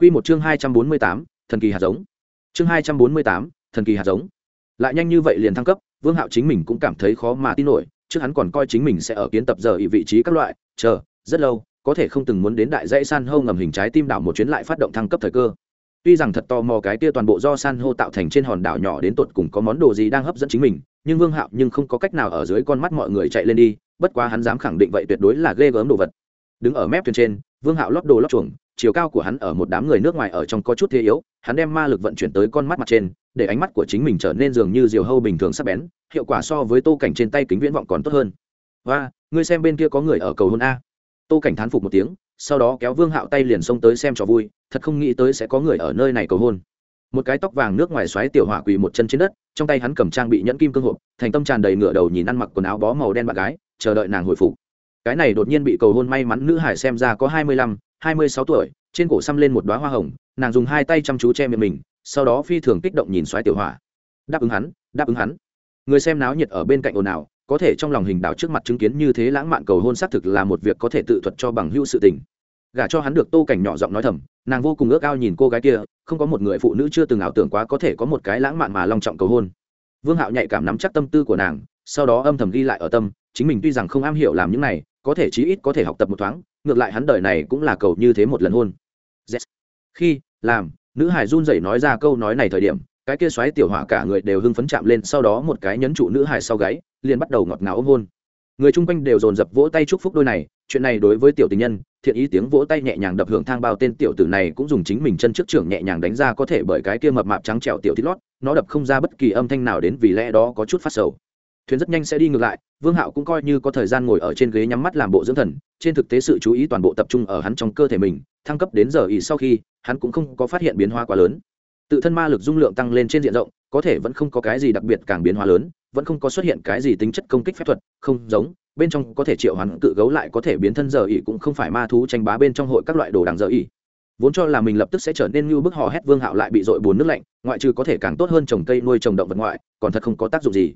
Quy một chương 248, thần kỳ hạt giống. Chương 248, thần kỳ hạt giống. Lại nhanh như vậy liền thăng cấp, Vương Hạo chính mình cũng cảm thấy khó mà tin nổi, trước hắn còn coi chính mình sẽ ở kiến tập giờ ỷ vị trí các loại, chờ rất lâu, có thể không từng muốn đến đại dãy san hô ngầm hình trái tim đảo một chuyến lại phát động thăng cấp thời cơ. Tuy rằng thật tò mò cái kia toàn bộ do san hô tạo thành trên hòn đảo nhỏ đến tột cùng có món đồ gì đang hấp dẫn chính mình, nhưng Vương Hạo nhưng không có cách nào ở dưới con mắt mọi người chạy lên đi, bất quá hắn dám khẳng định vậy tuyệt đối là ghê gớm đồ vật. Đứng ở mép thuyền trên, Vương Hạo lót đồ lót chuồng, chiều cao của hắn ở một đám người nước ngoài ở trong có chút thế yếu hắn đem ma lực vận chuyển tới con mắt mặt trên để ánh mắt của chính mình trở nên dường như diều hâu bình thường sắc bén hiệu quả so với tô cảnh trên tay kính viễn vọng còn tốt hơn. Và ngươi xem bên kia có người ở cầu hôn a. Tô cảnh thán phục một tiếng sau đó kéo vương hạo tay liền xông tới xem cho vui thật không nghĩ tới sẽ có người ở nơi này cầu hôn. Một cái tóc vàng nước ngoài xoáy tiểu hỏa quỳ một chân trên đất trong tay hắn cầm trang bị nhẫn kim cương hộp thành tâm tràn đầy ngựa đầu nhìn ăn mặc quần áo bó màu đen bạn gái chờ đợi nàng hồi phục cái này đột nhiên bị cầu hôn may mắn nữ hải xem ra có hai mươi lăm, hai mươi sáu tuổi, trên cổ xăm lên một đoá hoa hồng, nàng dùng hai tay chăm chú che miệng mình, sau đó phi thường kích động nhìn xoáy tiểu hỏa đáp ứng hắn, đáp ứng hắn. Người xem náo nhiệt ở bên cạnh ồn ào, có thể trong lòng hình đảo trước mặt chứng kiến như thế lãng mạn cầu hôn xác thực là một việc có thể tự thuật cho bằng hữu sự tình. Gả cho hắn được tô cảnh nhỏ giọng nói thầm, nàng vô cùng ước ao nhìn cô gái kia, không có một người phụ nữ chưa từng ảo tưởng quá có thể có một cái lãng mạn mà long trọng cầu hôn. Vương hạo nhạy cảm nắm chắc tâm tư của nàng, sau đó âm thầm ghi lại ở tâm, chính mình tuy rằng không am hiểu làm những này có thể chí ít có thể học tập một thoáng, ngược lại hắn đời này cũng là cầu như thế một lần hôn. Yes. khi, làm, nữ hải run rẩy nói ra câu nói này thời điểm, cái kia xoáy tiểu hỏa cả người đều hưng phấn chạm lên, sau đó một cái nhấn trụ nữ hải sau gáy, liền bắt đầu ngọt ngào ôm hôn. Người chung quanh đều dồn dập vỗ tay chúc phúc đôi này, chuyện này đối với tiểu tình nhân, thiện ý tiếng vỗ tay nhẹ nhàng đập hưởng thang bao tên tiểu tử này cũng dùng chính mình chân trước trưởng nhẹ nhàng đánh ra có thể bởi cái kia mập mạp trắng trẻo tiểu thít lót, nó đập không ra bất kỳ âm thanh nào đến vì lẽ đó có chút phát sầu thuyền rất nhanh sẽ đi ngược lại, vương hạo cũng coi như có thời gian ngồi ở trên ghế nhắm mắt làm bộ dưỡng thần, trên thực tế sự chú ý toàn bộ tập trung ở hắn trong cơ thể mình, thăng cấp đến giờ ỉ sau khi, hắn cũng không có phát hiện biến hóa quá lớn. Tự thân ma lực dung lượng tăng lên trên diện rộng, có thể vẫn không có cái gì đặc biệt càng biến hóa lớn, vẫn không có xuất hiện cái gì tính chất công kích phép thuật, không giống, bên trong có thể triệu hắn cự gấu lại có thể biến thân giờ ỉ cũng không phải ma thú tranh bá bên trong hội các loại đồ đằng giờ ỉ vốn cho là mình lập tức sẽ trở nên như bức hò hét vương hạo lại bị dội bùn nước lạnh, ngoại trừ có thể càng tốt hơn trồng cây nuôi trồng động vật ngoại, còn thật không có tác dụng gì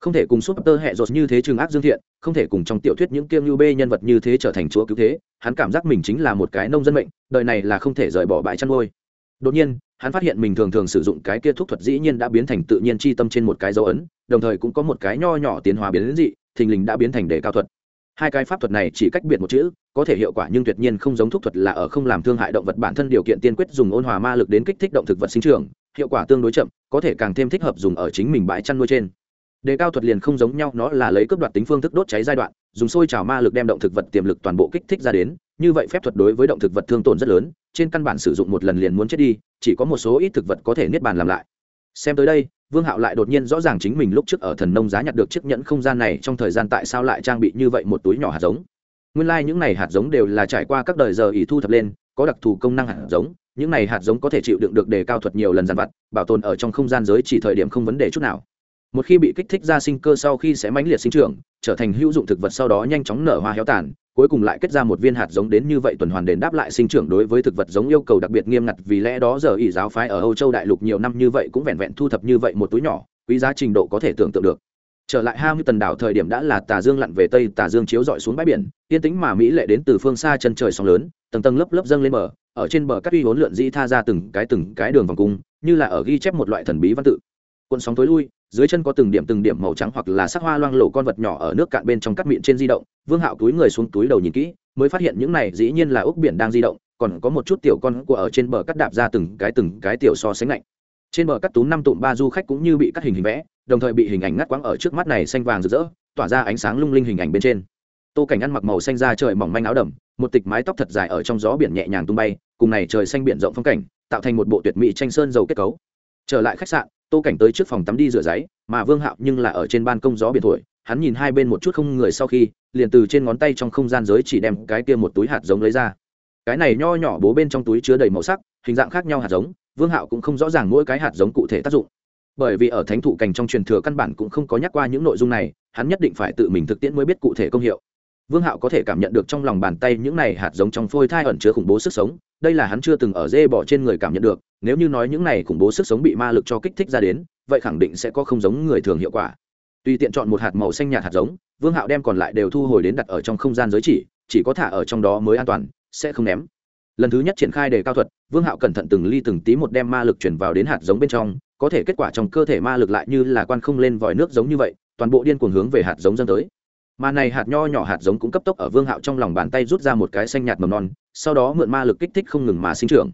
không thể cùng súp tơ hẹ rột như thế trường ác dương thiện, không thể cùng trong tiểu thuyết những kiêng như bê nhân vật như thế trở thành chúa cứu thế, hắn cảm giác mình chính là một cái nông dân mệnh, đời này là không thể rời bỏ bãi chăn nuôi. Đột nhiên, hắn phát hiện mình thường thường sử dụng cái kia thuốc thuật dĩ nhiên đã biến thành tự nhiên chi tâm trên một cái dấu ấn, đồng thời cũng có một cái nho nhỏ tiến hóa biến đến dị, thình lình đã biến thành đề cao thuật. Hai cái pháp thuật này chỉ cách biệt một chữ, có thể hiệu quả nhưng tuyệt nhiên không giống thuốc thuật là ở không làm thương hại động vật bản thân điều kiện tiên quyết dùng ôn hòa ma lực đến kích thích động thực vật sinh trưởng, hiệu quả tương đối chậm, có thể càng thêm thích hợp dùng ở chính mình bãi chăn nuôi trên đề cao thuật liền không giống nhau, nó là lấy cướp đoạt tính phương thức đốt cháy giai đoạn, dùng sôi trào ma lực đem động thực vật tiềm lực toàn bộ kích thích ra đến, như vậy phép thuật đối với động thực vật thương tổn rất lớn, trên căn bản sử dụng một lần liền muốn chết đi, chỉ có một số ít thực vật có thể niết bàn làm lại. Xem tới đây, vương hạo lại đột nhiên rõ ràng chính mình lúc trước ở thần nông giá nhặt được chiếc nhẫn không gian này trong thời gian tại sao lại trang bị như vậy một túi nhỏ hạt giống. Nguyên lai、like、những này hạt giống đều là trải qua các đời giờ ỉ thu thập lên, có đặc thù công năng hạt giống, những này hạt giống có thể chịu đựng được đề cao thuật nhiều lần dàn vặt, bảo tồn ở trong không gian giới chỉ thời điểm không vấn đề chút nào một khi bị kích thích ra sinh cơ sau khi sẽ mãnh liệt sinh trưởng, trở thành hữu dụng thực vật sau đó nhanh chóng nở hoa héo tàn, cuối cùng lại kết ra một viên hạt giống đến như vậy tuần hoàn đền đáp lại sinh trưởng đối với thực vật giống yêu cầu đặc biệt nghiêm ngặt. Vì lẽ đó giờ ỷ giáo phái ở âu châu đại lục nhiều năm như vậy cũng vẹn vẹn thu thập như vậy một túi nhỏ, quý giá trình độ có thể tưởng tượng được. Trở lại hai mươi tần đảo thời điểm đã là tà dương lặn về tây, tà dương chiếu dọi xuống bãi biển, yên tĩnh mà mỹ lệ đến từ phương xa chân trời sóng lớn, tầng tầng lớp lớp dâng lên bờ, ở trên bờ các uy hốn lượn dĩ tha ra từng cái từng cái đường vòng cung, như là ở ghi chép một loại thần bí văn tự. Cuộn sóng tối lui dưới chân có từng điểm từng điểm màu trắng hoặc là sắc hoa loang lổ con vật nhỏ ở nước cạn bên trong cắt miệng trên di động. Vương hạo túi người xuống túi đầu nhìn kỹ, mới phát hiện những này dĩ nhiên là ốc biển đang di động, còn có một chút tiểu con của ở trên bờ cắt đạp ra từng cái từng cái tiểu so sánh lạnh. Trên bờ cắt túm năm tụm ba du khách cũng như bị cắt hình hình vẽ, đồng thời bị hình ảnh ngắt quãng ở trước mắt này xanh vàng rực rỡ, tỏa ra ánh sáng lung linh hình ảnh bên trên. Tô cảnh ăn mặc màu xanh da trời mỏng manh áo đầm, một tịch mái tóc thật dài ở trong gió biển nhẹ nhàng tung bay, cùng này trời xanh biển rộng phong cảnh, tạo thành một bộ tuyệt mỹ tranh sơn dầu kết cấu. Trở lại khách sạn, tô cảnh tới trước phòng tắm đi rửa giấy mà vương hạo nhưng là ở trên ban công gió biển thổi, hắn nhìn hai bên một chút không người sau khi, liền từ trên ngón tay trong không gian giới chỉ đem cái kia một túi hạt giống lấy ra. Cái này nho nhỏ bố bên trong túi chứa đầy màu sắc, hình dạng khác nhau hạt giống, vương hạo cũng không rõ ràng mỗi cái hạt giống cụ thể tác dụng. Bởi vì ở thánh thụ cành trong truyền thừa căn bản cũng không có nhắc qua những nội dung này, hắn nhất định phải tự mình thực tiễn mới biết cụ thể công hiệu vương hạo có thể cảm nhận được trong lòng bàn tay những này hạt giống trong phôi thai ẩn chứa khủng bố sức sống, đây là hắn chưa từng ở dê bỏ trên người cảm nhận được, nếu như nói những này khủng bố sức sống bị ma lực cho kích thích ra đến, vậy khẳng định sẽ có không giống người thường hiệu quả. Tùy tiện chọn một hạt màu xanh nhạt hạt giống, vương hạo đem còn lại đều thu hồi đến đặt ở trong không gian giới chỉ chỉ có thả ở trong đó mới an toàn, sẽ không ném. Lần thứ nhất triển khai đề cao thuật, vương hạo cẩn thận từng ly từng tí một đem ma lực chuyển vào đến hạt giống bên trong, có thể kết quả trong cơ thể ma lực lại như là quan không lên vòi nước giống như vậy, toàn bộ điên cuồng hướng về hạt giống dâng tới mà này hạt nho nhỏ hạt giống cũng cấp tốc ở vương hạo trong lòng bàn tay rút ra một cái xanh nhạt mầm non, sau đó mượn ma lực kích thích không ngừng mà sinh trưởng.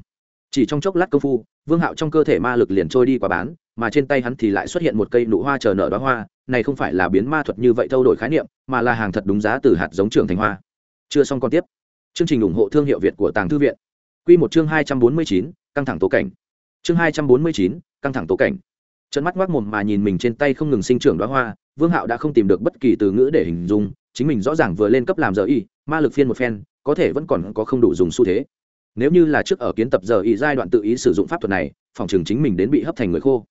Chỉ trong chốc lát công phu, vương hạo trong cơ thể ma lực liền trôi đi qua bán, mà trên tay hắn thì lại xuất hiện một cây nụ hoa chờ nở đoá hoa, này không phải là biến ma thuật như vậy thâu đổi khái niệm, mà là hàng thật đúng giá từ hạt giống trưởng thành hoa. Chưa xong còn tiếp. Chương trình ủng hộ thương hiệu việt của tàng thư viện. Q một chương hai trăm bốn mươi chín, căng thẳng tố cảnh. Chương hai trăm bốn mươi chín, căng thẳng tố cảnh. Trận mắt ngoác mồm mà nhìn mình trên tay không ngừng sinh trưởng đoá hoa vương hạo đã không tìm được bất kỳ từ ngữ để hình dung, chính mình rõ ràng vừa lên cấp làm giờ y, ma lực phiên một phen, có thể vẫn còn có không đủ dùng xu thế. Nếu như là trước ở kiến tập giờ y giai đoạn tự ý sử dụng pháp thuật này, phòng trường chính mình đến bị hấp thành người khô.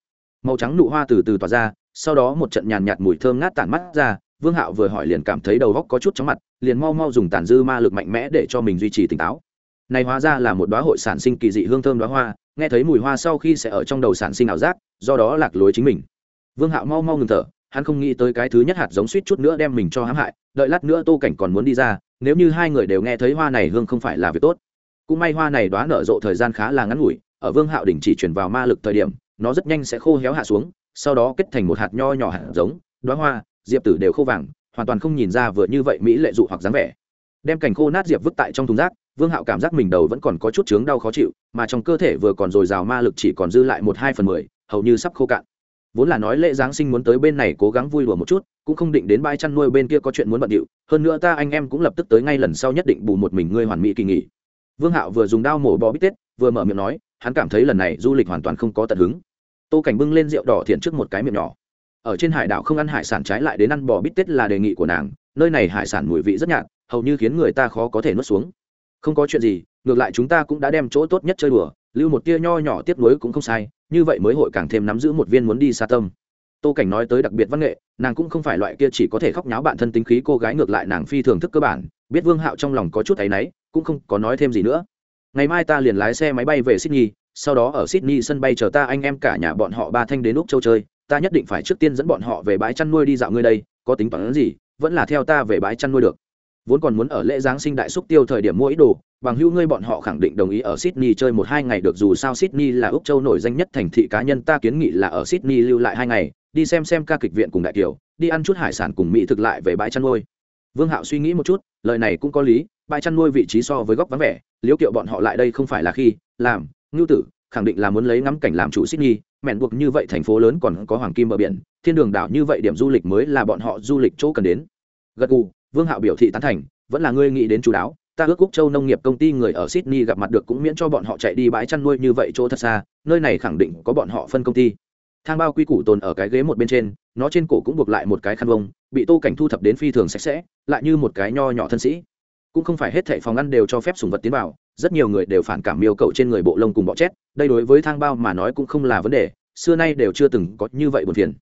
Màu trắng nụ hoa từ từ tỏa ra, sau đó một trận nhàn nhạt mùi thơm ngát tản mắt ra, vương hạo vừa hỏi liền cảm thấy đầu góc có chút chóng mặt, liền mau mau dùng tàn dư ma lực mạnh mẽ để cho mình duy trì tỉnh táo. Này hóa ra là một đoá hội sản sinh kỳ dị hương thơm đoá hoa, nghe thấy mùi hoa sau khi sẽ ở trong đầu sản sinh ảo giác, do đó lạc lối chính mình. Vương hạo mau mau ngừng thở hắn không nghĩ tới cái thứ nhất hạt giống suýt chút nữa đem mình cho hãm hại, đợi lát nữa tô cảnh còn muốn đi ra, nếu như hai người đều nghe thấy hoa này hương không phải là việc tốt. Cũng may hoa này đoá nở rộ thời gian khá là ngắn ngủi, ở vương hạo đỉnh chỉ chuyển vào ma lực thời điểm, nó rất nhanh sẽ khô héo hạ xuống, sau đó kết thành một hạt nho nhỏ hạt giống đoá hoa, diệp tử đều khô vàng, hoàn toàn không nhìn ra vừa như vậy mỹ lệ dụ hoặc dáng vẻ. Đem cảnh khô nát diệp vứt tại trong thùng rác, vương hạo cảm giác mình đầu vẫn còn có chút chướng đau khó chịu, mà trong cơ thể vừa còn dồi dào ma lực chỉ còn dư lại một hai phần mười, hầu như sắp khô cạn vốn là nói lễ giáng sinh muốn tới bên này cố gắng vui đùa một chút, cũng không định đến bãi chăn nuôi bên kia có chuyện muốn bận điệu, hơn nữa ta anh em cũng lập tức tới ngay lần sau nhất định bù một mình ngươi hoàn mỹ kỳ nghỉ. Vương hạo vừa dùng đao mổ bò bít tết, vừa mở miệng nói, hắn cảm thấy lần này du lịch hoàn toàn không có tận hứng. Tô cảnh bưng lên rượu đỏ thiện trước một cái miệng nhỏ. Ở trên hải đảo không ăn hải sản trái lại đến ăn bò bít tết là đề nghị của nàng, nơi này hải sản mùi vị rất nhạt, hầu như khiến người ta khó có thể nuốt xuống. Không có chuyện gì, ngược lại chúng ta cũng đã đem chỗ tốt nhất chơi đùa lưu một tia nho nhỏ tiếp nối cũng không sai, như vậy mới hội càng thêm nắm giữ một viên muốn đi xa tâm. Tô cảnh nói tới đặc biệt văn nghệ, nàng cũng không phải loại kia chỉ có thể khóc nháo bản thân tính khí cô gái ngược lại nàng phi thường thức cơ bản, biết vương hạo trong lòng có chút áy náy, cũng không có nói thêm gì nữa. Ngày mai ta liền lái xe máy bay về sydney, sau đó ở sydney sân bay chờ ta anh em cả nhà bọn họ ba thanh đến úc châu chơi, ta nhất định phải trước tiên dẫn bọn họ về bãi chăn nuôi đi dạo ngươi đây, có tính toán gì, vẫn là theo ta về bãi chăn nuôi được vốn còn muốn ở lễ giáng sinh đại xúc tiêu thời điểm mua ý đồ, bằng hữu ngươi bọn họ khẳng định đồng ý ở sydney chơi một hai ngày được, dù sao sydney là úc châu nổi danh nhất thành thị cá nhân, ta kiến nghị là ở sydney lưu lại hai ngày, đi xem xem ca kịch viện cùng đại kiều đi ăn chút hải sản cùng mỹ thực lại về bãi chăn nuôi. Vương hạo suy nghĩ một chút, lời này cũng có lý, bãi chăn nuôi vị trí so với góc vắng vẻ, liễu kiệu bọn họ lại đây không phải là khi, làm, ngưu tử, khẳng định là muốn lấy ngắm cảnh làm chủ sydney, mẹn buộc như vậy thành phố lớn còn có hoàng kim bờ biển, thiên đường đảo như vậy điểm du lịch mới là bọn họ du lịch chỗ cần đến. Gật gù vương hạo biểu thị tán thành, vẫn là ngươi nghĩ đến chú đáo, ta ước quốc châu nông nghiệp công ty người ở sydney gặp mặt được cũng miễn cho bọn họ chạy đi bãi chăn nuôi như vậy chỗ thật xa, nơi này khẳng định có bọn họ phân công ty. Thang bao quy củ tồn ở cái ghế một bên trên, nó trên cổ cũng buộc lại một cái khăn vông, bị tô cảnh thu thập đến phi thường sạch sẽ, lại như một cái nho nhỏ thân sĩ. Cũng không phải hết thảy phòng ăn đều cho phép sùng vật tiến vào, rất nhiều người đều phản cảm miêu cậu trên người bộ lông cùng bọ chét, đây đối với thang bao mà nói cũng không là vấn đề, xưa nay đều chưa từng có như vậy buồn phiền.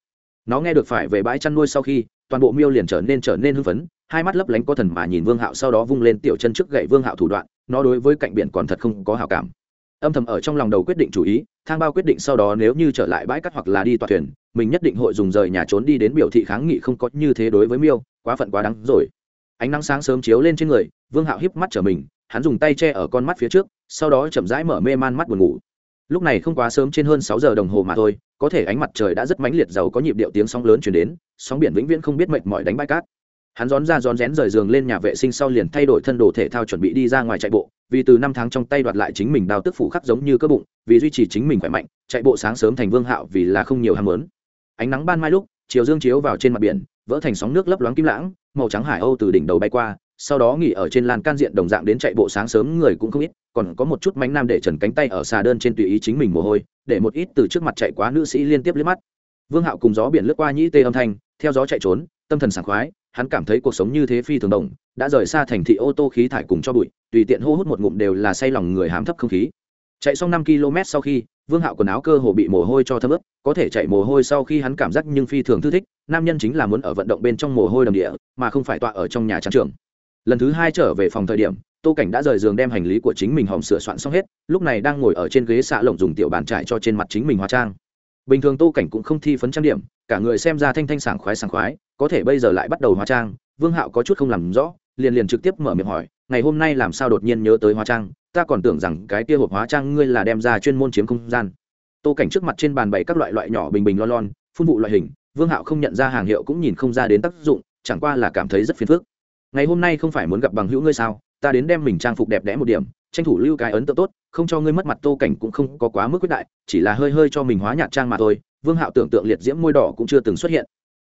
Nó nghe được phải về bãi chăn nuôi sau khi, toàn bộ miêu liền trở nên trở nên hưng phấn hai mắt lấp lánh có thần mà nhìn vương hạo sau đó vung lên tiểu chân trước gậy vương hạo thủ đoạn, nó đối với cạnh biển còn thật không có hào cảm. Âm thầm ở trong lòng đầu quyết định chủ ý, thang bao quyết định sau đó nếu như trở lại bãi cắt hoặc là đi tòa thuyền, mình nhất định hội dùng rời nhà trốn đi đến biểu thị kháng nghị không có như thế đối với miêu, quá phận quá đắng rồi. Ánh nắng sáng sớm chiếu lên trên người, vương hạo híp mắt trở mình, hắn dùng tay che ở con mắt phía trước, sau đó chậm rãi mở mê man mắt buồn ngủ. Lúc này không quá sớm trên hơn sáu giờ đồng hồ mà thôi, có thể ánh mặt trời đã rất mãnh liệt giàu có nhịp điệu tiếng sóng lớn chuyển đến, sóng biển vĩnh viễn không biết mệt mỏi đánh bãi cát hắn rón ra rón rén rời giường lên nhà vệ sinh sau liền thay đổi thân đồ thể thao chuẩn bị đi ra ngoài chạy bộ, vì từ năm tháng trong tay đoạt lại chính mình đào tức phủ khắc giống như cơ bụng, vì duy trì chính mình khỏe mạnh, chạy bộ sáng sớm thành vương hạo vì là không nhiều ham lớn ánh nắng ban mai lúc, chiều dương chiếu vào trên mặt biển, vỡ thành sóng nước lấp loáng kim lãng, màu trắng hải âu từ đỉnh đầu bay qua, sau đó nghỉ ở trên lan can diện đồng dạng đến chạy bộ sáng sớm người cũng không ít, còn có một chút mánh nam để trần cánh tay ở xà đơn trên tùy ý chính mình mồ hôi, để một ít từ trước mặt chạy quá nữ sĩ liên tiếp liếc mắt. Vương hạo cùng gió biển lướt qua nhĩ tê âm thanh, theo gió chạy trốn, tâm thần sảng khoái hắn cảm thấy cuộc sống như thế phi thường đồng, đã rời xa thành thị ô tô khí thải cùng cho bụi, tùy tiện hô hút một ngụm đều là say lòng người hám thấp không khí. Chạy xong năm km sau khi, vương hạo quần áo cơ hồ bị mồ hôi cho thấm ướt, có thể chạy mồ hôi sau khi hắn cảm giác nhưng phi thường thư thích, nam nhân chính là muốn ở vận động bên trong mồ hôi đầm địa, mà không phải tọa ở trong nhà trang trường. Lần thứ hai trở về phòng thời điểm, tô cảnh đã rời giường đem hành lý của chính mình hòm sửa soạn xong hết, lúc này đang ngồi ở trên ghế xạ lồng dùng tiểu bàn trải cho trên mặt chính mình hóa trang. Bình thường tô cảnh cũng không thi phấn trang điểm cả người xem ra thanh thanh sảng khoái sảng khoái, có thể bây giờ lại bắt đầu hóa trang, vương hạo có chút không làm rõ, liền liền trực tiếp mở miệng hỏi, ngày hôm nay làm sao đột nhiên nhớ tới hóa trang? Ta còn tưởng rằng cái kia hộp hóa trang ngươi là đem ra chuyên môn chiếm không gian. Tô cảnh trước mặt trên bàn bày các loại loại nhỏ bình bình lon lon, phun vụ loại hình, vương hạo không nhận ra hàng hiệu cũng nhìn không ra đến tác dụng, chẳng qua là cảm thấy rất phiền phức. Ngày hôm nay không phải muốn gặp bằng hữu ngươi sao? Ta đến đem mình trang phục đẹp đẽ một điểm, tranh thủ lưu cái ấn tượng tốt, không cho ngươi mất mặt. Tô cảnh cũng không có quá mức quyết đại, chỉ là hơi hơi cho mình hóa nhạt trang mà thôi vương hạo tưởng tượng liệt diễm môi đỏ cũng chưa từng xuất hiện.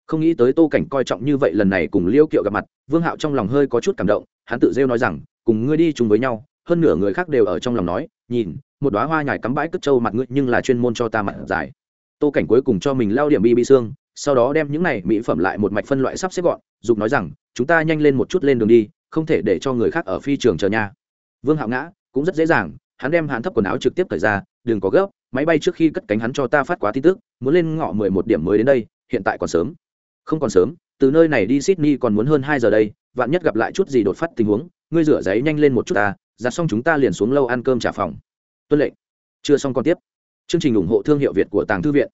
Không nghĩ tới tô cảnh coi trọng như vậy lần này cùng liêu kiệu gặp mặt, vương hạo trong lòng hơi có chút cảm động, hắn tự rêu nói rằng, cùng ngươi đi chung với nhau, hơn nửa người khác đều ở trong lòng nói, nhìn, một đoá hoa nhài cắm bãi cất trâu mặt ngươi nhưng là chuyên môn cho ta mặt dài tô cảnh cuối cùng cho mình lao điểm bi bi xương, sau đó đem những này mỹ phẩm lại một mạch phân loại sắp xếp gọn, dục nói rằng, chúng ta nhanh lên một chút lên đường đi, không thể để cho người khác ở phi trường chờ nha. Vương hạo ngã, cũng rất dễ dàng, hắn đem hắn thấp quần áo trực tiếp cởi ra đừng có gấp, máy bay trước khi cất cánh hắn cho ta phát quá tin tức, muốn lên ngọ mười một điểm mới đến đây, hiện tại còn sớm. Không còn sớm, từ nơi này đi sydney còn muốn hơn hai giờ đây, vạn nhất gặp lại chút gì đột phát tình huống, ngươi rửa giấy nhanh lên một chút ta, giặt xong chúng ta liền xuống lâu ăn cơm trả phòng. Tuân lệnh. Chưa xong còn tiếp. Chương trình ủng hộ thương hiệu việt của tàng thư viện.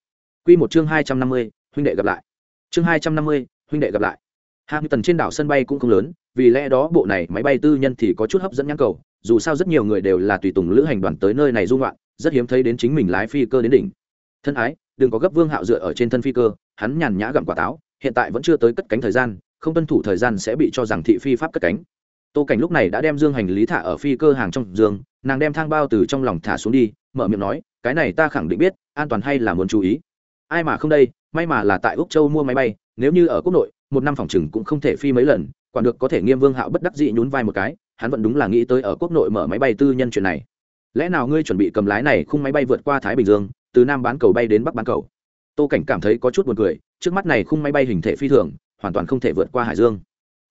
Q một chương hai trăm năm mươi, huynh đệ gặp lại. Chương hai trăm năm mươi, huynh đệ gặp lại. Hạng trên đảo sân bay cũng không lớn, vì lẽ đó bộ này máy bay tư nhân thì có chút hấp dẫn nhãn cầu, dù sao rất nhiều người đều là tùy tùng lữ hành đoàn tới nơi này du ngoạn rất hiếm thấy đến chính mình lái phi cơ đến đỉnh. Thân ái, đừng có gấp vương hạo dựa ở trên thân phi cơ, hắn nhàn nhã gặm quả táo, hiện tại vẫn chưa tới cất cánh thời gian, không tuân thủ thời gian sẽ bị cho rằng thị phi pháp cất cánh. Tô cảnh lúc này đã đem dương hành lý thả ở phi cơ hàng trong giường, nàng đem thang bao từ trong lòng thả xuống đi, mở miệng nói, cái này ta khẳng định biết, an toàn hay là muốn chú ý? Ai mà không đây, may mà là tại úc châu mua máy bay, nếu như ở quốc nội, một năm phòng chừng cũng không thể phi mấy lần, quản được có thể nghiêm vương hạo bất đắc dị nhún vai một cái, hắn vẫn đúng là nghĩ tới ở quốc nội mở máy bay tư nhân chuyện này lẽ nào ngươi chuẩn bị cầm lái này khung máy bay vượt qua thái bình dương, từ nam bán cầu bay đến bắc bán cầu? Tô cảnh cảm thấy có chút buồn cười, trước mắt này khung máy bay hình thể phi thường, hoàn toàn không thể vượt qua hải dương.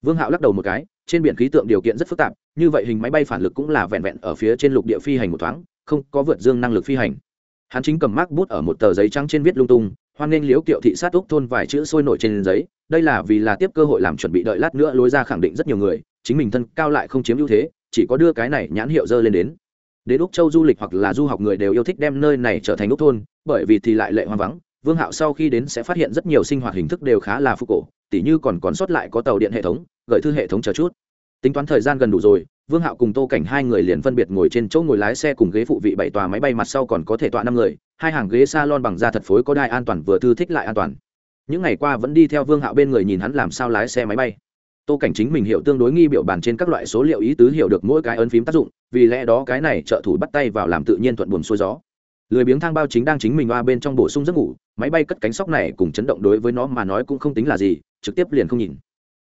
Vương hạo lắc đầu một cái, trên biển khí tượng điều kiện rất phức tạp, như vậy hình máy bay phản lực cũng là vẹn vẹn ở phía trên lục địa phi hành một thoáng, không có vượt dương năng lực phi hành. Hắn chính cầm mác bút ở một tờ giấy trắng trên viết lung tung, hoan nghênh liếu kiệu thị sát úc thôn vài chữ sôi nổi trên giấy, đây là vì là tiếp cơ hội làm chuẩn bị đợi lát nữa lối ra khẳng định rất nhiều người, chính mình thân cao lại không chiếm ưu thế, chỉ có đưa cái này nhãn hiệu dơ lên đến đến úc châu du lịch hoặc là du học người đều yêu thích đem nơi này trở thành úc thôn, bởi vì thì lại lệ hoang vắng, vương hạo sau khi đến sẽ phát hiện rất nhiều sinh hoạt hình thức đều khá là phức cổ, tỉ như còn còn sót lại có tàu điện hệ thống, gửi thư hệ thống chờ chút. tính toán thời gian gần đủ rồi, vương hạo cùng tô cảnh hai người liền phân biệt ngồi trên chỗ ngồi lái xe cùng ghế phụ vị bảy tòa máy bay mặt sau còn có thể tọa năm người, hai hàng ghế s a lon bằng da thật phối có đai an toàn vừa thư thích lại an toàn. những ngày qua vẫn đi theo vương hạo bên người nhìn hắn làm sao lái xe máy bay tô cảnh chính mình hiểu tương đối nghi biểu bàn trên các loại số liệu ý tứ hiểu được mỗi cái ấn phím tác dụng, vì lẽ đó cái này trợ thủ bắt tay vào làm tự nhiên thuận buồn xuôi gió. Lười biếng thang bao chính đang chính mình qua bên trong bổ sung giấc ngủ, máy bay cất cánh sóc này cùng chấn động đối với nó mà nói cũng không tính là gì, trực tiếp liền không nhìn.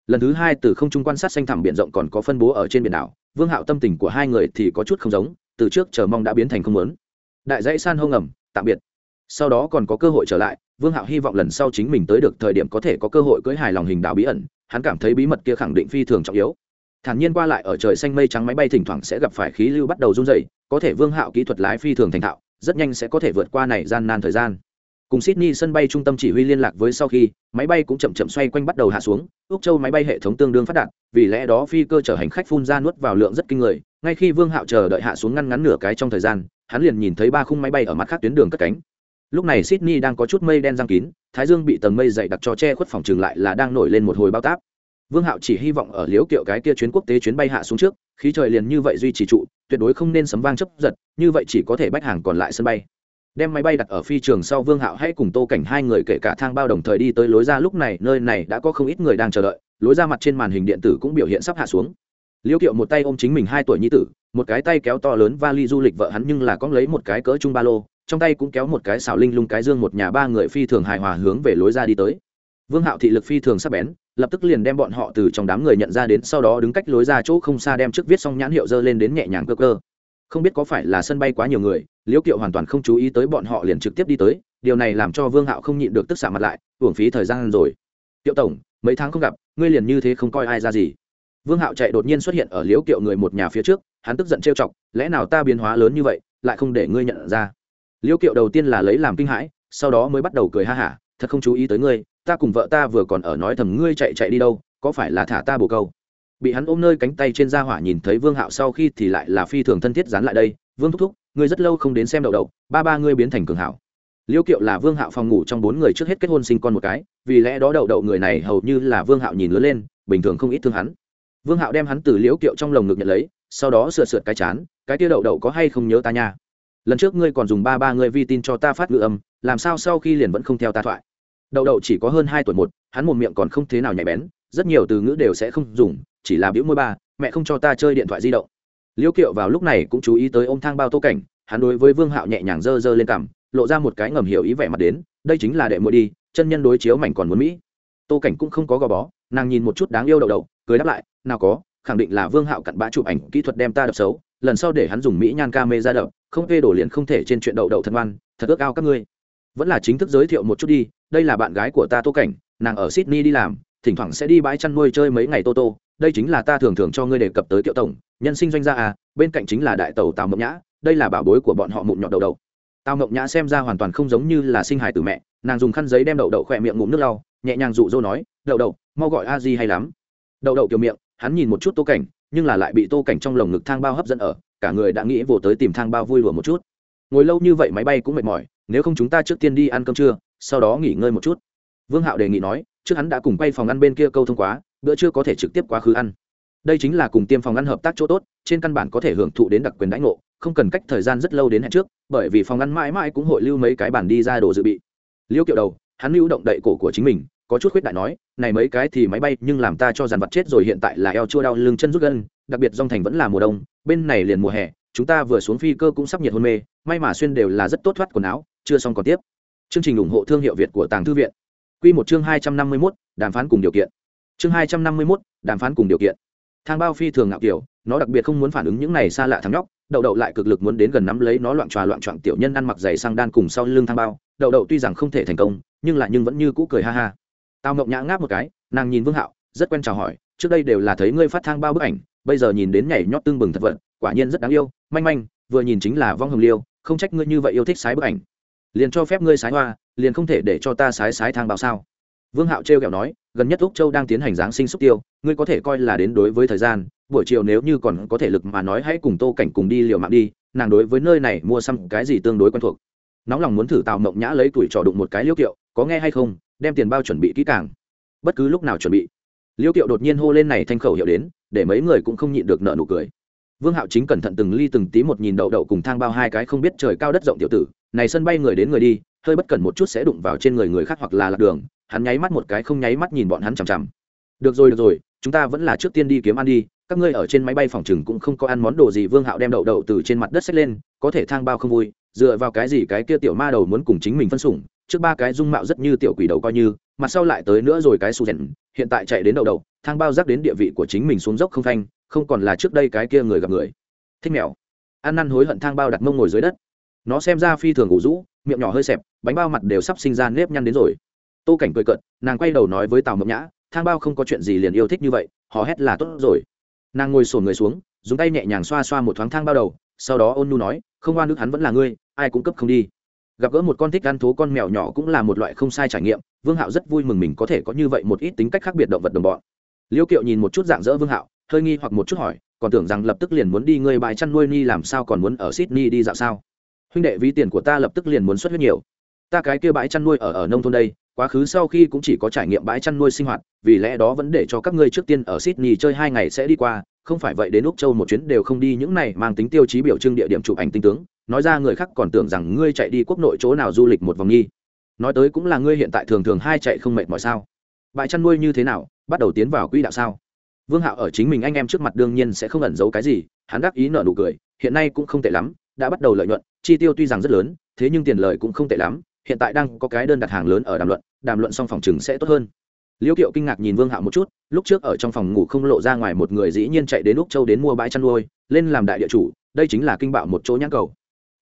Lần thứ hai từ không trung quan sát xanh thẳm biển rộng còn có phân bố ở trên biển đảo, vương hạo tâm tình của hai người thì có chút không giống, từ trước chờ mong đã biến thành không lớn đại dãy san hô ngầm, tạm biệt. Sau đó còn có cơ hội trở lại, vương hạo hy vọng lần sau chính mình tới được thời điểm có thể có cơ hội cưới hài lòng hình đảo bí ẩn hắn cảm thấy bí mật kia khẳng định phi thường trọng yếu. Thản nhiên qua lại ở trời xanh mây trắng máy bay thỉnh thoảng sẽ gặp phải khí lưu bắt đầu run dày có thể vương hạo kỹ thuật lái phi thường thành thạo, rất nhanh sẽ có thể vượt qua này gian nan thời gian. Cùng sydney sân bay trung tâm chỉ huy liên lạc với sau khi, máy bay cũng chậm chậm xoay quanh bắt đầu hạ xuống, úc châu máy bay hệ thống tương đương phát đạt, vì lẽ đó phi cơ chở hành khách phun ra nuốt vào lượng rất kinh người, ngay khi vương hạo chờ đợi hạ xuống ngăn ngắn nửa cái trong thời gian, hắn liền nhìn thấy ba khung máy bay ở mặt khác tuyến đường cất cánh lúc này sydney đang có chút mây đen giang kín, thái dương bị tầng mây dày đặc cho che khuất phòng trường lại là đang nổi lên một hồi bao táp. Vương hạo chỉ hy vọng ở liếu kiệu cái kia chuyến quốc tế chuyến bay hạ xuống trước, khí trời liền như vậy duy trì trụ, tuyệt đối không nên sấm vang chấp giật, như vậy chỉ có thể bách hàng còn lại sân bay. Đem máy bay đặt ở phi trường sau vương hạo hãy cùng tô cảnh hai người kể cả thang bao đồng thời đi tới lối ra lúc này, nơi này đã có không ít người đang chờ đợi, lối ra mặt trên màn hình điện tử cũng biểu hiện sắp hạ xuống. Liêu kiệu một tay ôm chính mình hai tuổi nhi tử, một cái tay kéo to lớn vali du lịch vợ hắn nhưng là có lấy một cái cỡ chung ba lô trong tay cũng kéo một cái xảo linh lung cái dương một nhà ba người phi thường hài hòa hướng về lối ra đi tới. Vương hạo thị lực phi thường sắp bén, lập tức liền đem bọn họ từ trong đám người nhận ra đến sau đó đứng cách lối ra chỗ không xa đem trước viết xong nhãn hiệu dơ lên đến nhẹ nhàng cơ cơ. Không biết có phải là sân bay quá nhiều người, liễu kiệu hoàn toàn không chú ý tới bọn họ liền trực tiếp đi tới, điều này làm cho vương hạo không nhịn được tức xạ mặt lại hưởng phí thời gian rồi. Kiệu tổng, mấy tháng không gặp, ngươi liền như thế không coi ai ra gì? Vương hạo chạy đột nhiên xuất hiện ở liễu kiệu người một nhà phía trước, hắn tức giận trêu chọc, lẽ nào ta biến hóa lớn như vậy, lại không để ngươi nhận ra? Liễu kiệu đầu tiên là lấy làm kinh hãi, sau đó mới bắt đầu cười ha hả, thật không chú ý tới ngươi, ta cùng vợ ta vừa còn ở nói thầm ngươi chạy chạy đi đâu, có phải là thả ta bồ câu? Bị hắn ôm nơi cánh tay trên da hỏa nhìn thấy vương hạo sau khi thì lại là phi thường thân thiết dán lại đây, vương thúc thúc, ngươi rất lâu không đến xem đậu đậu, ba ba ngươi biến thành cường hảo. Liêu kiệu là vương hạo phòng ngủ trong bốn người trước hết kết hôn sinh con một cái, vì lẽ đó đậu đậu người này hầu như là vương hạo nhìn lớn lên, bình thường không ít thương hắn. Vương hạo đem hắn từ liễu kiệu trong lồng ngực nhận lấy, sau đó sửa sượt cái chán, cái tia đậu đậu có hay không nhớ ta nha? Lần trước ngươi còn dùng ba ba ngươi vi tin cho ta phát ngữ âm, làm sao sau khi liền vẫn không theo ta thoại? Đậu đậu chỉ có hơn hai tuổi một, hắn một miệng còn không thế nào nhạy bén, rất nhiều từ ngữ đều sẽ không dùng, chỉ là biểu môi ba, mẹ không cho ta chơi điện thoại di động. Liễu kiệu vào lúc này cũng chú ý tới ô m thang bao tô cảnh, hắn đối với vương hạo nhẹ nhàng dơ dơ lên cằm, lộ ra một cái ngầm hiểu ý vẻ mặt đến, đây chính là đệ muội đi, chân nhân đối chiếu mảnh còn muốn mỹ. Tô cảnh cũng không có gò bó, nàng nhìn một chút đáng yêu đậu đậu, cười đáp lại, nào có, khẳng định là vương hạo cặn bã chụp ảnh kỹ thuật đem ta đập xấu lần sau để hắn dùng mỹ nhan ca mê ra đậu không phê đổ liền không thể trên chuyện đậu đậu thân ngoan thật ước ao các ngươi. Vẫn là chính thức giới thiệu một chút đi, đây là bạn gái của ta tô cảnh, nàng ở sydney đi làm, thỉnh thoảng sẽ đi bãi chăn nuôi chơi mấy ngày tô tô, đây chính là ta thường thường cho ngươi đề cập tới kiệu tổng, nhân sinh doanh gia à bên cạnh chính là đại tàu tào mộng nhã, đây là bảo bối của bọn họ mụn nhọt đầu đầu tào mộng nhã xem ra hoàn toàn không giống như là sinh hài từ mẹ, nàng dùng khăn giấy đem đậu đậu khỏe miệng ngụm nước lau, nhẹ nhàng dụ dỗ nói, đậu đậu, mau gọi a di hay lắm. Đậu đậu kiểu miệng, hắn nhìn một chút tô cảnh nhưng là lại bị tô cảnh trong lồng ngực thang bao hấp dẫn ở, cả người đã nghĩ vồ tới tìm thang bao vui lùa một chút. Ngồi lâu như vậy máy bay cũng mệt mỏi, nếu không chúng ta trước tiên đi ăn cơm trưa, sau đó nghỉ ngơi một chút. Vương hạo đề nghị nói, trước hắn đã cùng bay phòng ăn bên kia câu thông quá, bữa trưa có thể trực tiếp quá khứ ăn. Đây chính là cùng tiêm phòng ăn hợp tác chỗ tốt, trên căn bản có thể hưởng thụ đến đặc quyền đãi ngộ, không cần cách thời gian rất lâu đến hẹn trước, bởi vì phòng ăn mãi mãi cũng hội lưu mấy cái bản đi ra đồ dự bị. Liêu kiệu đầu, hắn lưu động đậy cổ của chính mình có chút khuyết đại nói, này mấy cái thì máy bay, nhưng làm ta cho dàn vật chết rồi hiện tại là eo chua đau, lưng chân rút gân, đặc biệt dòng thành vẫn là mùa đông, bên này liền mùa hè, chúng ta vừa xuống phi cơ cũng sắp nhiệt hôn mê, may mà xuyên đều là rất tốt thoát quần áo, chưa xong còn tiếp. Chương trình ủng hộ thương hiệu việt của tàng thư viện. Q một chương hai trăm năm mươi mốt, đàm phán cùng điều kiện. Chương hai trăm năm mươi mốt, đàm phán cùng điều kiện. Thang bao phi thường ngạo kiểu, nó đặc biệt không muốn phản ứng những này xa lạ thằng nhóc, đậu đậu lại cực lực muốn đến gần nắm lấy nó loạn tròa loạn trọn tiểu nhân ăn mặc giày sang đan cùng sau lưng thang bao, đậu đậu tuy rằng không thể thành công, nhưng lại nhưng vẫn như cũ cười ha ha tao mộng nhã ngáp một cái, nàng nhìn vương hạo, rất quen chào hỏi, trước đây đều là thấy ngươi phát thang bao bức ảnh, bây giờ nhìn đến nhảy nhót tương bừng thật vật quả nhiên rất đáng yêu, manh manh, vừa nhìn chính là vong hồng liêu, không trách ngươi như vậy yêu thích sái bức ảnh. Liền cho phép ngươi sái hoa, liền không thể để cho ta sái sái thang bao sao. Vương hạo trêu kẹo nói, gần nhất úc châu đang tiến hành giáng sinh xúc tiêu, ngươi có thể coi là đến đối với thời gian, buổi chiều nếu như còn có thể lực mà nói hãy cùng tô cảnh cùng đi liều mạng đi, nàng đối với nơi này mua xăm cái gì tương đối quen thuộc nóng lòng muốn thử tào mộng nhã lấy tuổi trò đụng một cái liêu kiệu, có nghe hay không, đem tiền bao chuẩn bị kỹ càng. Bất cứ lúc nào chuẩn bị, liêu kiệu đột nhiên hô lên này thanh khẩu hiệu đến, để mấy người cũng không nhịn được nợ nụ cười. Vương hạo chính cẩn thận từng ly từng tí một nhìn đậu đậu cùng thang bao hai cái không biết trời cao đất rộng tiểu tử, này sân bay người đến người đi, hơi bất cẩn một chút sẽ đụng vào trên người người khác hoặc là lạc đường, hắn nháy mắt một cái không nháy mắt nhìn bọn hắn chằm chằm. Được rồi được rồi, chúng ta vẫn là trước tiên đi kiếm ăn đi, các ngươi ở trên máy bay phòng chừng cũng không có ăn món đồ gì, vương hạo đem đậu đậu từ trên mặt đất xách lên, có thể thang bao không vui dựa vào cái gì cái kia tiểu ma đầu muốn cùng chính mình phân sủng, trước ba cái dung mạo rất như tiểu quỷ đầu coi như, mặt sau lại tới nữa rồi cái su rèn, hiện tại chạy đến đầu đầu, thang bao rắc đến địa vị của chính mình xuống dốc không thanh, không còn là trước đây cái kia người gặp người. Thích mèo. Ăn năn hối hận thang bao đặt mông ngồi dưới đất. Nó xem ra phi thường ngủ rũ, miệng nhỏ hơi xẹp, bánh bao mặt đều sắp sinh ra nếp nhăn đến rồi. Tô cảnh cười cợt, nàng quay đầu nói với tào mộng nhã, thang bao không có chuyện gì liền yêu thích như vậy họ hét là tốt rồi. Nàng ngồi sổn người xuống, dùng tay nhẹ nhàng xoa xoa một thoáng thang bao đầu sau đó ôn nu nói, không oan nước hắn vẫn là ngươi, ai cũng cấp không đi. Gặp gỡ một con thích ăn thú con mèo nhỏ cũng là một loại không sai trải nghiệm, vương hạo rất vui mừng mình có thể có như vậy một ít tính cách khác biệt động vật đồng bọn. Liêu kiệu nhìn một chút dạng dỡ vương hạo, hơi nghi hoặc một chút hỏi, còn tưởng rằng lập tức liền muốn đi ngươi bãi chăn nuôi ni làm sao còn muốn ở sydney đi dạo sao? Huynh đệ ví tiền của ta lập tức liền muốn xuất huyết nhiều. Ta cái kia bãi chăn nuôi ở ở nông thôn đây, quá khứ sau khi cũng chỉ có trải nghiệm bãi chăn nuôi sinh hoạt, vì lẽ đó vẫn để cho các ngươi trước tiên ở sydney chơi hai ngày sẽ đi qua không phải vậy đến úc châu một chuyến đều không đi, những này mang tính tiêu chí biểu trưng địa điểm chụp ảnh tinh tướng. Nói ra người khác còn tưởng rằng ngươi chạy đi quốc nội chỗ nào du lịch một vòng nhi nói tới cũng là ngươi hiện tại thường thường hai chạy không mệt mỏi sao? Bại chăn nuôi như thế nào? Bắt đầu tiến vào quỹ đạo sao? Vương hạo ở chính mình anh em trước mặt đương nhiên sẽ không ẩn giấu cái gì, hắn đắc ý nợ nụ cười, hiện nay cũng không tệ lắm, đã bắt đầu lợi nhuận, chi tiêu tuy rằng rất lớn, thế nhưng tiền lời cũng không tệ lắm, hiện tại đang có cái đơn đặt hàng lớn ở đàm luận đàm luận xong phòng chừng sẽ tốt hơn liêu kiệu kinh ngạc nhìn vương hạo một chút, lúc trước ở trong phòng ngủ không lộ ra ngoài một người dĩ nhiên chạy đến úc châu đến mua bãi chăn nuôi, lên làm đại địa chủ, đây chính là kinh bạo một chỗ nhãn cầu.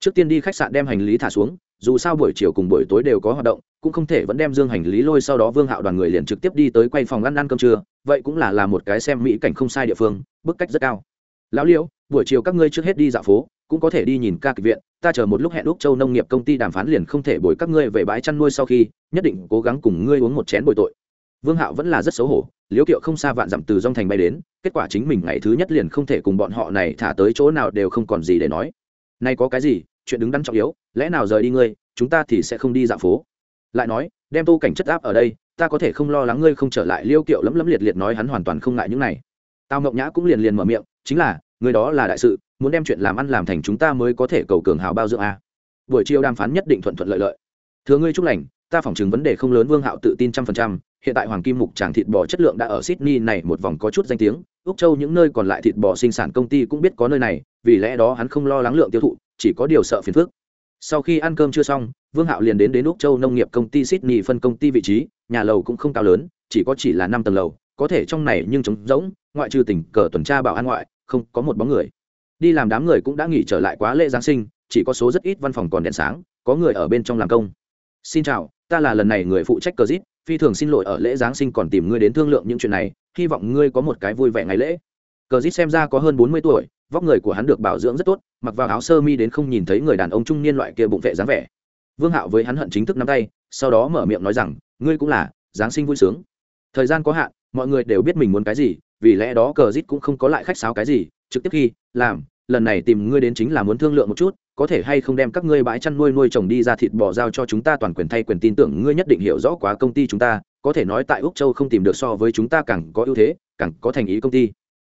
Trước tiên đi khách sạn đem hành lý thả xuống, dù sao buổi chiều cùng buổi tối đều có hoạt động, cũng không thể vẫn đem dương hành lý lôi sau đó vương hạo đoàn người liền trực tiếp đi tới quay phòng ăn ăn cơm trưa, vậy cũng là là một cái xem mỹ cảnh không sai địa phương, bức cách rất cao. Lão liễu buổi chiều các ngươi trước hết đi dạo phố, cũng có thể đi nhìn ca kịch viện, ta chờ một lúc hẹn úc châu nông nghiệp công ty đàm phán liền không thể bồi các ngươi về bãi chăn nuôi sau khi, nhất định cố gắng cùng ngươi uống một chén bồi tội vương hạo vẫn là rất xấu hổ, liễu kiệu không xa vạn dặm từ dong thành bay đến, kết quả chính mình ngày thứ nhất liền không thể cùng bọn họ này thả tới chỗ nào đều không còn gì để nói. Nay có cái gì, chuyện đứng đắn trọng yếu, lẽ nào rời đi ngươi, chúng ta thì sẽ không đi dạo phố. Lại nói, đem tô cảnh chất áp ở đây, ta có thể không lo lắng ngươi không trở lại liêu kiệu lấm lấm liệt liệt nói hắn hoàn toàn không ngại những này. Tao ngọc nhã cũng liền liền mở miệng, chính là, người đó là đại sự, muốn đem chuyện làm ăn làm thành chúng ta mới có thể cầu cường hào bao dưỡng a. Buổi chiều đàm phán nhất định thuận thuận lợi lợi. Thưa ngươi chúc lành, ta phỏng chứng vấn đề không lớn, vương hạo tự tin trăm phần trăm hiện tại hoàng kim mục tràng thịt bò chất lượng đã ở sydney này một vòng có chút danh tiếng. Úc châu những nơi còn lại thịt bò sinh sản công ty cũng biết có nơi này, vì lẽ đó hắn không lo lắng lượng tiêu thụ, chỉ có điều sợ phiền phức. Sau khi ăn cơm chưa xong, vương hạo liền đến đến úc châu nông nghiệp công ty sydney phân công ty vị trí, nhà lầu cũng không cao lớn, chỉ có chỉ là năm tầng lầu, có thể trong này nhưng trống rỗng, ngoại trừ tỉnh cờ tuần tra bảo an ngoại, không có một bóng người. Đi làm đám người cũng đã nghỉ trở lại quá lễ giáng sinh, chỉ có số rất ít văn phòng còn đèn sáng, có người ở bên trong làm công. Xin chào, ta là lần này người phụ trách cờ zip phi thường xin lỗi ở lễ giáng sinh còn tìm ngươi đến thương lượng những chuyện này, hy vọng ngươi có một cái vui vẻ ngày lễ. Cờ dít xem ra có hơn bốn mươi tuổi, vóc người của hắn được bảo dưỡng rất tốt, mặc vào áo sơ mi đến không nhìn thấy người đàn ông trung niên loại kia bụng vệ dáng vẻ. Vương hạo với hắn hận chính thức nắm tay, sau đó mở miệng nói rằng, ngươi cũng là, giáng sinh vui sướng. Thời gian có hạn, mọi người đều biết mình muốn cái gì, vì lẽ đó cờ dít cũng không có lại khách sáo cái gì, trực tiếp khi, làm lần này tìm ngươi đến chính là muốn thương lượng một chút, có thể hay không đem các ngươi bãi chăn nuôi nuôi trồng đi ra thịt bò giao cho chúng ta toàn quyền thay quyền tin tưởng ngươi nhất định hiểu rõ quá công ty chúng ta, có thể nói tại úc châu không tìm được so với chúng ta càng có ưu thế, càng có thành ý công ty.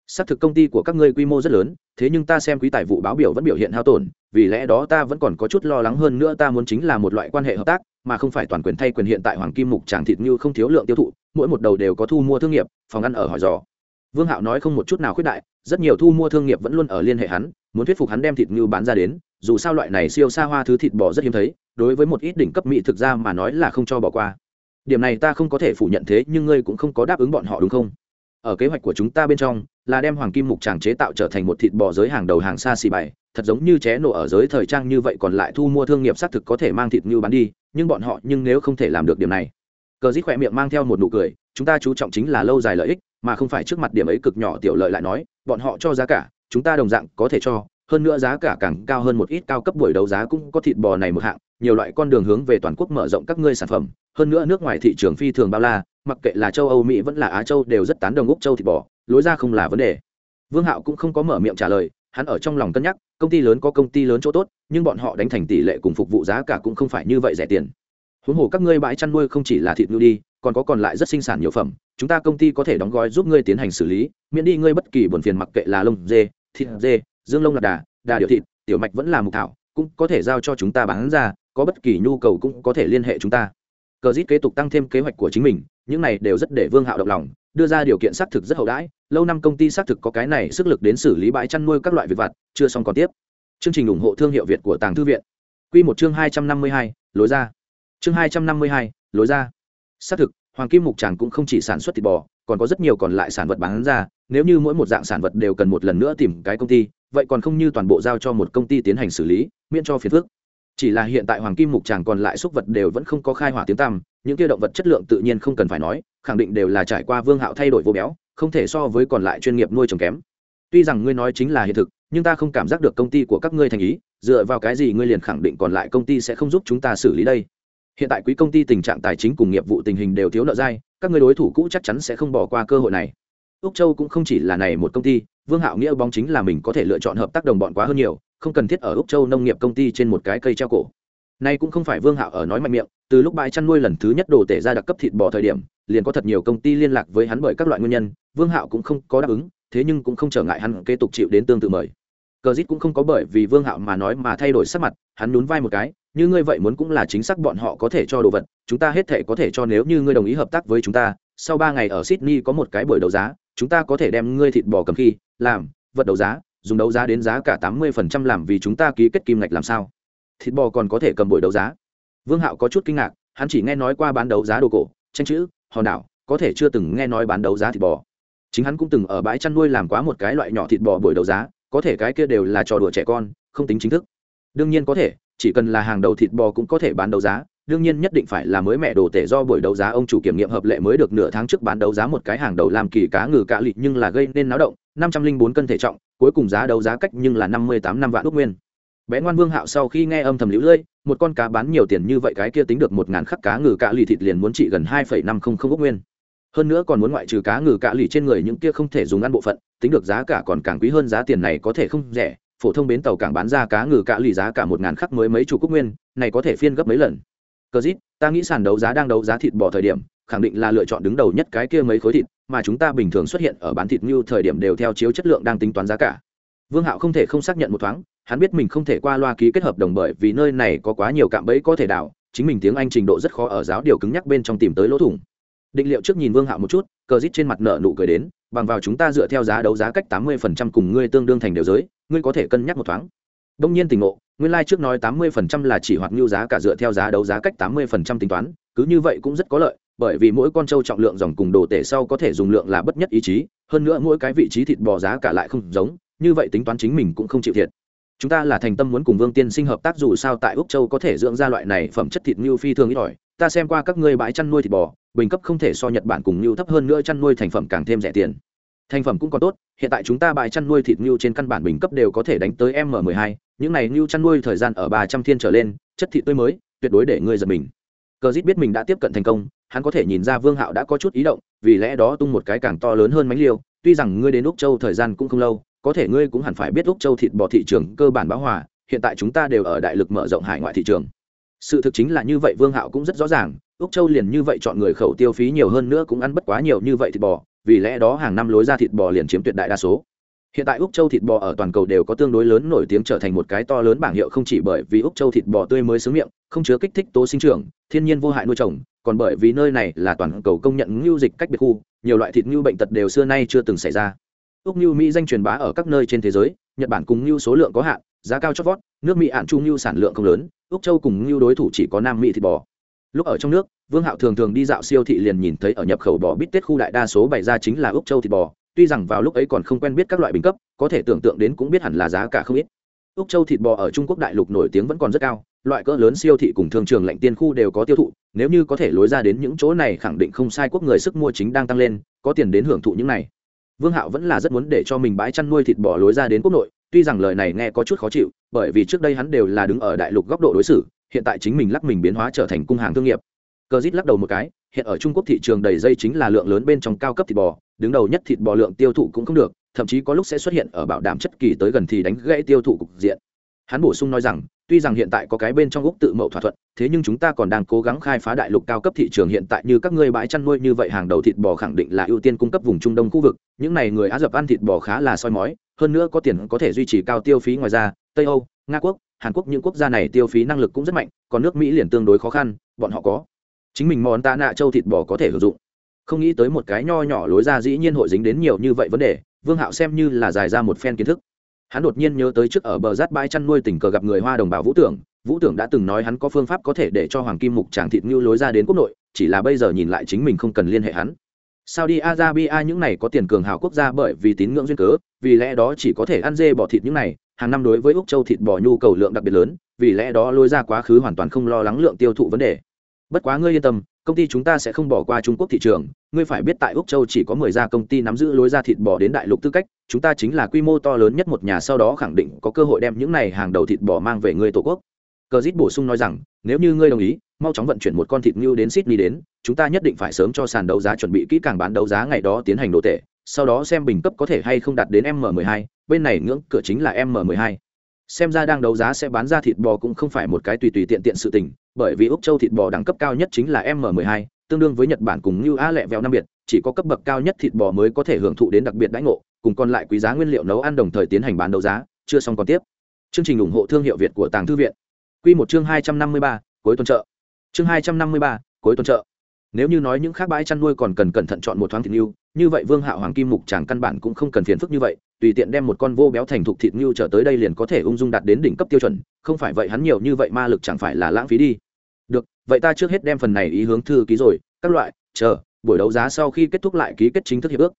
Xác thực công ty của các ngươi quy mô rất lớn, thế nhưng ta xem quý tài vụ báo biểu vẫn biểu hiện hao tổn, vì lẽ đó ta vẫn còn có chút lo lắng hơn nữa ta muốn chính là một loại quan hệ hợp tác, mà không phải toàn quyền thay quyền hiện tại hoàng kim mục tràng thịt như không thiếu lượng tiêu thụ, mỗi một đầu đều có thu mua thương nghiệp, phòng ăn ở hỏi dò. Vương hạo nói không một chút nào khuyết đại rất nhiều thu mua thương nghiệp vẫn luôn ở liên hệ hắn, muốn thuyết phục hắn đem thịt ngưu bán ra đến, dù sao loại này siêu xa hoa thứ thịt bò rất hiếm thấy, đối với một ít đỉnh cấp mỹ thực ra mà nói là không cho bỏ qua. Điểm này ta không có thể phủ nhận thế, nhưng ngươi cũng không có đáp ứng bọn họ đúng không? Ở kế hoạch của chúng ta bên trong, là đem hoàng kim mục tràng chế tạo trở thành một thịt bò giới hàng đầu hàng xa xì bày thật giống như ché nổ ở giới thời trang như vậy còn lại thu mua thương nghiệp xác thực có thể mang thịt như bán đi, nhưng bọn họ nhưng nếu không thể làm được điểm này. Cờ dít khỏe miệng mang theo một nụ cười, chúng ta chú trọng chính là lâu dài lợi ích mà không phải trước mặt điểm ấy cực nhỏ tiểu lợi lại nói, bọn họ cho giá cả, chúng ta đồng dạng có thể cho, hơn nữa giá cả càng cao hơn một ít cao cấp buổi đấu giá cũng có thịt bò này một hạng, nhiều loại con đường hướng về toàn quốc mở rộng các ngươi sản phẩm, hơn nữa nước ngoài thị trường phi thường bao la, mặc kệ là châu âu, mỹ vẫn là á châu đều rất tán đồng úc châu thịt bò, lối ra không là vấn đề. Vương hạo cũng không có mở miệng trả lời, hắn ở trong lòng cân nhắc, công ty lớn có công ty lớn chỗ tốt, nhưng bọn họ đánh thành tỷ lệ cùng phục vụ giá cả cũng không phải như vậy rẻ tiền. Huống hồ các ngươi bãi chăn nuôi không chỉ là thịt ngưu đi còn có còn lại rất sinh sản nhiều phẩm, chúng ta công ty có thể đóng gói giúp ngươi tiến hành xử lý, miễn đi ngươi bất kỳ buồn phiền mặc kệ là lông dê, thịt dê, dương lông lạc đà đà điệu thịt, tiểu mạch vẫn là mục thảo, cũng có thể giao cho chúng ta bán ra, có bất kỳ nhu cầu cũng có thể liên hệ chúng ta. Cờ dít kế tục tăng thêm kế hoạch của chính mình, những này đều rất để vương hạo động lòng, đưa ra điều kiện xác thực rất hậu đãi, lâu năm công ty xác thực có cái này sức lực đến xử lý bãi chăn nuôi các loại việc vặt, chưa xong còn tiếp. Chương trình ủng hộ thương hiệu việt của tàng thư viện. Q một chương hai trăm năm mươi hai, lối ra. Chương hai trăm năm mươi hai, lối ra xác thực, hoàng kim mục tràng cũng không chỉ sản xuất thịt bò, còn có rất nhiều còn lại sản vật bán ra. Nếu như mỗi một dạng sản vật đều cần một lần nữa tìm cái công ty, vậy còn không như toàn bộ giao cho một công ty tiến hành xử lý, miễn cho phiền phức. Chỉ là hiện tại hoàng kim mục tràng còn lại xúc vật đều vẫn không có khai hỏa tiếng tăm, những kia động vật chất lượng tự nhiên không cần phải nói, khẳng định đều là trải qua vương hạo thay đổi vô béo, không thể so với còn lại chuyên nghiệp nuôi trồng kém. Tuy rằng ngươi nói chính là hiện thực, nhưng ta không cảm giác được công ty của các ngươi thành ý, dựa vào cái gì ngươi liền khẳng định còn lại công ty sẽ không giúp chúng ta xử lý đây? Hiện tại quý công ty tình trạng tài chính cùng nghiệp vụ tình hình đều thiếu nợ dai, các người đối thủ cũ chắc chắn sẽ không bỏ qua cơ hội này. Úc châu cũng không chỉ là này một công ty, vương hạo nghĩa bóng chính là mình có thể lựa chọn hợp tác đồng bọn quá hơn nhiều, không cần thiết ở úc châu nông nghiệp công ty trên một cái cây treo cổ. Nay cũng không phải vương hạo ở nói mạnh miệng, từ lúc bãi chăn nuôi lần thứ nhất đồ tể ra đặc cấp thịt bò thời điểm, liền có thật nhiều công ty liên lạc với hắn bởi các loại nguyên nhân, vương hạo cũng không có đáp ứng, thế nhưng cũng không trở ngại hắn kế tục chịu đến tương tự mời cờ dít cũng không có bởi vì vương hạo mà nói mà thay đổi sắc mặt, hắn nhún vai một cái, như ngươi vậy muốn cũng là chính xác bọn họ có thể cho đồ vật, chúng ta hết thể có thể cho nếu như ngươi đồng ý hợp tác với chúng ta, sau ba ngày ở sydney có một cái buổi đấu giá, chúng ta có thể đem ngươi thịt bò cầm khi, làm vật đấu giá, dùng đấu giá đến giá cả tám mươi phần trăm làm vì chúng ta ký kết kim ngạch làm sao? Thịt bò còn có thể cầm buổi đấu giá. Vương hạo có chút kinh ngạc, hắn chỉ nghe nói qua bán đấu giá đồ cổ, tranh chữ, hòn đảo, có thể chưa từng nghe nói bán đấu giá thịt bò. Chính hắn cũng từng ở bãi chăn nuôi làm quá một cái loại nhỏ thịt bò buổi đấu giá có thể cái kia đều là trò đùa trẻ con, không tính chính thức. Đương nhiên có thể, chỉ cần là hàng đầu thịt bò cũng có thể bán đấu giá, đương nhiên nhất định phải là mới mẹ đồ tể do buổi đấu giá ông chủ kiểm nghiệm hợp lệ mới được nửa tháng trước bán đấu giá một cái hàng đầu làm kỳ cá ngừ cạ lịt nhưng là gây nên náo động, năm trăm linh bốn cân thể trọng, cuối cùng giá đấu giá cách nhưng là năm mươi tám năm vạn ước nguyên. Bé ngoan vương hạo sau khi nghe âm thầm lũ lưỡi một con cá bán nhiều tiền như vậy cái kia tính được một ngàn khắc cá ngừ cạ lì thịt liền muốn trị gần hai phẩy năm không không ước nguyên hơn nữa còn muốn ngoại trừ cá ngừ cạ lì trên người những kia không thể dùng ăn bộ phận, tính được giá cả còn càng quý hơn giá tiền này có thể không rẻ. Phổ thông bến tàu cảng bán ra cá ngừ cạ lì giá cả một ngàn khắc mới mấy chủ cúc nguyên, này có thể phiên gấp mấy lần. Cờ dít, ta nghĩ sàn đấu giá đang đấu giá thịt bò thời điểm, khẳng định là lựa chọn đứng đầu nhất cái kia mấy khối thịt, mà chúng ta bình thường xuất hiện ở bán thịt như thời điểm đều theo chiếu chất lượng đang tính toán giá cả. Vương hạo không thể không xác nhận một thoáng, hắn biết mình không thể qua loa ký kết hợp đồng bởi vì nơi này có quá nhiều cạm bẫy có thể đảo chính mình tiếng anh trình độ rất khó ở giáo điều cứng nhắc bên trong tìm tới lỗ thủng định liệu trước nhìn vương hạo một chút, cờ rít trên mặt nợ nụ cười đến, bằng vào chúng ta dựa theo giá đấu giá cách tám mươi phần trăm cùng ngươi tương đương thành đều giới, ngươi có thể cân nhắc một thoáng. Đông nhiên tình ngộ, nguyên lai、like、trước nói tám mươi phần trăm là chỉ hoặc ngưu giá cả dựa theo giá đấu giá cách tám mươi phần trăm tính toán, cứ như vậy cũng rất có lợi, bởi vì mỗi con trâu trọng lượng dòng cùng đồ tể sau có thể dùng lượng là bất nhất ý chí, hơn nữa mỗi cái vị trí thịt bò giá cả lại không giống, như vậy tính toán chính mình cũng không chịu thiệt chúng ta là thành tâm muốn cùng vương tiên sinh hợp tác dù sao tại úc châu có thể dưỡng ra loại này phẩm chất thịt ngưu phi thường ít ỏi. Ta xem qua các ngươi bãi chăn nuôi thịt bò, bình cấp không thể so nhật bản cùng ngưu thấp hơn nữa chăn nuôi thành phẩm càng thêm rẻ tiền. Thành phẩm cũng còn tốt, hiện tại chúng ta bãi chăn nuôi thịt ngưu trên căn bản bình cấp đều có thể đánh tới m 12 những này ngưu chăn nuôi thời gian ở ba trăm thiên trở lên, chất thịt tươi mới, tuyệt đối để ngươi giật mình. Cờ dít biết mình đã tiếp cận thành công, hắn có thể nhìn ra vương hạo đã có chút ý động, vì lẽ đó tung một cái càng to lớn hơn mánh liêu, tuy rằng ngươi đến úc châu thời gian cũng không lâu có thể ngươi cũng hẳn phải biết úc châu thịt bò thị trường cơ bản bão hòa, hiện tại chúng ta đều ở đại lực mở rộng hải ngoại thị trường. Sự thực chính là như vậy, vương hạo cũng rất rõ ràng, úc châu liền như vậy chọn người khẩu tiêu phí nhiều hơn nữa cũng ăn bất quá nhiều như vậy thịt bò, vì lẽ đó hàng năm lối ra thịt bò liền chiếm tuyệt đại đa số. Hiện tại úc châu thịt bò ở toàn cầu đều có tương đối lớn nổi tiếng trở thành một cái to lớn bảng hiệu không chỉ bởi vì úc châu thịt bò tươi mới xứ miệng, không chứa kích thích tố sinh trưởng, thiên nhiên vô hại nuôi trồng, còn bởi vì nơi này là toàn cầu công nhận ngưu dịch cách biệt khu, nhiều loại thịt ngưu bệnh tật đều xưa nay chưa từng xảy ra úc ngưu mỹ danh truyền bá ở các nơi trên thế giới, nhật bản cùng ngưu số lượng có hạn, giá cao chót vót, nước mỹ ạn chu ngưu sản lượng không lớn, úc châu cùng ngưu đối thủ chỉ có nam mỹ thịt bò. Lúc ở trong nước, vương hạo thường thường đi dạo siêu thị liền nhìn thấy ở nhập khẩu bò bít tết khu đại đa số bày ra chính là úc châu thịt bò, tuy rằng vào lúc ấy còn không quen biết các loại bình cấp, có thể tưởng tượng đến cũng biết hẳn là giá cả không ít. Úc châu thịt bò ở trung quốc đại lục nổi tiếng vẫn còn rất cao, loại cỡ lớn siêu thị cùng thương trường lạnh tiên khu đều có tiêu thụ, nếu như có thể lối ra đến những chỗ này khẳng định không sai, quốc người sức mua chính đang tăng lên, có tiền đến hưởng thụ những này vương hạo vẫn là rất muốn để cho mình bãi chăn nuôi thịt bò lối ra đến quốc nội, tuy rằng lời này nghe có chút khó chịu, bởi vì trước đây hắn đều là đứng ở đại lục góc độ đối xử, hiện tại chính mình lắc mình biến hóa trở thành cung hàng thương nghiệp. Cờ dít lắc đầu một cái, hiện ở trung quốc thị trường đầy dây chính là lượng lớn bên trong cao cấp thịt bò, đứng đầu nhất thịt bò lượng tiêu thụ cũng không được, thậm chí có lúc sẽ xuất hiện ở bảo đảm chất kỳ tới gần thì đánh gãy tiêu thụ cục diện. Hắn bổ sung nói rằng tuy rằng hiện tại có cái bên trong úc tự mậu thỏa thuận, thế nhưng chúng ta còn đang cố gắng khai phá đại lục cao cấp thị trường hiện tại như các ngươi bãi chăn nuôi như vậy, hàng đầu thịt bò khẳng định là ưu tiên cung cấp vùng trung đông khu vực, những này người á dập ăn thịt bò khá là soi mói, hơn nữa có tiền có thể duy trì cao tiêu phí ngoài ra, tây âu, nga quốc, hàn quốc, những quốc gia này tiêu phí năng lực cũng rất mạnh, còn nước mỹ liền tương đối khó khăn, bọn họ có. Chính mình món ta nạ châu thịt bò có thể sử dụng. Không nghĩ tới một cái nho nhỏ lối ra dĩ nhiên hội dính đến nhiều như vậy vấn đề, vương hạo xem như là dài ra một phen kiến thức hắn đột nhiên nhớ tới trước ở bờ rát bãi chăn nuôi tình cờ gặp người hoa đồng bào vũ tưởng vũ tưởng đã từng nói hắn có phương pháp có thể để cho hoàng kim mục tràng thịt ngưu lối ra đến quốc nội chỉ là bây giờ nhìn lại chính mình không cần liên hệ hắn Saudi Arabia những này có tiền cường hào quốc gia bởi vì tín ngưỡng duyên cớ, vì lẽ đó chỉ có thể ăn dê bỏ thịt những này, hàng năm đối với Úc Châu thịt bò nhu cầu lượng đặc biệt lớn, vì lẽ đó lôi ra quá khứ hoàn toàn không lo lắng lượng tiêu thụ vấn đề. Bất quá ngươi yên tâm, công ty chúng ta sẽ không bỏ qua Trung Quốc thị trường, ngươi phải biết tại Úc Châu chỉ có mười gia công ty nắm giữ lối ra thịt bò đến đại lục tư cách, chúng ta chính là quy mô to lớn nhất một nhà sau đó khẳng định có cơ hội đem những này hàng đầu thịt bò mang về ngươi tổ quốc. Cờ Dít bổ sung nói rằng, nếu như ngươi đồng ý, mau chóng vận chuyển một con thịt ngưu đến Sydney đến, chúng ta nhất định phải sớm cho sàn đấu giá chuẩn bị kỹ càng bán đấu giá ngày đó tiến hành đồ tệ, sau đó xem bình cấp có thể hay không đạt đến M12, bên này ngưỡng cửa chính là M12. Xem ra đang đấu giá sẽ bán ra thịt bò cũng không phải một cái tùy tùy tiện tiện sự tình, bởi vì Úc Châu thịt bò đẳng cấp cao nhất chính là M12, tương đương với Nhật Bản cùng như A lẹ vẹo năm biệt, chỉ có cấp bậc cao nhất thịt bò mới có thể hưởng thụ đến đặc biệt đãi ngộ, cùng còn lại quý giá nguyên liệu nấu ăn đồng thời tiến hành bán đấu giá, chưa xong còn tiếp. Chương trình ủng hộ thương hiệu Việt của Tàng Thư viện. Quy một chương 253, cuối tuần chợ. Chương 253, cuối tuần chợ. Nếu như nói những khác bãi chăn nuôi còn cần cẩn thận chọn một thoáng thịt nưu, như vậy Vương Hạo Hoàng Kim Mục chẳng căn bản cũng không cần phiền phức như vậy, tùy tiện đem một con vô béo thành thục thịt nưu trở tới đây liền có thể ung dung đạt đến đỉnh cấp tiêu chuẩn, không phải vậy hắn nhiều như vậy ma lực chẳng phải là lãng phí đi. Được, vậy ta trước hết đem phần này ý hướng thư ký rồi, các loại, chờ, buổi đấu giá sau khi kết thúc lại ký kết chính thức hiệp ước.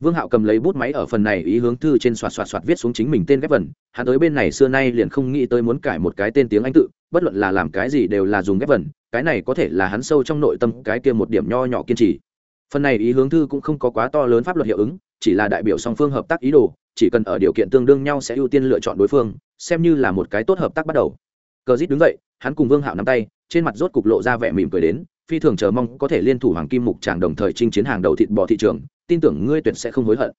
Vương Hạo cầm lấy bút máy ở phần này ý hướng thư trên soạt soạt soạt viết xuống chính mình tên ghép vần, hắn tới bên này xưa nay liền không nghĩ tới muốn cải một cái tên tiếng Anh tự, bất luận là làm cái gì đều là dùng ghép vần, cái này có thể là hắn sâu trong nội tâm cái kia một điểm nho nhỏ kiên trì. Phần này ý hướng thư cũng không có quá to lớn pháp luật hiệu ứng, chỉ là đại biểu song phương hợp tác ý đồ, chỉ cần ở điều kiện tương đương nhau sẽ ưu tiên lựa chọn đối phương, xem như là một cái tốt hợp tác bắt đầu. Cờ Dít đứng dậy, hắn cùng Vương Hạo nắm tay, trên mặt rốt cục lộ ra vẻ mỉm cười đến, phi thường chờ mong có thể liên thủ hoàng kim mục tràng đồng thời chinh chiến hàng đầu thịt bò thị trường, tin tưởng ngươi tuyệt sẽ không hối hận.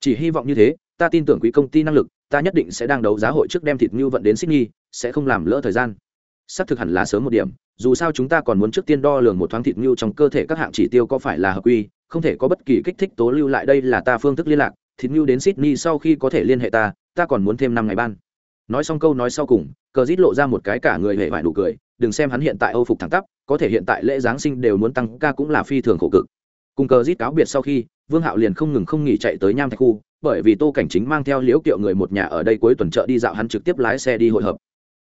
Chỉ hy vọng như thế, ta tin tưởng quý công ty năng lực, ta nhất định sẽ đang đấu giá hội trước đem thịt ngưu vận đến Sydney, sẽ không làm lỡ thời gian. Sắp thực hẳn là sớm một điểm, dù sao chúng ta còn muốn trước tiên đo lường một thoáng thịt ngưu trong cơ thể các hạng chỉ tiêu có phải là hợp quy, không thể có bất kỳ kích thích tố lưu lại đây là ta phương thức liên lạc, thịt ngưu đến Sydney sau khi có thể liên hệ ta, ta còn muốn thêm năm ngày ban nói xong câu nói sau cùng cờ rít lộ ra một cái cả người hề vải nụ cười đừng xem hắn hiện tại âu phục thẳng tắp, có thể hiện tại lễ giáng sinh đều muốn tăng ca cũng là phi thường khổ cực. Cùng cờ rít cáo biệt sau khi, vương hạo liền không ngừng không nghỉ chạy tới nham thạch khu, bởi vì tô cảnh chính mang theo liễu kiệu người một nhà ở đây cuối tuần chợ đi dạo hắn trực tiếp lái xe đi hội hợp.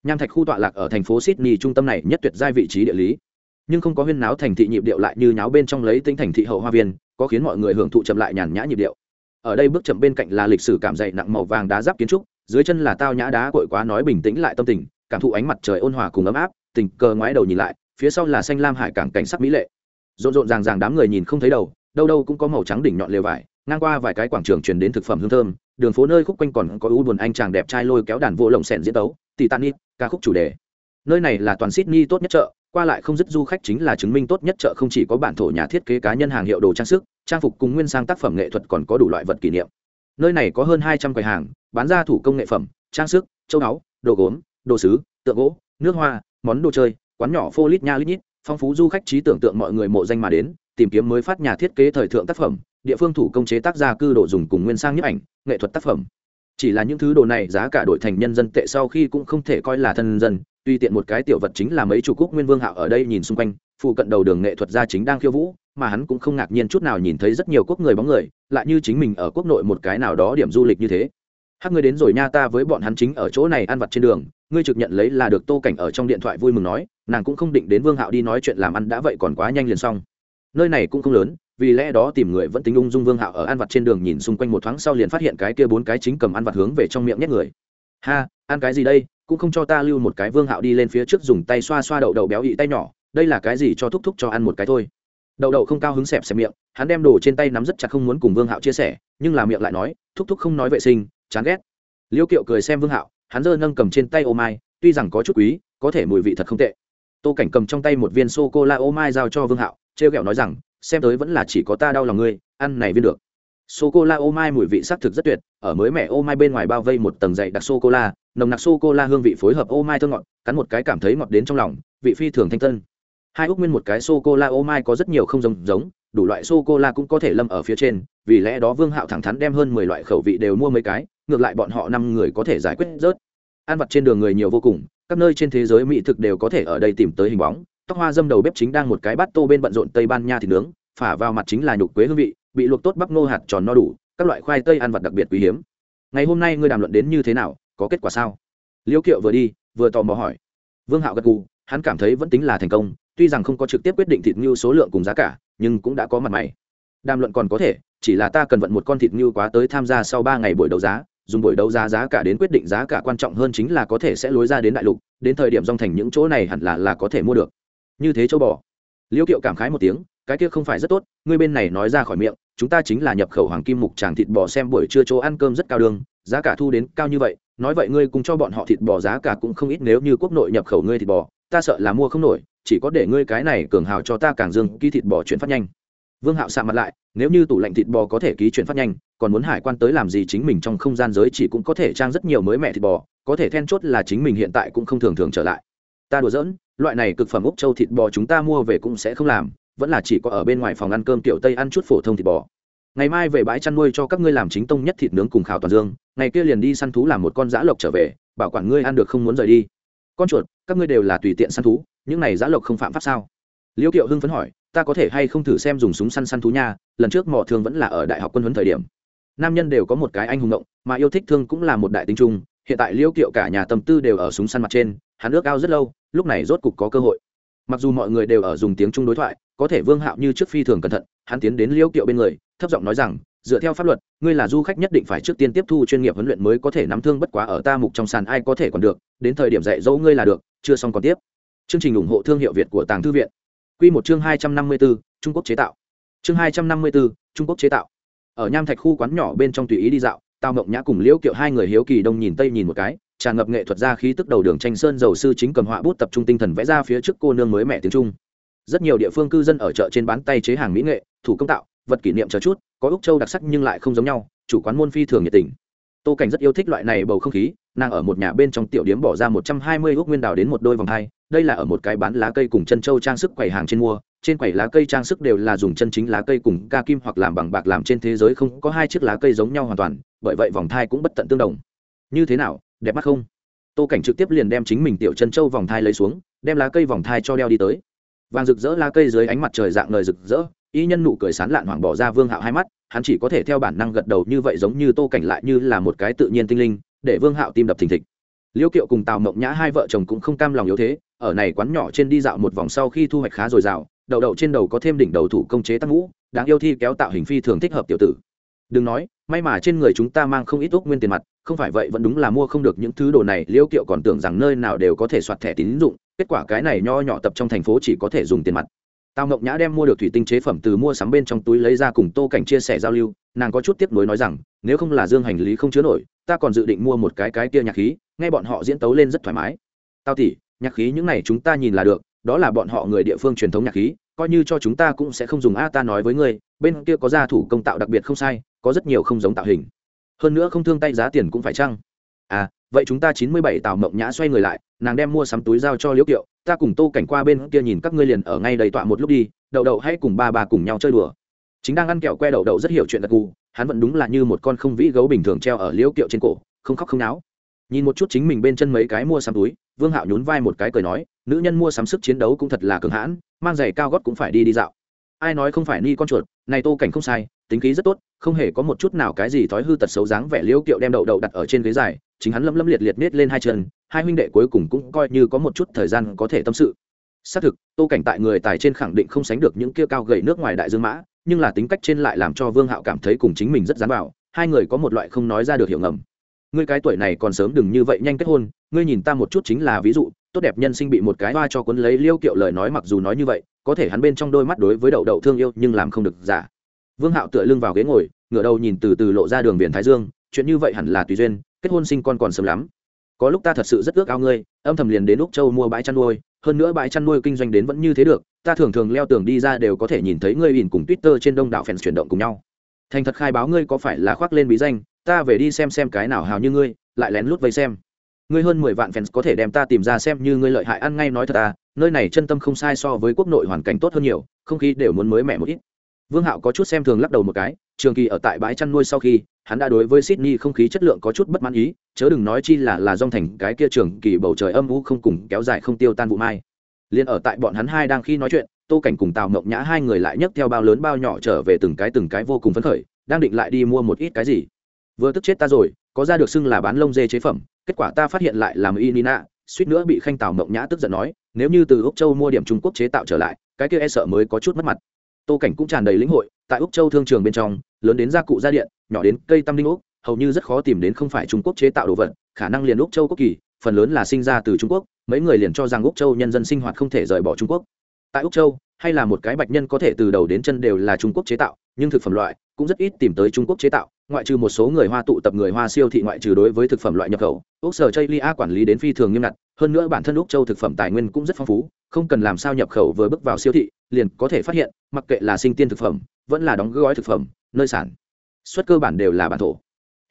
Nham thạch khu tọa lạc ở thành phố sydney trung tâm này nhất tuyệt giai vị trí địa lý. Nhưng không có huyên náo thành thị nhịp điệu lại như nháo bên trong lấy tính thành thị hậu hoa viên, có khiến mọi người hưởng thụ chậm lại nhàn nhã nhịp điệu. Ở đây bước chậm bên cạnh là lịch sử cảm dậy nặng màu vàng đá giáp kiến trúc, dưới chân là tao nhã đá cội quá nói bình tĩnh lại tâm tình, cảm thụ ánh mặt trời ôn hòa cùng ấm áp tình cờ ngoái đầu nhìn lại, phía sau là xanh lam hải cảng cảnh sắc mỹ lệ. Rộn rộn ràng ràng đám người nhìn không thấy đầu, đâu đâu cũng có màu trắng đỉnh nhọn lều vải, ngang qua vài cái quảng trường truyền đến thực phẩm hương thơm, đường phố nơi khúc quanh còn có u buồn anh chàng đẹp trai lôi kéo đàn vô lồng sẻn diễn tấu, titanic, ca khúc chủ đề. Nơi này là toàn sydney tốt nhất chợ, qua lại không dứt du khách chính là chứng minh tốt nhất chợ không chỉ có bản thổ nhà thiết kế cá nhân hàng hiệu đồ trang sức, trang phục cùng nguyên sang tác phẩm nghệ thuật còn có đủ loại vật kỷ niệm. Nơi này có hơn hai trăm quầy hàng, bán ra thủ công nghệ phẩm, trang sức, châu báu đồ gốm, đồ sứ, tượng gỗ, nước hoa món đồ chơi, quán nhỏ phô lít nha lít nhít, phong phú du khách trí tưởng tượng mọi người mộ danh mà đến, tìm kiếm mới phát nhà thiết kế thời thượng tác phẩm, địa phương thủ công chế tác gia cư đồ dùng cùng nguyên sang nhiếp ảnh, nghệ thuật tác phẩm. Chỉ là những thứ đồ này giá cả đổi thành nhân dân tệ sau khi cũng không thể coi là thân dân, tuy tiện một cái tiểu vật chính là mấy chủ quốc nguyên vương hạo ở đây nhìn xung quanh, phụ cận đầu đường nghệ thuật gia chính đang khiêu vũ, mà hắn cũng không ngạc nhiên chút nào nhìn thấy rất nhiều quốc người bóng người, lại như chính mình ở quốc nội một cái nào đó điểm du lịch như thế hắc, ngươi đến rồi nha, ta với bọn hắn chính ở chỗ này ăn vặt trên đường, ngươi trực nhận lấy là được tô cảnh ở trong điện thoại vui mừng nói, nàng cũng không định đến vương hạo đi nói chuyện làm ăn đã vậy còn quá nhanh liền xong. Nơi này cũng không lớn, vì lẽ đó tìm người vẫn tính ung dung vương hạo ở ăn vặt trên đường nhìn xung quanh một thoáng sau liền phát hiện cái kia bốn cái chính cầm ăn vặt hướng về trong miệng nhét người. Ha, ăn cái gì đây? Cũng không cho ta lưu một cái vương hạo đi lên phía trước dùng tay xoa xoa đậu đậu béo ị tay nhỏ, đây là cái gì cho thúc thúc cho ăn một cái thôi. Đậu đậu không cao hứng xẹp xẹp miệng, hắn đem đồ trên tay nắm rất chặt không muốn cùng vương hạo chia sẻ, nhưng là miệng lại nói, thúc thúc không nói vệ sinh chán ghét. Liêu kiệu cười xem vương hạo, hắn giơ nâng cầm trên tay ô mai, tuy rằng có chút quý, có thể mùi vị thật không tệ. Tô cảnh cầm trong tay một viên sô cô la ô mai giao cho vương hạo t r e o g ẹ o nói rằng, xem tới vẫn là chỉ có ta đau lòng ngươi, ăn này viên được. Sô cô la ô mai mùi vị xác thực rất tuyệt, ở mới mẻ ô mai bên ngoài bao vây một tầng dày đặc sô cô la nồng nặc sô cô la hương vị phối hợp ô mai thơ ngọt, cắn một cái cảm thấy ngọt đến trong lòng, vị phi thường thanh tân. Hai úc nguyên một cái sô cô la ô mai có rất nhiều không giống giống, đủ loại sô cô la cũng có thể lâm ở phía trên, vì lẽ đó vương hạo thẳng thắn đem hơn mười loại khẩu vị đều mua mấy cái ngược lại bọn họ năm người có thể giải quyết rớt. Ăn vặt trên đường người nhiều vô cùng, các nơi trên thế giới mỹ thực đều có thể ở đây tìm tới hình bóng. Tóc hoa dâm đầu bếp chính đang một cái bát tô bên bận rộn tây ban nha thịt nướng, phả vào mặt chính là nhục quế hương vị, bị luộc tốt bắp ngô hạt tròn no đủ, các loại khoai tây ăn vặt đặc biệt quý hiếm. Ngày hôm nay ngươi đàm luận đến như thế nào, có kết quả sao? Liễu kiệu vừa đi, vừa tò mò hỏi. Vương hạo gật gù, hắn cảm thấy vẫn tính là thành công, tuy rằng không có trực tiếp quyết định thịt ngưu số lượng cùng giá cả, nhưng cũng đã có mặt mày. Đàm luận còn có thể, chỉ là ta cần vận một con thịt ngưu quá tới tham gia sau ba ngày buổi đấu giá dùng buổi đấu giá giá cả đến quyết định giá cả quan trọng hơn chính là có thể sẽ lối ra đến đại lục, đến thời điểm dòng thành những chỗ này hẳn là là có thể mua được. Như thế châu bò. Liễu kiệu cảm khái một tiếng, cái kia không phải rất tốt, ngươi bên này nói ra khỏi miệng, chúng ta chính là nhập khẩu hoàng kim mục tràng thịt bò xem buổi trưa chỗ ăn cơm rất cao đường, giá cả thu đến cao như vậy, nói vậy ngươi cùng cho bọn họ thịt bò giá cả cũng không ít nếu như quốc nội nhập khẩu ngươi thịt bò, ta sợ là mua không nổi, chỉ có để ngươi cái này cường hào cho ta càng dương, ký thịt bò chuyển phát nhanh. Vương hạo sạ mặt lại, nếu như tủ lạnh thịt bò có thể ký chuyển phát nhanh còn muốn hải quan tới làm gì chính mình trong không gian giới chỉ cũng có thể trang rất nhiều mới mẹ thịt bò, có thể then chốt là chính mình hiện tại cũng không thường thường trở lại. Ta đùa giỡn, loại này cực phẩm úc châu thịt bò chúng ta mua về cũng sẽ không làm, vẫn là chỉ có ở bên ngoài phòng ăn cơm tiểu tây ăn chút phổ thông thịt bò. Ngày mai về bãi chăn nuôi cho các ngươi làm chính tông nhất thịt nướng cùng khảo toàn dương, ngày kia liền đi săn thú làm một con giã lộc trở về, bảo quản ngươi ăn được không muốn rời đi. Con chuột, các ngươi đều là tùy tiện săn thú, những này giã lộc không phạm pháp sao? Liêu kiệu hưng phấn hỏi, ta có thể hay không thử xem dùng súng săn săn thú nha, lần trước mỏ thường vẫn là ở đại học quân huấn thời điểm nam nhân đều có một cái anh hùng động mà yêu thích thương cũng là một đại tính trung hiện tại liêu kiệu cả nhà tâm tư đều ở súng săn mặt trên, hắn ước ao rất lâu, lúc này rốt cục có cơ hội. Mặc dù mọi người đều ở dùng tiếng trung đối thoại, có thể vương hạo như trước phi thường cẩn thận, hắn tiến đến liêu kiệu bên người, thấp giọng nói rằng, dựa theo pháp luật, ngươi là du khách nhất định phải trước tiên tiếp thu chuyên nghiệp huấn luyện mới có thể nắm thương bất quá ở ta mục trong sàn ai có thể còn được, đến thời điểm dạy dỗ ngươi là được, chưa xong còn tiếp. Chương trình ủng hộ thương hiệu việt của tàng thư viện. Q một chương hai trăm năm mươi b ố trung quốc chế tạo. Chương hai trăm năm mươi b ố trung quốc chế tạo ở nham thạch khu quán nhỏ bên trong tùy ý đi dạo tao mộng nhã cùng liễu kiệu hai người hiếu kỳ đông nhìn tây nhìn một cái, tràn ngập nghệ thuật ra khí tức đầu đường tranh sơn dầu sư chính cầm họa bút tập trung tinh thần vẽ ra phía trước cô nương mới mẹ tiếng trung. Rất nhiều địa phương cư dân ở chợ trên bán tay chế hàng mỹ nghệ, thủ công tạo, vật kỷ niệm chờ chút, có úc châu đặc sắc nhưng lại không giống nhau, chủ quán môn phi thường nhiệt tình. Tô cảnh rất yêu thích loại này bầu không khí, nàng ở một nhà bên trong tiểu điếm bỏ ra một trăm hai mươi ước nguyên đào đến một đôi vòng hai, đây là ở một cái bán lá cây cùng chân châu trang sức quầy hàng trên mua trên quầy lá cây trang sức đều là dùng chân chính lá cây cùng ca kim hoặc làm bằng bạc làm trên thế giới không có hai chiếc lá cây giống nhau hoàn toàn, bởi vậy vòng thai cũng bất tận tương đồng. Như thế nào, đẹp mắt không? Tô cảnh trực tiếp liền đem chính mình tiểu chân châu vòng thai lấy xuống, đem lá cây vòng thai cho đeo đi tới. Vàng rực rỡ lá cây dưới ánh mặt trời dạng lời rực rỡ, y nhân nụ cười sán lạn hoảng bỏ ra vương hạo hai mắt, hắn chỉ có thể theo bản năng gật đầu như vậy giống như tô cảnh lại như là một cái tự nhiên tinh linh, để vương hạo tim đập thình thịch. Liêu kiệu cùng tào mộng nhã hai vợ chồng cũng không cam lòng yếu thế, ở này quán nhỏ trên đi dạo một vòng sau khi thu hoạch khá dồi dào đậu đậu trên đầu có thêm đỉnh đầu thủ công chế tắc ngũ, đáng yêu thi kéo tạo hình phi thường thích hợp tiểu tử. Đừng nói, may mà trên người chúng ta mang không ít úc nguyên tiền mặt, không phải vậy vẫn đúng là mua không được những thứ đồ này, liêu kiệu còn tưởng rằng nơi nào đều có thể soạt thẻ tín dụng, kết quả cái này nho nhỏ tập trong thành phố chỉ có thể dùng tiền mặt. Tao ngọc nhã đem mua được thủy tinh chế phẩm từ mua sắm bên trong túi lấy ra cùng tô cảnh chia sẻ giao lưu, nàng có chút tiếp nối nói rằng, nếu không là dương hành lý không chứa nổi, ta còn dự định mua một cái cái kia nhạc khí, nghe bọn họ diễn tấu lên rất thoải mái. Tao tỉ nhạc khí những này chúng ta nhìn là được đó là bọn họ người địa phương truyền thống nhạc khí, coi như cho chúng ta cũng sẽ không dùng a ta nói với ngươi, bên kia có gia thủ công tạo đặc biệt không sai, có rất nhiều không giống tạo hình. Hơn nữa không thương tay giá tiền cũng phải chăng? À vậy chúng ta chín mươi bảy tào mộng nhã xoay người lại, nàng đem mua sắm túi giao cho liễu kiệu, ta cùng tô cảnh qua bên kia nhìn các ngươi liền ở ngay đầy tọa một lúc đi, đậu đậu hay cùng ba bà cùng nhau chơi đùa. Chính đang ăn kẹo que đậu đậu rất hiểu chuyện đặc cụ hắn vẫn đúng là như một con không vĩ gấu bình thường treo ở liễu kiệu trên cổ, không khóc không náo. Nhìn một chút chính mình bên chân mấy cái mua sắm túi, vương hạo nhún vai một cái cười nói nữ nhân mua sắm sức chiến đấu cũng thật là cường hãn, mang giày cao gót cũng phải đi đi dạo. Ai nói không phải ni con chuột, này tô cảnh không sai, tính khí rất tốt, không hề có một chút nào cái gì thói hư tật xấu dáng vẻ liễu kiệu đem đậu đậu đặt ở trên ghế dài, chính hắn lâm lâm liệt liệt nết lên hai chân, hai huynh đệ cuối cùng cũng coi như có một chút thời gian có thể tâm sự. Xác thực, tô cảnh tại người tài trên khẳng định không sánh được những kia cao gầy nước ngoài đại dương mã, nhưng là tính cách trên lại làm cho vương hạo cảm thấy cùng chính mình rất dán vào hai người có một loại không nói ra được hiểu ngầm ngươi cái tuổi này còn sớm đừng như vậy nhanh kết hôn, ngươi nhìn ta một chút chính là ví dụ, tốt đẹp nhân sinh bị một cái hoa cho cuốn lấy liêu kiệu lời nói mặc dù nói như vậy, có thể hắn bên trong đôi mắt đối với đậu đậu thương yêu nhưng làm không được giả. Vương hạo tựa lưng vào ghế ngồi, ngửa đầu nhìn từ từ lộ ra đường biển thái dương, chuyện như vậy hẳn là tùy duyên, kết hôn sinh con còn sớm lắm. Có lúc ta thật sự rất ước ao ngươi, âm thầm liền đến úc châu mua bãi chăn nuôi, hơn nữa bãi chăn nuôi kinh doanh đến vẫn như thế được, ta thường thường leo tường đi ra đều có thể nhìn thấy ngươi ỉn cùng twitter trên đông đảo fans chuyển động cùng nhau. Thành thật khai báo ngươi có phải là khoác lên bí danh ta về đi xem xem cái nào hào như ngươi, lại lén lút vây xem. Ngươi hơn mười vạn fans có thể đem ta tìm ra xem như ngươi lợi hại ăn ngay nói thật à nơi này chân tâm không sai so với quốc nội hoàn cảnh tốt hơn nhiều, không khí đều muốn mới mẻ một ít. Vương hạo có chút xem thường lắc đầu một cái, trường kỳ ở tại bãi chăn nuôi sau khi, hắn đã đối với sydney không khí chất lượng có chút bất mãn ý, chớ đừng nói chi là là dong thành cái kia trường kỳ bầu trời âm u không cùng kéo dài không tiêu tan vụ mai. Liền ở tại bọn hắn hai đang khi nói chuyện, tô cảnh cùng tào mộng nhã hai người lại nhấc theo bao lớn bao nhỏ trở về từng cái từng cái vô cùng phấn khởi, đang định lại đi mua một ít cái gì vừa tức chết ta rồi, có ra được xưng là bán lông dê chế phẩm, kết quả ta phát hiện lại là y nina suýt nữa bị khanh tào mộng nhã tức giận nói, nếu như từ úc châu mua điểm trung quốc chế tạo trở lại, cái kia e sợ mới có chút mất mặt. Tô cảnh cũng tràn đầy lĩnh hội, tại úc châu thương trường bên trong, lớn đến gia cụ gia điện, nhỏ đến cây tam linh úc, hầu như rất khó tìm đến không phải trung quốc chế tạo đồ vật, khả năng liền úc châu quốc kỳ, phần lớn là sinh ra từ trung quốc, mấy người liền cho rằng úc châu nhân dân sinh hoạt không thể rời bỏ trung quốc. Tại úc châu, hay là một cái bạch nhân có thể từ đầu đến chân đều là trung quốc chế tạo, nhưng thực phẩm loại cũng rất ít tìm tới trung quốc chế tạo ngoại trừ một số người hoa tụ tập người hoa siêu thị ngoại trừ đối với thực phẩm loại nhập khẩu, úc sở chây lia quản lý đến phi thường nghiêm ngặt, hơn nữa bản thân úc châu thực phẩm tài nguyên cũng rất phong phú, không cần làm sao nhập khẩu vừa bước vào siêu thị, liền có thể phát hiện, mặc kệ là sinh tiên thực phẩm, vẫn là đóng gói thực phẩm, nơi sản xuất cơ bản đều là bản thổ.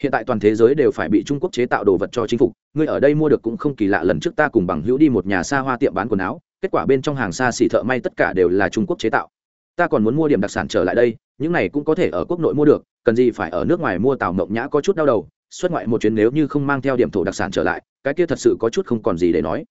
Hiện tại toàn thế giới đều phải bị trung quốc chế tạo đồ vật cho chính phủ người ở đây mua được cũng không kỳ lạ lần trước ta cùng bằng hữu đi một nhà xa hoa tiệm bán quần áo, kết quả bên trong hàng xa xỉ thợ may tất cả đều là trung quốc chế tạo ta còn muốn mua điểm đặc sản trở lại đây, những này cũng có thể ở quốc nội mua được, cần gì phải ở nước ngoài mua tàu mộng nhã có chút đau đầu, xuất ngoại một chuyến nếu như không mang theo điểm thổ đặc sản trở lại, cái kia thật sự có chút không còn gì để nói.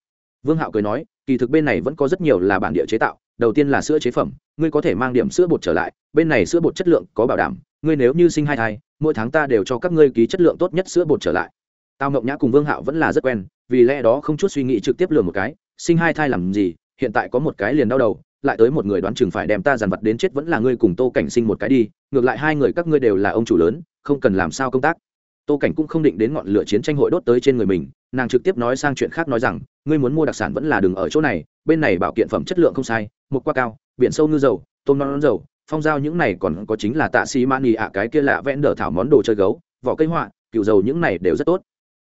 Vương hạo cười nói, kỳ thực bên này vẫn có rất nhiều là bản địa chế tạo, đầu tiên là sữa chế phẩm, ngươi có thể mang điểm sữa bột trở lại, bên này sữa bột chất lượng có bảo đảm, ngươi nếu như sinh hai thai, mỗi tháng ta đều cho các ngươi ký chất lượng tốt nhất sữa bột trở lại. Tao ngộng nhã cùng vương hạo vẫn là rất quen, vì lẽ đó không chút suy nghĩ trực tiếp lừa một cái, sinh hai thai làm gì, hiện tại có một cái liền đau đầu lại tới một người đoán chừng phải đem ta dàn vật đến chết vẫn là ngươi cùng tô cảnh sinh một cái đi, ngược lại hai người các ngươi đều là ông chủ lớn, không cần làm sao công tác. Tô cảnh cũng không định đến ngọn lửa chiến tranh hội đốt tới trên người mình, nàng trực tiếp nói sang chuyện khác nói rằng, ngươi muốn mua đặc sản vẫn là đừng ở chỗ này, bên này bảo kiện phẩm chất lượng không sai, một qua cao, biển sâu ngư dầu, tôm non dầu, phong giao những này còn có chính là tạ xi mani ạ, cái kia lạ vẽ đờ thảo món đồ chơi gấu, vỏ cây họa, cựu dầu những này đều rất tốt.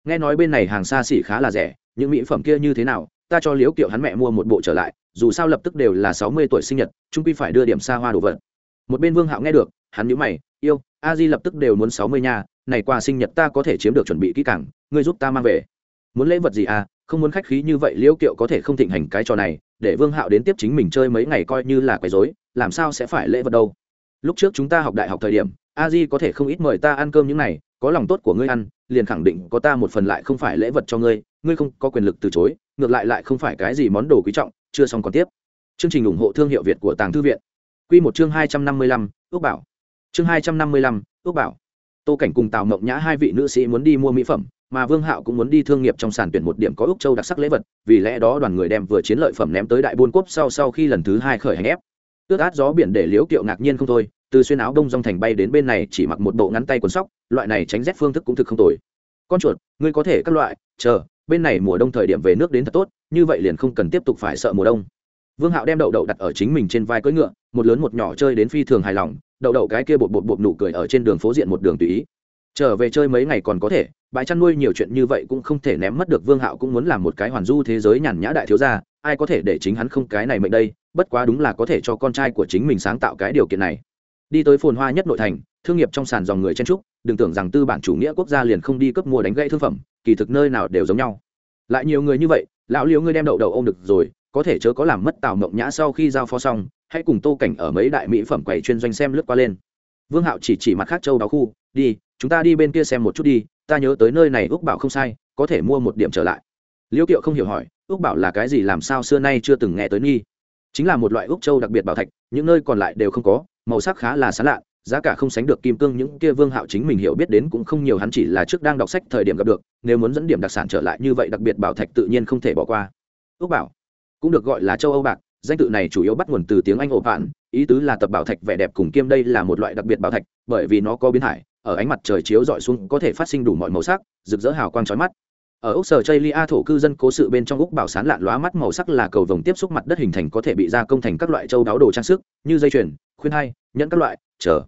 Nghe nói bên này hàng xa xỉ khá là rẻ, những mỹ phẩm kia như thế nào ta cho liếu kiệu hắn mẹ mua một bộ trở lại, dù sao lập tức đều là sáu mươi tuổi sinh nhật trung quy phải đưa điểm xa hoa đồ vật. Một bên vương hạo nghe được, hắn nhíu mày, yêu, a di lập tức đều muốn sáu mươi nha, này quà sinh nhật ta có thể chiếm được chuẩn bị kỹ càng, ngươi giúp ta mang về. Muốn lễ vật gì à? Không muốn khách khí như vậy, liễu kiệu có thể không thịnh hành cái trò này, để vương hạo đến tiếp chính mình chơi mấy ngày coi như là quấy dối làm sao sẽ phải lễ vật đâu? Lúc trước chúng ta học đại học thời điểm, a di có thể không ít mời ta ăn cơm những này, có lòng tốt của ngươi ăn, liền khẳng định có ta một phần lại không phải lễ vật cho ngươi ngươi không có quyền lực từ chối ngược lại lại không phải cái gì món đồ quý trọng, chưa xong còn tiếp. Chương trình ủng hộ thương hiệu việt của tàng thư viện. Q một chương hai trăm năm mươi lăm, ước bảo. Chương hai trăm năm mươi lăm, ước bảo. Tô cảnh cùng tào mộng nhã hai vị nữ sĩ muốn đi mua mỹ phẩm, mà vương hạo cũng muốn đi thương nghiệp trong sàn tuyển một điểm có úc châu đặc sắc lễ vật, vì lẽ đó đoàn người đem vừa chiến lợi phẩm ném tới đại buôn cốp sau sau khi lần thứ hai khởi hành ép. Ướt át gió biển để liếu kiệu ngạc nhiên không thôi, từ xuyên áo đông dong thành bay đến bên này chỉ mặc một bộ ngắn tay quần sóc, loại này tránh rét phương thức cũng thực không tồi. Con chuột, ngươi có thể các loại, chờ bên này mùa đông thời điểm về nước đến thật tốt, như vậy liền không cần tiếp tục phải sợ mùa đông. Vương hạo đem đậu đậu đặt ở chính mình trên vai cưỡi ngựa, một lớn một nhỏ chơi đến phi thường hài lòng, đậu đậu cái kia bột bột bột nụ cười ở trên đường phố diện một đường tùy ý. Trở về chơi mấy ngày còn có thể, bãi chăn nuôi nhiều chuyện như vậy cũng không thể ném mất được, vương hạo cũng muốn làm một cái hoàn du thế giới nhàn nhã đại thiếu gia, ai có thể để chính hắn không cái này mệnh đây, bất quá đúng là có thể cho con trai của chính mình sáng tạo cái điều kiện này. Đi tới phồn hoa nhất nội thành thương nghiệp trong sàn dòng người chen trúc đừng tưởng rằng tư bản chủ nghĩa quốc gia liền không đi cấp mua đánh gãy thương phẩm, kỳ thực nơi nào đều giống nhau. Lại nhiều người như vậy, lão liều ngươi đem đậu đậu ôm được rồi, có thể chớ có làm mất tào mộng nhã sau khi giao phó xong, hãy cùng tô cảnh ở mấy đại mỹ phẩm quầy chuyên doanh xem lướt qua lên. Vương hạo chỉ chỉ mặt khác châu đáo khu, đi, chúng ta đi bên kia xem một chút đi, ta nhớ tới nơi này úc bảo không sai, có thể mua một điểm trở lại. Liễu kiệu không hiểu hỏi, úc bảo là cái gì làm sao xưa nay chưa từng nghe tới nghi? Chính là một loại úc châu đặc biệt bảo thạch, những nơi còn lại đều không có, màu sắc khá là xa lạ giá cả không sánh được kim cương, những kia vương hạo chính mình hiểu biết đến cũng không nhiều, hắn chỉ là trước đang đọc sách thời điểm gặp được, nếu muốn dẫn điểm đặc sản trở lại như vậy, đặc biệt bảo thạch tự nhiên không thể bỏ qua. Ước bảo cũng được gọi là châu âu bạc, danh tự này chủ yếu bắt nguồn từ tiếng anh ổ vạn, ý tứ là tập bảo thạch vẻ đẹp cùng kiêm đây là một loại đặc biệt bảo thạch, bởi vì nó có biến hải, ở ánh mặt trời chiếu dọi xuống có thể phát sinh đủ mọi màu sắc, rực rỡ hào quang chói mắt. Ở úc sở chây lia, thổ cư dân cố sự bên trong úc bảo sán lạn lóa mắt màu sắc là cầu vồng tiếp xúc mặt đất hình thành có thể bị gia công thành các loại châu đáo đồ trang sức, như dây chuyền, khuyên hay nhẫn các loại, chờ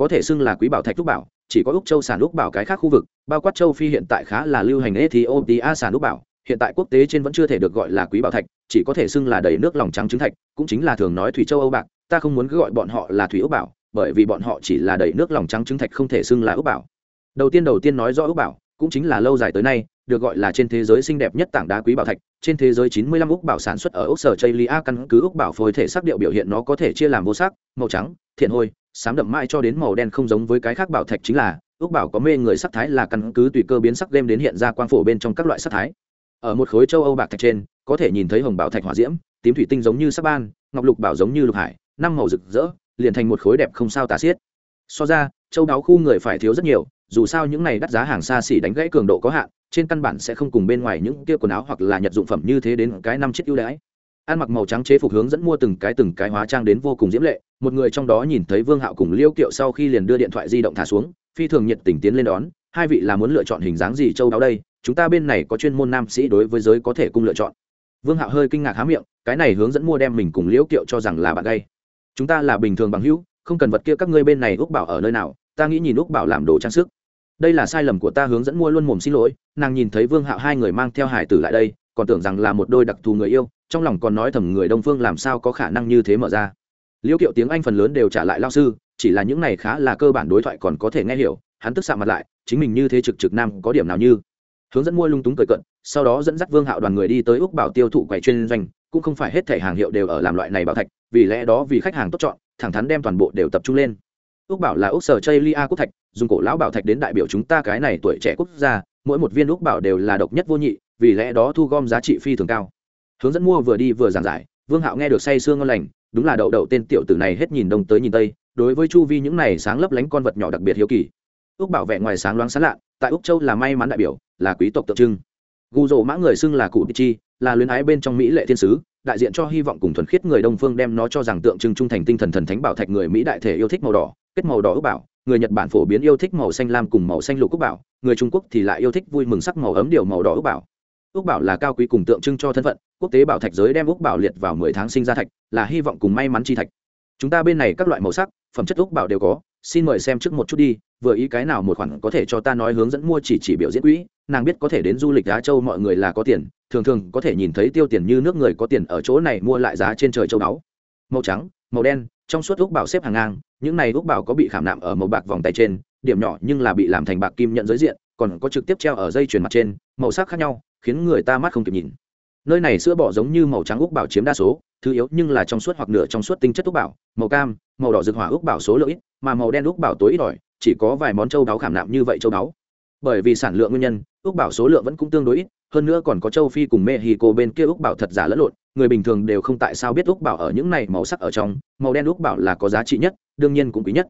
có thể xưng là quý bảo thạch úc bảo, chỉ có úc châu sản úc bảo cái khác khu vực, bao quát châu phi hiện tại khá là lưu hành ethiopia sản úc bảo, hiện tại quốc tế trên vẫn chưa thể được gọi là quý bảo thạch, chỉ có thể xưng là đầy nước lòng trắng trứng thạch, cũng chính là thường nói thủy châu âu bạc, ta không muốn cứ gọi bọn họ là thủy úc bảo, bởi vì bọn họ chỉ là đầy nước lòng trắng trứng thạch không thể xưng là úc bảo. Đầu tiên đầu tiên nói rõ úc bảo, cũng chính là lâu dài tới nay, được gọi là trên thế giới xinh đẹp nhất tảng đá quý bảo thạch, trên thế giới 95 úc bảo sản xuất ở úc sở chây lia căn cứ úc bảo phôi thể sắc điệu biểu hiện nó có thể chia làm vô sắc, màu trắng, thiện hôi sám đậm mãi cho đến màu đen không giống với cái khác bảo thạch chính là, ước bảo có mê người sắc thái là căn cứ tùy cơ biến sắc game đến hiện ra quang phổ bên trong các loại sắc thái. Ở một khối châu âu bạc thạch trên, có thể nhìn thấy hồng bảo thạch hỏa diễm, tím thủy tinh giống như sắc ban, ngọc lục bảo giống như lục hải, năm màu rực rỡ, liền thành một khối đẹp không sao tả xiết. So ra, châu đáo khu người phải thiếu rất nhiều, dù sao những này đắt giá hàng xa xỉ đánh gãy cường độ có hạn, trên căn bản sẽ không cùng bên ngoài những kia quần áo hoặc là nhật dụng phẩm như thế đến cái năm chiếc ưu đãi ăn mặc màu trắng chế phục hướng dẫn mua từng cái từng cái hóa trang đến vô cùng diễm lệ. Một người trong đó nhìn thấy vương hạo cùng liêu kiệu sau khi liền đưa điện thoại di động thả xuống, phi thường nhiệt tình tiến lên đón. Hai vị là muốn lựa chọn hình dáng gì châu đáo đây? Chúng ta bên này có chuyên môn nam sĩ đối với giới có thể cung lựa chọn. Vương hạo hơi kinh ngạc há miệng, cái này hướng dẫn mua đem mình cùng liễu kiệu cho rằng là bạn gay. Chúng ta là bình thường bằng hữu, không cần vật kia các ngươi bên này úc bảo ở nơi nào, ta nghĩ nhìn úc bảo làm đồ trang sức. Đây là sai lầm của ta hướng dẫn mua luôn mồm xin lỗi. Nàng nhìn thấy vương hạo hai người mang theo hải tử lại đây còn tưởng rằng là một đôi đặc thù người yêu, trong lòng còn nói thầm người đông phương làm sao có khả năng như thế mở ra. Liễu kiệu tiếng anh phần lớn đều trả lại lao sư, chỉ là những này khá là cơ bản đối thoại còn có thể nghe hiểu, hắn tức xạ mặt lại, chính mình như thế trực trực nam có điểm nào như. Hướng dẫn mua lung túng cười cận, sau đó dẫn dắt vương hạo đoàn người đi tới úc bảo tiêu thụ quầy chuyên doanh, cũng không phải hết thẻ hàng hiệu đều ở làm loại này bảo thạch, vì lẽ đó vì khách hàng tốt chọn, thẳng thắn đem toàn bộ đều tập trung lên. Úc bảo là úc sở chây lia quốc thạch, dùng cổ lão bảo thạch đến đại biểu chúng ta cái này tuổi trẻ quốc gia, mỗi một viên úc bảo đều là độc nhất vô nhị vì lẽ đó thu gom giá trị phi thường cao. Hướng dẫn mua vừa đi vừa giảng giải, vương hạo nghe được say sương ngon lành, đúng là đậu đậu tên tiểu tử này hết nhìn đông tới nhìn tây, đối với chu vi những này sáng lấp lánh con vật nhỏ đặc biệt hiếu kỳ. Úc bảo vệ ngoài sáng loáng sáng lạ, tại úc châu là may mắn đại biểu, là quý tộc tượng trưng. Gù rộ mã người xưng là cụ chi, là luyến ái bên trong mỹ lệ thiên sứ, đại diện cho hy vọng cùng thuần khiết người đông phương đem nó cho rằng tượng trưng trung thành tinh thần thần thánh bảo thạch người mỹ đại thể yêu thích màu đỏ, kết màu đỏ ước bảo, người nhật bản phổ biến yêu thích màu xanh lam cùng màu xanh lục ước bảo, người trung quốc thì lại yêu thích vui mừng sắc màu ấm điều màu đỏ ước bảo úc bảo là cao quý cùng tượng trưng cho thân phận, quốc tế bảo thạch giới đem úc bảo liệt vào mười tháng sinh ra thạch, là hy vọng cùng may mắn chi thạch. Chúng ta bên này các loại màu sắc, phẩm chất úc bảo đều có, xin mời xem trước một chút đi, vừa ý cái nào một khoản có thể cho ta nói hướng dẫn mua chỉ chỉ biểu diễn quỹ, nàng biết có thể đến du lịch á châu mọi người là có tiền, thường thường có thể nhìn thấy tiêu tiền như nước người có tiền ở chỗ này mua lại giá trên trời châu báu. Màu trắng, màu đen, trong suốt úc bảo xếp hàng ngang, những này úc bảo có bị khảm nạm ở màu bạc vòng tay trên, điểm nhỏ nhưng là bị làm thành bạc kim nhận giới diện, còn có trực tiếp treo ở dây chuyền mặt trên, màu sắc khác nhau khiến người ta mắt không kịp nhìn. Nơi này sữa bò giống như màu trắng úc bảo chiếm đa số, thứ yếu nhưng là trong suốt hoặc nửa trong suốt tinh chất úc bảo, màu cam, màu đỏ rực hỏa úc bảo số lượng ít, mà màu đen úc bảo tối ít ỏi, chỉ có vài món châu đáo khảm nạm như vậy châu đáo. Bởi vì sản lượng nguyên nhân ước bảo số lượng vẫn cũng tương đối ít, hơn nữa còn có châu phi cùng mexico bên kia ước bảo thật giả lẫn lộn, người bình thường đều không tại sao biết ước bảo ở những này màu sắc ở trong, màu đen ước bảo là có giá trị nhất, đương nhiên cũng quý nhất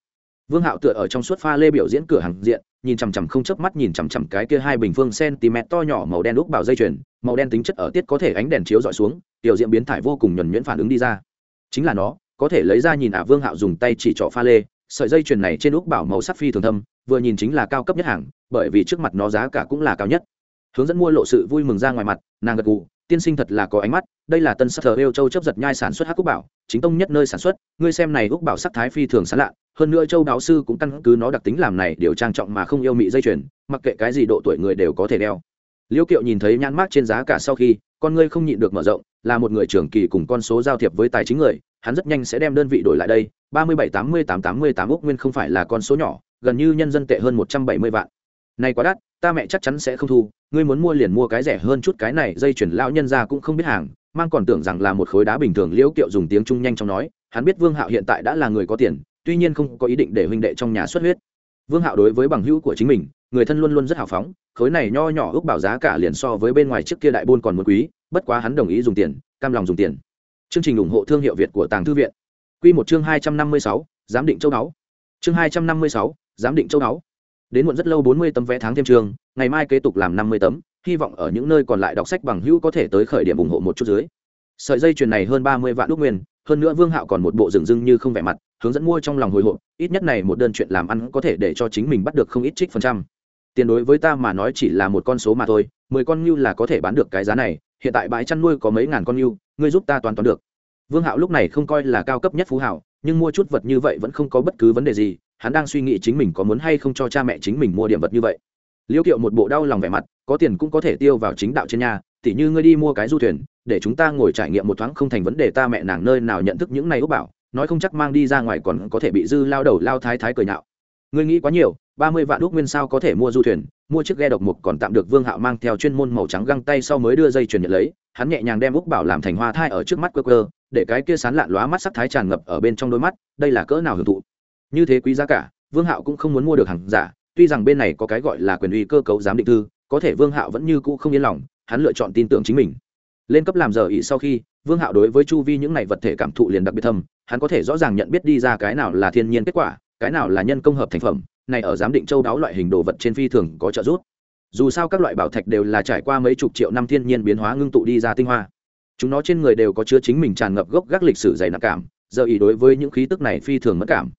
vương hạo tựa ở trong suốt pha lê biểu diễn cửa hàng diện, nhìn chằm chằm không chớp mắt nhìn chằm chằm cái kia hai bình phương cm to nhỏ màu đen ước bảo dây chuyền, màu đen tính chất ở tiết có thể ánh đèn chiếu dọi xuống, tiểu diễn biến thải vô cùng nhuẩn nhuyễn phản ứng đi ra. Chính là nó, có thể lấy ra nhìn ả vương hạo dùng tay chỉ trỏ pha lê, sợi dây chuyền này trên úc bảo màu sắc phi thường thâm, vừa nhìn chính là cao cấp nhất hàng, bởi vì trước mặt nó giá cả cũng là cao nhất. Hướng dẫn mua lộ sự vui mừng ra ngoài mặt, nàng gật gù tiên sinh thật là có ánh mắt, đây là tân sắc thờ yêu châu chấp giật nhai sản xuất hắc quốc bảo, chính tông nhất nơi sản xuất, ngươi xem này úc bảo sắc thái phi thường sán lạ, hơn nữa châu đáo sư cũng căn cứ nó đặc tính làm này điều trang trọng mà không yêu mị dây chuyền, mặc kệ cái gì độ tuổi người đều có thể đeo. Liêu kiệu nhìn thấy nhãn mát trên giá cả sau khi, con ngươi không nhịn được mở rộng, là một người trưởng kỳ cùng con số giao thiệp với tài chính người, hắn rất nhanh sẽ đem đơn vị đổi lại đây, ba mươi bảy tám mươi tám tám mươi tám úc nguyên không phải là con số nhỏ, gần như nhân dân tệ hơn một trăm bảy mươi vạn. Này quá đắt, ta mẹ chắc chắn sẽ không thu ngươi muốn mua liền mua cái rẻ hơn chút, cái này dây chuyển lão nhân ra cũng không biết hàng, mang còn tưởng rằng là một khối đá bình thường, liễu kiệu dùng tiếng trung nhanh trong nói, hắn biết vương hạo hiện tại đã là người có tiền, tuy nhiên không có ý định để huynh đệ trong nhà xuất huyết. Vương hạo đối với bằng hữu của chính mình, người thân luôn luôn rất hào phóng, khối này nho nhỏ ước bảo giá cả liền so với bên ngoài trước kia đại buôn còn một quý, bất quá hắn đồng ý dùng tiền, cam lòng dùng tiền. Chương trình ủng hộ thương hiệu việt của tàng thư viện. Q một chương hai trăm năm mươi sáu, giám định châu đáo chương hai trăm năm mươi sáu, giám định châu đáo đến muộn rất lâu bốn mươi tấm vé tháng thêm trường, ngày mai kế tục làm năm mươi tấm, hy vọng ở những nơi còn lại đọc sách bằng hữu có thể tới khởi điểm ủng hộ một chút dưới. Sợi dây chuyền này hơn ba mươi vạn đúc nguyên, hơn nữa vương hạo còn một bộ rừng rưng như không vẻ mặt, hướng dẫn mua trong lòng hồi hộp, ít nhất này một đơn chuyện làm ăn có thể để cho chính mình bắt được không ít trích phần trăm. Tiền đối với ta mà nói chỉ là một con số mà thôi, mười con ngưu là có thể bán được cái giá này, hiện tại bãi chăn nuôi có mấy ngàn con ngưu, ngươi giúp ta toàn toàn được. Vương hạo lúc này không coi là cao cấp nhất phú hảo nhưng mua chút vật như vậy vẫn không có bất cứ vấn đề gì hắn đang suy nghĩ chính mình có muốn hay không cho cha mẹ chính mình mua điểm vật như vậy. Liêu kiệu một bộ đau lòng vẻ mặt, có tiền cũng có thể tiêu vào chính đạo trên nhà, tỉ như ngươi đi mua cái du thuyền, để chúng ta ngồi trải nghiệm một thoáng không thành vấn đề ta mẹ nàng nơi nào nhận thức những này úc bảo, nói không chắc mang đi ra ngoài còn có thể bị dư lao đầu lao thái thái cười nhạo. Ngươi nghĩ quá nhiều, ba mươi vạn úc nguyên sao có thể mua du thuyền, mua chiếc ghe độc mục còn tạm được vương hạo mang theo chuyên môn màu trắng găng tay sau mới đưa dây chuyền nhận lấy, hắn nhẹ nhàng đem úc bảo làm thành hoa thai ở trước mắt cơ cơ để cái kia sán lạn lóa mắt sắc thái tràn ngập ở bên trong đôi mắt, đây là cỡ nào hưởng thụ như thế quý giá cả, vương hạo cũng không muốn mua được hàng giả, tuy rằng bên này có cái gọi là quyền uy cơ cấu giám định thư, có thể vương hạo vẫn như cũ không yên lòng, hắn lựa chọn tin tưởng chính mình. Lên cấp làm giờ ỉ sau khi, vương hạo đối với chu vi những này vật thể cảm thụ liền đặc biệt thâm, hắn có thể rõ ràng nhận biết đi ra cái nào là thiên nhiên kết quả, cái nào là nhân công hợp thành phẩm, này ở giám định châu đáo loại hình đồ vật trên phi thường có trợ giúp. Dù sao các loại bảo thạch đều là trải qua mấy chục triệu năm thiên nhiên biến hóa ngưng tụ đi ra tinh hoa. Chúng nó trên người đều có chứa chính mình tràn ngập gốc gác lịch sử dày nặng cảm, giờ ý đối với những khí tức này phi thường mất cảm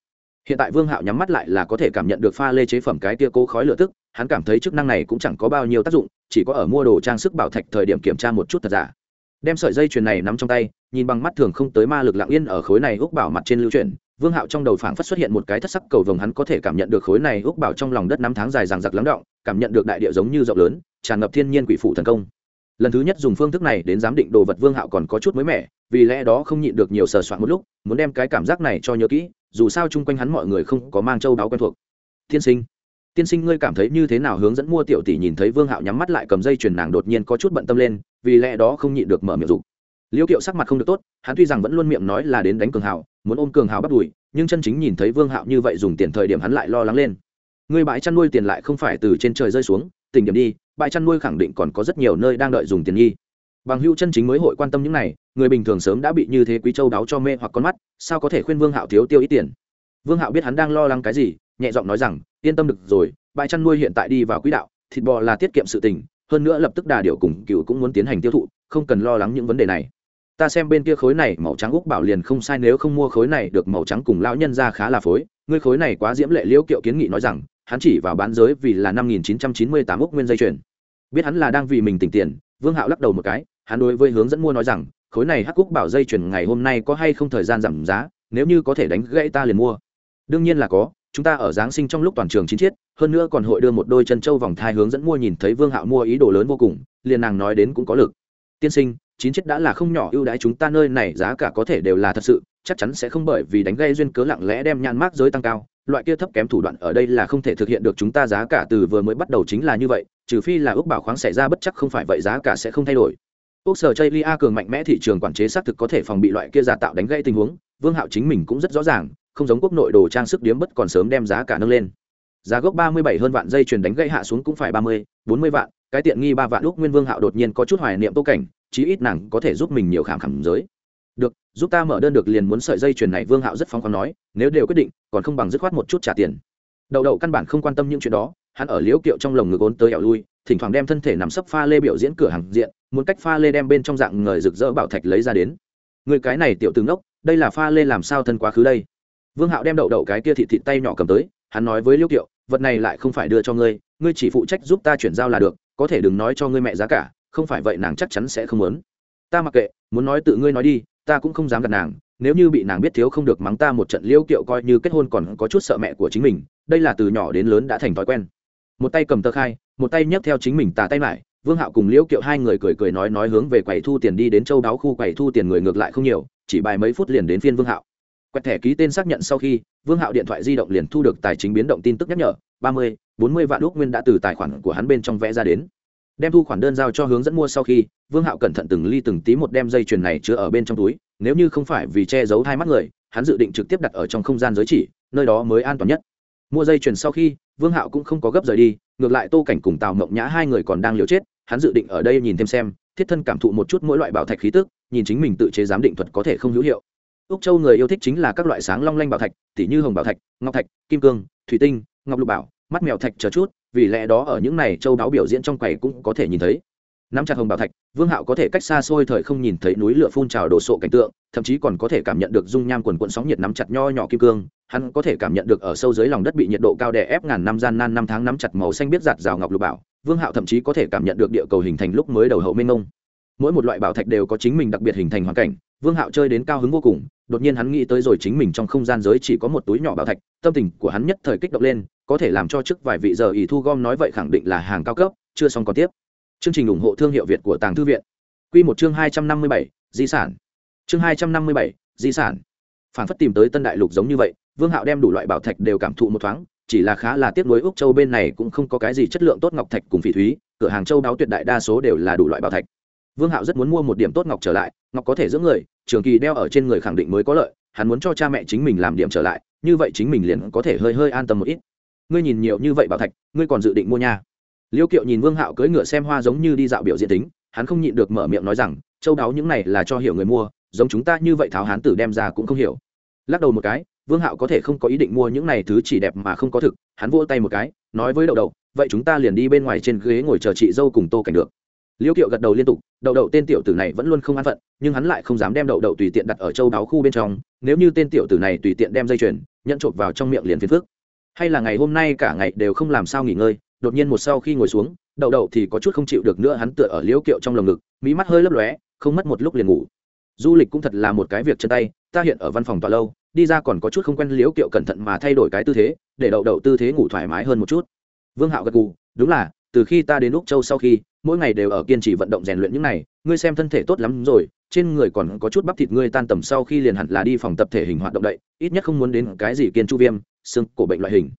hiện tại vương hạo nhắm mắt lại là có thể cảm nhận được pha lê chế phẩm cái tia cố khói lửa tức, hắn cảm thấy chức năng này cũng chẳng có bao nhiêu tác dụng, chỉ có ở mua đồ trang sức bảo thạch thời điểm kiểm tra một chút thật giả. Đem sợi dây chuyền này nắm trong tay, nhìn bằng mắt thường không tới ma lực lặng yên ở khối này úc bảo mặt trên lưu chuyển, vương hạo trong đầu phảng phất xuất hiện một cái thất sắc cầu vồng hắn có thể cảm nhận được khối này úc bảo trong lòng đất năm tháng dài ràng giặc lắng động, cảm nhận được đại địa giống như rộng lớn, tràn ngập thiên nhiên quỷ phủ thần công. Lần thứ nhất dùng phương thức này đến giám định đồ vật vương hạo còn có chút mới mẻ, vì lẽ đó không nhịn được nhiều sờ soạn một lúc, muốn đem cái cảm giác này cho nhớ kỹ dù sao chung quanh hắn mọi người không có mang châu đáo quen thuộc. Tiên sinh tiên sinh ngươi cảm thấy như thế nào hướng dẫn mua tiểu tỷ nhìn thấy vương hạo nhắm mắt lại cầm dây chuyền nàng đột nhiên có chút bận tâm lên, vì lẽ đó không nhịn được mở miệng dục. Liêu kiệu sắc mặt không được tốt, hắn tuy rằng vẫn luôn miệng nói là đến đánh cường hào, muốn ôm cường hào bắt đùi, nhưng chân chính nhìn thấy vương hạo như vậy dùng tiền thời điểm hắn lại lo lắng lên. Ngươi bãi chăn nuôi tiền lại không phải từ trên trời rơi xuống, tỉnh điểm đi, bãi chăn nuôi khẳng định còn có rất nhiều nơi đang đợi dùng tiền nghi bằng hữu chân chính mới hội quan tâm những này, người bình thường sớm đã bị như thế quý châu đáo cho mê hoặc con mắt, sao có thể khuyên vương hạo thiếu tiêu ít tiền? Vương hạo biết hắn đang lo lắng cái gì, nhẹ giọng nói rằng, yên tâm được rồi, bãi chăn nuôi hiện tại đi vào quỹ đạo, thịt bò là tiết kiệm sự tình, hơn nữa lập tức đà điệu cùng cựu cũng muốn tiến hành tiêu thụ, không cần lo lắng những vấn đề này. Ta xem bên kia khối này màu trắng úc bảo liền không sai, nếu không mua khối này được màu trắng cùng lão nhân ra khá là phối. Ngươi khối này quá diễm lệ liễu kiệu kiến nghị nói rằng, hắn chỉ vào bán giới vì là năm nghìn chín trăm chín mươi tám úc nguyên dây chuyền. Biết hắn là đang vì mình tỉnh tiền, vương hạo lắc đầu một cái hắn đối với hướng dẫn mua nói rằng, khối này hắc cúc bảo dây chuyển ngày hôm nay có hay không thời gian giảm giá, nếu như có thể đánh gãy ta liền mua. Đương nhiên là có, chúng ta ở giáng sinh trong lúc toàn trường chín chiết hơn nữa còn hội đưa một đôi chân trâu vòng thai hướng dẫn mua nhìn thấy vương hạo mua ý đồ lớn vô cùng, liền nàng nói đến cũng có lực. Tiên sinh, chín chiết đã là không nhỏ ưu đãi chúng ta nơi này, giá cả có thể đều là thật sự, chắc chắn sẽ không bởi vì đánh gây duyên cớ lặng lẽ đem nhãn mát giới tăng cao, loại kia thấp kém thủ đoạn ở đây là không thể thực hiện được chúng ta giá cả từ vừa mới bắt đầu chính là như vậy, trừ phi là ước bảo khoáng xảy ra bất chắc không phải vậy giá cả sẽ không thay đổi ước sở chây lia cường mạnh mẽ thị trường quản chế xác thực có thể phòng bị loại kia giả tạo đánh gãy tình huống, vương hạo chính mình cũng rất rõ ràng, không giống quốc nội đồ trang sức điếm bất còn sớm đem giá cả nâng lên. Giá gốc ba mươi bảy hơn vạn dây chuyền đánh gãy hạ xuống cũng phải ba mươi, bốn mươi vạn, cái tiện nghi ba vạn lúc nguyên vương hạo đột nhiên có chút hoài niệm tô cảnh, chí ít nàng có thể giúp mình nhiều khảm khảm giới. Được, giúp ta mở đơn được liền muốn sợi dây chuyền này, vương hạo rất phóng khoáng nói, nếu đều quyết định, còn không bằng dứt khoát một chút trả tiền. Đậu đậu căn bản không quan tâm những chuyện đó, hắn ở liễu kiệu trong lồng ngực ốn tới ẻo lui thỉnh thoảng đem thân thể nằm sấp pha lê biểu diễn cửa hàng diện, muốn cách pha lê đem bên trong dạng người rực rỡ bảo thạch lấy ra đến. Người cái này tiểu tướng đốc, đây là pha lê làm sao thân quá khứ đây? Vương hạo đem đậu đậu cái kia thịt thịt tay nhỏ cầm tới, hắn nói với liêu kiệu, vật này lại không phải đưa cho ngươi ngươi chỉ phụ trách giúp ta chuyển giao là được, có thể đừng nói cho ngươi mẹ giá cả, không phải vậy nàng chắc chắn sẽ không muốn. Ta mặc kệ, muốn nói tự ngươi nói đi, ta cũng không dám gặp nàng, nếu như bị nàng biết thiếu không được mắng ta một trận liêu kiệu coi như kết hôn còn có chút sợ mẹ của chính mình, đây là từ nhỏ đến lớn đã thành thói quen. Một tay cầm tờ khai một tay nhấc theo chính mình tà tay lại, vương hạo cùng liễu kiệu hai người cười cười nói nói hướng về quầy thu tiền đi đến châu đáo khu, quầy thu tiền người ngược lại không nhiều, chỉ bài mấy phút liền đến phiên vương hạo. Quẹt thẻ ký tên xác nhận sau khi, vương hạo điện thoại di động liền thu được tài chính biến động tin tức nhắc nhở, ba mươi, bốn mươi vạn lúc nguyên đã từ tài khoản của hắn bên trong vẽ ra đến. Đem thu khoản đơn giao cho hướng dẫn mua sau khi, vương hạo cẩn thận từng ly từng tí một đem dây chuyền này chứa ở bên trong túi, nếu như không phải vì che giấu hai mắt người, hắn dự định trực tiếp đặt ở trong không gian giới chỉ, nơi đó mới an toàn nhất mua dây chuyền sau khi, vương hạo cũng không có gấp rời đi, ngược lại tô cảnh cùng tào mộng nhã hai người còn đang liều chết, hắn dự định ở đây nhìn thêm xem, thiết thân cảm thụ một chút mỗi loại bảo thạch khí tức, nhìn chính mình tự chế giám định thuật có thể không hữu hiệu. Úc châu người yêu thích chính là các loại sáng long lanh bảo thạch, tỉ như hồng bảo thạch, ngọc thạch, kim cương, thủy tinh, ngọc lục bảo, mắt mèo thạch chờ chút, vì lẽ đó ở những này châu đáo biểu diễn trong quầy cũng có thể nhìn thấy. Nắm chặt hồng bảo thạch, vương hạo có thể cách xa xôi thời không nhìn thấy núi lửa phun trào đổ sộ cảnh tượng thậm chí còn có thể cảm nhận được dung nham quần quận sóng nhiệt nắm chặt nho nhỏ kim cương, hắn có thể cảm nhận được ở sâu dưới lòng đất bị nhiệt độ cao đè ép ngàn năm gian nan năm tháng nắm chặt màu xanh biết giạt rào ngọc lục bảo, vương hạo thậm chí có thể cảm nhận được địa cầu hình thành lúc mới đầu hậu minh ngông mỗi một loại bảo thạch đều có chính mình đặc biệt hình thành hoàn cảnh, vương hạo chơi đến cao hứng vô cùng, đột nhiên hắn nghĩ tới rồi chính mình trong không gian giới chỉ có một túi nhỏ bảo thạch, tâm tình của hắn nhất thời kích động lên, có thể làm cho trước vài vị giờ ỷ thu gom nói vậy khẳng định là hàng cao cấp, chưa xong còn tiếp. Chương trình ủng hộ thương hiệu việt của tàng thư viện. Q một chương hai trăm năm mươi bảy, di sản chương hai trăm năm mươi bảy, di sản. Phản phất tìm tới tân đại lục giống như vậy, vương hạo đem đủ loại bảo thạch đều cảm thụ một thoáng, chỉ là khá là tiếc nuối úc châu bên này cũng không có cái gì chất lượng tốt ngọc thạch cùng phỉ thúy, cửa hàng châu đáo tuyệt đại đa số đều là đủ loại bảo thạch. Vương hạo rất muốn mua một điểm tốt ngọc trở lại, ngọc có thể giữ người, trường kỳ đeo ở trên người khẳng định mới có lợi, hắn muốn cho cha mẹ chính mình làm điểm trở lại, như vậy chính mình liền có thể hơi hơi an tâm một ít. Ngươi nhìn nhiều như vậy bảo thạch, ngươi còn dự định mua nha. Liêu kiệu nhìn vương hạo cưỡi ngựa xem hoa giống như đi dạo biểu diễn tính, hắn không nhịn được mở miệng nói rằng, châu đáo những này là cho hiểu người mua giống chúng ta như vậy tháo hán tử đem ra cũng không hiểu. Lắc đầu một cái, vương hạo có thể không có ý định mua những này thứ chỉ đẹp mà không có thực, hắn vỗ tay một cái, nói với đậu đậu, vậy chúng ta liền đi bên ngoài trên ghế ngồi chờ chị dâu cùng tô cảnh được. Liêu kiệu gật đầu liên tục, đậu đậu tên tiểu tử này vẫn luôn không an phận, nhưng hắn lại không dám đem đậu đậu tùy tiện đặt ở châu đáo khu bên trong, nếu như tên tiểu tử này tùy tiện đem dây chuyền nhận trộm vào trong miệng liền phiền phước hay là ngày hôm nay cả ngày đều không làm sao nghỉ ngơi, đột nhiên một sau khi ngồi xuống, đậu đậu thì có chút không chịu được nữa, hắn tựa ở liễu kiệu trong lồng ngực, mí mắt hơi lấp lóe, không mất một lúc liền ngủ du lịch cũng thật là một cái việc chân tay, ta hiện ở văn phòng tòa lâu, đi ra còn có chút không quen liễu kiệu cẩn thận mà thay đổi cái tư thế, để đậu đậu tư thế ngủ thoải mái hơn một chút. Vương hạo gật gù, đúng là, từ khi ta đến úc châu sau khi, mỗi ngày đều ở kiên trì vận động rèn luyện những này, ngươi xem thân thể tốt lắm rồi, trên người còn có chút bắp thịt ngươi tan tầm sau khi liền hẳn là đi phòng tập thể hình hoạt động đậy, ít nhất không muốn đến cái gì kiên chu viêm, xương cổ bệnh loại hình.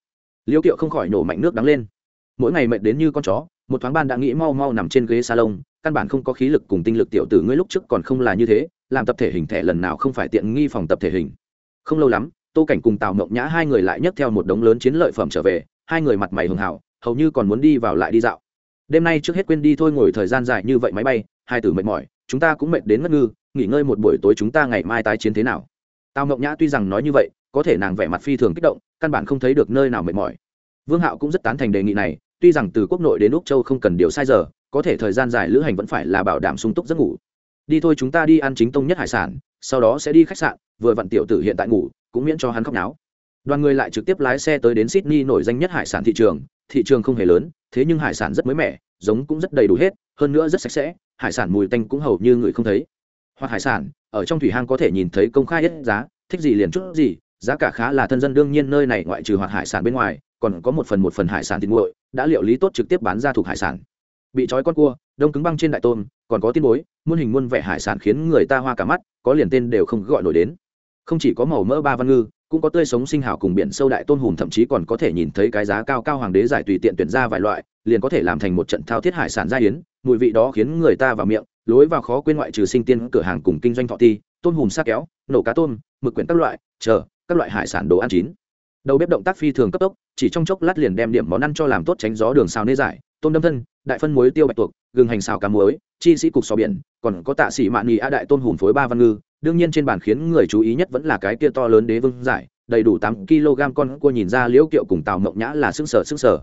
Liễu kiệu không khỏi nổ mạnh nước đắng lên. Mỗi ngày mệt đến như con chó, một thoáng ban đã nghĩ mau mau nằm trên ghế salon, căn bản không có khí lực cùng tinh lực tiểu tử ngươi lúc trước còn không là như thế làm tập thể hình thẻ lần nào không phải tiện nghi phòng tập thể hình. Không lâu lắm, tô cảnh cùng tào mộng nhã hai người lại nhấc theo một đống lớn chiến lợi phẩm trở về, hai người mặt mày hường hảo, hầu như còn muốn đi vào lại đi dạo. Đêm nay trước hết quên đi thôi ngồi thời gian dài như vậy máy bay, hai tử mệt mỏi, chúng ta cũng mệt đến ngất ngư, nghỉ ngơi một buổi tối chúng ta ngày mai tái chiến thế nào? Tào mộng nhã tuy rằng nói như vậy, có thể nàng vẻ mặt phi thường kích động, căn bản không thấy được nơi nào mệt mỏi. Vương hạo cũng rất tán thành đề nghị này, tuy rằng từ quốc nội đến úc châu không cần điều sai giờ, có thể thời gian dài lữ hành vẫn phải là bảo đảm sung túc giấc ngủ đi thôi chúng ta đi ăn chính tông nhất hải sản, sau đó sẽ đi khách sạn, vừa vặn tiểu tử hiện tại ngủ, cũng miễn cho hắn khóc náo. Đoàn người lại trực tiếp lái xe tới đến sydney nổi danh nhất hải sản thị trường thị trường không hề lớn, thế nhưng hải sản rất mới mẻ, giống cũng rất đầy đủ hết, hơn nữa rất sạch sẽ, hải sản mùi tanh cũng hầu như người không thấy. Hoặc hải sản, ở trong thủy hang có thể nhìn thấy công khai hết giá, thích gì liền chút gì, giá cả khá là thân dân, đương nhiên nơi này ngoại trừ hoạt hải sản bên ngoài, còn có một phần một phần hải sản thịt nguội, đã liệu lý tốt trực tiếp bán ra thuộc hải sản. Bị trói con cua đông cứng băng trên đại tôm còn có tiên bối muôn hình muôn vẻ hải sản khiến người ta hoa cả mắt có liền tên đều không gọi nổi đến. Không chỉ có màu mỡ ba văn ngư cũng có tươi sống sinh hào cùng biển sâu đại tôn hùm thậm chí còn có thể nhìn thấy cái giá cao cao hoàng đế giải tùy tiện tuyển ra vài loại liền có thể làm thành một trận thao thiết hải sản gia yến, mùi vị đó khiến người ta vào miệng lối vào khó quên ngoại trừ sinh tiên cửa hàng cùng kinh doanh thọ ti tôn hùm xa kéo nổ cá tôm mực quyển các loại chờ các loại hải sản đồ ăn chín. Đầu bếp động tác phi thường cấp tốc chỉ trong chốc lát liền đem điểm món ăn cho làm tốt tránh gió đường xào nê giải tôm đâm thân đại phân muối tiêu bạch tuộc gừng hành xào cá muối, chi sĩ cục sò biển, còn có tạ sĩ mạn nhì a đại tôn hùm phối ba văn ngư. Đương nhiên trên bàn khiến người chú ý nhất vẫn là cái kia to lớn đế vương giải, đầy đủ tám kg con cua nhìn ra liễu kiệu cùng tào mộng nhã là xương sở xương sở.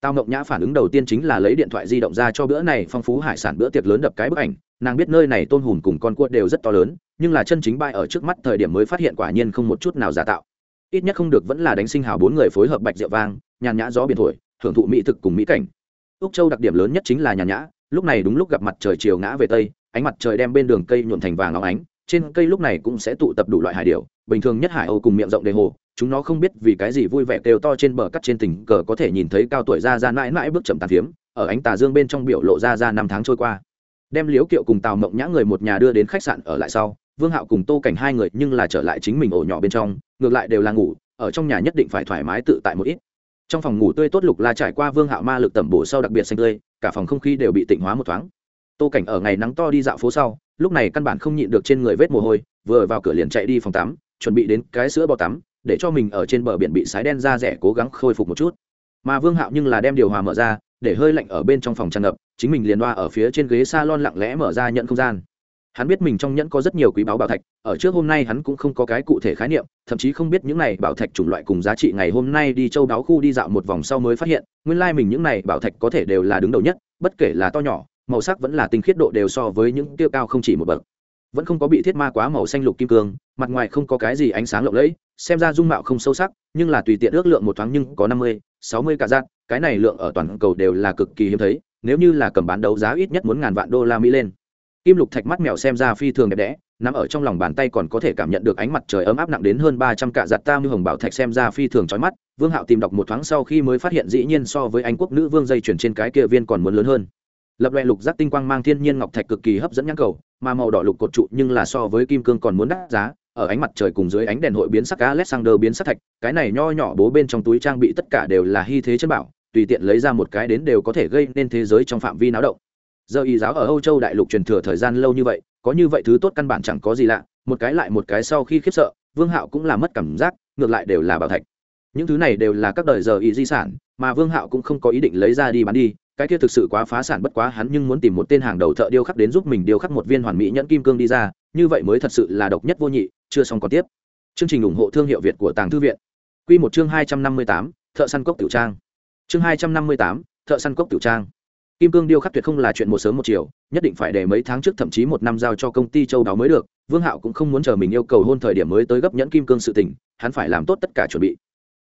Tào mộng nhã phản ứng đầu tiên chính là lấy điện thoại di động ra cho bữa này phong phú hải sản bữa tiệc lớn đập cái bức ảnh. Nàng biết nơi này tôn hùm cùng con cua đều rất to lớn, nhưng là chân chính bay ở trước mắt thời điểm mới phát hiện quả nhiên không một chút nào giả tạo. Ít nhất không được vẫn là đánh sinh hào bốn người phối hợp bạch rượu vang, nhàn nhã gió biển thổi, thưởng thụ mỹ thực cùng mỹ cảnh. Úc châu đặc điểm lớn nhất chính là nhàn nhã lúc này đúng lúc gặp mặt trời chiều ngã về tây, ánh mặt trời đem bên đường cây nhuộn thành vàng óng ánh, trên cây lúc này cũng sẽ tụ tập đủ loại hải điểu, bình thường nhất hải âu cùng miệng rộng đề hồ, chúng nó không biết vì cái gì vui vẻ kêu to trên bờ cắt trên tỉnh cờ có thể nhìn thấy cao tuổi ra ra mãi mãi bước chậm tàn phiếm, ở ánh tà dương bên trong biểu lộ ra ra năm tháng trôi qua. Đem liếu kiệu cùng tàu mộng nhã người một nhà đưa đến khách sạn ở lại sau, vương hạo cùng tô cảnh hai người nhưng là trở lại chính mình ổ nhỏ bên trong, ngược lại đều là ngủ, ở trong nhà nhất định phải thoải mái tự tại một ít. Trong phòng ngủ tươi tốt lục là trải qua vương hạo ma lực tẩm bổ sau đặc biệt xanh tươi cả phòng không khí đều bị tịnh hóa một thoáng. Tô cảnh ở ngày nắng to đi dạo phố sau, lúc này căn bản không nhịn được trên người vết mồ hôi, vừa vào cửa liền chạy đi phòng tắm, chuẩn bị đến cái sữa bò tắm, để cho mình ở trên bờ biển bị sái đen ra rẻ cố gắng khôi phục một chút. Mà vương hạo nhưng là đem điều hòa mở ra, để hơi lạnh ở bên trong phòng tràn ngập, chính mình liền đoa ở phía trên ghế s a lon lặng lẽ mở ra nhận không gian hắn biết mình trong nhẫn có rất nhiều quý báu bảo thạch, ở trước hôm nay hắn cũng không có cái cụ thể khái niệm, thậm chí không biết những này bảo thạch chủng loại cùng giá trị ngày hôm nay đi châu đáo khu đi dạo một vòng sau mới phát hiện, nguyên lai、like、mình những này bảo thạch có thể đều là đứng đầu nhất, bất kể là to nhỏ, màu sắc vẫn là tinh khiết độ đều so với những tiêu cao không chỉ một bậc. Vẫn không có bị thiết ma quá màu xanh lục kim cương, mặt ngoài không có cái gì ánh sáng lộng lẫy, xem ra dung mạo không sâu sắc, nhưng là tùy tiện ước lượng một thoáng nhưng có năm mươi, sáu mươi cả giác cái này lượng ở toàn cầu đều là cực kỳ hiếm thấy, nếu như là cầm bán đấu giá ít nhất muốn ngàn vạn đô la mỹ lên kim lục thạch mắt mèo xem ra phi thường đẹp đẽ nằm ở trong lòng bàn tay còn có thể cảm nhận được ánh mặt trời ấm áp nặng đến hơn ba trăm cạ giặt tam như hồng bảo thạch xem ra phi thường trói mắt. Vương hạo tìm đọc một thoáng sau khi mới phát hiện dĩ nhiên so với anh quốc nữ vương dây chuyển trên cái kia viên còn muốn lớn hơn. Lập loại lục giác tinh quang mang thiên nhiên ngọc thạch cực kỳ hấp dẫn nhãn cầu, mà màu đỏ lục cột trụ nhưng là so với kim cương còn muốn đắt giá, ở ánh mặt trời cùng dưới ánh đèn hội biến sắc alexander biến sắc thạch, cái này nho nhỏ bố bên trong túi trang bị tất cả đều là hy thế chân bảo, tùy tiện lấy ra một cái đến đều có thể gây nên thế giới trong phạm vi náo động giờ y giáo ở âu châu đại lục truyền thừa thời gian lâu như vậy, có như vậy thứ tốt căn bản chẳng có gì lạ, một cái lại một cái sau khi khiếp sợ, vương hạo cũng là mất cảm giác, ngược lại đều là bảo thạch. Những thứ này đều là các đời giờ y di sản, mà vương hạo cũng không có ý định lấy ra đi bán đi, cái kia thực sự quá phá sản bất quá hắn nhưng muốn tìm một tên hàng đầu thợ điêu khắc đến giúp mình điêu khắc một viên hoàn mỹ nhẫn kim cương đi ra, như vậy mới thật sự là độc nhất vô nhị, chưa xong còn tiếp. Chương trình ủng hộ thương hiệu việt của tàng thư viện. Q một chương hai trăm năm mươi tám, thợ săn cốc tiểu trang. Chương hai trăm năm mươi tám, thợ săn cốc tiểu trang kim cương điêu khắc tuyệt không là chuyện một sớm một chiều, nhất định phải để mấy tháng trước thậm chí một năm giao cho công ty châu đáo mới được, vương hạo cũng không muốn chờ mình yêu cầu hôn thời điểm mới tới gấp nhẫn kim cương sự tình, hắn phải làm tốt tất cả chuẩn bị.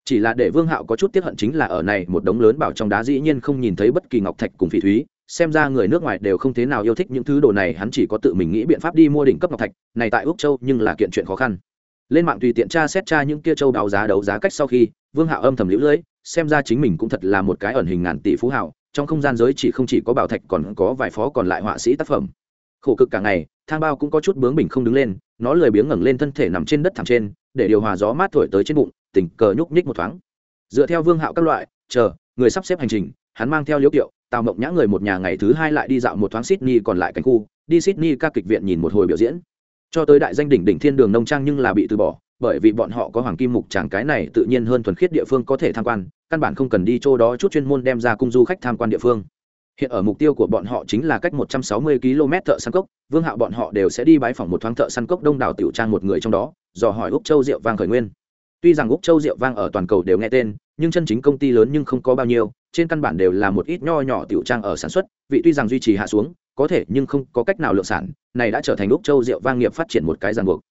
Chỉ là để vương hạo có chút tiếp hận chính là ở này một đống lớn bảo trong đá dĩ nhiên không nhìn thấy bất kỳ ngọc thạch cùng phỉ thúy, xem ra người nước ngoài đều không thế nào yêu thích những thứ đồ này, hắn chỉ có tự mình nghĩ biện pháp đi mua đỉnh cấp ngọc thạch, này tại úc châu nhưng là kiện chuyện khó khăn. Lên mạng tùy tiện tra xét tra những kia châu đáo giá đấu giá cách sau khi, vương hạo âm thầm lũ lưỡi xem ra chính mình cũng thật là một cái ẩn hình ngàn tỷ phú hảo trong không gian giới chỉ không chỉ có bảo thạch còn có vài phó còn lại họa sĩ tác phẩm. Khổ cực cả ngày, thang bao cũng có chút bướng bỉnh không đứng lên, nó lười biếng ngẩng lên thân thể nằm trên đất thẳng trên, để điều hòa gió mát thổi tới trên bụng, tình cờ nhúc nhích một thoáng. Dựa theo vương hạo các loại, chờ, người sắp xếp hành trình, hắn mang theo liễu kiệu, tào mộng nhã người một nhà ngày thứ hai lại đi dạo một thoáng sydney còn lại cảnh khu, đi sydney ca kịch viện nhìn một hồi biểu diễn. Cho tới đại danh đỉnh đỉnh thiên đường nông trang nhưng là bị từ bỏ bởi vì bọn họ có hoàng kim mục tràng cái này tự nhiên hơn thuần khiết địa phương có thể tham quan, căn bản không cần đi chỗ đó chút chuyên môn đem ra cung du khách tham quan địa phương. Hiện ở mục tiêu của bọn họ chính là cách 160 km thợ săn cốc, vương hạo bọn họ đều sẽ đi bái phỏng một thoáng thợ săn cốc đông đảo tiểu trang một người trong đó, dò hỏi úc châu rượu vang khởi nguyên. Tuy rằng úc châu rượu vang ở toàn cầu đều nghe tên, nhưng chân chính công ty lớn nhưng không có bao nhiêu, trên căn bản đều là một ít nho nhỏ tiểu trang ở sản xuất, vị tuy rằng duy trì hạ xuống, có thể nhưng không có cách nào lượng sản, này đã trở thành úc châu rượu vang nghiệp phát triển một cái ràng buộc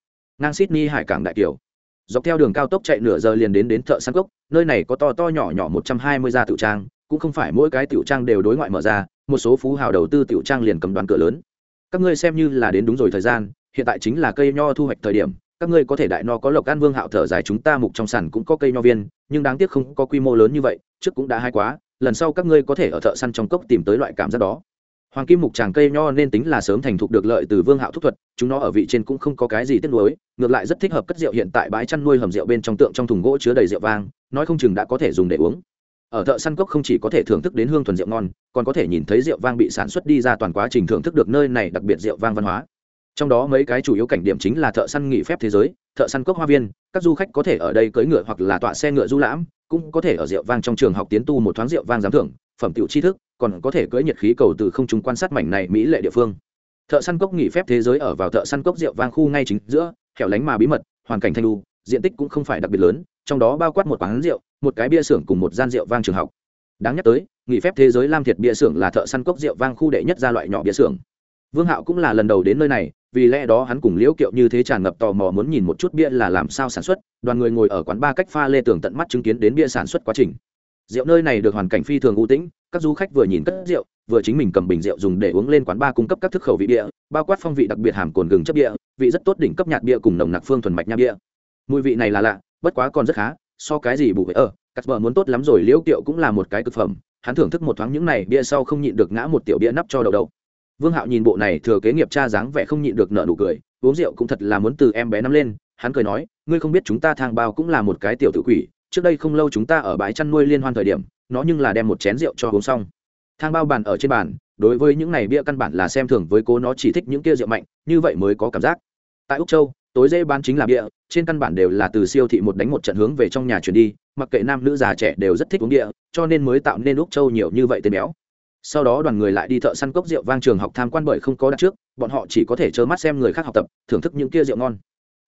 ngang sydney hải cảng đại kiều. Dọc theo đường cao tốc chạy nửa giờ liền đến đến thợ săn cốc nơi này có to to nhỏ nhỏ một trăm hai mươi gia tiểu trang, cũng không phải mỗi cái tiểu trang đều đối ngoại mở ra, một số phú hào đầu tư tiểu trang liền cầm đoàn cửa lớn. Các ngươi xem như là đến đúng rồi thời gian, hiện tại chính là cây nho thu hoạch thời điểm, các ngươi có thể đại no có lộc an vương hạo thở dài chúng ta mục trong sản cũng có cây nho viên, nhưng đáng tiếc không có quy mô lớn như vậy, trước cũng đã hay quá, lần sau các ngươi có thể ở thợ săn trong cốc tìm tới loại cảm giác đó hoàng kim mục tràng cây nho nên tính là sớm thành thục được lợi từ vương hạo thúc thuật, chúng nó ở vị trên cũng không có cái gì tiếc nuối, ngược lại rất thích hợp cất rượu hiện tại bãi chăn nuôi hầm rượu bên trong tượng trong thùng gỗ chứa đầy rượu vang, nói không chừng đã có thể dùng để uống. Ở thợ săn cốc không chỉ có thể thưởng thức đến hương thuần rượu ngon, còn có thể nhìn thấy rượu vang bị sản xuất đi ra toàn quá trình thưởng thức được nơi này đặc biệt rượu vang văn hóa. Trong đó mấy cái chủ yếu cảnh điểm chính là thợ săn nghỉ phép thế giới, thợ săn cốc hoa viên, các du khách có thể ở đây cưỡi ngựa hoặc là tọa xe ngựa du lãm, cũng có thể ở rượu vang trong trường học tiến tu một thoáng rượu vang giám thưởng, phẩm tiểu tri thức còn có thể cưỡi nhiệt khí cầu từ không trung quan sát mảnh này mỹ lệ địa phương. Thợ săn cốc nghỉ phép thế giới ở vào thợ săn cốc rượu vang khu ngay chính giữa, hẻo lánh mà bí mật, hoàn cảnh thanh lu diện tích cũng không phải đặc biệt lớn, trong đó bao quát một quán rượu, một cái bia xưởng cùng một gian rượu vang trường học. Đáng nhắc tới, nghỉ phép thế giới lam thiệt bia xưởng là thợ săn cốc rượu vang khu đệ nhất gia loại nhỏ bia xưởng. Vương hạo cũng là lần đầu đến nơi này, vì lẽ đó hắn cùng liễu kiệu như thế tràn ngập tò mò muốn nhìn một chút bia là làm sao sản xuất, đoàn người ngồi ở quán ba cách pha lê tường tận mắt chứng kiến đến bia sản xuất quá trình rượu nơi này được hoàn cảnh phi thường ưu tĩnh, các du khách vừa nhìn cất rượu, vừa chính mình cầm bình rượu dùng để uống lên quán ba cung cấp các thức khẩu vị bia, bao quát phong vị đặc biệt hàm cồn gừng chấp bia, vị rất tốt đỉnh cấp nhạt bia cùng nồng nặc phương thuần mạch nha bia. Mùi vị này là lạ, bất quá còn rất khá, so cái gì bù vậy ở, cắt vợ muốn tốt lắm rồi, liễu kiệu cũng là một cái cực phẩm, hắn thưởng thức một thoáng những này bia sau không nhịn được ngã một tiểu bia nắp cho đầu đầu. Vương hạo nhìn bộ này thừa kế nghiệp cha dáng vẻ không nhịn được nợ nụ cười, uống rượu cũng thật là muốn từ em bé nắm lên, hắn cười nói, ngươi không biết chúng ta thang bao cũng là một cái tiểu tự quỷ trước đây không lâu chúng ta ở bãi chăn nuôi liên hoan thời điểm, nó nhưng là đem một chén rượu cho uống xong. Thang bao bàn ở trên bàn, đối với những này bia căn bản là xem thường với cố nó chỉ thích những kia rượu mạnh, như vậy mới có cảm giác. Tại úc châu, tối dễ bán chính là bia, trên căn bản đều là từ siêu thị một đánh một trận hướng về trong nhà chuyển đi, mặc kệ nam nữ già trẻ đều rất thích uống bia, cho nên mới tạo nên úc châu nhiều như vậy tên béo. Sau đó đoàn người lại đi thợ săn cốc rượu vang trường học tham quan bởi không có đặt trước, bọn họ chỉ có thể trơ mắt xem người khác học tập, thưởng thức những kia rượu ngon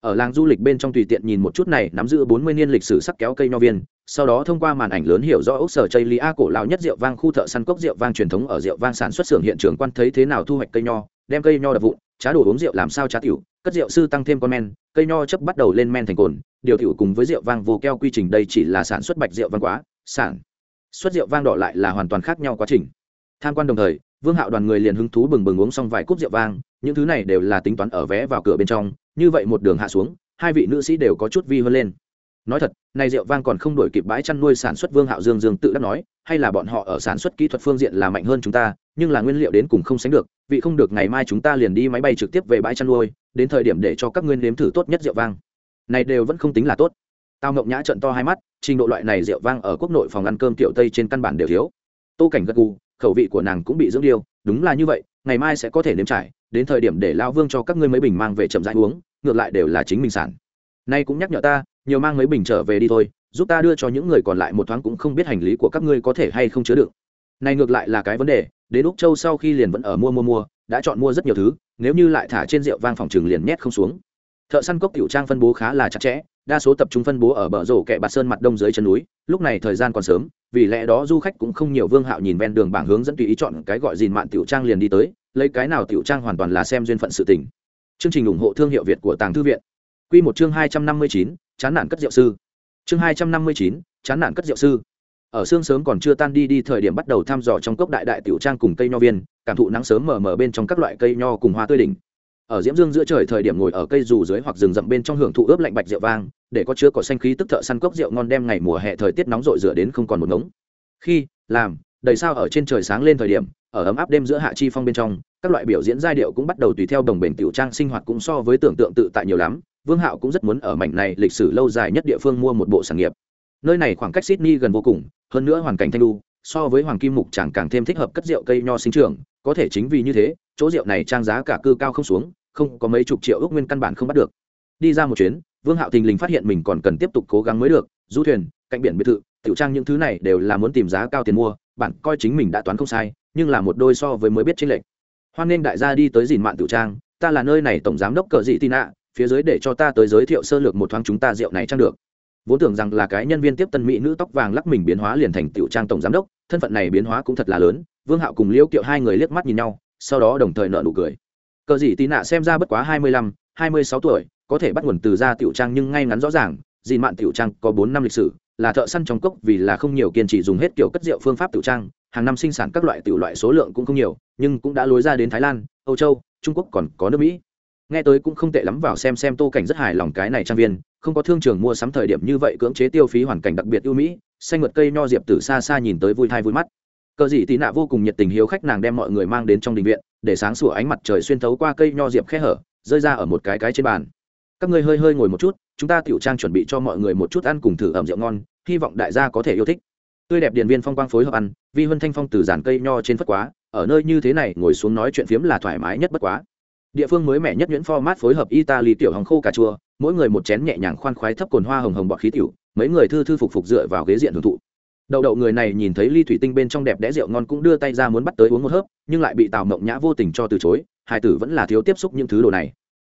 ở làng du lịch bên trong tùy tiện nhìn một chút này, nắm giữ bốn mươi niên lịch sử sắc kéo cây nho viên, sau đó thông qua màn ảnh lớn hiểu rõ ốc sở chây lia cổ lão nhất rượu vang khu thợ săn cốc rượu vang truyền thống ở rượu vang sản xuất xưởng hiện trường quan thấy thế nào thu hoạch cây nho, đem cây nho đập vụn, trá đồ uống rượu làm sao trá tiểu, cất rượu sư tăng thêm con men, cây nho chấp bắt đầu lên men thành cồn, điều tiểu cùng với rượu vang vô keo quy trình đây chỉ là sản xuất bạch rượu vang quá, sản xuất rượu vang đỏ lại là hoàn toàn khác nhau quá trình. Tham quan đồng thời, vương hạo đoàn người liền hứng thú bừng bừng uống xong vài cúp rượu vang, những thứ này đều là tính toán ở vé vào cửa bên trong như vậy một đường hạ xuống, hai vị nữ sĩ đều có chút vi hơn lên. Nói thật, này rượu vang còn không đổi kịp bãi chăn nuôi sản xuất vương hạo dương dương tự đắc nói, hay là bọn họ ở sản xuất kỹ thuật phương diện là mạnh hơn chúng ta, nhưng là nguyên liệu đến cùng không sánh được, vị không được ngày mai chúng ta liền đi máy bay trực tiếp về bãi chăn nuôi, đến thời điểm để cho các nguyên nếm thử tốt nhất rượu vang. Này đều vẫn không tính là tốt. Tao ngộng nhã trận to hai mắt, trình độ loại này rượu vang ở quốc nội phòng ăn cơm tiểu tây trên căn bản đều thiếu. Tô cảnh gật gù, khẩu vị của nàng cũng bị dưỡng điêu, đúng là như vậy, ngày mai sẽ có thể nếm trải đến thời điểm để lão vương cho các ngươi mấy bình mang về chậm rãi uống, ngược lại đều là chính mình sản. Nay cũng nhắc nhở ta, nhiều mang mấy bình trở về đi thôi, giúp ta đưa cho những người còn lại một thoáng cũng không biết hành lý của các ngươi có thể hay không chứa được này ngược lại là cái vấn đề, đến úc châu sau khi liền vẫn ở mua mua mua, đã chọn mua rất nhiều thứ, nếu như lại thả trên rượu vang phòng trường liền nhét không xuống. Thợ săn cốc tiểu trang phân bố khá là chặt chẽ, đa số tập trung phân bố ở bờ rổ kẹ bạt sơn mặt đông dưới chân núi, lúc này thời gian còn sớm, vì lẽ đó du khách cũng không nhiều vương hạo nhìn ven đường bảng hướng dẫn tùy ý chọn cái gọi dìn mạn tiểu trang liền đi tới lấy cái nào tiểu trang hoàn toàn là xem duyên phận sự tình. Chương trình ủng hộ thương hiệu việt của tàng thư viện. Quy một chương hai trăm năm mươi chín, chán nản cất rượu sư. Chương hai trăm năm mươi chín, chán nản cất rượu sư. Ở sương sớm còn chưa tan đi đi thời điểm bắt đầu thăm dò trong cốc đại đại tiểu trang cùng cây nho viên, cảm thụ nắng sớm mờ mờ bên trong các loại cây nho cùng hoa tươi đỉnh. Ở diễm dương giữa trời thời điểm ngồi ở cây dù dưới hoặc rừng rậm bên trong hưởng thụ ướp lạnh bạch rượu vang, để có chứa cỏ xanh khí tức thợ săn cốc rượu ngon đem ngày mùa hè thời tiết nóng rội rửa đến không còn một ngống. Khi, làm, đầy sao ở trên trời sáng lên thời điểm ở ấm áp đêm giữa hạ chi phong bên trong, các loại biểu diễn giai điệu cũng bắt đầu tùy theo đồng bền tiểu trang sinh hoạt cũng so với tưởng tượng tự tại nhiều lắm. Vương hạo cũng rất muốn ở mảnh này lịch sử lâu dài nhất địa phương mua một bộ sản nghiệp. Nơi này khoảng cách sydney gần vô cùng, hơn nữa hoàn cảnh thanh lu so với hoàng kim mục chẳng càng thêm thích hợp cất rượu cây nho sinh trưởng, có thể chính vì như thế, chỗ rượu này trang giá cả cư cao không xuống, không có mấy chục triệu ước nguyên căn bản không bắt được. Đi ra một chuyến, vương hạo thình lình phát hiện mình còn cần tiếp tục cố gắng mới được, du thuyền, cạnh biển biệt thự, tiểu trang những thứ này đều là muốn tìm giá cao tiền mua bạn coi chính mình đã toán không sai nhưng là một đôi so với mới biết chênh lệnh hoan nghênh đại gia đi tới dìn mạn tiểu trang, ta là nơi này tổng giám đốc cờ dị tị nạ, phía dưới để cho ta tới giới thiệu sơ lược một thoáng chúng ta rượu này trang được. Vốn tưởng rằng là cái nhân viên tiếp tân mỹ nữ tóc vàng lắc mình biến hóa liền thành tiểu trang tổng giám đốc, thân phận này biến hóa cũng thật là lớn, vương hạo cùng liễu kiệu hai người liếc mắt nhìn nhau, sau đó đồng thời nợ nụ cười. Cờ dị tị nạ xem ra bất quá hai mươi lăm, hai mươi sáu tuổi, có thể bắt nguồn từ ra tiểu trang nhưng ngay ngắn rõ ràng dìn mạn tiểu trang có bốn năm lịch sử, là thợ săn trong cốc vì là không nhiều kiên trì dùng hết kiểu cất rượu phương pháp tiểu trang hàng năm sinh sản các loại tiểu loại số lượng cũng không nhiều, nhưng cũng đã lối ra đến thái lan, âu châu, trung quốc còn có nước mỹ. Nghe tới cũng không tệ lắm vào xem xem tô cảnh rất hài lòng cái này trang viên, không có thương trường mua sắm thời điểm như vậy cưỡng chế tiêu phí hoàn cảnh đặc biệt ưu mỹ, xanh ngượt cây nho diệp từ xa xa nhìn tới vui thai vui mắt. Cờ dị tị nạ vô cùng nhiệt tình hiếu khách nàng đem mọi người mang đến trong đình viện, để sáng sủa ánh mặt trời xuyên thấu qua cây nho diệp khe hở, rơi ra ở một cái cái trên bàn. Các ngươi hơi hơi ngồi một chút, chúng ta tiểu trang chuẩn bị cho mọi người một chút ăn cùng thử ẩm rượu ngon, hy vọng đại gia có thể yêu thích tươi đẹp điện viên phong quang phối hợp ăn, vi huân thanh phong từ giàn cây nho trên phất quá, ở nơi như thế này ngồi xuống nói chuyện phiếm là thoải mái nhất bất quá. Địa phương mới mẻ nhất nhuyễn format phối hợp italy tiểu hồng khô cà chua, mỗi người một chén nhẹ nhàng khoan khoái thấp cồn hoa hồng hồng bọt khí tiểu, mấy người thư thư phục phục dựa vào ghế diện hưởng thụ. Đậu đậu người này nhìn thấy ly thủy tinh bên trong đẹp đẽ rượu ngon cũng đưa tay ra muốn bắt tới uống một hớp, nhưng lại bị tào mộng nhã vô tình cho từ chối, hai tử vẫn là thiếu tiếp xúc những thứ đồ này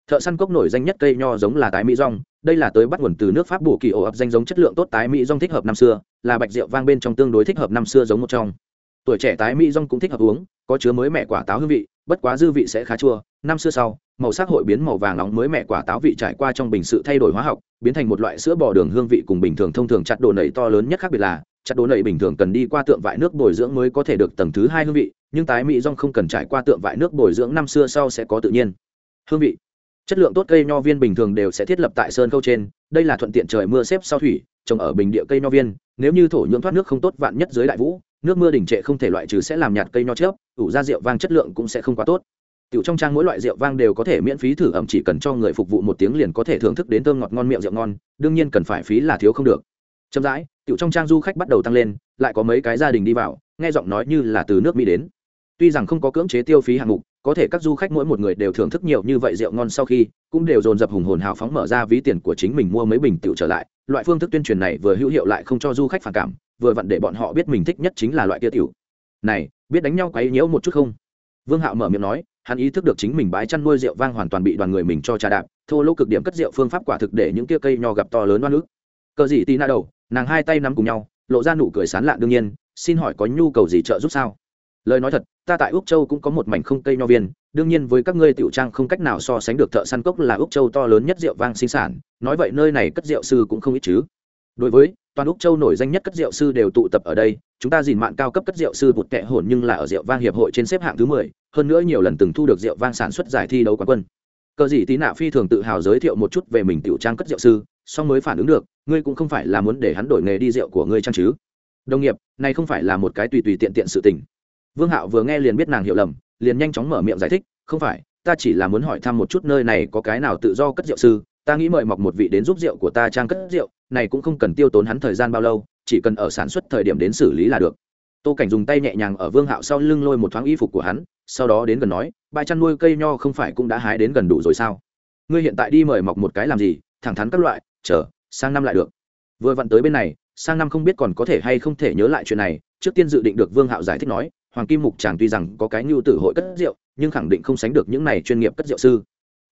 thợ săn cốc nổi danh nhất cây nho giống là tái mỹ rong, đây là tới bắt nguồn từ nước pháp bù kỳ ổ ập danh giống chất lượng tốt tái mỹ rong thích hợp năm xưa, là bạch rượu vang bên trong tương đối thích hợp năm xưa giống một trong. Tuổi trẻ tái mỹ rong cũng thích hợp uống, có chứa mới mẹ quả táo hương vị, bất quá dư vị sẽ khá chua. Năm xưa sau, màu sắc hội biến màu vàng nóng mới mẹ quả táo vị trải qua trong bình sự thay đổi hóa học, biến thành một loại sữa bò đường hương vị cùng bình thường thông thường chặt đồ nẩy to lớn nhất khác biệt là, chặt đồ nẩy bình thường cần đi qua tượng vại nước bồi dưỡng mới có thể được tầng thứ hai hương vị, nhưng tái mỹ rong không cần trải qua tượng vại nước bồi dưỡng năm xưa sau sẽ có tự nhiên hương vị chất lượng tốt cây nho viên bình thường đều sẽ thiết lập tại sơn câu trên, đây là thuận tiện trời mưa xếp sau thủy, trồng ở bình địa cây nho viên, nếu như thổ nhưỡng thoát nước không tốt vạn nhất dưới đại vũ, nước mưa đỉnh trệ không thể loại trừ sẽ làm nhạt cây nho chớp, ủ ra rượu vang chất lượng cũng sẽ không quá tốt. Tiểu trong trang mỗi loại rượu vang đều có thể miễn phí thử ẩm chỉ cần cho người phục vụ một tiếng liền có thể thưởng thức đến thơm ngọt ngon miệng rượu ngon, đương nhiên cần phải phí là thiếu không được. Chậm rãi, tiểu trong trang du khách bắt đầu tăng lên, lại có mấy cái gia đình đi vào, nghe giọng nói như là từ nước mỹ đến. Tuy rằng không có cưỡng chế tiêu phí hạng mục có thể các du khách mỗi một người đều thưởng thức nhiều như vậy rượu ngon sau khi, cũng đều dồn dập hùng hồn hào phóng mở ra ví tiền của chính mình mua mấy bình tiểu trở lại. Loại phương thức tuyên truyền này vừa hữu hiệu lại không cho du khách phản cảm, vừa vặn để bọn họ biết mình thích nhất chính là loại kia tiểu. Này, biết đánh nhau quấy nhiễu một chút không? Vương hạo mở miệng nói, hắn ý thức được chính mình bái chăn nuôi rượu vang hoàn toàn bị đoàn người mình cho trà đạp, thô lỗ cực điểm cất rượu phương pháp quả thực để những kia cây nho gặp to lớn oan ức. Cờ gì tí na đầu, nàng hai tay nắm cùng nhau, lộ ra nụ cười sán lạ đương nhiên, xin hỏi có nhu cầu gì trợ giúp sao? Lời nói thật, ta tại úc châu cũng có một mảnh không cây nho viên, đương nhiên với các ngươi tiểu trang không cách nào so sánh được thợ săn cốc là úc châu to lớn nhất rượu vang sinh sản, nói vậy nơi này cất rượu sư cũng không ít chứ. Đối với, toàn úc châu nổi danh nhất cất rượu sư đều tụ tập ở đây, chúng ta dìn mạng cao cấp cất rượu sư vụt tệ hồn nhưng là ở rượu vang hiệp hội trên xếp hạng thứ mười, hơn nữa nhiều lần từng thu được rượu vang sản xuất giải thi đấu quán quân. Cờ gì tí nạ phi thường tự hào giới thiệu một chút về mình tiểu trang cất rượu sư, song mới phản ứng được, ngươi cũng không phải là muốn để hắn đổi nghề đi rượu của ngươi trang chứ? Đồng nghiệp, này không phải là một cái tùy tùy tiện tiện sự tình vương hạo vừa nghe liền biết nàng hiểu lầm, liền nhanh chóng mở miệng giải thích, không phải, ta chỉ là muốn hỏi thăm một chút nơi này có cái nào tự do cất rượu sư, ta nghĩ mời mọc một vị đến giúp rượu của ta trang cất rượu, này cũng không cần tiêu tốn hắn thời gian bao lâu, chỉ cần ở sản xuất thời điểm đến xử lý là được. Tô cảnh dùng tay nhẹ nhàng ở vương hạo sau lưng lôi một thoáng y phục của hắn, sau đó đến gần nói, bãi chăn nuôi cây nho không phải cũng đã hái đến gần đủ rồi sao? Ngươi hiện tại đi mời mọc một cái làm gì, thẳng thắn các loại, chờ, sang năm lại được. Vừa vặn tới bên này, sang năm không biết còn có thể hay không thể nhớ lại chuyện này, trước tiên dự định được vương hạo giải thích nói hoàng kim mục chàng tuy rằng có cái nhu tử hội cất rượu, nhưng khẳng định không sánh được những này chuyên nghiệp cất rượu sư.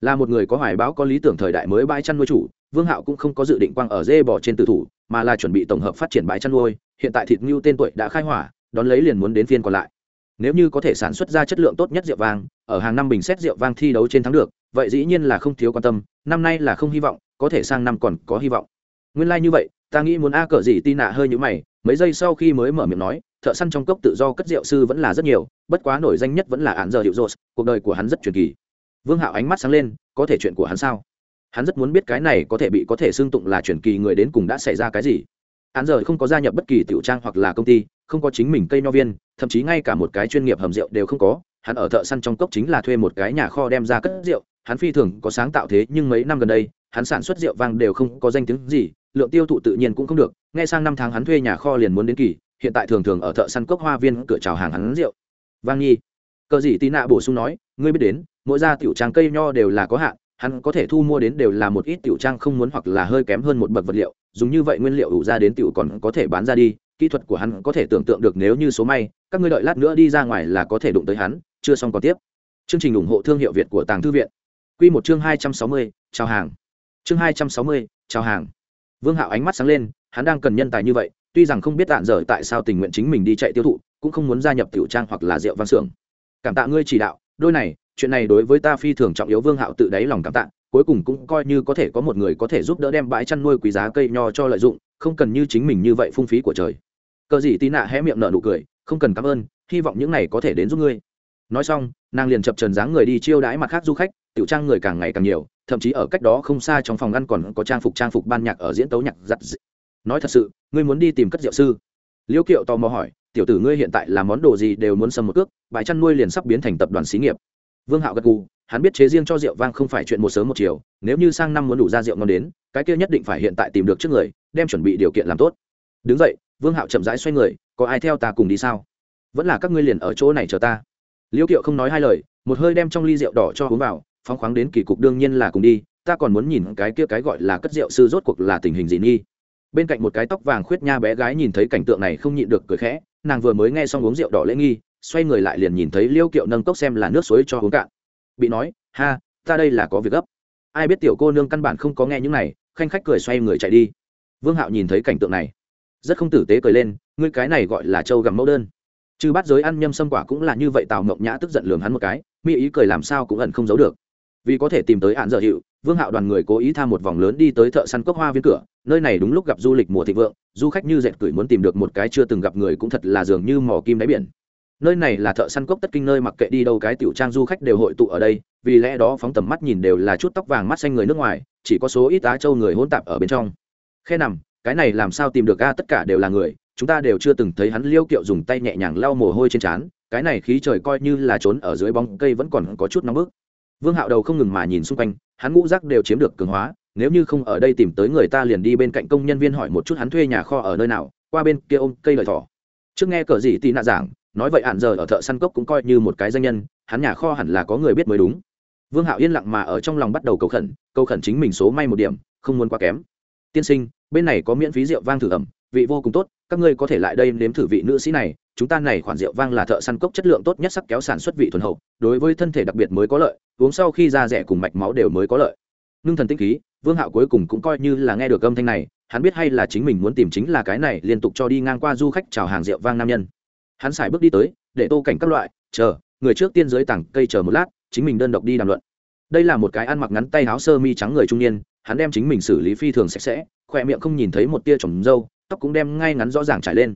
Là một người có hoài báo có lý tưởng thời đại mới bãi chăn nuôi chủ, vương hạo cũng không có dự định quang ở dê bò trên tử thủ, mà là chuẩn bị tổng hợp phát triển bãi chăn nuôi. Hiện tại thịt ngưu tên tuổi đã khai hỏa, đón lấy liền muốn đến phiên còn lại. Nếu như có thể sản xuất ra chất lượng tốt nhất rượu vang, ở hàng năm bình xét rượu vang thi đấu trên thắng được, vậy dĩ nhiên là không thiếu quan tâm, năm nay là không hy vọng, có thể sang năm còn có hy vọng. Nguyên lai như vậy, ta nghĩ muốn a cờ gì tin nạ hơi như mày, mấy giây sau khi mới mở miệng nói thợ săn trong cốc tự do cất rượu sư vẫn là rất nhiều, bất quá nổi danh nhất vẫn là án giờ hiệu rột cuộc đời của hắn rất truyền kỳ. Vương hạo ánh mắt sáng lên, có thể chuyện của hắn sao? Hắn rất muốn biết cái này có thể bị có thể xưng tụng là truyền kỳ người đến cùng đã xảy ra cái gì. Án giờ không có gia nhập bất kỳ tiểu trang hoặc là công ty, không có chính mình cây nho viên, thậm chí ngay cả một cái chuyên nghiệp hầm rượu đều không có. Hắn ở thợ săn trong cốc chính là thuê một cái nhà kho đem ra cất rượu, hắn phi thường có sáng tạo thế nhưng mấy năm gần đây, hắn sản xuất rượu vang đều không có danh tiếng gì, lượng tiêu thụ tự nhiên cũng không được ngay sang năm tháng hắn thuê nhà kho liền muốn đến kỳ hiện tại thường thường ở thợ săn cốc hoa viên cửa chào hàng hắn rượu. Vang nhi, cờ gì tí nạ bổ sung nói, ngươi biết đến, mỗi gia tiểu trang cây nho đều là có hạn, hắn có thể thu mua đến đều là một ít tiểu trang không muốn hoặc là hơi kém hơn một bậc vật liệu, dùng như vậy nguyên liệu đủ ra đến tiểu còn có thể bán ra đi, kỹ thuật của hắn có thể tưởng tượng được nếu như số may, các ngươi đợi lát nữa đi ra ngoài là có thể đụng tới hắn, chưa xong còn tiếp. Chương trình ủng hộ thương hiệu việt của tàng thư viện. Q một chương hai trăm sáu mươi, chào hàng. Chương hai trăm sáu mươi, chào hàng. Vương hạo ánh mắt sáng lên, hắn đang cần nhân tài như vậy tuy rằng không biết tạn dở tại sao tình nguyện chính mình đi chạy tiêu thụ, cũng không muốn gia nhập tiểu trang hoặc là rượu văn xưởng. Cảm tạ ngươi chỉ đạo, đôi này, chuyện này đối với ta phi thường trọng yếu, vương hạo tự đáy lòng cảm tạ, cuối cùng cũng coi như có thể có một người có thể giúp đỡ đem bãi chăn nuôi quý giá cây nho cho lợi dụng, không cần như chính mình như vậy phung phí của trời. Cờ gì tí nạ hé miệng nở nụ cười, không cần cảm ơn, hy vọng những này có thể đến giúp ngươi. Nói xong, nàng liền chập trần dáng người đi chiêu đãi mặt khác du khách, tiểu trang người càng ngày càng nhiều, thậm chí ở cách đó không xa trong phòng ăn còn có trang phục trang phục ban nhạc ở diễn tấu nhạc giặt dị nói thật sự, ngươi muốn đi tìm cất rượu sư? Liễu kiệu tò mò hỏi, tiểu tử ngươi hiện tại làm món đồ gì đều muốn sầm một cước bãi chăn nuôi liền sắp biến thành tập đoàn xí nghiệp. Vương hạo gật gù, hắn biết chế riêng cho rượu vang không phải chuyện một sớm một chiều, nếu như sang năm muốn đủ ra rượu ngon đến, cái kia nhất định phải hiện tại tìm được trước người, đem chuẩn bị điều kiện làm tốt. Đứng dậy, vương hạo chậm rãi xoay người, có ai theo ta cùng đi sao? Vẫn là các ngươi liền ở chỗ này chờ ta. Liêu kiệu không nói hai lời, một hơi đem trong ly rượu đỏ cho uống vào, phóng khoáng đến kỳ cục đương nhiên là cùng đi, ta còn muốn nhìn cái kia cái gọi là cất rượu sư rốt cuộc là tình hình gì nghi bên cạnh một cái tóc vàng khuyết nha bé gái nhìn thấy cảnh tượng này không nhịn được cười khẽ, nàng vừa mới nghe xong uống rượu đỏ lễ nghi, xoay người lại liền nhìn thấy liêu kiệu nâng cốc xem là nước suối cho uống cạn. Bị nói, ha, ta đây là có việc gấp. Ai biết tiểu cô nương căn bản không có nghe những này, khanh khách cười xoay người chạy đi. Vương hạo nhìn thấy cảnh tượng này, rất không tử tế cười lên, ngươi cái này gọi là trâu gặm mẫu đơn. Chứ bắt giới ăn nhâm xâm quả cũng là như vậy, tào mộng nhã tức giận lường hắn một cái mỹ ý cười làm sao cũng ẩn không giấu được. Vì có thể tìm tới hạn dở hiệu vương hạo đoàn người cố ý tham một vòng lớn đi tới thợ săn cốc hoa viên cửa, nơi này đúng lúc gặp du lịch mùa thịnh vượng, du khách như dẹt cửi muốn tìm được một cái chưa từng gặp người cũng thật là dường như mỏ kim đáy biển. Nơi này là thợ săn cốc tất kinh nơi mặc kệ đi đâu cái tiểu trang du khách đều hội tụ ở đây, vì lẽ đó phóng tầm mắt nhìn đều là chút tóc vàng mắt xanh người nước ngoài, chỉ có số ít á châu người hôn tạp ở bên trong. Khe nằm, cái này làm sao tìm được a, tất cả đều là người, chúng ta đều chưa từng thấy hắn liêu kiệu dùng tay nhẹ nhàng lau mồ hôi trên trán, cái này khí trời coi như là trốn ở dưới bóng cây vẫn còn có chút nóng bức vương hạo đầu không ngừng mà nhìn xung quanh, hắn ngũ rác đều chiếm được cường hóa, nếu như không ở đây tìm tới người ta liền đi bên cạnh công nhân viên hỏi một chút hắn thuê nhà kho ở nơi nào, qua bên kia ôm cây lợi thỏ. Trước nghe cờ gì tị nạ giảng, nói vậy hạn giờ ở thợ săn cốc cũng coi như một cái danh nhân, hắn nhà kho hẳn là có người biết mới đúng. Vương hạo yên lặng mà ở trong lòng bắt đầu cầu khẩn cầu khẩn chính mình số may một điểm, không muốn quá kém. Tiên sinh, bên này có miễn phí rượu vang thử ẩm, vị vô cùng tốt, các ngươi có thể lại đây nếm thử vị nữ sĩ này chúng ta này khoản rượu vang là thợ săn cốc chất lượng tốt nhất sắc kéo sản xuất vị thuần hậu, đối với thân thể đặc biệt mới có lợi, uống sau khi da rẻ cùng mạch máu đều mới có lợi. Ngưng thần tinh khí, vương hạo cuối cùng cũng coi như là nghe được âm thanh này, hắn biết hay là chính mình muốn tìm chính là cái này, liên tục cho đi ngang qua du khách chào hàng rượu vang nam nhân. Hắn xài bước đi tới, để tô cảnh các loại, chờ, người trước tiên dưới tảng cây chờ một lát, chính mình đơn độc đi đàm luận. Đây là một cái ăn mặc ngắn tay áo sơ mi trắng người trung niên, hắn đem chính mình xử lý phi thường sạch sẽ khỏe miệng không nhìn thấy một tia trồng râu, tóc cũng đem ngay ngắn rõ ràng trải lên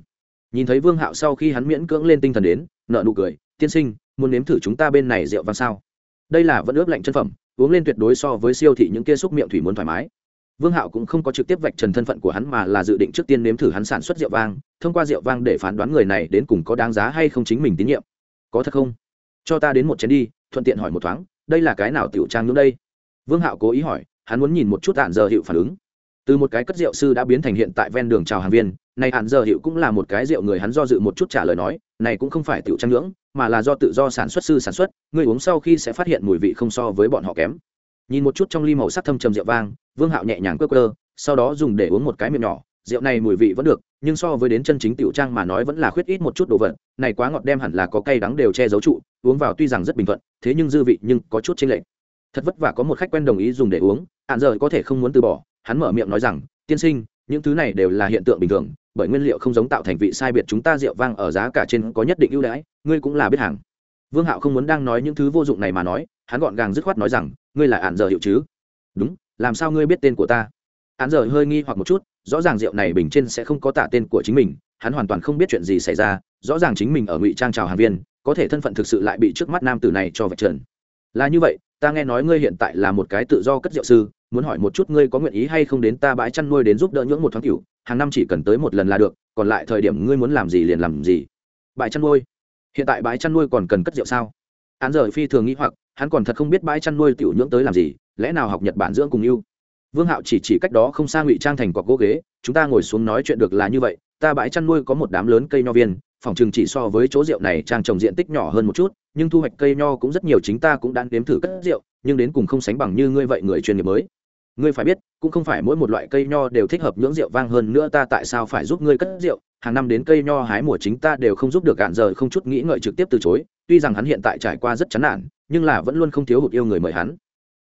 nhìn thấy vương hạo sau khi hắn miễn cưỡng lên tinh thần đến nợ nụ cười, tiên sinh, muốn nếm thử chúng ta bên này rượu vang sao? Đây là vẫn ướp lạnh chân phẩm, uống lên tuyệt đối so với siêu thị những kia xúc miệng thủy muốn thoải mái. Vương hạo cũng không có trực tiếp vạch trần thân phận của hắn mà là dự định trước tiên nếm thử hắn sản xuất rượu vang, thông qua rượu vang để phán đoán người này đến cùng có đáng giá hay không chính mình tín nhiệm. Có thật không? Cho ta đến một chén đi, thuận tiện hỏi một thoáng, đây là cái nào tiểu trang nữa đây? Vương hạo cố ý hỏi, hắn muốn nhìn một chút hạn giờ hiệu phản ứng từ một cái cất rượu sư đã biến thành hiện tại ven đường chào hàng viên, này hạn giờ hiệu cũng là một cái rượu người hắn do dự một chút trả lời nói, này cũng không phải tiểu trang ngưỡng, mà là do tự do sản xuất sư sản xuất, người uống sau khi sẽ phát hiện mùi vị không so với bọn họ kém. Nhìn một chút trong ly màu sắc thâm trầm rượu vang, vương hạo nhẹ nhàng quơ quơ, sau đó dùng để uống một cái miệng nhỏ, rượu này mùi vị vẫn được, nhưng so với đến chân chính tiểu trang mà nói vẫn là khuyết ít một chút đồ vật, này quá ngọt đem hẳn là có cay đắng đều che giấu trụ, uống vào tuy rằng rất bình thuận, thế nhưng dư vị nhưng có chút chênh lệch. Thật vất vả có một khách quen đồng ý dùng để uống, hạn giờ có thể không muốn từ bỏ hắn mở miệng nói rằng, tiên sinh, những thứ này đều là hiện tượng bình thường, bởi nguyên liệu không giống tạo thành vị sai biệt chúng ta rượu vang ở giá cả trên có nhất định ưu đãi, ngươi cũng là biết hàng. Vương hạo không muốn đang nói những thứ vô dụng này mà nói, hắn gọn gàng dứt khoát nói rằng, ngươi là ạn giờ hiệu chứ? Đúng, làm sao ngươi biết tên của ta? Ạn giờ hơi nghi hoặc một chút, rõ ràng rượu này bình trên sẽ không có tả tên của chính mình, hắn hoàn toàn không biết chuyện gì xảy ra, rõ ràng chính mình ở ngụy trang trào hàng viên, có thể thân phận thực sự lại bị trước mắt nam tử này cho vạch trần. Là như vậy, ta nghe nói ngươi hiện tại là một cái tự do cất rượu sư muốn hỏi một chút ngươi có nguyện ý hay không đến ta bãi chăn nuôi đến giúp đỡ nhưỡng một thoáng cửu, hàng năm chỉ cần tới một lần là được, còn lại thời điểm ngươi muốn làm gì liền làm gì. Bãi chăn nuôi? Hiện tại bãi chăn nuôi còn cần cất rượu sao? Hắn giờ phi thường nghĩ hoặc, hắn còn thật không biết bãi chăn nuôi tiểu nhưỡng tới làm gì, lẽ nào học nhật bản dưỡng cùng yêu vương hạo chỉ chỉ cách đó không xa ngụy trang thành cọc gỗ ghế, chúng ta ngồi xuống nói chuyện được là như vậy, ta bãi chăn nuôi có một đám lớn cây nho viên, phòng chừng chỉ so với chỗ rượu này trang trồng diện tích nhỏ hơn một chút, nhưng thu hoạch cây nho cũng rất nhiều, chính ta cũng đang nếm thử cất rượu, nhưng đến cùng không sánh bằng như ngươi vậy người chuyên nghiệp mới ngươi phải biết, cũng không phải mỗi một loại cây nho đều thích hợp nhưỡng rượu vang hơn nữa ta tại sao phải giúp ngươi cất rượu? Hàng năm đến cây nho hái mùa chính ta đều không giúp được gạn giờ không chút nghĩ ngợi trực tiếp từ chối, tuy rằng hắn hiện tại trải qua rất chán nản, nhưng là vẫn luôn không thiếu hụt yêu người mời hắn.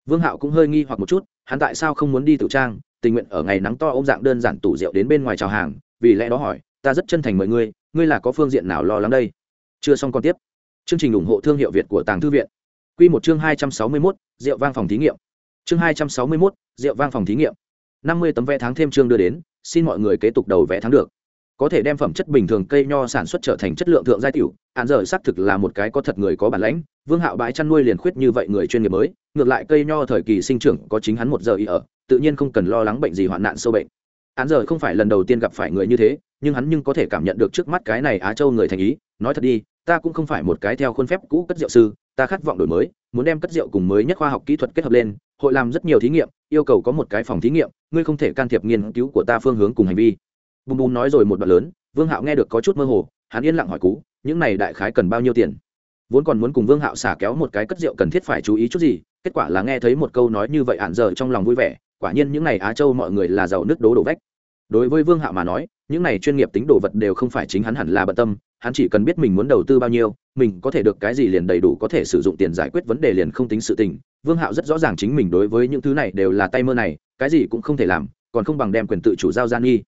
Vương hạo cũng hơi nghi hoặc một chút, hắn tại sao không muốn đi tự trang, tình nguyện ở ngày nắng to ôm dạng đơn giản tủ rượu đến bên ngoài chào hàng, vì lẽ đó hỏi, ta rất chân thành mời ngươi ngươi là có phương diện nào lo lắng đây? Chưa xong còn tiếp. Chương trình ủng hộ thương hiệu việt của tàng thư viện. Q một chương hai trăm sáu mươi mốt, rượu vang phòng thí nghiệm chương hai trăm sáu mươi mốt, rượu vang phòng thí nghiệm. năm mươi tấm vé tháng thêm chương đưa đến, xin mọi người kế tục đầu vé tháng được. Có thể đem phẩm chất bình thường cây nho sản xuất trở thành chất lượng thượng giai tiểu, hạn giờ xác thực là một cái có thật người có bản lãnh, vương hạo bãi chăn nuôi liền khuyết như vậy người chuyên nghiệp mới, ngược lại cây nho thời kỳ sinh trưởng có chính hắn một giờ ý ở, tự nhiên không cần lo lắng bệnh gì hoạn nạn sâu bệnh. Hắn giờ không phải lần đầu tiên gặp phải người như thế, nhưng hắn nhưng có thể cảm nhận được trước mắt cái này á châu người thành ý, nói thật đi, ta cũng không phải một cái theo khuôn phép cũ cất rượu sư, ta khát vọng đổi mới, muốn đem cất rượu cùng mới nhất khoa học kỹ thuật kết hợp lên hội làm rất nhiều thí nghiệm, yêu cầu có một cái phòng thí nghiệm, ngươi không thể can thiệp nghiên cứu của ta phương hướng cùng hành vi. Bùm bùm nói rồi một đoạn lớn, vương hạo nghe được có chút mơ hồ, hắn yên lặng hỏi cú, những này đại khái cần bao nhiêu tiền? Vốn còn muốn cùng vương hạo xả kéo một cái cất rượu cần thiết phải chú ý chút gì, kết quả là nghe thấy một câu nói như vậy hạn giờ trong lòng vui vẻ, quả nhiên những n à y á châu mọi người là giàu nước đố đổ vách. Đối với vương hạo mà nói, những này chuyên nghiệp tính đồ vật đều không phải chính hắn hẳn là bận tâm hắn chỉ cần biết mình muốn đầu tư bao nhiêu, mình có thể được cái gì liền đầy đủ có thể sử dụng tiền giải quyết vấn đề liền không tính sự tình. Vương hạo rất rõ ràng chính mình đối với những thứ này đều là tay mơ này, cái gì cũng không thể làm, còn không bằng đem quyền tự chủ giao gian nghi.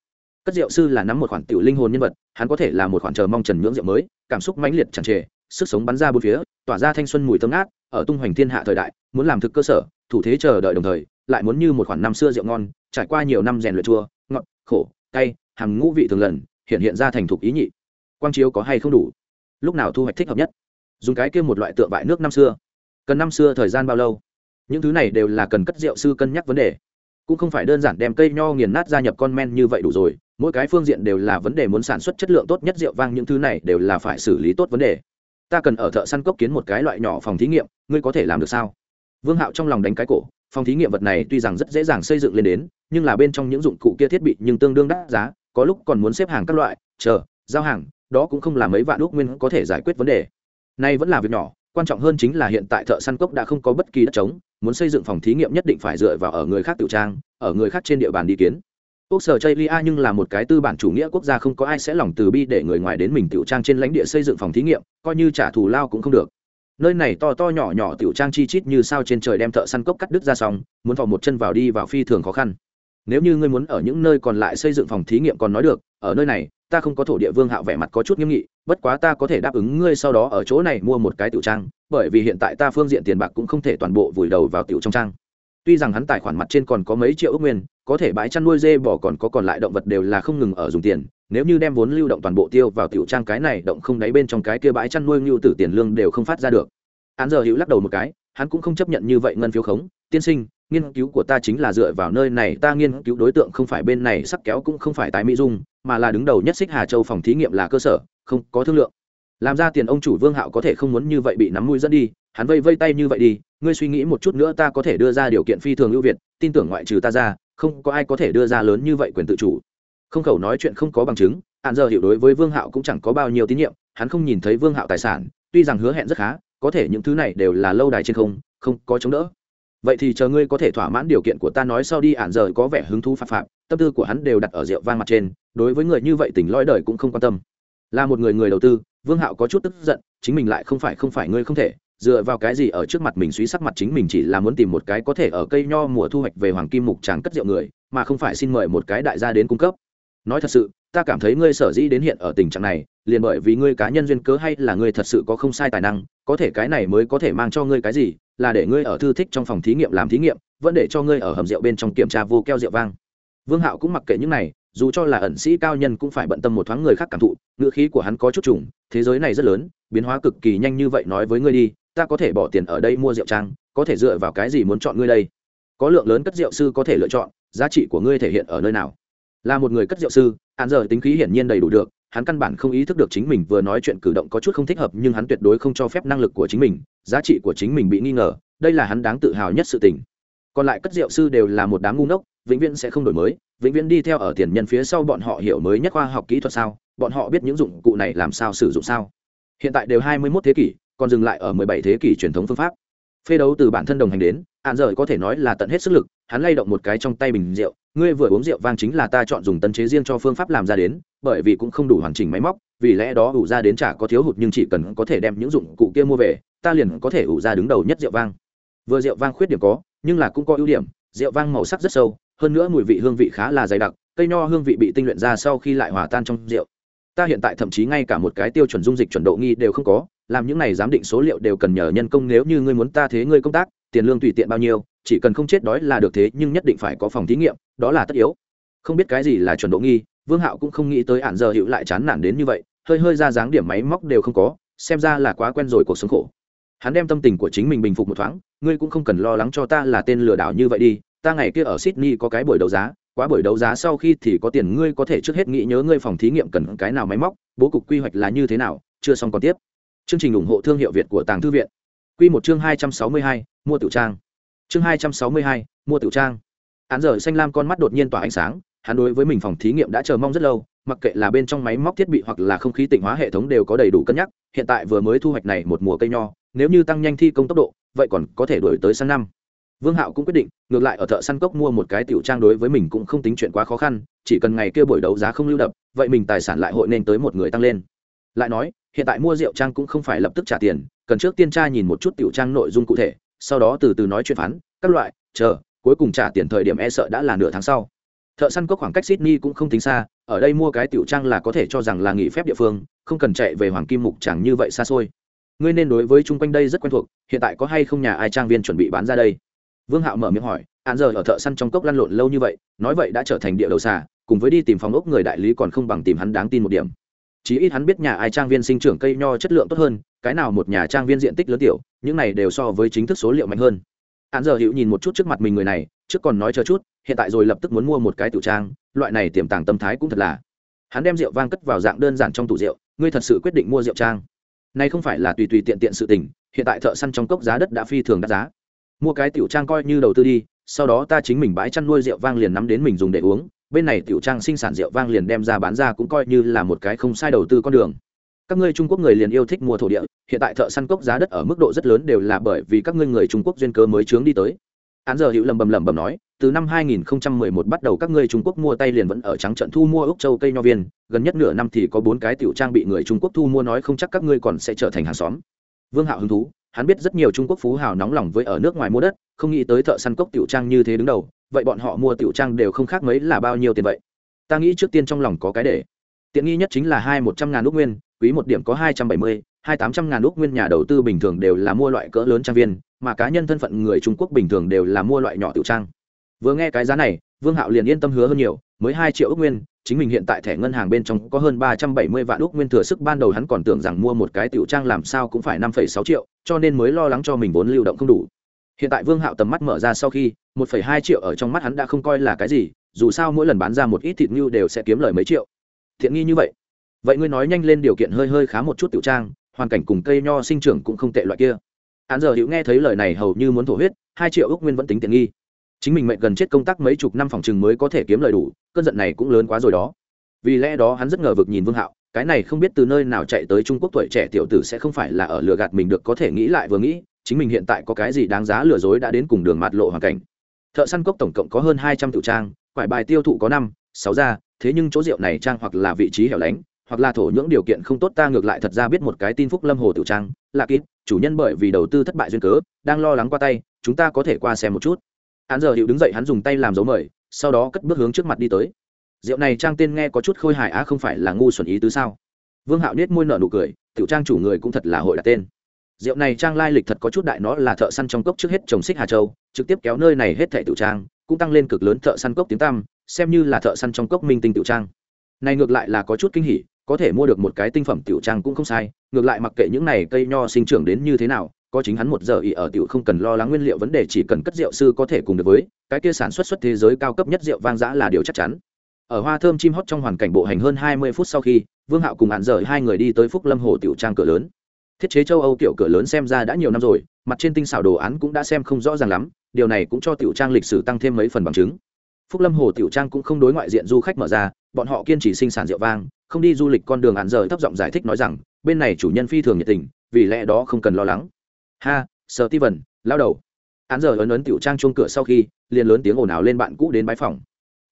Cất rượu sư là nắm một khoản tiểu linh hồn nhân vật, hắn có thể là một khoản chờ mong trần nhưỡng rượu mới, cảm xúc mãnh liệt tràn trề, sức sống bắn ra bốn phía, tỏa ra thanh xuân mùi thơm ngát, ở tung hoành thiên hạ thời đại, muốn làm thực cơ sở, thủ thế chờ đợi đồng thời, lại muốn như một khoản năm xưa rượu ngon, trải qua nhiều năm rèn luyện chua, ngọt, khổ, cay hàng ngũ vị thường lần, hiện hiện ra thành thục ý nhị quang chiếu có hay không đủ? Lúc nào thu hoạch thích hợp nhất? Dùng cái kia một loại tượng vại nước năm xưa. Cần năm xưa thời gian bao lâu? Những thứ này đều là cần cất rượu sư cân nhắc vấn đề. Cũng không phải đơn giản đem cây nho nghiền nát gia nhập con men như vậy đủ rồi, mỗi cái phương diện đều là vấn đề muốn sản xuất chất lượng tốt nhất rượu vang, những thứ này đều là phải xử lý tốt vấn đề. Ta cần ở thợ săn cốc kiến một cái loại nhỏ phòng thí nghiệm, ngươi có thể làm được sao? Vương hạo trong lòng đánh cái cổ, phòng thí nghiệm vật này tuy rằng rất dễ dàng xây dựng lên đến, nhưng là bên trong những dụng cụ kia thiết bị nhưng tương đương đắt giá, có lúc còn muốn xếp hàng các loại, chờ, giao hàng đó cũng không là mấy vạn ước nguyên có thể giải quyết vấn đề. Nay vẫn là việc nhỏ, quan trọng hơn chính là hiện tại thợ săn cốc đã không có bất kỳ đất trống, muốn xây dựng phòng thí nghiệm nhất định phải dựa vào ở người khác tự trang, ở người khác trên địa bàn đi kiến. Quốc sở chây lia nhưng là một cái tư bản chủ nghĩa quốc gia không có ai sẽ lòng từ bi để người ngoài đến mình tiểu trang trên lãnh địa xây dựng phòng thí nghiệm, coi như trả thù lao cũng không được. Nơi này to to nhỏ nhỏ tiểu trang chi chít như sao trên trời đem thợ săn cốc cắt đứt ra xong, muốn vào một chân vào đi vào phi thường khó khăn. Nếu như ngươi muốn ở những nơi còn lại xây dựng phòng thí nghiệm còn nói được, ở nơi này ta không có thổ địa vương hạo vẻ mặt có chút nghiêm nghị, bất quá ta có thể đáp ứng ngươi sau đó ở chỗ này mua một cái tiểu trang, bởi vì hiện tại ta phương diện tiền bạc cũng không thể toàn bộ vùi đầu vào tiểu trong trang. Tuy rằng hắn tài khoản mặt trên còn có mấy triệu ước nguyên, có thể bãi chăn nuôi dê bỏ còn có còn lại động vật đều là không ngừng ở dùng tiền, nếu như đem vốn lưu động toàn bộ tiêu vào tiểu trang cái này động không đáy bên trong cái kia bãi chăn nuôi ngưu tử tiền lương đều không phát ra được. Hắn giờ hữu lắc đầu một cái, hắn cũng không chấp nhận như vậy ngân phiếu khống. Tiên sinh, nghiên cứu của ta chính là dựa vào nơi này, ta nghiên cứu đối tượng không phải bên này, sắc kéo cũng không phải tái mỹ dung mà là đứng đầu nhất xích hà châu phòng thí nghiệm là cơ sở, không có thương lượng. Làm ra tiền ông chủ vương hạo có thể không muốn như vậy bị nắm mũi dẫn đi, hắn vây vây tay như vậy đi, ngươi suy nghĩ một chút nữa ta có thể đưa ra điều kiện phi thường ưu việt, tin tưởng ngoại trừ ta ra, không có ai có thể đưa ra lớn như vậy quyền tự chủ. Không khẩu nói chuyện không có bằng chứng, hạn giờ hiểu đối với vương hạo cũng chẳng có bao nhiêu tín nhiệm, hắn không nhìn thấy vương hạo tài sản, tuy rằng hứa hẹn rất khá, có thể những thứ này đều là lâu đài trên không không có chống đỡ. Vậy thì chờ ngươi có thể thỏa mãn điều kiện của ta nói sau đi ản giờ có vẻ hứng thú phạm phạm tâm tư của hắn đều đặt ở rượu vang mặt trên, đối với người như vậy tỉnh lõi đời cũng không quan tâm. Là một người người đầu tư, vương hạo có chút tức giận, chính mình lại không phải không phải ngươi không thể, dựa vào cái gì ở trước mặt mình suy sắc mặt chính mình chỉ là muốn tìm một cái có thể ở cây nho mùa thu hoạch về hoàng kim mục tràng cất rượu người, mà không phải xin mời một cái đại gia đến cung cấp. Nói thật sự, ta cảm thấy ngươi sở dĩ đến hiện ở tình trạng này, liền bởi vì ngươi cá nhân duyên cớ hay là ngươi thật sự có không sai tài năng, có thể cái này mới có thể mang cho ngươi cái gì, là để ngươi ở thư thích trong phòng thí nghiệm làm thí nghiệm, vẫn để cho ngươi ở hầm rượu bên trong kiểm tra vô keo rượu vang vương hạo cũng mặc kệ những này, dù cho là ẩn sĩ cao nhân cũng phải bận tâm một thoáng người khác cảm thụ, ngữ khí của hắn có chút trùng, thế giới này rất lớn, biến hóa cực kỳ nhanh như vậy nói với ngươi đi, ta có thể bỏ tiền ở đây mua rượu trang, có thể dựa vào cái gì muốn chọn ngươi đây? Có lượng lớn cất rượu sư có thể lựa chọn, giá trị của ngươi thể hiện ở nơi nào? Là một người cất rượu sư, hắn giờ tính khí hiển nhiên đầy đủ được, hắn căn bản không ý thức được chính mình vừa nói chuyện cử động có chút không thích hợp nhưng hắn tuyệt đối không cho phép năng lực của chính mình, giá trị của chính mình bị nghi ngờ, đây là hắn đáng tự hào nhất sự tình. Còn lại cất rượu sư đều là một đám ngu ngốc vĩnh viễn sẽ không đổi mới, vĩnh viễn đi theo ở tiền nhân phía sau bọn họ hiểu mới nhất khoa học kỹ thuật sao, bọn họ biết những dụng cụ này làm sao sử dụng sao. Hiện tại đều hai mươi 21 thế kỷ, còn dừng lại ở mười bảy thế kỷ truyền thống phương pháp. Phê đấu từ bản thân đồng hành đến hạn rời có thể nói là tận hết sức lực, hắn lay động một cái trong tay bình rượu, ngươi vừa uống rượu vang chính là ta chọn dùng tân chế riêng cho phương pháp làm ra đến, bởi vì cũng không đủ hoàn chỉnh máy móc, vì lẽ đó ủ ra đến chả có thiếu hụt nhưng chỉ cần có thể đem những dụng cụ kia mua về, ta liền có thể ủ ra đứng đầu nhất rượu vang. Vừa rượu vang khuyết điểm có, nhưng là cũng có ưu điểm, rượu vang màu sắc rất sâu hơn nữa mùi vị hương vị khá là dày đặc, cây nho hương vị bị tinh luyện ra sau khi lại hòa tan trong rượu. Ta hiện tại thậm chí ngay cả một cái tiêu chuẩn dung dịch chuẩn độ nghi đều không có, làm những này giám định số liệu đều cần nhờ nhân công, nếu như ngươi muốn ta thế ngươi công tác, tiền lương tùy tiện bao nhiêu, chỉ cần không chết đói là được thế, nhưng nhất định phải có phòng thí nghiệm, đó là tất yếu. Không biết cái gì là chuẩn độ nghi, vương hạo cũng không nghĩ tới ản giờ hữu lại chán nản đến như vậy, hơi hơi ra dáng điểm máy móc đều không có, xem ra là quá quen rồi cuộc sống khổ. Hắn đem tâm tình của chính mình bình phục một thoáng, ngươi cũng không cần lo lắng cho ta là tên lừa đảo như vậy đi ta ngày kia ở sydney có cái buổi đấu giá, quá buổi đấu giá sau khi thì có tiền ngươi có thể trước hết nghĩ nhớ ngươi phòng thí nghiệm cần cái nào máy móc, bố cục quy hoạch là như thế nào, chưa xong còn tiếp. Chương trình ủng hộ thương hiệu việt của tàng thư viện. Quy một chương hai trăm sáu mươi hai, mua tiểu trang. Chương hai trăm sáu mươi hai, mua tiểu trang. Án giờ xanh lam con mắt đột nhiên tỏa ánh sáng, hắn đối với mình phòng thí nghiệm đã chờ mong rất lâu, mặc kệ là bên trong máy móc thiết bị hoặc là không khí tịnh hóa hệ thống đều có đầy đủ cân nhắc, hiện tại vừa mới thu hoạch này một mùa cây nho, nếu như tăng nhanh thi công tốc độ, vậy còn có thể đuổi tới sang năm vương hạo cũng quyết định, ngược lại ở thợ săn cốc mua một cái tiểu trang đối với mình cũng không tính chuyện quá khó khăn, chỉ cần ngày kia buổi đấu giá không lưu đập, vậy mình tài sản lại hội nên tới một người tăng lên. Lại nói, hiện tại mua rượu trang cũng không phải lập tức trả tiền, cần trước tiên tra nhìn một chút tiểu trang nội dung cụ thể, sau đó từ từ nói chuyện phán, các loại, chờ, cuối cùng trả tiền thời điểm e sợ đã là nửa tháng sau. Thợ săn cốc khoảng cách sydney cũng không tính xa, ở đây mua cái tiểu trang là có thể cho rằng là nghỉ phép địa phương, không cần chạy về hoàng kim mục chẳng như vậy xa xôi. Ngươi nên đối với chung quanh đây rất quen thuộc, hiện tại có hay không nhà ai trang viên chuẩn bị bán ra đây? Vương hạo mở miệng hỏi An giờ ở thợ săn trong cốc lăn lộn lâu như vậy, nói vậy đã trở thành địa đầu xà, cùng với đi tìm phòng ốc người đại lý còn không bằng tìm hắn đáng tin một điểm. Chí ít hắn biết nhà ai trang viên sinh trưởng cây nho chất lượng tốt hơn, cái nào một nhà trang viên diện tích lớn tiểu, những này đều so với chính thức số liệu mạnh hơn. An giờ hữu nhìn một chút trước mặt mình người này, trước còn nói chờ chút, hiện tại rồi lập tức muốn mua một cái tiểu trang, loại này tiềm tàng tâm thái cũng thật là. Hắn đem rượu vang cất vào dạng đơn giản trong tủ rượu, ngươi thật sự quyết định mua rượu trang? Nay không phải là tùy tùy tiện tiện sự tình, hiện tại thợ săn trong cốc giá đất đã phi thường đắt giá mua cái tiểu trang coi như đầu tư đi, sau đó ta chính mình bãi chăn nuôi rượu vang liền nắm đến mình dùng để uống, bên này tiểu trang sinh sản rượu vang liền đem ra bán ra cũng coi như là một cái không sai đầu tư con đường. Các ngươi trung quốc người liền yêu thích mua thổ địa, hiện tại thợ săn cốc giá đất ở mức độ rất lớn đều là bởi vì các ngươi người trung quốc duyên cớ mới chướng đi tới. Án giờ hữu lầm bầm lầm bầm nói, từ năm 2011 bắt đầu các ngươi trung quốc mua tay liền vẫn ở trắng trận thu mua ốc châu cây nho viên, gần nhất nửa năm thì có bốn cái tiểu trang bị người trung quốc thu mua nói không chắc các ngươi còn sẽ trở thành hàng xóm. Vương hạo hứng thú hắn biết rất nhiều trung quốc phú hào nóng lòng với ở nước ngoài mua đất, không nghĩ tới thợ săn cốc tiểu trang như thế đứng đầu, vậy bọn họ mua tiểu trang đều không khác mấy là bao nhiêu tiền vậy? Ta nghĩ trước tiên trong lòng có cái để. Tiện nghi nhất chính là hai một trăm ngàn úc nguyên, quý một điểm có hai trăm bảy mươi, hai tám trăm ngàn úc nguyên nhà đầu tư bình thường đều là mua loại cỡ lớn trang viên, mà cá nhân thân phận người trung quốc bình thường đều là mua loại nhỏ tiểu trang. Vừa nghe cái giá này, vương hạo liền yên tâm hứa hơn nhiều, mới hai triệu ước nguyên chính mình hiện tại thẻ ngân hàng bên trong có hơn ba trăm bảy mươi vạn úc nguyên thừa sức, ban đầu hắn còn tưởng rằng mua một cái tiểu trang làm sao cũng phải năm phẩy sáu triệu, cho nên mới lo lắng cho mình vốn lưu động không đủ. Hiện tại vương hạo tầm mắt mở ra sau khi, một phẩy hai triệu ở trong mắt hắn đã không coi là cái gì, dù sao mỗi lần bán ra một ít thịt ngưu đều sẽ kiếm lời mấy triệu. Thiện nghi như vậy. Vậy ngươi nói nhanh lên điều kiện hơi hơi khá một chút tiểu trang, hoàn cảnh cùng cây nho sinh trưởng cũng không tệ loại kia. Hắn giờ hữu nghe thấy lời này hầu như muốn thổ huyết, hai triệu ước nguyên vẫn tính tiện nghi chính mình mệnh gần chết công tác mấy chục năm phòng chừng mới có thể kiếm lời đủ, cơn giận này cũng lớn quá rồi đó. Vì lẽ đó hắn rất ngờ vực nhìn vương hạo, cái này không biết từ nơi nào chạy tới trung quốc tuổi trẻ tiểu tử sẽ không phải là ở lừa gạt mình được có thể nghĩ lại vừa nghĩ, chính mình hiện tại có cái gì đáng giá lừa dối đã đến cùng đường mạt lộ hoàn cảnh. Thợ săn cốc tổng cộng có hơn hai trăm tiểu trang, quải bài tiêu thụ có năm, sáu ra thế nhưng chỗ rượu này trang hoặc là vị trí hẻo lánh, hoặc là thổ nhưỡng điều kiện không tốt ta ngược lại thật ra biết một cái tin phúc lâm hồ tiểu trang là kít, chủ nhân bởi vì đầu tư thất bại duyên cớ, đang lo lắng qua tay, chúng ta có thể qua xem một chút hắn giờ hiệu đứng dậy hắn dùng tay làm dấu mời, sau đó cất bước hướng trước mặt đi tới. Rượu này trang tên nghe có chút khôi hài, á, không phải là ngu xuẩn ý tứ sao? Vương hạo nết môi nợ nụ cười, tiểu trang chủ người cũng thật là hội đặt tên. Rượu này trang lai lịch thật có chút đại, nó là thợ săn trong cốc trước hết trồng xích hà châu, trực tiếp kéo nơi này hết thẻ tiểu trang, cũng tăng lên cực lớn thợ săn cốc tiếng tăm, xem như là thợ săn trong cốc minh tinh tiểu trang. Này ngược lại là có chút kinh hỉ, có thể mua được một cái tinh phẩm tiểu trang cũng không sai, ngược lại mặc kệ những này cây nho sinh trưởng đến như thế nào có chính hắn một giờ ỉ ở tiểu không cần lo lắng nguyên liệu vấn đề, chỉ cần cất rượu sư có thể cùng được với, cái kia sản xuất xuất thế giới cao cấp nhất rượu vang dã là điều chắc chắn. Ở hoa thơm chim hót trong hoàn cảnh bộ hành hơn hai mươi phút sau khi, vương hạo cùng hạn dở hai người đi tới phúc lâm hồ tiểu trang cửa lớn. Thiết chế châu âu tiểu cửa lớn xem ra đã nhiều năm rồi, mặt trên tinh xảo đồ án cũng đã xem không rõ ràng lắm, điều này cũng cho tiểu trang lịch sử tăng thêm mấy phần bằng chứng. Phúc lâm hồ tiểu trang cũng không đối ngoại diện du khách mở ra, bọn họ kiên trì sinh sản rượu vang, không đi du lịch con đường hạn dở thấp giọng giải thích nói rằng, bên này chủ nhân phi thường nhiệt tình, vì lẽ đó không cần lo lắng ha sợ ti vần lao đầu. Án giờ ấn ấn tiểu trang chuông cửa sau khi, liền lớn tiếng ồn ào lên bạn cũ đến bãi phòng.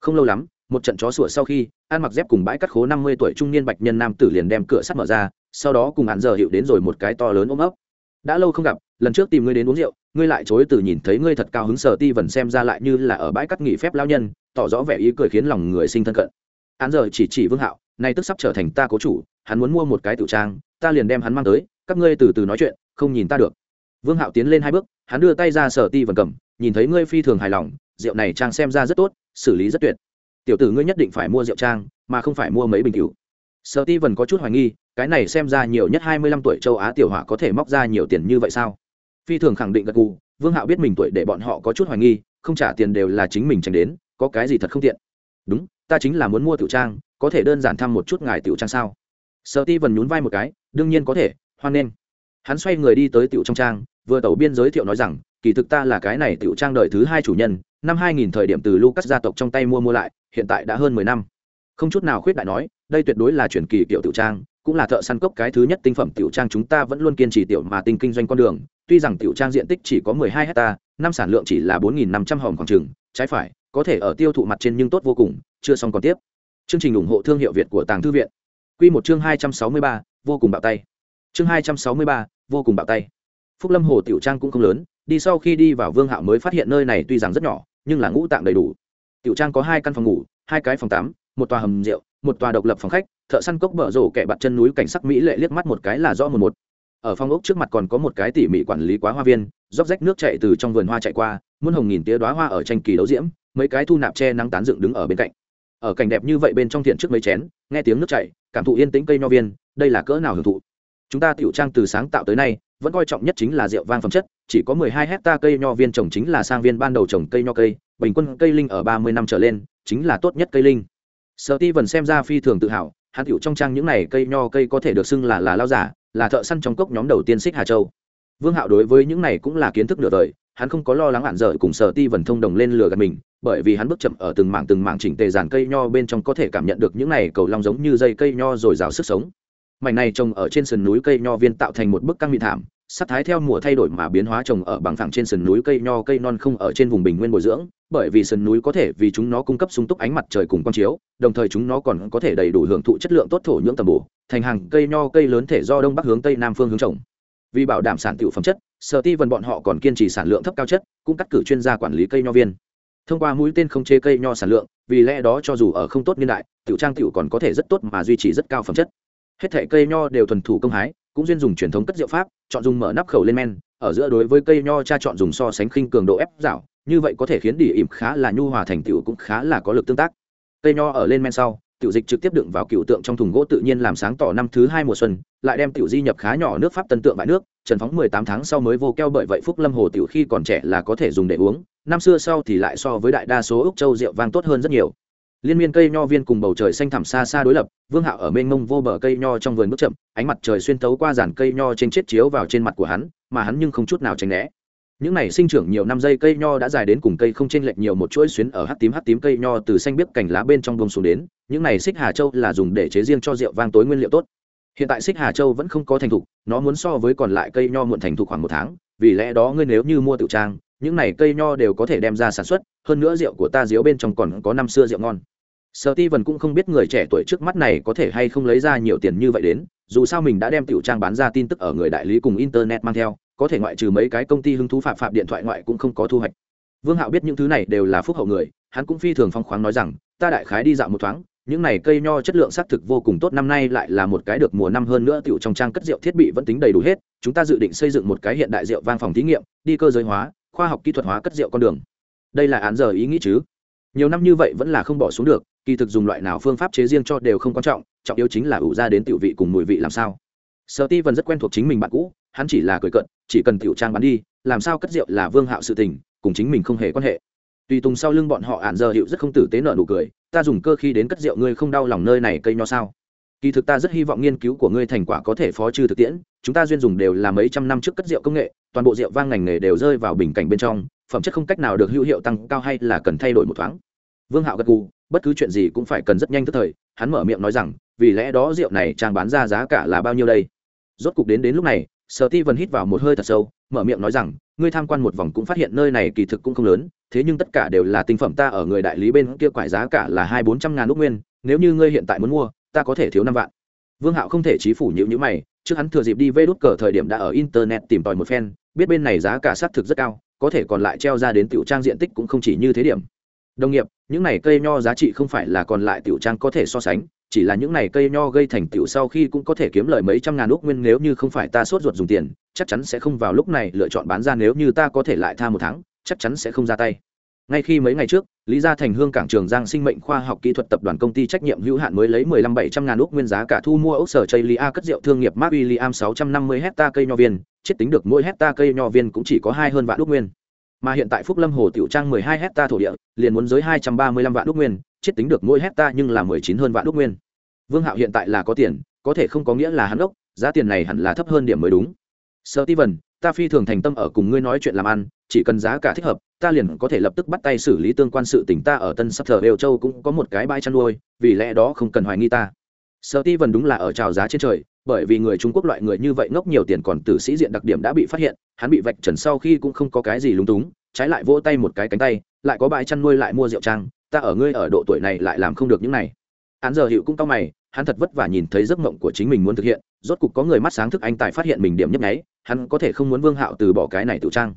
Không lâu lắm, một trận chó sủa sau khi, an mặc dép cùng bãi cắt khố năm mươi tuổi trung niên bạch nhân nam tử liền đem cửa sắt mở ra, sau đó cùng án giờ hiệu đến rồi một cái to lớn ôm ấp. Đã lâu không gặp, lần trước tìm ngươi đến uống rượu, ngươi lại chối từ nhìn thấy ngươi thật cao hứng. Sở ti vần xem ra lại như là ở bãi cắt nghỉ phép lao nhân, tỏ rõ vẻ ý cười khiến lòng người sinh thân cận. Án giờ chỉ chỉ vương hạo nay tức sắp trở thành ta cố chủ, hắn muốn mua một cái tiểu trang, ta liền đem hắn mang tới, các ngươi từ từ nói chuyện, không nhìn ta được vương hạo tiến lên hai bước, hắn đưa tay ra sở ti vần cầm, nhìn thấy ngươi phi thường hài lòng, rượu này trang xem ra rất tốt, xử lý rất tuyệt. Tiểu tử ngươi nhất định phải mua rượu trang, mà không phải mua mấy bình cựu sở ti vần có chút hoài nghi, cái này xem ra nhiều nhất hai mươi lăm tuổi châu á tiểu hỏa có thể móc ra nhiều tiền như vậy sao? Phi thường khẳng định gật gù, vương hạo biết mình tuổi để bọn họ có chút hoài nghi, không trả tiền đều là chính mình tránh đến, có cái gì thật không tiện? Đúng, ta chính là muốn mua tiểu trang, có thể đơn giản thăm một chút ngài tiểu trang sao? Sở ti vần nhún vai một cái, đương nhiên có thể, hoan nghênh hắn xoay người đi tới tiểu trong trang vừa tàu biên giới thiệu nói rằng kỳ thực ta là cái này tiểu trang đời thứ hai chủ nhân năm 2000 thời điểm từ lucas gia tộc trong tay mua mua lại hiện tại đã hơn 10 năm. Không chút nào khuyết đại nói đây tuyệt đối là chuyển kỳ tiểu tiểu trang cũng là thợ săn cốc cái thứ nhất tinh phẩm tiểu trang chúng ta vẫn luôn kiên trì tiểu mà tinh kinh doanh con đường tuy rằng tiểu trang diện tích chỉ có 12 hecta năm sản lượng chỉ là 4.500 hồng khoảng trừng trái phải có thể ở tiêu thụ mặt trên nhưng tốt vô cùng chưa xong còn tiếp. Chương trình ủng hộ thương hiệu việt của tàng thư viện. Quy một chương 263, vô cùng bạo tay chương 263, vô cùng bạo tay. Phúc lâm hồ tiểu trang cũng không lớn đi sau khi đi vào vương hạo mới phát hiện nơi này tuy rằng rất nhỏ nhưng là ngũ tạng đầy đủ. Tiểu trang có hai căn phòng ngủ hai cái phòng tắm một tòa hầm rượu một tòa độc lập phòng khách thợ săn cốc bờ rổ kẻ bạt chân núi cảnh sắc mỹ lệ liếc mắt một cái là rõ một một. Ở phòng ốc trước mặt còn có một cái tỉ mỉ quản lý quá hoa viên róc rách nước chạy từ trong vườn hoa chạy qua muôn hồng nghìn tía đoá hoa ở tranh kỳ đấu diễm mấy cái thu nạp che nắng tán dựng đứng ở bên cạnh. Ở cảnh đẹp như vậy bên trong thiện trước mấy chén nghe tiếng nước chảy cảm thụ yên tĩnh cây nho viên đây là cỡ nào hưởng thụ? Chúng ta tiểu trang từ sáng tạo tới nay, vẫn coi trọng nhất chính là rượu vang phẩm chất, chỉ có mười hai hecta cây nho viên trồng chính là sang viên ban đầu trồng cây nho cây, bình quân cây linh ở ba mươi năm trở lên, chính là tốt nhất cây linh. Sở ti vần xem ra phi thường tự hào, hắn tiểu trong trang những này cây nho cây có thể được xưng là là lao giả, là thợ săn trong cốc nhóm đầu tiên xích hà châu. Vương hạo đối với những này cũng là kiến thức nửa đời, hắn không có lo lắng hạn dở cùng sở ti vần thông đồng lên lừa gạt mình, bởi vì hắn bước chậm ở từng mảng từng mảng chỉnh tề dàn cây nho bên trong có thể cảm nhận được những này cầu long giống như dây cây nho rồi rào sức sống mảnh này trồng ở trên sườn núi cây nho viên tạo thành một bức căng mịn thảm, sắc thái theo mùa thay đổi mà biến hóa trồng ở bằng phẳng trên sườn núi cây nho, cây non không ở trên vùng bình nguyên bồi dưỡng, bởi vì sườn núi có thể vì chúng nó cung cấp sung túc ánh mặt trời cùng quang chiếu, đồng thời chúng nó còn có thể đầy đủ hưởng thụ chất lượng tốt thổ nhưỡng tầm bổ, thành hàng cây nho, cây lớn thể do đông bắc hướng tây nam phương hướng trồng. Vì bảo đảm sản tiểu phẩm chất, sở ti vần bọn họ còn kiên trì sản lượng thấp cao chất, cũng cắt cử chuyên gia quản lý cây nho viên. Thông qua mũi tên không chế cây nho sản lượng, vì lẽ đó cho dù ở không tốt niên đại, tiểu trang tiểu còn có thể rất tốt mà duy trì rất cao phẩm chất hết thể cây nho đều thuần thủ công hái, cũng duyên dùng truyền thống cất rượu pháp, chọn dùng mở nắp khẩu lên men, ở giữa đối với cây nho cha chọn dùng so sánh khinh cường độ ép dạo như vậy có thể khiến đỉ ỉm khá là nhu hòa thành tựu cũng khá là có lực tương tác. Cây nho ở lên men sau, tiểu dịch trực tiếp đựng vào cựu tượng trong thùng gỗ tự nhiên làm sáng tỏ năm thứ hai mùa xuân, lại đem tiểu di nhập khá nhỏ nước pháp tân tượng bãi nước, trần phóng mười tám tháng sau mới vô keo bởi vậy phúc lâm hồ tiểu khi còn trẻ là có thể dùng để uống, năm xưa sau thì lại so với đại đa số úc châu rượu vang tốt hơn rất nhiều liên miên cây nho viên cùng bầu trời xanh thẳm xa xa đối lập, vương hạo ở mênh mông vô bờ cây nho trong vườn bước chậm, ánh mặt trời xuyên tấu qua dàn cây nho trên chết chiếu vào trên mặt của hắn, mà hắn nhưng không chút nào tránh né. Những này sinh trưởng nhiều năm dây cây nho đã dài đến cùng cây không chênh lệch nhiều một chuỗi xuyến ở hắt tím hắt tím cây nho từ xanh biếc cành lá bên trong bông xuống đến, những này xích hà châu là dùng để chế riêng cho rượu vang tối nguyên liệu tốt. Hiện tại xích hà châu vẫn không có thành thục, nó muốn so với còn lại cây nho muộn thành thục khoảng một tháng, vì lẽ đó ngươi nếu như mua tiểu trang những này cây nho đều có thể đem ra sản xuất, hơn nữa rượu của ta diếu bên trong còn có năm xưa rượu ngon. Sợ ti vần cũng không biết người trẻ tuổi trước mắt này có thể hay không lấy ra nhiều tiền như vậy đến, dù sao mình đã đem tiểu trang bán ra tin tức ở người đại lý cùng internet mang theo, có thể ngoại trừ mấy cái công ty hứng thú phạm phạm điện thoại ngoại cũng không có thu hoạch. Vương hạo biết những thứ này đều là phúc hậu người, hắn cũng phi thường phong khoáng nói rằng, ta đại khái đi dạo một thoáng, những này cây nho chất lượng xác thực vô cùng tốt, năm nay lại là một cái được mùa năm hơn nữa tiểu trong trang cất rượu thiết bị vẫn tính đầy đủ hết, chúng ta dự định xây dựng một cái hiện đại rượu vang phòng thí nghiệm, đi cơ giới hóa khoa học kỹ thuật hóa cất rượu con đường. Đây là án giờ ý nghĩ chứ? Nhiều năm như vậy vẫn là không bỏ xuống được, kỳ thực dùng loại nào phương pháp chế riêng cho đều không quan trọng trọng yếu chính là ủ ra đến tiểu vị cùng mùi vị làm sao. Sở ti vẫn rất quen thuộc chính mình bạn cũ, hắn chỉ là cười cận chỉ cần tiểu trang bán đi, làm sao cất rượu là vương hạo sự tình, cùng chính mình không hề quan hệ. Tùy tùng sau lưng bọn họ ạn giờ hiệu rất không tử tế nợ nụ cười, ta dùng cơ khi đến cất rượu, ngươi không đau lòng nơi này cây nho sao? Kỳ thực ta rất hy vọng nghiên cứu của ngươi thành quả có thể phó trừ thực tiễn. Chúng ta duyên dùng đều là mấy trăm năm trước cất rượu công nghệ, toàn bộ rượu vang ngành nghề đều rơi vào bình cảnh bên trong, phẩm chất không cách nào được hữu hiệu tăng cao hay là cần thay đổi một thoáng. Vương hạo gật gù, bất cứ chuyện gì cũng phải cần rất nhanh tức thời, hắn mở miệng nói rằng, vì lẽ đó rượu này trang bán ra giá cả là bao nhiêu đây? Rốt cục đến đến lúc này sở ti vần hít vào một hơi thật sâu, mở miệng nói rằng, ngươi tham quan một vòng cũng phát hiện nơi này kỳ thực cũng không lớn, thế nhưng tất cả đều là tinh phẩm ta ở người đại lý bên kia quải giá cả là hai bốn trăm ngàn lúc nguyên, nếu như ngươi hiện tại muốn mua ta có thể thiếu năm vạn. Vương hạo không thể trí phủ nhịu nhữ mày, trước hắn thừa dịp đi vê đốt cờ thời điểm đã ở internet tìm tòi một phen, biết bên này giá cả xác thực rất cao, có thể còn lại treo ra đến tiểu trang diện tích cũng không chỉ như thế điểm. Đồng nghiệp, những này cây nho giá trị không phải là còn lại tiểu trang có thể so sánh, chỉ là những này cây nho gây thành tiểu sau khi cũng có thể kiếm lời mấy trăm ngàn ước nguyên nếu như không phải ta sốt ruột dùng tiền, chắc chắn sẽ không vào lúc này lựa chọn bán ra nếu như ta có thể lại tha một tháng, chắc chắn sẽ không ra tay ngay khi mấy ngày trước, lý gia thành hương cảng trường giang sinh mệnh khoa học kỹ thuật tập đoàn công ty trách nhiệm hữu hạn mới lấy mười lăm bảy trăm ngàn úc nguyên giá cả thu mua ốc sở chây lia cất rượu thương nghiệp mark william sáu trăm năm mươi hecta cây nho viên. Chết tính được mỗi hecta cây nho viên cũng chỉ có hai hơn vạn úc nguyên. Mà hiện tại phúc lâm hồ tiểu trang mười hai hecta thổ địa, liền muốn dưới hai trăm ba mươi lăm vạn úc nguyên. Chết tính được mỗi hecta nhưng là mười chín hơn vạn úc nguyên. Vương hạo hiện tại là có tiền, có thể không có nghĩa là hắn ốc, giá tiền này hẳn là thấp hơn điểm mới đúng. Sơ ti vần ta phi thường thành tâm ở cùng ngươi nói chuyện làm ăn, chỉ cần giá cả thích hợp, ta liền có thể lập tức bắt tay xử lý tương quan sự tỉnh ta ở tân sắp thờ đều châu cũng có một cái bãi chăn nuôi, vì lẽ đó không cần hoài nghi ta. Sợ ti vần đúng là ở trào giá trên trời, bởi vì người trung quốc loại người như vậy ngốc nhiều tiền còn tử sĩ diện đặc điểm đã bị phát hiện, hắn bị vạch trần sau khi cũng không có cái gì lúng túng, trái lại vỗ tay một cái cánh tay, lại có bãi chăn nuôi lại mua rượu trang, ta ở ngươi ở độ tuổi này lại làm không được những này. Hắn giờ hiệu cũng cao mày, hắn thật vất vả nhìn thấy giấc mộng của chính mình muốn thực hiện, rốt cục có người mắt sáng thức anh tài phát hiện mình điểm nhấp nháy hắn có thể không muốn vương hạo từ bỏ cái này tự trang.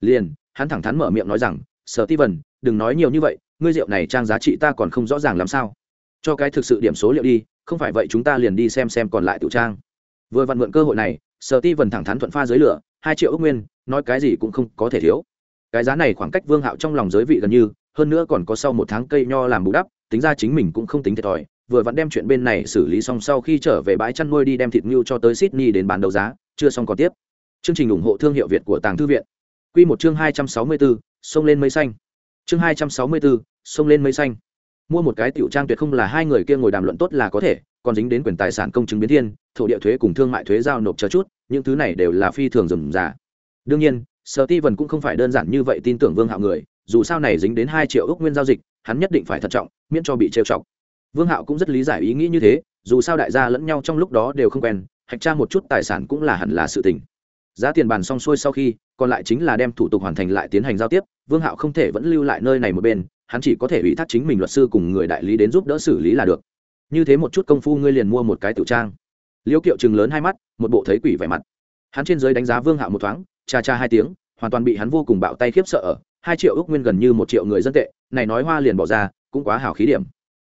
Liền, hắn thẳng thắn mở miệng nói rằng, sở ti vần đừng nói nhiều như vậy, ngươi rượu này trang giá trị ta còn không rõ ràng làm sao. Cho cái thực sự điểm số liệu đi, không phải vậy chúng ta liền đi xem xem còn lại tự trang. Vừa vặn mượn cơ hội này, sở ti vần thẳng thắn thuận pha dưới lửa, hai triệu ước nguyên, nói cái gì cũng không có thể thiếu. Cái giá này khoảng cách vương hạo trong lòng giới vị gần như, hơn nữa còn có sau một tháng cây nho làm bù đắp, tính ra chính mình cũng không tính thiệt thòi, vừa vặn đem chuyện bên này xử lý xong sau khi trở về bãi chăn nuôi đi đem thịt ngưu cho tới sydney đến bán đấu giá, chưa xong còn tiếp chương trình ủng hộ thương hiệu việt của tàng thư viện. Quy một chương hai trăm sáu mươi bốn sông lên mây xanh. Chương hai trăm sáu mươi bốn sông lên mây xanh. Mua một cái tiểu trang tuyệt không là hai người kia ngồi đàm luận tốt là có thể, còn dính đến quyền tài sản công chứng biến thiên, thổ địa thuế cùng thương mại thuế giao nộp chờ chút, những thứ này đều là phi thường rầm rà. Đương nhiên, sở ti vần cũng không phải đơn giản như vậy tin tưởng vương hạo người, dù sao này dính đến hai triệu ước nguyên giao dịch, hắn nhất định phải thận trọng, miễn cho bị trêu chọc. Vương hạo cũng rất lý giải ý nghĩ như thế, dù sao đại gia lẫn nhau trong lúc đó đều không quen, hạch tra một chút tài sản cũng là hẳn là sự tình giá tiền bàn xong xuôi sau khi, còn lại chính là đem thủ tục hoàn thành lại tiến hành giao tiếp, vương hạo không thể vẫn lưu lại nơi này một bên, hắn chỉ có thể ủy thác chính mình luật sư cùng người đại lý đến giúp đỡ xử lý là được. Như thế một chút công phu ngươi liền mua một cái tiểu trang. Liễu kiệu chừng lớn hai mắt, một bộ thấy quỷ vẻ mặt. Hắn trên giới đánh giá vương hạo một thoáng, cha cha hai tiếng, hoàn toàn bị hắn vô cùng bạo tay khiếp sợ ở, hai triệu ước nguyên gần như một triệu người dân tệ, này nói hoa liền bỏ ra, cũng quá hào khí điểm.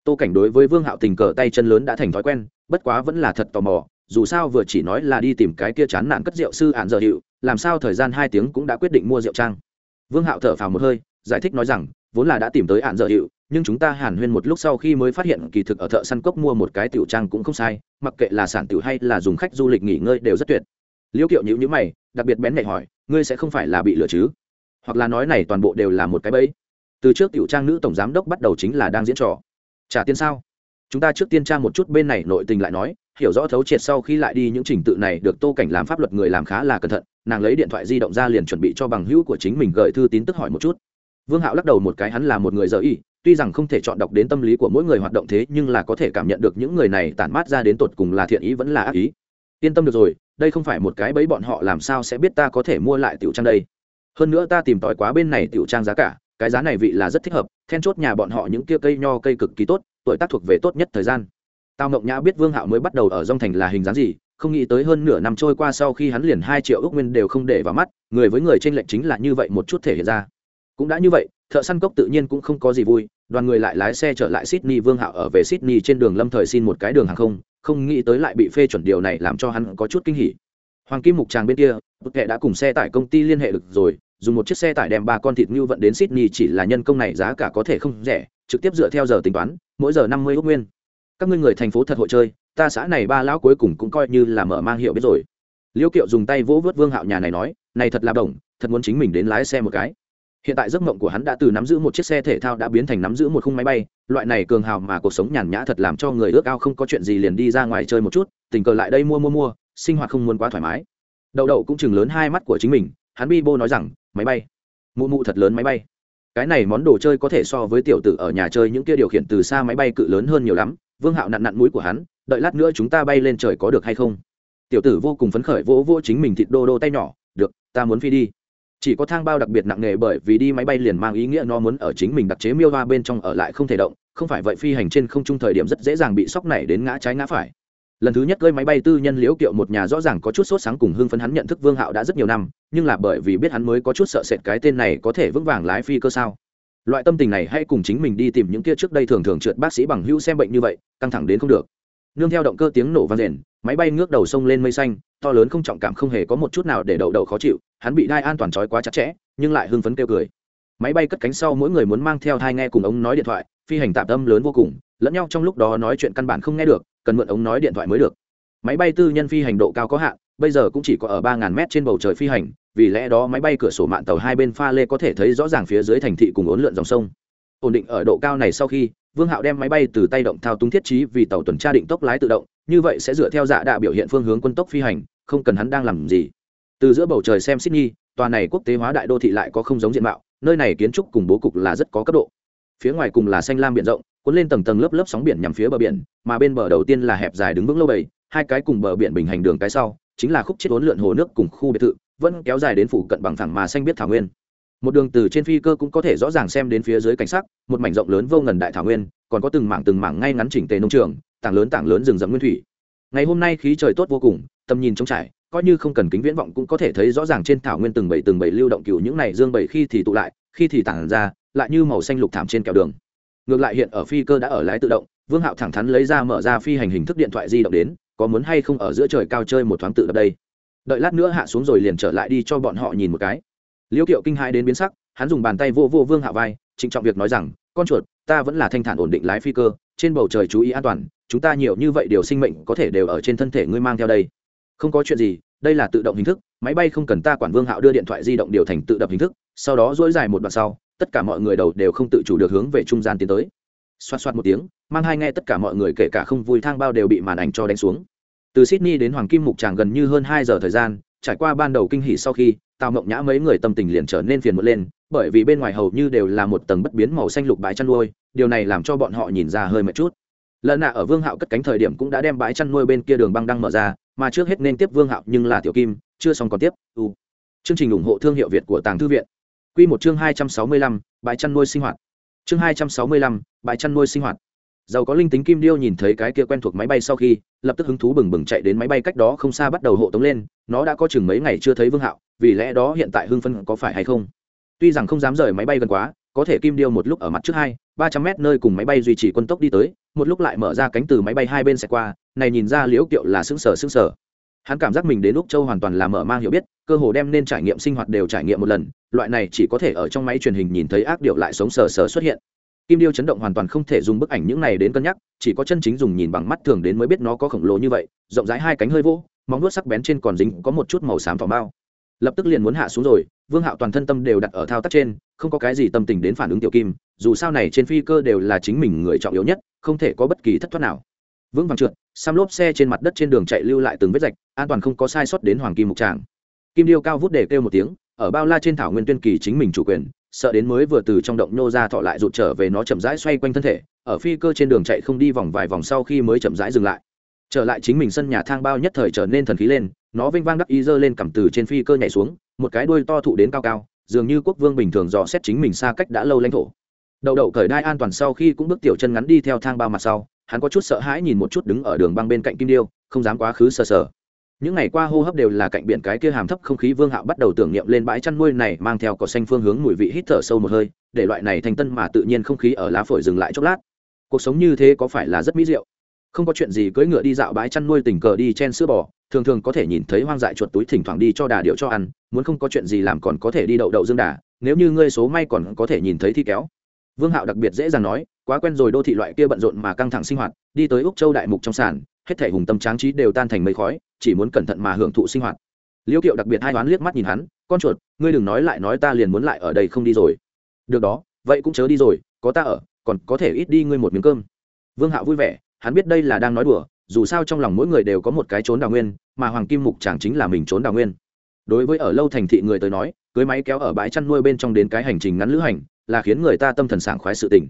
Tô cảnh đối với vương hạo tình cờ tay chân lớn đã thành thói quen, bất quá vẫn là thật tò mò dù sao vừa chỉ nói là đi tìm cái kia chán nạn cất rượu sư ạn giờ hiệu, làm sao thời gian hai tiếng cũng đã quyết định mua rượu trang. Vương hạo thở phào một hơi, giải thích nói rằng, vốn là đã tìm tới ạn giờ hiệu, nhưng chúng ta hàn huyên một lúc sau khi mới phát hiện kỳ thực ở thợ săn cốc mua một cái tiểu trang cũng không sai, mặc kệ là sản tiểu hay là dùng khách du lịch nghỉ ngơi đều rất tuyệt. Liễu kiệu nhữ nhữ mày, đặc biệt bén mẹ hỏi, ngươi sẽ không phải là bị lừa chứ? Hoặc là nói này toàn bộ đều là một cái bẫy. Từ trước tiểu trang nữ tổng giám đốc bắt đầu chính là đang diễn trò. Trả tiền sao? Chúng ta trước tiên tra một chút bên này nội tình lại nói hiểu rõ thấu triệt sau khi lại đi những trình tự này được tô cảnh làm pháp luật người làm khá là cẩn thận, nàng lấy điện thoại di động ra liền chuẩn bị cho bằng hữu của chính mình gửi thư tín tức hỏi một chút. Vương hạo lắc đầu một cái hắn là một người dở ý, tuy rằng không thể chọn đọc đến tâm lý của mỗi người hoạt động thế nhưng là có thể cảm nhận được những người này tản mát ra đến tột cùng là thiện ý vẫn là ác ý. Yên tâm được rồi, đây không phải một cái bẫy bọn họ làm sao sẽ biết ta có thể mua lại tiểu trang đây. Hơn nữa ta tìm tòi quá bên này tiểu trang giá cả, cái giá này vị là rất thích hợp, then chốt nhà bọn họ những kia cây nho cây cực kỳ tốt, tuổi tác thuộc về tốt nhất thời gian tao mộng nhã biết vương hạo mới bắt đầu ở dong thành là hình dáng gì, không nghĩ tới hơn nửa năm trôi qua sau khi hắn liền hai triệu ước nguyên đều không để vào mắt, người với người trên lệnh chính là như vậy một chút thể hiện ra. Cũng đã như vậy, thợ săn cốc tự nhiên cũng không có gì vui, đoàn người lại lái xe trở lại sydney, vương hạo ở về sydney trên đường lâm thời xin một cái đường hàng không không nghĩ tới lại bị phê chuẩn điều này làm cho hắn có chút kinh hỉ. Hoàng kim mục tràng bên kia, bức kệ đã cùng xe tải công ty liên hệ được rồi, dùng một chiếc xe tải đem ba con thịt ngưu vận đến sydney chỉ là nhân công này giá cả có thể không rẻ, trực tiếp dựa theo giờ tính toán, mỗi giờ năm mươi ước nguyên các ngươi người thành phố thật hội chơi, ta xã này ba lão cuối cùng cũng coi như là mở mang hiệu biết rồi. Liêu kiệu dùng tay vỗ vớt vương hạo nhà này nói, này thật là đồng thật muốn chính mình đến lái xe một cái. Hiện tại giấc mộng của hắn đã từ nắm giữ một chiếc xe thể thao đã biến thành nắm giữ một khung máy bay, loại này cường hào mà cuộc sống nhàn nhã thật làm cho người ước ao không có chuyện gì liền đi ra ngoài chơi một chút, tình cờ lại đây mua mua mua, sinh hoạt không muốn quá thoải mái. Đậu đậu cũng chừng lớn hai mắt của chính mình, hắn bi bô nói rằng, máy bay. Mụ mụ thật lớn máy bay. Cái này món đồ chơi có thể so với tiểu tử ở nhà chơi những kia điều khiển từ xa máy bay cự lớn hơn nhiều lắm vương hạo nặn nặn mũi của hắn, đợi lát nữa chúng ta bay lên trời có được hay không? Tiểu tử vô cùng phấn khởi vỗ vỗ chính mình thịt đô đô tay nhỏ, được, ta muốn phi đi. Chỉ có thang bao đặc biệt nặng nề bởi vì đi máy bay liền mang ý nghĩa nó muốn ở chính mình đặc chế miêu va bên trong ở lại không thể động, không phải vậy phi hành trên không trung thời điểm rất dễ dàng bị sóc này đến ngã trái ngã phải. Lần thứ nhất cơi máy bay tư nhân liễu kiệu một nhà rõ ràng có chút sốt sáng cùng hưng phấn hắn nhận thức vương hạo đã rất nhiều năm, nhưng là bởi vì biết hắn mới có chút sợ sệt cái tên này có thể vững vàng lái phi cơ sao? Loại tâm tình này hay cùng chính mình đi tìm những kia trước đây thường thường trượt bác sĩ bằng hữu xem bệnh như vậy, căng thẳng đến không được. Nương theo động cơ tiếng nổ vang rền, máy bay ngước đầu sông lên mây xanh, to lớn không trọng cảm không hề có một chút nào để đậu đậu khó chịu, hắn bị đai an toàn trói quá chặt chẽ, nhưng lại hưng phấn kêu cười. Máy bay cất cánh sau mỗi người muốn mang theo thai nghe cùng ống nói điện thoại, phi hành tạm tâm lớn vô cùng, lẫn nhau trong lúc đó nói chuyện căn bản không nghe được, cần mượn ống nói điện thoại mới được. Máy bay tư nhân phi hành độ cao có hạn bây giờ cũng chỉ có ở ba ngàn mét trên bầu trời phi hành, vì lẽ đó máy bay cửa sổ mạn tàu hai bên pha lê có thể thấy rõ ràng phía dưới thành thị cùng ốn lượn dòng sông. Ổn định ở độ cao này sau khi, vương hạo đem máy bay từ tay động thao túng thiết trí vì tàu tuần tra định tốc lái tự động, như vậy sẽ dựa theo dạ đạ biểu hiện phương hướng quân tốc phi hành, không cần hắn đang làm gì. Từ giữa bầu trời xem sydney, tòa này quốc tế hóa đại đô thị lại có không giống diện mạo, nơi này kiến trúc cùng bố cục là rất có cấp độ. Phía ngoài cùng là xanh lam biển rộng, cuốn lên tầng tầng lớp lớp sóng biển nhằm phía bờ biển, mà bên bờ đầu tiên là hẹp dài đứng vững lâu bầy, hai cái cùng bờ biển bình hành đường cái sau chính là khúc chết ốn lượn hồ nước cùng khu biệt thự, vẫn kéo dài đến phủ cận bằng thẳng mà xanh biết thảo nguyên. Một đường từ trên phi cơ cũng có thể rõ ràng xem đến phía dưới cảnh sắc, một mảnh rộng lớn vô ngần đại thảo nguyên, còn có từng mảng từng mảng ngay ngắn chỉnh tề nông trường, tảng lớn tảng lớn rừng rậm nguyên thủy. Ngày hôm nay khí trời tốt vô cùng, tầm nhìn trống trải, coi như không cần kính viễn vọng cũng có thể thấy rõ ràng trên thảo nguyên từng bảy từng bảy lưu động cừu những này dương bảy khi thì tụ lại, khi thì tản ra, lại như màu xanh lục thảm trên kẹo đường. Ngược lại hiện ở phi cơ đã ở lái tự động, vương hạo thẳng thắn lấy ra mở ra phi hành hình thức điện thoại di động đến có muốn hay không ở giữa trời cao chơi một thoáng tự đập đây. Đợi lát nữa hạ xuống rồi liền trở lại đi cho bọn họ nhìn một cái. Liễu kiệu kinh hai đến biến sắc, hắn dùng bàn tay vô vô vương hạ vai, trịnh trọng việc nói rằng, con chuột, ta vẫn là thanh thản ổn định lái phi cơ, trên bầu trời chú ý an toàn, chúng ta nhiều như vậy điều sinh mệnh có thể đều ở trên thân thể ngươi mang theo đây. Không có chuyện gì, đây là tự động hình thức, máy bay không cần ta quản vương hạo đưa điện thoại di động điều thành tự đập hình thức, sau đó dỗi dài một đoạn sau, tất cả mọi người đầu đều không tự chủ được hướng về trung gian tiến tới xoạt xoạt một tiếng, mang hai nghe tất cả mọi người kể cả không vui thang bao đều bị màn ảnh cho đánh xuống. Từ sydney đến hoàng kim mục tràng gần như hơn hai giờ thời gian, trải qua ban đầu kinh hỉ sau khi, tào mộng nhã mấy người tâm tình liền trở nên phiền muộn lên, bởi vì bên ngoài hầu như đều là một tầng bất biến màu xanh lục bãi chăn nuôi, điều này làm cho bọn họ nhìn ra hơi mệt chút. Lần nạ ở vương hạo cất cánh thời điểm cũng đã đem bãi chăn nuôi bên kia đường băng đang mở ra, mà trước hết nên tiếp vương hạo nhưng là tiểu kim, chưa xong còn tiếp, u. Chương trình ủng hộ thương hiệu việt của tàng thư viện. Quy một chương hai trăm sáu mươi lăm, bãi chăn nuôi sinh hoạt chương hai trăm sáu mươi lăm, bãi chăn nuôi sinh hoạt. Giàu có linh tính kim điêu nhìn thấy cái kia quen thuộc máy bay sau khi, lập tức hứng thú bừng bừng chạy đến máy bay cách đó không xa bắt đầu hộ tống lên, nó đã có chừng mấy ngày chưa thấy vương hạo, vì lẽ đó hiện tại hưng phân có phải hay không? Tuy rằng không dám rời máy bay gần quá, có thể kim điêu một lúc ở mặt trước hai, ba trăm mét nơi cùng máy bay duy trì quân tốc đi tới, một lúc lại mở ra cánh từ máy bay hai bên sẽ qua, này nhìn ra liễu kiệu là xứng sở xứng sở hắn cảm giác mình đến lúc châu hoàn toàn là mở mang hiểu biết, cơ hồ đem nên trải nghiệm sinh hoạt đều trải nghiệm một lần, loại này chỉ có thể ở trong máy truyền hình nhìn thấy ác điệu lại sống sờ sờ xuất hiện. Kim điêu chấn động hoàn toàn không thể dùng bức ảnh những này đến cân nhắc, chỉ có chân chính dùng nhìn bằng mắt thường đến mới biết nó có khổng lồ như vậy, rộng rãi hai cánh hơi vỗ, móng nuốt sắc bén trên còn dính có một chút màu xám vỏ bao lập tức liền muốn hạ xuống rồi, vương hạo toàn thân tâm đều đặt ở thao tác trên, không có cái gì tâm tình đến phản ứng tiểu kim, dù sao này trên phi cơ đều là chính mình người trọng yếu nhất, không thể có bất kỳ thất thoát nào vững vàng trượt, xăm lốp xe trên mặt đất trên đường chạy lưu lại từng vết rạch, an toàn không có sai sót đến hoàng kim mục tràng. Kim điêu cao vút để kêu một tiếng, ở bao la trên thảo nguyên tuyên kỳ chính mình chủ quyền, sợ đến mới vừa từ trong động nhô ra thọ lại rụt trở về nó chậm rãi xoay quanh thân thể, ở phi cơ trên đường chạy không đi vòng vài vòng sau khi mới chậm rãi dừng lại. Trở lại chính mình sân nhà thang bao nhất thời trở nên thần khí lên, nó vinh vang đắc ý giơ lên cầm từ trên phi cơ nhảy xuống, một cái đuôi to thụ đến cao cao, dường như quốc vương bình thường dò xét chính mình xa cách đã lâu lãnh thổ. Đậu đậu cởi đai an toàn sau khi cũng bước tiểu chân ngắn đi theo thang bao mặt sau hắn có chút sợ hãi nhìn một chút đứng ở đường băng bên cạnh kim điêu, không dám quá khứ sờ sờ. Những ngày qua hô hấp đều là cạnh biển cái kia hàm thấp không khí vương hạo bắt đầu tưởng niệm lên bãi chăn nuôi này mang theo cỏ xanh phương hướng mùi vị hít thở sâu một hơi, để loại này thành tân mà tự nhiên không khí ở lá phổi dừng lại chốc lát. Cuộc sống như thế có phải là rất mỹ diệu? Không có chuyện gì cưỡi ngựa đi dạo bãi chăn nuôi tình cờ đi chen sữa bò, thường thường có thể nhìn thấy hoang dại chuột túi thỉnh thoảng đi cho đà điệu cho ăn, muốn không có chuyện gì làm còn có thể đi đậu đậu dương đà, nếu như ngươi số may còn có thể nhìn thấy thi kéo vương hạo đặc biệt dễ dàng nói, quá quen rồi đô thị loại kia bận rộn mà căng thẳng sinh hoạt, đi tới úc châu đại mục trong sàn, hết thể hùng tâm tráng trí đều tan thành mây khói, chỉ muốn cẩn thận mà hưởng thụ sinh hoạt. Liêu kiệu đặc biệt hai đoán liếc mắt nhìn hắn, con chuột, ngươi đừng nói lại nói ta liền muốn lại ở đây không đi rồi. Được đó, vậy cũng chớ đi rồi, có ta ở, còn có thể ít đi ngươi một miếng cơm. Vương hạo vui vẻ, hắn biết đây là đang nói đùa, dù sao trong lòng mỗi người đều có một cái trốn đào nguyên, mà hoàng kim mục chẳng chính là mình trốn đào nguyên. Đối với ở lâu thành thị người tới nói, cưới máy kéo ở bãi chăn nuôi bên trong đến cái hành trình ngắn lữ hành là khiến người ta tâm thần sảng khoái sự tình.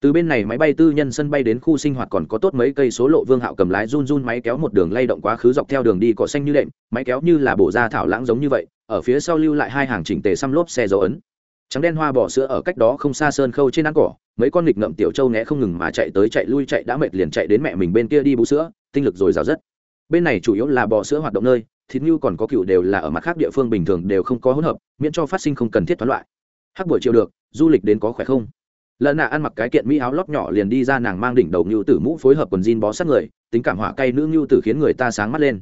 Từ bên này máy bay tư nhân sân bay đến khu sinh hoạt còn có tốt mấy cây số lộ vương hạo cầm lái run run máy kéo một đường lay động quá khứ dọc theo đường đi cỏ xanh như đệm, máy kéo như là bổ ra thảo lãng giống như vậy, ở phía sau lưu lại hai hàng chỉnh tề xăm lốp xe dấu ấn. Trắng đen hoa bỏ sữa ở cách đó không xa sơn khâu trên ăn cỏ, mấy con nghịch ngậm tiểu châu né không ngừng mà chạy tới chạy lui chạy đã mệt liền chạy đến mẹ mình bên kia đi bú sữa, tinh lực rồi rào rất bên này chủ yếu là bò sữa hoạt động nơi, thịt như còn có cựu đều là ở mặt khác địa phương bình thường đều không có hỗn hợp, miễn cho phát sinh không cần thiết toán loại hắc buổi chiều được, du lịch đến có khỏe không? Lần nạ ăn mặc cái kiện mỹ áo lót nhỏ liền đi ra nàng mang đỉnh đầu ngưu tử mũ phối hợp quần jean bó sát người, tính cảm hỏa cay nữ ngưu tử khiến người ta sáng mắt lên.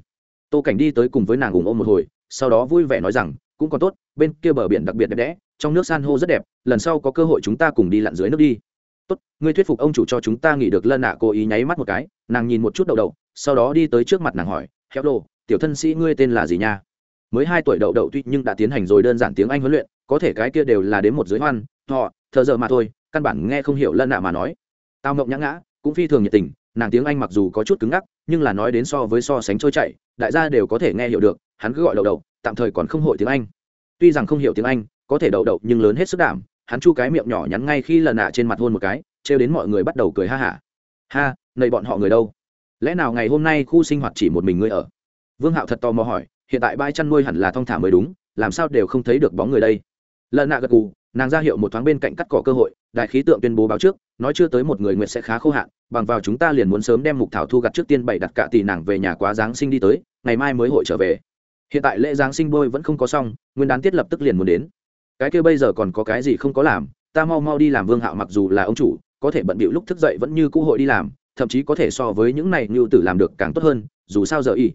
Tô cảnh đi tới cùng với nàng ủng ôm một hồi, sau đó vui vẻ nói rằng, cũng còn tốt, bên kia bờ biển đặc biệt đẹp đẽ, trong nước san hô rất đẹp, lần sau có cơ hội chúng ta cùng đi lặn dưới nước đi. Tốt, ngươi thuyết phục ông chủ cho chúng ta nghỉ được lân nạ cố ý nháy mắt một cái, nàng nhìn một chút đậu đậu, sau đó đi tới trước mặt nàng hỏi hello tiểu thân sĩ ngươi tên là gì nha? Mới hai tuổi đậu đậu tuy nhưng đã tiến hành rồi đơn giản tiếng anh huấn luyện có thể cái kia đều là đến một giới hoan họ thợ giờ mà thôi căn bản nghe không hiểu lân nạ mà nói. Tao mộng nhã ngã cũng phi thường nhiệt tình nàng tiếng anh mặc dù có chút cứng ngắc nhưng là nói đến so với so sánh trôi chảy đại gia đều có thể nghe hiểu được hắn cứ gọi đậu đậu tạm thời còn không hội tiếng anh. Tuy rằng không hiểu tiếng anh có thể đậu đậu nhưng lớn hết sức đảm hắn chu cái miệng nhỏ nhắn ngay khi lần nạ trên mặt hôn một cái trêu đến mọi người bắt đầu cười ha hả. Ha, ha nầy bọn họ người đâu? Lẽ nào ngày hôm nay khu sinh hoạt chỉ một mình ngươi ở? Vương hạo thật tò mò hỏi hiện tại bãi chăn nuôi hẳn là thong thả mới đúng làm sao đều không thấy được bóng người đây? Lợn nạ gật cù nàng ra hiệu một thoáng bên cạnh cắt cỏ cơ hội, đại khí tượng tuyên bố báo trước, nói chưa tới một người nguyện sẽ khá khô hạn, bằng vào chúng ta liền muốn sớm đem mục thảo thu gặt trước tiên bảy đặt cả tỷ nàng về nhà quá giáng sinh đi tới, ngày mai mới hội trở về. Hiện tại lễ giáng sinh bôi vẫn không có xong, nguyên đán tiết lập tức liền muốn đến. Cái kia bây giờ còn có cái gì không có làm, ta mau mau đi làm vương hạo mặc dù là ông chủ, có thể bận bịu lúc thức dậy vẫn như cũ hội đi làm, thậm chí có thể so với những này như tử làm được càng tốt hơn, dù sao giờ y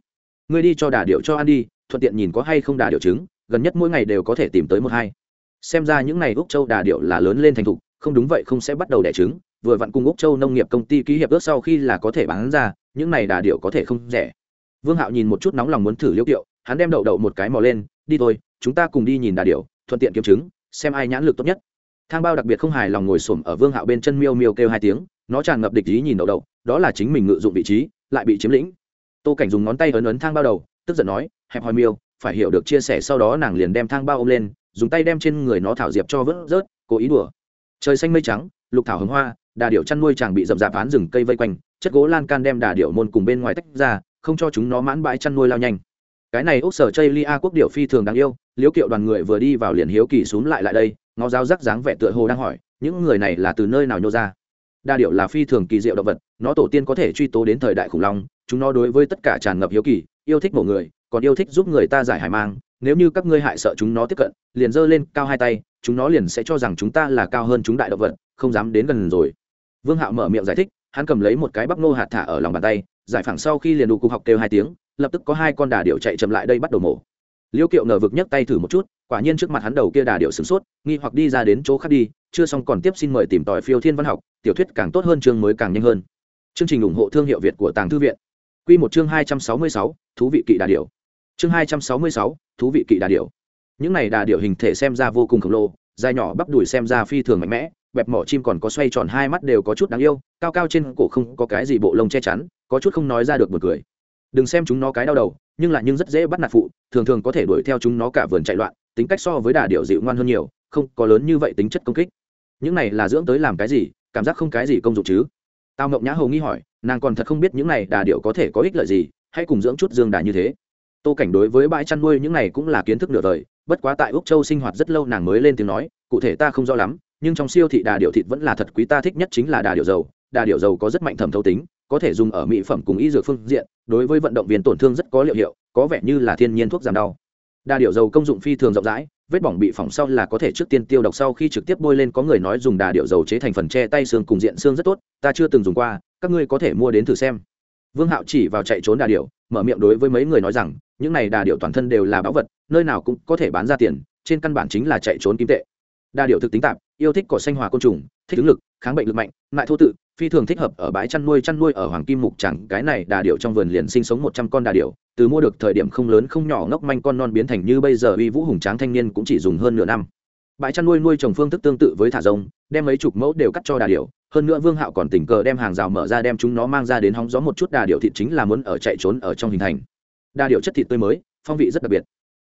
ngươi đi cho đà điệu cho ăn đi, thuận tiện nhìn có hay không đà điệu chứng gần nhất mỗi ngày đều có thể tìm tới một hai xem ra những ngày úc châu đà điệu là lớn lên thành thục, không đúng vậy không sẽ bắt đầu đẻ trứng. Vừa vặn cùng úc châu nông nghiệp công ty ký hiệp ước sau khi là có thể bán ra, những này đà điệu có thể không rẻ. Vương hạo nhìn một chút nóng lòng muốn thử liêu kiệu, hắn đem đậu đậu một cái mò lên, đi thôi, chúng ta cùng đi nhìn đà điệu thuận tiện kiếm trứng, xem ai nhãn lực tốt nhất. Thang bao đặc biệt không hài lòng ngồi xổm ở vương hạo bên chân miêu miêu kêu hai tiếng, nó tràn ngập địch ý nhìn đậu đậu, đó là chính mình ngự dụng vị trí, lại bị chiếm lĩnh. Tô cảnh dùng ngón tay ấn ấn thang bao đầu, tức giận nói, hẹp hòi miêu, phải hiểu được chia sẻ sau đó nàng liền đem thang bao ôm lên dùng tay đem trên người nó thảo diệp cho vớt rớt, cố ý đùa. Trời xanh mây trắng, lục thảo hồng hoa, đà điệu chăn nuôi chàng bị dập dạp án rừng cây vây quanh, chất gỗ lan can đem đà điệu môn cùng bên ngoài tách ra, không cho chúng nó mãn bãi chăn nuôi lao nhanh. Cái này ốc sở chây lia quốc điệu phi thường đáng yêu liếu kiệu đoàn người vừa đi vào liền hiếu kỳ xúm lại lại đây, ngó giáo rắc dáng vẻ tựa hồ đang hỏi, những người này là từ nơi nào nhô ra? Đa điệu là phi thường kỳ diệu động vật, nó tổ tiên có thể truy tố đến thời đại khủng long, chúng nó đối với tất cả tràn ngập hiếu kỳ, yêu thích mổ người, còn yêu thích giúp người ta giải hải mang nếu như các ngươi hại sợ chúng nó tiếp cận, liền giơ lên cao hai tay, chúng nó liền sẽ cho rằng chúng ta là cao hơn chúng đại động vật, không dám đến gần rồi. Vương hạo mở miệng giải thích, hắn cầm lấy một cái bắp nô hạt thả ở lòng bàn tay, giải phẳng sau khi liền đủ cục học kêu hai tiếng, lập tức có hai con đà điệu chạy chậm lại đây bắt đầu mổ. Liêu kiệu ngờ vực nhấc tay thử một chút, quả nhiên trước mặt hắn đầu kia đà điệu sửng sốt, nghi hoặc đi ra đến chỗ khác đi, chưa xong còn tiếp xin mời tìm tòi phiêu thiên văn học, tiểu thuyết càng tốt hơn chương mới càng nhanh hơn. Chương trình ủng hộ thương hiệu việt của tàng thư viện. Q một chương hai trăm sáu mươi sáu, thú vị kỵ đà điệu chương hai trăm sáu mươi sáu, thú vị kỵ đà điểu. những này đà điểu hình thể xem ra vô cùng khổng lồ, dài nhỏ bắp đùi xem ra phi thường mạnh mẽ, bẹp mỏ chim còn có xoay tròn hai mắt đều có chút đáng yêu, cao cao trên cổ không có cái gì bộ lông che chắn, có chút không nói ra được một cười. Đừng xem chúng nó cái đau đầu, nhưng lại nhưng rất dễ bắt nạt phụ, thường thường có thể đuổi theo chúng nó cả vườn chạy loạn, tính cách so với đà điệu dịu ngoan hơn nhiều, không có lớn như vậy tính chất công kích. Những này là dưỡng tới làm cái gì, cảm giác không cái gì công dụng chứ? Tao ngộng nhã hầu nghi hỏi, nàng còn thật không biết những này đà điệu có thể có ích lợi gì hay cùng dưỡng chút dương đà như thế tô cảnh đối với bãi chăn nuôi những này cũng là kiến thức nửa đời bất quá tại úc châu sinh hoạt rất lâu nàng mới lên tiếng nói, cụ thể ta không rõ lắm, nhưng trong siêu thị đà điệu thịt vẫn là thật quý ta thích nhất chính là đà điệu dầu. Đà điệu dầu có rất mạnh thẩm thấu tính, có thể dùng ở mỹ phẩm cùng y dược phương diện, đối với vận động viên tổn thương rất có liệu hiệu, có vẻ như là thiên nhiên thuốc giảm đau. Đà điệu dầu công dụng phi thường rộng rãi, vết bỏng bị phỏng sau là có thể trước tiên tiêu độc sau khi trực tiếp bôi lên, có người nói dùng đà điệu dầu chế thành phần che tay xương cùng diện xương rất tốt, ta chưa từng dùng qua, các ngươi có thể mua đến thử xem. Vương hạo chỉ vào chạy trốn đà điệu mở miệng đối với mấy người nói rằng những này đà điệu toàn thân đều là báu vật, nơi nào cũng có thể bán ra tiền, trên căn bản chính là chạy trốn kim tệ. Đa điệu thực tính tạp, yêu thích cỏ xanh hòa côn trùng, thích ứng lực, kháng bệnh lực mạnh lại thô tự, phi thường thích hợp ở bãi chăn nuôi chăn nuôi ở hoàng kim mục chẳng, cái này đà điệu trong vườn liền sinh sống một trăm con đà điệu từ mua được thời điểm không lớn không nhỏ, ngốc manh con non biến thành như bây giờ uy vũ hùng tráng thanh niên cũng chỉ dùng hơn nửa năm. Bãi chăn nuôi nuôi trồng phương thức tương tự với thả rông, đem mấy chục mẫu đều cắt cho đà điệu hơn nữa vương hạo còn tình cờ đem hàng rào mở ra đem chúng nó mang ra đến hóng gió một chút đà điệu thịt chính là muốn ở chạy trốn ở trong hình thành đa điệu chất thịt tươi mới, phong vị rất đặc biệt.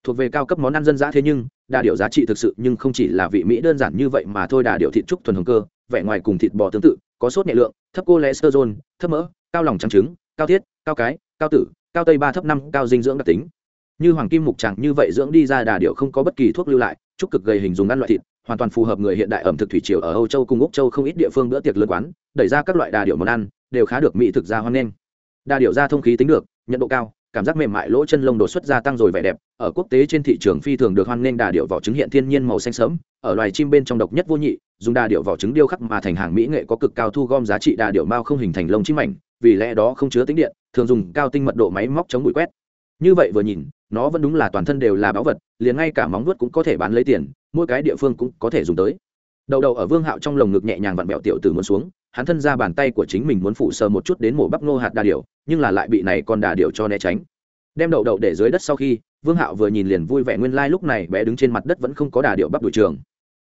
Thuộc về cao cấp món ăn dân dã thế nhưng, đa điệu giá trị thực sự nhưng không chỉ là vị mỹ đơn giản như vậy mà thôi đa điệu thịt trúc thuần hồng cơ, vẻ ngoài cùng thịt bò tương tự, có sốt nhẹ lượng, thấp cô lẽ sơ rôn thấp mỡ, cao lòng trắng trứng, cao thiết, cao cái, cao tử, cao tây ba thấp năm, cao dinh dưỡng đặc tính. Như hoàng kim mục tràng như vậy dưỡng đi ra đà điệu không có bất kỳ thuốc lưu lại, trúc cực gầy hình dùng ăn loại thịt, hoàn toàn phù hợp người hiện đại ẩm thực thủy triều ở âu châu cùng úc châu không ít địa phương bữa tiệc lớn quán, đẩy ra các loại đà điệu món ăn, đều khá được mỹ thực ra hoan nghênh. Đà điệu ra thông khí tính được nhận độ cao cảm giác mềm mại lỗ chân lông đột xuất gia tăng rồi vẻ đẹp. Ở quốc tế trên thị trường phi thường được hoan nghênh đà điệu vỏ trứng hiện thiên nhiên màu xanh sớm ở loài chim bên trong độc nhất vô nhị, dùng đà điệu vỏ trứng điêu khắc mà thành hàng mỹ nghệ có cực cao thu gom giá trị đà điệu mao không hình thành lông chim mảnh vì lẽ đó không chứa tính điện, thường dùng cao tinh mật độ máy móc chống bụi quét. Như vậy vừa nhìn, nó vẫn đúng là toàn thân đều là báu vật, liền ngay cả móng vuốt cũng có thể bán lấy tiền, mỗi cái địa phương cũng có thể dùng tới. Đầu đầu ở vương hạo trong lồng ngực nhẹ nhàng vặn bẹo tiểu tử muốn xuống hắn thân ra bàn tay của chính mình muốn phụ sờ một chút đến mổ bắp nô hạt đà điểu, nhưng là lại bị này con đà điểu cho né tránh. Đem đậu đậu để dưới đất sau khi, vương hạo vừa nhìn liền vui vẻ nguyên lai、like、lúc này bé đứng trên mặt đất vẫn không có đà điệu bắp đuổi trường.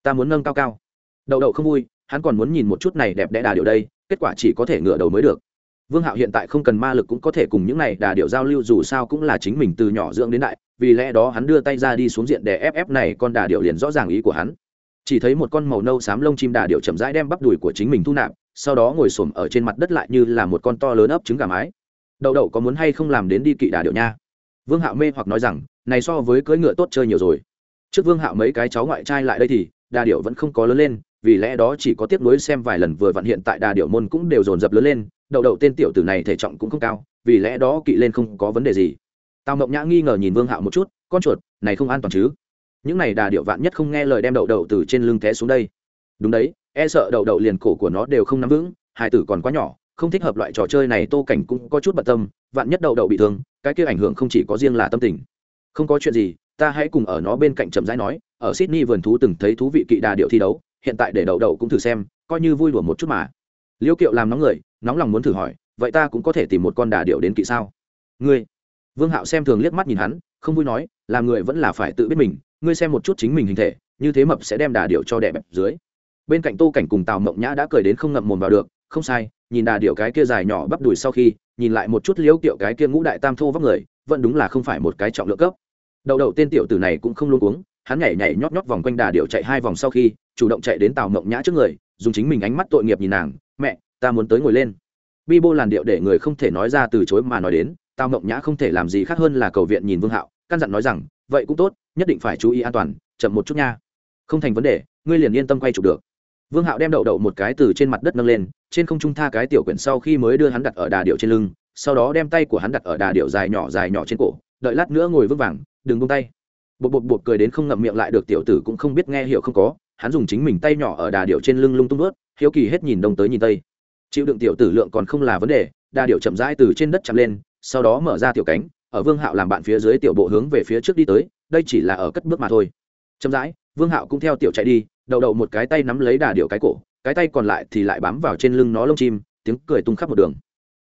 Ta muốn nâng cao cao. Đậu đậu không vui, hắn còn muốn nhìn một chút này đẹp đẽ đà điệu đây, kết quả chỉ có thể ngửa đầu mới được. Vương hạo hiện tại không cần ma lực cũng có thể cùng những này đà điệu giao lưu dù sao cũng là chính mình từ nhỏ dưỡng đến đại, vì lẽ đó hắn đưa tay ra đi xuống diện để ép ép này con đà điệu liền rõ ràng ý của hắn. Chỉ thấy một con màu nâu xám lông chim đà điệu chậm rãi đem bắp đùi của chính mình thu nạp sau đó ngồi xổm ở trên mặt đất lại như là một con to lớn ấp trứng gà mái. Đậu đậu có muốn hay không làm đến đi kỵ đà điệu nha? Vương hạo mê hoặc nói rằng, này so với cưỡi ngựa tốt chơi nhiều rồi. Trước vương hạo mấy cái cháu ngoại trai lại đây thì, đà điệu vẫn không có lớn lên, vì lẽ đó chỉ có tiếp nối xem vài lần vừa vặn hiện tại đà điệu môn cũng đều dồn dập lớn lên, đậu đậu tên tiểu tử này thể trọng cũng không cao, vì lẽ đó kỵ lên không có vấn đề gì. Tào mộng nhã nghi ngờ nhìn vương hạo một chút, con chuột, này không an toàn chứ? Những này đà điệu vạn nhất không nghe lời đem đậu đậu từ trên lưng té xuống đây. Đúng đấy e sợ đậu đậu liền cổ của nó đều không nắm vững hải tử còn quá nhỏ, không thích hợp loại trò chơi này, tô cảnh cũng có chút bận tâm, vạn nhất đậu đậu bị thương, cái kia ảnh hưởng không chỉ có riêng là tâm tình. Không có chuyện gì, ta hãy cùng ở nó bên cạnh chậm rãi nói, ở sydney vườn thú từng thấy thú vị kỵ đà điệu thi đấu, hiện tại để đậu đậu cũng thử xem, coi như vui đùa một chút mà. Liêu kiệu làm nóng người, nóng lòng muốn thử hỏi, vậy ta cũng có thể tìm một con đà điệu đến kỵ sao? Ngươi. Vương hạo xem thường liếc mắt nhìn hắn, không vui nói, làm người vẫn là phải tự biết mình, ngươi xem một chút chính mình hình thể, như thế mập sẽ đem đà điệu cho đẻ bẹp dưới bên cạnh tô cảnh cùng tào mộng nhã đã cười đến không ngậm mồm vào được, không sai, nhìn đà điệu cái kia dài nhỏ bắp đùi sau khi, nhìn lại một chút liễu kiệu cái kia ngũ đại tam thô vóc người, vẫn đúng là không phải một cái trọng lượng cấp. Đậu đậu tên tiểu tử này cũng không luôn uống hắn nhảy nhảy nhót nhót vòng quanh đà điệu chạy hai vòng sau khi, chủ động chạy đến tào mộng nhã trước người, dùng chính mình ánh mắt tội nghiệp nhìn nàng, mẹ, ta muốn tới ngồi lên. Bi bô làn điệu để người không thể nói ra từ chối mà nói đến, tào mộng nhã không thể làm gì khác hơn là cầu viện nhìn vương hạo, căn dặn nói rằng, vậy cũng tốt, nhất định phải chú ý an toàn, chậm một chút nha. Không thành vấn đề, ngươi liền yên tâm quay chụp được vương hạo đem đậu đậu một cái từ trên mặt đất nâng lên, trên không trung tha cái tiểu quyển sau khi mới đưa hắn đặt ở đà điệu trên lưng, sau đó đem tay của hắn đặt ở đà điệu dài nhỏ dài nhỏ trên cổ, đợi lát nữa ngồi vững vàng, đừng buông tay. Bột bột bột cười đến không ngậm miệng lại được tiểu tử cũng không biết nghe hiểu không có, hắn dùng chính mình tay nhỏ ở đà điệu trên lưng lung tung ướt hiếu kỳ hết nhìn đông tới nhìn tây. Chịu đựng tiểu tử lượng còn không là vấn đề, đà điệu chậm rãi từ trên đất chạm lên, sau đó mở ra tiểu cánh, ở vương hạo làm bạn phía dưới tiểu bộ hướng về phía trước đi tới, đây chỉ là ở cất bước mà thôi. Chậm rãi vương hạo cũng theo tiểu chạy đi đậu đậu một cái tay nắm lấy đà điệu cái cổ, cái tay còn lại thì lại bám vào trên lưng nó lông chim, tiếng cười tung khắp một đường.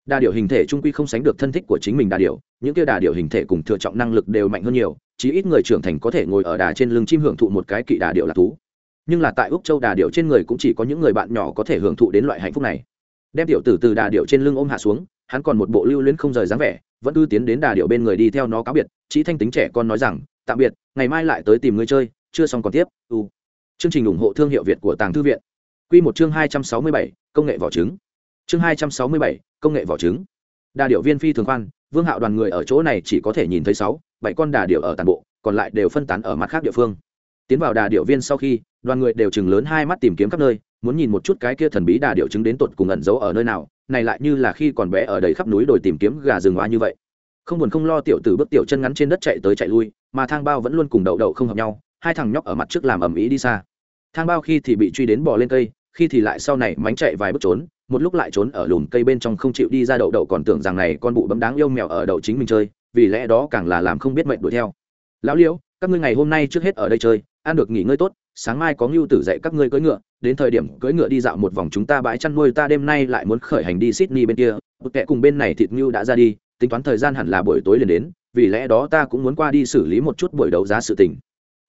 Đà điệu hình thể trung quy không sánh được thân thích của chính mình đà điệu những kia đà điệu hình thể cùng thừa trọng năng lực đều mạnh hơn nhiều, chí ít người trưởng thành có thể ngồi ở đà trên lưng chim hưởng thụ một cái kỵ đà điệu là thú. Nhưng là tại úc châu đà điệu trên người cũng chỉ có những người bạn nhỏ có thể hưởng thụ đến loại hạnh phúc này. Đem tiểu tử từ đà điệu trên lưng ôm hạ xuống, hắn còn một bộ lưu luyến không rời dáng vẻ, vẫn ư tiến đến đà điệu bên người đi theo nó cáo biệt, chí thanh tính trẻ con nói rằng, tạm biệt, ngày mai lại tới tìm ngươi chơi chưa xong còn tiếp, u. Chương trình ủng hộ thương hiệu việt của tàng thư viện. Q một chương hai trăm sáu mươi bảy, công nghệ vỏ trứng. Chương hai trăm sáu mươi bảy, công nghệ vỏ trứng. Đà điệu viên phi thường khoan, vương hạo đoàn người ở chỗ này chỉ có thể nhìn thấy sáu, bảy con đà điệu ở tàn bộ, còn lại đều phân tán ở mặt khác địa phương. Tiến vào đà điệu viên sau khi, đoàn người đều chừng lớn hai mắt tìm kiếm khắp nơi, muốn nhìn một chút cái kia thần bí đà điệu trứng đến tột cùng ẩn giấu ở nơi nào, này lại như là khi còn bé ở đầy khắp núi đồi tìm kiếm gà rừng hoa như vậy. Không buồn không lo tiểu tử bước tiểu chân ngắn trên đất chạy tới chạy lui, mà thang bao vẫn luôn cùng đậu đậu không hợp nhau hai thằng nhóc ở mặt trước làm ầm ĩ đi xa. Thang bao khi thì bị truy đến bò lên cây, khi thì lại sau này mánh chạy vài bước trốn, một lúc lại trốn ở lùm cây bên trong không chịu đi ra đậu đậu còn tưởng rằng này con bụ bấm đáng yêu mèo ở đậu chính mình chơi, vì lẽ đó càng là làm không biết mệnh đuổi theo. Lão liễu, các ngươi ngày hôm nay trước hết ở đây chơi, ăn được nghỉ ngơi tốt, sáng mai có ngưu tử dạy các ngươi cưỡi ngựa, đến thời điểm cưỡi ngựa đi dạo một vòng chúng ta bãi chăn nuôi ta đêm nay lại muốn khởi hành đi sydney bên kia, một kẻ cùng bên này thịt ngưu đã ra đi, tính toán thời gian hẳn là buổi tối liền đến, vì lẽ đó ta cũng muốn qua đi xử lý một chút buổi đấu giá sự tình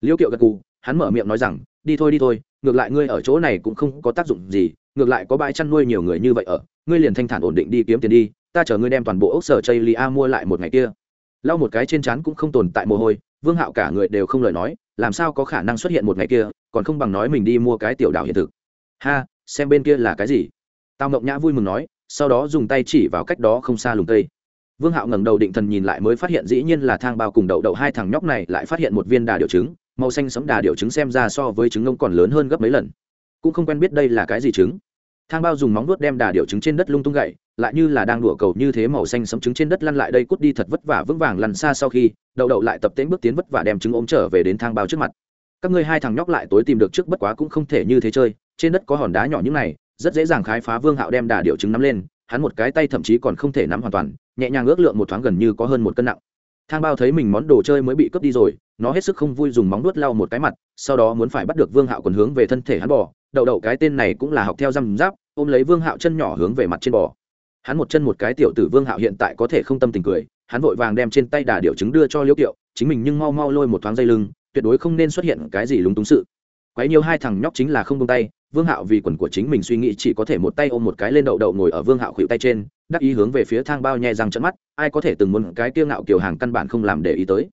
liêu kiệu gật cù hắn mở miệng nói rằng, đi thôi đi thôi, ngược lại ngươi ở chỗ này cũng không có tác dụng gì, ngược lại có bãi chăn nuôi nhiều người như vậy ở, ngươi liền thanh thản ổn định đi kiếm tiền đi, ta chờ ngươi đem toàn bộ ốc sở chây lia mua lại một ngày kia. Lau một cái trên trán cũng không tồn tại mồ hôi, vương hạo cả người đều không lời nói, làm sao có khả năng xuất hiện một ngày kia, còn không bằng nói mình đi mua cái tiểu đảo hiện thực. Ha, xem bên kia là cái gì? Tao mộng nhã vui mừng nói, sau đó dùng tay chỉ vào cách đó không xa lùng cây. Vương hạo ngẩng đầu định thần nhìn lại mới phát hiện dĩ nhiên là thang bao cùng đậu đậu hai thằng nhóc này lại phát hiện một viên đà điệu trứng màu xanh sẫm đà điểu trứng xem ra so với trứng ngông còn lớn hơn gấp mấy lần. Cũng không quen biết đây là cái gì trứng. Thang bao dùng móng vuốt đem đà điểu trứng trên đất lung tung gậy, lại như là đang đùa cầu như thế màu xanh sẫm trứng trên đất lăn lại đây cút đi thật vất vả vững vàng lăn xa sau khi, đậu đậu lại tập tễnh bước tiến vất vả đem trứng ôm trở về đến thang bao trước mặt. Các ngươi hai thằng nhóc lại tối tìm được trước bất quá cũng không thể như thế chơi, trên đất có hòn đá nhỏ như này, rất dễ dàng khai phá vương hạo đem đà điệu trứng nắm lên, hắn một cái tay thậm chí còn không thể nắm hoàn toàn, nhẹ nhàng ước lượng một thoáng gần như có hơn một cân nặng. Thang bao thấy mình món đồ chơi mới bị cướp đi rồi nó hết sức không vui dùng móng nuốt lau một cái mặt, sau đó muốn phải bắt được vương hạo còn hướng về thân thể hắn bỏ đậu đậu cái tên này cũng là học theo răm giáp ôm lấy vương hạo chân nhỏ hướng về mặt trên bò. Hắn một chân một cái tiểu tử vương hạo hiện tại có thể không tâm tình cười, hắn vội vàng đem trên tay đà điệu trứng đưa cho liễu kiệu, chính mình nhưng mau mau lôi một thoáng dây lưng, tuyệt đối không nên xuất hiện cái gì lúng túng sự. Quấy nhiều hai thằng nhóc chính là không tung tay, vương hạo vì quần của chính mình suy nghĩ chỉ có thể một tay ôm một cái lên đậu đậu ngồi ở vương hạo khuỵu tay trên, đắc ý hướng về phía thang bao nhẹ răng trận mắt, ai có thể từng muốn cái tiêu ngạo kiểu hàng căn bản không làm để ý tới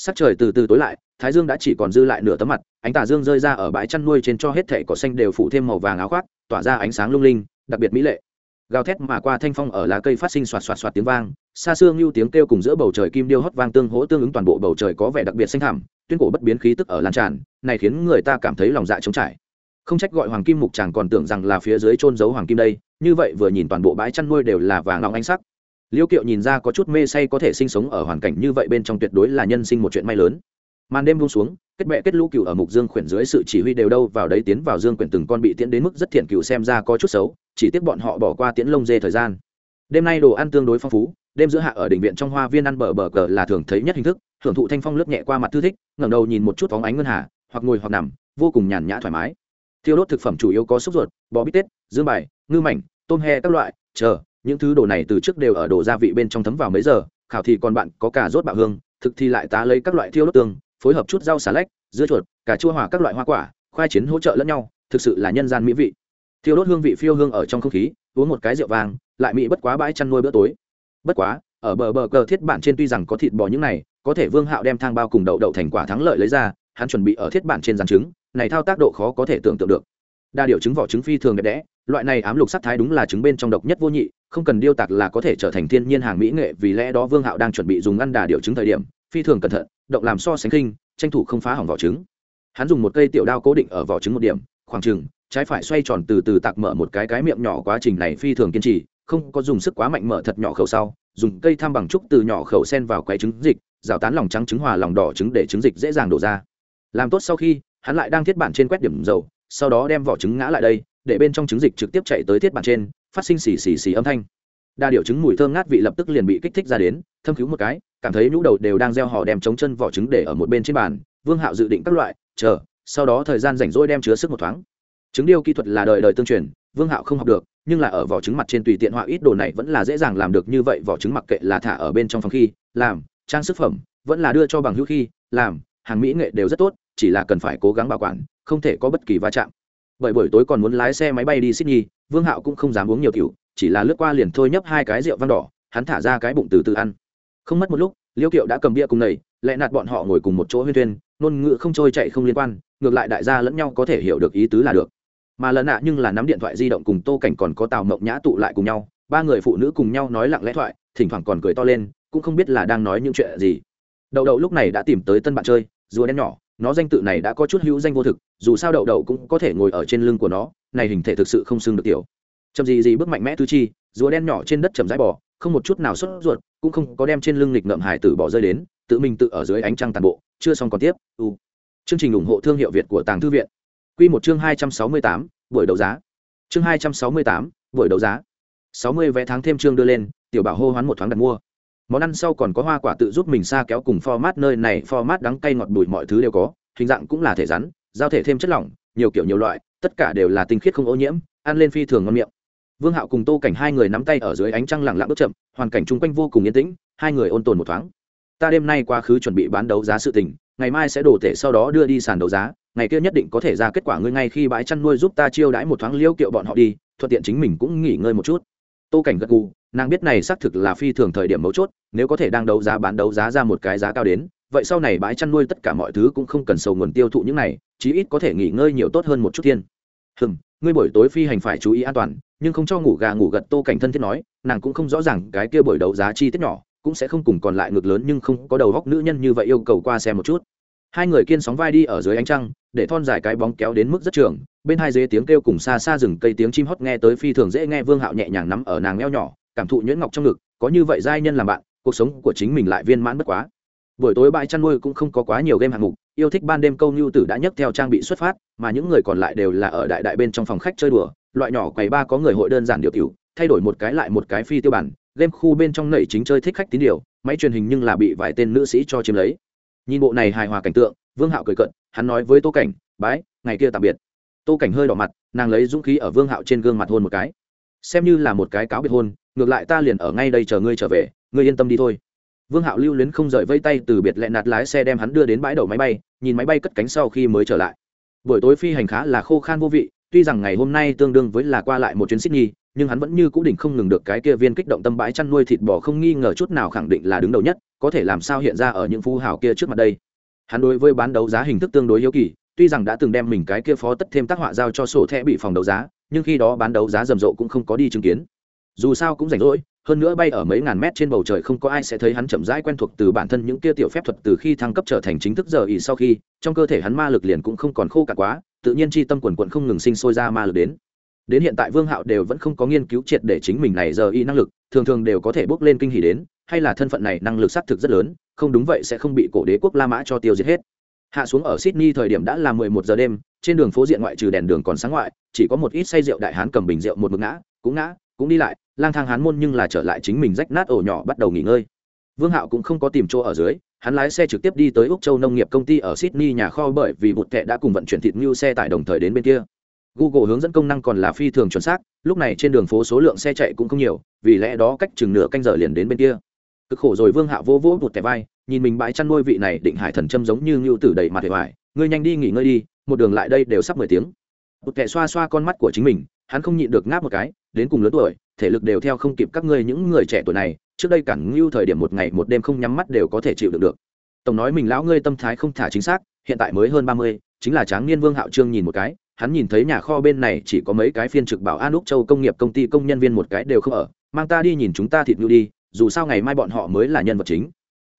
sắc trời từ từ tối lại, thái dương đã chỉ còn dư lại nửa tấm mặt, ánh tà dương rơi ra ở bãi chăn nuôi trên cho hết thẻ cỏ xanh đều phủ thêm màu vàng áo khoác, tỏa ra ánh sáng lung linh, đặc biệt mỹ lệ. Gào thét mà qua thanh phong ở lá cây phát sinh xoạt xoạt xoạt tiếng vang, xa xương lưu tiếng kêu cùng giữa bầu trời kim điêu hót vang tương hỗ tương ứng toàn bộ bầu trời có vẻ đặc biệt xanh thẳm, tuyên cổ bất biến khí tức ở lan tràn, này khiến người ta cảm thấy lòng dạ trống trải. Không trách gọi hoàng kim mục chàng còn tưởng rằng là phía dưới trôn giấu hoàng kim đây, như vậy vừa nhìn toàn bộ bãi chăn nuôi đều là vàng lòng ánh sắc liêu kiệu nhìn ra có chút mê say có thể sinh sống ở hoàn cảnh như vậy bên trong tuyệt đối là nhân sinh một chuyện may lớn. Màn đêm buông xuống, kết bệ kết lũ cựu ở mục dương khuyển dưới sự chỉ huy đều đâu vào đấy tiến vào dương quyển từng con bị tiễn đến mức rất thiện cựu xem ra có chút xấu, chỉ tiếc bọn họ bỏ qua tiễn lông dê thời gian. Đêm nay đồ ăn tương đối phong phú, đêm giữa hạ ở đình viện trong hoa viên ăn bờ bờ cờ là thường thấy nhất hình thức hưởng thụ thanh phong lướt nhẹ qua mặt thư thích, ngẩng đầu nhìn một chút phóng ánh ngân hà, hoặc ngồi hoặc nằm, vô cùng nhàn nhã thoải mái. Thiêu đốt thực phẩm chủ yếu có xúc ruột, bò bít tết, dương bài, ngư mảnh, tôm he các loại, chờ những thứ đồ này từ trước đều ở đồ gia vị bên trong thấm vào mấy giờ, khảo thì còn bạn có cả rốt bạo hương, thực thì lại tá lấy các loại thiêu đốt tương, phối hợp chút rau xà lách, dưa chuột, cà chua hòa các loại hoa quả, khoai chiến hỗ trợ lẫn nhau, thực sự là nhân gian mỹ vị. Thiêu đốt hương vị phiêu hương ở trong không khí, uống một cái rượu vàng lại mỹ bất quá bãi chăn nuôi bữa tối. Bất quá, ở bờ bờ cờ thiết bản trên tuy rằng có thịt bò những này, có thể vương hạo đem thang bao cùng đậu đậu thành quả thắng lợi lấy ra, hắn chuẩn bị ở thiết bản trên giàn trứng, này thao tác độ khó có thể tưởng tượng được. Đa điều trứng vỏ trứng phi thường đẹp đẽ loại này ám lục sắc thái đúng là trứng bên trong độc nhất vô nhị, không cần điêu tạc là có thể trở thành thiên nhiên hàng mỹ nghệ vì lẽ đó vương hạo đang chuẩn bị dùng ăn đà điều trứng thời điểm, phi thường cẩn thận, động làm so sánh khinh, tranh thủ không phá hỏng vỏ trứng. Hắn dùng một cây tiểu đao cố định ở vỏ trứng một điểm, khoảng chừng, trái phải xoay tròn từ từ tạc mở một cái cái miệng nhỏ quá trình này phi thường kiên trì, không có dùng sức quá mạnh mở thật nhỏ khẩu sau, dùng cây tham bằng trúc từ nhỏ khẩu sen vào quấy trứng dịch, rào tán lòng trắng trứng hòa lòng đỏ trứng để trứng dịch dễ dàng đổ ra. Làm tốt sau khi, hắn lại đang thiết bản trên quét điểm dầu, sau đó đem vỏ trứng ngã lại đây để bên trong trứng dịch trực tiếp chạy tới thiết bản trên, phát sinh xì xì xì âm thanh. Đa điệu trứng mùi thơm ngát vị lập tức liền bị kích thích ra đến, thâm cứu một cái, cảm thấy nhũ đầu đều đang gieo họ đem chống chân vỏ trứng để ở một bên trên bàn, vương hạo dự định các loại, chờ, sau đó thời gian rảnh rỗi đem chứa sức một thoáng. Trứng điêu kỹ thuật là đời đời tương truyền, vương hạo không học được, nhưng là ở vỏ trứng mặt trên tùy tiện họa ít đồ này vẫn là dễ dàng làm được như vậy, vỏ trứng mặc kệ là thả ở bên trong phòng khi, làm, trang sức phẩm, vẫn là đưa cho bằng hữu khi, làm, hàng mỹ nghệ đều rất tốt, chỉ là cần phải cố gắng bảo quản, không thể có bất kỳ va chạm bởi buổi tối còn muốn lái xe máy bay đi sydney, vương hạo cũng không dám uống nhiều kiểu chỉ là lướt qua liền thôi nhấp hai cái rượu vang đỏ, hắn thả ra cái bụng từ từ ăn. Không mất một lúc, liêu kiệu đã cầm bia cùng nầy, lẹ nạt bọn họ ngồi cùng một chỗ huyên thuyên, ngôn ngữ không trôi chạy không liên quan, ngược lại đại gia lẫn nhau có thể hiểu được ý tứ là được. Mà lần nạ nhưng là nắm điện thoại di động cùng tô cảnh còn có tào mộng nhã tụ lại cùng nhau, ba người phụ nữ cùng nhau nói lặng lẽ thoại, thỉnh thoảng còn cười to lên, cũng không biết là đang nói những chuyện gì. Đậu đậu lúc này đã tìm tới tân bạn chơi, rùa đen nhỏ nó danh tự này đã có chút hữu danh vô thực, dù sao đậu đậu cũng có thể ngồi ở trên lưng của nó, này hình thể thực sự không xưng được tiểu. Chậm gì gì bước mạnh mẽ thứ chi, rùa đen nhỏ trên đất chậm rãi bỏ không một chút nào sốt ruột, cũng không có đem trên lưng lịch ngậm hải tử bỏ rơi đến, tự mình tự ở dưới ánh trăng tàn bộ, chưa xong còn tiếp, u. Chương trình ủng hộ thương hiệu việt của tàng thư viện. Q một chương hai trăm sáu mươi tám, buổi đấu giá. Chương hai trăm sáu mươi tám, buổi đấu giá. sáu mươi vé tháng thêm chương đưa lên, tiểu bảo hô hoán một thoáng đặt mua món ăn sau còn có hoa quả tự giúp mình xa kéo cùng format nơi này, format đắng cay ngọt bùi mọi thứ đều có, hình dạng cũng là thể rắn, giao thể thêm chất lỏng, nhiều kiểu nhiều loại, tất cả đều là tinh khiết không ô nhiễm, ăn lên phi thường ngon miệng. Vương hạo cùng tô cảnh hai người nắm tay ở dưới ánh trăng lặng lặng bước chậm, hoàn cảnh chung quanh vô cùng yên tĩnh, hai người ôn tồn một thoáng. Ta đêm nay quá khứ chuẩn bị bán đấu giá sự tình, ngày mai sẽ đổ tể sau đó đưa đi sàn đấu giá, ngày kia nhất định có thể ra kết quả ngươi ngay khi bãi chăn nuôi giúp ta chiêu đãi một thoáng liêu kiệu bọn họ đi, thuận tiện chính mình cũng nghỉ ngơi một chút tô cảnh gật gù, nàng biết này xác thực là phi thường thời điểm mấu chốt, nếu có thể đang đấu giá bán đấu giá ra một cái giá cao đến, vậy sau này bãi chăn nuôi tất cả mọi thứ cũng không cần sầu nguồn tiêu thụ những này, chí ít có thể nghỉ ngơi nhiều tốt hơn một chút thiên. Hừm, ngươi buổi tối phi hành phải chú ý an toàn, nhưng không cho ngủ gà ngủ gật tô cảnh thân thiết nói, nàng cũng không rõ ràng cái kia buổi đấu giá chi tiết nhỏ, cũng sẽ không cùng còn lại ngược lớn nhưng không có đầu góc nữ nhân như vậy yêu cầu qua xem một chút hai người kiên sóng vai đi ở dưới ánh trăng, để thon dài cái bóng kéo đến mức rất trường. Bên hai dế tiếng kêu cùng xa xa rừng cây tiếng chim hót nghe tới phi thường dễ nghe, vương hạo nhẹ nhàng nắm ở nàng eo nhỏ, cảm thụ nhuyễn ngọc trong ngực, có như vậy giai nhân làm bạn, cuộc sống của chính mình lại viên mãn bất quá. Buổi tối bãi chăn nuôi cũng không có quá nhiều game hạng mục, yêu thích ban đêm câu nhu tử đã nhấc theo trang bị xuất phát, mà những người còn lại đều là ở đại đại bên trong phòng khách chơi đùa. Loại nhỏ quầy ba có người hội đơn giản điều tiểu, thay đổi một cái lại một cái phi tiêu bản, game khu bên trong nảy chính chơi thích khách tín điều, máy truyền hình nhưng là bị vài tên nữ sĩ cho chiếm lấy nhìn bộ này hài hòa cảnh tượng, vương hạo cười cận hắn nói với tô cảnh, bái, ngày kia tạm biệt. Tô cảnh hơi đỏ mặt, nàng lấy dũng khí ở vương hạo trên gương mặt hôn một cái. Xem như là một cái cáo biệt hôn, ngược lại ta liền ở ngay đây chờ ngươi trở về, ngươi yên tâm đi thôi. Vương hạo lưu luyến không rời vây tay từ biệt lẹ nạt lái xe đem hắn đưa đến bãi đậu máy bay, nhìn máy bay cất cánh sau khi mới trở lại. Buổi tối phi hành khá là khô khan vô vị, tuy rằng ngày hôm nay tương đương với là qua lại một chuyến sydney, nhưng hắn vẫn như cũ đỉnh không ngừng được cái kia viên kích động tâm bãi chăn nuôi thịt bò không nghi ngờ chút nào khẳng định là đứng đầu nhất có thể làm sao hiện ra ở những phú hào kia trước mặt đây. Hắn đối với bán đấu giá hình thức tương đối yếu kỳ, tuy rằng đã từng đem mình cái kia phó tất thêm tác họa giao cho sổ thẻ bị phòng đấu giá, nhưng khi đó bán đấu giá rầm rộ cũng không có đi chứng kiến. Dù sao cũng rảnh rỗi, hơn nữa bay ở mấy ngàn mét trên bầu trời không có ai sẽ thấy hắn chậm rãi quen thuộc từ bản thân những kia tiểu phép thuật từ khi thăng cấp trở thành chính thức giờ ỉ sau khi, trong cơ thể hắn ma lực liền cũng không còn khô cả quá, tự nhiên chi tâm quần quận không ngừng sinh sôi ra ma lực đến. Đến hiện tại vương hạo đều vẫn không có nghiên cứu triệt để chính mình này giờ y năng lực, thường thường đều có thể bước lên kinh hỉ đến hay là thân phận này năng lực xác thực rất lớn, không đúng vậy sẽ không bị cổ đế quốc la mã cho tiêu diệt hết. Hạ xuống ở sydney thời điểm đã là mười một giờ đêm, trên đường phố diện ngoại trừ đèn đường còn sáng ngoại, chỉ có một ít say rượu đại hán cầm bình rượu một mực ngã, cũng ngã, cũng đi lại, lang thang hán môn nhưng là trở lại chính mình rách nát ổ nhỏ bắt đầu nghỉ ngơi. Vương hạo cũng không có tìm chỗ ở dưới, hắn lái xe trực tiếp đi tới úc châu nông nghiệp công ty ở sydney nhà kho bởi vì bụt kệ đã cùng vận chuyển thịt như xe tải đồng thời đến bên kia. Google hướng dẫn công năng còn là phi thường chuẩn xác, lúc này trên đường phố số lượng xe chạy cũng không nhiều, vì lẽ đó cách chừng nửa canh giờ liền đến bên kia cực khổ rồi vương hạ vô vỗ một kệ vai, nhìn mình bãi chăn nuôi vị này định hải thần châm giống như ngưu tử đầy mặt hệ hoài, ngươi nhanh đi nghỉ ngơi đi, một đường lại đây đều sắp mười tiếng. Một kệ xoa xoa con mắt của chính mình, hắn không nhịn được ngáp một cái, đến cùng lớn tuổi, thể lực đều theo không kịp các ngươi những người trẻ tuổi này, trước đây cản ngưu thời điểm một ngày một đêm không nhắm mắt đều có thể chịu được được. Tổng nói mình lão ngươi tâm thái không thả chính xác, hiện tại mới hơn ba mươi, chính là tráng niên vương hạo trương nhìn một cái, hắn nhìn thấy nhà kho bên này chỉ có mấy cái phiên trực bảo an úc châu công nghiệp công ty công nhân viên một cái đều không ở, mang ta đi nhìn chúng ta thịt ngưu đi dù sao ngày mai bọn họ mới là nhân vật chính.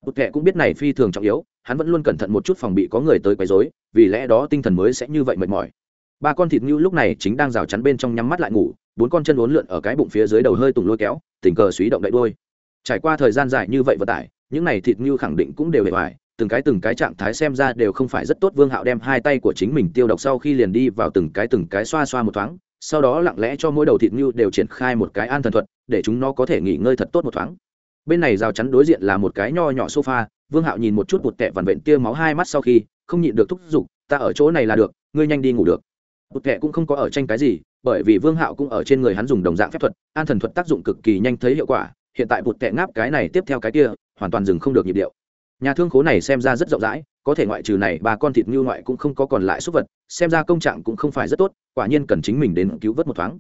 Bụt kệ cũng biết này phi thường trọng yếu, hắn vẫn luôn cẩn thận một chút phòng bị có người tới quấy rối, vì lẽ đó tinh thần mới sẽ như vậy mệt mỏi. Ba con thịt ngưu lúc này chính đang rào chắn bên trong nhắm mắt lại ngủ, bốn con chân uốn lượn ở cái bụng phía dưới đầu hơi tùng lôi kéo, tình cờ suý động đậy đôi trải qua thời gian dài như vậy vận tải, những này thịt ngưu khẳng định cũng đều hề hoài, từng cái từng cái trạng thái xem ra đều không phải rất tốt, vương hạo đem hai tay của chính mình tiêu độc sau khi liền đi vào từng cái từng cái xoa xoa một thoáng sau đó lặng lẽ cho mỗi đầu thịt ngưu đều triển khai một cái an thần thuật, để chúng nó có thể nghỉ ngơi thật tốt một thoáng. Bên này rào chắn đối diện là một cái nho nhỏ sofa, vương hạo nhìn một chút bụt tẹ vằn vện tia máu hai mắt sau khi, không nhịn được thúc giục, ta ở chỗ này là được, ngươi nhanh đi ngủ được. Bụt tẹ cũng không có ở tranh cái gì, bởi vì vương hạo cũng ở trên người hắn dùng đồng dạng phép thuật, an thần thuật tác dụng cực kỳ nhanh thấy hiệu quả, hiện tại bụt tẹ ngáp cái này tiếp theo cái kia, hoàn toàn dừng không được nhịp điệu nhà thương khố này xem ra rất rộng rãi, có thể ngoại trừ này ba con thịt như ngoại cũng không có còn lại súc vật, xem ra công trạng cũng không phải rất tốt, quả nhiên cần chính mình đến cứu vớt một thoáng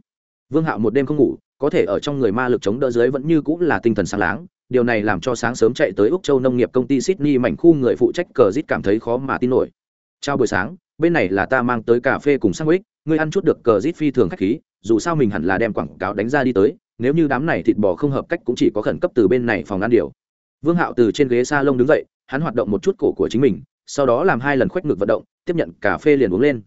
vương hạo một đêm không ngủ, có thể ở trong người ma lực chống đỡ dưới vẫn như cũng là tinh thần sáng láng, điều này làm cho sáng sớm chạy tới úc châu nông nghiệp công ty sydney mảnh khu người phụ trách cờ rít cảm thấy khó mà tin nổi chào buổi sáng, bên này là ta mang tới cà phê cùng sandwich. ngươi ăn chút được cờ rít phi thường khách khí, dù sao mình hẳn là đem quảng cáo đánh ra đi tới, nếu như đám này thịt bò không hợp cách cũng chỉ có khẩn cấp từ bên này phòng ăn điều vương hạo từ trên ghế s a lông đứng dậy, hắn hoạt động một chút cổ của chính mình, sau đó làm hai lần khoách ngực vận động, tiếp nhận cà phê liền uống lên.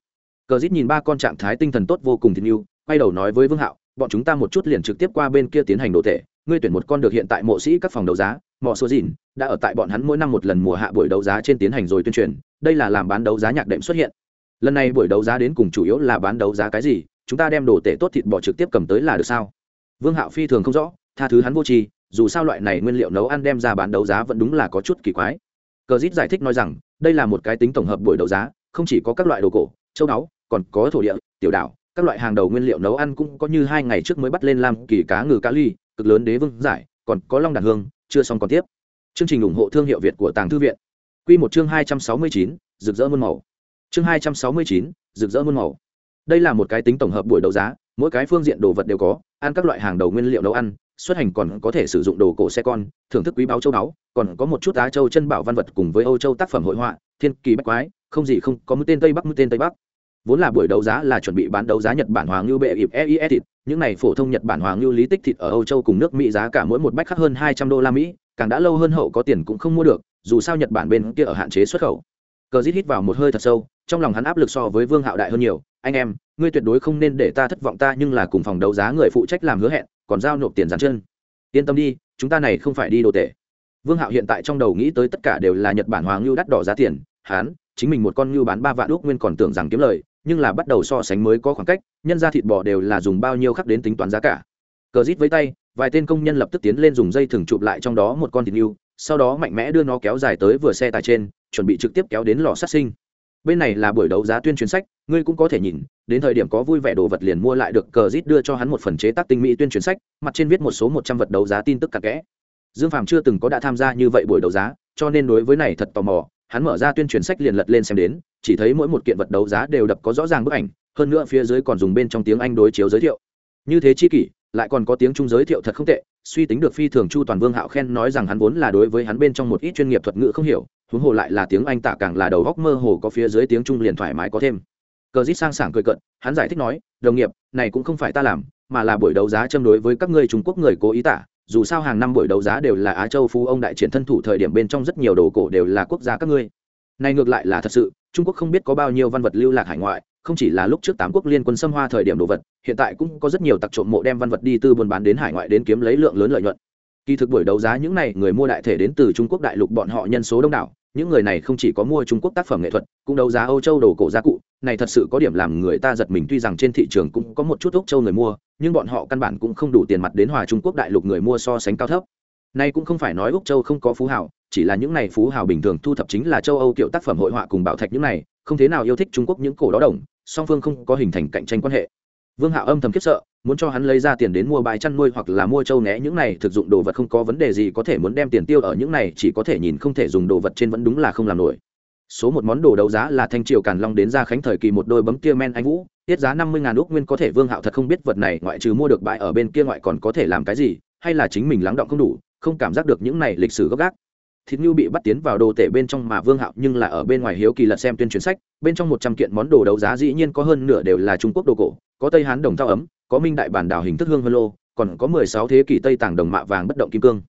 Cờ dít nhìn ba con trạng thái tinh thần tốt vô cùng tình yêu quay đầu nói với vương hạo, bọn chúng ta một chút liền trực tiếp qua bên kia tiến hành đồ tể, ngươi tuyển một con được hiện tại mộ sĩ các phòng đấu giá mỏ số dìn, đã ở tại bọn hắn mỗi năm một lần mùa hạ buổi đấu giá trên tiến hành rồi tuyên truyền, đây là làm bán đấu giá nhạc đệm xuất hiện. Lần này buổi đấu giá đến cùng chủ yếu là bán đấu giá cái gì, chúng ta đem đồ tể tốt thịt bò trực tiếp cầm tới là được sao? Vương hạo phi thường không rõ, tha thứ hắn vô tri dù sao loại này nguyên liệu nấu ăn đem ra bán đấu giá vẫn đúng là có chút kỳ quái. Cờ dít giải thích nói rằng, đây là một cái tính tổng hợp buổi đấu giá, không chỉ có các loại đồ cổ, châu đáo, còn có thổ địa, tiểu đảo, các loại hàng đầu nguyên liệu nấu ăn cũng có như hai ngày trước mới bắt lên làm kỳ cá ngừ cá ly, cực lớn đế vương giải, còn có long đàn hương, chưa xong còn tiếp. Chương trình ủng hộ thương hiệu việt của tàng thư viện. Q một chương hai trăm sáu mươi chín, rực rỡ muôn màu. Chương hai trăm sáu mươi chín, rực rỡ muôn màu. Đây là một cái tính tổng hợp buổi đấu giá, mỗi cái phương diện đồ vật đều có, ăn các loại hàng đầu nguyên liệu nấu ăn xuất hành còn có thể sử dụng đồ cổ xe con, thưởng thức quý báo châu báu, còn có một chút á châu chân bảo văn vật cùng với âu châu tác phẩm hội họa, thiên kỳ bách quái, không gì không, có mũi tên tây bắc, mũi tên tây bắc. Vốn là buổi đấu giá là chuẩn bị bán đấu giá nhật bản hoàng lưu bệ ịp eis thịt, những này phổ thông nhật bản hoàng lưu lý tích thịt ở âu châu cùng nước mỹ giá cả mỗi một bách khắc hơn hai trăm đô la mỹ, càng đã lâu hơn hậu có tiền cũng không mua được, dù sao nhật bản bên kia ở hạn chế xuất khẩu. Cờ rít hít vào một hơi thật sâu, trong lòng hắn áp lực so với vương hạo đại hơn nhiều. Anh em, ngươi tuyệt đối không nên để ta thất vọng, ta nhưng là cùng phòng đấu giá người phụ trách làm hứa hẹn còn giao nộp tiền dán chân. Yên tâm đi, chúng ta này không phải đi đồ tệ. Vương hạo hiện tại trong đầu nghĩ tới tất cả đều là nhật bản hoàng lưu đắt đỏ giá tiền. Hán, chính mình một con ngưu bán ba vạn đúc nguyên còn tưởng rằng kiếm lời, nhưng là bắt đầu so sánh mới có khoảng cách, nhân ra thịt bò đều là dùng bao nhiêu khắc đến tính toán giá cả. Cờ rít với tay, vài tên công nhân lập tức tiến lên dùng dây thừng chụp lại trong đó một con thịt ngưu, sau đó mạnh mẽ đưa nó kéo dài tới vừa xe tải trên, chuẩn bị trực tiếp kéo đến lò sát sinh bên này là buổi đấu giá tuyên truyền sách, ngươi cũng có thể nhìn, đến thời điểm có vui vẻ đồ vật liền mua lại được, cờ rít đưa cho hắn một phần chế tác tinh mỹ tuyên truyền sách, mặt trên viết một số một trăm vật đấu giá tin tức cặn kẽ. Dương phàm chưa từng có đã tham gia như vậy buổi đấu giá, cho nên đối với này thật tò mò, hắn mở ra tuyên truyền sách liền lật lên xem đến, chỉ thấy mỗi một kiện vật đấu giá đều đập có rõ ràng bức ảnh, hơn nữa phía dưới còn dùng bên trong tiếng anh đối chiếu giới thiệu. Như thế chi kỷ lại còn có tiếng trung giới thiệu thật không tệ, suy tính được phi thường chu toàn vương hạo khen nói rằng hắn vốn là đối với hắn bên trong một ít chuyên nghiệp thuật ngữ không hiểu, huống hồ lại là tiếng anh tả càng là đầu góc mơ hồ có phía dưới tiếng trung liền thoải mái có thêm. Cờ dít sang sảng cười cận hắn giải thích nói, đồng nghiệp, này cũng không phải ta làm, mà là buổi đấu giá châm đối với các ngươi trung quốc người cố ý tả, dù sao hàng năm buổi đấu giá đều là á châu phú ông đại triển thân thủ thời điểm bên trong rất nhiều đồ cổ đều là quốc gia các ngươi. Này ngược lại là thật sự, trung quốc không biết có bao nhiêu văn vật lưu lạc hải ngoại không chỉ là lúc trước tám quốc liên quân xâm hoa thời điểm đồ vật, hiện tại cũng có rất nhiều tặc trộm mộ đem văn vật đi tư buôn bán đến hải ngoại đến kiếm lấy lượng lớn lợi nhuận. Kỳ thực buổi đấu giá những này, người mua đại thể đến từ trung quốc đại lục bọn họ nhân số đông đảo, những người này không chỉ có mua trung quốc tác phẩm nghệ thuật, cũng đấu giá âu châu đồ cổ gia cụ. Này thật sự có điểm làm người ta giật mình, tuy rằng trên thị trường cũng có một chút úc châu người mua, nhưng bọn họ căn bản cũng không đủ tiền mặt đến hòa trung quốc đại lục người mua so sánh cao thấp. Nay cũng không phải nói úc châu không có phú hào, chỉ là những này phú hào bình thường thu thập chính là châu âu kiểu tác phẩm hội họa cùng bảo thạch những này, không thế nào yêu thích trung quốc những cổ đó đồng song phương không có hình thành cạnh tranh quan hệ. Vương hạo âm thầm khiếp sợ, muốn cho hắn lấy ra tiền đến mua bài chăn nuôi hoặc là mua trâu né những này thực dụng đồ vật không có vấn đề gì có thể muốn đem tiền tiêu ở những này, chỉ có thể nhìn không thể dùng đồ vật trên vẫn đúng là không làm nổi. Số một món đồ đấu giá là thanh triều càn long đến ra khánh thời kỳ một đôi bấm kia men anh vũ, tiết giá năm mươi ngàn úc nguyên có thể vương hạo thật không biết vật này ngoại trừ mua được bãi ở bên kia ngoại còn có thể làm cái gì, hay là chính mình lắng động không đủ, không cảm giác được những này lịch sử gốc gác thịt ngưu bị bắt tiến vào đồ tể bên trong mà vương hạo nhưng là ở bên ngoài hiếu kỳ lật xem tuyên truyền sách, bên trong một trăm kiện món đồ đấu giá dĩ nhiên có hơn nửa đều là trung quốc đồ cổ, có tây hán đồng thao ấm, có minh đại bản đảo hình thức hương vân lô, còn có mười sáu thế kỷ tây tàng đồng mạ vàng bất động kim cương.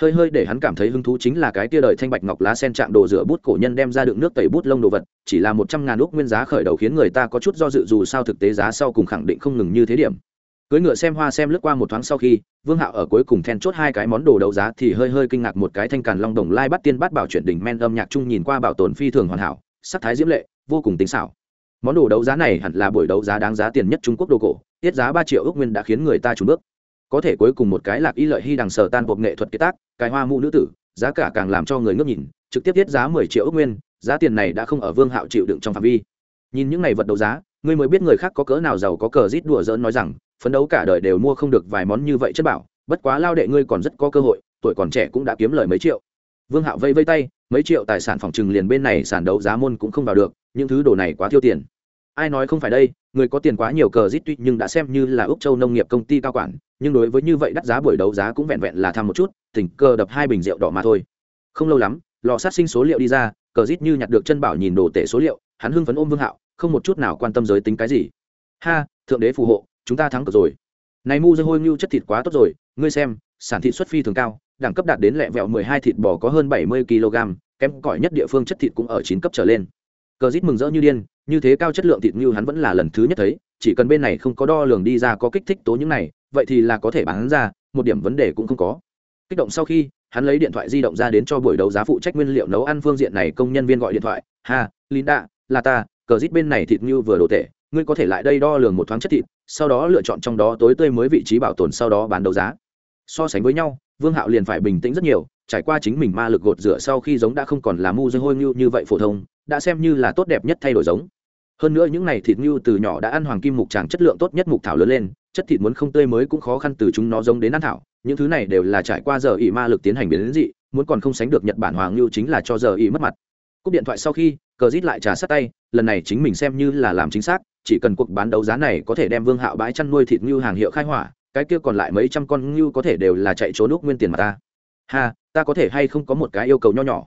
Hơi hơi để hắn cảm thấy hứng thú chính là cái tia đời thanh bạch ngọc lá sen chạm đồ rửa bút cổ nhân đem ra đựng nước tẩy bút lông đồ vật, chỉ là một trăm ngàn úc nguyên giá khởi đầu khiến người ta có chút do dự dù sao thực tế giá sau cùng khẳng định không ngừng như thế điểm cưới ngựa xem hoa xem lướt qua một thoáng sau khi, vương hạo ở cuối cùng then chốt hai cái món đồ đấu giá thì hơi hơi kinh ngạc một cái thanh càn long đồng lai bắt tiên bắt bảo chuyển đỉnh men âm nhạc chung nhìn qua bảo tồn phi thường hoàn hảo, sắc thái diễm lệ, vô cùng tính xảo. Món đồ đấu giá này hẳn là buổi đấu giá đáng giá tiền nhất trung quốc đồ cổ, tiết giá ba triệu ước nguyên đã khiến người ta trùn bước. Có thể cuối cùng một cái lạc y lợi hy đằng sở tan buộc nghệ thuật kế tác cái hoa mũ nữ tử, giá cả càng làm cho người ngước nhìn, trực tiếp tiết giá mười triệu ước nguyên, giá tiền này đã không ở vương hạo chịu đựng trong phạm vi. Nhìn những này vật đấu giá, ngươi mới biết người khác có cỡ nào giàu có cờ rít đùa dỡn nói rằng phấn đấu cả đời đều mua không được vài món như vậy chất bảo, bất quá lao đệ ngươi còn rất có cơ hội, tuổi còn trẻ cũng đã kiếm lời mấy triệu. Vương hạo vây vây tay, mấy triệu tài sản phòng trừng liền bên này sản đấu giá môn cũng không vào được, những thứ đồ này quá tiêu tiền. Ai nói không phải đây, người có tiền quá nhiều cờ rít tuy nhưng đã xem như là úc châu nông nghiệp công ty cao quản, nhưng đối với như vậy đắt giá buổi đấu giá cũng vẹn vẹn là thăm một chút tình cờ đập hai bình rượu đỏ mà thôi. Không lâu lắm, lò sát sinh số liệu đi ra, cờ rít như nhặt được chân bảo nhìn đồ tể số liệu, hắn hưng phấn ôm vương hạo, không một chút nào quan tâm giới tính cái gì. Ha, thượng đế phù hộ chúng ta thắng cược rồi. Này mu dây hôi ngưu chất thịt quá tốt rồi, ngươi xem, sản thịt xuất phi thường cao, đẳng cấp đạt đến lẹ vẹo mười hai thịt bò có hơn bảy mươi kg, kém cỏi nhất địa phương chất thịt cũng ở chín cấp trở lên. Cờ rít mừng rỡ như điên, như thế cao chất lượng thịt ngưu hắn vẫn là lần thứ nhất thấy, chỉ cần bên này không có đo lường đi ra có kích thích tố những này, vậy thì là có thể bán ra, một điểm vấn đề cũng không có. Kích động sau khi, hắn lấy điện thoại di động ra đến cho buổi đấu giá phụ trách nguyên liệu nấu ăn phương diện này công nhân viên gọi điện thoại. Ha, linda, là ta, cờ rít bên này thịt như vừa đồ tệ ngươi có thể lại đây đo lường một thoáng chất thịt, sau đó lựa chọn trong đó tối tươi mới vị trí bảo tồn sau đó bán đấu giá. So sánh với nhau, vương hạo liền phải bình tĩnh rất nhiều, trải qua chính mình ma lực gột rửa sau khi giống đã không còn là mu dây hôi ngưu như vậy phổ thông, đã xem như là tốt đẹp nhất thay đổi giống. Hơn nữa những này thịt ngưu từ nhỏ đã ăn hoàng kim mục tràng chất lượng tốt nhất mục thảo lớn lên, chất thịt muốn không tươi mới cũng khó khăn từ chúng nó giống đến ăn thảo, những thứ này đều là trải qua giờ ỉ ma lực tiến hành biến đến dị, muốn còn không sánh được nhật bản hoàng ngưu chính là cho giờ ỉ mất mặt. Cúp điện thoại sau khi, cờ rít lại trà sát tay, lần này chính mình xem như là làm chính xác chỉ cần cuộc bán đấu giá này có thể đem vương hạo bãi chăn nuôi thịt ngưu hàng hiệu khai hỏa, cái kia còn lại mấy trăm con ngưu có thể đều là chạy trốn úc nguyên tiền mà ta. Ha, ta có thể hay không có một cái yêu cầu nho nhỏ?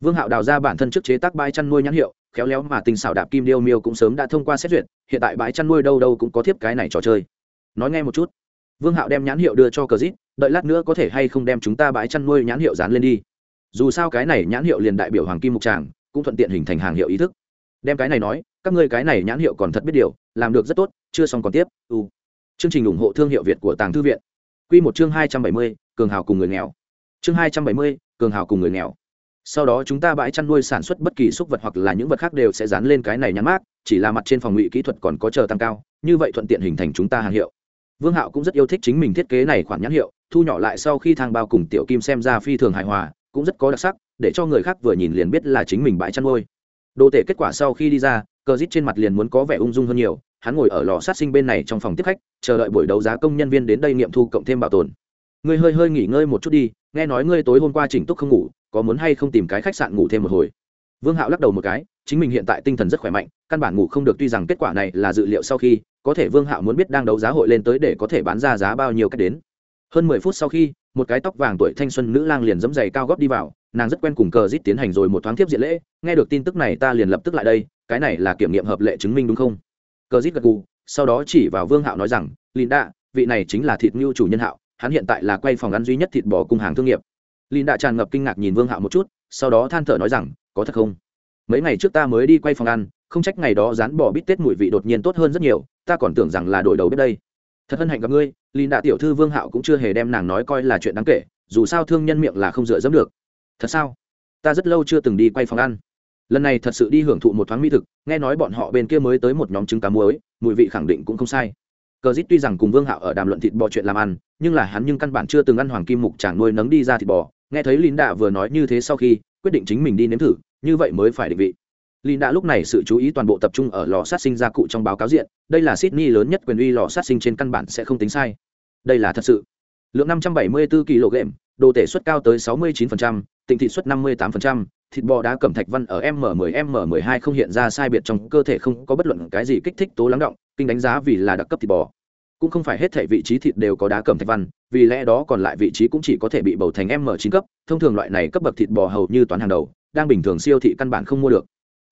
Vương hạo đào ra bản thân trước chế tác bãi chăn nuôi nhãn hiệu, khéo léo mà tình xảo đạp kim điêu miêu cũng sớm đã thông qua xét duyệt, hiện tại bãi chăn nuôi đâu đâu cũng có thiếp cái này trò chơi. Nói nghe một chút. Vương hạo đem nhãn hiệu đưa cho cờ dít, đợi lát nữa có thể hay không đem chúng ta bãi chăn nuôi nhãn hiệu dán lên đi. Dù sao cái này nhãn hiệu liền đại biểu hoàng kim mục tràng, cũng thuận tiện hình thành hàng hiệu ý thức. Đem cái này nói các ngươi cái này nhãn hiệu còn thật biết điều, làm được rất tốt, chưa xong còn tiếp, u. Chương trình ủng hộ thương hiệu việt của tàng thư viện. Q một chương hai trăm bảy mươi, cường hào cùng người nghèo. Chương hai trăm bảy mươi, cường hào cùng người nghèo. Sau đó chúng ta bãi chăn nuôi sản xuất bất kỳ súc vật hoặc là những vật khác đều sẽ dán lên cái này nhắn mát chỉ là mặt trên phòng ngụy kỹ thuật còn có chờ tăng cao, như vậy thuận tiện hình thành chúng ta hàng hiệu. Vương hạo cũng rất yêu thích chính mình thiết kế này khoản nhãn hiệu, thu nhỏ lại sau khi thang bao cùng tiểu kim xem ra phi thường hài hòa, cũng rất có đặc sắc, để cho người khác vừa nhìn liền biết là chính mình bãi chăn nuôi. Đồ tể kết quả sau khi đi ra cờ rít trên mặt liền muốn có vẻ ung dung hơn nhiều, hắn ngồi ở lò sát sinh bên này trong phòng tiếp khách, chờ đợi buổi đấu giá công nhân viên đến đây nghiệm thu cộng thêm bảo tồn. Ngươi hơi hơi nghỉ ngơi một chút đi, nghe nói ngươi tối hôm qua chỉnh túc không ngủ, có muốn hay không tìm cái khách sạn ngủ thêm một hồi? Vương hạo lắc đầu một cái, chính mình hiện tại tinh thần rất khỏe mạnh, căn bản ngủ không được, tuy rằng kết quả này là dự liệu sau khi, có thể vương hạo muốn biết đang đấu giá hội lên tới để có thể bán ra giá bao nhiêu cách đến. Hơn mười phút sau khi, một cái tóc vàng tuổi thanh xuân nữ lang liền dẫm giày cao góp đi vào nàng rất quen cùng cờ rít tiến hành rồi một thoáng tiếp diện lễ, nghe được tin tức này ta liền lập tức lại đây, cái này là kiểm nghiệm hợp lệ chứng minh đúng không? Cờ rít gật gù, sau đó chỉ vào vương hạo nói rằng, linda, vị này chính là thịt ngưu chủ nhân hạo, hắn hiện tại là quay phòng ăn duy nhất thịt bò cung hàng thương nghiệp. Lìn đã tràn ngập kinh ngạc nhìn vương hạo một chút, sau đó than thở nói rằng, có thật không? Mấy ngày trước ta mới đi quay phòng ăn, không trách ngày đó rán bò bít tết mùi vị đột nhiên tốt hơn rất nhiều, ta còn tưởng rằng là đổi đầu bếp đây. Thật hân hạnh gặp ngươi lìn đạ tiểu thư vương hạo cũng chưa hề đem nàng nói coi là chuyện đáng kể, dù sao thương nhân miệng là không dựa dẫm được thật sao? Ta rất lâu chưa từng đi quay phòng ăn. Lần này thật sự đi hưởng thụ một thoáng mỹ thực, nghe nói bọn họ bên kia mới tới một nhóm trứng cá muối, mùi vị khẳng định cũng không sai. Cờ dít tuy rằng cùng vương hạo ở đàm luận thịt bò chuyện làm ăn, nhưng là hắn nhưng căn bản chưa từng ăn hoàng kim mục chàng nuôi nấng đi ra thịt bò. Nghe thấy lín đạ vừa nói như thế sau khi, quyết định chính mình đi nếm thử, như vậy mới phải định vị. Lín đạ lúc này sự chú ý toàn bộ tập trung ở lò sát sinh gia cụ trong báo cáo diện, đây là sydney lớn nhất quyền uy lò sát sinh trên căn bản sẽ không tính sai. Đây là thật sự. Lượng 574 kg đồ tể suất cao tới 69%, tịnh thị suất 58%, thịt bò đá cẩm thạch văn ở M10 M12 không hiện ra sai biệt trong cơ thể không có bất luận cái gì kích thích tố lắng động, kinh đánh giá vì là đặc cấp thịt bò. Cũng không phải hết thể vị trí thịt đều có đá cẩm thạch văn, vì lẽ đó còn lại vị trí cũng chỉ có thể bị bầu thành M9 cấp, thông thường loại này cấp bậc thịt bò hầu như toán hàng đầu, đang bình thường siêu thị căn bản không mua được.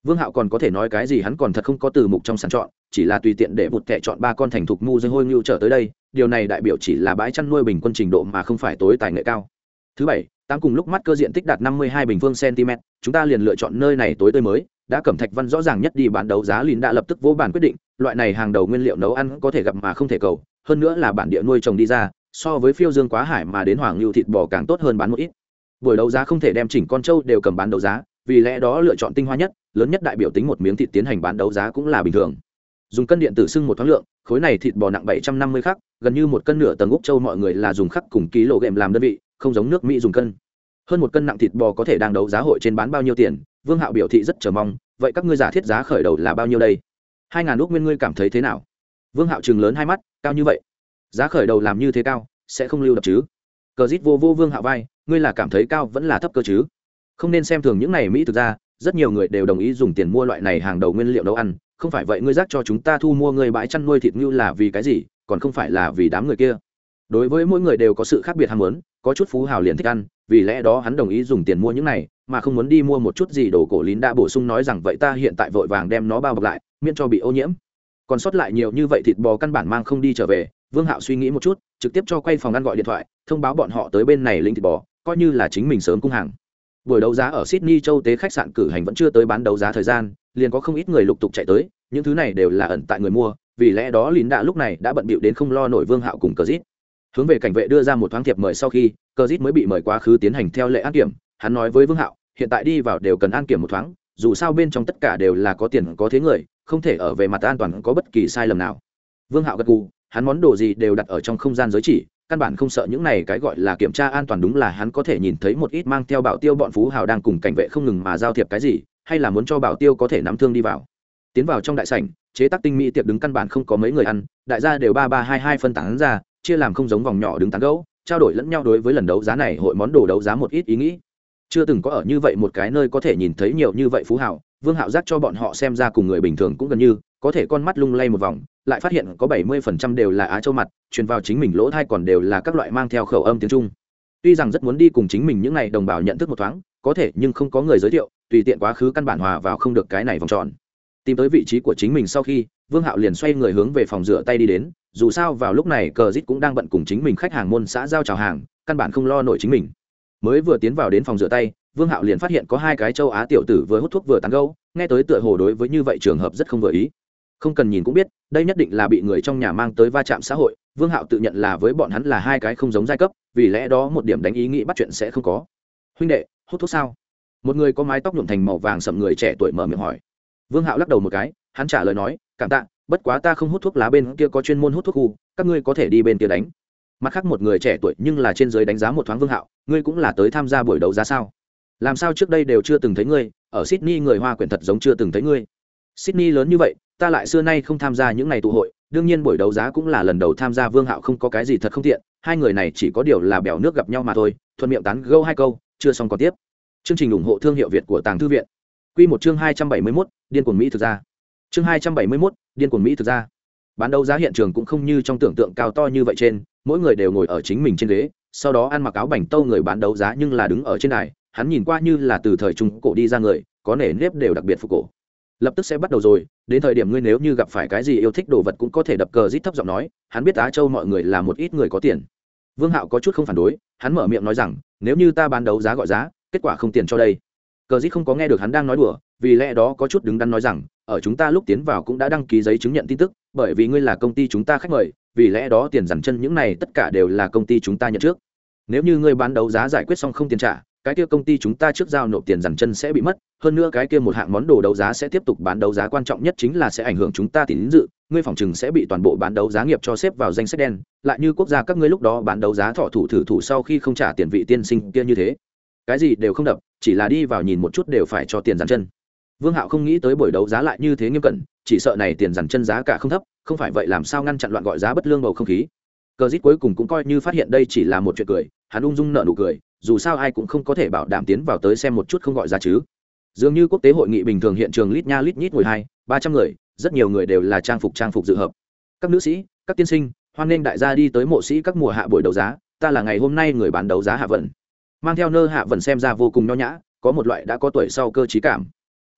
Vương Hạo còn có thể nói cái gì hắn còn thật không có từ mục trong sàn chọn, chỉ là tùy tiện để một kẻ chọn ba con thành thục ngu dây hôi nhu trở tới đây, điều này đại biểu chỉ là bãi chăn nuôi bình quân trình độ mà không phải tối tài nghệ cao. Thứ bảy, tám cùng lúc mắt cơ diện tích đạt 52 bình phương cm, chúng ta liền lựa chọn nơi này tối tươi mới, đã cẩm thạch văn rõ ràng nhất đi bán đấu giá liền đã lập tức vô bản quyết định, loại này hàng đầu nguyên liệu nấu ăn có thể gặp mà không thể cầu, hơn nữa là bản địa nuôi trồng đi ra, so với phiêu dương quá hải mà đến hoàng lưu thịt bò càng tốt hơn bán một ít. Buổi đấu giá không thể đem chỉnh con trâu đều cầm bán đấu giá, vì lẽ đó lựa chọn tinh hoa nhất, lớn nhất đại biểu tính một miếng thịt tiến hành bán đấu giá cũng là bình thường. Dùng cân điện tử xưng một thoáng lượng, khối này thịt bò nặng 750 khắc, gần như một cân nửa tầng úc châu mọi người là dùng khắc cùng ký lộ gệm làm đơn vị, không giống nước Mỹ dùng cân. hơn một cân nặng thịt bò có thể đang đấu giá hội trên bán bao nhiêu tiền, vương hạo biểu thị rất chờ mong, vậy các ngươi giả thiết giá khởi đầu là bao nhiêu đây? hai ngàn lúc nguyên ngươi cảm thấy thế nào? vương hạo chừng lớn hai mắt, cao như vậy? giá khởi đầu làm như thế cao, sẽ không lưu đập chứ? cờ rít vô vô vương hạo vai, ngươi là cảm thấy cao vẫn là thấp cơ chứ? không nên xem thường những này mỹ thực ra, rất nhiều người đều đồng ý dùng tiền mua loại này hàng đầu nguyên liệu nấu ăn, không phải vậy ngươi rác cho chúng ta thu mua ngươi bãi chăn nuôi thịt ngưu là vì cái gì, còn không phải là vì đám người kia đối với mỗi người đều có sự khác biệt ham muốn, có chút phú hào liền thích ăn, vì lẽ đó hắn đồng ý dùng tiền mua những này, mà không muốn đi mua một chút gì đồ cổ lín đã bổ sung nói rằng vậy ta hiện tại vội vàng đem nó bao bọc lại, miễn cho bị ô nhiễm. Còn sót lại nhiều như vậy thịt bò căn bản mang không đi trở về, vương hạo suy nghĩ một chút, trực tiếp cho quay phòng ăn gọi điện thoại, thông báo bọn họ tới bên này linh thịt bò, coi như là chính mình sớm cung hàng. Buổi đấu giá ở sydney châu tế khách sạn cử hành vẫn chưa tới bán đấu giá thời gian, liền có không ít người lục tục chạy tới, những thứ này đều là ẩn tại người mua, vì lẽ đó lín đã lúc này đã bận bịu đến không lo nổi vương hạo cùng cờ rít hướng về cảnh vệ đưa ra một thoáng thiệp mời sau khi cờ dít mới bị mời quá khứ tiến hành theo lệ an kiểm. Hắn nói với vương hạo, hiện tại đi vào đều cần an kiểm một thoáng, dù sao bên trong tất cả đều là có tiền, có thế người, không thể ở về mặt an toàn có bất kỳ sai lầm nào. Vương hạo gật gù, hắn món đồ gì đều đặt ở trong không gian giới chỉ, căn bản không sợ những này cái gọi là kiểm tra an toàn đúng là hắn có thể nhìn thấy một ít mang theo bảo tiêu bọn phú hào đang cùng cảnh vệ không ngừng mà giao thiệp cái gì, hay là muốn cho bảo tiêu có thể nắm thương đi vào. Tiến vào trong đại sảnh, chế tác tinh mỹ tiệc đứng căn bản không có mấy người ăn, đại gia đều ba ba hai hai phân tán ra chia làm không giống vòng nhỏ đứng tán gấu trao đổi lẫn nhau đối với lần đấu giá này hội món đồ đấu giá một ít ý nghĩ. Chưa từng có ở như vậy một cái nơi có thể nhìn thấy nhiều như vậy phú hảo vương hạo giác cho bọn họ xem ra cùng người bình thường cũng gần như, có thể con mắt lung lay một vòng, lại phát hiện có bảy mươi phần trăm đều là á châu mặt, truyền vào chính mình lỗ thai còn đều là các loại mang theo khẩu âm tiếng trung. Tuy rằng rất muốn đi cùng chính mình những n à y đồng bào nhận thức một thoáng, có thể nhưng không có người giới thiệu, tùy tiện quá khứ căn bản hòa vào không được cái này vòng tròn. Tìm tới vị trí của chính mình sau khi, vương hạo liền xoay người hướng về phòng rửa tay đi đến dù sao vào lúc này cờ dít cũng đang bận cùng chính mình khách hàng môn xã giao chào hàng, căn bản không lo nổi chính mình. Mới vừa tiến vào đến phòng rửa tay, vương hạo liền phát hiện có hai cái châu á tiểu tử vừa hút thuốc vừa tán gâu nghe tới tựa hồ đối với như vậy trường hợp rất không vừa ý. Không cần nhìn cũng biết, đây nhất định là bị người trong nhà mang tới va chạm xã hội, vương hạo tự nhận là với bọn hắn là hai cái không giống giai cấp, vì lẽ đó một điểm đánh ý nghĩ bắt chuyện sẽ không có. Huynh đệ, hút thuốc sao? Một người có mái tóc nhuộm thành màu vàng sậm người trẻ tuổi mở miệng hỏi. Vương hạo lắc đầu một cái, hắn trả lời nói, cảm tạ bất quá ta không hút thuốc lá bên kia có chuyên môn hút thuốc khu các ngươi có thể đi bên kia đánh. Mặt khác một người trẻ tuổi nhưng là trên giới đánh giá một thoáng vương hạo, ngươi cũng là tới tham gia buổi đấu giá sao? Làm sao trước đây đều chưa từng thấy ngươi, ở sydney người hoa quyển thật giống chưa từng thấy ngươi. Sydney lớn như vậy, ta lại xưa nay không tham gia những ngày tụ hội, đương nhiên buổi đấu giá cũng là lần đầu tham gia vương hạo không có cái gì thật không tiện, hai người này chỉ có điều là bèo nước gặp nhau mà thôi, thuận miệng tán gâu hai câu, chưa xong còn tiếp. Chương trình ủng hộ thương hiệu việt của tàng thư viện. Q một chương hai trăm bảy mươi mốt, điên cuồng mỹ thực ra chương hai trăm bảy mươi mốt, điên cuồng mỹ thực ra. Bán đấu giá hiện trường cũng không như trong tưởng tượng cao to như vậy trên, mỗi người đều ngồi ở chính mình trên ghế, sau đó ăn mặc áo bảnh tâu người bán đấu giá nhưng là đứng ở trên đài, hắn nhìn qua như là từ thời trung cổ đi ra người, có nể nếp đều đặc biệt phục cổ. Lập tức sẽ bắt đầu rồi, đến thời điểm ngươi nếu như gặp phải cái gì yêu thích đồ vật cũng có thể đập cờ rít thấp giọng nói, hắn biết á châu mọi người là một ít người có tiền. Vương hạo có chút không phản đối, hắn mở miệng nói rằng, nếu như ta bán đấu giá gọi giá, kết quả không tiền cho đây. Cờ rít không có nghe được hắn đang nói đùa, vì lẽ đó có chút đứng đắn nói rằng ở chúng ta lúc tiến vào cũng đã đăng ký giấy chứng nhận tin tức, bởi vì ngươi là công ty chúng ta khách mời, vì lẽ đó tiền dằn chân những này tất cả đều là công ty chúng ta nhận trước. Nếu như ngươi bán đấu giá giải quyết xong không tiền trả, cái kia công ty chúng ta trước giao nộp tiền dằn chân sẽ bị mất, hơn nữa cái kia một hạng món đồ đấu giá sẽ tiếp tục bán đấu giá quan trọng nhất chính là sẽ ảnh hưởng chúng ta tín dự, ngươi phòng chừng sẽ bị toàn bộ bán đấu giá nghiệp cho xếp vào danh sách đen, lại như quốc gia các ngươi lúc đó bán đấu giá thọ thủ thử thủ sau khi không trả tiền vị tiên sinh kia như thế. Cái gì đều không đập, chỉ là đi vào nhìn một chút đều phải cho tiền dằn chân vương hạo không nghĩ tới buổi đấu giá lại như thế nghiêm cẩn, chỉ sợ này tiền dằn chân giá cả không thấp, không phải vậy làm sao ngăn chặn loạn gọi giá bất lương bầu không khí. Cờ dít cuối cùng cũng coi như phát hiện đây chỉ là một chuyện cười, hắn ung dung nợ nụ cười, dù sao ai cũng không có thể bảo đảm tiến vào tới xem một chút không gọi giá chứ. Dường như quốc tế hội nghị bình thường hiện trường lít nha lít nhít ngồi hai, ba trăm người, rất nhiều người đều là trang phục trang phục dự hợp. Các nữ sĩ, các tiên sinh, hoan nghênh đại gia đi tới mộ sĩ các mùa hạ buổi đấu giá, ta là ngày hôm nay người bán đấu giá hạ vận. Mang theo nơ hạ vận xem ra vô cùng nho nhã, có một loại đã có tuổi sau cơ trí cảm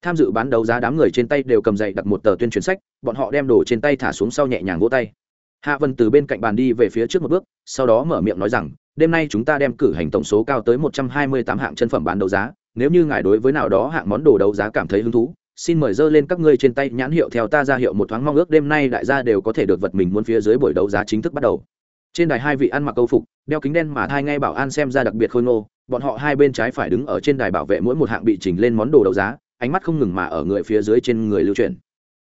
tham dự bán đấu giá đám người trên tay đều cầm dậy đặt một tờ tuyên truyền sách, bọn họ đem đồ trên tay thả xuống sau nhẹ nhàng vỗ tay. Hạ vân từ bên cạnh bàn đi về phía trước một bước, sau đó mở miệng nói rằng, đêm nay chúng ta đem cử hành tổng số cao tới một trăm hai mươi tám hạng chân phẩm bán đấu giá, nếu như ngài đối với nào đó hạng món đồ đấu giá cảm thấy hứng thú, xin mời dơ lên các ngươi trên tay nhãn hiệu theo ta ra hiệu một thoáng mong ước đêm nay đại gia đều có thể được vật mình muốn phía dưới buổi đấu giá chính thức bắt đầu. Trên đài hai vị ăn mặc câu phục, đeo kính đen mà thai ngay bảo an xem ra đặc biệt khôi ngô, bọn họ hai bên trái phải đứng ở trên đài bảo vệ mỗi một hạng bị chỉnh lên món đồ đấu giá ánh mắt không ngừng mà ở người phía dưới trên người lưu truyền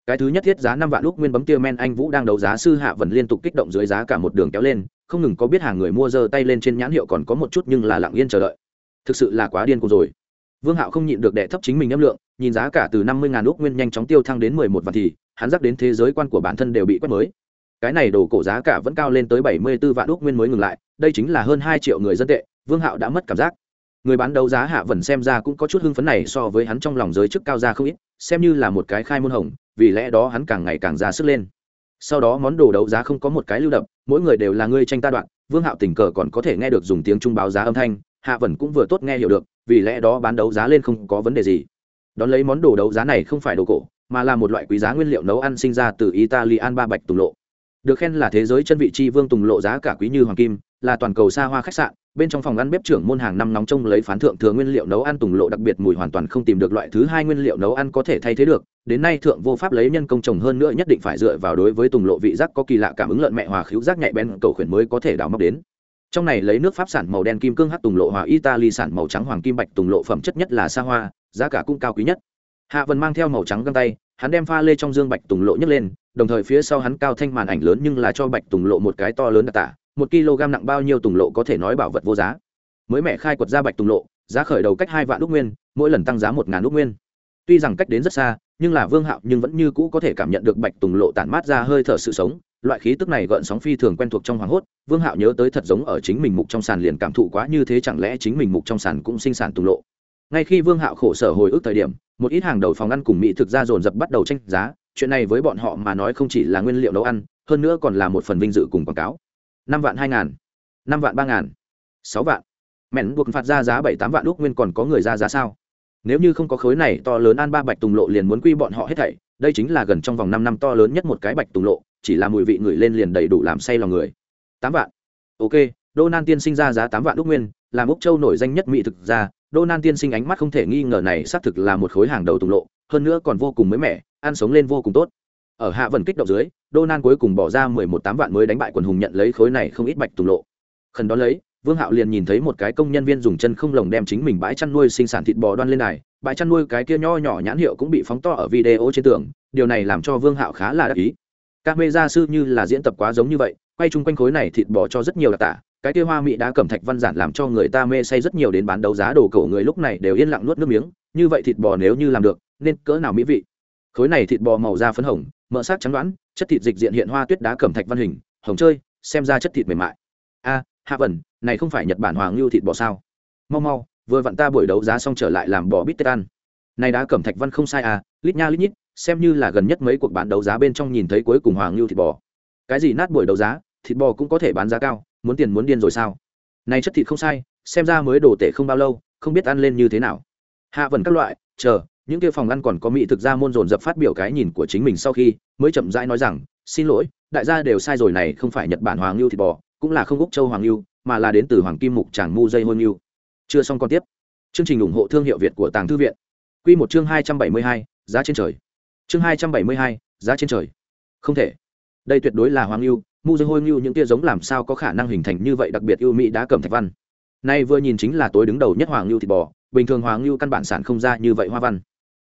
cái thứ nhất thiết giá năm vạn lúc nguyên bấm tia men anh vũ đang đấu giá sư hạ vẫn liên tục kích động dưới giá cả một đường kéo lên, không ngừng có biết hàng người mua giơ tay lên trên nhãn hiệu còn có một chút nhưng là lặng yên chờ đợi. Thực sự là quá điên cuồng rồi. Vương hạo không nhịn được đệ thấp chính mình âm lượng, nhìn giá cả từ năm mươi ngàn lúc nguyên nhanh chóng tiêu thăng đến mười một vạn thì, hắn dắt đến thế giới quan của bản thân đều bị quét mới. Cái này đồ cổ giá cả vẫn cao lên tới bảy mươi b ố vạn úc nguyên mới ngừng lại, đây chính là hơn hai triệu người dân tệ, vương hạo đã mất cảm giác người bán đấu giá hạ vần xem ra cũng có chút hưng phấn này so với hắn trong lòng giới chức cao ra không ít, xem như là một cái khai môn hồng, vì lẽ đó hắn càng ngày càng ra sức lên. Sau đó món đồ đấu giá không có một cái lưu đập, mỗi người đều là người tranh ta đoạn, vương hạo tình cờ còn có thể nghe được dùng tiếng trung báo giá âm thanh, hạ vần cũng vừa tốt nghe hiểu được, vì lẽ đó bán đấu giá lên không có vấn đề gì. Đón lấy món đồ đấu giá này không phải đồ cổ, mà là một loại quý giá nguyên liệu nấu ăn sinh ra từ italy an ba bạch tùng lộ. Được khen là thế giới chân vị chi vương tùng lộ giá cả quý như hoàng kim, là toàn cầu xa hoa khách sạn bên trong phòng ăn bếp trưởng môn hàng năm nóng trông lấy phán thượng thừa nguyên liệu nấu ăn tùng lộ đặc biệt mùi hoàn toàn không tìm được loại thứ hai nguyên liệu nấu ăn có thể thay thế được. Đến nay thượng vô pháp lấy nhân công trồng hơn nữa nhất định phải dựa vào đối với tùng lộ vị giác có kỳ lạ cảm ứng lợn mẹ hòa khíu giác nhạy bén cầu khuyển mới có thể đào móc đến. Trong này lấy nước pháp sản màu đen kim cương hát tùng lộ hòa, italy sản màu trắng hoàng kim bạch tùng lộ phẩm chất nhất là xa hoa, giá cả cũng cao quý nhất. Hạ vân mang theo màu trắng găng tay, hắn đem pha lê trong dương bạch tùng lộ nhấc lên, đồng thời phía sau hắn cao thanh màn ảnh lớn nhưng là cho bạch tùng lộ một cái to lớn đặc tả một kg nặng bao nhiêu tùng lộ có thể nói bảo vật vô giá. Mới mẹ khai quật ra bạch tùng lộ, giá khởi đầu cách hai vạn lúc nguyên, mỗi lần tăng giá một ngàn lúc nguyên. Tuy rằng cách đến rất xa, nhưng là vương hạo nhưng vẫn như cũ có thể cảm nhận được bạch tùng lộ tản mát ra hơi thở sự sống, loại khí tức này gợn sóng phi thường quen thuộc trong hoàng hốt, vương hạo nhớ tới thật giống ở chính mình mục trong sàn liền cảm thụ quá như thế chẳng lẽ chính mình mục trong sàn cũng sinh sản tùng lộ. Ngay khi vương hạo khổ sở hồi ức thời điểm, một ít hàng đầu phòng ăn cùng mỹ thực ra dồn dập bắt đầu tranh giá, chuyện này với bọn họ mà nói không chỉ là nguyên liệu nấu ăn, hơn nữa còn là một phần vinh dự cùng quảng cáo năm vạn hai ngàn năm vạn ba ngàn sáu vạn. Mẹn buộc phạt ra giá bảy tám vạn lúc nguyên còn có người ra giá sao? Nếu như không có khối này to lớn an ba bạch tùng lộ liền muốn quy bọn họ hết thảy đây chính là gần trong vòng năm năm to lớn nhất một cái bạch tùng lộ chỉ là mùi vị người lên liền đầy đủ làm say lòng người. Tám vạn. Ok đô nan tiên sinh ra giá tám vạn lúc nguyên, làm Úc Châu nổi danh nhất mỹ thực ra, nan tiên sinh ánh mắt không thể nghi ngờ này xác thực là một khối hàng đầu tùng lộ, hơn nữa còn vô cùng mới mẻ, ăn sống lên vô cùng tốt. Ở hạ vần kích động dưới, đô nan cuối cùng bỏ ra mười một tám vạn mới đánh bại quần hùng nhận lấy khối này không ít bạch tùng lộ. Khẩn đó lấy, Vương Hạo liền nhìn thấy một cái công nhân viên dùng chân không lồng đem chính mình bãi chăn nuôi sinh sản thịt bò đoan lên này, bãi chăn nuôi cái kia nho nhỏ nhãn hiệu cũng bị phóng to ở video trên tường, điều này làm cho Vương Hạo khá là đắc ý. Các mê gia sư như là diễn tập quá giống như vậy, quay chung quanh khối này thịt bò cho rất nhiều đặc tả, cái kia hoa mỹ đã cẩm thạch văn giản làm cho người ta mê say rất nhiều đến bán đấu giá đồ cổ người lúc này đều yên lặng nuốt nước miếng, như vậy thịt bò nếu như làm được, nên cỡ nào mỹ vị. Khối này thịt bò màu da phấn hồng, mỡ sắc trắng đoán, chất thịt dịch diện hiện hoa tuyết đá cẩm thạch văn hình, hồng chơi, xem ra chất thịt mềm mại. A, hạ vẩn này không phải nhật bản hoàng lưu thịt bò sao? Mau mau vừa vặn ta buổi đấu giá xong trở lại làm bò bít tết ăn. Này đá cẩm thạch văn không sai à lít nha lít nhít xem như là gần nhất mấy cuộc bán đấu giá bên trong nhìn thấy cuối cùng hoàng lưu thịt bò. Cái gì nát buổi đấu giá thịt bò cũng có thể bán giá cao muốn tiền muốn điên rồi sao? Này chất thịt không sai xem ra mới đổ tệ không bao lâu không biết ăn lên như thế nào. Hạ vần các loại chờ những kia phòng ăn còn có mỹ thực ra môn dồn dập phát biểu cái nhìn của chính mình sau khi mới chậm rãi nói rằng, xin lỗi, đại gia đều sai rồi này, không phải nhật bản hoàng lưu thịt bò, cũng là không úc châu hoàng lưu, mà là đến từ hoàng kim mục tràng mu dây hôn lưu. Chưa xong còn tiếp. Chương trình ủng hộ thương hiệu việt của tàng thư viện. Q một chương hai trăm bảy mươi hai, giá trên trời. Chương hai trăm bảy mươi hai, giá trên trời. Không thể. Đây tuyệt đối là hoàng lưu, mu dây hôn lưu những tia giống làm sao có khả năng hình thành như vậy đặc biệt ưu mỹ đã cầm thạch văn. Nay vừa nhìn chính là tối đứng đầu nhất hoàng lưu thịt bò, bình thường hoàng lưu căn bản sản không ra như vậy hoa văn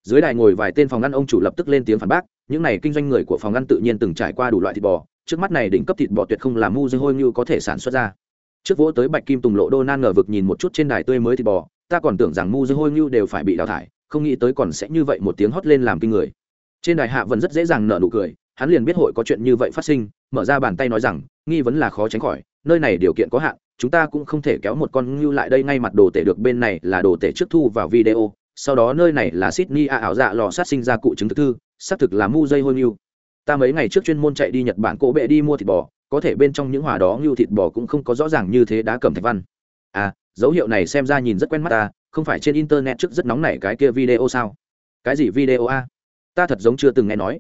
dưới đài ngồi vài tên phòng ngăn ông chủ lập tức lên tiếng phản bác, những này kinh doanh người của phòng ngăn tự nhiên từng trải qua đủ loại thịt bò, trước mắt này đỉnh cấp thịt bò tuyệt không làm mu dư hôi như có thể sản xuất ra. Trước vỗ tới bạch kim tùng lộ đô nan ngờ vực nhìn một chút trên đài tươi mới thịt bò, ta còn tưởng rằng mu dư hôi như đều phải bị đào thải, không nghĩ tới còn sẽ như vậy một tiếng hót lên làm kinh người. Trên đài hạ vẫn rất dễ dàng nở nụ cười, hắn liền biết hội có chuyện như vậy phát sinh, mở ra bàn tay nói rằng, nghi vấn là khó tránh khỏi, nơi này điều kiện có hạn, chúng ta cũng không thể kéo một con ngưu lại đây ngay mặt đồ tể được, bên này là đồ tể trước thu vào video sau đó nơi này là sydney ảo dạ lò sát sinh ra cụ chứng thực thư, xác thực là mu dây hôi ngưu. Ta mấy ngày trước chuyên môn chạy đi nhật bản cổ bệ đi mua thịt bò, có thể bên trong những hòa đó ngưu thịt bò cũng không có rõ ràng như thế đã cầm thạch văn. À dấu hiệu này xem ra nhìn rất quen mắt ta, không phải trên internet trước rất nóng nảy cái kia video sao? Cái gì video a? Ta thật giống chưa từng nghe nói.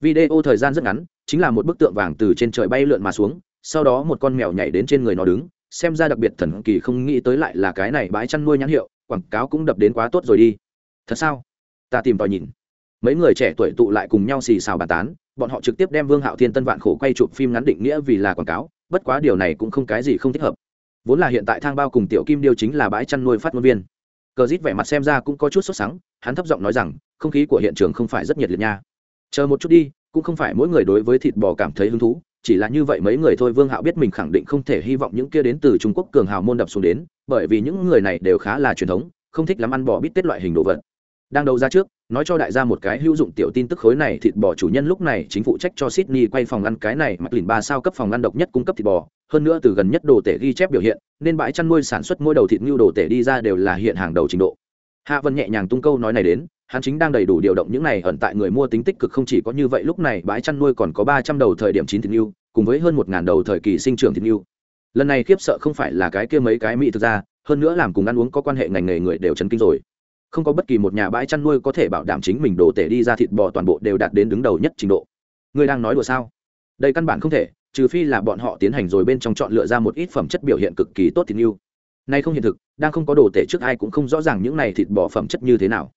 Video thời gian rất ngắn, chính là một bức tượng vàng từ trên trời bay lượn mà xuống, sau đó một con mèo nhảy đến trên người nó đứng, xem ra đặc biệt thần kỳ, không nghĩ tới lại là cái này bãi chăn nuôi nhãn hiệu quảng cáo cũng đập đến quá tốt rồi đi. Thật sao? Ta tìm tòi nhìn. Mấy người trẻ tuổi tụ lại cùng nhau xì xào bàn tán, bọn họ trực tiếp đem vương hạo thiên tân vạn khổ quay chụp phim ngắn định nghĩa vì là quảng cáo, bất quá điều này cũng không cái gì không thích hợp. Vốn là hiện tại thang bao cùng tiểu kim điêu chính là bãi chăn nuôi phát ngôn viên. Cờ rít vẻ mặt xem ra cũng có chút sốt sắng, hắn thấp giọng nói rằng, không khí của hiện trường không phải rất nhiệt liệt nha. Chờ một chút đi, cũng không phải mỗi người đối với thịt bò cảm thấy hứng thú, chỉ là như vậy mấy người thôi vương hạo biết mình khẳng định không thể hy vọng những kia đến từ trung quốc cường hào môn đập xuống đến bởi vì những người này đều khá là truyền thống, không thích lắm ăn bò bít tết loại hình đồ vật. Đang đầu ra trước, nói cho đại gia một cái hữu dụng tiểu tin tức khối này, thịt bò chủ nhân lúc này chính phụ trách cho Sydney quay phòng ăn cái này mặc lìn ba sao cấp phòng ăn độc nhất cung cấp thịt bò, hơn nữa từ gần nhất đồ tể ghi chép biểu hiện, nên bãi chăn nuôi sản xuất mỗi đầu thịt ngưu đồ tể đi ra đều là hiện hàng đầu trình độ. Hạ vân nhẹ nhàng tung câu nói này đến, hắn chính đang đầy đủ điều động những này ẩn tại người mua tính tích cực không chỉ có như vậy lúc này bãi chăn nuôi còn có ba trăm đầu thời điểm chín thịt ngưu cùng với hơn một ngàn đầu thời kỳ sinh trưởng thịt ngưu lần này khiếp sợ không phải là cái kia mấy cái mỹ thực ra, hơn nữa làm cùng ăn uống có quan hệ ngành nghề người đều chấn kinh rồi. Không có bất kỳ một nhà bãi chăn nuôi có thể bảo đảm chính mình đồ tể đi ra thịt bò toàn bộ đều đạt đến đứng đầu nhất trình độ. Ngươi đang nói đùa sao? Đây căn bản không thể, trừ phi là bọn họ tiến hành rồi bên trong chọn lựa ra một ít phẩm chất biểu hiện cực kỳ tốt thịt yêu nay không hiện thực, đang không có đồ tể trước ai cũng không rõ ràng những này thịt bò phẩm chất như thế nào.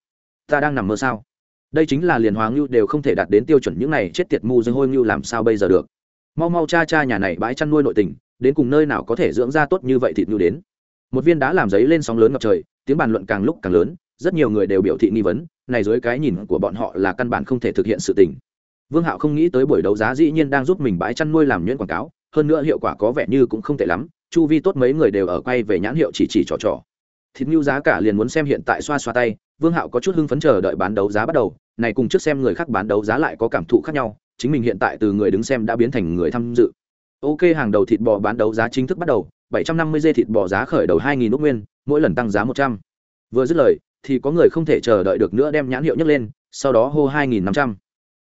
Ta đang nằm mơ sao? Đây chính là liền hóa ngưu đều không thể đạt đến tiêu chuẩn những này chết tiệt mù dương hôi ngưu làm sao bây giờ được? Mau mau cha cha nhà này bãi chăn nuôi nội tình đến cùng nơi nào có thể dưỡng ra tốt như vậy thịt nhu đến. Một viên đá làm giấy lên sóng lớn ngập trời, tiếng bàn luận càng lúc càng lớn, rất nhiều người đều biểu thị nghi vấn, này dưới cái nhìn của bọn họ là căn bản không thể thực hiện sự tình. Vương hạo không nghĩ tới buổi đấu giá dĩ nhiên đang giúp mình bãi chăn nuôi làm nhuyễn quảng cáo, hơn nữa hiệu quả có vẻ như cũng không tệ lắm, chu vi tốt mấy người đều ở quay về nhãn hiệu chỉ chỉ trò trò. Thịt nhu giá cả liền muốn xem hiện tại xoa xoa tay, vương hạo có chút hưng phấn chờ đợi bán đấu giá bắt đầu, này cùng trước xem người khác bán đấu giá lại có cảm thụ khác nhau, chính mình hiện tại từ người đứng xem đã biến thành người tham dự ok, hàng đầu thịt bò bán đấu giá chính thức bắt đầu 750 dê thịt bò giá khởi đầu 2.000 úc nguyên, mỗi lần tăng giá 100. vừa dứt lời, thì có người không thể chờ đợi được nữa đem nhãn hiệu nhấc lên, sau đó hô 2.500.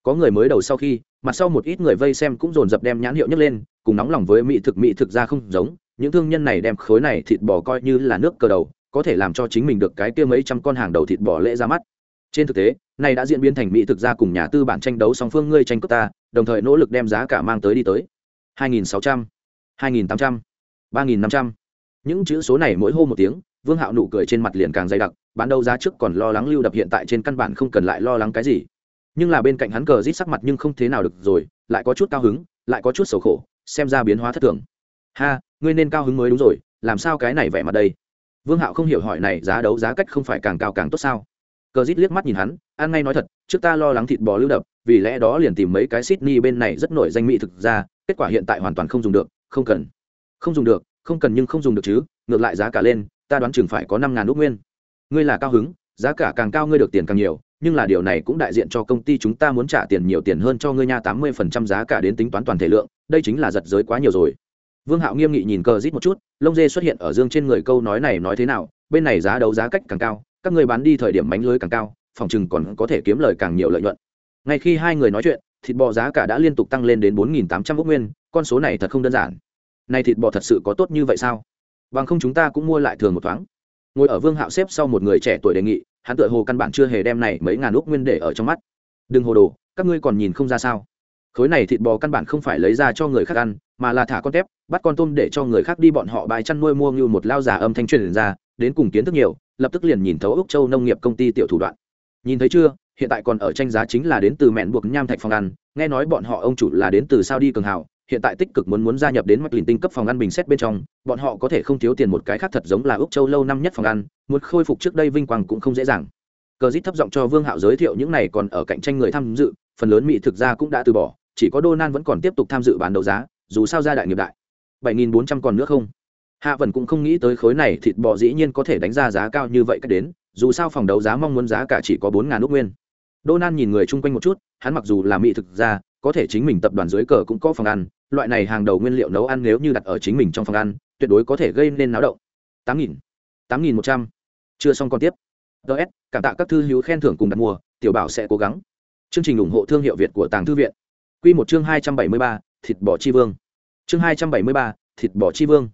có người mới đầu sau khi, mặt sau một ít người vây xem cũng dồn dập đem nhãn hiệu nhấc lên, cùng nóng lòng với mỹ thực mỹ thực ra không giống, những thương nhân này đem khối này thịt bò coi như là nước cờ đầu, có thể làm cho chính mình được cái kia mấy trăm con hàng đầu thịt bò lễ ra mắt trên thực tế, này đã diễn biến thành mỹ thực ra cùng nhà tư bản tranh đấu song phương ngươi tranh cướp ta, đồng thời nỗ lực đem giá cả mang tới đi tới 2.600, 2.800, 3.500. những chữ số này mỗi hô một tiếng vương hạo nụ cười trên mặt liền càng dày đặc bán đấu giá trước còn lo lắng lưu đập hiện tại trên căn bản không cần lại lo lắng cái gì. Nhưng là bên cạnh hắn cờ rít sắc mặt nhưng không thế nào được rồi lại có chút cao hứng lại có chút sầu khổ xem ra biến hóa thất thường. Ha ngươi nên cao hứng mới đúng rồi làm sao cái này vẻ mặt đây? Vương hạo không hiểu hỏi này giá đấu giá cách không phải càng cao càng tốt sao? Cờ rít liếc mắt nhìn hắn ăn ngay nói thật trước ta lo lắng thịt bò lưu đập vì lẽ đó liền tìm mấy cái sydney bên này rất nổi danh mỹ thực ra kết quả hiện tại hoàn toàn không dùng được, không cần. Không dùng được, không cần nhưng không dùng được chứ, ngược lại giá cả lên, ta đoán chừng phải có năm ngàn ước nguyên. Ngươi là cao hứng, giá cả càng cao ngươi được tiền càng nhiều, nhưng là điều này cũng đại diện cho công ty chúng ta muốn trả tiền nhiều tiền hơn cho ngươi nha, tám mươi phần trăm giá cả đến tính toán toàn thể lượng, đây chính là giật giới quá nhiều rồi. Vương hạo nghiêm nghị nhìn cờ rít một chút, lông dê xuất hiện ở dương trên người câu nói này nói thế nào, bên này giá đấu giá cách càng cao, các người bán đi thời điểm mánh lưới càng cao, phòng chừng còn có thể kiếm lời càng nhiều lợi nhuận ngay khi hai người nói chuyện, thịt bò giá cả đã liên tục tăng lên đến bốn tám trăm ước nguyên, con số này thật không đơn giản. Này thịt bò thật sự có tốt như vậy sao? Bằng không chúng ta cũng mua lại thường một thoáng. Ngồi ở vương hạo xếp sau một người trẻ tuổi đề nghị, hắn tựa hồ căn bản chưa hề đem này mấy ngàn úc nguyên để ở trong mắt. Đừng hồ đồ, các ngươi còn nhìn không ra sao? Khối này thịt bò căn bản không phải lấy ra cho người khác ăn, mà là thả con tép, bắt con tôm để cho người khác đi bọn họ bài chăn nuôi mua như một lao giả âm thanh truyền ra, đến cùng kiến thức nhiều, lập tức liền nhìn thấu úc châu nông nghiệp công ty tiểu thủ đoạn. Nhìn thấy chưa? Hiện tại còn ở tranh giá chính là đến từ mẹn buộc nham thạch phòng ăn nghe nói bọn họ ông chủ là đến từ sao đi cường hào hiện tại tích cực muốn muốn gia nhập đến mặt lìn tinh cấp phòng ăn bình xét bên trong bọn họ có thể không thiếu tiền một cái khác thật giống là úc châu lâu năm nhất phòng ăn muốn khôi phục trước đây vinh quang cũng không dễ dàng cờ dít thấp giọng cho vương hạo giới thiệu những này còn ở cạnh tranh người tham dự phần lớn mỹ thực ra cũng đã từ bỏ chỉ có đô nan vẫn còn tiếp tục tham dự bán đấu giá, dù sao gia đại nghiệp đại. 7400 còn nữa không? Hạ vẫn cũng không nghĩ tới khối này thịt bò dĩ nhiên có thể đánh ra giá cao như vậy cách đến, dù sao phòng đấu giá mong muốn giá cả chỉ có 4000 ức nguyên. Donan nhìn người chung quanh một chút, hắn mặc dù là mỹ thực ra, có thể chính mình tập đoàn dưới cờ cũng có phòng ăn, loại này hàng đầu nguyên liệu nấu ăn nếu như đặt ở chính mình trong phòng ăn, tuyệt đối có thể gây nên náo động. 8000, 8100. Chưa xong còn tiếp. DS, cảm tạ các thư hữu khen thưởng cùng đặt mua, tiểu bảo sẽ cố gắng. Chương trình ủng hộ thương hiệu Việt của Tàng Thư viện. Quy một chương 273, thịt bò chi vương. Chương 273, thịt bò chi vương.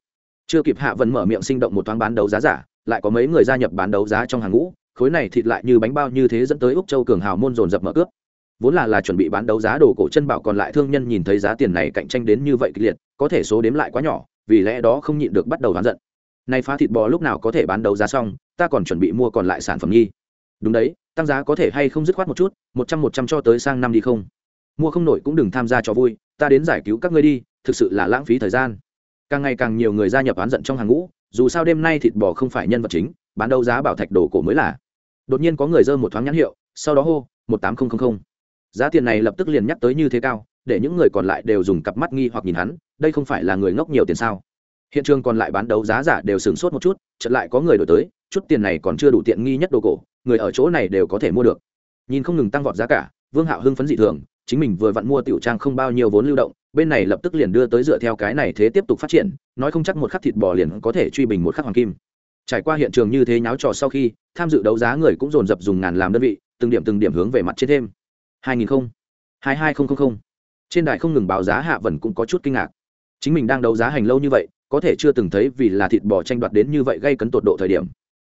Chưa kịp Hạ Vân mở miệng sinh động một thoáng bán đấu giá giả, lại có mấy người gia nhập bán đấu giá trong hàng ngũ, khối này thịt lại như bánh bao như thế dẫn tới Úc Châu cường hào môn dồn dập mở cướp. Vốn là là chuẩn bị bán đấu giá đồ cổ chân bảo còn lại thương nhân nhìn thấy giá tiền này cạnh tranh đến như vậy kịch liệt, có thể số đếm lại quá nhỏ, vì lẽ đó không nhịn được bắt đầu đoán giận. Này phá thịt bò lúc nào có thể bán đấu giá xong, ta còn chuẩn bị mua còn lại sản phẩm nghi. Đúng đấy, tăng giá có thể hay không dứt khoát một chút, một trăm một trăm cho tới sang năm đi không? mua không nổi cũng đừng tham gia cho vui ta đến giải cứu các ngươi đi thực sự là lãng phí thời gian càng ngày càng nhiều người gia nhập oán giận trong hàng ngũ dù sao đêm nay thịt bò không phải nhân vật chính bán đấu giá bảo thạch đồ cổ mới là đột nhiên có người dơ một thoáng nhãn hiệu, sau đó hô, một tám nghìn giá tiền này lập tức liền nhắc tới như thế cao, để những người còn lại đều dùng cặp mắt nghi hoặc nhìn hắn, đây không phải là người ngốc nhiều tiền sao? Hiện trường còn lại bán đấu giá giả đều sửng sốt một chút, chợt lại có người đổi tới, chút tiền này còn chưa đủ tiện nghi nhất đồ cổ, người ở chỗ này đều có thể mua được. Nhìn không ngừng tăng vọt giá cả, vương hạo hưng phấn dị thường, chính mình vừa vặn mua tiểu trang không bao nhiêu vốn lưu động, bên này lập tức liền đưa tới dựa theo cái này thế tiếp tục phát triển, nói không chắc một khắc thịt bò liền có thể truy bình một khắc hoàng kim trải qua hiện trường như thế nháo trò sau khi, tham dự đấu giá người cũng dồn dập dùng ngàn làm đơn vị, từng điểm từng điểm hướng về mặt trên thêm. hai nghìn không, hai hai không không không trên đài không ngừng báo giá hạ vần cũng có chút kinh ngạc. Chính mình đang đấu giá hành lâu như vậy, có thể chưa từng thấy vì là thịt bò tranh đoạt đến như vậy gây cấn tột độ thời điểm.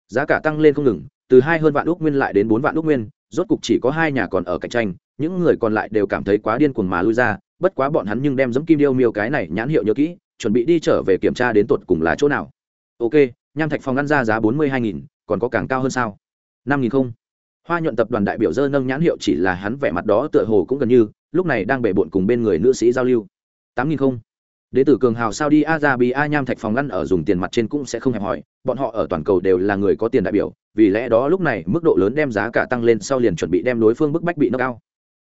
Giá cả tăng lên không ngừng, từ hai hơn vạn úc nguyên lại đến bốn vạn úc nguyên, rốt cục chỉ có hai nhà còn ở cạnh tranh, những người còn lại đều cảm thấy quá điên cuồng mà lui ra, bất quá bọn hắn nhưng đem giấm kim điêu miêu cái này nhãn hiệu nhớ kỹ, chuẩn bị đi trở về kiểm tra đến tột cùng là chỗ nào. Ok nham thạch phòng ăn ra giá bốn mươi hai nghìn, còn có càng cao hơn sao? năm nghìn không. Hoa nhuận tập đoàn đại biểu dơ nâng nhãn hiệu chỉ là hắn vẻ mặt đó tựa hồ cũng gần như, lúc này đang bể bộn cùng bên người nữ sĩ giao lưu. tám nghìn không. Đế tử cường hào sao đi, a ra bị a nham thạch phòng ngăn ở dùng tiền mặt trên cũng sẽ không hẹp hòi, bọn họ ở toàn cầu đều là người có tiền đại biểu, vì lẽ đó lúc này mức độ lớn đem giá cả tăng lên sau liền chuẩn bị đem đối phương bức bách bị nâng cao.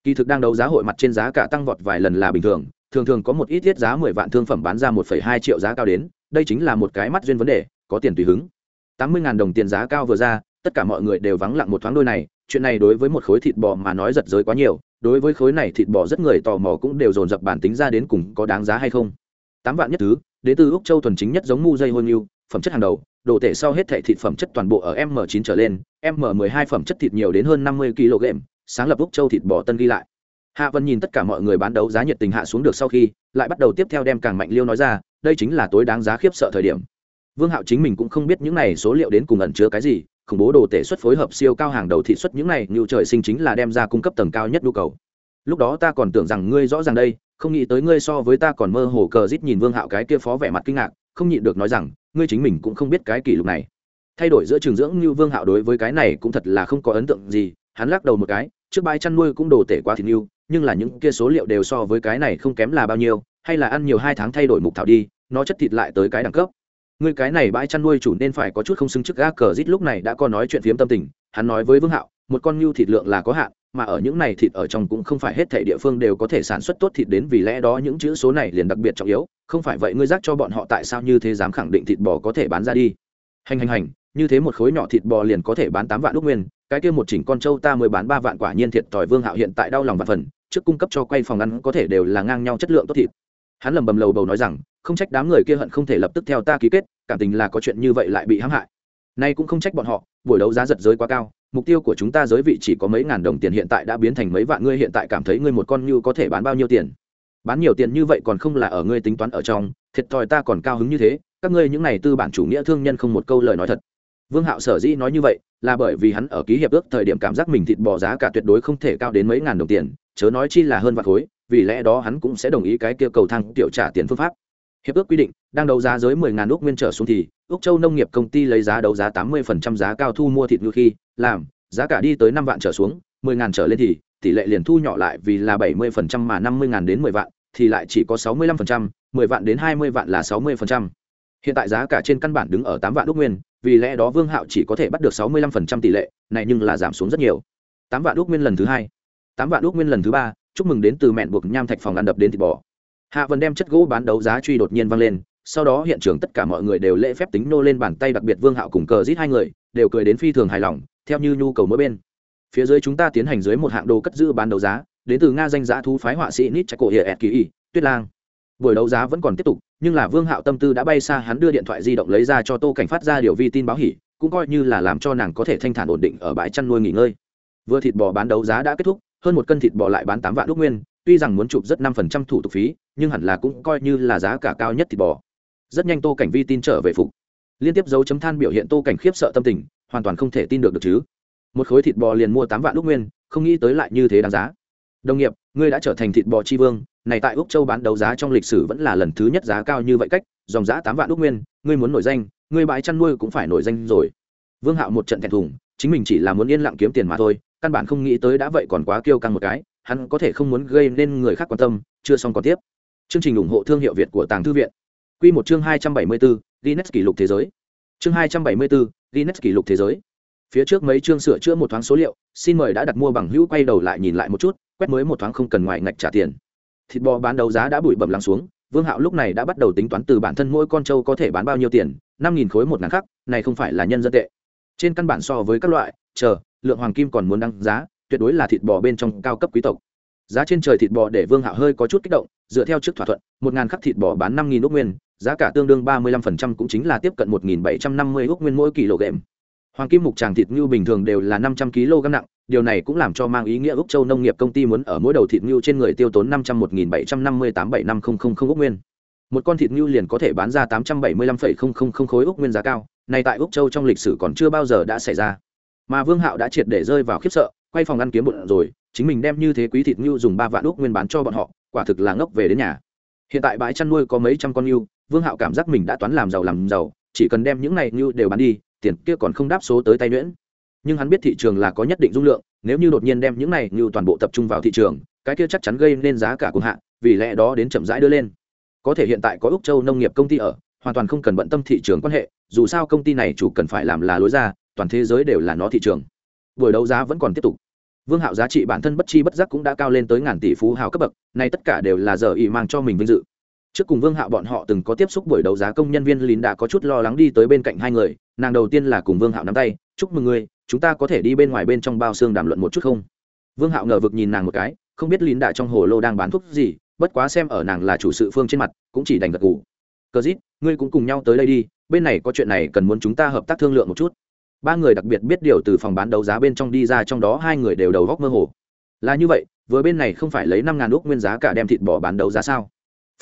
Kỳ thực đang đấu giá hội mặt trên giá cả tăng vọt vài lần là bình thường thường thường có một ít tiết giá mười vạn thương phẩm bán ra một phẩy hai triệu giá cao đến, đây chính là một cái mắt duyên vấn đề có tiền tùy hứng. Tám mươi đồng tiền giá cao vừa ra, tất cả mọi người đều vắng lặng một thoáng đôi này, chuyện này đối với một khối thịt bò mà nói giật giới quá nhiều, đối với khối này thịt bò rất người tò mò cũng đều dồn dập bản tính ra đến cùng có đáng giá hay không. Tám vạn nhất thứ đến từ úc châu thuần chính nhất giống mu dây hôn yêu phẩm chất hàng đầu, đồ tể sau hết thệ thịt phẩm chất toàn bộ ở m 9 trở lên, m 12 phẩm chất thịt nhiều đến hơn 50 kg, sáng lập úc châu thịt bò tân ghi lại. Hạ vân nhìn tất cả mọi người bán đấu giá nhiệt tình hạ xuống được sau khi, lại bắt đầu tiếp theo đem càng mạnh liêu nói ra, đây chính là tối đáng giá khiếp sợ thời điểm vương hạo chính mình cũng không biết những này số liệu đến cùng ẩn chứa cái gì, khủng bố đồ tể xuất phối hợp siêu cao hàng đầu thị xuất những này, như trời sinh chính là đem ra cung cấp tầng cao nhất nhu cầu. Lúc đó ta còn tưởng rằng ngươi rõ ràng đây, không nghĩ tới ngươi so với ta còn mơ hồ cờ rít nhìn vương hạo cái kia phó vẻ mặt kinh ngạc, không nhịn được nói rằng, ngươi chính mình cũng không biết cái kỷ lục này. Thay đổi giữa trường dưỡng như vương hạo đối với cái này cũng thật là không có ấn tượng gì, hắn lắc đầu một cái, trước bãi chăn nuôi cũng đồ tể quá thịt yêu nhưng là những kia số liệu đều so với cái này không kém là bao nhiêu, hay là ăn nhiều hai tháng thay đổi mục thảo đi, nó chất thịt lại tới cái đẳng cấp người cái này bãi chăn nuôi chủ nên phải có chút không xứng trước ga cờ rít lúc này đã có nói chuyện phiếm tâm tình, hắn nói với vương hạo, một con ngưu thịt lượng là có hạn, mà ở những này thịt ở trong cũng không phải hết thể địa phương đều có thể sản xuất tốt thịt đến vì lẽ đó những chữ số này liền đặc biệt trọng yếu, không phải vậy ngươi giác cho bọn họ tại sao như thế dám khẳng định thịt bò có thể bán ra đi. Hành hành hành, như thế một khối nhỏ thịt bò liền có thể bán tám vạn lúc nguyên, cái kia một chỉnh con trâu ta mới bán ba vạn quả nhiên thiệt tỏi vương hạo hiện tại đau lòng và phần, trước cung cấp cho quay phòng ăn có thể đều là ngang nhau chất lượng tốt thịt. Hắn lầm bầm lầu bầu nói rằng không trách đám người kia hận không thể lập tức theo ta ký kết, cảm tình là có chuyện như vậy lại bị hãm hại. Nay cũng không trách bọn họ, buổi đấu giá giật giới quá cao, mục tiêu của chúng ta giới vị chỉ có mấy ngàn đồng tiền hiện tại đã biến thành mấy vạn ngươi hiện tại cảm thấy ngươi một con như có thể bán bao nhiêu tiền. Bán nhiều tiền như vậy còn không là ở ngươi tính toán ở trong, thiệt thòi ta còn cao hứng như thế, các ngươi những này tư bản chủ nghĩa thương nhân không một câu lời nói thật. Vương hạo sở dĩ nói như vậy, là bởi vì hắn ở ký hiệp ước thời điểm cảm giác mình thịt bò giá cả tuyệt đối không thể cao đến mấy ngàn đồng tiền, chớ nói chi là hơn vạn khối, vì lẽ đó hắn cũng sẽ đồng ý cái kia cầu thang tiểu trả tiền phương pháp hiệp ước quy định đang đấu giá giới 10.000 úc nguyên trở xuống thì úc châu nông nghiệp công ty lấy giá đấu giá 80% giá cao thu mua thịt ngư khi làm giá cả đi tới năm vạn trở xuống 10.000 trở lên thì tỷ lệ liền thu nhỏ lại vì là 70% mà 50.000 đến 10 vạn thì lại chỉ có 65%, 10 vạn đến 20 vạn là 60%. hiện tại giá cả trên căn bản đứng ở 8 vạn úc nguyên vì lẽ đó vương hạo chỉ có thể bắt được 65% tỷ lệ này nhưng là giảm xuống rất nhiều 8 vạn úc nguyên lần thứ hai 8 vạn úc nguyên lần thứ ba chúc mừng đến từ mẹn buộc nham thạch phòng ăn đập đến thịt bò hạ vân đem chất gỗ bán đấu giá truy đột nhiên vang lên, sau đó hiện trường tất cả mọi người đều lễ phép tính nô lên bàn tay đặc biệt vương hạo cùng cờ giết hai người, đều cười đến phi thường hài lòng, theo như nhu cầu mỗi bên. Phía dưới chúng ta tiến hành dưới một hạng đồ cất giữ bán đấu giá, đến từ nga danh giá thú phái họa sĩ nít chắc cổ hiệa kỳ y, tuyết lang. Buổi đấu giá vẫn còn tiếp tục, nhưng là vương hạo tâm tư đã bay xa, hắn đưa điện thoại di động lấy ra cho tô cảnh phát ra điều vi tin báo hỉ, cũng coi như là làm cho nàng có thể thanh thản ổn định ở bãi chăn nuôi nghỉ ngơi. Vừa thịt bò bán đấu giá đã kết thúc, hơn một cân thịt bò lại bán tám vạn lúc nguyên tuy rằng muốn chụp rất năm phần trăm thủ tục phí, nhưng hẳn là cũng coi như là giá cả cao nhất thịt bò. Rất nhanh tô cảnh vi tin trở về phục. Liên tiếp dấu chấm than biểu hiện tô cảnh khiếp sợ tâm tình, hoàn toàn không thể tin được được chứ. Một khối thịt bò liền mua tám vạn lúc nguyên, không nghĩ tới lại như thế đáng giá. Đồng nghiệp, ngươi đã trở thành thịt bò tri vương, này tại úc châu bán đấu giá trong lịch sử vẫn là lần thứ nhất giá cao như vậy cách, dòng giá tám vạn lúc nguyên, ngươi muốn nổi danh, ngươi bãi chăn nuôi cũng phải nổi danh rồi. Vương hạo một trận thẹn thùng, chính mình chỉ là muốn yên lặng kiếm tiền mà thôi, căn bản không nghĩ tới đã vậy còn quá kiêu căng một cái hắn có thể không muốn gây nên người khác quan tâm, chưa xong còn tiếp. Chương trình ủng hộ thương hiệu việt của tàng thư viện. Q một chương hai trăm bảy mươi bốn guinness kỷ lục thế giới. Chương hai trăm bảy mươi bốn guinness kỷ lục thế giới. Phía trước mấy chương sửa chữa một thoáng số liệu, xin mời đã đặt mua bằng hữu quay đầu lại nhìn lại một chút, quét mới một thoáng không cần ngoài ngạch trả tiền. Thịt bò bán đấu giá đã bụi bẩm lắng xuống, vương hạo lúc này đã bắt đầu tính toán từ bản thân mỗi con trâu có thể bán bao nhiêu tiền, năm nghìn khối một ngàn khắc, này không phải là nhân dân tệ. Trên căn bản so với các loại, chờ, lượng hoàng kim còn muốn đăng giá tuyệt đối là thịt bò bên trong cao cấp quý tộc. Giá trên trời thịt bò để vương hạo hơi có chút kích động, dựa theo trước thỏa thuận, một ngàn khắc thịt bò bán năm nghìn ước nguyên, giá cả tương đương ba mươi lăm phần trăm cũng chính là tiếp cận một nghìn bảy trăm năm mươi ước nguyên mỗi kg hoàng kim mục tràng thịt ngưu bình thường đều là năm trăm kg nặng, điều này cũng làm cho mang ý nghĩa úc châu nông nghiệp công ty muốn ở mỗi đầu thịt ngưu trên người tiêu tốn năm trăm một nghìn bảy trăm năm mươi tám bảy năm không không không nguyên. Một con thịt ngưu liền có thể bán ra tám trăm bảy mươi lăm phẩy không không không khối úc nguyên giá cao này tại úc châu trong lịch sử còn chưa bao giờ đã xảy ra. Mà vương hạo đã triệt để rơi vào khiếp sợ quay phòng ăn kiếm bụng rồi, chính mình đem như thế quý thịt ngưu dùng ba vạn úc nguyên bán cho bọn họ, quả thực là ngốc về đến nhà. Hiện tại bãi chăn nuôi có mấy trăm con ngưu vương hạo cảm giác mình đã toán làm giàu làm giàu, chỉ cần đem những này ngưu đều bán đi, tiền kia còn không đáp số tới tay nhuyễn. Nhưng hắn biết thị trường là có nhất định dung lượng, nếu như đột nhiên đem những này ngưu toàn bộ tập trung vào thị trường, cái kia chắc chắn gây nên giá cả cùng hạ, vì lẽ đó đến chậm rãi đưa lên. Có thể hiện tại có úc châu nông nghiệp công ty ở, hoàn toàn không cần bận tâm thị trường quan hệ, dù sao công ty này chủ cần phải làm là lối ra, toàn thế giới đều là nó thị trường. Buổi đấu giá vẫn còn tiếp tục vương hạo giá trị bản thân bất chi bất giác cũng đã cao lên tới ngàn tỷ phú hào cấp bậc, nay tất cả đều là giờ ý mang cho mình vinh dự. Trước cùng vương hạo bọn họ từng có tiếp xúc buổi đấu giá công nhân viên lín đã có chút lo lắng đi tới bên cạnh hai người, nàng đầu tiên là cùng vương hạo nắm tay, chúc mừng ngươi, chúng ta có thể đi bên ngoài bên trong bao xương đàm luận một chút không? Vương hạo ngờ vực nhìn nàng một cái, không biết lín đã trong hồ lô đang bán thuốc gì, bất quá xem ở nàng là chủ sự phương trên mặt, cũng chỉ đành gật gù. Cờ dít, ngươi cũng cùng nhau tới đây đi, bên này có chuyện này cần muốn chúng ta hợp tác thương lượng một chút ba người đặc biệt biết điều từ phòng bán đấu giá bên trong đi ra trong đó hai người đều đầu góc mơ hồ. Là như vậy vừa bên này không phải lấy năm ngàn úc nguyên giá cả đem thịt bò bán đấu giá sao?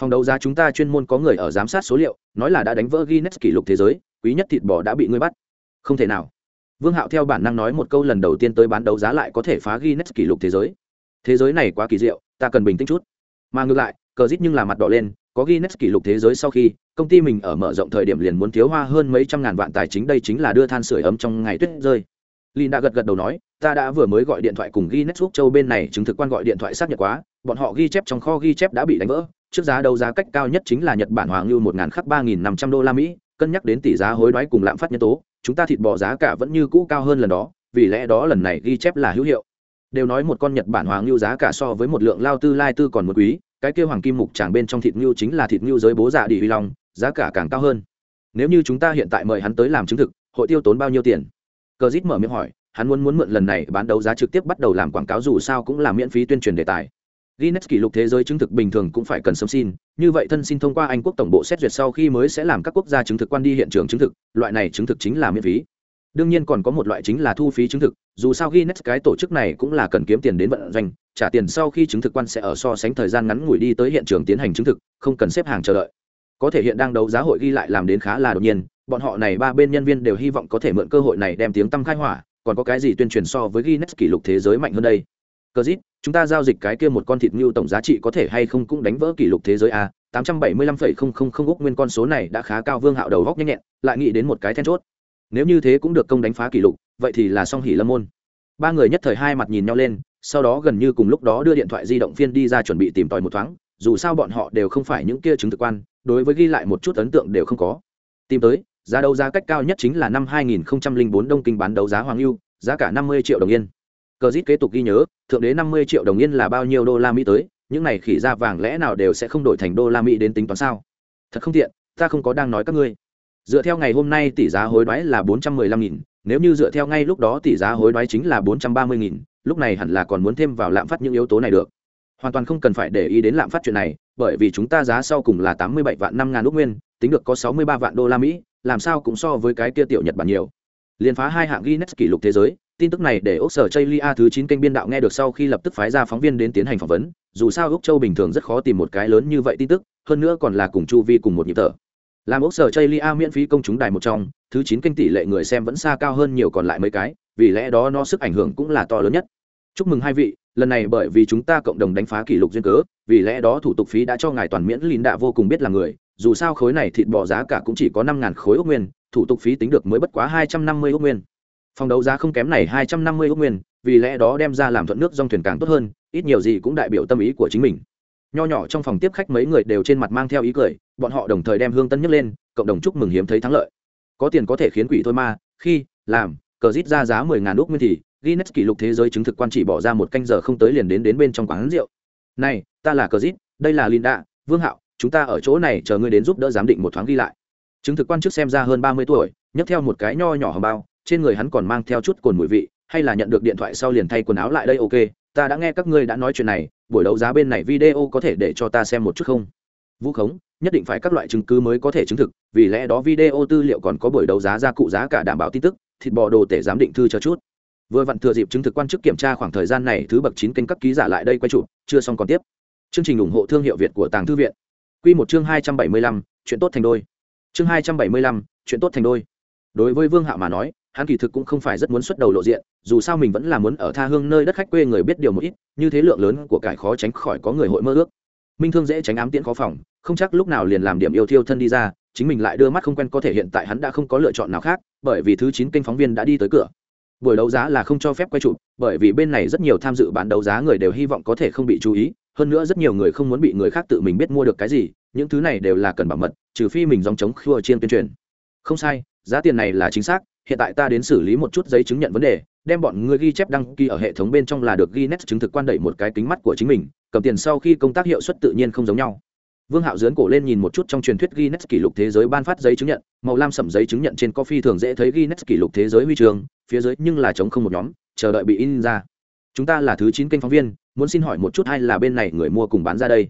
Phòng đấu giá chúng ta chuyên môn có người ở giám sát số liệu nói là đã đánh vỡ guinness kỷ lục thế giới quý nhất thịt bò đã bị ngươi bắt. Không thể nào. Vương hạo theo bản năng nói một câu lần đầu tiên tới bán đấu giá lại có thể phá guinness kỷ lục thế giới. Thế giới này quá kỳ diệu ta cần bình tĩnh chút. Mà ngược lại cờ rít nhưng là mặt đỏ lên có Guinness kỷ lục thế giới sau khi, công ty mình ở mở rộng thời điểm liền muốn thiếu hoa hơn mấy trăm ngàn vạn tài chính đây chính là đưa than sửa ấm trong ngày tuyết rơi. Lin đã gật gật đầu nói, ta đã vừa mới gọi điện thoại cùng Guinness Quốc Châu bên này chứng thực quan gọi điện thoại xác nhận quá, bọn họ ghi chép trong kho ghi chép đã bị đánh vỡ, trước giá đấu giá cách cao nhất chính là Nhật Bản hoàng lưu 1000 khắc 3500 đô la Mỹ, cân nhắc đến tỷ giá hối đoái cùng lạm phát nhân tố, chúng ta thịt bò giá cả vẫn như cũ cao hơn lần đó, vì lẽ đó lần này ghi chép là hữu hiệu. Đều nói một con Nhật Bản hoàng lưu giá cả so với một lượng lao tư lai tư còn một quý, cái kia hoàng kim mục tràng bên trong thịt ngưu chính là thịt ngưu giới bố dạ đi huy long giá cả càng cao hơn. Nếu như chúng ta hiện tại mời hắn tới làm chứng thực hội tiêu tốn bao nhiêu tiền? Cờ dít mở miệng hỏi hắn muốn muốn mượn lần này bán đấu giá trực tiếp bắt đầu làm quảng cáo dù sao cũng là miễn phí tuyên truyền đề tài. Guinness kỷ lục thế giới chứng thực bình thường cũng phải cần sớm xin, như vậy thân xin thông qua Anh quốc tổng bộ xét duyệt sau khi mới sẽ làm các quốc gia chứng thực quan đi hiện trường chứng thực, loại này chứng thực chính là miễn phí. Đương nhiên còn có một loại chính là thu phí chứng thực, dù sao Guinness cái tổ chức này cũng là cần kiếm tiền đến vận doanh, trả tiền sau khi chứng thực quan sẽ ở so sánh thời gian ngắn ngủi đi tới hiện trường tiến hành chứng thực không cần xếp hàng chờ đợi có thể hiện đang đấu giá hội ghi lại làm đến khá là đột nhiên, bọn họ này ba bên nhân viên đều hy vọng có thể mượn cơ hội này đem tiếng tăm khai hỏa, còn có cái gì tuyên truyền so với guinness kỷ lục thế giới mạnh hơn đây? Cờ dít chúng ta giao dịch cái kia một con thịt ngưu tổng giá trị có thể hay không cũng đánh vỡ kỷ lục thế giới a, tám trăm bảy mươi lăm phẩy không không không úc nguyên con số này đã khá cao vương hạo đầu góc nhanh nhẹn, lại nghĩ đến một cái then chốt. Nếu như thế cũng được công đánh phá kỷ lục, vậy thì là song hỉ lâm môn. Ba người nhất thời hai mặt nhìn nhau lên, sau đó gần như cùng lúc đó đưa điện thoại di động phiên đi ra chuẩn bị tìm tòi một thoáng, dù sao bọn họ đều không phải những kia chứng thực quan đối với ghi lại một chút ấn tượng đều không có. Tìm tới giá đấu giá cách cao nhất chính là năm 2004 đông kinh bán đấu giá hoàng lưu giá cả 50 triệu đồng yên. Cờ dít kế tục ghi nhớ thượng đế 50 triệu đồng yên là bao nhiêu đô la mỹ tới những này khỉ ra vàng lẽ nào đều sẽ không đổi thành đô la mỹ đến tính toán sao? Thật không tiện ta không có đang nói các ngươi. Dựa theo ngày hôm nay tỷ giá hối đoái là 415.000, nếu như dựa theo ngay lúc đó tỷ giá hối đoái chính là 430.000, lúc này hẳn là còn muốn thêm vào lạm phát những yếu tố này được. Hoàn toàn không cần phải để ý đến lạm phát chuyện này bởi vì chúng ta giá sau cùng là 87 vạn năm ngàn ước nguyên, tính được có 63 vạn đô la mỹ, làm sao cũng so với cái kia tiểu nhật bản nhiều. Liên phá hai hạng guinness kỷ lục thế giới, tin tức này để úc sở chaylia thứ chín kênh biên đạo nghe được sau khi lập tức phái ra phóng viên đến tiến hành phỏng vấn, dù sao úc châu bình thường rất khó tìm một cái lớn như vậy tin tức, hơn nữa còn là cùng chu vi cùng một nhịp thở. Làm úc sở chaylia miễn phí công chúng đài một trong, thứ chín kênh tỷ lệ người xem vẫn xa cao hơn nhiều còn lại mấy cái, vì lẽ đó nó sức ảnh hưởng cũng là to lớn nhất chúc mừng hai vị, lần này bởi vì chúng ta cộng đồng đánh phá kỷ lục duyên cớ, vì lẽ đó thủ tục phí đã cho ngài toàn miễn lìn đạ vô cùng biết là người, dù sao khối này thịt bò giá cả cũng chỉ có năm ngàn khối ốc nguyên, thủ tục phí tính được mới bất quá hai trăm năm mươi ốc nguyên. Phòng đấu giá không kém này hai trăm năm mươi ốc nguyên, vì lẽ đó đem ra làm thuận nước dòng thuyền càng tốt hơn, ít nhiều gì cũng đại biểu tâm ý của chính mình. Nho nhỏ trong phòng tiếp khách mấy người đều trên mặt mang theo ý cười, bọn họ đồng thời đem hương tân nhấc lên, cộng đồng chúc mừng hiếm thấy thắng lợi. Có tiền có thể khiến quỷ thôi ma khi, làm, cờ rít ra giá mười ngàn ốc nguyên thì Guinness kỷ lục thế giới chứng thực quan chỉ bỏ ra một canh giờ không tới liền đến đến bên trong quán rượu. "Này, ta là Cờ đây là Linda, Vương Hạo, chúng ta ở chỗ này chờ ngươi đến giúp đỡ giám định một thoáng ghi lại." Chứng thực quan trước xem ra hơn ba mươi tuổi, nhấc theo một cái nho nhỏ hòm bao, trên người hắn còn mang theo chút cồn mùi vị, hay là nhận được điện thoại sau liền thay quần áo lại đây ok, ta đã nghe các ngươi đã nói chuyện này, buổi đấu giá bên này video có thể để cho ta xem một chút không? Vũ khống, nhất định phải các loại chứng cứ mới có thể chứng thực, vì lẽ đó video tư liệu còn có buổi đấu giá ra cụ giá cả đảm bảo tin tức, thịt bò đồ tể giám định thư cho chút vừa vặn thừa dịp chứng thực quan chức kiểm tra khoảng thời gian này, thứ bậc chín kênh các ký giả lại đây quay chụp, chưa xong còn tiếp. Chương trình ủng hộ thương hiệu việt của tàng thư viện. Q một chương hai trăm bảy mươi lăm, chuyện tốt thành đôi. Chương hai trăm bảy mươi lăm, chuyện tốt thành đôi. Đối với vương hạo mà nói, hắn kỳ thực cũng không phải rất muốn xuất đầu lộ diện, dù sao mình vẫn là muốn ở tha hương nơi đất khách quê người biết điều một ít, như thế lượng lớn của cải khó tránh khỏi có người hội mơ ước. Minh thương dễ tránh ám tiễn khó phòng, không chắc lúc nào liền làm điểm yêu thiêu thân đi ra, chính mình lại đưa mắt không quen có thể hiện tại hắn đã không có lựa chọn nào khác, bởi vì thứ chín kênh phóng viên đã đi tới cửa buổi đấu giá là không cho phép quay chụp, bởi vì bên này rất nhiều tham dự bán đấu giá người đều hy vọng có thể không bị chú ý, hơn nữa rất nhiều người không muốn bị người khác tự mình biết mua được cái gì, những thứ này đều là cần bảo mật, trừ phi mình dòng chống khua chiên tuyên truyền. Không sai, giá tiền này là chính xác, hiện tại ta đến xử lý một chút giấy chứng nhận vấn đề, đem bọn người ghi chép đăng ký ở hệ thống bên trong là được ghi nét chứng thực quan đẩy một cái kính mắt của chính mình, cầm tiền sau khi công tác hiệu suất tự nhiên không giống nhau. Vương Hạo dướn cổ lên nhìn một chút trong truyền thuyết Guinness kỷ lục thế giới ban phát giấy chứng nhận, màu lam sẫm giấy chứng nhận trên coffee thường dễ thấy Guinness kỷ lục thế giới huy chương, phía dưới nhưng là trống không một nhóm, chờ đợi bị in ra. Chúng ta là thứ chín kênh phóng viên, muốn xin hỏi một chút hay là bên này người mua cùng bán ra đây.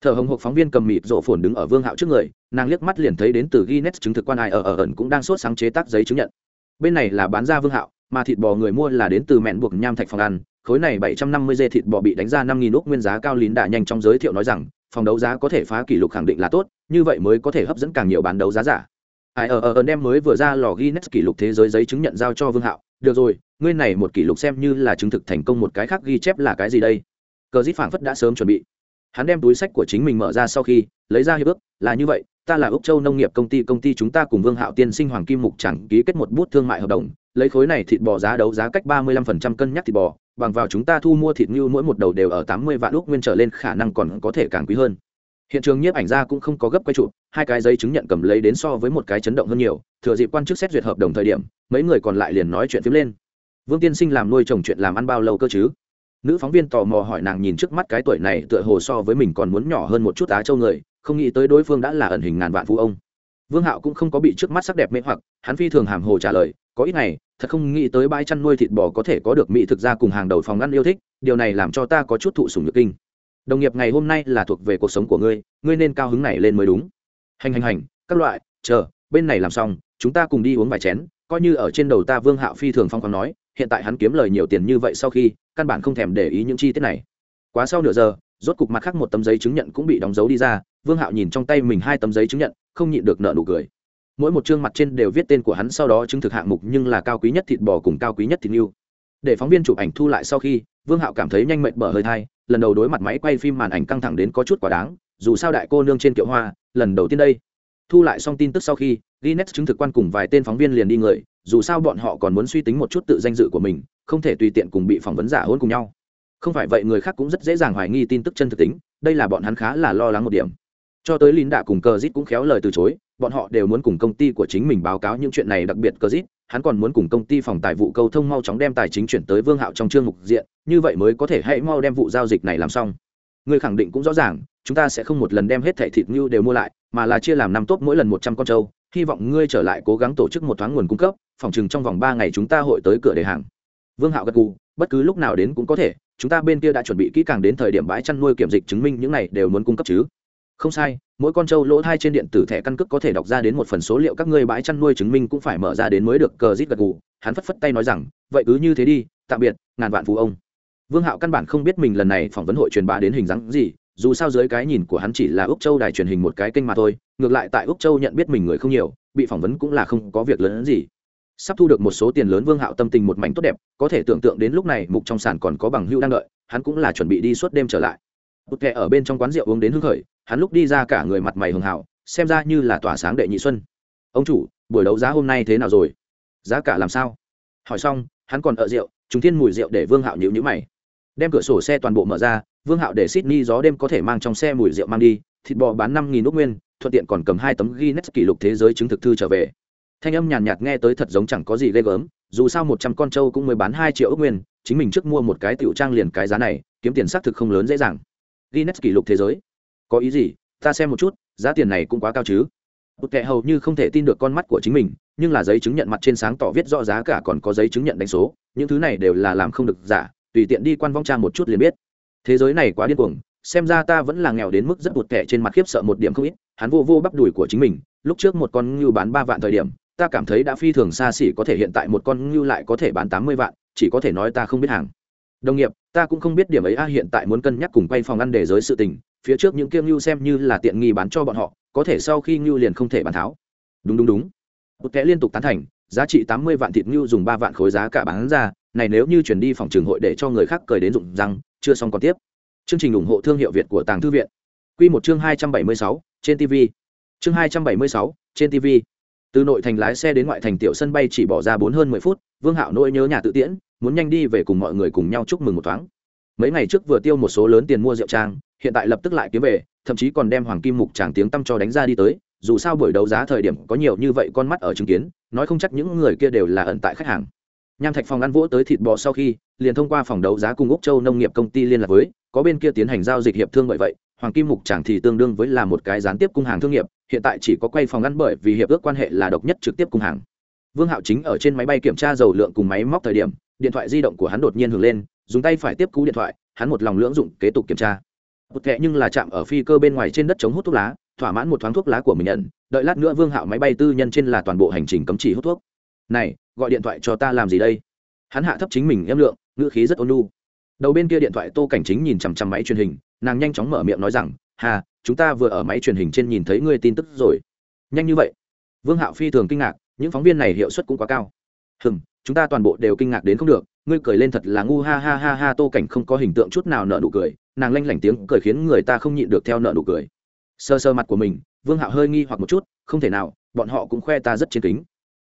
Thở hồng hộc phóng viên cầm mịt rộ phồn đứng ở Vương Hạo trước người, nàng liếc mắt liền thấy đến từ Guinness chứng thực quan ai ở ở ẩn cũng đang sốt sáng chế tác giấy chứng nhận. Bên này là bán ra Vương Hạo, mà thịt bò người mua là đến từ mẹn buộc nham thạch phòng ăn, khối này bảy trăm năm mươi dê thịt bò bị đánh ra năm nghìn nguyên giá cao lín đã nhanh trong giới thiệu nói rằng, phòng đấu giá có thể phá kỷ lục khẳng định là tốt như vậy mới có thể hấp dẫn càng nhiều bán đấu giá giả ai ở ở đem mới vừa ra lò Guinness kỷ lục thế giới giấy chứng nhận giao cho Vương Hạo, được rồi, ngươi này một kỷ lục xem như là chứng thực thành công một cái khác ghi chép là cái gì đây? Cờ Dít phảng phất đã sớm chuẩn bị. Hắn đem túi sách của chính mình mở ra sau khi, lấy ra hiệp ước, là như vậy, ta là Úc Châu nông nghiệp công ty công ty chúng ta cùng Vương Hạo tiên sinh Hoàng Kim Mục chẳng ký kết một bút thương mại hợp đồng, lấy khối này thịt bò giá đấu giá cách ba mươi lăm phần trăm cân nhắc thịt bò, bằng vào chúng ta thu mua thịt như mỗi một đầu đều ở tám mươi vạn lúc nguyên trở lên khả năng còn có thể càng quý hơn. Hiện trường nhiếp ảnh ra cũng không có gấp quay trụ hai cái giấy chứng nhận cầm lấy đến so với một cái chấn động hơn nhiều thừa dịp quan chức xét duyệt hợp đồng thời điểm mấy người còn lại liền nói chuyện phím lên. Vương tiên sinh làm nuôi trồng chuyện làm ăn bao lâu cơ chứ? Nữ phóng viên tò mò hỏi nàng nhìn trước mắt cái tuổi này tựa hồ so với mình còn muốn nhỏ hơn một chút á châu người không nghĩ tới đối phương đã là ẩn hình ngàn vạn phú ông. Vương hạo cũng không có bị trước mắt sắc đẹp mê hoặc hắn phi thường hàm hồ trả lời có ít ngày thật không nghĩ tới bãi chăn nuôi thịt bò có thể có được mỹ thực ra cùng hàng đầu phòng ăn yêu thích, điều này làm cho ta có chút thụ sùng nhược kinh. Đồng nghiệp ngày hôm nay là thuộc về cuộc sống của ngươi ngươi nên cao hứng này lên mới đúng. Hành hành hành, các loại, chờ, bên này làm xong, chúng ta cùng đi uống vài chén, coi như ở trên đầu ta vương hạo phi thường phong khoáng nói, hiện tại hắn kiếm lời nhiều tiền như vậy sau khi, căn bản không thèm để ý những chi tiết này. Quá sau nửa giờ, rốt cục mặt khác một tấm giấy chứng nhận cũng bị đóng dấu đi ra, vương hạo nhìn trong tay mình hai tấm giấy chứng nhận, không nhịn được nợ nụ cười mỗi một chương mặt trên đều viết tên của hắn sau đó chứng thực hạng mục nhưng là cao quý nhất thịt bò cùng cao quý nhất thịt niu. để phóng viên chụp ảnh thu lại sau khi, vương hạo cảm thấy nhanh mệt bở hơi thai, lần đầu đối mặt máy quay phim màn ảnh căng thẳng đến có chút quả đáng, dù sao đại cô nương trên kiệu hoa, lần đầu tiên đây. Thu lại xong tin tức sau khi, Guinness chứng thực quan cùng vài tên phóng viên liền đi người, dù sao bọn họ còn muốn suy tính một chút tự danh dự của mình, không thể tùy tiện cùng bị phỏng vấn giả hôn cùng nhau. Không phải vậy người khác cũng rất dễ dàng hoài nghi tin tức chân thực tính, đây là bọn hắn khá là lo lắng một điểm. Cho tới lín đạ cùng cờ rít cũng khéo lời từ chối bọn họ đều muốn cùng công ty của chính mình báo cáo những chuyện này, đặc biệt cơ dít hắn còn muốn cùng công ty phòng tài vụ câu thông mau chóng đem tài chính chuyển tới vương hạo trong chương mục diện, như vậy mới có thể hãy mau đem vụ giao dịch này làm xong. Người khẳng định cũng rõ ràng, chúng ta sẽ không một lần đem hết thẻ thịt ngưu đều mua lại, mà là chia làm năm tốt mỗi lần một trăm con trâu, hy vọng ngươi trở lại cố gắng tổ chức một thoáng nguồn cung cấp, phòng chừng trong vòng ba ngày chúng ta hội tới cửa để hàng. Vương hạo gật gù, bất cứ lúc nào đến cũng có thể, chúng ta bên kia đã chuẩn bị kỹ càng đến thời điểm bãi chăn nuôi kiểm dịch chứng minh những này đều muốn cung cấp chứ không sai, mỗi con trâu lỗ thai trên điện tử thẻ căn cước có thể đọc ra đến một phần số liệu các ngươi bãi chăn nuôi chứng minh cũng phải mở ra đến mới được, cờ rít gật gù. Hắn phất phất tay nói rằng, vậy cứ như thế đi, tạm biệt, ngàn vạn phú ông. Vương hạo căn bản không biết mình lần này phỏng vấn hội truyền bá đến hình dáng gì, dù sao dưới cái nhìn của hắn chỉ là úc châu đài truyền hình một cái kênh mà thôi, ngược lại tại úc châu nhận biết mình người không nhiều, bị phỏng vấn cũng là không có việc lớn hơn gì. Sắp thu được một số tiền lớn, vương hạo tâm tình một mảnh tốt đẹp, có thể tưởng tượng đến lúc này mục trong sàn còn có bằng hưu đang đợi, hắn cũng là chuẩn bị đi suốt đêm trở lại bụt kệ ở bên trong quán rượu uống đến hưng khởi, hắn lúc đi ra cả người mặt mày hường hảo, xem ra như là tỏa sáng đệ nhị xuân. Ông chủ, buổi đấu giá hôm nay thế nào rồi? Giá cả làm sao? Hỏi xong, hắn còn ở rượu chúng thiên mùi rượu để vương hạo nhịu nhữ mày. Đem cửa sổ xe toàn bộ mở ra, vương hạo để sydney gió đêm có thể mang trong xe mùi rượu mang đi, thịt bò bán năm nghìn ốc nguyên, thuận tiện còn cầm hai tấm guinness kỷ lục thế giới chứng thực thư trở về. Thanh âm nhàn nhạt nghe tới thật giống chẳng có gì ghê gớm, dù sao một trăm con trâu cũng mới bán hai triệu ốc nguyên, chính mình trước mua một cái tiểu trang liền cái giá này, kiếm tiền xác thực không lớn dễ dàng guinness kỷ lục thế giới. Có ý gì? Ta xem một chút, giá tiền này cũng quá cao chứ. Bụt kệ hầu như không thể tin được con mắt của chính mình, nhưng là giấy chứng nhận mặt trên sáng tỏ viết rõ giá cả còn có giấy chứng nhận đánh số, những thứ này đều là làm không được giả, tùy tiện đi quan vong trang một chút liền biết. Thế giới này quá điên cuồng, xem ra ta vẫn là nghèo đến mức rất bụt kệ trên mặt khiếp sợ một điểm không ít, hắn vô vô bắp đùi của chính mình, lúc trước một con ngưu bán ba vạn thời điểm, ta cảm thấy đã phi thường xa xỉ có thể hiện tại một con ngưu lại có thể bán tám mươi vạn, chỉ có thể nói ta không biết hàng đồng nghiệp, ta cũng không biết điểm ấy, a, hiện tại muốn cân nhắc cùng quay phòng ăn để giới sự tình, phía trước những kiêng ngưu xem như là tiện nghi bán cho bọn họ, có thể sau khi ngưu liền không thể bán tháo. Đúng đúng đúng. Một kẽ liên tục tán thành, giá trị tám mươi vạn thịt ngưu dùng ba vạn khối giá cả bán ra, này nếu như chuyển đi phòng trường hội để cho người khác cười đến rụng răng, chưa xong còn tiếp. Chương trình ủng hộ thương hiệu việt của tàng thư viện. Q một chương hai trăm bảy mươi sáu, trên tv chương hai trăm bảy mươi sáu, trên tv từ nội thành lái xe đến ngoại thành tiểu sân bay chỉ bỏ ra bốn hơn mười phút, vương hạo nỗi nhớ nhà tự tiễn muốn nhanh đi về cùng mọi người cùng nhau chúc mừng một thoáng. Mấy ngày trước vừa tiêu một số lớn tiền mua rượu trang, hiện tại lập tức lại kiếm về, thậm chí còn đem hoàng kim mục tràng tiếng tăm cho đánh ra đi tới. Dù sao buổi đấu giá thời điểm có nhiều như vậy con mắt ở chứng kiến, nói không chắc những người kia đều là ẩn tại khách hàng. Nham thạch phòng ăn vỗ tới thịt bò sau khi, liền thông qua phòng đấu giá cùng úc châu nông nghiệp công ty liên lạc với, có bên kia tiến hành giao dịch hiệp thương bởi vậy, hoàng kim mục chàng thì tương đương với là một cái gián tiếp cung hàng thương nghiệp, hiện tại chỉ có quay phòng ăn bởi vì hiệp ước quan hệ là độc nhất trực tiếp cung hàng. Vương hạo chính ở trên máy bay kiểm tra dầu lượng cùng máy móc thời điểm điện thoại di động của hắn đột nhiên hưởng lên, dùng tay phải tiếp cú điện thoại, hắn một lòng lưỡng dụng kế tục kiểm tra. Một kệ nhưng là chạm ở phi cơ bên ngoài trên đất chống hút thuốc lá, thỏa mãn một thoáng thuốc lá của mình nhận, đợi lát nữa vương hạo máy bay tư nhân trên là toàn bộ hành trình cấm chỉ hút thuốc. Này, gọi điện thoại cho ta làm gì đây? Hắn hạ thấp chính mình em lượng, ngữ khí rất ôn lu đầu bên kia điện thoại tô cảnh chính nhìn chằm chằm máy truyền hình, nàng nhanh chóng mở miệng nói rằng hà chúng ta vừa ở máy truyền hình trên nhìn thấy ngươi tin tức rồi. Nhanh như vậy? Vương hạo phi thường kinh ngạc, những phóng viên này hiệu suất cũng quá cao. Hừng chúng ta toàn bộ đều kinh ngạc đến không được, ngươi cười lên thật là ngu, ha ha ha ha, tô cảnh không có hình tượng chút nào nợ nụ cười, nàng lanh lảnh tiếng cười khiến người ta không nhịn được theo nợ nụ cười. Sơ sơ mặt của mình, vương hạo hơi nghi hoặc một chút, không thể nào, bọn họ cũng khoe ta rất chiến kính.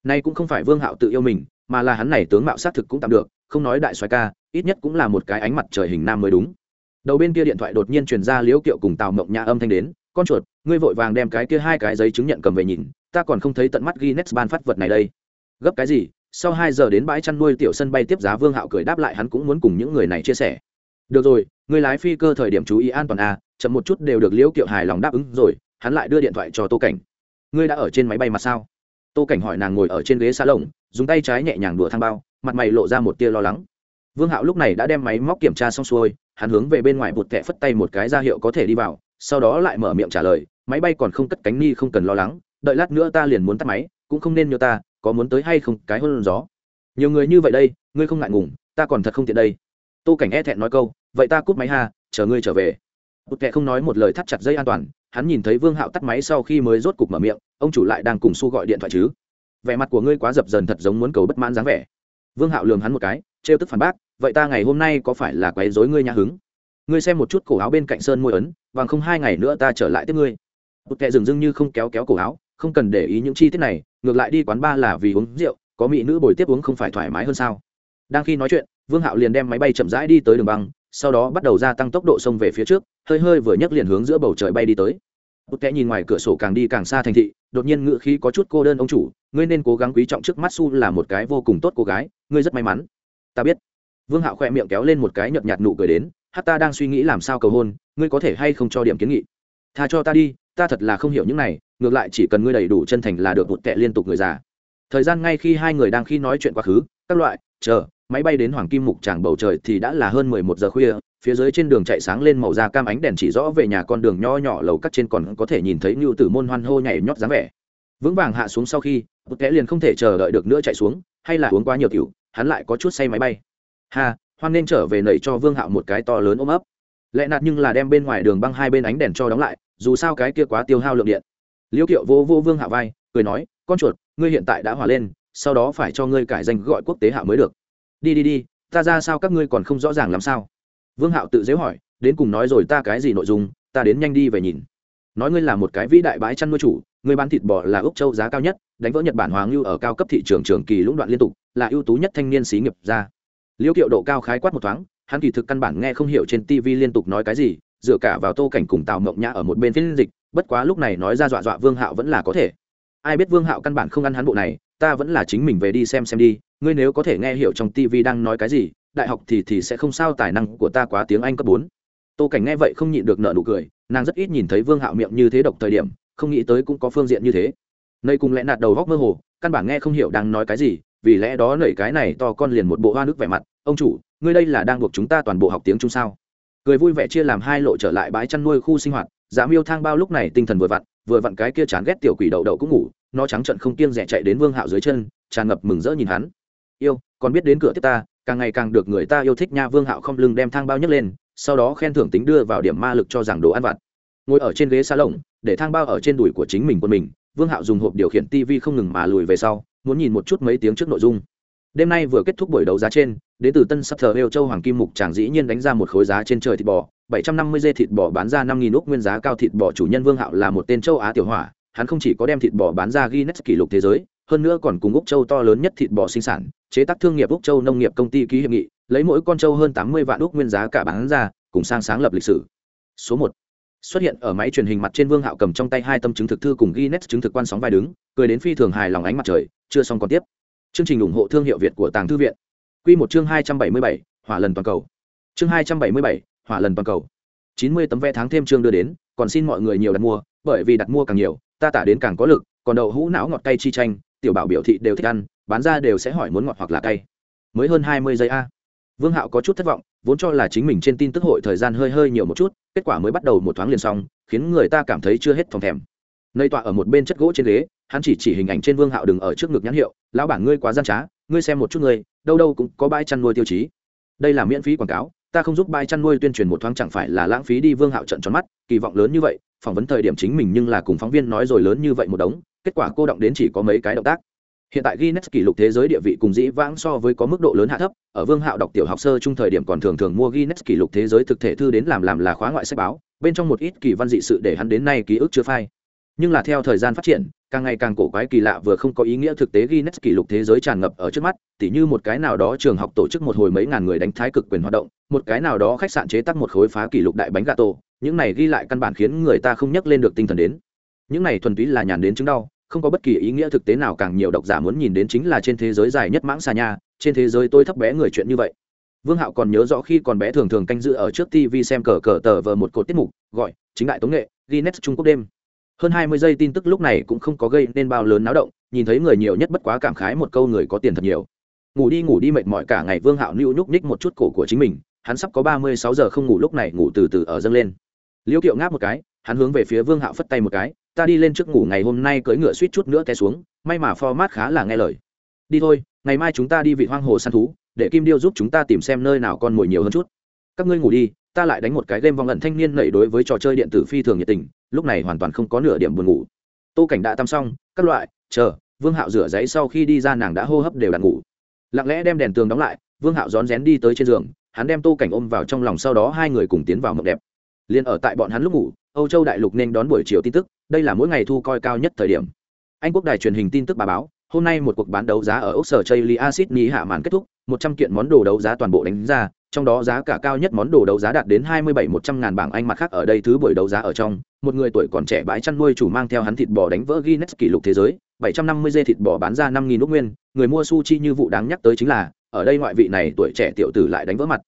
Nay cũng không phải vương hạo tự yêu mình, mà là hắn này tướng mạo xác thực cũng tạm được, không nói đại soái ca, ít nhất cũng là một cái ánh mặt trời hình nam mới đúng. Đầu bên kia điện thoại đột nhiên truyền ra liễu kiệu cùng tào mộng nhã âm thanh đến, con chuột, ngươi vội vàng đem cái kia hai cái giấy chứng nhận cầm về nhìn, ta còn không thấy tận mắt ghi ban phát vật này đây. Gấp cái gì? Sau hai giờ đến bãi chăn nuôi tiểu sân bay tiếp giá vương hạo cười đáp lại hắn cũng muốn cùng những người này chia sẻ. Được rồi, người lái phi cơ thời điểm chú ý an toàn à chậm một chút đều được liễu kiệu hài lòng đáp ứng rồi, hắn lại đưa điện thoại cho tô cảnh. Ngươi đã ở trên máy bay mà sao? Tô cảnh hỏi nàng ngồi ở trên ghế xa lồng, dùng tay trái nhẹ nhàng đùa thang bao, mặt mày lộ ra một tia lo lắng. Vương hạo lúc này đã đem máy móc kiểm tra xong xuôi, hắn hướng về bên ngoài bụt kẹ phất tay một cái ra hiệu có thể đi vào, sau đó lại mở miệng trả lời, máy bay còn không cất cánh ni không cần lo lắng, đợi lát nữa ta liền muốn tắt máy, cũng không nên nhờ ta có muốn tới hay không, cái hôn gió. Nhiều người như vậy đây, ngươi không ngại ngùng, ta còn thật không tiện đây. Tô cảnh e thẹn nói câu, vậy ta cúp máy ha, chờ ngươi trở về. Bụt kẹ không nói một lời thắt chặt dây an toàn, hắn nhìn thấy vương hạo tắt máy sau khi mới rốt cục mở miệng, ông chủ lại đang cùng su gọi điện thoại chứ. Vẻ mặt của ngươi quá dập dần thật giống muốn cầu bất mãn dáng vẻ. Vương hạo lường hắn một cái, trêu tức phản bác, vậy ta ngày hôm nay có phải là quấy dối ngươi nhã hứng? Ngươi xem một chút cổ áo bên cạnh sơn môi ấn, bằng không hai ngày nữa ta trở lại tiếp ngươi. Một kẻ dừng dưng như không kéo kéo cổ áo, không cần để ý những chi tiết này ngược lại đi quán ba là vì uống rượu, có mỹ nữ bồi tiếp uống không phải thoải mái hơn sao? Đang khi nói chuyện, vương hạo liền đem máy bay chậm rãi đi tới đường băng, sau đó bắt đầu gia tăng tốc độ sông về phía trước, hơi hơi vừa nhấc liền hướng giữa bầu trời bay đi tới. Bút kẽ nhìn ngoài cửa sổ càng đi càng xa thành thị, đột nhiên ngựa khí có chút cô đơn ông chủ, ngươi nên cố gắng quý trọng trước mắt su là một cái vô cùng tốt cô gái, ngươi rất may mắn. Ta biết. Vương hạo khoe miệng kéo lên một cái nhợt nhạt nụ cười đến, hát ta đang suy nghĩ làm sao cầu hôn, ngươi có thể hay không cho điểm kiến nghị? Tha cho ta đi, ta thật là không hiểu những này ngược lại chỉ cần ngươi đầy đủ chân thành là được một kẻ liên tục người già. Thời gian ngay khi hai người đang khi nói chuyện quá khứ, các loại, chờ, máy bay đến hoàng kim mục tràng bầu trời thì đã là hơn mười một giờ khuya, phía dưới trên đường chạy sáng lên màu da cam ánh đèn chỉ rõ về nhà con đường nho nhỏ lầu cắt trên còn có thể nhìn thấy ngưu tử môn hoan hô nhảy nhót dáng vẻ. Vững vàng hạ xuống sau khi, một kẽ liền không thể chờ đợi được nữa chạy xuống, hay là uống quá nhiều tiểu, hắn lại có chút say máy bay. Ha, hoan nên trở về nảy cho vương hạo một cái to lớn ôm ấp. Lẽ nạt nhưng là đem bên ngoài đường băng hai bên ánh đèn cho đóng lại, dù sao cái kia quá tiêu hao lượng điện liêu kiệu vô vô vương hạ vai, cười nói, con chuột, ngươi hiện tại đã hòa lên, sau đó phải cho ngươi cải danh gọi quốc tế hạ mới được. Đi đi đi, ta ra sao các ngươi còn không rõ ràng làm sao? Vương hạo tự dễ hỏi, đến cùng nói rồi ta cái gì nội dung, ta đến nhanh đi về nhìn. Nói ngươi là một cái vĩ đại bãi chăn nuôi chủ, ngươi bán thịt bò là úc châu giá cao nhất, đánh vỡ nhật bản hoàng lưu ở cao cấp thị trường trường kỳ lũng đoạn liên tục, là ưu tú nhất thanh niên xí nghiệp ra liêu kiệu độ cao khái quát một thoáng, hắn kỳ thực căn bản nghe không hiểu trên tv liên tục nói cái gì, dựa cả vào tô cảnh cùng tào mộng nhã ở một bên phiên dịch bất quá lúc này nói ra dọa dọa vương hạo vẫn là có thể. Ai biết vương hạo căn bản không ăn hắn bộ này, ta vẫn là chính mình về đi xem xem đi, ngươi nếu có thể nghe hiểu trong tv đang nói cái gì, đại học thì thì sẽ không sao, tài năng của ta quá tiếng anh cấp bốn. Tô cảnh nghe vậy không nhịn được nợ nụ cười, nàng rất ít nhìn thấy vương hạo miệng như thế độc thời điểm, không nghĩ tới cũng có phương diện như thế. Nơi cùng lẽ nạt đầu góc mơ hồ, căn bản nghe không hiểu đang nói cái gì, vì lẽ đó nảy cái này to con liền một bộ hoa nước vẻ mặt, ông chủ, ngươi đây là đang buộc chúng ta toàn bộ học tiếng trung sao? Cười vui vẻ chia làm hai lộ trở lại bãi chăn nuôi khu sinh hoạt dạ miêu thang bao lúc này tinh thần vừa vặn vừa vặn cái kia chán ghét tiểu quỷ đậu đậu cũng ngủ, nó trắng trận không kiêng rẻ chạy đến vương hạo dưới chân, tràn ngập mừng rỡ nhìn hắn. Yêu, còn biết đến cửa tiếp ta, càng ngày càng được người ta yêu thích nha. Vương hạo không lưng đem thang bao nhấc lên, sau đó khen thưởng tính đưa vào điểm ma lực cho rằng đồ ăn vặt. Ngồi ở trên ghế xa lồng để thang bao ở trên đùi của chính mình quân mình, vương hạo dùng hộp điều khiển tv không ngừng mà lùi về sau, muốn nhìn một chút mấy tiếng trước nội dung đêm nay vừa kết thúc buổi đấu giá trên đến từ tân sắp thờ hêu châu hoàng kim mục chàng dĩ nhiên đánh ra một khối giá trên trời thịt bò 750 dê thịt bò bán ra 5000 úc nguyên giá cao thịt bò chủ nhân Vương Hạo là một tên châu Á tiểu hỏa, hắn không chỉ có đem thịt bò bán ra Guinness kỷ lục thế giới, hơn nữa còn cùng Úc Châu to lớn nhất thịt bò sinh sản, chế tác thương nghiệp Úc Châu nông nghiệp công ty ký hiệp nghị, lấy mỗi con Châu hơn 80 vạn úc nguyên giá cả bán ra, cùng sang sáng lập lịch sử. Số một Xuất hiện ở máy truyền hình mặt trên Vương Hạo cầm trong tay hai tâm chứng thực thư cùng Guinness chứng thực quan sóng vai đứng, cười đến phi thường hài lòng ánh mặt trời, chưa xong còn tiếp. Chương trình ủng hộ thương hiệu Việt của Tàng thư viện. Quy một chương 277, hỏa lần toàn cầu. Chương 277, hỏa lần toàn cầu. 90 tấm vé tháng thêm chương đưa đến, còn xin mọi người nhiều đặt mua, bởi vì đặt mua càng nhiều, ta tả đến càng có lực, còn đậu hũ não ngọt cay chi tranh, tiểu bảo biểu thị đều thích ăn, bán ra đều sẽ hỏi muốn ngọt hoặc là cay. Mới hơn 20 giây a. Vương Hạo có chút thất vọng, vốn cho là chính mình trên tin tức hội thời gian hơi hơi nhiều một chút, kết quả mới bắt đầu một thoáng liền xong, khiến người ta cảm thấy chưa hết phòng thèm. Nơi tọa ở một bên chất gỗ trên ghế, hắn chỉ chỉ hình ảnh trên Vương Hạo đừng ở trước ngực nhãn hiệu, lão bản ngươi quá gian trá, ngươi xem một chút ngươi, đâu đâu cũng có bãi chăn nuôi tiêu chí. Đây là miễn phí quảng cáo, ta không giúp bãi chăn nuôi tuyên truyền một thoáng chẳng phải là lãng phí đi. Vương Hạo trận tròn mắt, kỳ vọng lớn như vậy, phỏng vấn thời điểm chính mình nhưng là cùng phóng viên nói rồi lớn như vậy một đống, kết quả cô động đến chỉ có mấy cái động tác. Hiện tại guinness kỷ lục thế giới địa vị cùng dĩ vãng so với có mức độ lớn hạ thấp ở vương hạo đọc tiểu học sơ trung thời điểm còn thường thường mua guinness kỷ lục thế giới thực thể thư đến làm làm là khóa ngoại sách báo bên trong một ít kỳ văn dị sự để hắn đến nay ký ức chưa phai. Nhưng là theo thời gian phát triển càng ngày càng cổ quái kỳ lạ vừa không có ý nghĩa thực tế guinness kỷ lục thế giới tràn ngập ở trước mắt, tỉ như một cái nào đó trường học tổ chức một hồi mấy ngàn người đánh thái cực quyền hoạt động, một cái nào đó khách sạn chế tác một khối phá kỷ lục đại bánh gà tổ, những này ghi lại căn bản khiến người ta không nhắc lên được tinh thần đến. Những này thuần túy là nhàn đến chứng đau, không có bất kỳ ý nghĩa thực tế nào càng nhiều độc giả muốn nhìn đến chính là trên thế giới dài nhất mãng xà nha trên thế giới tôi thấp bé người chuyện như vậy. Vương hạo còn nhớ rõ khi còn bé thường thường canh giữ ở trước tv xem cờ cờ tờ vờ một cột tiết mục, gọi, chính đại tống nghệ, guinness trung quốc đêm hơn hai mươi giây tin tức lúc này cũng không có gây nên bao lớn náo động, nhìn thấy người nhiều nhất bất quá cảm khái một câu người có tiền thật nhiều. Ngủ đi ngủ đi mệt mỏi cả ngày, vương hạo nữu nhúc ních một chút cổ của chính mình, hắn sắp có ba mươi sáu giờ không ngủ lúc này ngủ từ từ ở dâng lên. Liễu kiệu ngáp một cái, hắn hướng về phía vương hạo phất tay một cái, ta đi lên trước ngủ, ngày hôm nay cưỡi ngựa suýt chút nữa té xuống, may mà format khá là nghe lời. Đi thôi, ngày mai chúng ta đi vị hoang hồ săn thú, để kim điêu giúp chúng ta tìm xem nơi nào con mồi nhiều hơn chút. Các ngươi ngủ đi ta lại đánh một cái game vong ẩn thanh niên nảy đối với trò chơi điện tử phi thường nhiệt tình, lúc này hoàn toàn không có nửa điểm buồn ngủ. Tô cảnh đã tắm xong, các loại, chờ, vương hạo rửa giấy sau khi đi ra nàng đã hô hấp đều đặn ngủ. Lặng lẽ đem đèn tường đóng lại, vương hạo rón rén đi tới trên giường, hắn đem tô cảnh ôm vào trong lòng sau đó hai người cùng tiến vào mộng đẹp. Liền ở tại bọn hắn lúc ngủ, âu châu đại lục nên đón buổi chiều tin tức, đây là mỗi ngày thu coi cao nhất thời điểm. Anh quốc đài truyền hình tin tức bà báo hôm nay một cuộc bán đấu giá ở ốc sở chây acid ní hạ màn kết thúc, một trăm kiện món đồ đấu giá toàn bộ đánh ra, trong đó giá cả cao nhất món đồ đấu giá đạt đến hai mươi bảy một trăm ngàn bảng anh mặt khác ở đây thứ buổi đấu giá ở trong, một người tuổi còn trẻ bãi chăn nuôi chủ mang theo hắn thịt bò đánh vỡ guinness kỷ lục thế giới, bảy trăm năm mươi dê thịt bò bán ra năm nghìn úc nguyên, người mua sushi như vụ đáng nhắc tới chính là, ở đây ngoại vị này tuổi trẻ tiểu tử lại đánh vỡ mặt.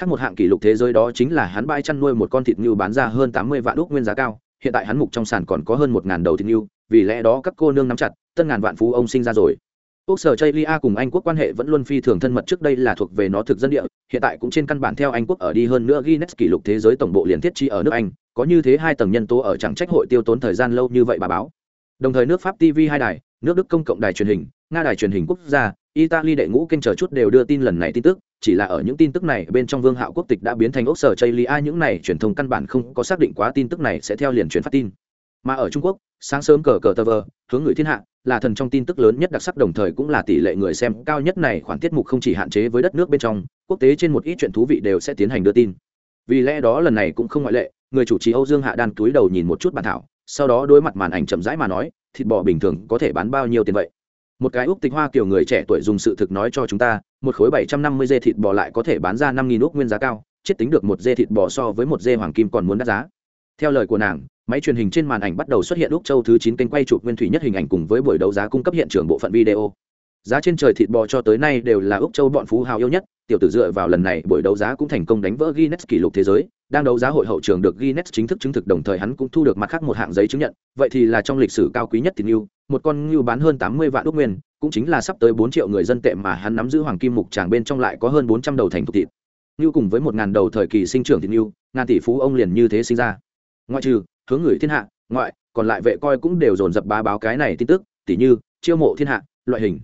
Khác một hạng kỷ lục thế giới đó chính là hắn bãi chăn nuôi một con thịt như bán ra hơn tám mươi vạn úc nguyên giá cao, hiện tại hắn mục trong sàn còn có hơn một ngàn đầu thịt như vì lẽ đó các cô nương nắm chặt tân ngàn vạn phú ông sinh ra rồi. Quốc sở chây lia cùng anh quốc quan hệ vẫn luôn phi thường thân mật trước đây là thuộc về nó thực dân địa, hiện tại cũng trên căn bản theo anh quốc ở đi hơn nữa guinness kỷ lục thế giới tổng bộ liền thiết chi ở nước anh, có như thế hai tầng nhân tố ở chẳng trách hội tiêu tốn thời gian lâu như vậy bà báo. Đồng thời nước pháp tv hai đài, nước đức công cộng đài truyền hình, nga đài truyền hình quốc gia, italy đệ ngũ kênh chờ chút đều đưa tin lần này tin tức, chỉ là ở những tin tức này bên trong vương hạo quốc tịch đã biến thành ốc sở chây lia những này truyền thông căn bản không có xác định quá tin tức này sẽ theo liền truyền phát tin mà ở trung quốc, sáng sớm cờ cờ tờ vờ, hướng người thiên hạ, là thần trong tin tức lớn nhất đặc sắc đồng thời cũng là tỷ lệ người xem cao nhất này khoản tiết mục không chỉ hạn chế với đất nước bên trong, quốc tế trên một ít chuyện thú vị đều sẽ tiến hành đưa tin. Vì lẽ đó lần này cũng không ngoại lệ, người chủ trì âu dương hạ đan túi đầu nhìn một chút bản thảo, sau đó đối mặt màn ảnh chậm rãi mà nói, thịt bò bình thường có thể bán bao nhiêu tiền vậy? Một cái úc tịch hoa kiểu người trẻ tuổi dùng sự thực nói cho chúng ta, một khối bảy trăm năm mươi dê thịt bò lại có thể bán ra năm nghìn úc nguyên giá cao, chết tính được một dê thịt bò so với một dê hoàng kim còn muốn đắt giá theo lời của nàng, máy truyền hình trên màn ảnh bắt đầu xuất hiện lúc châu thứ chín kênh quay chụp nguyên thủy nhất hình ảnh cùng với buổi đấu giá cung cấp hiện trường bộ phận video. Giá trên trời thịt bò cho tới nay đều là úc châu bọn phú hào yêu nhất, tiểu tử dựa vào lần này buổi đấu giá cũng thành công đánh vỡ Guinness kỷ lục thế giới, đang đấu giá hội hậu trường được Guinness chính thức chứng thực đồng thời hắn cũng thu được mặt khác một hạng giấy chứng nhận, vậy thì là trong lịch sử cao quý nhất thì ngưu một con ngưu bán hơn tám mươi vạn đúc nguyên, cũng chính là sắp tới bốn triệu người dân tệ mà hắn nắm giữ hoàng kim mục tràng bên trong lại có hơn bốn trăm đầu thành thục thịt. Ngưu cùng với một ngàn đầu thời kỳ sinh trưởng thịt ngưu ngàn tỷ phú ông liền như thế sinh ra ngoại trừ, hướng người thiên hạ, ngoại, còn lại vệ coi cũng đều dồn dập bá báo cái này tin tức, tỉ như, chiêu mộ thiên hạ, loại hình.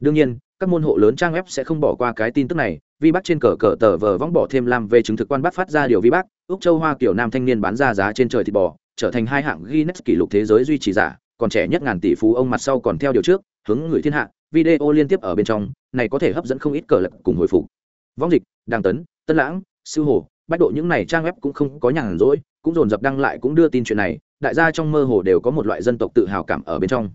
Đương nhiên, các môn hộ lớn trang web sẽ không bỏ qua cái tin tức này, vi bắc trên cờ cờ tờ vờ vong bỏ thêm làm về chứng thực quan bắt phát ra điều vi bắc úc châu hoa kiểu nam thanh niên bán ra giá trên trời thịt bò, trở thành hai hạng guinness kỷ lục thế giới duy trì giả, còn trẻ nhất ngàn tỷ phú ông mặt sau còn theo điều trước, hướng người thiên hạ, video liên tiếp ở bên trong, này có thể hấp dẫn không ít cờ lật cùng hồi phục. Vong dịch, đàng tấn, tân lãng sư hồ, bách độ những này trang web cũng không có nhàn rỗi cũng dồn dập đăng lại cũng đưa tin chuyện này, đại gia trong mơ hồ đều có một loại dân tộc tự hào cảm ở bên trong.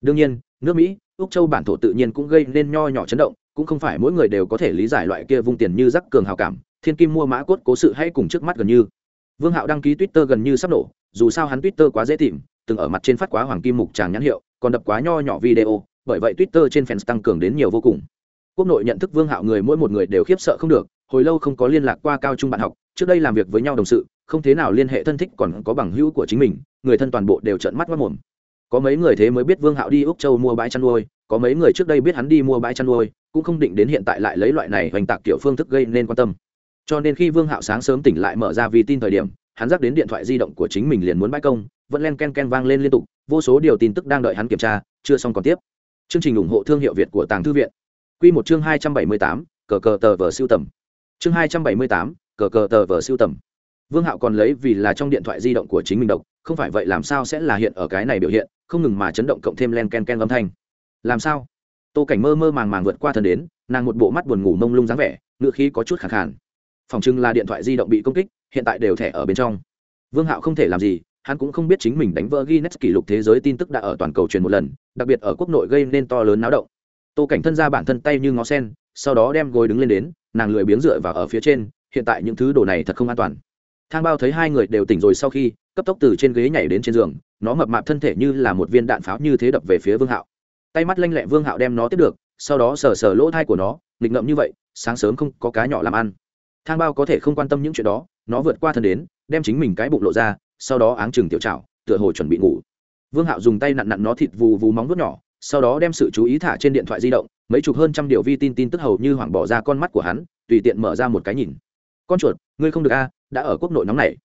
Đương nhiên, nước mỹ, úc châu bản thổ tự nhiên cũng gây nên nho nhỏ chấn động, cũng không phải mỗi người đều có thể lý giải loại kia vung tiền như rắc cường hào cảm, thiên kim mua mã cốt cố sự hay cùng trước mắt gần như. Vương hạo đăng ký twitter gần như sắp nổ dù sao hắn twitter quá dễ tìm, từng ở mặt trên phát quá hoàng kim mục tràng nhãn hiệu, còn đập quá nho nhỏ video, bởi vậy twitter trên fans tăng cường đến nhiều vô cùng. Quốc nội nhận thức vương hạo người mỗi một người đều khiếp sợ không được, hồi lâu không có liên lạc qua cao trung bạn học, trước đây làm việc với nhau đồng sự không thế nào liên hệ thân thích còn có bằng hữu của chính mình, người thân toàn bộ đều trợn mắt mất mồm có mấy người thế mới biết vương hạo đi úc châu mua bãi chăn nuôi, có mấy người trước đây biết hắn đi mua bãi chăn nuôi, cũng không định đến hiện tại lại lấy loại này hoành tạc kiểu phương thức gây nên quan tâm. Cho nên khi vương hạo sáng sớm tỉnh lại mở ra vì tin thời điểm, hắn dắt đến điện thoại di động của chính mình liền muốn bãi công, vẫn len ken ken vang lên liên tục, vô số điều tin tức đang đợi hắn kiểm tra, chưa xong còn tiếp. Chương trình ủng hộ thương hiệu việt của tàng thư viện. Q một chương hai trăm bảy mươi tám, cờ cờ tờ vờ siêu tầm. Chương hai trăm bảy mươi tám, cờ cờ tờ vờ siêu tầm vương hạo còn lấy vì là trong điện thoại di động của chính mình độc không phải vậy làm sao sẽ là hiện ở cái này biểu hiện không ngừng mà chấn động cộng thêm len ken ken âm thanh. Làm sao? Tô cảnh mơ mơ màng màng vượt qua thần đến nàng một bộ mắt buồn ngủ mông lung dáng vẻ ngựa khí có chút khẳng khàn. Phòng trưng là điện thoại di động bị công kích hiện tại đều thẻ ở bên trong. Vương hạo không thể làm gì hắn cũng không biết chính mình đánh vỡ Guinness kỷ lục thế giới tin tức đã ở toàn cầu truyền một lần, đặc biệt ở quốc nội gây nên to lớn náo động. Tô Cảnh thân ra bản thân tay như ngó sen, sau đó đem gối đứng lên đến, nàng lười biếng dựa vào ở phía trên, hiện tại những thứ đồ này thật không an toàn thang bao thấy hai người đều tỉnh rồi sau khi, cấp tốc từ trên ghế nhảy đến trên giường, nó mập mạp thân thể như là một viên đạn pháo như thế đập về phía vương hạo. Tay mắt lanh lẹ vương hạo đem nó tiếp được, sau đó sờ sờ lỗ thai của nó, nghịch ngậm như vậy, sáng sớm không có cá nhỏ làm ăn. Thang bao có thể không quan tâm những chuyện đó, nó vượt qua thân đến, đem chính mình cái bụng lộ ra, sau đó áng chừng tiểu trào tựa hồ chuẩn bị ngủ. Vương hạo dùng tay nặn nặn nó thịt vù vù móng vuốt nhỏ, sau đó đem sự chú ý thả trên điện thoại di động, mấy chục hơn trăm điều vi tin tin tức hầu như hoảng bỏ ra con mắt của hắn, tùy tiện mở ra một cái nhìn. Con chuột, ngươi không được a đã ở quốc nội nóng này.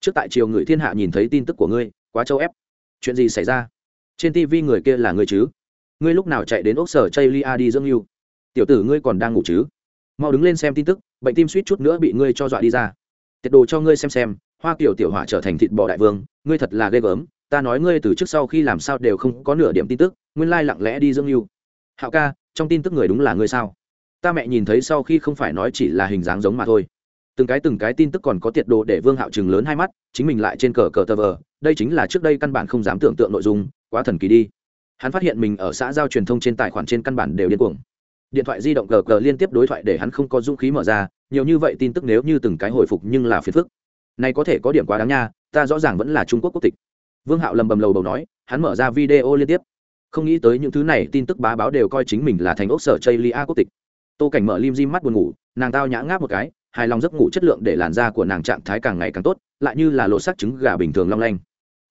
Trước tại triều người thiên hạ nhìn thấy tin tức của ngươi, quá châu ép. Chuyện gì xảy ra? Trên tv người kia là ngươi chứ? Ngươi lúc nào chạy đến ốc sở chây lia đi dưỡng yêu? Tiểu tử ngươi còn đang ngủ chứ? Mau đứng lên xem tin tức, bệnh tim suýt chút nữa bị ngươi cho dọa đi ra. Tiệt đồ cho ngươi xem xem, hoa kiểu tiểu hỏa trở thành thịt bò đại vương, ngươi thật là ghê gớm. Ta nói ngươi từ trước sau khi làm sao đều không có nửa điểm tin tức, nguyên lai lặng lẽ đi dưỡng yêu. Hạo ca, trong tin tức người đúng là ngươi sao? Ta mẹ nhìn thấy sau khi không phải nói chỉ là hình dáng giống mà thôi từng cái từng cái tin tức còn có tiệt đồ để vương hạo chừng lớn hai mắt, chính mình lại trên cờ cờ tờ vờ. Đây chính là trước đây căn bản không dám tưởng tượng nội dung, quá thần kỳ đi. Hắn phát hiện mình ở xã giao truyền thông trên tài khoản trên căn bản đều điên cuồng. Điện thoại di động cờ cờ liên tiếp đối thoại để hắn không có dũng khí mở ra, nhiều như vậy tin tức nếu như từng cái hồi phục nhưng là phiền phức. Này có thể có điểm quá đáng nha, ta rõ ràng vẫn là trung quốc quốc tịch. Vương hạo lầm bầm lầu bầu nói, hắn mở ra video liên tiếp. Không nghĩ tới những thứ này tin tức bá báo đều coi chính mình là thành ốc sở chây lia quốc tịch. Tô cảnh mở lim di mắt buồn ngủ, nàng tao nhã ngáp một cái hài lòng giấc ngủ chất lượng để làn da của nàng trạng thái càng ngày càng tốt, lại như là lộ sắc trứng gà bình thường long lanh.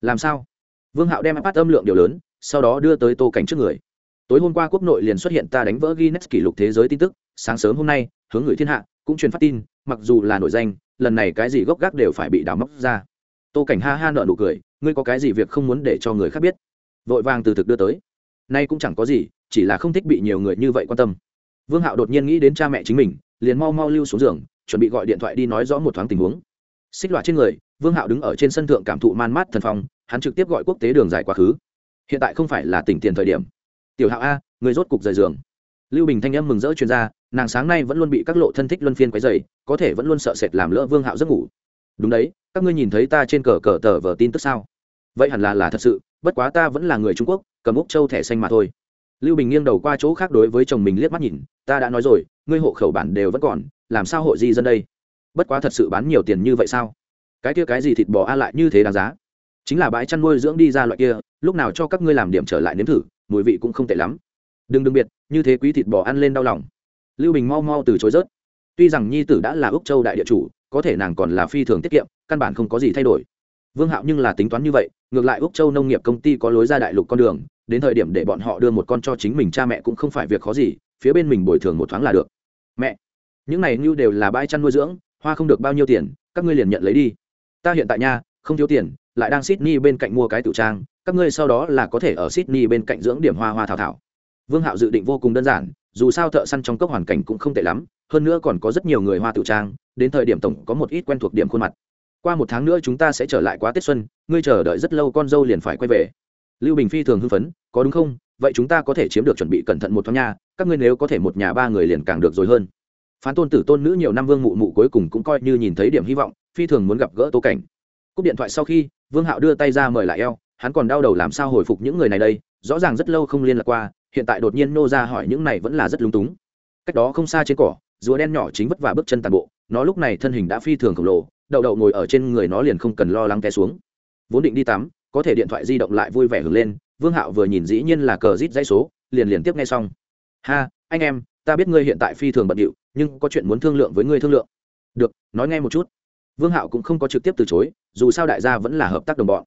Làm sao? Vương hạo đem ipad âm lượng điều lớn, sau đó đưa tới tô cảnh trước người. Tối hôm qua quốc nội liền xuất hiện ta đánh vỡ guinness kỷ lục thế giới tin tức, sáng sớm hôm nay, hướng người thiên hạ, cũng truyền phát tin, mặc dù là nổi danh, lần này cái gì gốc gác đều phải bị đào móc ra. Tô cảnh ha ha nợ nụ cười, ngươi có cái gì việc không muốn để cho người khác biết? Vội vàng từ thực đưa tới. Nay cũng chẳng có gì, chỉ là không thích bị nhiều người như vậy quan tâm. Vương hạo đột nhiên nghĩ đến cha mẹ chính mình, liền mau mau lưu xuống giường chuẩn bị gọi điện thoại đi nói rõ một thoáng tình huống. Xích loại trên người, vương hạo đứng ở trên sân thượng cảm thụ man mát thần phong, hắn trực tiếp gọi quốc tế đường dài quá khứ. Hiện tại không phải là tỉnh tiền thời điểm. Tiểu hạo a, người rốt cục rời giường. Lưu bình thanh âm mừng rỡ chuyên gia nàng sáng nay vẫn luôn bị các lộ thân thích luân phiên quấy dày có thể vẫn luôn sợ sệt làm lỡ vương hạo giấc ngủ. Đúng đấy, các ngươi nhìn thấy ta trên cờ cờ tờ vờ tin tức sao? Vậy hẳn là là thật sự, bất quá ta vẫn là người trung quốc, cầm úc châu thẻ xanh mà thôi. Lưu bình nghiêng đầu qua chỗ khác đối với chồng mình liếc mắt nhìn, ta đã nói rồi ngươi hộ khẩu bản đều vẫn còn, làm sao hội di dân đây? Bất quá thật sự bán nhiều tiền như vậy sao? Cái kia cái gì thịt bò a lại như thế đáng giá? Chính là bãi chăn nuôi dưỡng đi ra loại kia, lúc nào cho các ngươi làm điểm trở lại nếm thử, mùi vị cũng không tệ lắm. Đừng đừng biệt, như thế quý thịt bò ăn lên đau lòng. Lưu bình mau mau từ chối rớt. Tuy rằng nhi tử đã là úc châu đại địa chủ, có thể nàng còn là phi thường tiết kiệm, căn bản không có gì thay đổi. Vương hạo nhưng là tính toán như vậy, ngược lại úc châu nông nghiệp công ty có lối ra đại lục con đường, đến thời điểm để bọn họ đưa một con cho chính mình cha mẹ cũng không phải việc khó gì, phía bên mình bồi thường một thoáng là được mẹ, những này như đều là bãi chăn nuôi dưỡng, hoa không được bao nhiêu tiền, các ngươi liền nhận lấy đi. Ta hiện tại nha, không thiếu tiền, lại đang sydney bên cạnh mua cái tiểu trang, các ngươi sau đó là có thể ở sydney bên cạnh dưỡng điểm hoa hoa thảo thảo. Vương hạo dự định vô cùng đơn giản, dù sao thợ săn trong cốc hoàn cảnh cũng không tệ lắm, hơn nữa còn có rất nhiều người hoa tiểu trang, đến thời điểm tổng có một ít quen thuộc điểm khuôn mặt. Qua một tháng nữa chúng ta sẽ trở lại quá tết xuân, ngươi chờ đợi rất lâu con dâu liền phải quay về. Lưu bình phi thường hưng phấn, có đúng không? Vậy chúng ta có thể chiếm được chuẩn bị cẩn thận một thoáng nha các ngươi nếu có thể một nhà ba người liền càng được rồi hơn. Phán tôn tử tôn nữ nhiều năm vương mụ mụ cuối cùng cũng coi như nhìn thấy điểm hy vọng, phi thường muốn gặp gỡ tô cảnh. Cúp điện thoại sau khi, vương hạo đưa tay ra mời lại eo, hắn còn đau đầu làm sao hồi phục những người này đây, rõ ràng rất lâu không liên lạc qua, hiện tại đột nhiên nô ra hỏi những này vẫn là rất lúng túng. Cách đó không xa trên cỏ, rùa đen nhỏ chính vất vả bước chân tàn bộ, nó lúc này thân hình đã phi thường khổng lồ, đậu đậu ngồi ở trên người nó liền không cần lo lắng té xuống. Vốn định đi tắm, có thể điện thoại di động lại vui vẻ hưởng lên, vương hạo vừa nhìn dĩ nhiên là cờ rít dãy số, liền liền tiếp nghe xong ha, anh em, ta biết ngươi hiện tại phi thường bận điệu, nhưng có chuyện muốn thương lượng với ngươi thương lượng. Được, nói nghe một chút. Vương hạo cũng không có trực tiếp từ chối, dù sao đại gia vẫn là hợp tác đồng bọn.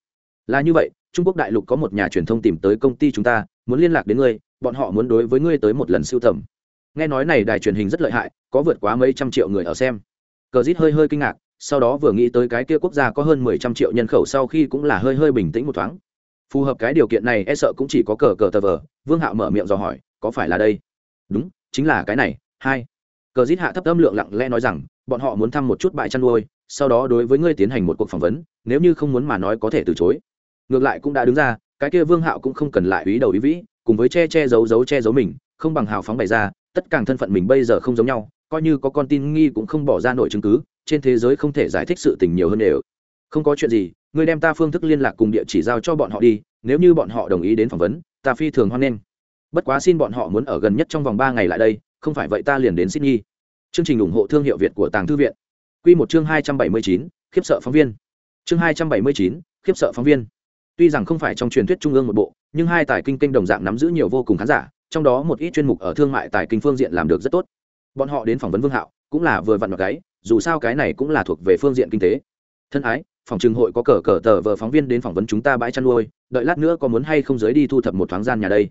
Là như vậy, trung quốc đại lục có một nhà truyền thông tìm tới công ty chúng ta, muốn liên lạc đến ngươi, bọn họ muốn đối với ngươi tới một lần siêu thẩm nghe nói này đài truyền hình rất lợi hại, có vượt quá mấy trăm triệu người ở xem. Cờ rít hơi hơi kinh ngạc, sau đó vừa nghĩ tới cái kia quốc gia có hơn mười trăm triệu nhân khẩu sau khi cũng là hơi hơi bình tĩnh một thoáng. Phù hợp cái điều kiện này e sợ cũng chỉ có cờ cờ tờ vờ, vương hạo mở miệng dò hỏi, có phải là đây? Đúng, chính là cái này, hai. Cờ dít hạ thấp âm lượng lặng lẽ nói rằng, bọn họ muốn thăm một chút bãi chăn nuôi, sau đó đối với ngươi tiến hành một cuộc phỏng vấn, nếu như không muốn mà nói có thể từ chối. Ngược lại cũng đã đứng ra, cái kia vương hạo cũng không cần lại ý đầu ý vĩ, cùng với che che giấu giấu che giấu mình, không bằng hào phóng bày ra, tất cả thân phận mình bây giờ không giống nhau, coi như có con tin nghi cũng không bỏ ra nổi chứng cứ, trên thế giới không thể giải thích sự tình nhiều hơn đều. Không có chuyện gì, ngươi đem ta phương thức liên lạc cùng địa chỉ giao cho bọn họ đi, nếu như bọn họ đồng ý đến phỏng vấn, ta phi thường hoan nghênh bất quá xin bọn họ muốn ở gần nhất trong vòng ba ngày lại đây, không phải vậy ta liền đến sydney. Chương trình ủng hộ thương hiệu việt của tàng thư viện. Q một chương hai trăm bảy mươi chín, khiếp sợ phóng viên. Chương hai trăm bảy mươi chín, khiếp sợ phóng viên. Tuy rằng không phải trong truyền thuyết trung ương một bộ, nhưng hai tài kinh kênh đồng dạng nắm giữ nhiều vô cùng khán giả, trong đó một ít chuyên mục ở thương mại tài kinh phương diện làm được rất tốt. Bọn họ đến phỏng vấn vương hạo, cũng là vừa vặn một gáy, dù sao cái này cũng là thuộc về phương diện kinh tế. Thân ái, phòng trường hội có cờ cờ tờ vờ phóng viên đến phỏng vấn chúng ta bãi chăn nuôi, đợi lát nữa có muốn hay không giới đi thu thập một thoáng gian nhà đây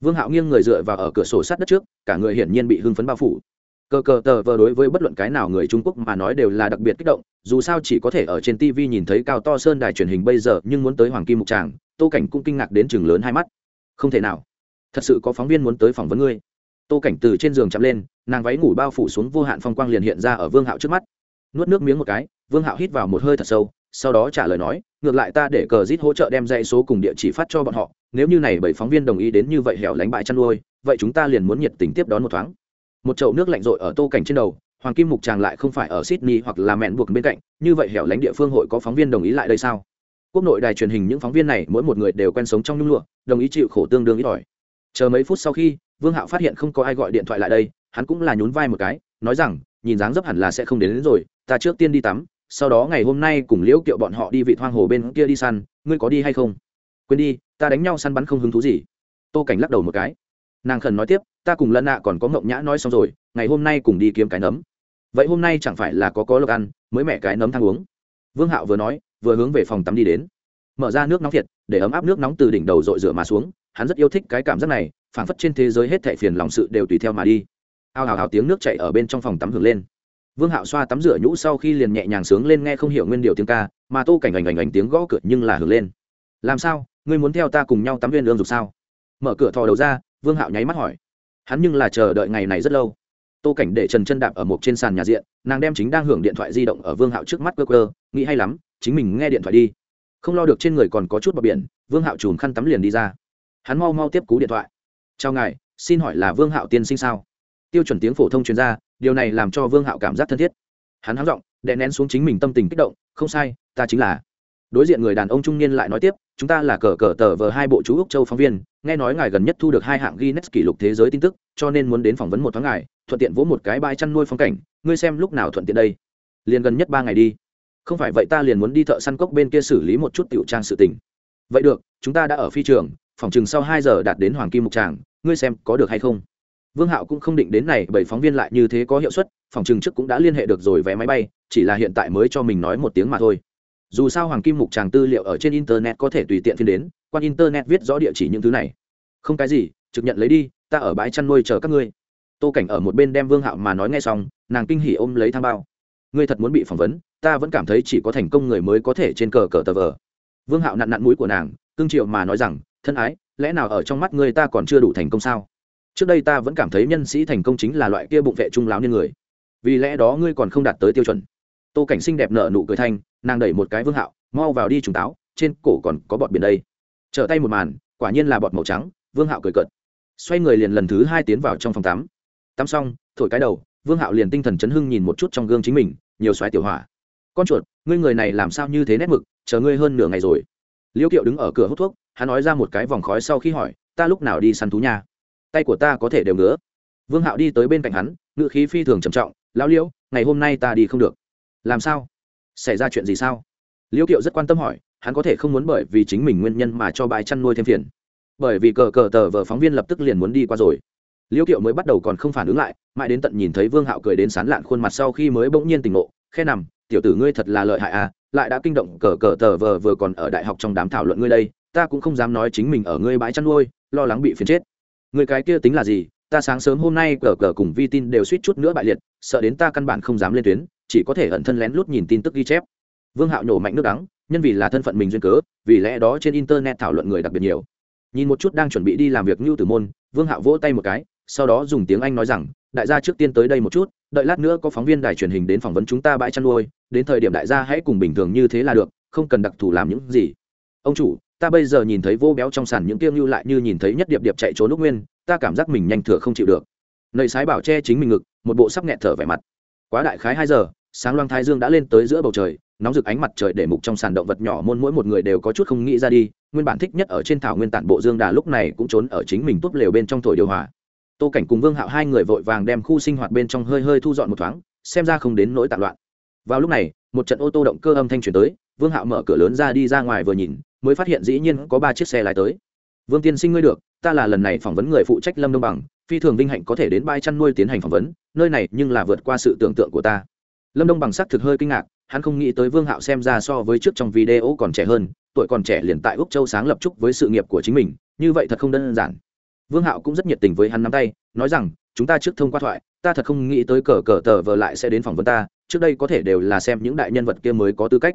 vương hạo nghiêng người dựa vào ở cửa sổ sát đất trước, cả người hiển nhiên bị hưng phấn bao phủ. Cờ cờ tờ vờ đối với bất luận cái nào người trung quốc mà nói đều là đặc biệt kích động, dù sao chỉ có thể ở trên tv nhìn thấy cao to sơn đài truyền hình bây giờ, nhưng muốn tới hoàng kim mục tràng, tô cảnh cũng kinh ngạc đến chừng lớn hai mắt. Không thể nào. Thật sự có phóng viên muốn tới phỏng vấn ngươi. Tô cảnh từ trên giường chạm lên, nàng váy ngủ bao phủ xuống vô hạn phong quang liền hiện ra ở vương hạo trước mắt. Nuốt nước miếng một cái, vương hạo hít vào một hơi thật sâu sau đó trả lời nói ngược lại ta để cờ rít hỗ trợ đem dãy số cùng địa chỉ phát cho bọn họ nếu như này bảy phóng viên đồng ý đến như vậy hẻo lánh bãi chăn nuôi vậy chúng ta liền muốn nhiệt tình tiếp đón một thoáng. Một chậu nước lạnh rội ở tô cảnh trên đầu hoàng kim mục tràng lại không phải ở sydney hoặc là mẹn buộc bên cạnh như vậy hẻo lánh địa phương hội có phóng viên đồng ý lại đây sao? Quốc nội đài truyền hình những phóng viên này mỗi một người đều quen sống trong nhung lụa đồng ý chịu khổ tương đương ít ỏi. Chờ mấy phút sau khi vương hạo phát hiện không có ai gọi điện thoại lại đây hắn cũng là nhún vai một cái nói rằng nhìn dáng dấp hẳn là sẽ không đến, đến rồi ta trước tiên đi tắm sau đó ngày hôm nay cùng liễu kiệu bọn họ đi vị hoang hồ bên kia đi săn, ngươi có đi hay không? Quên đi, ta đánh nhau săn bắn không hứng thú gì. Tô cảnh lắc đầu một cái. Nàng khẩn nói tiếp, ta cùng lân nạ còn có ngộng nhã nói xong rồi, ngày hôm nay cùng đi kiếm cái nấm. Vậy hôm nay chẳng phải là có có lộc ăn, mới mẹ cái nấm thang uống. Vương hạo vừa nói, vừa hướng về phòng tắm đi đến. Mở ra nước nóng thiệt, để ấm áp nước nóng từ đỉnh đầu dội rửa mà xuống, hắn rất yêu thích cái cảm giác này, phảng phất trên thế giới hết thệ phiền lòng sự đều tùy theo mà đi. Ao hào hào tiếng nước chạy ở bên trong phòng tắm hưởng lên vương hạo xoa tắm rửa nhũ sau khi liền nhẹ nhàng sướng lên nghe không hiểu nguyên điều tiếng ca, mà tô cảnh ảnh ảnh ảnh tiếng gõ cửa nhưng là hưởng lên. Làm sao? Ngươi muốn theo ta cùng nhau tắm viên lương dục sao? Mở cửa thò đầu ra, vương hạo nháy mắt hỏi. Hắn nhưng là chờ đợi ngày này rất lâu. Tô cảnh để trần chân đạp ở một trên sàn nhà diện, nàng đem chính đang hưởng điện thoại di động ở vương hạo trước mắt cơ cơ nghĩ hay lắm, chính mình nghe điện thoại đi. Không lo được trên người còn có chút bọc biển, vương hạo chùm khăn tắm liền đi ra. Hắn mau mau tiếp cú điện thoại. Chào ngài, xin hỏi là vương hạo tiên sinh sao? Tiêu chuẩn tiếng phổ thông chuyên gia, điều này làm cho vương hạo cảm giác thân thiết. Hắn háo giọng, đè nén xuống chính mình tâm tình kích động, không sai, ta chính là. Đối diện người đàn ông trung niên lại nói tiếp, chúng ta là cờ cờ tờ vờ hai bộ chú úc châu phóng viên, nghe nói ngài gần nhất thu được hai hạng guinness kỷ lục thế giới tin tức, cho nên muốn đến phỏng vấn một tháng ngài, thuận tiện vỗ một cái bãi chăn nuôi phong cảnh, ngươi xem lúc nào thuận tiện đây. Liền gần nhất ba ngày đi. Không phải vậy ta liền muốn đi thợ săn cốc bên kia xử lý một chút tiểu trang sự tình. Vậy được, chúng ta đã ở phi trường, phòng chừng sau hai giờ đạt đến hoàng kim mục tràng, ngươi xem có được hay không? Vương hạo cũng không định đến này bảy phóng viên lại như thế có hiệu suất, phòng chừng trước cũng đã liên hệ được rồi vé máy bay, chỉ là hiện tại mới cho mình nói một tiếng mà thôi. Dù sao hoàng kim mục tràng tư liệu ở trên internet có thể tùy tiện phiên đến quan internet viết rõ địa chỉ những thứ này. Không cái gì, trực nhận lấy đi, ta ở bãi chăn nuôi chờ các ngươi. Tô cảnh ở một bên đem vương hạo mà nói nghe xong, nàng kinh hỉ ôm lấy thang bao. Ngươi thật muốn bị phỏng vấn, ta vẫn cảm thấy chỉ có thành công người mới có thể trên cờ cờ tờ vờ. Vương hạo nặn nặn mũi của nàng, cương triệu mà nói rằng, thân ái, lẽ nào ở trong mắt ngươi ta còn chưa đủ thành công sao? Trước đây ta vẫn cảm thấy nhân sĩ thành công chính là loại kia bụng vệ trung láo nên người. Vì lẽ đó ngươi còn không đạt tới tiêu chuẩn. Tô cảnh xinh đẹp nở nụ cười thanh, nàng đẩy một cái vương hạo, mau vào đi trùng táo, trên cổ còn có bọt biển đây. Trở tay một màn, quả nhiên là bọt màu trắng, vương hạo cười cợt. Xoay người liền lần thứ hai tiến vào trong phòng tắm. Tắm xong, thổi cái đầu, vương hạo liền tinh thần chấn hưng nhìn một chút trong gương chính mình, nhiều xoáy tiểu hỏa. Con chuột, ngươi người này làm sao như thế nét mực, chờ ngươi hơn nửa ngày rồi. Liễu kiệu đứng ở cửa hút thuốc, hắn nói ra một cái vòng khói sau khi hỏi, ta lúc nào đi săn thú nhà tay của ta có thể đều ngứa. Vương hạo đi tới bên cạnh hắn ngự khí phi thường trầm trọng, lão liễu, ngày hôm nay ta đi không được. Làm sao? Xảy ra chuyện gì sao? Liễu kiệu rất quan tâm hỏi, hắn có thể không muốn bởi vì chính mình nguyên nhân mà cho bãi chăn nuôi thêm phiền. Bởi vì cờ cờ tờ vờ phóng viên lập tức liền muốn đi qua rồi. Liễu kiệu mới bắt đầu còn không phản ứng lại, mãi đến tận nhìn thấy vương hạo cười đến sán lạn khuôn mặt sau khi mới bỗng nhiên tỉnh ngộ, khe nằm, tiểu tử ngươi thật là lợi hại à lại đã kinh động cờ cờ tờ vờ vừa còn ở đại học trong đám thảo luận ngươi đây, ta cũng không dám nói chính mình ở ngươi bãi chăn nuôi, lo lắng bị phiền chết người cái kia tính là gì? Ta sáng sớm hôm nay cờ cờ cùng vi tin đều suýt chút nữa bại liệt, sợ đến ta căn bản không dám lên tuyến, chỉ có thể ẩn thân lén lút nhìn tin tức ghi chép. Vương hạo nhổ mạnh nước đắng, nhân vì là thân phận mình duyên cớ, vì lẽ đó trên internet thảo luận người đặc biệt nhiều. Nhìn một chút đang chuẩn bị đi làm việc như tử môn, vương hạo vỗ tay một cái, sau đó dùng tiếng anh nói rằng, đại gia trước tiên tới đây một chút, đợi lát nữa có phóng viên đài truyền hình đến phỏng vấn chúng ta bãi chăn nuôi, đến thời điểm đại gia hãy cùng bình thường như thế là được, không cần đặc thù làm những gì. Ông chủ ta bây giờ nhìn thấy vô béo trong sàn những kiêng như lại như nhìn thấy nhất điệp điệp chạy trốn lúc nguyên, ta cảm giác mình nhanh thừa không chịu được. Nầy sái bảo che chính mình ngực, một bộ sắp nghẹt thở vẻ mặt. Quá đại khái hai giờ, sáng loang thái dương đã lên tới giữa bầu trời, nóng rực ánh mặt trời để mục trong sàn động vật nhỏ môn mỗi một người đều có chút không nghĩ ra đi, nguyên bản thích nhất ở trên thảo nguyên tản bộ dương đà lúc này cũng trốn ở chính mình túp lều bên trong thổi điều hòa. Tô cảnh cùng vương hạo hai người vội vàng đem khu sinh hoạt bên trong hơi hơi thu dọn một thoáng, xem ra không đến nỗi tản loạn. Vào lúc này, một trận ô tô động cơ âm thanh truyền tới, vương hạo mở cửa lớn ra đi ra ngoài vừa nhìn mới phát hiện dĩ nhiên có ba chiếc xe lái tới. Vương tiên sinh ngươi được, ta là lần này phỏng vấn người phụ trách lâm đông bằng, phi thường vinh hạnh có thể đến bãi chăn nuôi tiến hành phỏng vấn, nơi này nhưng là vượt qua sự tưởng tượng của ta. Lâm đông bằng sắc thực hơi kinh ngạc, hắn không nghĩ tới vương hạo xem ra so với trước trong video còn trẻ hơn, tuổi còn trẻ liền tại úc châu sáng lập trúc với sự nghiệp của chính mình, như vậy thật không đơn giản. Vương hạo cũng rất nhiệt tình với hắn nắm tay, nói rằng, chúng ta trước thông qua thoại, ta thật không nghĩ tới cờ cờ tờ vờ lại sẽ đến phỏng vấn ta, trước đây có thể đều là xem những đại nhân vật kia mới có tư cách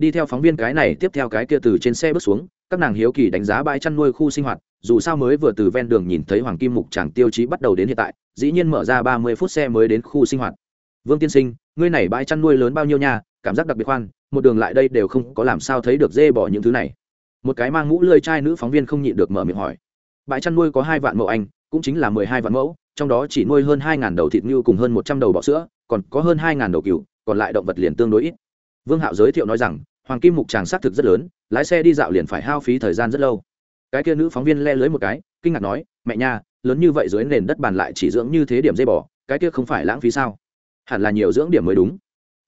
đi theo phóng viên cái này tiếp theo cái kia từ trên xe bước xuống, các nàng hiếu kỳ đánh giá bãi chăn nuôi khu sinh hoạt, dù sao mới vừa từ ven đường nhìn thấy hoàng kim mục tràng tiêu chí bắt đầu đến hiện tại, dĩ nhiên mở ra ba mươi phút xe mới đến khu sinh hoạt. Vương tiên sinh, ngươi này bãi chăn nuôi lớn bao nhiêu nha, cảm giác đặc biệt khoan, một đường lại đây đều không có làm sao thấy được dê bỏ những thứ này. Một cái mang mũ lơi chai nữ phóng viên không nhịn được mở miệng hỏi. Bãi chăn nuôi có hai vạn mẫu anh, cũng chính là mười hai vạn mẫu, trong đó chỉ nuôi hơn hai ngàn đầu thịt ngưu cùng hơn một trăm đầu bọ sữa, còn có hơn hai ngàn đầu cừu, còn lại động vật liền tương đối ít. Vương hạo giới thiệu nói rằng hoàng kim mục tràng xác thực rất lớn, lái xe đi dạo liền phải hao phí thời gian rất lâu. Cái kia nữ phóng viên le lưới một cái, kinh ngạc nói, mẹ nha, lớn như vậy dưới nền đất bàn lại chỉ dưỡng như thế điểm dây bò, cái kia không phải lãng phí sao? Hẳn là nhiều dưỡng điểm mới đúng.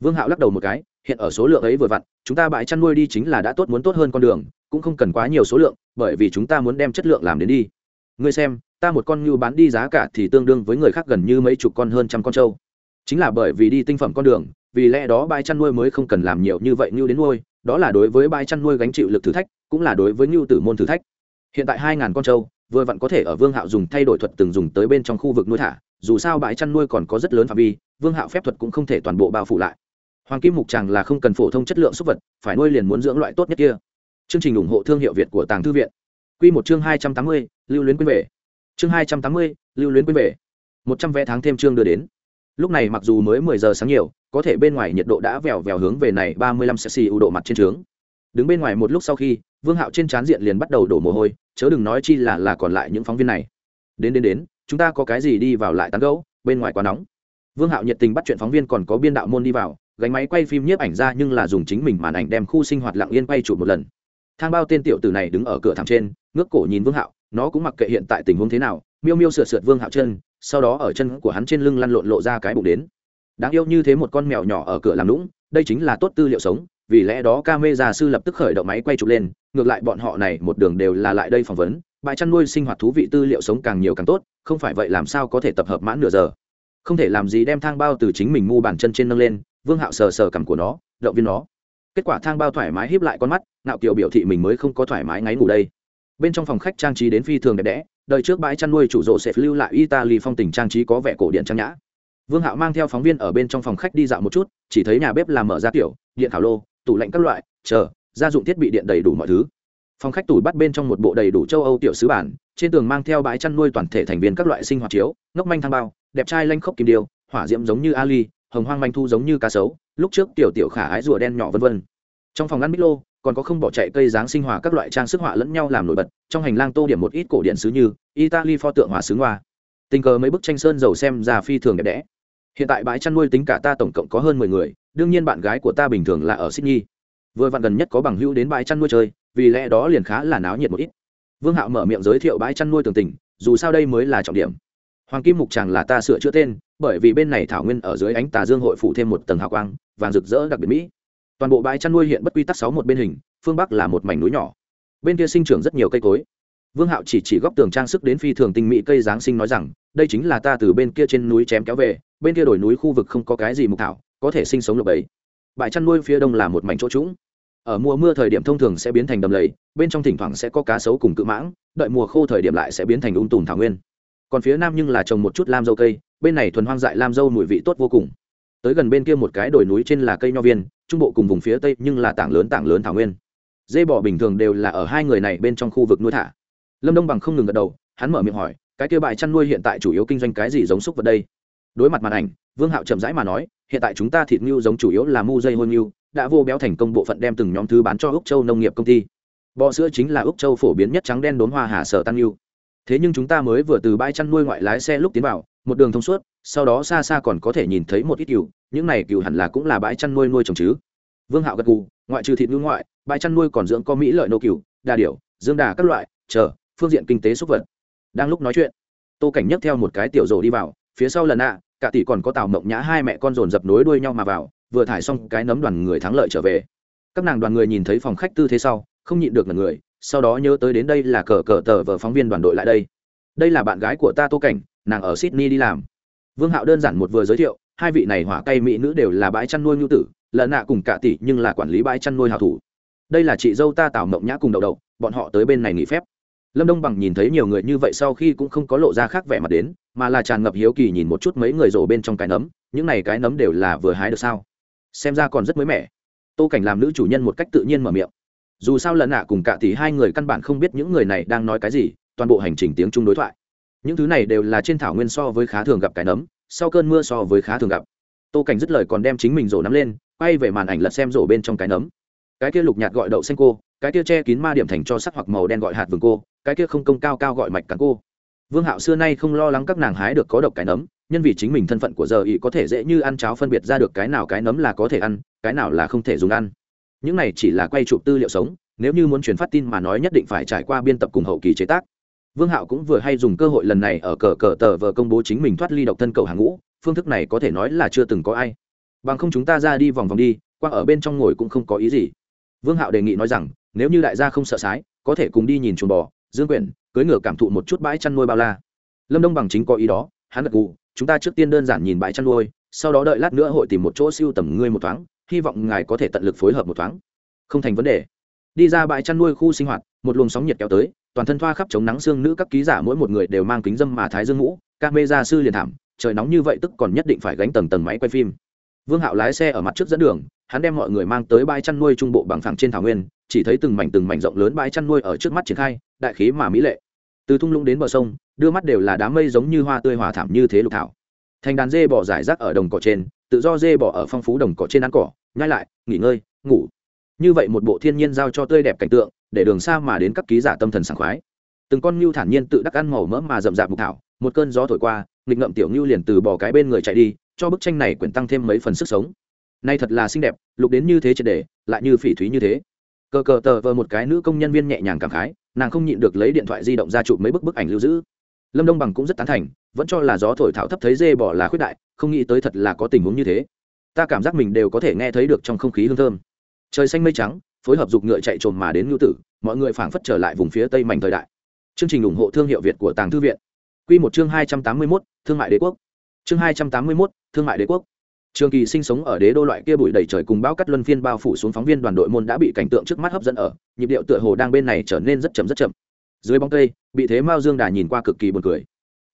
Vương hạo lắc đầu một cái, hiện ở số lượng ấy vừa vặn, chúng ta bãi chăn nuôi đi chính là đã tốt muốn tốt hơn con đường, cũng không cần quá nhiều số lượng, bởi vì chúng ta muốn đem chất lượng làm đến đi. Ngươi xem, ta một con ngưu bán đi giá cả thì tương đương với người khác gần như mấy chục con hơn trăm con trâu. Chính là bởi vì đi tinh phẩm con đường vì lẽ đó bãi chăn nuôi mới không cần làm nhiều như vậy như đến nuôi, đó là đối với bãi chăn nuôi gánh chịu lực thử thách, cũng là đối với ngưu tử môn thử thách. Hiện tại hai ngàn con trâu, vừa vặn có thể ở vương hạo dùng thay đổi thuật từng dùng tới bên trong khu vực nuôi thả, dù sao bãi chăn nuôi còn có rất lớn phạm vi, vương hạo phép thuật cũng không thể toàn bộ bao phủ lại. Hoàng kim mục tràng là không cần phổ thông chất lượng súc vật, phải nuôi liền muốn dưỡng loại tốt nhất kia. Chương trình ủng hộ thương hiệu việt của tàng thư viện. Q một chương hai trăm tám mươi, lưu luyến quên về chương hai trăm tám mươi, lưu luyến quên về một trăm vé tháng thêm chương đưa đến. Lúc này mặc dù mới mười giờ sáng nhiều có thể bên ngoài nhiệt độ đã vèo vèo hướng về này ba mươi lăm cc ưu độ mặt trên trướng. Đứng bên ngoài một lúc sau khi, vương hạo trên trán diện liền bắt đầu đổ mồ hôi, chớ đừng nói chi là là còn lại những phóng viên này. Đến đến đến, chúng ta có cái gì đi vào lại tán gẫu, bên ngoài quá nóng. Vương hạo nhiệt tình bắt chuyện phóng viên còn có biên đạo môn đi vào, gánh máy quay phim nhiếp ảnh ra nhưng là dùng chính mình màn ảnh đem khu sinh hoạt lặng yên quay chụp một lần. Thang bao tên tiểu tử này đứng ở cửa thảm trên, ngước cổ nhìn vương hạo, nó cũng mặc kệ hiện tại tình huống thế nào, miêu miêu sửa sượt vương hạo chân, sau đó ở chân của hắn trên lưng lăn lộn lộ ra cái bụng đến đáng yêu như thế một con mèo nhỏ ở cửa làm lũng đây chính là tốt tư liệu sống, vì lẽ đó ca mê già sư lập tức khởi động máy quay chụp lên, ngược lại bọn họ này một đường đều là lại đây phỏng vấn, bãi chăn nuôi sinh hoạt thú vị tư liệu sống càng nhiều càng tốt, không phải vậy làm sao có thể tập hợp mãn nửa giờ. Không thể làm gì đem thang bao từ chính mình mu bàn chân trên nâng lên, vương hạo sờ sờ cằm của nó, động viên nó. Kết quả thang bao thoải mái híp lại con mắt nạo kiều biểu thị mình mới không có thoải mái ngáy ngủ đây. Bên trong phòng khách trang trí đến phi thường đẹp đẽ, đời trước bãi chăn nuôi chủ rộ sẽ lưu lại italy phong tình trang trí có vẻ cổ điện trang nhã vương hạo mang theo phóng viên ở bên trong phòng khách đi dạo một chút, chỉ thấy nhà bếp làm mở ra kiểu điện thảo lô, tủ lạnh các loại, chờ, gia dụng thiết bị điện đầy đủ mọi thứ. Phòng khách tủ bắt bên trong một bộ đầy đủ châu âu tiểu sứ bản, trên tường mang theo bãi chăn nuôi toàn thể thành viên các loại sinh hoạt chiếu, ngốc manh thang bao, đẹp trai lanh khốc kim điêu, hỏa diễm giống như ali, hồng hoang manh thu giống như cá sấu, lúc trước tiểu tiểu khả ái rùa đen nhỏ vân vân. Trong phòng ngăn mít lô, còn có không bỏ chạy cây dáng sinh hoạt các loại trang sức họa lẫn nhau làm nổi bật, trong hành lang tô điểm một ít cổ điện sứ như italy pho tượng hỏa sứ hoa. Tình cờ mấy bức tranh sơn dầu xem ra phi thường đẹp đẽ hiện tại bãi chăn nuôi tính cả ta tổng cộng có hơn mười người, đương nhiên bạn gái của ta bình thường là ở sydney. Vừa vặn gần nhất có bằng hữu đến bãi chăn nuôi chơi, vì lẽ đó liền khá là náo nhiệt một ít. Vương hạo mở miệng giới thiệu bãi chăn nuôi tường tình dù sao đây mới là trọng điểm. Hoàng kim mục chàng là ta sửa chữa tên, bởi vì bên này thảo nguyên ở dưới ánh tà dương hội phủ thêm một tầng hào quang, vàng rực rỡ đặc biệt mỹ. Toàn bộ bãi chăn nuôi hiện bất quy tắc sáu một bên hình, phương bắc là một mảnh núi nhỏ. Bên kia sinh trưởng rất nhiều cây cối vương hạo chỉ chỉ góc tường trang sức đến phi thường tinh mỹ cây giáng sinh nói rằng, đây chính là ta từ bên kia trên núi chém kéo về, bên kia đổi núi khu vực không có cái gì mục thảo, có thể sinh sống lộc ấy bãi chăn nuôi phía đông là một mảnh chỗ trũng. Ở mùa mưa thời điểm thông thường sẽ biến thành đầm lầy, bên trong thỉnh thoảng sẽ có cá sấu cùng cự mãng, đợi mùa khô thời điểm lại sẽ biến thành ung tùm thảo nguyên. Còn phía nam nhưng là trồng một chút lam dâu cây, bên này thuần hoang dại lam dâu mùi vị tốt vô cùng. Tới gần bên kia một cái đồi núi trên là cây nho viên, trung bộ cùng vùng phía tây nhưng là tảng lớn tảng lớn thảo nguyên. Dê bò bình thường đều là ở hai người này bên trong khu vực nuôi thả lâm đông bằng không ngừng gật đầu, hắn mở miệng hỏi, cái kia bại chăn nuôi hiện tại chủ yếu kinh doanh cái gì giống súc vật đây? Đối mặt màn ảnh, vương hạo chậm rãi mà nói, hiện tại chúng ta thịt ngưu giống chủ yếu là mu dây hôn ngưu, đã vô béo thành công bộ phận đem từng nhóm thứ bán cho úc châu nông nghiệp công ty. Bò sữa chính là úc châu phổ biến nhất trắng đen đốn hoa hà sở tăng ngưu. Thế nhưng chúng ta mới vừa từ bãi chăn nuôi ngoại lái xe lúc tiến vào, một đường thông suốt, sau đó xa xa còn có thể nhìn thấy một ít cừu, những này cừu hẳn là cũng là bãi chăn nuôi nuôi trồng chứ. Vương hạo gật gù, ngoại trừ thịt ngưu ngoại, bãi chăn nuôi còn dưỡng có mỹ lợi nô cừu, đà điểu, dương đà các loại, chờ phương diện kinh tế xúc vật. Đang lúc nói chuyện, tô cảnh nhấc theo một cái tiểu rổ đi vào, phía sau lần ạ, cả tỷ còn có tào mộng nhã hai mẹ con dồn dập nối đuôi nhau mà vào, vừa thải xong cái nấm đoàn người thắng lợi trở về. Các nàng đoàn người nhìn thấy phòng khách tư thế sau, không nhịn được là người, sau đó nhớ tới đến đây là cờ cờ tờ vợ phóng viên đoàn đội lại đây. Đây là bạn gái của ta tô cảnh, nàng ở sydney đi làm. Vương hạo đơn giản một vừa giới thiệu, hai vị này hỏa cây mỹ nữ đều là bãi chăn nuôi nhu tử lợn nạ cùng cả tỷ nhưng là quản lý bãi chăn nuôi hào thủ. Đây là chị dâu ta tào mộng nhã cùng đậu đậu, bọn họ tới bên này nghỉ phép lâm đông bằng nhìn thấy nhiều người như vậy sau khi cũng không có lộ ra khác vẻ mặt đến, mà là tràn ngập hiếu kỳ nhìn một chút mấy người rổ bên trong cái nấm, những này cái nấm đều là vừa hái được sao? Xem ra còn rất mới mẻ. Tô cảnh làm nữ chủ nhân một cách tự nhiên mở miệng. Dù sao lần nạ cùng cả thì hai người căn bản không biết những người này đang nói cái gì, toàn bộ hành trình tiếng chung đối thoại. Những thứ này đều là trên thảo nguyên so với khá thường gặp cái nấm, sau cơn mưa so với khá thường gặp. Tô cảnh dứt lời còn đem chính mình rổ nắm lên, quay về màn ảnh lật xem rổ bên trong cái nấm. Cái kia lục nhạt gọi đậu xanh cô, cái kia che kín ma điểm thành cho sắc hoặc màu đen gọi hạt vừng cô cái kia không công cao cao gọi mạch cắn cô. Vương hạo xưa nay không lo lắng các nàng hái được có độc cái nấm, nhân vì chính mình thân phận của giờ ý có thể dễ như ăn cháo phân biệt ra được cái nào cái nấm là có thể ăn, cái nào là không thể dùng ăn. Những này chỉ là quay chụp tư liệu sống, nếu như muốn truyền phát tin mà nói nhất định phải trải qua biên tập cùng hậu kỳ chế tác. Vương hạo cũng vừa hay dùng cơ hội lần này ở cờ cờ tờ vờ công bố chính mình thoát ly độc thân cầu hàng ngũ, phương thức này có thể nói là chưa từng có ai. Bằng không chúng ta ra đi vòng vòng đi, qua ở bên trong ngồi cũng không có ý gì. Vương hạo đề nghị nói rằng, nếu như đại gia không sợ sái, có thể cùng đi nhìn chuồng bò dương quyển cưới ngựa cảm thụ một chút bãi chăn nuôi bao la. Lâm đông bằng chính có ý đó, hắn gật gù, chúng ta trước tiên đơn giản nhìn bãi chăn nuôi, sau đó đợi lát nữa hội tìm một chỗ siêu tầm ngươi một thoáng, hy vọng ngài có thể tận lực phối hợp một thoáng. Không thành vấn đề. Đi ra bãi chăn nuôi khu sinh hoạt, một luồng sóng nhiệt kéo tới, toàn thân thoa khắp chống nắng xương nữ các ký giả mỗi một người đều mang kính dâm mà thái dương ngũ ca mê gia sư liền thảm, trời nóng như vậy tức còn nhất định phải gánh tầng tầng máy quay phim. Vương hạo lái xe ở mặt trước dẫn đường, hắn đem mọi người mang tới bãi chăn nuôi trung bộ bằng phẳng trên thảo nguyên, chỉ thấy từng mảnh từng mảnh rộng lớn bãi chăn nuôi ở trước mắt triển khai đại khí mà mỹ lệ. Từ thung lũng đến bờ sông, đưa mắt đều là đám mây giống như hoa tươi hòa thảm như thế lục thảo. Thành đàn dê bỏ giải rác ở đồng cỏ trên, tự do dê bỏ ở phong phú đồng cỏ trên ăn cỏ, nhai lại, nghỉ ngơi, ngủ. Như vậy một bộ thiên nhiên giao cho tươi đẹp cảnh tượng, để đường xa mà đến các ký giả tâm thần sảng khoái. Từng con ngưu thản nhiên tự đắc ăn màu mỡ mà rậm rạp mục thảo, một cơn gió thổi qua, nghịch ngậm tiểu ngưu liền từ bỏ cái bên người chạy đi, cho bức tranh này quyển tăng thêm mấy phần sức sống. Nay thật là xinh đẹp, lục đến như thế triệt để, lại như phỉ thúy như thế cờ cờ tờ vờ một cái nữ công nhân viên nhẹ nhàng cảm khái, nàng không nhịn được lấy điện thoại di động ra chụp mấy bức bức ảnh lưu giữ. Lâm đông bằng cũng rất tán thành, vẫn cho là gió thổi thảo thấp thấy dê bỏ là khuyết đại, không nghĩ tới thật là có tình huống như thế. Ta cảm giác mình đều có thể nghe thấy được trong không khí hương thơm. Trời xanh mây trắng, phối hợp dục ngựa chạy trồn mà đến ngưu tử, mọi người phảng phất trở lại vùng phía tây mảnh thời đại. Chương trình ủng hộ thương hiệu việt của tàng thư viện. Q một chương hai trăm tám mươi mốt, thương mại đế quốc. Chương hai trăm tám mươi mốt, thương mại đế quốc trường kỳ sinh sống ở đế đô loại kia bụi đầy trời cùng bão cắt luân phiên bao phủ xuống phóng viên đoàn đội môn đã bị cảnh tượng trước mắt hấp dẫn ở, nhịp điệu tựa hồ đang bên này trở nên rất chậm rất chậm. Dưới bóng cây, bị thế mao dương đà nhìn qua cực kỳ buồn cười.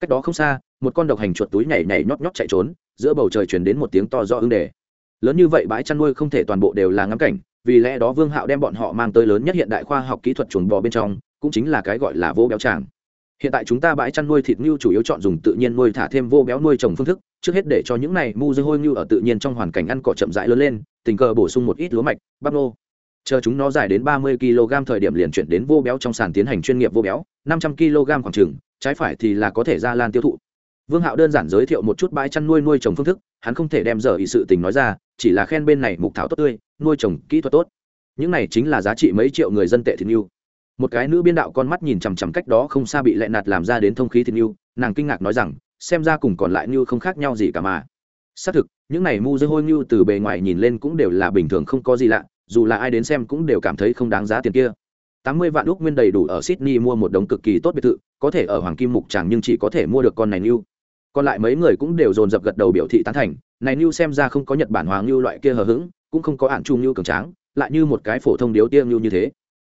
Cách đó không xa, một con độc hành chuột túi nhảy nhảy nhót nhót chạy trốn, giữa bầu trời chuyển đến một tiếng to do ưng đề. Lớn như vậy bãi chăn nuôi không thể toàn bộ đều là ngắm cảnh, vì lẽ đó vương hạo đem bọn họ mang tới lớn nhất hiện đại khoa học kỹ thuật chuồng bò bên trong, cũng chính là cái gọi là vô béo tràng hiện tại chúng ta bãi chăn nuôi thịt ngưu chủ yếu chọn dùng tự nhiên nuôi, thả thêm vô béo nuôi trồng phương thức. Trước hết để cho những này mu dư hôi ngưu ở tự nhiên trong hoàn cảnh ăn cỏ chậm rãi lớn lên, tình cờ bổ sung một ít lúa mạch, bắp nô. Chờ chúng nó dài đến ba mươi kg thời điểm liền chuyển đến vô béo trong sàn tiến hành chuyên nghiệp vô béo, năm trăm kg khoảng trừng trái phải thì là có thể ra lan tiêu thụ. Vương hạo đơn giản giới thiệu một chút bãi chăn nuôi nuôi trồng phương thức, hắn không thể đem giờ ý sự tình nói ra, chỉ là khen bên này mục thảo tốt tươi, nuôi trồng kỹ thuật tốt. Những này chính là giá trị mấy triệu người dân tệ thịt ngưu một cái nữ biên đạo con mắt nhìn chằm chằm cách đó không xa bị lệ nạt làm ra đến thông khí thịt như nàng kinh ngạc nói rằng, xem ra cùng còn lại như không khác nhau gì cả mà. Xác thực, những này mu dơ hôi như từ bề ngoài nhìn lên cũng đều là bình thường không có gì lạ, dù là ai đến xem cũng đều cảm thấy không đáng giá tiền kia. Tám mươi vạn úc nguyên đầy đủ ở sydney mua một đống cực kỳ tốt biệt thự, có thể ở hoàng kim mục chẳng nhưng chỉ có thể mua được con này như còn lại mấy người cũng đều dồn dập gật đầu biểu thị tán thành, này như xem ra không có nhật bản hoàng như loại kia hờ hững, cũng không có ản trung như cường tráng, lại như một cái phổ thông điếu tiêm như như thế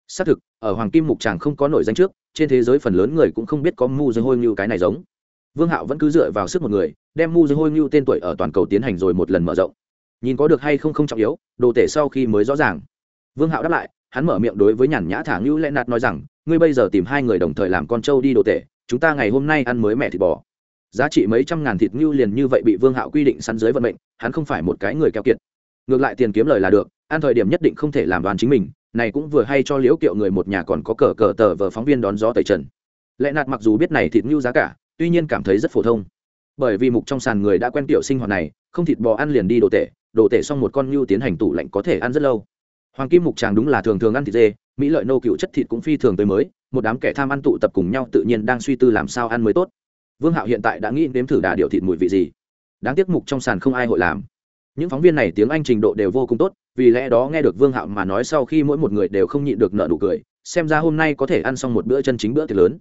xác thực, ở hoàng kim mục tràng không có nổi danh trước, trên thế giới phần lớn người cũng không biết có mu dây hôi như cái này giống. Vương hạo vẫn cứ dựa vào sức một người, đem mu dây hôi như tên tuổi ở toàn cầu tiến hành rồi một lần mở rộng. Nhìn có được hay không không trọng yếu, đồ tể sau khi mới rõ ràng. Vương hạo đáp lại, hắn mở miệng đối với nhàn nhã thả ngưu lẽ nạt nói rằng, ngươi bây giờ tìm hai người đồng thời làm con trâu đi đồ tể, chúng ta ngày hôm nay ăn mới mẹ thịt bò. Giá trị mấy trăm ngàn thịt ngưu liền như vậy bị vương hạo quy định săn dưới vận mệnh, hắn không phải một cái người keo kiệt. Ngược lại tiền kiếm lời là được, ăn thời điểm nhất định không thể làm đoàn chính mình này cũng vừa hay cho liễu kiệu người một nhà còn có cờ cờ tờ vờ phóng viên đón gió tẩy trần. Lẽ nạt mặc dù biết này thịt ngưu giá cả, tuy nhiên cảm thấy rất phổ thông. Bởi vì mục trong sàn người đã quen tiểu sinh hoạt này, không thịt bò ăn liền đi đồ tể đồ tể xong một con ngưu tiến hành tủ lạnh có thể ăn rất lâu. Hoàng kim mục chàng đúng là thường thường ăn thịt dê, mỹ lợi nô cựu chất thịt cũng phi thường tới mới, một đám kẻ tham ăn tụ tập cùng nhau tự nhiên đang suy tư làm sao ăn mới tốt. Vương hạo hiện tại đã nghĩ nếm thử đà điệu thịt mùi vị gì. Đáng tiếc mục trong sàn không ai hội làm những phóng viên này tiếng anh trình độ đều vô cùng tốt, vì lẽ đó nghe được vương hạo mà nói sau khi mỗi một người đều không nhịn được nợ nụ cười, xem ra hôm nay có thể ăn xong một bữa chân chính bữa tiệc lớn.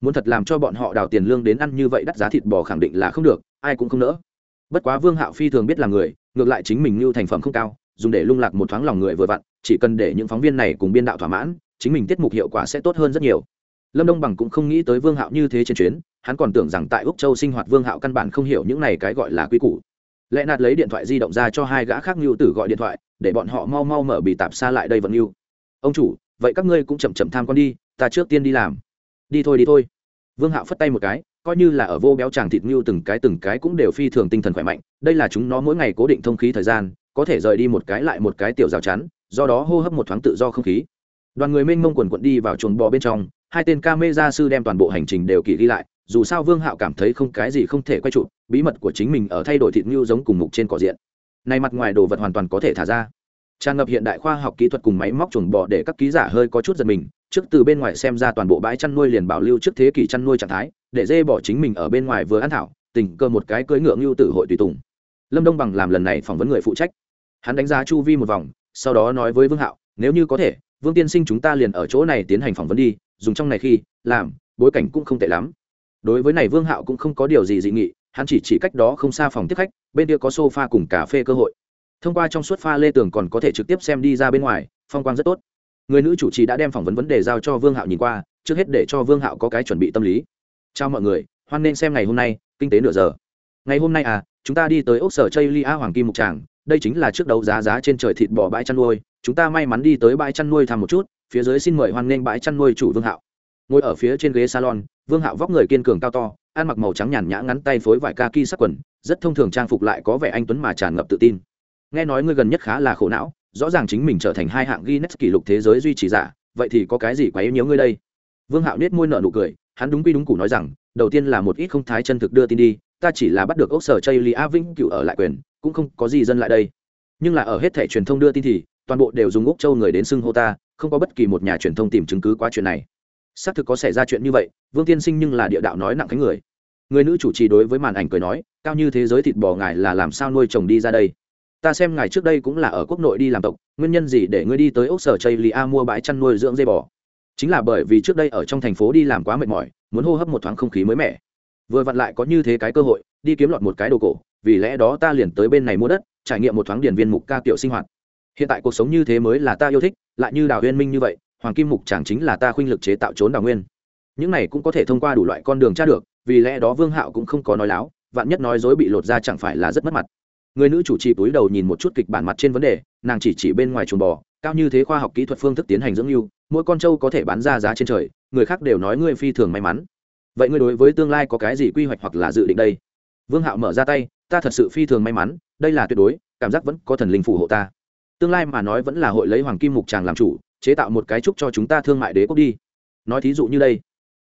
Muốn thật làm cho bọn họ đào tiền lương đến ăn như vậy đắt giá thịt bò khẳng định là không được, ai cũng không nỡ. Bất quá vương hạo phi thường biết là người, ngược lại chính mình như thành phẩm không cao, dùng để lung lạc một thoáng lòng người vừa vặn, chỉ cần để những phóng viên này cùng biên đạo thỏa mãn, chính mình tiết mục hiệu quả sẽ tốt hơn rất nhiều. Lâm đông bằng cũng không nghĩ tới vương hạo như thế trên chuyến, hắn còn tưởng rằng tại úc châu sinh hoạt vương hạo căn bản không hiểu những này cái gọi là quy củ lẽ nạt lấy điện thoại di động ra cho hai gã khác ngưu tử gọi điện thoại, để bọn họ mau mau mở bị tạp xa lại đây vận ngưu ông chủ, vậy các ngươi cũng chậm chậm tham con đi, ta trước tiên đi làm. Đi thôi đi thôi. Vương hạo phất tay một cái, coi như là ở vô béo tràng thịt ngưu từng cái từng cái cũng đều phi thường tinh thần khỏe mạnh, đây là chúng nó mỗi ngày cố định thông khí thời gian, có thể rời đi một cái lại một cái tiểu rào chắn, do đó hô hấp một thoáng tự do không khí. Đoàn người mênh mông quần quận đi vào chuồng bò bên trong, hai tên ca mê gia sư đem toàn bộ hành trình đều kỳ ghi lại dù sao vương hạo cảm thấy không cái gì không thể quay trụ bí mật của chính mình ở thay đổi thịt ngưu giống cùng mục trên cỏ diện. Này mặt ngoài đồ vật hoàn toàn có thể thả ra. Tràn ngập hiện đại khoa học kỹ thuật cùng máy móc chuồng bò để các ký giả hơi có chút giật mình, trước từ bên ngoài xem ra toàn bộ bãi chăn nuôi liền bảo lưu trước thế kỷ chăn nuôi trạng thái, để dê bỏ chính mình ở bên ngoài vừa ăn thảo, tình cơ một cái cưỡi ngựa ngưu tử hội tùy tùng. Lâm đông bằng làm lần này phỏng vấn người phụ trách. Hắn đánh giá chu vi một vòng, sau đó nói với vương hạo, nếu như có thể, vương tiên sinh chúng ta liền ở chỗ này tiến hành phỏng vấn đi, dùng trong này khi, làm, bối cảnh cũng không tệ lắm đối với này vương hạo cũng không có điều gì dị nghị, hắn chỉ chỉ cách đó không xa phòng tiếp khách, bên kia có sofa cùng cà phê cơ hội. Thông qua trong suốt pha lê tường còn có thể trực tiếp xem đi ra bên ngoài, phong quang rất tốt. Người nữ chủ trì đã đem phỏng vấn vấn đề giao cho vương hạo nhìn qua, trước hết để cho vương hạo có cái chuẩn bị tâm lý. Chào mọi người, hoan nên xem ngày hôm nay, kinh tế nửa giờ. Ngày hôm nay à chúng ta đi tới ốc sở chây lia hoàng kim mục tràng, đây chính là trước đấu giá giá trên trời thịt bò bãi chăn nuôi. Chúng ta may mắn đi tới bãi chăn nuôi thăm một chút, phía dưới xin mời hoan nghênh bãi chăn nuôi chủ vương hạo ngồi ở phía trên ghế salon, vương hạo vóc người kiên cường cao to, ăn mặc màu trắng nhàn nhã ngắn tay phối vải kaki sắc quần, rất thông thường trang phục lại có vẻ anh tuấn mà tràn ngập tự tin. Nghe nói ngươi gần nhất khá là khổ não, rõ ràng chính mình trở thành hai hạng Guinness kỷ lục thế giới duy trì giả, vậy thì có cái gì quá yếu nhiễu ngươi đây? Vương hạo nết môi nở nụ cười, hắn đúng quy đúng củ nói rằng, đầu tiên là một ít không thái chân thực đưa tin đi, ta chỉ là bắt được ốc sở chây lý a. Vĩnh cựu ở lại quyền, cũng không có gì dân lại đây. Nhưng là ở hết thẻ truyền thông đưa tin thì, toàn bộ đều dùng úc châu người đến xưng hô ta, không có bất kỳ một nhà truyền thông tìm chứng cứ qua chuyện này xác thực có xảy ra chuyện như vậy, vương tiên sinh nhưng là địa đạo nói nặng cánh người. Người nữ chủ trì đối với màn ảnh cười nói, cao như thế giới thịt bò ngài là làm sao nuôi chồng đi ra đây? Ta xem ngài trước đây cũng là ở quốc nội đi làm tộc, nguyên nhân gì để ngươi đi tới ốc sở chây lì a mua bãi chăn nuôi dưỡng dây bò? Chính là bởi vì trước đây ở trong thành phố đi làm quá mệt mỏi, muốn hô hấp một thoáng không khí mới mẻ. Vừa vặn lại có như thế cái cơ hội, đi kiếm lọt một cái đồ cổ, vì lẽ đó ta liền tới bên này mua đất, trải nghiệm một thoáng điển viên mục ca tiểu sinh hoạt. Hiện tại cuộc sống như thế mới là ta yêu thích, lại như đào huyên minh như vậy hoàng kim mục chẳng chính là ta khuynh lực chế tạo trốn đào nguyên. Những này cũng có thể thông qua đủ loại con đường tra được, vì lẽ đó vương hạo cũng không có nói láo, vạn nhất nói dối bị lột ra chẳng phải là rất mất mặt. Người nữ chủ trì túi đầu nhìn một chút kịch bản mặt trên vấn đề, nàng chỉ chỉ bên ngoài chuồng bò, cao như thế khoa học kỹ thuật phương thức tiến hành dưỡng lưu, mỗi con trâu có thể bán ra giá trên trời, người khác đều nói ngươi phi thường may mắn. Vậy ngươi đối với tương lai có cái gì quy hoạch hoặc là dự định đây? Vương hạo mở ra tay, ta thật sự phi thường may mắn, đây là tuyệt đối, cảm giác vẫn có thần linh phù hộ ta. Tương lai mà nói vẫn là hội lấy hoàng kim mục tràng làm chủ chế tạo một cái trúc cho chúng ta thương mại đế quốc đi. Nói thí dụ như đây.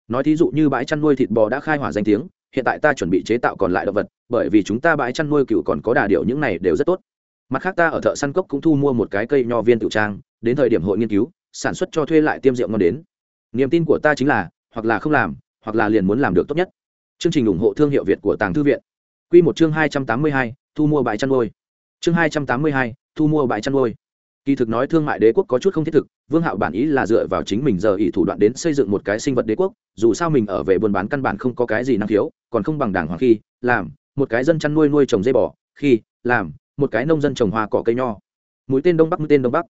Nói thí dụ như bãi chăn nuôi thịt bò đã khai hỏa danh tiếng, hiện tại ta chuẩn bị chế tạo còn lại động vật, bởi vì chúng ta bãi chăn nuôi cựu còn có đà điệu những này đều rất tốt. Mặt khác ta ở thợ săn cốc cũng thu mua một cái cây nho viên tiểu trang, đến thời điểm hội nghiên cứu, sản xuất cho thuê lại tiêm rượu ngon đến. Niềm tin của ta chính là, hoặc là không làm, hoặc là liền muốn làm được tốt nhất. Chương trình ủng hộ thương hiệu việt của tàng thư viện. Q một chương hai trăm tám mươi hai, thu mua bãi chăn nuôi. Chương hai trăm tám mươi hai, thu mua bãi chăn nuôi kỳ thực nói thương mại đế quốc có chút không thiết thực, vương hạo bản ý là dựa vào chính mình giờ ý thủ đoạn đến xây dựng một cái sinh vật đế quốc, dù sao mình ở về buôn bán căn bản không có cái gì năng khiếu, còn không bằng đảng hoàng khi, làm, một cái dân chăn nuôi nuôi trồng dây bò, khi, làm, một cái nông dân trồng hoa cỏ cây nho. Mũi tên đông bắc, mũi tên đông bắc.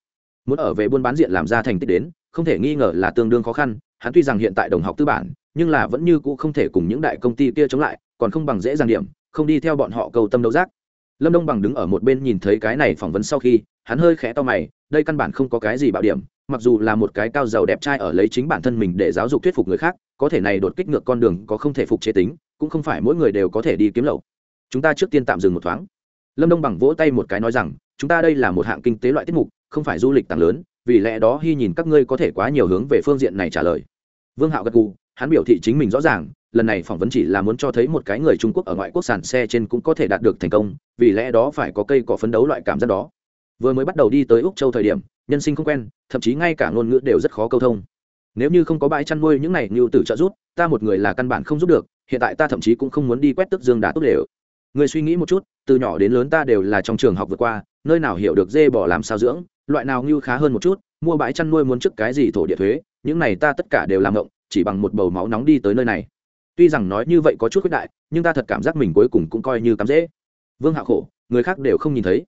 Muốn ở về buôn bán diện làm ra thành tích đến, không thể nghi ngờ là tương đương khó khăn, hắn tuy rằng hiện tại đồng học tư bản, nhưng là vẫn như cũ không thể cùng những đại công ty kia chống lại, còn không bằng dễ dàng điểm, không đi theo bọn họ cầu tâm đấu giác lâm đông bằng đứng ở một bên nhìn thấy cái này phỏng vấn sau khi, hắn hơi khẽ to mày, đây căn bản không có cái gì bảo điểm, mặc dù là một cái cao giàu đẹp trai ở lấy chính bản thân mình để giáo dục thuyết phục người khác, có thể này đột kích ngược con đường có không thể phục chế tính, cũng không phải mỗi người đều có thể đi kiếm lậu. Chúng ta trước tiên tạm dừng một thoáng. Lâm đông bằng vỗ tay một cái nói rằng, chúng ta đây là một hạng kinh tế loại tiết mục, không phải du lịch tăng lớn, vì lẽ đó hy nhìn các ngươi có thể quá nhiều hướng về phương diện này trả lời. Vương hạo gật gù hắn biểu thị chính mình rõ ràng, lần này phỏng vấn chỉ là muốn cho thấy một cái người trung quốc ở ngoại quốc sản xe trên cũng có thể đạt được thành công, vì lẽ đó phải có cây cỏ phấn đấu loại cảm giác đó. Vừa mới bắt đầu đi tới úc châu thời điểm, nhân sinh không quen, thậm chí ngay cả ngôn ngữ đều rất khó câu thông. Nếu như không có bãi chăn nuôi những này như tử trợ giúp, ta một người là căn bản không giúp được, hiện tại ta thậm chí cũng không muốn đi quét tức dương đá tốt đều người suy nghĩ một chút, từ nhỏ đến lớn ta đều là trong trường học vượt qua, nơi nào hiểu được dê bỏ làm sao dưỡng, loại nào như khá hơn một chút, mua bãi chăn nuôi muốn trước cái gì thổ địa thuế, những này ta tất cả đều làm ngộng chỉ bằng một bầu máu nóng đi tới nơi này. Tuy rằng nói như vậy có chút khuyết đại, nhưng ta thật cảm giác mình cuối cùng cũng coi như cắm dễ. Vương hạo khổ, người khác đều không nhìn thấy.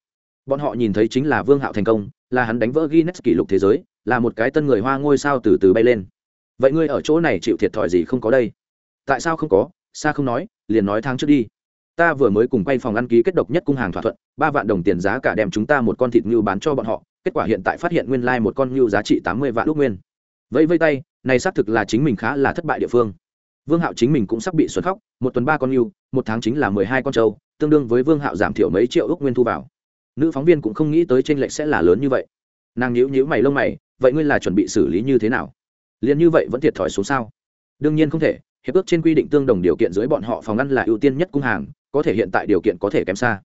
Bọn họ nhìn thấy chính là vương hạo thành công, là hắn đánh vỡ guinness kỷ lục thế giới, là một cái tân người hoa ngôi sao từ từ bay lên. Vậy ngươi ở chỗ này chịu thiệt thòi gì không có đây? Tại sao không có? Xa không nói, liền nói tháng trước đi. Ta vừa mới cùng quay phòng ăn ký kết độc nhất cung hàng thỏa thuận, ba vạn đồng tiền giá cả đem chúng ta một con thịt ngưu bán cho bọn họ, kết quả hiện tại phát hiện nguyên lai、like、một con ngưu giá trị tám mươi vạn lúc nguyên vẫy vây tay, này xác thực là chính mình khá là thất bại địa phương. Vương hạo chính mình cũng sắp bị xuân khóc, một tuần ba con yêu, một tháng chính là mười hai con trâu, tương đương với vương hạo giảm thiểu mấy triệu ước nguyên thu vào. Nữ phóng viên cũng không nghĩ tới tranh lệch sẽ là lớn như vậy. Nàng nhíu nhíu mày lông mày, vậy ngươi là chuẩn bị xử lý như thế nào? Liền như vậy vẫn thiệt thòi xuống sao? Đương nhiên không thể, hiệp ước trên quy định tương đồng điều kiện dưới bọn họ phòng ngăn là ưu tiên nhất cung hàng, có thể hiện tại điều kiện có thể kém xa.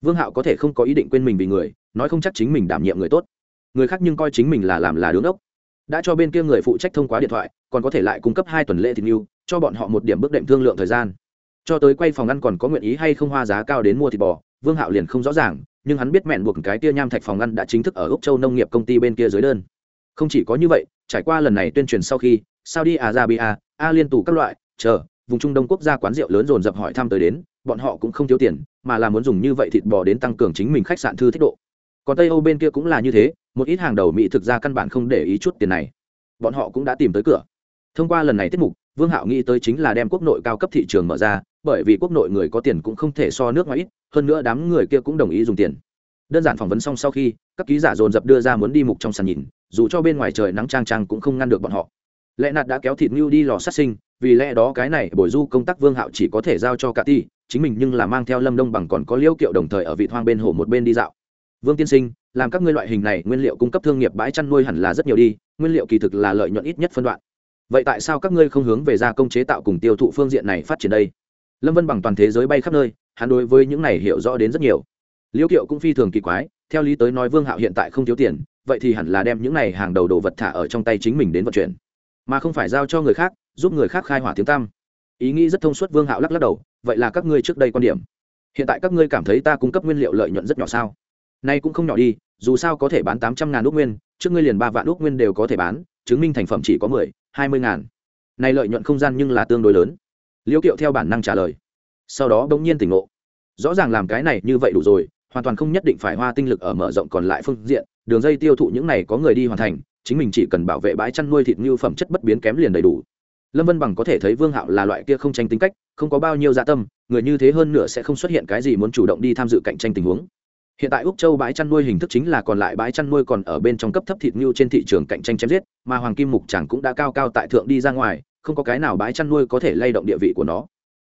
Vương hạo có thể không có ý định quên mình vì người, nói không chắc chính mình đảm nhiệm người tốt. Người khác nhưng coi chính mình là làm là đứng ốc đã cho bên kia người phụ trách thông qua điện thoại, còn có thể lại cung cấp hai tuần lễ thịt mưu cho bọn họ một điểm bước đệm thương lượng thời gian. Cho tới quay phòng ăn còn có nguyện ý hay không hoa giá cao đến mua thịt bò, vương hạo liền không rõ ràng, nhưng hắn biết mẹn buộc cái tia nham thạch phòng ăn đã chính thức ở úc châu nông nghiệp công ty bên kia dưới đơn. Không chỉ có như vậy, trải qua lần này tuyên truyền sau khi, saudi arabia, a liên tù các loại, chờ, vùng trung đông quốc gia quán rượu lớn dồn dập hỏi thăm tới đến, bọn họ cũng không thiếu tiền, mà là muốn dùng như vậy thịt bò đến tăng cường chính mình khách sạn thư thích độ. Còn tây âu bên kia cũng là như thế một ít hàng đầu mỹ thực ra căn bản không để ý chút tiền này. Bọn họ cũng đã tìm tới cửa. Thông qua lần này tiết mục, vương hạo nghĩ tới chính là đem quốc nội cao cấp thị trường mở ra, bởi vì quốc nội người có tiền cũng không thể so nước ngoài ít, hơn nữa đám người kia cũng đồng ý dùng tiền. Đơn giản phỏng vấn xong sau khi, các ký giả dồn dập đưa ra muốn đi mục trong sàn nhìn, dù cho bên ngoài trời nắng trang trang cũng không ngăn được bọn họ. Lẽ nạt đã kéo thịt ngưu đi lò sát sinh, vì lẽ đó cái này bồi du công tác vương hạo chỉ có thể giao cho cả ti chính mình nhưng là mang theo lâm đông bằng còn có liêu kiệu đồng thời ở vị hoang bên hồ một bên đi dạo. Vương tiên sinh làm các ngươi loại hình này nguyên liệu cung cấp thương nghiệp bãi chăn nuôi hẳn là rất nhiều đi, nguyên liệu kỳ thực là lợi nhuận ít nhất phân đoạn. Vậy tại sao các ngươi không hướng về gia công chế tạo cùng tiêu thụ phương diện này phát triển đây? Lâm vân bằng toàn thế giới bay khắp nơi, hắn đối với những này hiểu rõ đến rất nhiều. Liêu kiệu cũng phi thường kỳ quái, theo lý tới nói vương hạo hiện tại không thiếu tiền, vậy thì hẳn là đem những này hàng đầu đồ vật thả ở trong tay chính mình đến vận chuyển. Mà không phải giao cho người khác, giúp người khác khai hỏa tiếng tam ý nghĩ rất thông suốt vương hạo lắc lắc đầu, vậy là các ngươi trước đây quan điểm. Hiện tại các ngươi cảm thấy ta cung cấp nguyên liệu lợi nhuận rất nhỏ sao? Nay cũng không nhỏ đi, dù sao có thể bán tám trăm ngàn ước nguyên, trước ngươi liền ba vạn ước nguyên đều có thể bán, chứng minh thành phẩm chỉ có mười, hai mươi ngàn. Này lợi nhuận không gian nhưng là tương đối lớn. Liễu kiệu theo bản năng trả lời. Sau đó bỗng nhiên tỉnh ngộ. Rõ ràng làm cái này như vậy đủ rồi, hoàn toàn không nhất định phải hoa tinh lực ở mở rộng còn lại phương diện, đường dây tiêu thụ những này có người đi hoàn thành, chính mình chỉ cần bảo vệ bãi chăn nuôi thịt như phẩm chất bất biến kém liền đầy đủ. Lâm vân bằng có thể thấy vương hạo là loại kia không tranh tính cách, không có bao nhiêu dạ tâm, người như thế hơn nữa sẽ không xuất hiện cái gì muốn chủ động đi tham dự cạnh tranh tình huống hiện tại úc châu bãi chăn nuôi hình thức chính là còn lại bãi chăn nuôi còn ở bên trong cấp thấp thịt ngưu trên thị trường cạnh tranh chém giết, mà hoàng kim mục chẳng cũng đã cao cao tại thượng đi ra ngoài, không có cái nào bãi chăn nuôi có thể lay động địa vị của nó.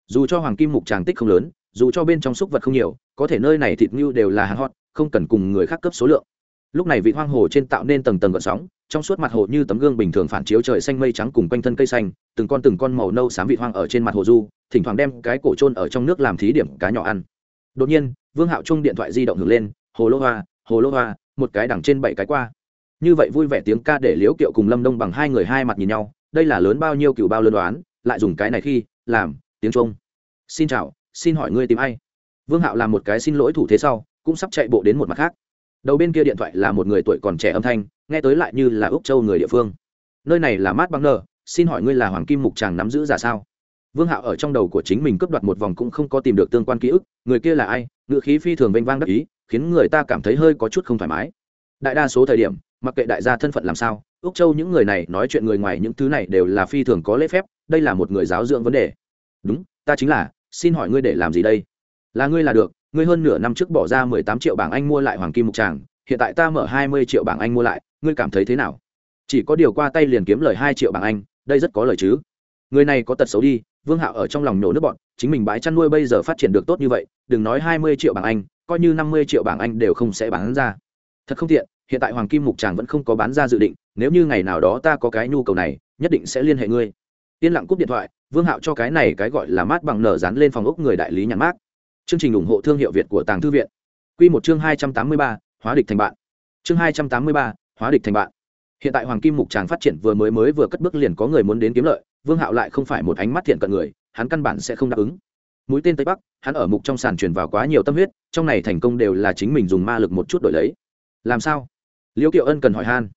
Dù cho hoàng kim mục tràng tích không lớn, dù cho bên trong súc vật không nhiều, có thể nơi này thịt ngưu đều là hàng hot, không cần cùng người khác cấp số lượng. Lúc này vị hoang hồ trên tạo nên tầng tầng gợn sóng, trong suốt mặt hồ như tấm gương bình thường phản chiếu trời xanh mây trắng cùng quanh thân cây xanh, từng con từng con màu nâu xám vị hoang ở trên mặt hồ du, thỉnh thoảng đem cái cổ trôn ở trong nước làm thí điểm cá nhỏ ăn đột nhiên, vương hạo chung điện thoại di động hưởng lên, hồ lô hoa, hồ lô hoa, một cái đằng trên bảy cái qua. Như vậy vui vẻ tiếng ca để liễu kiệu cùng lâm đông bằng hai người hai mặt nhìn nhau, đây là lớn bao nhiêu cựu bao lớn đoán, lại dùng cái này khi, làm, tiếng trung. Xin chào, xin hỏi ngươi tìm ai? Vương hạo làm một cái xin lỗi thủ thế sau, cũng sắp chạy bộ đến một mặt khác. Đầu bên kia điện thoại là một người tuổi còn trẻ âm thanh, nghe tới lại như là úc châu người địa phương. Nơi này là mát băng nơ xin hỏi ngươi là hoàng kim mục chàng nắm giữ giả sao? Vương hạo ở trong đầu của chính mình cướp đoạt một vòng cũng không có tìm được tương quan ký ức, người kia là ai ngự khí phi thường vênh vang đắc ý, khiến người ta cảm thấy hơi có chút không thoải mái. Đại đa số thời điểm, mặc kệ đại gia thân phận làm sao úc châu những người này nói chuyện người ngoài những thứ này đều là phi thường có lễ phép, đây là một người giáo dưỡng vấn đề. Đúng, ta chính là, xin hỏi ngươi để làm gì đây? Là ngươi là được, ngươi hơn nửa năm trước bỏ ra mười tám triệu bảng anh mua lại hoàng kim mục tràng, hiện tại ta mở hai mươi triệu bảng anh mua lại, ngươi cảm thấy thế nào? Chỉ có điều qua tay liền kiếm lời hai triệu bảng anh, đây rất có lời chứ. Người này có tật xấu đi vương hạo ở trong lòng nhổ nước bọn, chính mình bãi chăn nuôi bây giờ phát triển được tốt như vậy, đừng nói hai mươi triệu bảng anh, coi như năm mươi triệu bảng anh đều không sẽ bán ra. Thật không tiện, hiện tại hoàng kim mục tràng vẫn không có bán ra dự định, nếu như ngày nào đó ta có cái nhu cầu này, nhất định sẽ liên hệ ngươi. Yên lặng cúp điện thoại, vương hạo cho cái này cái gọi là mát bằng nở dán lên phòng ốc người đại lý nhãn mát. Chương trình ủng hộ thương hiệu việt của tàng thư viện. Q một chương hai trăm tám mươi ba, hóa địch thành bạn. Chương hai trăm tám mươi ba, hóa địch thành bạn. Hiện tại hoàng kim mục tràng phát triển vừa mới mới vừa cất bước liền có người muốn đến kiếm lợi vương hạo lại không phải một ánh mắt thiện cận người, hắn căn bản sẽ không đáp ứng. Mũi tên tây bắc, hắn ở mục trong sàn truyền vào quá nhiều tâm huyết, trong này thành công đều là chính mình dùng ma lực một chút đổi lấy. Làm sao? Liễu kiệu ân cần hỏi han.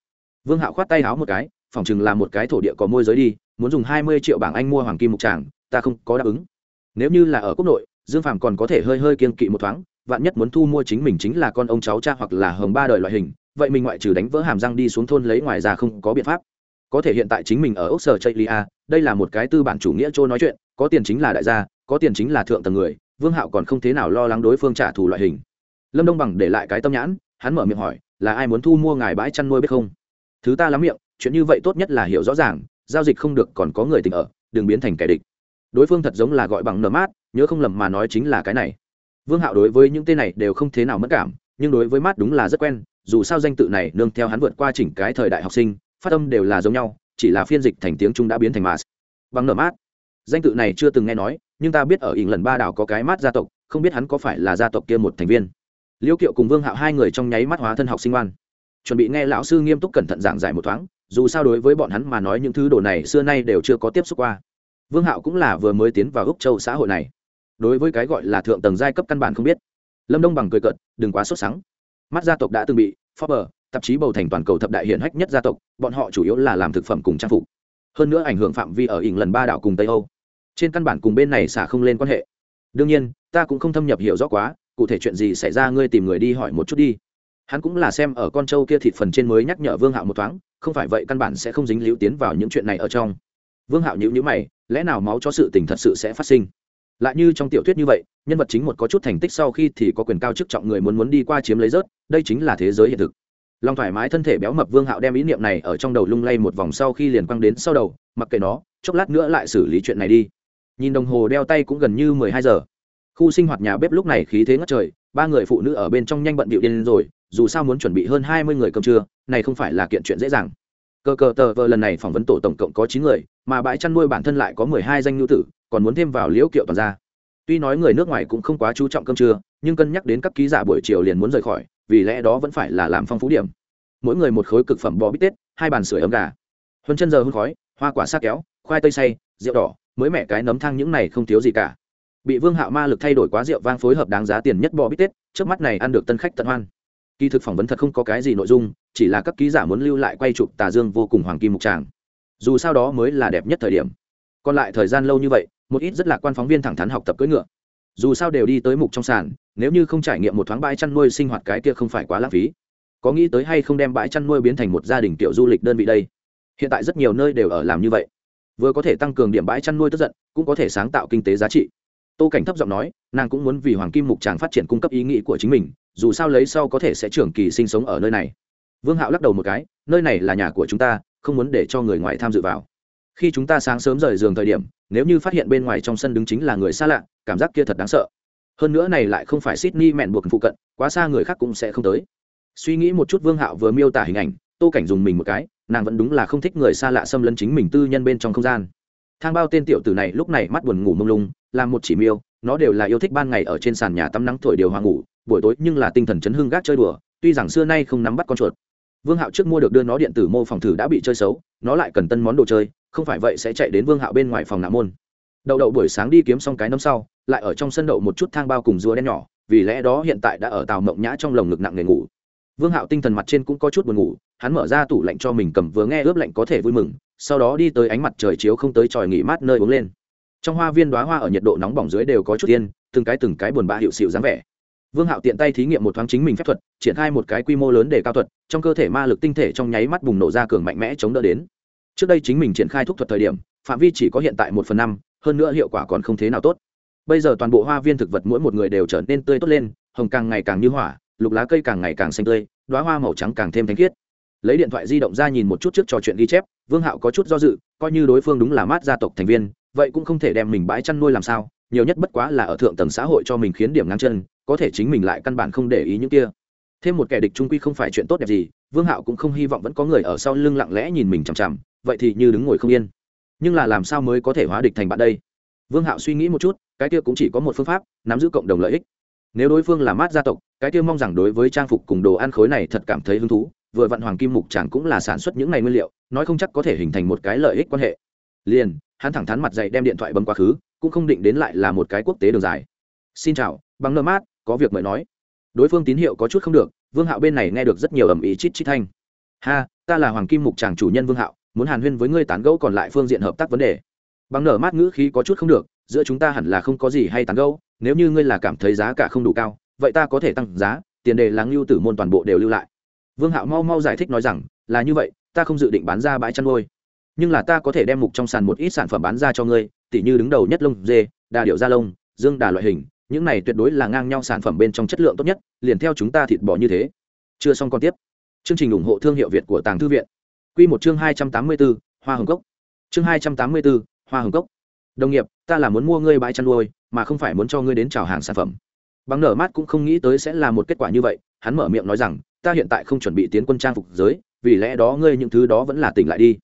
Vương hạo khoát tay háo một cái, phỏng chừng là một cái thổ địa có môi giới đi, muốn dùng hai mươi triệu bảng anh mua hoàng kim mục tràng, ta không có đáp ứng. Nếu như là ở quốc nội, dương phàm còn có thể hơi hơi kiên kỵ một thoáng, vạn nhất muốn thu mua chính mình chính là con ông cháu cha hoặc là hồng ba đời loại hình, vậy mình ngoại trừ đánh vỡ hàm răng đi xuống thôn lấy ngoài ra không có biện pháp có thể hiện tại chính mình ở ốc sở chây lia đây là một cái tư bản chủ nghĩa Châu nói chuyện, có tiền chính là đại gia, có tiền chính là thượng tầng người, vương hạo còn không thế nào lo lắng đối phương trả thù loại hình. Lâm đông bằng để lại cái tâm nhãn, hắn mở miệng hỏi, là ai muốn thu mua ngài bãi chăn nuôi biết không? Thứ ta lắm miệng, chuyện như vậy tốt nhất là hiểu rõ ràng, giao dịch không được còn có người tình ở, đừng biến thành kẻ địch. Đối phương thật giống là gọi bằng nở mát, nhớ không lầm mà nói chính là cái này. Vương hạo đối với những tên này đều không thế nào mất cảm, nhưng đối với mát đúng là rất quen, dù sao danh tự này nương theo hắn vượt qua chỉnh cái thời đại học sinh phát âm đều là giống nhau, chỉ là phiên dịch thành tiếng trung đã biến thành mát bằng nở mát. Danh tự này chưa từng nghe nói, nhưng ta biết ở ỉng lần ba đảo có cái mát gia tộc, không biết hắn có phải là gia tộc kia một thành viên. Liễu kiệu cùng vương hạo hai người trong nháy mắt hóa thân học sinh ngoan chuẩn bị nghe lão sư nghiêm túc cẩn thận giảng giải một thoáng, dù sao đối với bọn hắn mà nói những thứ đồ này xưa nay đều chưa có tiếp xúc qua. Vương hạo cũng là vừa mới tiến vào úc châu xã hội này. Đối với cái gọi là thượng tầng giai cấp căn bản không biết. Lâm đông bằng cười cợt, đừng quá sốt sắng. Mắt gia tộc đã từng bị forbes tạp chí bầu thành toàn cầu thập đại hiển hách nhất gia tộc, bọn họ chủ yếu là làm thực phẩm cùng trang phục. Hơn nữa ảnh hưởng phạm vi ở ỉng lần ba đảo cùng tây âu. Trên căn bản cùng bên này xả không lên quan hệ. Đương nhiên, ta cũng không thâm nhập hiểu rõ quá, cụ thể chuyện gì xảy ra ngươi tìm người đi hỏi một chút đi. Hắn cũng là xem ở con trâu kia thịt phần trên mới nhắc nhở vương hạo một thoáng, không phải vậy căn bản sẽ không dính liễu tiến vào những chuyện này ở trong. Vương hạo nhữ nhữ mày, lẽ nào máu cho sự tình thật sự sẽ phát sinh? Lại như trong tiểu thuyết như vậy, nhân vật chính một có chút thành tích sau khi thì có quyền cao chức trọng người muốn muốn đi qua chiếm lấy rớt, đây chính là thế giới hiện thực lòng thoải mái thân thể béo mập vương hạo đem ý niệm này ở trong đầu lung lay một vòng sau khi liền quăng đến sau đầu, mặc kệ nó, chốc lát nữa lại xử lý chuyện này đi. Nhìn đồng hồ đeo tay cũng gần như mười hai giờ. Khu sinh hoạt nhà bếp lúc này khí thế ngất trời, ba người phụ nữ ở bên trong nhanh bận bịu điên rồi, dù sao muốn chuẩn bị hơn hai mươi người cơm trưa, này không phải là kiện chuyện dễ dàng. Cờ cờ tờ vờ lần này phỏng vấn tổ tổng cộng có chín người, mà bãi chăn nuôi bản thân lại có mười hai danh nhu tử, còn muốn thêm vào liễu kiệu toàn ra tuy nói người nước ngoài cũng không quá chú trọng cơm trưa, nhưng cân nhắc đến các ký giả buổi chiều liền muốn rời khỏi vì lẽ đó vẫn phải là làm phong phú điểm. Mỗi người một khối cực phẩm bò bít tết, hai bàn sưởi ấm gà. Huân chân giờ hôn khói, hoa quả sắc kéo, khoai tây xay, rượu đỏ, mới mẹ cái nấm thang những này không thiếu gì cả. Bị vương hạo ma lực thay đổi quá rượu vang phối hợp đáng giá tiền nhất bò bít tết, trước mắt này ăn được tân khách tận hoan. Kỳ thực phỏng vấn thật không có cái gì nội dung, chỉ là các ký giả muốn lưu lại quay chụp tà dương vô cùng hoàng kim mục tràng. Dù sao đó mới là đẹp nhất thời điểm. Còn lại thời gian lâu như vậy, một ít rất là quan phóng viên thẳng thắn học tập cưỡi ngựa dù sao đều đi tới mục trong sàn, nếu như không trải nghiệm một thoáng bãi chăn nuôi sinh hoạt cái kia không phải quá lãng phí. Có nghĩ tới hay không đem bãi chăn nuôi biến thành một gia đình tiểu du lịch đơn vị đây? Hiện tại rất nhiều nơi đều ở làm như vậy. Vừa có thể tăng cường điểm bãi chăn nuôi tức giận, cũng có thể sáng tạo kinh tế giá trị. Tô cảnh thấp giọng nói, nàng cũng muốn vì hoàng kim mục tràng phát triển cung cấp ý nghĩ của chính mình, dù sao lấy sau có thể sẽ trưởng kỳ sinh sống ở nơi này. Vương hạo lắc đầu một cái, nơi này là nhà của chúng ta, không muốn để cho người ngoài tham dự vào. Khi chúng ta sáng sớm rời giường thời điểm nếu như phát hiện bên ngoài trong sân đứng chính là người xa lạ, cảm giác kia thật đáng sợ. Hơn nữa này lại không phải sydney mẹn buộc phụ cận, quá xa người khác cũng sẽ không tới. Suy nghĩ một chút vương hạo vừa miêu tả hình ảnh, tô cảnh dùng mình một cái, nàng vẫn đúng là không thích người xa lạ xâm lấn chính mình tư nhân bên trong không gian. Thang bao tên tiểu tử này lúc này mắt buồn ngủ mông lung, làm một chỉ miêu, nó đều là yêu thích ban ngày ở trên sàn nhà tắm nắng thổi điều hòa ngủ, buổi tối nhưng là tinh thần chấn hưng gác chơi đùa, tuy rằng xưa nay không nắm bắt con chuột. Vương hạo trước mua được đưa nó điện tử mô phòng thử đã bị chơi xấu, nó lại cần tân món đồ chơi không phải vậy sẽ chạy đến vương hạo bên ngoài phòng nạ môn. Đậu đậu buổi sáng đi kiếm xong cái nấm sau, lại ở trong sân đậu một chút thang bao cùng rùa đen nhỏ, vì lẽ đó hiện tại đã ở tàu mộng nhã trong lồng ngực nặng nề ngủ. Vương hạo tinh thần mặt trên cũng có chút buồn ngủ, hắn mở ra tủ lạnh cho mình cầm vừa nghe ướp lạnh có thể vui mừng, sau đó đi tới ánh mặt trời chiếu không tới tròi nghỉ mát nơi uống lên. Trong hoa viên đoá hoa ở nhiệt độ nóng bỏng dưới đều có chút tiên từng cái từng cái buồn bã hiệu xịu dáng vẻ. Vương hạo tiện tay thí nghiệm một thoáng chính mình phép thuật, triển khai một cái quy mô lớn để cao thuật, trong cơ thể ma lực tinh thể trong nháy mắt bùng nổ ra cường mạnh mẽ chống đỡ đến trước đây chính mình triển khai thúc thuật thời điểm, phạm vi chỉ có hiện tại một phần năm, hơn nữa hiệu quả còn không thế nào tốt. Bây giờ toàn bộ hoa viên thực vật mỗi một người đều trở nên tươi tốt lên, hồng càng ngày càng như hỏa, lục lá cây càng ngày càng xanh tươi đoá hoa màu trắng càng thêm thanh khiết. Lấy điện thoại di động ra nhìn một chút trước trò chuyện ghi chép, vương hạo có chút do dự, coi như đối phương đúng là mát gia tộc thành viên, vậy cũng không thể đem mình bãi chăn nuôi làm sao, nhiều nhất bất quá là ở thượng tầng xã hội cho mình khiến điểm ngang chân, có thể chính mình lại căn bản không để ý những kia. Thêm một kẻ địch trung quy không phải chuyện tốt đẹp gì, vương hạo cũng không hy vọng vẫn có người ở sau lưng lặng lẽ nhìn mình chằm chằm vậy thì như đứng ngồi không yên. Nhưng là làm sao mới có thể hóa địch thành bạn đây? Vương hạo suy nghĩ một chút, cái kia cũng chỉ có một phương pháp, nắm giữ cộng đồng lợi ích. Nếu đối phương là mát gia tộc, cái kia mong rằng đối với trang phục cùng đồ ăn khối này thật cảm thấy hứng thú, vừa vặn hoàng kim mục chẳng cũng là sản xuất những ngày nguyên liệu, nói không chắc có thể hình thành một cái lợi ích quan hệ. Liền, hắn thẳng thắn mặt dậy đem điện thoại bấm quá khứ, cũng không định đến lại là một cái quốc tế đường dài. Xin chào, bằng nơ mát, có việc mời nói. Đối phương tín hiệu có chút không được, vương hạo bên này nghe được rất nhiều ầm ý chít chít thanh. Ha, ta là hoàng kim mục tràng chủ nhân vương hạo muốn hàn huyên với ngươi tán gẫu còn lại phương diện hợp tác vấn đề. Bằng nở mát ngữ khí có chút không được, giữa chúng ta hẳn là không có gì hay tán gẫu, nếu như ngươi là cảm thấy giá cả không đủ cao, vậy ta có thể tăng giá, tiền đề là lưu tử môn toàn bộ đều lưu lại. Vương hạo mau mau giải thích nói rằng, là như vậy, ta không dự định bán ra bãi chăn nuôi. Nhưng là ta có thể đem mục trong sàn một ít sản phẩm bán ra cho ngươi, tỉ như đứng đầu nhất lông dê đà điệu da lông, dương đà loại hình, những này tuyệt đối là ngang nhau sản phẩm bên trong chất lượng tốt nhất, liền theo chúng ta thịt bò như thế. Chưa xong còn tiếp. Chương trình ủng hộ thương hiệu việt của tàng thư viện. Quy một chương hai trăm tám mươi b ố hoa hồng cốc. Chương hai trăm tám mươi b ố hoa hồng cốc. Đồng nghiệp, ta là muốn mua ngươi bãi chăn nuôi, mà không phải muốn cho ngươi đến chào hàng sản phẩm. Bằng nở mát cũng không nghĩ tới sẽ là một kết quả như vậy, hắn mở miệng nói rằng, ta hiện tại không chuẩn bị tiến quân trang phục giới, vì lẽ đó ngươi những thứ đó vẫn là tỉnh lại đi.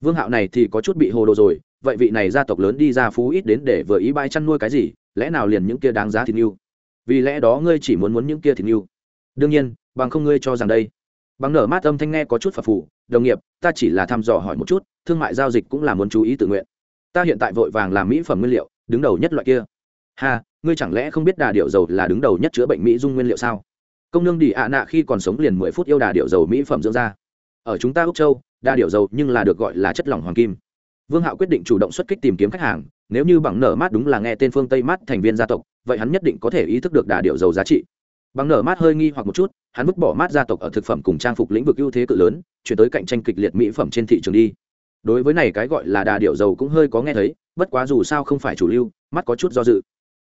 Vương hạo này thì có chút bị hồ đồ rồi, vậy vị này gia tộc lớn đi ra phú ít đến để vừa ý bãi chăn nuôi cái gì, lẽ nào liền những kia đáng giá thì nhiêu? vì lẽ đó ngươi chỉ muốn muốn những kia thì nhiêu. đương nhiên, bằng không ngươi cho rằng đây bằng nở mát âm thanh nghe có chút phật phủ đồng nghiệp, ta chỉ là thăm dò hỏi một chút, thương mại giao dịch cũng là muốn chú ý tự nguyện. Ta hiện tại vội vàng làm mỹ phẩm nguyên liệu, đứng đầu nhất loại kia. Ha, ngươi chẳng lẽ không biết đà điệu dầu là đứng đầu nhất chữa bệnh mỹ dung nguyên liệu sao? Công nương đi ạ nạ khi còn sống liền mười phút yêu đà điệu dầu mỹ phẩm dưỡng da. Ở chúng ta úc châu, đà điệu dầu nhưng là được gọi là chất lỏng hoàng kim. Vương hạo quyết định chủ động xuất kích tìm kiếm khách hàng, nếu như bằng nở mát đúng là nghe tên phương tây mát thành viên gia tộc, vậy hắn nhất định có thể ý thức được đà điệu dầu giá trị bằng nở mát hơi nghi hoặc một chút, hắn vứt bỏ mát gia tộc ở thực phẩm cùng trang phục lĩnh vực ưu thế cự lớn, chuyển tới cạnh tranh kịch liệt mỹ phẩm trên thị trường đi. Đối với này cái gọi là đà điệu dầu cũng hơi có nghe thấy, bất quá dù sao không phải chủ lưu, mắt có chút do dự.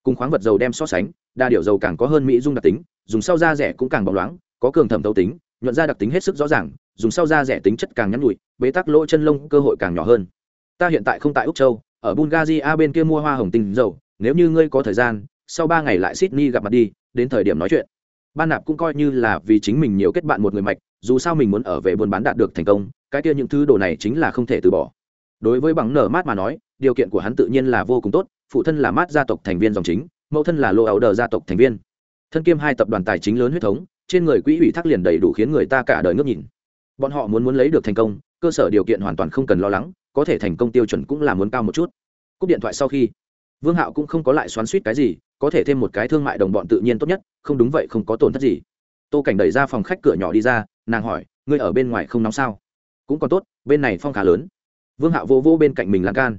Cùng khoáng vật dầu đem so sánh đa điệu dầu càng có hơn mỹ dung đặc tính, dùng sau da rẻ cũng càng bóng loáng, có cường thẩm thấu tính, nhuận da đặc tính hết sức rõ ràng, dùng sau da rẻ tính chất càng nhắn nhụi, bế tắc lỗ chân lông cơ hội càng nhỏ hơn. Ta hiện tại không tại úc châu, ở bulgaria bên kia mua hoa hồng tinh dầu, nếu như ngươi có thời gian, sau ba ngày lại sydney gặp mặt đi, đến thời điểm nói chuyện ban nạp cũng coi như là vì chính mình nhiều kết bạn một người mạch, dù sao mình muốn ở về buôn bán đạt được thành công, cái kia những thứ đồ này chính là không thể từ bỏ. Đối với bằng nở mát mà nói, điều kiện của hắn tự nhiên là vô cùng tốt, phụ thân là mát gia tộc thành viên dòng chính, mẫu thân là lô áo đờ gia tộc thành viên. Thân kiêm hai tập đoàn tài chính lớn huyết thống, trên người quỹ ủy thác liền đầy đủ khiến người ta cả đời ngước nhìn. Bọn họ muốn muốn lấy được thành công, cơ sở điều kiện hoàn toàn không cần lo lắng, có thể thành công tiêu chuẩn cũng là muốn cao một chút. Cúp điện thoại sau khi, vương hạo cũng không có lại xoắn suýt cái gì có thể thêm một cái thương mại đồng bọn tự nhiên tốt nhất không đúng vậy không có tổn thất gì. Tô cảnh đẩy ra phòng khách cửa nhỏ đi ra nàng hỏi ngươi ở bên ngoài không nóng sao? Cũng còn tốt bên này phong khá lớn. Vương hạo vô vô bên cạnh mình lan can.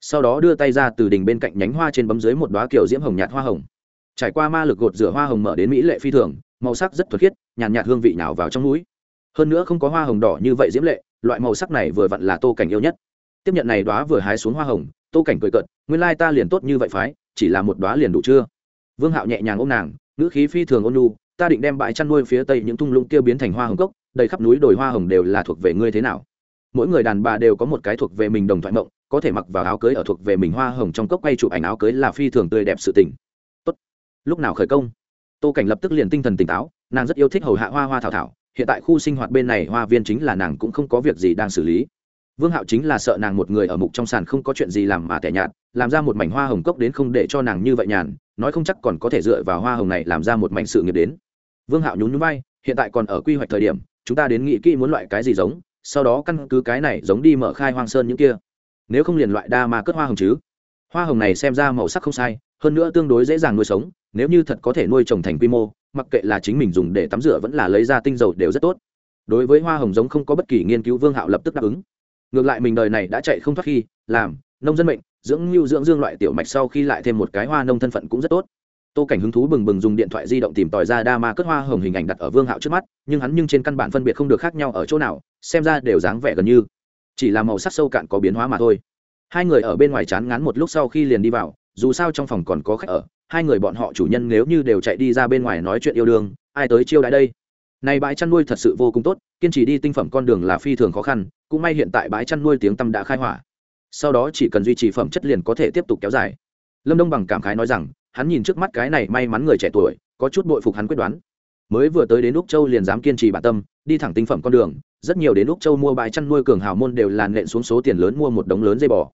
Sau đó đưa tay ra từ đỉnh bên cạnh nhánh hoa trên bấm dưới một đoá kiểu diễm hồng nhạt hoa hồng. Trải qua ma lực gột rửa hoa hồng mở đến mỹ lệ phi thường màu sắc rất thuật khiết nhàn nhạt, nhạt hương vị nào vào trong núi hơn nữa không có hoa hồng đỏ như vậy diễm lệ loại màu sắc này vừa vặn là tô cảnh yêu nhất. Tiếp nhận này đoá vừa hái xuống hoa hồng tô cảnh cười cợt nguyên lai ta liền tốt như vậy phái chỉ là một đoá liền đủ chưa? Vương hạo nhẹ nhàng ôm nàng ngữ khí phi thường ôn nhu, ta định đem bãi chăn nuôi phía tây những thung lũng kia biến thành hoa hồng cốc đầy khắp núi đồi hoa hồng đều là thuộc về ngươi thế nào? Mỗi người đàn bà đều có một cái thuộc về mình đồng thoại mộng có thể mặc vào áo cưới ở thuộc về mình hoa hồng trong cốc quay chụp ảnh áo cưới là phi thường tươi đẹp sự tình. Tốt. Lúc nào khởi công? Tô cảnh lập tức liền tinh thần tỉnh táo nàng rất yêu thích hầu hạ hoa hoa thảo thảo hiện tại khu sinh hoạt bên này hoa viên chính là nàng cũng không có việc gì đang xử lý vương hạo chính là sợ nàng một người ở mục trong sàn không có chuyện gì làm mà tẻ nhạt, làm ra một mảnh hoa hồng cốc đến không để cho nàng như vậy nhàn, nói không chắc còn có thể dựa vào hoa hồng này làm ra một mảnh sự nghiệp đến. Vương hạo nhún nhún bay hiện tại còn ở quy hoạch thời điểm, chúng ta đến nghĩ kỹ muốn loại cái gì giống, sau đó căn cứ cái này giống đi mở khai hoang sơn những kia. Nếu không liền loại đa mà cất hoa hồng chứ. Hoa hồng này xem ra màu sắc không sai, hơn nữa tương đối dễ dàng nuôi sống, nếu như thật có thể nuôi trồng thành quy mô, mặc kệ là chính mình dùng để tắm rửa vẫn là lấy ra tinh dầu đều rất tốt. Đối với hoa hồng giống không có bất kỳ nghiên cứu, vương hạo lập tức đáp ứng ngược lại mình đời này đã chạy không thoát khi, làm, nông dân mệnh, dưỡng lưu dưỡng dương loại tiểu mạch sau khi lại thêm một cái hoa nông thân phận cũng rất tốt. Tô cảnh hứng thú bừng bừng dùng điện thoại di động tìm tòi ra đa ma cất hoa hồng hình ảnh đặt ở vương hạo trước mắt, nhưng hắn nhưng trên căn bản phân biệt không được khác nhau ở chỗ nào, xem ra đều dáng vẻ gần như chỉ là màu sắc sâu cạn có biến hóa mà thôi. Hai người ở bên ngoài chán ngán một lúc sau khi liền đi vào, dù sao trong phòng còn có khách ở, hai người bọn họ chủ nhân nếu như đều chạy đi ra bên ngoài nói chuyện yêu đương, ai tới chiêu đãi đây? Này bãi chăn nuôi thật sự vô cùng tốt, kiên trì đi tinh phẩm con đường là phi thường khó khăn, cũng may hiện tại bãi chăn nuôi tiếng tâm đã khai hỏa. Sau đó chỉ cần duy trì phẩm chất liền có thể tiếp tục kéo dài. Lâm đông bằng cảm khái nói rằng, hắn nhìn trước mắt cái này may mắn người trẻ tuổi, có chút bội phục hắn quyết đoán. Mới vừa tới đến úc châu liền dám kiên trì bản tâm, đi thẳng tinh phẩm con đường, rất nhiều đến úc châu mua bãi chăn nuôi cường hào môn đều làn lện xuống số tiền lớn mua một đống lớn dây bò.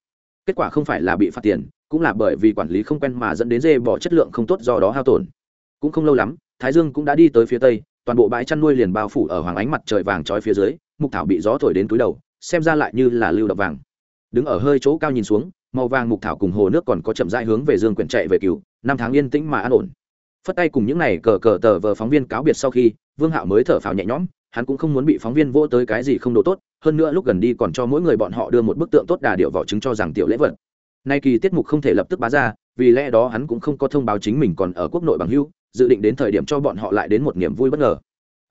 Kết quả không phải là bị phạt tiền, cũng là bởi vì quản lý không quen mà dẫn đến dê bò chất lượng không tốt do đó hao tổn. Cũng không lâu lắm, thái dương cũng đã đi tới phía tây toàn bộ bãi chăn nuôi liền bao phủ ở hoàng ánh mặt trời vàng trói phía dưới, mục thảo bị gió thổi đến túi đầu, xem ra lại như là lưu độc vàng. Đứng ở hơi chỗ cao nhìn xuống, màu vàng mục thảo cùng hồ nước còn có chậm rãi hướng về dương quyển chạy về cựu năm tháng yên tĩnh mà an ổn. Phất tay cùng những này cờ cờ tờ vờ phóng viên cáo biệt sau khi, vương hạo mới thở phào nhẹ nhõm, hắn cũng không muốn bị phóng viên vỗ tới cái gì không đồ tốt, hơn nữa lúc gần đi còn cho mỗi người bọn họ đưa một bức tượng tốt đà điệu vỏ chứng cho rằng tiểu lễ vật. Nay kỳ tiết mục không thể lập tức bá ra, vì lẽ đó hắn cũng không có thông báo chính mình còn ở quốc nội bằng hưu dự định đến thời điểm cho bọn họ lại đến một niềm vui bất ngờ.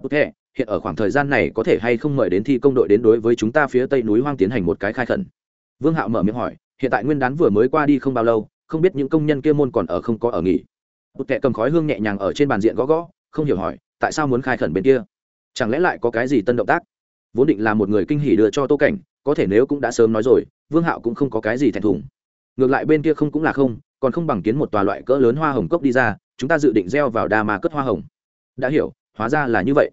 Ok hiện ở khoảng thời gian này có thể hay không mời đến thi công đội đến đối với chúng ta phía tây núi hoang tiến hành một cái khai khẩn? Vương hạo mở miệng hỏi, hiện tại nguyên đán vừa mới qua đi không bao lâu, không biết những công nhân kia môn còn ở không có ở nghỉ. Một kẻ cầm khói hương nhẹ nhàng ở trên bàn diện gõ gõ, không hiểu hỏi, tại sao muốn khai khẩn bên kia? Chẳng lẽ lại có cái gì tân động tác? Vốn định là một người kinh hỉ đưa cho tô cảnh, có thể nếu cũng đã sớm nói rồi, vương hạo cũng không có cái gì thẹn thùng. Ngược lại bên kia không cũng là không, còn không bằng kiến một tòa loại cỡ lớn hoa hồng cốc đi ra chúng ta dự định gieo vào đa mà cất hoa hồng. Đã hiểu, hóa ra là như vậy.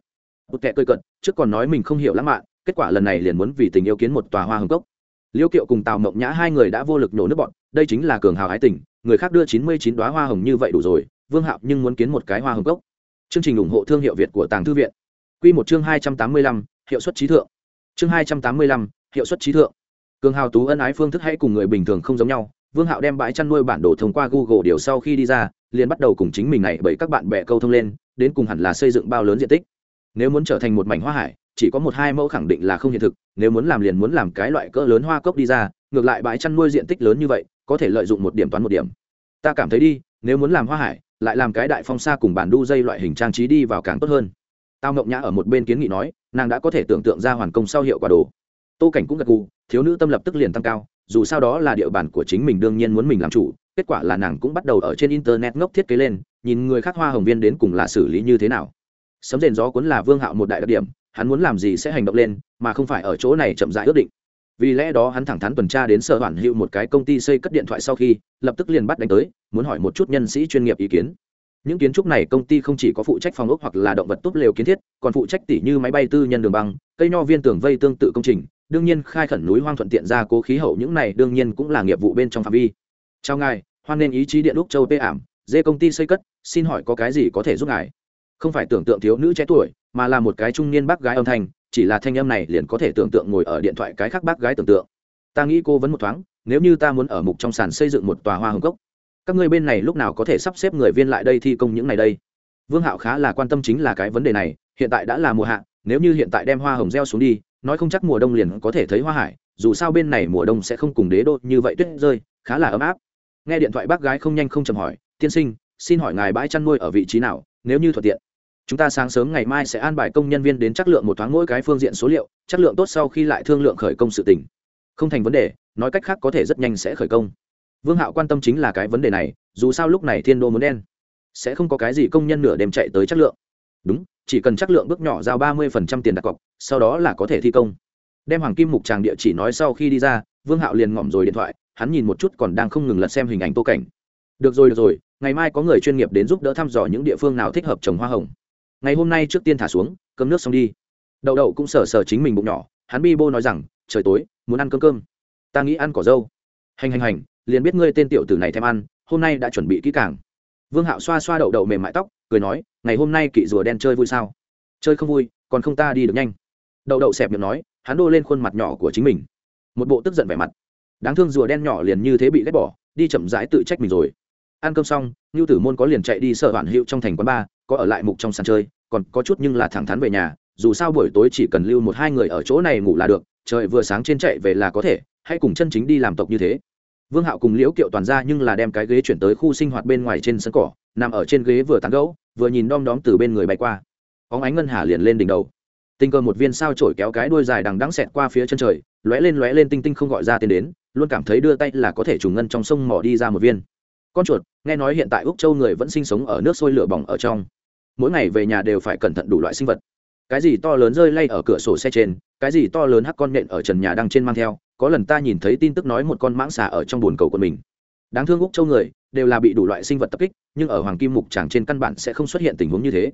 Một kẻ cười cận trước còn nói mình không hiểu lãng mạn, kết quả lần này liền muốn vì tình yêu kiến một tòa hoa hồng cốc. Liêu kiệu cùng tào mộng nhã hai người đã vô lực nổ nước bọn, đây chính là cường hào ái tình, người khác đưa chín mươi chín đoá hoa hồng như vậy đủ rồi, vương hạo nhưng muốn kiến một cái hoa hồng cốc. Chương trình ủng hộ thương hiệu việt của tàng thư viện. Q một chương hai trăm tám mươi lăm, hiệu suất trí thượng. Chương hai trăm tám mươi lăm, hiệu suất trí thượng. Cường hào tú ân ái phương thức hãy cùng người bình thường không giống nhau, vương hạo đem bãi chăn nuôi bản đồ thông qua google điều sau khi đi ra liền bắt đầu cùng chính mình này bởi các bạn bè câu thông lên, đến cùng hẳn là xây dựng bao lớn diện tích. Nếu muốn trở thành một mảnh hoa hải, chỉ có một hai mẫu khẳng định là không hiện thực, nếu muốn làm liền muốn làm cái loại cỡ lớn hoa cốc đi ra, ngược lại bãi chăn nuôi diện tích lớn như vậy, có thể lợi dụng một điểm toán một điểm. Ta cảm thấy đi, nếu muốn làm hoa hải, lại làm cái đại phong xa cùng bản đu dây loại hình trang trí đi vào càng tốt hơn. Tao ngộng nhã ở một bên kiến nghị nói, nàng đã có thể tưởng tượng ra hoàn công sau hiệu quả đồ. Tô cảnh cũng gật gù, thiếu nữ tâm lập tức liền tăng cao, dù sao đó là địa bàn của chính mình đương nhiên muốn mình làm chủ kết quả là nàng cũng bắt đầu ở trên internet ngốc thiết kế lên, nhìn người khác hoa hồng viên đến cùng là xử lý như thế nào. Sấm rền gió cuốn là vương hạo một đại đặc điểm, hắn muốn làm gì sẽ hành động lên, mà không phải ở chỗ này chậm rãi ước định. Vì lẽ đó hắn thẳng thắn tuần tra đến sở hoàn hữu một cái công ty xây cất điện thoại sau khi, lập tức liền bắt đánh tới, muốn hỏi một chút nhân sĩ chuyên nghiệp ý kiến. Những kiến trúc này công ty không chỉ có phụ trách phòng ốc hoặc là động vật tốt lều kiến thiết, còn phụ trách tỉ như máy bay tư nhân đường băng, cây nho viên tường vây tương tự công trình. Đương nhiên, khai khẩn núi hoang thuận tiện ra cố khí hậu, những này đương nhiên cũng là nghiệp vụ bên trong phạm vi chào ngài, hoan nên ý chí điện lúc châu p ảm, dê công ty xây cất, xin hỏi có cái gì có thể giúp ngài? Không phải tưởng tượng thiếu nữ trẻ tuổi, mà là một cái trung niên bác gái âm thanh, chỉ là thanh âm này liền có thể tưởng tượng ngồi ở điện thoại cái khác bác gái tưởng tượng. Ta nghĩ cô vẫn một thoáng, nếu như ta muốn ở mục trong sàn xây dựng một tòa hoa hồng cốc, các ngươi bên này lúc nào có thể sắp xếp người viên lại đây thi công những này đây? Vương hạo khá là quan tâm chính là cái vấn đề này, hiện tại đã là mùa hạ, nếu như hiện tại đem hoa hồng gieo xuống đi, nói không chắc mùa đông liền có thể thấy hoa hải, dù sao bên này mùa đông sẽ không cùng đế đô như vậy tuyết rơi, khá là ấm áp nghe điện thoại bác gái không nhanh không chầm hỏi, tiên sinh, xin hỏi ngài bãi chăn nuôi ở vị trí nào? Nếu như thuận tiện, chúng ta sáng sớm ngày mai sẽ an bài công nhân viên đến chất lượng một thoáng mỗi cái phương diện số liệu, chất lượng tốt sau khi lại thương lượng khởi công sự tỉnh không thành vấn đề, nói cách khác có thể rất nhanh sẽ khởi công. Vương hạo quan tâm chính là cái vấn đề này, dù sao lúc này thiên đô muốn đen, sẽ không có cái gì công nhân nửa đêm chạy tới chất lượng. Đúng, chỉ cần chất lượng bước nhỏ giao ba mươi tiền đặt cọc, sau đó là có thể thi công. Đem hoàng kim mục tràng địa chỉ nói sau khi đi ra, vương hạo liền ngỏm rồi điện thoại hắn nhìn một chút còn đang không ngừng lật xem hình ảnh tô cảnh. Được rồi được rồi, ngày mai có người chuyên nghiệp đến giúp đỡ thăm dò những địa phương nào thích hợp trồng hoa hồng. Ngày hôm nay trước tiên thả xuống, cơm nước xong đi. Đậu đậu cũng sờ sờ chính mình bụng nhỏ, hắn bi bô nói rằng, trời tối, muốn ăn cơm cơm. Ta nghĩ ăn cỏ dâu. Hành hành hành, liền biết ngươi tên tiểu tử này thèm ăn, hôm nay đã chuẩn bị kỹ càng. Vương hạo xoa xoa đậu đậu mềm mại tóc, cười nói, ngày hôm nay kỵ rùa đen chơi vui sao? Chơi không vui, còn không ta đi được nhanh. Đậu đậu xẹp miệng nói, hắn đô lên khuôn mặt nhỏ của chính mình. Một bộ tức giận vẻ mặt đáng thương rùa đen nhỏ liền như thế bị ghét bỏ, đi chậm rãi tự trách mình rồi. Ăn cơm xong, ngưu tử môn có liền chạy đi sợ hoạn hiệu trong thành quán bar có ở lại mục trong sàn chơi, còn có chút nhưng là thẳng thắn về nhà, dù sao buổi tối chỉ cần lưu một hai người ở chỗ này ngủ là được, trời vừa sáng trên chạy về là có thể, hãy cùng chân chính đi làm tộc như thế. Vương hạo cùng liễu kiệu toàn ra nhưng là đem cái ghế chuyển tới khu sinh hoạt bên ngoài trên sân cỏ, nằm ở trên ghế vừa tán gẫu, vừa nhìn đom đóm từ bên người bay qua. Óng ánh ngân hà liền lên đỉnh đầu. Tình cờ một viên sao trổi kéo cái đuôi dài đằng đắng xẹt qua phía chân trời lóe lên lóe lên tinh tinh không gọi ra tên đến, luôn cảm thấy đưa tay là có thể trùng ngân trong sông mỏ đi ra một viên. Con chuột, nghe nói hiện tại úc châu người vẫn sinh sống ở nước sôi lửa bỏng ở trong. Mỗi ngày về nhà đều phải cẩn thận đủ loại sinh vật. Cái gì to lớn rơi lay ở cửa sổ xe trên, cái gì to lớn hắc con nện ở trần nhà đang trên mang theo, có lần ta nhìn thấy tin tức nói một con mãng xà ở trong bồn cầu của mình. Đáng thương úc châu người, đều là bị đủ loại sinh vật tập kích, nhưng ở hoàng kim mục tràng trên căn bản sẽ không xuất hiện tình huống như thế.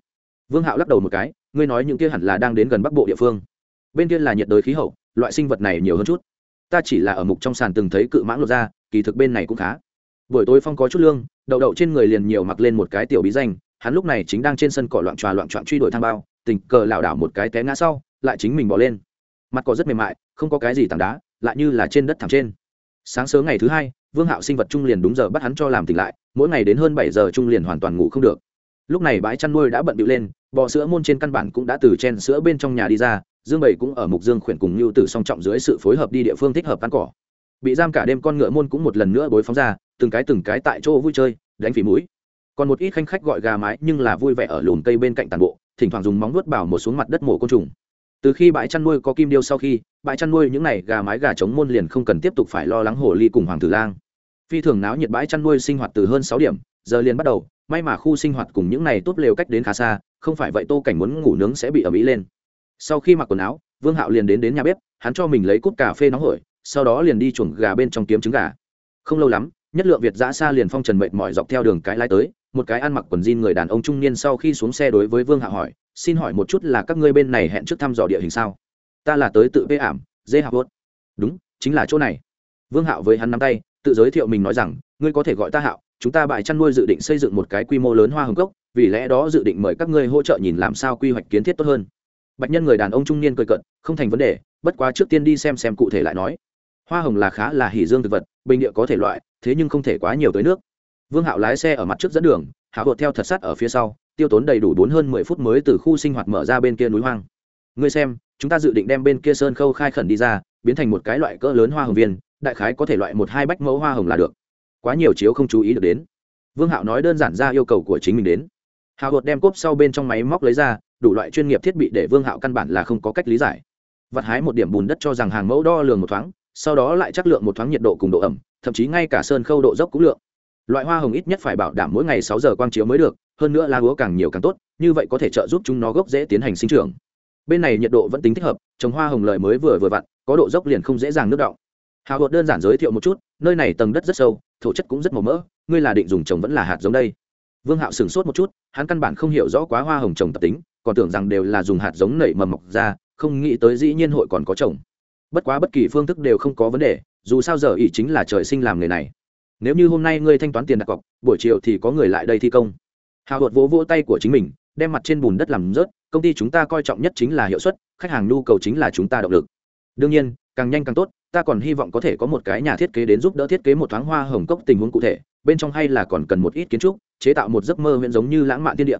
Vương hạo lắc đầu một cái, ngươi nói những kia hẳn là đang đến gần bắc bộ địa phương. Bên kia là nhiệt đới khí hậu loại sinh vật này nhiều hơn chút. Ta chỉ là ở mục trong sàn từng thấy cự mãng lột ra kỳ thực bên này cũng khá. Buổi tối phong có chút lương, đậu đậu trên người liền nhiều mặc lên một cái tiểu bí danh, hắn lúc này chính đang trên sân cỏ loạn tròa loạn trọn truy đuổi thang bao, tình cờ lảo đảo một cái té ngã sau, lại chính mình bỏ lên. Mặt cỏ rất mềm mại, không có cái gì tảng đá, lại như là trên đất thẳng trên. Sáng sớm ngày thứ hai, vương hạo sinh vật trung liền đúng giờ bắt hắn cho làm tỉnh lại, mỗi ngày đến hơn bảy giờ trung liền hoàn toàn ngủ không được. Lúc này bãi chăn nuôi đã bận bịu lên, bò sữa môn trên căn bản cũng đã từ chen sữa bên trong nhà đi ra dương bảy cũng ở mục dương khuyển cùng lưu tử song trọng dưới sự phối hợp đi địa phương thích hợp ăn cỏ. Bị giam cả đêm con ngựa môn cũng một lần nữa bối phóng ra, từng cái từng cái tại chỗ vui chơi, đánh phỉ mũi. Còn một ít khanh khách gọi gà mái nhưng là vui vẻ ở lùn cây bên cạnh tàn bộ, thỉnh thoảng dùng móng nuốt bảo một xuống mặt đất mổ côn trùng. Từ khi bãi chăn nuôi có kim điêu sau khi, bãi chăn nuôi những n à y gà mái gà trống môn liền không cần tiếp tục phải lo lắng hồ ly cùng hoàng tử lang. Phi thường náo nhiệt bãi chăn nuôi sinh hoạt từ hơn sáu điểm, giờ liền bắt đầu, may mà khu sinh hoạt cùng những n à y tốt lều cách đến khá xa, không phải vậy tô cảnh muốn ngủ nướng sẽ bị ở mỹ lên sau khi mặc quần áo, vương hạo liền đến đến nhà bếp, hắn cho mình lấy cúp cà phê nóng hổi, sau đó liền đi chuồng gà bên trong kiếm trứng gà. Không lâu lắm, nhất lượng việt giã xa liền phong trần mệt mỏi dọc theo đường cái lai tới, một cái ăn mặc quần jean người đàn ông trung niên sau khi xuống xe đối với vương hạo hỏi, xin hỏi một chút là các ngươi bên này hẹn trước thăm dò địa hình sao? Ta là tới tự vê ảm, dê hạ vốt đúng, chính là chỗ này. Vương hạo với hắn nắm tay, tự giới thiệu mình nói rằng, ngươi có thể gọi ta hạo, chúng ta bại chăn nuôi dự định xây dựng một cái quy mô lớn hoa hồng cốc, vì lẽ đó dự định mời các ngươi hỗ trợ nhìn làm sao quy hoạch kiến thiết tốt hơn bạch nhân người đàn ông trung niên cười cận không thành vấn đề, bất quá trước tiên đi xem xem cụ thể lại nói. Hoa hồng là khá là hỉ dương thực vật, bình địa có thể loại, thế nhưng không thể quá nhiều tới nước. Vương hạo lái xe ở mặt trước dẫn đường hạo vượt theo thật sát ở phía sau, tiêu tốn đầy đủ bốn hơn mười phút mới từ khu sinh hoạt mở ra bên kia núi hoang. Ngươi xem, chúng ta dự định đem bên kia sơn khâu khai khẩn đi ra, biến thành một cái loại cỡ lớn hoa hồng viên, đại khái có thể loại một hai bách mẫu hoa hồng là được. Quá nhiều chiếu không chú ý được đến. Vương hạo nói đơn giản ra yêu cầu của chính mình đến. Hạ hột đem cốp sau bên trong máy móc lấy ra đủ loại chuyên nghiệp thiết bị để vương hạo căn bản là không có cách lý giải. Vặt hái một điểm bùn đất cho rằng hàng mẫu đo lường một thoáng, sau đó lại chắc lượng một thoáng nhiệt độ cùng độ ẩm, thậm chí ngay cả sơn khâu độ dốc cũng lượng. Loại hoa hồng ít nhất phải bảo đảm mỗi ngày sáu giờ quang chiếu mới được, hơn nữa lá lúa càng nhiều càng tốt, như vậy có thể trợ giúp chúng nó gốc dễ tiến hành sinh trưởng. Bên này nhiệt độ vẫn tính thích hợp, trồng hoa hồng lợi mới vừa vừa vặn, có độ dốc liền không dễ dàng nước động hào hột đơn giản giới thiệu một chút, nơi này tầng đất rất sâu, thổ chất cũng rất màu mỡ, ngươi là định dùng trồng vẫn là hạt giống đây. Vương hạo sửng sốt một chút, hắn căn bản không hiểu rõ quá hoa hồng trồng tập tính còn tưởng rằng đều là dùng hạt giống nảy mầm mọc ra, không nghĩ tới dĩ nhiên hội còn có trồng bất quá bất kỳ phương thức đều không có vấn đề, dù sao giờ ý chính là trời sinh làm người này. Nếu như hôm nay ngươi thanh toán tiền đặt cọc, buổi chiều thì có người lại đây thi công. Hào hột vỗ vỗ tay của chính mình, đem mặt trên bùn đất làm rớt, công ty chúng ta coi trọng nhất chính là hiệu suất, khách hàng nhu cầu chính là chúng ta động lực. Đương nhiên, càng nhanh càng tốt, ta còn hy vọng có thể có một cái nhà thiết kế đến giúp đỡ thiết kế một thoáng hoa hồng cốc tình huống cụ thể, bên trong hay là còn cần một ít kiến trúc, chế tạo một giấc mơ huyện giống như lãng mạn thiên địa.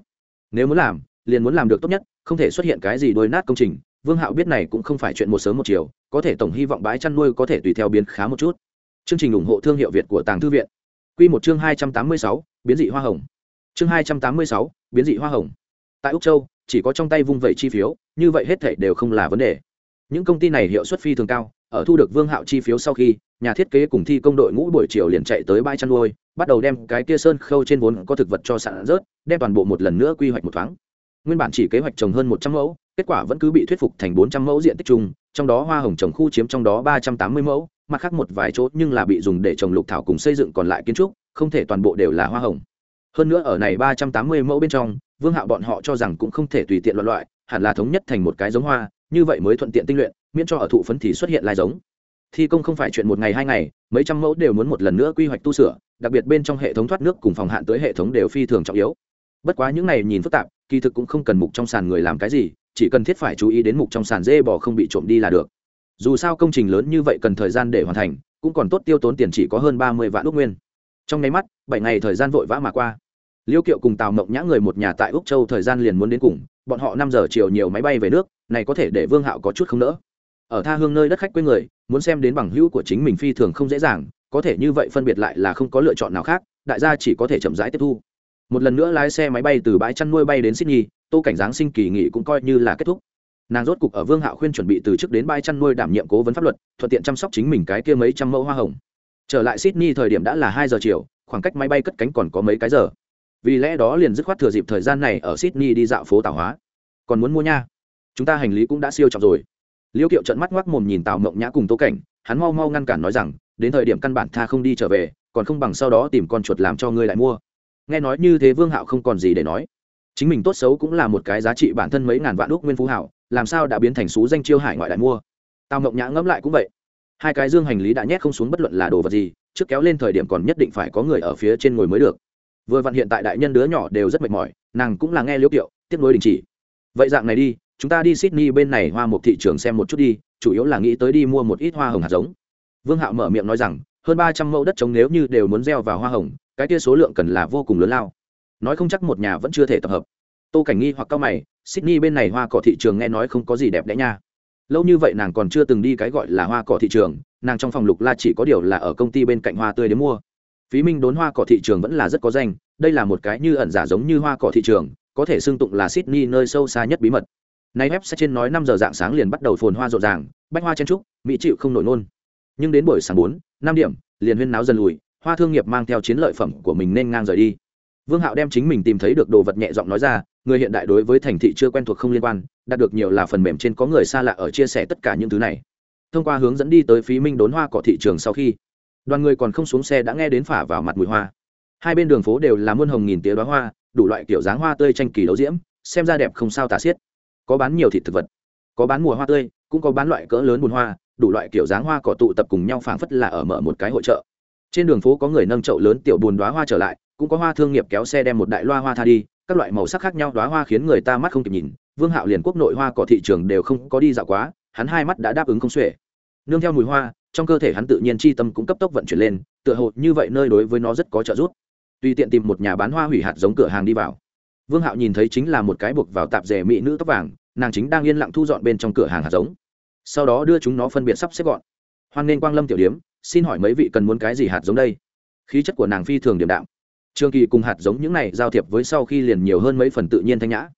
Nếu muốn làm liền muốn làm được tốt nhất, không thể xuất hiện cái gì đôi nát công trình. Vương hạo biết này cũng không phải chuyện một sớm một chiều, có thể tổng hy vọng bãi chăn nuôi có thể tùy theo biến khá một chút. Chương trình ủng hộ thương hiệu việt của tàng thư viện. Q một chương hai trăm tám mươi sáu, biến dị hoa hồng. Chương hai trăm tám mươi sáu, biến dị hoa hồng. Tại úc châu, chỉ có trong tay vung vẩy chi phiếu, như vậy hết thể đều không là vấn đề. Những công ty này hiệu suất phi thường cao, ở thu được vương hạo chi phiếu sau khi, nhà thiết kế cùng thi công đội ngũ buổi chiều liền chạy tới bãi chăn nuôi, bắt đầu đem cái kia sơn khâu trên vốn có thực vật cho sạn rớt, đem toàn bộ một lần nữa quy hoạch một thoáng nguyên bản chỉ kế hoạch trồng hơn một trăm mẫu, kết quả vẫn cứ bị thuyết phục thành bốn trăm mẫu diện tích chung, trong đó hoa hồng trồng khu chiếm trong đó ba trăm tám mươi mẫu, mặt khác một vài chỗ nhưng là bị dùng để trồng lục thảo cùng xây dựng còn lại kiến trúc, không thể toàn bộ đều là hoa hồng. Hơn nữa ở này ba trăm tám mươi mẫu bên trong, vương hạo bọn họ cho rằng cũng không thể tùy tiện loại loại, hẳn là thống nhất thành một cái giống hoa, như vậy mới thuận tiện tinh luyện, miễn cho ở thụ phấn thì xuất hiện lai giống. Thi công không phải chuyện một ngày hai ngày, mấy trăm mẫu đều muốn một lần nữa quy hoạch tu sửa, đặc biệt bên trong hệ thống thoát nước cùng phòng hạn tới hệ thống đều phi thường trọng yếu bất quá những này nhìn phức tạp, kỳ thực cũng không cần mục trong sàn người làm cái gì, chỉ cần thiết phải chú ý đến mục trong sàn dê bò không bị trộm đi là được. Dù sao công trình lớn như vậy cần thời gian để hoàn thành, cũng còn tốt tiêu tốn tiền chỉ có hơn ba mươi vạn úc nguyên. Trong nháy mắt, bảy ngày thời gian vội vã mà qua. Liêu kiệu cùng tào mộng nhã người một nhà tại úc châu thời gian liền muốn đến cùng, bọn họ năm giờ chiều nhiều máy bay về nước, này có thể để vương hạo có chút không nỡ. Ở tha hương nơi đất khách quê người, muốn xem đến bằng hữu của chính mình phi thường không dễ dàng, có thể như vậy phân biệt lại là không có lựa chọn nào khác, đại gia chỉ có thể chậm rãi tiếp thu một lần nữa lái xe máy bay từ bãi chăn nuôi bay đến sydney, tô cảnh giáng sinh kỳ nghỉ cũng coi như là kết thúc. Nàng rốt cục ở vương hạo khuyên chuẩn bị từ trước đến bãi chăn nuôi đảm nhiệm cố vấn pháp luật, thuận tiện chăm sóc chính mình cái kia mấy trăm mẫu hoa hồng. Trở lại sydney thời điểm đã là hai giờ chiều, khoảng cách máy bay cất cánh còn có mấy cái giờ. Vì lẽ đó liền dứt khoát thừa dịp thời gian này ở sydney đi dạo phố tảo hóa. Còn muốn mua nha? Chúng ta hành lý cũng đã siêu trọng rồi. Liêu kiệu trận mắt ngoác mồm nhìn tào mộng nhã cùng tô cảnh, hắn mau mau ngăn cản nói rằng, đến thời điểm căn bản tha không đi trở về, còn không bằng sau đó tìm con chuột làm cho ngươi lại mua nghe nói như thế vương hạo không còn gì để nói. Chính mình tốt xấu cũng là một cái giá trị bản thân mấy ngàn vạn đúc nguyên phú hảo, làm sao đã biến thành xú danh chiêu hải ngoại đại mua? Tào mộng nhã ngẫm lại cũng vậy. Hai cái dương hành lý đã nhét không xuống bất luận là đồ vật gì, trước kéo lên thời điểm còn nhất định phải có người ở phía trên ngồi mới được. Vừa vặn hiện tại đại nhân đứa nhỏ đều rất mệt mỏi, nàng cũng là nghe liễu kiệu, tiếp nối đình chỉ. Vậy dạng này đi, chúng ta đi sydney bên này hoa một thị trường xem một chút đi, chủ yếu là nghĩ tới đi mua một ít hoa hồng hạt giống. Vương hạo mở miệng nói rằng hơn ba trăm mẫu đất trống nếu như đều muốn gieo vào hoa hồng, cái kia số lượng cần là vô cùng lớn lao. Nói không chắc một nhà vẫn chưa thể tập hợp. Tô cảnh nghi hoặc cao mày, sydney bên này hoa cỏ thị trường nghe nói không có gì đẹp đẽ nha. Lâu như vậy nàng còn chưa từng đi cái gọi là hoa cỏ thị trường, nàng trong phòng lục la chỉ có điều là ở công ty bên cạnh hoa tươi đến mua. Phí minh đốn hoa cỏ thị trường vẫn là rất có danh, đây là một cái như ẩn giả giống như hoa cỏ thị trường, có thể xưng tụng là sydney nơi sâu xa nhất bí mật. Nay web sẽ trên nói năm giờ dạng sáng liền bắt đầu phồn hoa rộn ràng, bách hoa chen trúc, mỹ chịu không nổi nôn nhưng đến buổi sáng bốn, năm điểm, liền huyên náo dần lùi, hoa thương nghiệp mang theo chiến lợi phẩm của mình nên ngang rời đi. Vương hạo đem chính mình tìm thấy được đồ vật nhẹ giọng nói ra, người hiện đại đối với thành thị chưa quen thuộc không liên quan, đạt được nhiều là phần mềm trên có người xa lạ ở chia sẻ tất cả những thứ này. Thông qua hướng dẫn đi tới phí minh đốn hoa cỏ thị trường sau khi, đoàn người còn không xuống xe đã nghe đến phả vào mặt mùi hoa. Hai bên đường phố đều là muôn hồng nghìn tía đoá hoa, đủ loại kiểu dáng hoa tươi tranh kỳ đấu diễm, xem ra đẹp không sao tả xiết. Có bán nhiều thịt thực vật, có bán mùa hoa tươi, cũng có bán loại cỡ lớn bùn hoa đủ loại kiểu dáng hoa cỏ tụ tập cùng nhau phảng phất là ở mở một cái hội trợ trên đường phố có người nâng chậu lớn tiểu buồn đoá hoa trở lại, cũng có hoa thương nghiệp kéo xe đem một đại loa hoa tha đi, các loại màu sắc khác nhau đoá hoa khiến người ta mắt không kịp nhìn. Vương hạo liền quốc nội hoa cỏ thị trường đều không có đi dạo quá, hắn hai mắt đã đáp ứng không xuể. Nương theo mùi hoa, trong cơ thể hắn tự nhiên chi tâm cũng cấp tốc vận chuyển lên, tựa hồ như vậy nơi đối với nó rất có trợ giúp. Tùy tiện tìm một nhà bán hoa hủy hạt giống cửa hàng đi vào. Vương hạo nhìn thấy chính là một cái buộc vào tạp dề mỹ nữ tóc vàng, nàng chính đang yên lặng thu dọn bên trong cửa hàng hạt giống sau đó đưa chúng nó phân biệt sắp xếp gọn. Hoan nên quang lâm tiểu điếm, xin hỏi mấy vị cần muốn cái gì hạt giống đây? Khí chất của nàng phi thường điểm đạm. Trường kỳ cùng hạt giống những này giao thiệp với sau khi liền nhiều hơn mấy phần tự nhiên thanh nhã.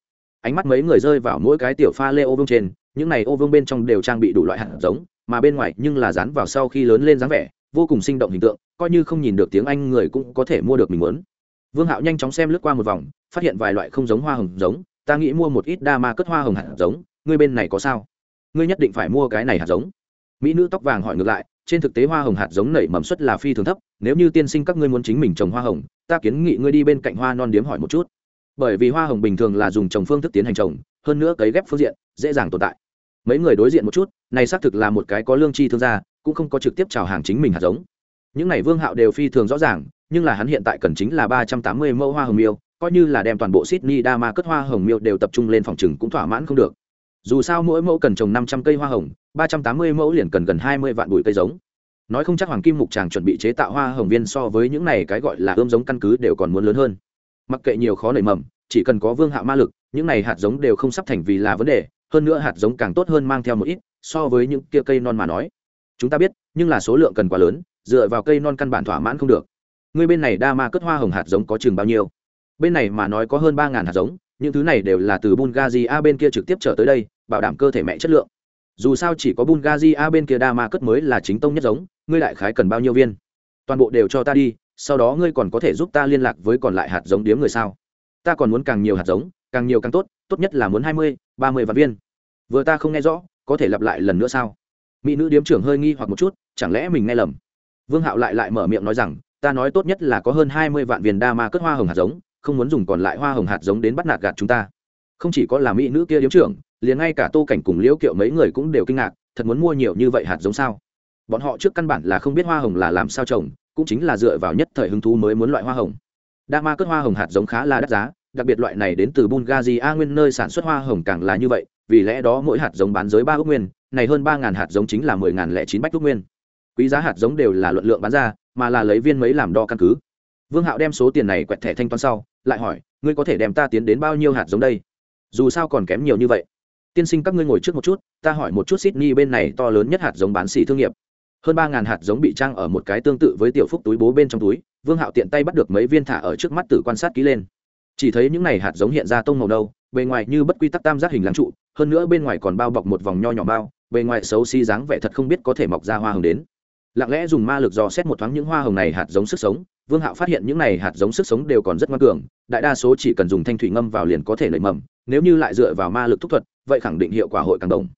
Ánh mắt mấy người rơi vào mỗi cái tiểu pha lê ô vương trên, những này ô vương bên trong đều trang bị đủ loại hạt giống, mà bên ngoài nhưng là dán vào sau khi lớn lên dáng vẻ, vô cùng sinh động hình tượng, coi như không nhìn được tiếng anh người cũng có thể mua được mình muốn. Vương hạo nhanh chóng xem lướt qua một vòng, phát hiện vài loại không giống hoa hồng giống, ta nghĩ mua một ít đa ma cất hoa hồng hạt giống, ngươi bên này có sao? Ngươi nhất định phải mua cái này hạt giống. Mỹ nữ tóc vàng hỏi ngược lại, trên thực tế hoa hồng hạt giống nảy mầm suất là phi thường thấp, nếu như tiên sinh các ngươi muốn chính mình trồng hoa hồng, ta kiến nghị ngươi đi bên cạnh hoa non điếm hỏi một chút. Bởi vì hoa hồng bình thường là dùng trồng phương thức tiến hành trồng, hơn nữa cấy ghép phương diện, dễ dàng tồn tại. Mấy người đối diện một chút, này xác thực là một cái có lương chi thương gia, cũng không có trực tiếp chào hàng chính mình hạt giống. Những này vương hạo đều phi thường rõ ràng, nhưng là hắn hiện tại cần chính là ba trăm tám mươi mẫu hoa hồng miêu, coi như là đem toàn bộ sydney đa ma cất hoa hồng miêu đều tập trung lên phòng trừng cũng thỏa mãn không được dù sao mỗi mẫu cần trồng năm trăm cây hoa hồng, ba trăm tám mươi mẫu liền cần gần hai mươi vạn bụi cây giống. Nói không chắc hoàng kim mục tràng chuẩn bị chế tạo hoa hồng viên so với những này cái gọi là ươm giống căn cứ đều còn muốn lớn hơn. Mặc kệ nhiều khó nảy mầm, chỉ cần có vương hạ ma lực, những này hạt giống đều không sắp thành vì là vấn đề, hơn nữa hạt giống càng tốt hơn mang theo một ít, so với những kia cây non mà nói. Chúng ta biết, nhưng là số lượng cần quá lớn, dựa vào cây non căn bản thỏa mãn không được. Người bên này đa ma cất hoa hồng hạt giống có chừng bao nhiêu? Bên này mà nói có hơn ba hạt giống những thứ này đều là từ bungazi a bên kia trực tiếp trở tới đây, bảo đảm cơ thể mẹ chất lượng. Dù sao chỉ có bungazi a bên kia đa ma cất mới là chính tông nhất giống, ngươi đại khái cần bao nhiêu viên? Toàn bộ đều cho ta đi, sau đó ngươi còn có thể giúp ta liên lạc với còn lại hạt giống điếm người sao? Ta còn muốn càng nhiều hạt giống, càng nhiều càng tốt tốt nhất là muốn hai mươi, ba mươi vạn viên. Vừa ta không nghe rõ, có thể lặp lại lần nữa sao? Mỹ nữ điếm trưởng hơi nghi hoặc một chút, chẳng lẽ mình nghe lầm? Vương hạo lại lại mở miệng nói rằng, ta nói tốt nhất là có hơn hai mươi vạn viên đa ma cất hoa hồng hạt giống không muốn dùng còn lại hoa hồng hạt giống đến bắt nạt gạt chúng ta. Không chỉ có là mỹ nữ kia điếm trưởng, liền ngay cả tô cảnh cùng liễu kiệu mấy người cũng đều kinh ngạc, thật muốn mua nhiều như vậy hạt giống sao? Bọn họ trước căn bản là không biết hoa hồng là làm sao trồng, cũng chính là dựa vào nhất thời hứng thú mới muốn loại hoa hồng. Đa ma cất hoa hồng hạt giống khá là đắt giá, đặc biệt loại này đến từ bungazi a nguyên nơi sản xuất hoa hồng càng là như vậy, vì lẽ đó mỗi hạt giống bán dưới ba ước nguyên, này hơn ba hạt giống chính là mười lẻ chín bách ước nguyên. Quý giá hạt giống đều là luận lượng bán ra, mà là lấy viên mấy làm đo căn cứ vương hạo đem số tiền này quẹt thẻ thanh toán sau, lại hỏi, ngươi có thể đem ta tiến đến bao nhiêu hạt giống đây? Dù sao còn kém nhiều như vậy. Tiên sinh, các ngươi ngồi trước một chút, ta hỏi một chút sydney bên này to lớn nhất hạt giống bán xỉ thương nghiệp. Hơn ba ngàn hạt giống bị trang ở một cái tương tự với tiểu phúc túi bố bên trong túi, vương hạo tiện tay bắt được mấy viên thả ở trước mắt tử quan sát ký lên. Chỉ thấy những này hạt giống hiện ra tông màu đâu bề ngoài như bất quy tắc tam giác hình láng trụ, hơn nữa bên ngoài còn bao bọc một vòng nho nhỏ bao, bề ngoài xấu xí dáng vẻ thật không biết có thể mọc ra hoa hồng đến. Lặng lẽ dùng ma lực dò xét một thoáng những hoa hồng này hạt giống sức sống vương hạo phát hiện những này hạt giống sức sống đều còn rất ngoan cường, đại đa số chỉ cần dùng thanh thủy ngâm vào liền có thể nảy mầm, nếu như lại dựa vào ma lực thúc thuật, vậy khẳng định hiệu quả hội càng đồng.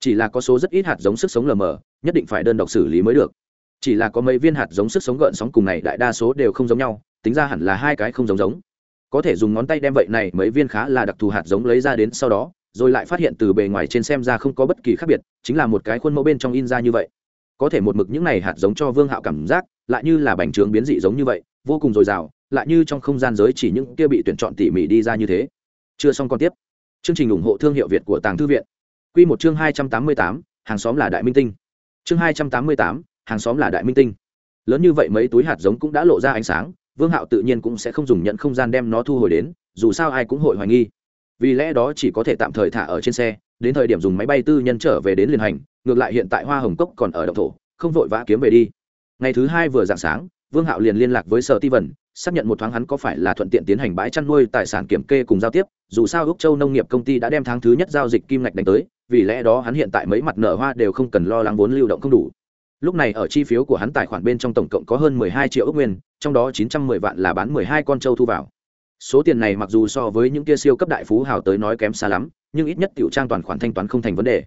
Chỉ là có số rất ít hạt giống sức sống lờ mờ, nhất định phải đơn độc xử lý mới được. Chỉ là có mấy viên hạt giống sức sống gợn sóng cùng này đại đa số đều không giống nhau, tính ra hẳn là hai cái không giống giống. Có thể dùng ngón tay đem vậy này mấy viên khá là đặc thù hạt giống lấy ra đến sau đó, rồi lại phát hiện từ bề ngoài trên xem ra không có bất kỳ khác biệt, chính là một cái khuôn mẫu bên trong in ra như vậy có thể một mực những này hạt giống cho vương hạo cảm giác, lại như là bành trướng biến dị giống như vậy, vô cùng dồi dào, lại như trong không gian giới chỉ những kia bị tuyển chọn tỉ mỉ đi ra như thế. Chưa xong còn tiếp. Chương trình ủng hộ thương hiệu việt của tàng thư viện. Q một chương hai trăm tám mươi tám, hàng xóm là đại minh tinh. Chương hai trăm tám mươi tám, hàng xóm là đại minh tinh. Lớn như vậy mấy túi hạt giống cũng đã lộ ra ánh sáng, vương hạo tự nhiên cũng sẽ không dùng nhận không gian đem nó thu hồi đến, dù sao ai cũng hội hoài nghi. Vì lẽ đó chỉ có thể tạm thời thả ở trên xe, đến thời điểm dùng máy bay tư nhân trở về đến liên hành ngược lại hiện tại hoa hồng cốc còn ở động thổ, không vội vã kiếm về đi. Ngày thứ hai vừa dạng sáng, vương hạo liền liên lạc với sở ti vần xác nhận một thoáng hắn có phải là thuận tiện tiến hành bãi chăn nuôi tài sản kiểm kê cùng giao tiếp, dù sao úc châu nông nghiệp công ty đã đem tháng thứ nhất giao dịch kim ngạch đánh tới, vì lẽ đó hắn hiện tại mấy mặt nở hoa đều không cần lo lắng vốn lưu động không đủ. Lúc này ở chi phiếu của hắn tài khoản bên trong tổng cộng có hơn mười hai triệu ước nguyên, trong đó chín trăm mười vạn là bán mười hai con trâu thu vào. Số tiền này mặc dù so với những kia siêu cấp đại phú hào tới nói kém xa lắm, nhưng ít nhất tiểu trang toàn khoản thanh toán không thành vấn đề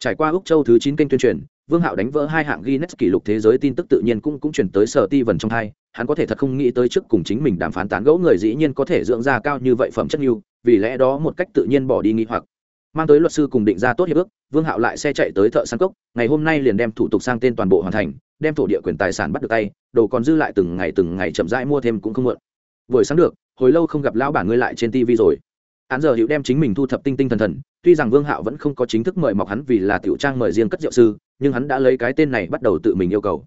trải qua úc châu thứ chín kênh tuyên truyền, vương hạo đánh vỡ hai hạng guinness kỷ lục thế giới tin tức tự nhiên cũng cũng chuyển tới sở ti vần trong hai, hắn có thể thật không nghĩ tới trước cùng chính mình đàm phán tán gẫu người dĩ nhiên có thể dưỡng ra cao như vậy phẩm chất như, vì lẽ đó một cách tự nhiên bỏ đi nghi hoặc. Mang tới luật sư cùng định ra tốt hiệp ước, vương hạo lại xe chạy tới thợ săn cốc, ngày hôm nay liền đem thủ tục sang tên toàn bộ hoàn thành, đem thổ địa quyền tài sản bắt được tay, đồ còn dư lại từng ngày từng ngày chậm rãi mua thêm cũng không muộn. Buổi sáng được, hồi lâu không gặp lão bản ngươi lại trên tv rồi. Án giờ hữu đem chính mình thu thập tinh tinh thần thần, tuy rằng vương hạo vẫn không có chính thức mời mọc hắn vì là tiểu trang mời riêng cất diệu sư, nhưng hắn đã lấy cái tên này bắt đầu tự mình yêu cầu.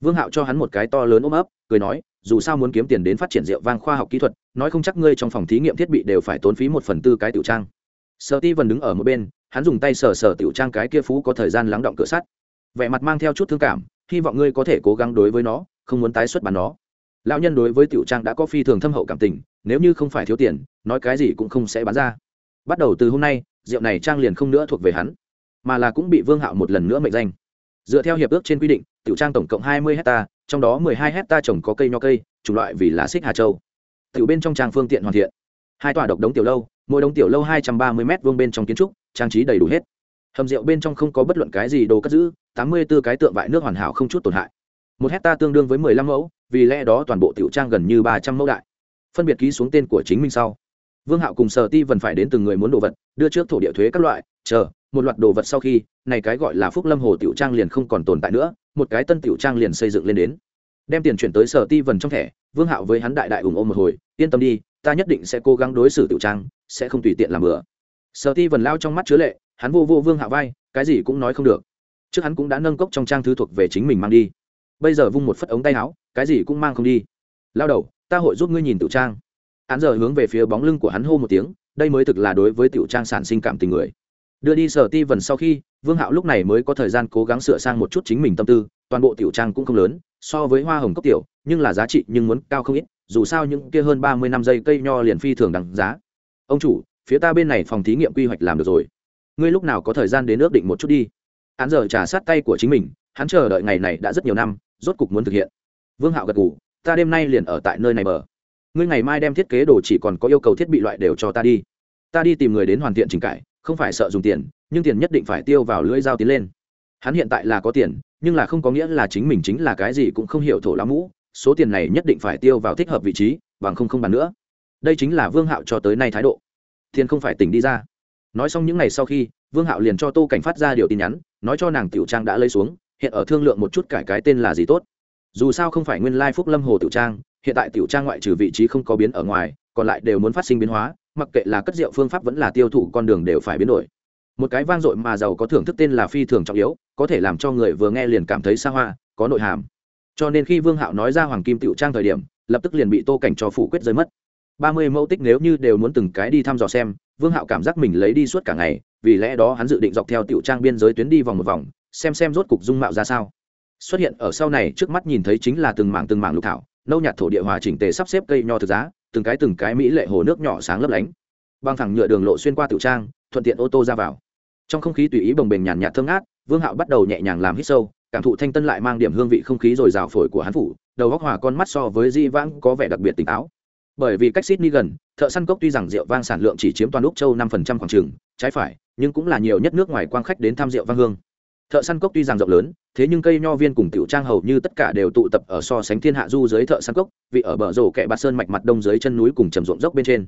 Vương hạo cho hắn một cái to lớn ôm ấp, cười nói, dù sao muốn kiếm tiền đến phát triển rượu vang khoa học kỹ thuật, nói không chắc ngươi trong phòng thí nghiệm thiết bị đều phải tốn phí một phần tư cái tiểu trang. Sợ ti vần đứng ở một bên, hắn dùng tay sờ sờ tiểu trang cái kia phú có thời gian lắng động cửa sắt. Vẻ mặt mang theo chút thương cảm, hy vọng ngươi có thể cố gắng đối với nó, không muốn tái xuất bán nó lão nhân đối với tiểu trang đã có phi thường thâm hậu cảm tình nếu như không phải thiếu tiền nói cái gì cũng không sẽ bán ra. Bắt đầu từ hôm nay rượu này trang liền không nữa thuộc về hắn mà là cũng bị vương hạo một lần nữa mệnh danh. Dựa theo hiệp ước trên quy định tiểu trang tổng cộng hai mươi hecta, trong đó mười hai hecta trồng có cây nho cây chủng loại vì lá xích hà châu. Tiểu bên trong trang phương tiện hoàn thiện. Hai tòa độc đống tiểu lâu mỗi đống tiểu lâu hai trăm ba mươi m vuông bên trong kiến trúc trang trí đầy đủ hết. Hầm rượu bên trong không có bất luận cái gì đồ cất giữ tám mươi b ố cái tượng vại nước hoàn hảo không chút tổn hại. Một hecta tương đương với mười lăm mẫu vì lẽ đó toàn bộ tiểu trang gần như ba trăm mẫu đại. Phân biệt ký xuống tên của chính mình sau. Vương hạo cùng sở ti vẫn phải đến từng người muốn đồ vật, đưa trước thổ địa thuế các loại, chờ, một loạt đồ vật sau khi, này cái gọi là phúc lâm hồ tiểu trang liền không còn tồn tại nữa, một cái tân tiểu trang liền xây dựng lên đến. Đem tiền chuyển tới sở ti vần trong thẻ, vương hạo với hắn đại đại ủng ôm một hồi, yên tâm đi, ta nhất định sẽ cố gắng đối xử tiểu trang, sẽ không tùy tiện làm bừa. Sở ti vần lao trong mắt chứa lệ, hắn vô vô vương hạo vai, cái gì cũng nói không được. Trước hắn cũng đã nâng cốc trong trang thứ thuộc về chính mình mang đi bây giờ vung một phất ống tay áo, cái gì cũng mang không đi. Lao đầu, ta hội giúp ngươi nhìn tiểu trang. Hắn giờ hướng về phía bóng lưng của hắn hô một tiếng, đây mới thực là đối với tiểu trang sản sinh cảm tình người. Đưa đi sở ti vần sau khi, vương hạo lúc này mới có thời gian cố gắng sửa sang một chút chính mình tâm tư, toàn bộ tiểu trang cũng không lớn, so với hoa hồng cốc tiểu, nhưng là giá trị nhưng muốn cao không ít, dù sao những kia hơn ba mươi năm dây cây nho liền phi thường đằng giá. Ông chủ, phía ta bên này phòng thí nghiệm quy hoạch làm được rồi. Ngươi lúc nào có thời gian đến ước định một chút đi. Án giờ trả sát tay của chính mình hắn chờ đợi ngày này đã rất nhiều năm, rốt cục muốn thực hiện. Vương hạo gật ngủ ta đêm nay liền ở tại nơi này mở ngươi ngày mai đem thiết kế đồ chỉ còn có yêu cầu thiết bị loại đều cho ta đi. Ta đi tìm người đến hoàn thiện trình cải, không phải sợ dùng tiền, nhưng tiền nhất định phải tiêu vào lưỡi dao tiến lên. Hắn hiện tại là có tiền, nhưng là không có nghĩa là chính mình chính là cái gì cũng không hiểu thổ lá mũ, số tiền này nhất định phải tiêu vào thích hợp vị trí, bằng không không bàn nữa. Đây chính là vương hạo cho tới nay thái độ. Thiên không phải tỉnh đi ra. Nói xong những ngày sau khi, vương hạo liền cho tô cảnh phát ra điều tin nhắn, nói cho nàng tiểu trang đã lấy xuống hiện ở thương lượng một chút cải cái tên là gì tốt. Dù sao không phải nguyên lai phúc lâm hồ tiểu trang, hiện tại tiểu trang ngoại trừ vị trí không có biến ở ngoài, còn lại đều muốn phát sinh biến hóa, mặc kệ là cất rượu phương pháp vẫn là tiêu thụ con đường đều phải biến đổi. Một cái vang dội mà giàu có thưởng thức tên là phi thường trọng yếu, có thể làm cho người vừa nghe liền cảm thấy xa hoa, có nội hàm. Cho nên khi vương hạo nói ra hoàng kim tiểu trang thời điểm, lập tức liền bị tô cảnh cho phủ quyết rơi mất. Ba mươi mẫu tích nếu như đều muốn từng cái đi thăm dò xem, vương hạo cảm giác mình lấy đi suốt cả ngày, vì lẽ đó hắn dự định dọc theo tiểu trang biên giới tuyến đi vòng một vòng xem xem rốt cục dung mạo ra sao. Xuất hiện ở sau này trước mắt nhìn thấy chính là từng mảng từng mảng lục thảo, nâu nhạt thổ địa hòa chỉnh tề sắp xếp cây nho thực giá, từng cái từng cái mỹ lệ hồ nước nhỏ sáng lấp lánh. Băng thẳng nhựa đường lộ xuyên qua tiểu trang, thuận tiện ô tô ra vào. Trong không khí tùy ý bồng bềnh nhàn nhạt thơm ngát, vương hạo bắt đầu nhẹ nhàng làm hít sâu, cảm thụ thanh tân lại mang điểm hương vị không khí rồi rào phổi của hắn phủ, đầu góc hòa con mắt so với di vãng có vẻ đặc biệt tỉnh táo. Bởi vì cách sydney gần, thợ săn cốc tuy rằng rượu vang sản lượng chỉ chiếm toàn úc châu năm phần trăm khoảng trường trái phải, nhưng cũng là nhiều nhất nước ngoài quang khách đến tham rượu vang hương thợ săn cốc tuy rằng rộng lớn, thế nhưng cây nho viên cùng tiểu trang hầu như tất cả đều tụ tập ở so sánh thiên hạ du dưới thợ săn cốc, vì ở bờ rổ kẹ bạt sơn mạch mặt đông dưới chân núi cùng trầm ruộng dốc bên trên.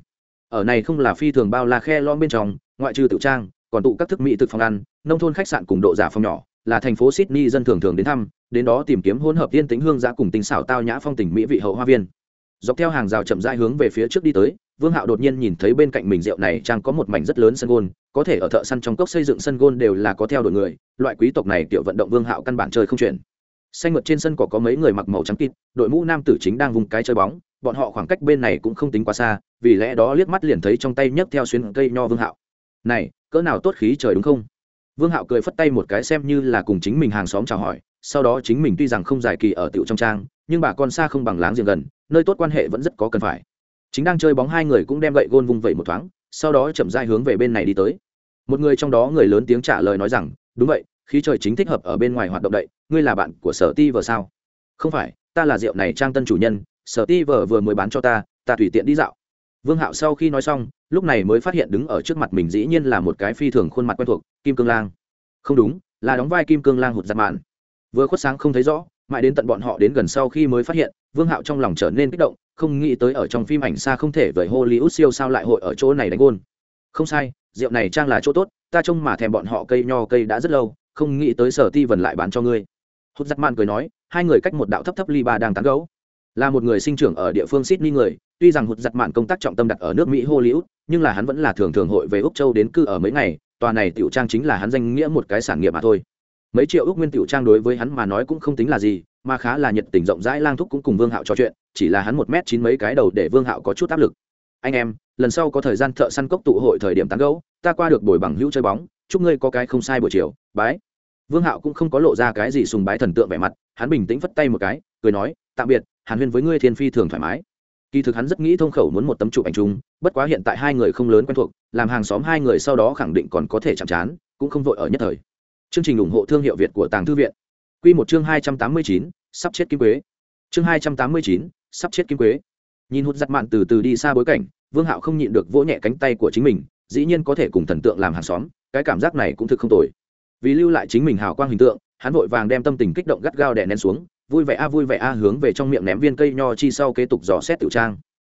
Ở này không là phi thường bao la khe lom bên trong, ngoại trừ tiểu trang, còn tụ các thức mỹ thực phòng ăn, nông thôn khách sạn cùng độ giả phòng nhỏ, là thành phố sydney dân thường thường đến thăm, đến đó tìm kiếm hỗn hợp yên tính hương giã cùng tinh xảo tao nhã phong tình mỹ vị hậu hoa viên. Dọc theo hàng rào chậm rãi hướng về phía trước đi tới vương hạo đột nhiên nhìn thấy bên cạnh mình rượu này trang có một mảnh rất lớn sân gôn, có thể ở thợ săn trong cốc xây dựng sân gôn đều là có theo đội người, loại quý tộc này kiểu vận động vương hạo căn bản chơi không chuyển. Xanh mượt trên sân cỏ có mấy người mặc màu trắng kịt, đội mũ nam tử chính đang vùng cái chơi bóng, bọn họ khoảng cách bên này cũng không tính quá xa, vì lẽ đó liếc mắt liền thấy trong tay nhấc theo xuyến cây nho vương hạo. Này, cỡ nào tốt khí trời đúng không? Vương hạo cười phất tay một cái xem như là cùng chính mình hàng xóm chào hỏi, sau đó chính mình tuy rằng không dài kỳ ở tiểu trong trang, nhưng bà con xa không bằng láng giềng gần, nơi tốt quan hệ vẫn rất có cần phải chính đang chơi bóng hai người cũng đem gậy gôn vung vẩy một thoáng, sau đó chậm dai hướng về bên này đi tới. Một người trong đó người lớn tiếng trả lời nói rằng, đúng vậy, khí trời chính thích hợp ở bên ngoài hoạt động đậy, ngươi là bạn của sở ti vờ sao? Không phải, ta là rượu này trang tân chủ nhân, sở ti vờ vừa mới bán cho ta ta tùy tiện đi dạo. Vương hạo sau khi nói xong, lúc này mới phát hiện đứng ở trước mặt mình dĩ nhiên là một cái phi thường khuôn mặt quen thuộc, kim cương lang. Không đúng, là đóng vai kim cương lang hụt giặt mạn. Vừa khuất sáng không thấy rõ, mãi đến tận bọn họ đến gần sau khi mới phát hiện, vương hạo trong lòng trở nên kích động không nghĩ tới ở trong phim ảnh xa không thể với hollywood siêu sao lại hội ở chỗ này đánh gôn. Không sai, rượu này trang là chỗ tốt, ta trông mà thèm bọn họ cây nho cây đã rất lâu, không nghĩ tới sở ti vần lại bán cho ngươi. Hốt giật mạn cười nói, hai người cách một đạo thấp thấp ly ba đang tán gấu là một người sinh trưởng ở địa phương sydney người, tuy rằng hụt giặt mạn công tác trọng tâm đặt ở nước mỹ hollywood, nhưng là hắn vẫn là thường thường hội về úc châu đến cư ở mấy ngày, tòa này tiểu trang chính là hắn danh nghĩa một cái sản nghiệp mà thôi mấy triệu ước nguyên tiểu trang đối với hắn mà nói cũng không tính là gì, mà khá là nhiệt tình rộng rãi lang thúc cũng cùng vương hạo trò chuyện, chỉ là hắn một m chín mấy cái đầu để vương hạo có chút áp lực. Anh em, lần sau có thời gian thợ săn cốc tụ hội thời điểm tán gấu ta qua được buổi bằng hữu chơi bóng, chúc ngươi có cái không sai buổi chiều, bái. Vương hạo cũng không có lộ ra cái gì sùng bái thần tượng vẻ mặt, hắn bình tĩnh phất tay một cái, cười nói, tạm biệt, hàn huyên với ngươi thiên phi thường thoải mái. Kỳ thực hắn rất nghĩ thông khẩu muốn một tấm chụp ảnh chung, bất quá hiện tại hai người không lớn quen thuộc, làm hàng xóm hai người sau đó khẳng định còn có thể chạm trán cũng không vội ở nhất thời chương trình ủng hộ thương hiệu việt của tàng thư viện. Quy một chương hai trăm tám mươi chín, sắp chết kim quế. Chương hai trăm tám mươi chín, sắp chết kim quế. Nhìn hút giặt mạn từ từ đi xa bối cảnh, vương hạo không nhịn được vỗ nhẹ cánh tay của chính mình, dĩ nhiên có thể cùng thần tượng làm hàng xóm, cái cảm giác này cũng thực không tồi. Vì lưu lại chính mình hào quang hình tượng, hắn vội vàng đem tâm tình kích động gắt gao đè nén xuống, vui vẻ a, vui vẻ a, hướng về trong miệng ném viên cây nho chi sau kế tục dò xét tiểu trang.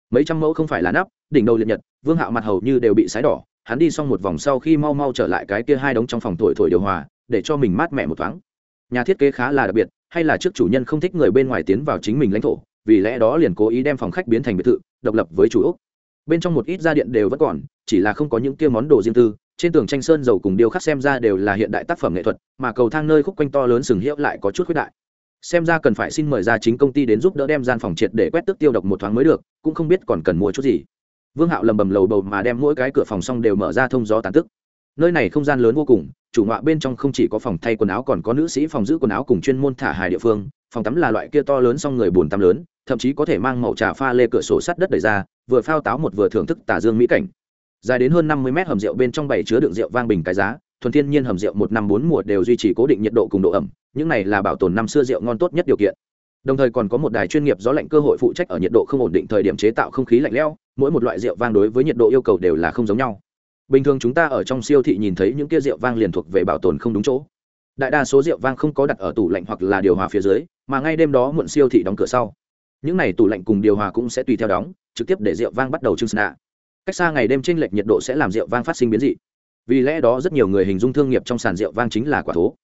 Mấy trăm mẫu không phải là nắp, đỉnh đầu liệt nhật, vương hạo mặt hầu như đều bị sái đỏ, hắn đi xong một vòng sau khi mau mau trở lại cái kia hai đống trong phòng thổi thổi điều hòa để cho mình mát mẻ một thoáng. Nhà thiết kế khá là đặc biệt, hay là trước chủ nhân không thích người bên ngoài tiến vào chính mình lãnh thổ, vì lẽ đó liền cố ý đem phòng khách biến thành biệt thự, độc lập với chủ ốc. Bên trong một ít gia điện đều vẫn còn, chỉ là không có những kia món đồ riêng tư. Trên tường tranh sơn dầu cùng điêu khắc xem ra đều là hiện đại tác phẩm nghệ thuật, mà cầu thang nơi khúc quanh to lớn sừng hiệu lại có chút khuyết đại. Xem ra cần phải xin mời ra chính công ty đến giúp đỡ đem gian phòng triệt để quét tước tiêu độc một thoáng mới được, cũng không biết còn cần mua chút gì. Vương hạo lầm bầm lầu bầu mà đem mỗi cái cửa phòng xong đều mở ra thông gió tàn tức. Nơi này không gian lớn vô cùng chủ ngọa bên trong không chỉ có phòng thay quần áo còn có nữ sĩ phòng giữ quần áo cùng chuyên môn thả hài địa phương, phòng tắm là loại kia to lớn xong người buồn tắm lớn, thậm chí có thể mang màu trà pha lê cửa sổ sắt đất đầy ra, vừa phao táo một vừa thưởng thức tả dương mỹ cảnh. Dài đến hơn năm mươi mét hầm rượu bên trong bảy chứa đựng rượu vang bình cái giá, thuần thiên nhiên hầm rượu một năm bốn mùa đều duy trì cố định nhiệt độ cùng độ ẩm, những này là bảo tồn năm xưa rượu ngon tốt nhất điều kiện. Đồng thời còn có một đài chuyên nghiệp gió lạnh cơ hội phụ trách ở nhiệt độ không ổn định thời điểm chế tạo không khí lạnh lẽo, mỗi một loại rượu vang đối với nhiệt độ yêu cầu đều là không giống nhau bình thường chúng ta ở trong siêu thị nhìn thấy những kia rượu vang liền thuộc về bảo tồn không đúng chỗ. Đại đa số rượu vang không có đặt ở tủ lạnh hoặc là điều hòa phía dưới, mà ngay đêm đó muộn siêu thị đóng cửa sau. Những này tủ lạnh cùng điều hòa cũng sẽ tùy theo đóng, trực tiếp để rượu vang bắt đầu trưng sna. Cách xa ngày đêm t r ê n lệch nhiệt độ sẽ làm rượu vang phát sinh biến dị. Vì lẽ đó rất nhiều người hình dung thương nghiệp trong sàn rượu vang chính là quả thố.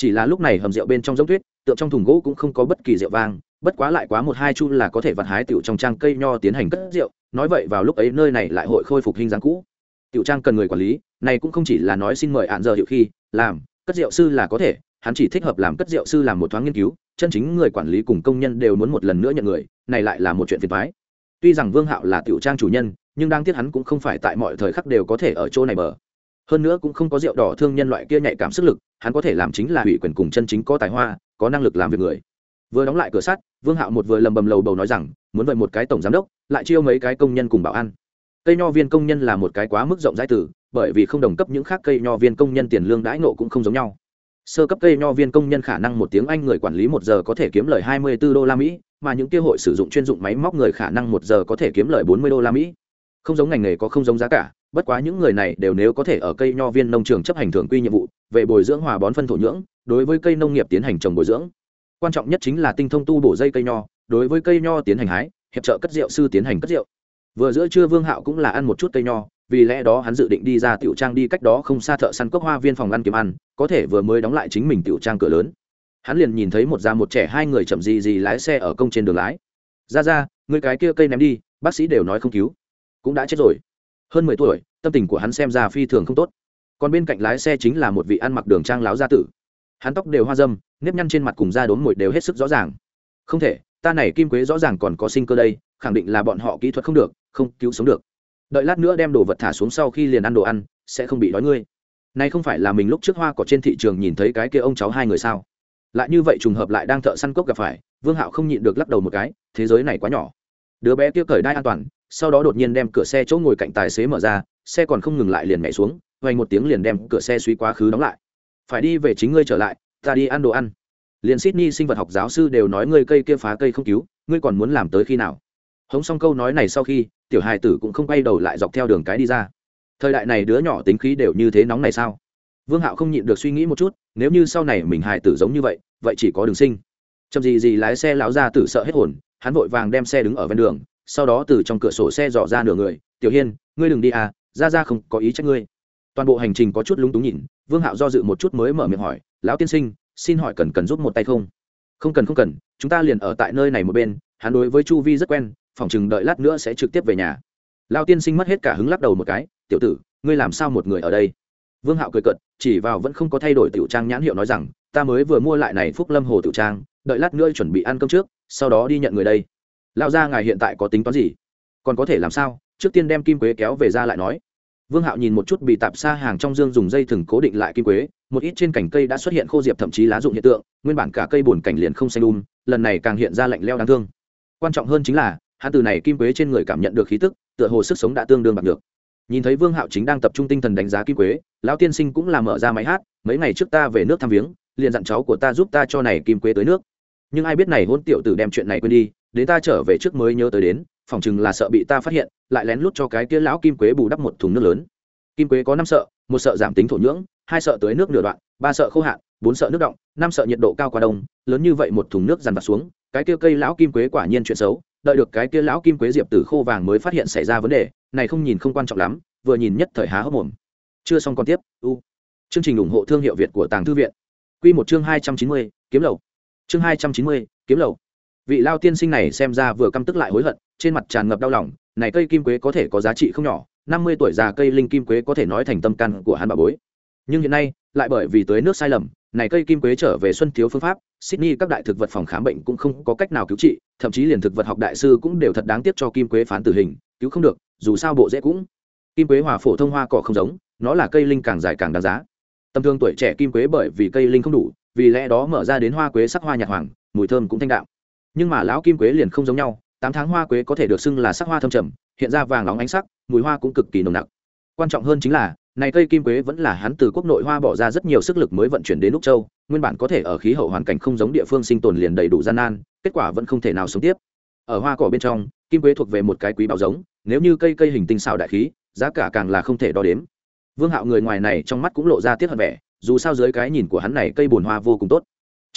Chỉ là lúc này hầm rượu bên trong giống tuyết, tượng trong thùng gỗ cũng không có bất kỳ rượu vang, bất quá lại quá một hai chu là có thể vặt hái tiểu trong trang cây nho tiến hành cất rượu. Nói vậy vào lúc ấy nơi này lại hội khôi phục hình dáng cũ tiểu trang cần người quản lý, này cũng không chỉ là nói xin mời hạn giờ hiệu khi, làm, cất rượu sư là có thể, hắn chỉ thích hợp làm cất rượu sư làm một thoáng nghiên cứu, chân chính người quản lý cùng công nhân đều muốn một lần nữa nhận người, này lại là một chuyện phiền thoái tuy rằng vương hạo là tiểu trang chủ nhân, nhưng đang tiếc hắn cũng không phải tại mọi thời khắc đều có thể ở chỗ này bờ. Hơn nữa cũng không có rượu đỏ thương nhân loại kia nhạy cảm sức lực, hắn có thể làm chính là ủy quyền cùng chân chính có tài hoa, có năng lực làm việc người. Vừa đóng lại cửa sắt, vương hạo một vừa lầm bầm lầu bầu nói rằng, muốn vậy một cái tổng giám đốc, lại chiêu mấy cái công nhân cùng bảo ăn cây nho viên công nhân là một cái quá mức rộng rãi từ, bởi vì không đồng cấp những khác cây nho viên công nhân tiền lương đãi nộ cũng không giống nhau. Sơ cấp cây nho viên công nhân khả năng một tiếng anh người quản lý một giờ có thể kiếm lời 24 đô la mỹ, mà những kia hội sử dụng chuyên dụng máy móc người khả năng một giờ có thể kiếm lời bốn mươi đô la mỹ. Không giống ngành nghề có không giống giá cả, bất quá những người này đều nếu có thể ở cây nho viên nông trường chấp hành thường quy nhiệm vụ, về bồi dưỡng hòa bón phân thổ nhưỡng, đối với cây nông nghiệp tiến hành trồng bồi dưỡng. Quan trọng nhất chính là tinh thông tu bổ dây cây nho, đối với cây nho tiến hành hái, hiệp trợ cất rượu sư tiến hành cất rượu vừa giữa trưa vương hạo cũng là ăn một chút cây nho, vì lẽ đó hắn dự định đi ra tiểu trang đi cách đó không xa thợ săn cốc hoa viên phòng ăn kiếm ăn, có thể vừa mới đóng lại chính mình tiểu trang cửa lớn. Hắn liền nhìn thấy một già một trẻ hai người chậm gì gì lái xe ở công trên đường lái. Ra ra người cái kia cây ném đi, bác sĩ đều nói không cứu. Cũng đã chết rồi. Hơn mười tuổi, tâm tình của hắn xem ra phi thường không tốt. Còn bên cạnh lái xe chính là một vị ăn mặc đường trang láo gia tử. Hắn tóc đều hoa dâm, nếp nhăn trên mặt cùng da đốm mồi đều hết sức rõ ràng. Không thể ta này kim quế rõ ràng còn có sinh cơ đây, khẳng định là bọn họ kỹ thuật không được, không cứu sống được. Đợi lát nữa đem đồ vật thả xuống sau khi liền ăn đồ ăn, sẽ không bị đói ngươi. Nay không phải là mình lúc trước hoa cỏ trên thị trường nhìn thấy cái kia ông cháu hai người sao? Lại như vậy trùng hợp lại đang thợ săn cốc gặp phải, vương hạo không nhịn được lắc đầu một cái, thế giới này quá nhỏ. Đứa bé kia cởi đai an toàn, sau đó đột nhiên đem cửa xe chỗ ngồi cạnh tài xế mở ra, xe còn không ngừng lại liền nhảy xuống vay một tiếng liền đem cửa xe suy quá khứ đóng lại. Phải đi về chính ngươi trở lại, ta đi ăn đồ ăn liền sydney sinh vật học giáo sư đều nói ngươi cây kia phá cây không cứu, ngươi còn muốn làm tới khi nào? Hống xong câu nói này sau khi, tiểu hài tử cũng không quay đầu lại dọc theo đường cái đi ra. Thời đại này đứa nhỏ tính khí đều như thế nóng này sao? Vương hạo không nhịn được suy nghĩ một chút, nếu như sau này mình hài tử giống như vậy vậy chỉ có đường sinh. Chậm gì gì lái xe lão ra tử sợ hết hồn, hắn vội vàng đem xe đứng ở ven đường, sau đó từ trong cửa sổ xe dò ra nửa người, tiểu hiên, ngươi đừng đi à ra ra không có ý trách ngươi. Toàn bộ hành trình có chút lúng túng nhìn, vương hạo do dự một chút mới mở miệng hỏi, lão tiên sinh xin hỏi cần cần giúp một tay không? Không cần không cần, chúng ta liền ở tại nơi này một bên, hắn đối với chu vi rất quen, phòng chừng đợi lát nữa sẽ trực tiếp về nhà. Lao tiên sinh mất hết cả hứng lắc đầu một cái, tiểu tử, ngươi làm sao một người ở đây? Vương hạo cười cợt, chỉ vào vẫn không có thay đổi tiểu trang nhãn hiệu nói rằng, ta mới vừa mua lại này phúc lâm hồ tiểu trang, đợi lát nữa chuẩn bị ăn cơm trước, sau đó đi nhận người đây. Lao ra ngài hiện tại có tính toán gì? Còn có thể làm sao? Trước tiên đem kim quế kéo về ra lại nói vương hạo nhìn một chút bị tạp xa hàng trong dương dùng dây thừng cố định lại kim quế một ít trên cành cây đã xuất hiện khô diệp thậm chí lá dụng hiện tượng nguyên bản cả cây buồn cảnh liền không xanh um, lần này càng hiện ra lạnh lẽo đáng thương. Quan trọng hơn chính là hắn từ này kim quế trên người cảm nhận được khí tức tựa hồ sức sống đã tương đương bằng được. Nhìn thấy vương hạo chính đang tập trung tinh thần đánh giá kim quế lão tiên sinh cũng là mở ra máy hát mấy ngày trước ta về nước thăm viếng liền dặn cháu của ta giúp ta cho này kim quế tới nước. Nhưng ai biết này hôn tiểu tử đem chuyện này quên đi đến ta trở về trước mới nhớ tới đến phỏng chừng là sợ bị ta phát hiện, lại lén lút cho cái kia lão kim quế bù đắp một thùng nước lớn. Kim quế có năm sợ, một sợ giảm tính thổ nhưỡng, hai sợ tới nước nửa đoạn, ba sợ khô hạn, bốn sợ nước động, năm sợ nhiệt độ cao quá đông, lớn như vậy một thùng nước dằn vặt xuống, cái kia cây lão kim quế quả nhiên chuyện xấu, đợi được cái kia lão kim quế diệp tử khô vàng mới phát hiện xảy ra vấn đề, này không nhìn không quan trọng lắm, vừa nhìn nhất thời há hốc mồm. Chưa xong còn tiếp, u. Chương trình ủng hộ thương hiệu việt của tàng thư viện. Quy một chương hai trăm chín mươi, kiếm lầu chương hai trăm chín mươi, kiếm lầu vị lao tiên sinh này xem ra vừa căm tức lại hối hận, trên mặt tràn ngập đau lòng, này cây kim quế có thể có giá trị không nhỏ, năm mươi tuổi già cây linh kim quế có thể nói thành tâm căn của hắn bà bối. Nhưng hiện nay, lại bởi vì tới nước sai lầm, này cây kim quế trở về xuân thiếu phương pháp, sydney các đại thực vật phòng khám bệnh cũng không có cách nào cứu trị, thậm chí liền thực vật học đại sư cũng đều thật đáng tiếc cho kim quế phán tử hình, cứu không được, dù sao bộ dễ cũng. Kim quế hòa phổ thông hoa cỏ không giống, nó là cây linh càng dài càng đáng giá. Tầm thương tuổi trẻ kim quế bởi vì cây linh không đủ, vì lẽ đó mở ra đến hoa quế sắc hoa nhạt hoàng, mùi thơm cũng thanh đạm nhưng mà lão kim quế liền không giống nhau, tám tháng hoa quế có thể được xưng là sắc hoa thâm trầm, hiện ra vàng nóng ánh sắc, mùi hoa cũng cực kỳ nồng nặc. Quan trọng hơn chính là, này cây kim quế vẫn là hắn từ quốc nội hoa bỏ ra rất nhiều sức lực mới vận chuyển đến úc châu, nguyên bản có thể ở khí hậu hoàn cảnh không giống địa phương sinh tồn liền đầy đủ gian nan, kết quả vẫn không thể nào sống tiếp. Ở hoa cỏ bên trong, kim quế thuộc về một cái quý bảo giống, nếu như cây cây hình tinh xào đại khí, giá cả càng là không thể đo đếm. Vương hạo người ngoài này trong mắt cũng lộ ra tiếc hận vẻ, dù sao dưới cái nhìn của hắn này cây bồn hoa vô cùng tốt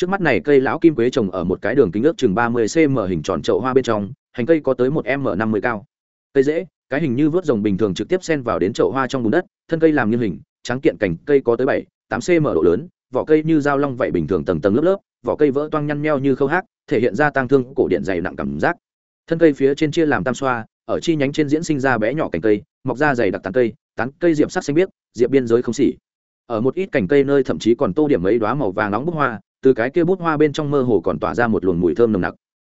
trước mắt này cây lão kim quế trồng ở một cái đường kính ước chừng ba mươi cm hình tròn chậu hoa bên trong, hành cây có tới một m năm mươi cao. Cây dễ, cái hình như vớt rồng bình thường trực tiếp xen vào đến chậu hoa trong bùn đất, thân cây làm như hình trắng kiện cành cây có tới bảy, tám cm độ lớn, vỏ cây như dao long vậy bình thường tầng tầng lớp lớp, vỏ cây vỡ toang nhăn meo như khâu hát thể hiện ra tang thương cổ điện dày nặng cảm giác. Thân cây phía trên chia làm tam xoa, ở chi nhánh trên diễn sinh ra bé nhỏ cành cây, mọc ra dày đặc tán cây tán cây diệp sắc xanh biếc, diệp biên giới không xỉ. Ở một ít cành cây nơi thậm chí còn tô điểm mấy đoá màu vàng nóng bức hoa từ cái kia bút hoa bên trong mơ hồ còn tỏa ra một luồng mùi thơm nồng nặc.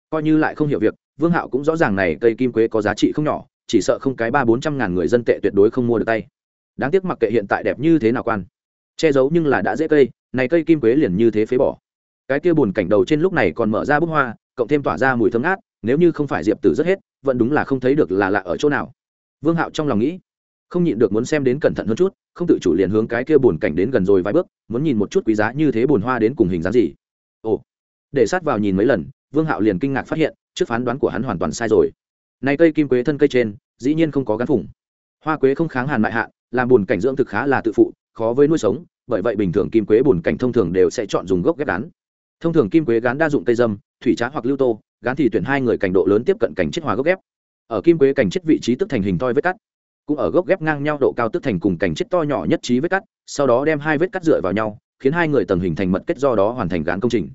Coi như lại không hiểu việc, vương hạo cũng rõ ràng này cây kim quế có giá trị không nhỏ, chỉ sợ không cái ba bốn trăm ngàn người dân tệ tuyệt đối không mua được tay. Đáng tiếc mặc kệ hiện tại đẹp như thế nào quan, che giấu nhưng là đã dễ cây, này cây kim quế liền như thế phế bỏ. Cái kia bùn cảnh đầu trên lúc này còn mở ra bút hoa, cộng thêm tỏa ra mùi thơm ngát, nếu như không phải diệp tử rất hết, vẫn đúng là không thấy được là lạ ở chỗ nào. Vương hạo trong lòng nghĩ không nhịn được muốn xem đến cẩn thận hơn chút, không tự chủ liền hướng cái kia bồn cảnh đến gần rồi vài bước, muốn nhìn một chút quý giá như thế bồn hoa đến cùng hình dáng gì. Ồ. Để sát vào nhìn mấy lần, vương hạo liền kinh ngạc phát hiện, trước phán đoán của hắn hoàn toàn sai rồi. Này cây kim quế thân cây trên, dĩ nhiên không có gắn phủng. Hoa quế không kháng hàn mại hạn làm bùn cảnh dưỡng thực khá là tự phụ, khó với nuôi sống, bởi vậy bình thường kim quế bùn cảnh thông thường đều sẽ chọn dùng gốc ghép gắn. Thông thường kim quế gắn đa dụng cây dâm, thủy trá hoặc lưu tô, gắn thì tuyển hai người cảnh độ lớn tiếp cận cảnh chết hòa gốc ghép. Ở kim quế cảnh chết vị trí tức thành hình toi vết cắt cũng ở gốc ghép ngang nhau độ cao tức thành cùng cảnh chết to nhỏ nhất trí vết cắt, sau đó đem hai vết cắt dựa vào nhau, khiến hai người tầng hình thành mật kết do đó hoàn thành gán công trình.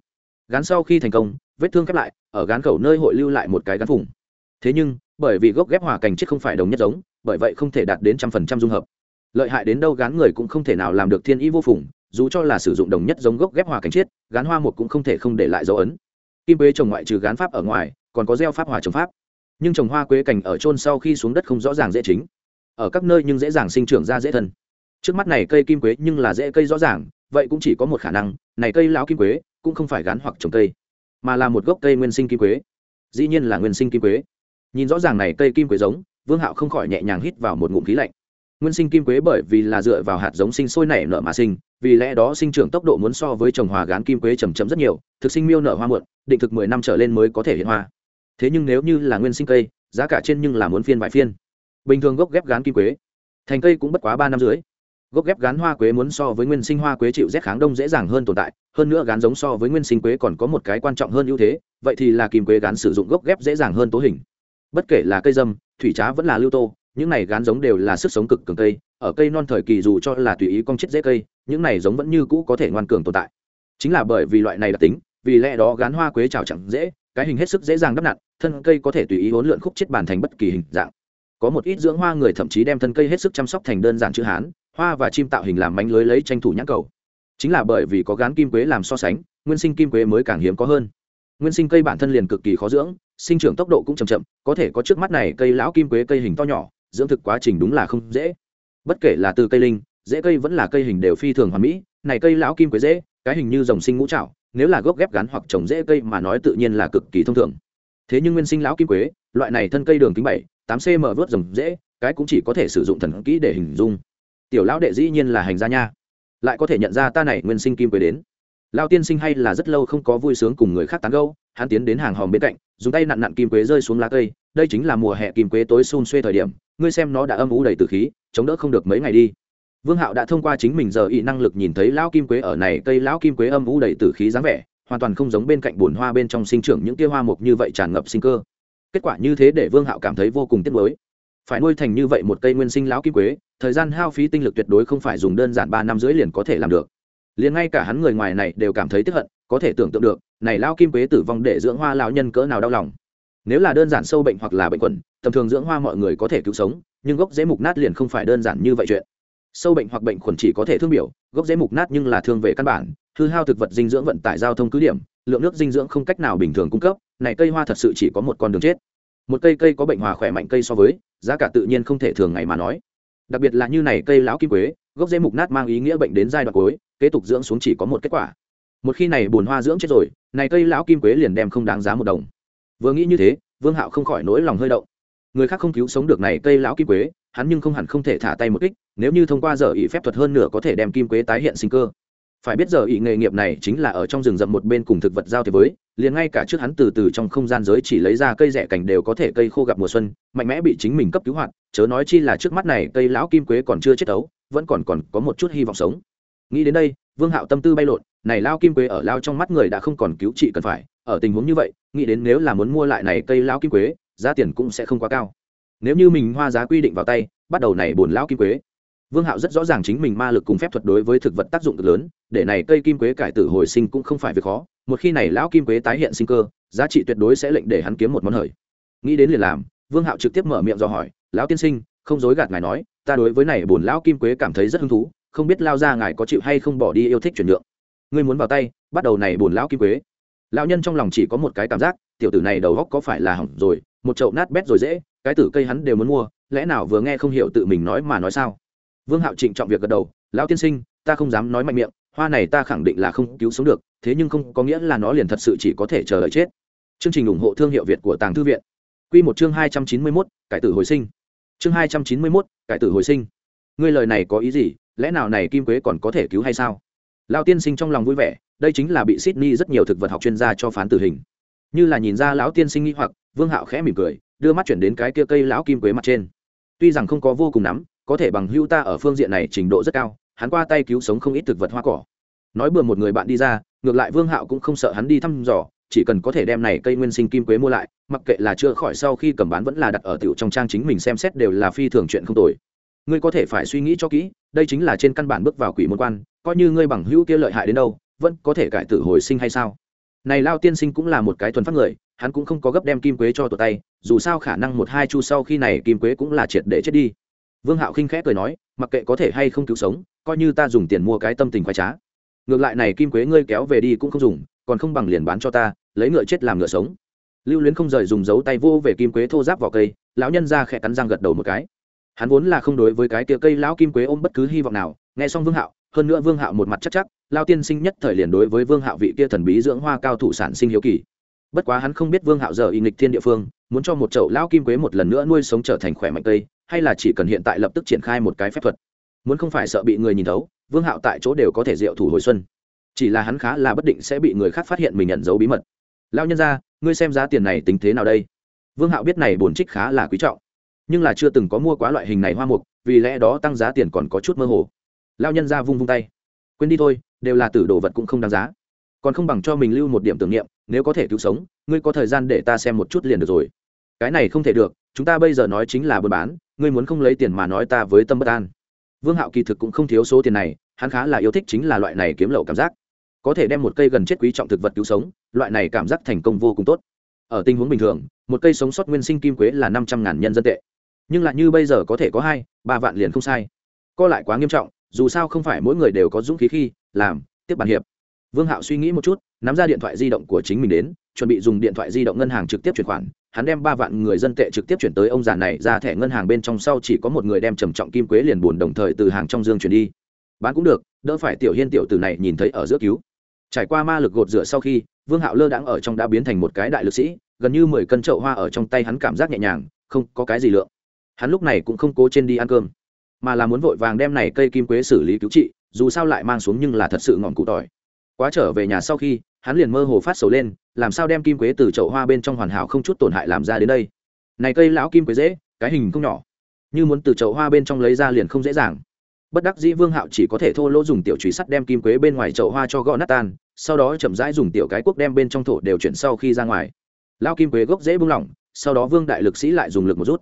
Gán sau khi thành công, vết thương khép lại, ở gán khẩu nơi hội lưu lại một cái gán vùng thế nhưng, bởi vì gốc ghép hòa cảnh chết không phải đồng nhất giống, bởi vậy không thể đạt đến trăm phần trăm dung hợp. Lợi hại đến đâu gán người cũng không thể nào làm được thiên ý vô phùng, dù cho là sử dụng đồng nhất giống gốc ghép hòa cảnh chết, gán hoa một cũng không thể không để lại dấu ấn. Kim quế trồng ngoại trừ gán pháp ở ngoài, còn có gieo pháp hòa trồng pháp. Nhưng trồng hoa quế cành ở trôn sau khi xuống đất không rõ ràng dễ chính ở các nơi nhưng dễ dàng sinh trưởng ra dễ thân. Trước mắt này cây kim quế nhưng là dễ cây rõ ràng, vậy cũng chỉ có một khả năng, này cây lão kim quế cũng không phải gán hoặc trồng cây, mà là một gốc cây nguyên sinh kim quế. Dĩ nhiên là nguyên sinh kim quế. Nhìn rõ ràng này cây kim quế giống, vương hạo không khỏi nhẹ nhàng hít vào một ngụm khí lạnh. Nguyên sinh kim quế bởi vì là dựa vào hạt giống sinh sôi nảy nở mà sinh, vì lẽ đó sinh trưởng tốc độ muốn so với trồng hòa gán kim quế chầm chậm rất nhiều, thực sinh miêu nở hoa muộn, định thực mười năm trở lên mới có thể hiện hoa. Thế nhưng nếu như là nguyên sinh cây, giá cả trên nhưng là muốn phiên vài phiên bình thường gốc ghép gán kim quế. Thành cây cũng bất quá ba năm dưới gốc ghép gán hoa quế muốn so với nguyên sinh hoa quế chịu rét kháng đông dễ dàng hơn tồn tại, hơn nữa gán giống so với nguyên sinh quế còn có một cái quan trọng hơn ưu thế, vậy thì là kim quế gán sử dụng gốc ghép dễ dàng hơn tố hình. Bất kể là cây dâm, thủy trá vẫn là lưu tô, những này gán giống đều là sức sống cực cường cây, ở cây non thời kỳ dù cho là tùy ý con chết dễ cây, những này giống vẫn như cũ có thể ngoan cường tồn tại. Chính là bởi vì loại này đặc tính, vì lẽ đó gán hoa quế trào chẳng dễ, cái hình hết sức dễ dàng đắp nặn, thân cây có thể tùy ý huấn lượn khúc chết bàn thành bất kỳ hình dạng có một ít dưỡng hoa người thậm chí đem thân cây hết sức chăm sóc thành đơn giản chữ hán, hoa và chim tạo hình làm mánh lưới lấy tranh thủ nhãn cầu. Chính là bởi vì có gán kim quế làm so sánh, nguyên sinh kim quế mới càng hiếm có hơn. Nguyên sinh cây bản thân liền cực kỳ khó dưỡng, sinh trưởng tốc độ cũng chậm chậm, có thể có trước mắt này cây lão kim quế cây hình to nhỏ, dưỡng thực quá trình đúng là không dễ. Bất kể là từ cây linh dễ cây vẫn là cây hình đều phi thường hoàn mỹ, này cây lão kim quế dễ cái hình như dòng sinh ngũ trạo nếu là gốc ghép gắn hoặc trồng dễ cây mà nói tự nhiên là cực kỳ thông thường. Thế nhưng nguyên sinh lão kim quế loại này thân cây đường kính bảy, tám cm vớt rồng dễ, cái cũng chỉ có thể sử dụng thần kỹ để hình dung. Tiểu lão đệ dĩ nhiên là hành gia nha. Lại có thể nhận ra ta này nguyên sinh kim quế đến. Lao tiên sinh hay là rất lâu không có vui sướng cùng người khác tán gâu hắn tiến đến hàng hòm bên cạnh, dùng tay nặn nặn kim quế rơi xuống lá cây. Đây chính là mùa hè kim quế tối xun xuê thời điểm, ngươi xem nó đã âm ủ đầy từ khí, chống đỡ không được mấy ngày đi. Vương hạo đã thông qua chính mình giờ ý năng lực nhìn thấy lão kim quế ở này, cây lão kim quế âm ủ đầy từ khí dáng vẻ, hoàn toàn không giống bên cạnh bồn hoa bên trong sinh trưởng những tia hoa mục như vậy tràn ngập sinh cơ kết quả như thế để vương hạo cảm thấy vô cùng tiếc nuối. Phải nuôi thành như vậy một cây nguyên sinh lão kim quế, thời gian hao phí tinh lực tuyệt đối không phải dùng đơn giản ba năm rưỡi liền có thể làm được. Liền ngay cả hắn người ngoài này đều cảm thấy tức hận, có thể tưởng tượng được, này lao kim quế tử vong để dưỡng hoa lão nhân cỡ nào đau lòng. Nếu là đơn giản sâu bệnh hoặc là bệnh quẩn, tầm thường dưỡng hoa mọi người có thể cứu sống, nhưng gốc dễ mục nát liền không phải đơn giản như vậy chuyện. Sâu bệnh hoặc bệnh khuẩn chỉ có thể thương biểu, gốc dễ mục nát nhưng là thương về căn bản, hư hao thực vật dinh dưỡng vận tải giao thông cứ điểm, lượng nước dinh dưỡng không cách nào bình thường cung cấp này cây hoa thật sự chỉ có một con đường chết. Một cây cây có bệnh hòa khỏe mạnh cây so với, giá cả tự nhiên không thể thường ngày mà nói. Đặc biệt là như này cây lão kim quế, gốc dễ mục nát mang ý nghĩa bệnh đến giai đoạn cuối, kế tục dưỡng xuống chỉ có một kết quả. Một khi này bùn hoa dưỡng chết rồi, này cây lão kim quế liền đem không đáng giá một đồng. Vừa nghĩ như thế, vương hạo không khỏi nỗi lòng hơi động. Người khác không cứu sống được này cây lão kim quế, hắn nhưng không hẳn không thể thả tay một kích, nếu như thông qua giờ ý phép thuật hơn nửa có thể đem kim quế tái hiện sinh cơ phải biết giờ ý nghề nghiệp này chính là ở trong rừng rậm một bên cùng thực vật giao thế với, liền ngay cả trước hắn từ từ trong không gian giới chỉ lấy ra cây rẻ cành đều có thể cây khô gặp mùa xuân, mạnh mẽ bị chính mình cấp cứu hoạt, chớ nói chi là trước mắt này cây lão kim quế còn chưa chết ấu vẫn còn còn có một chút hy vọng sống. Nghĩ đến đây, vương hạo tâm tư bay lộn, này lao kim quế ở lao trong mắt người đã không còn cứu trị cần phải, ở tình huống như vậy, nghĩ đến nếu là muốn mua lại này cây lao kim quế, giá tiền cũng sẽ không quá cao. Nếu như mình hoa giá quy định vào tay, bắt đầu này bổn lao kim quế vương hạo rất rõ ràng chính mình ma lực cùng phép thuật đối với thực vật tác dụng cực lớn, để này cây kim quế cải tử hồi sinh cũng không phải việc khó, một khi này lão kim quế tái hiện sinh cơ, giá trị tuyệt đối sẽ lệnh để hắn kiếm một món hời. Nghĩ đến liền làm, vương hạo trực tiếp mở miệng do hỏi, lão tiên sinh, không dối gạt ngài nói, ta đối với này bổn lão kim quế cảm thấy rất hứng thú, không biết lao ra ngài có chịu hay không bỏ đi yêu thích chuyển nhượng. Ngươi muốn vào tay, bắt đầu này bổn lão kim quế. Lão nhân trong lòng chỉ có một cái cảm giác, tiểu tử này đầu góc có phải là hỏng rồi, một chậu nát bét rồi dễ, cái tử cây hắn đều muốn mua, lẽ nào vừa nghe không hiểu tự mình nói mà nói sao? Vương hạo trịnh trọng việc gật đầu, lão tiên sinh, ta không dám nói mạnh miệng, hoa này ta khẳng định là không cứu sống được, thế nhưng không có nghĩa là nó liền thật sự chỉ có thể chờ đợi chết. Chương trình ủng hộ thương hiệu việt của tàng thư viện. Q một chương hai trăm chín mươi mốt, cải tử hồi sinh. Chương hai trăm chín mươi mốt, cải tử hồi sinh. Ngươi lời này có ý gì? Lẽ nào này kim quế còn có thể cứu hay sao? Lão tiên sinh trong lòng vui vẻ, đây chính là bị sydney rất nhiều thực vật học chuyên gia cho phán tử hình. Như là nhìn ra lão tiên sinh nghĩ hoặc, vương hạo khẽ mỉm cười, đưa mắt chuyển đến cái kia cây lão kim quế mặt trên. Tuy rằng không có vô cùng nắm có thể bằng hưu ta ở phương diện này trình độ rất cao, hắn qua tay cứu sống không ít thực vật hoa cỏ. Nói bừa một người bạn đi ra, ngược lại vương hạo cũng không sợ hắn đi thăm dò, chỉ cần có thể đem này cây nguyên sinh kim quế mua lại, mặc kệ là chưa khỏi sau khi cầm bán vẫn là đặt ở tiểu trong trang chính mình xem xét đều là phi thường chuyện không tồi. Ngươi có thể phải suy nghĩ cho kỹ, đây chính là trên căn bản bước vào quỷ môn quan, coi như ngươi bằng hữu kia lợi hại đến đâu, vẫn có thể cải tử hồi sinh hay sao? Này lao tiên sinh cũng là một cái thuần pháp người, hắn cũng không có gấp đem kim quế cho tụi tay, dù sao khả năng một hai chu sau khi này kim quế cũng là triệt để chết đi vương hạo khinh khẽ cười nói, mặc kệ có thể hay không cứu sống, coi như ta dùng tiền mua cái tâm tình khoai trá. Ngược lại này kim quế ngươi kéo về đi cũng không dùng, còn không bằng liền bán cho ta, lấy ngựa chết làm ngựa sống. Lưu luyến không rời dùng dấu tay vô về kim quế thô giáp vào cây, lão nhân ra khẽ cắn răng gật đầu một cái. Hắn vốn là không đối với cái kia cây lão kim quế ôm bất cứ hy vọng nào, nghe xong vương hạo, hơn nữa vương hạo một mặt chắc chắc lao tiên sinh nhất thời liền đối với vương hạo vị kia thần bí dưỡng hoa cao thủ sản sinh hiếu kỳ. Bất quá hắn không biết vương hạo giờ y nghịch thiên địa phương, muốn cho một chậu lão kim quế một lần nữa nuôi sống trở thành khỏe mạnh cây hay là chỉ cần hiện tại lập tức triển khai một cái phép thuật? Muốn không phải sợ bị người nhìn thấu, vương hạo tại chỗ đều có thể diệu thủ hồi xuân. Chỉ là hắn khá là bất định sẽ bị người khác phát hiện mình nhận dấu bí mật. Lao nhân ra ngươi xem giá tiền này tính thế nào đây? Vương hạo biết này bổn trích khá là quý trọng, nhưng là chưa từng có mua quá loại hình này hoa mục, vì lẽ đó tăng giá tiền còn có chút mơ hồ. Lao nhân ra vung vung tay. Quên đi thôi, đều là tử đồ vật cũng không đáng giá. Còn không bằng cho mình lưu một điểm tưởng niệm, nếu có thể cứu sống, ngươi có thời gian để ta xem một chút liền được rồi. Cái này không thể được, chúng ta bây giờ nói chính là buôn bán ngươi muốn không lấy tiền mà nói ta với tâm bất an. Vương hạo kỳ thực cũng không thiếu số tiền này, hắn khá là yêu thích chính là loại này kiếm lậu cảm giác. Có thể đem một cây gần chết quý trọng thực vật cứu sống, loại này cảm giác thành công vô cùng tốt. Ở tình huống bình thường, một cây sống sót nguyên sinh kim quế là năm trăm ngàn nhân dân tệ. Nhưng lại như bây giờ có thể có hai, ba vạn liền không sai. Co lại quá nghiêm trọng, dù sao không phải mỗi người đều có dũng khí khi làm, tiếp bàn hiệp. Vương hạo suy nghĩ một chút, nắm ra điện thoại di động của chính mình đến, chuẩn bị dùng điện thoại di động ngân hàng trực tiếp chuyển khoản hắn đem ba vạn người dân tệ trực tiếp chuyển tới ông già này ra thẻ ngân hàng bên trong sau chỉ có một người đem trầm trọng kim quế liền buồn đồng thời từ hàng trong dương chuyển đi. Bán cũng được, đỡ phải tiểu hiên tiểu tử này nhìn thấy ở giữa cứu. Trải qua ma lực gột rửa sau khi, vương hạo lơ đãng ở trong đã biến thành một cái đại lực sĩ, gần như mười cân trậu hoa ở trong tay hắn cảm giác nhẹ nhàng, không có cái gì lượng. Hắn lúc này cũng không cố trên đi ăn cơm, mà là muốn vội vàng đem này cây kim quế xử lý cứu trị, dù sao lại mang xuống nhưng là thật sự ngọn cụ tỏi. Quá trở về nhà sau khi hắn liền mơ hồ phát sầu lên, làm sao đem kim quế từ chậu hoa bên trong hoàn hảo không chút tổn hại làm ra đến đây? Này cây lão kim quế dễ, cái hình không nhỏ. Như muốn từ chậu hoa bên trong lấy ra liền không dễ dàng. Bất đắc dĩ vương hạo chỉ có thể thô lỗ dùng tiểu trùy sắt đem kim quế bên ngoài chậu hoa cho gõ nát tan, sau đó chậm rãi dùng tiểu cái cuốc đem bên trong thổ đều chuyển sau khi ra ngoài. Lao kim quế gốc dễ bung lỏng, sau đó vương đại lực sĩ lại dùng lực một rút.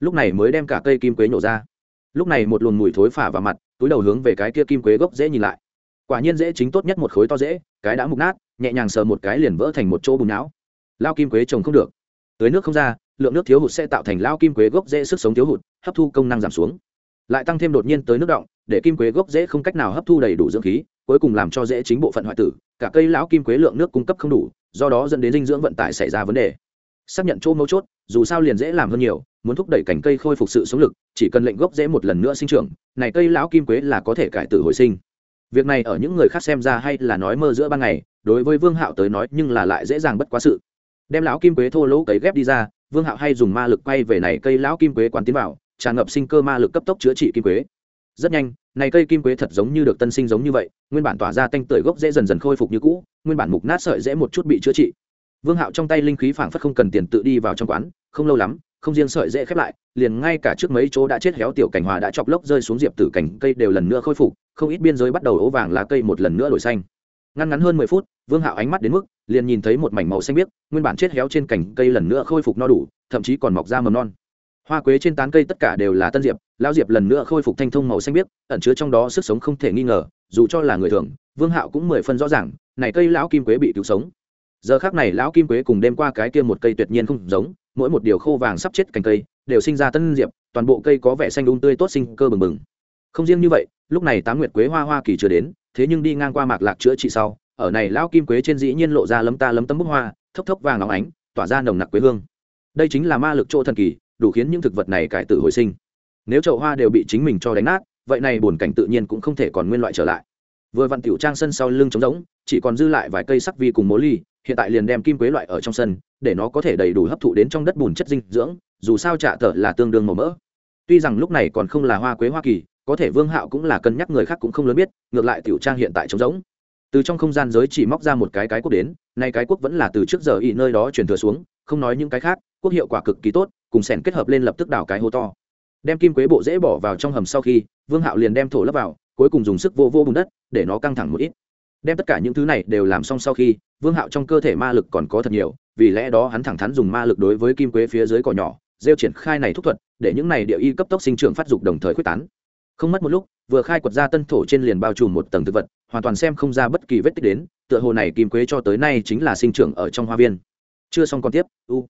Lúc này mới đem cả cây kim quế nhổ ra. Lúc này một luồng mùi thối phả vào mặt, túi đầu hướng về cái kia kim quế gốc dễ nhìn lại. Quả nhiên dễ chính tốt nhất một khối to dễ, cái đã mục nát nhẹ nhàng sờ một cái liền vỡ thành một chỗ bùn não. Lao kim quế trồng không được. Tưới nước không ra, lượng nước thiếu hụt sẽ tạo thành lao kim quế gốc dễ sức sống thiếu hụt, hấp thu công năng giảm xuống. Lại tăng thêm đột nhiên tới nước động, để kim quế gốc dễ không cách nào hấp thu đầy đủ dưỡng khí, cuối cùng làm cho dễ chính bộ phận hoại tử, cả cây lão kim quế lượng nước cung cấp không đủ, do đó dẫn đến dinh dưỡng vận tải xảy ra vấn đề. Xác nhận chỗ mấu chốt, dù sao liền dễ làm hơn nhiều, muốn thúc đẩy cành cây khôi phục sự sống lực, chỉ cần lệnh gốc dễ một lần nữa sinh trưởng, này cây lão kim quế là có thể cải tử hồi sinh. Việc này ở những người khác xem ra hay là nói mơ giữa ban ngày đối với vương hạo tới nói nhưng là lại dễ dàng bất quá sự. Đem lão kim quế thô lỗ cấy ghép đi ra, vương hạo hay dùng ma lực quay về này cây lão kim quế quán tiến vào, tràn ngập sinh cơ ma lực cấp tốc chữa trị kim quế. Rất nhanh, này cây kim quế thật giống như được tân sinh giống như vậy, nguyên bản tỏa ra tanh tưởi gốc dễ dần dần khôi phục như cũ, nguyên bản mục nát sợi dễ một chút bị chữa trị. Vương hạo trong tay linh khí phảng phất không cần tiền tự đi vào trong quán, không lâu lắm, không riêng sợi dễ khép lại, liền ngay cả trước mấy chỗ đã chết héo tiểu cảnh hòa đã chọc lốc rơi xuống diệp tử cảnh, cây đều lần nữa khôi phục, không ít biên giới bắt đầu ố vàng lá cây một lần nữa đổi xanh ngăn ngắn hơn mười phút, vương hạo ánh mắt đến mức, liền nhìn thấy một mảnh màu xanh biếc, nguyên bản chết héo trên cành cây lần nữa khôi phục no đủ, thậm chí còn mọc ra mầm non. Hoa quế trên tán cây tất cả đều là tân diệp lao diệp lần nữa khôi phục thanh thông màu xanh biếc, ẩn chứa trong đó sức sống không thể nghi ngờ, dù cho là người thường, vương hạo cũng mười phân rõ ràng, này cây lão kim quế bị cứu sống. Giờ khác này lão kim quế cùng đêm qua cái kia một cây tuyệt nhiên không giống, mỗi một điều khô vàng sắp chết cành cây, đều sinh ra tân diệp, toàn bộ cây có vẻ xanh um tươi tốt sinh cơ bừng bừng. Không riêng như vậy, lúc này tám nguyệt quế hoa hoa kỳ chưa đến thế nhưng đi ngang qua mạc lạc chữa trị sau, ở này lão kim quế trên dĩ nhiên lộ ra lấm ta lấm tấm bức hoa, thốc thốc vàng óng ánh, tỏa ra nồng nặc quế hương. Đây chính là ma lực chỗ thần kỳ, đủ khiến những thực vật này cải tử hồi sinh. Nếu chậu hoa đều bị chính mình cho đánh nát, vậy này buồn cảnh tự nhiên cũng không thể còn nguyên loại trở lại. Vừa vặn tiểu trang sân sau lưng trống rỗng, chỉ còn dư lại vài cây sắc vi cùng mố ly, hiện tại liền đem kim quế loại ở trong sân, để nó có thể đầy đủ hấp thụ đến trong đất bùn chất dinh dưỡng, dù sao trả tờ là tương đương màu mỡ. Tuy rằng lúc này còn không là hoa quế hoa kỳ có thể vương hạo cũng là cân nhắc người khác cũng không lớn biết, ngược lại tiểu trang hiện tại trống rỗng. Từ trong không gian giới chỉ móc ra một cái cái quốc đến, nay cái quốc vẫn là từ trước giờ y nơi đó truyền thừa xuống, không nói những cái khác, quốc hiệu quả cực kỳ tốt, cùng sẻn kết hợp lên lập tức đào cái hố to. Đem kim quế bộ dễ bỏ vào trong hầm sau khi, vương hạo liền đem thổ lấp vào, cuối cùng dùng sức vô vô bùn đất, để nó căng thẳng một ít. Đem tất cả những thứ này đều làm xong sau khi, vương hạo trong cơ thể ma lực còn có thật nhiều, vì lẽ đó hắn thẳng thắn dùng ma lực đối với kim quế phía dưới cỏ nhỏ, rêu triển khai này thúc thuật, để những này địa y cấp tốc sinh trưởng phát dục đồng thời quyết tán không mất một lúc, vừa khai quật ra tân thổ trên liền bao trùm một tầng thực vật, hoàn toàn xem không ra bất kỳ vết tích đến, tựa hồ này kim quế cho tới nay chính là sinh trưởng ở trong hoa viên. Chưa xong còn tiếp, u.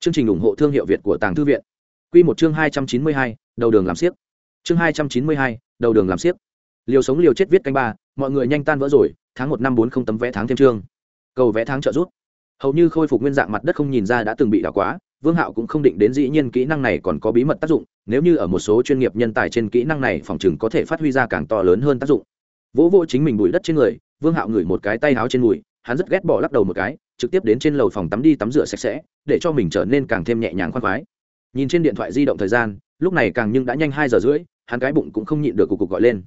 Chương trình ủng hộ thương hiệu việt của tàng thư viện. Q một chương hai trăm chín mươi hai, đầu đường làm siếc. Chương hai trăm chín mươi hai, đầu đường làm siếc. Liều sống liều chết viết canh ba, mọi người nhanh tan vỡ rồi, tháng một năm bốn không tấm vé tháng thêm chương cầu vé tháng trợ rút hầu như khôi phục nguyên dạng mặt đất không nhìn ra đã từng bị đảo quá vương hạo cũng không định đến dĩ nhiên kỹ năng này còn có bí mật tác dụng, nếu như ở một số chuyên nghiệp nhân tài trên kỹ năng này phòng chừng có thể phát huy ra càng to lớn hơn tác dụng. Vỗ vỗ chính mình bụi đất trên người, vương hạo ngửi một cái tay áo trên mùi, hắn rất ghét bỏ lắc đầu một cái, trực tiếp đến trên lầu phòng tắm đi tắm rửa sạch sẽ, để cho mình trở nên càng thêm nhẹ nhàng khoan khoái. Nhìn trên điện thoại di động thời gian, lúc này càng nhưng đã nhanh hai giờ rưỡi, hắn cái bụng cũng không nhịn được cục cục gọi lên.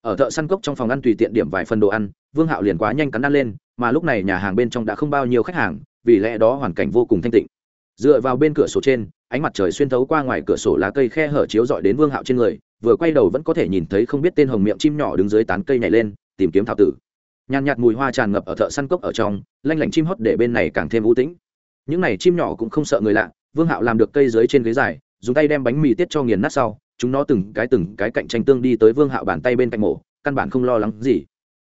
Ở thợ săn cốc trong phòng ăn tùy tiện điểm vài phần đồ ăn, vương hạo liền quá nhanh cắn ăn lên, mà lúc này nhà hàng bên trong đã không bao nhiêu khách hàng, vì lẽ đó hoàn cảnh vô cùng thanh tịnh dựa vào bên cửa sổ trên, ánh mặt trời xuyên thấu qua ngoài cửa sổ lá cây khe hở chiếu dọi đến vương hạo trên người, vừa quay đầu vẫn có thể nhìn thấy không biết tên hồng miệng chim nhỏ đứng dưới tán cây nhảy lên, tìm kiếm thảo tử. Nhàn nhạt mùi hoa tràn ngập ở thợ săn cốc ở trong, lanh lảnh chim hót để bên này càng thêm vũ tĩnh. Những này chim nhỏ cũng không sợ người lạ, vương hạo làm được cây dưới trên ghế dài, dùng tay đem bánh mì tiết cho nghiền nát sau, chúng nó từng cái từng cái cạnh tranh tương đi tới vương hạo bàn tay bên cạnh mổ, căn bản không lo lắng gì.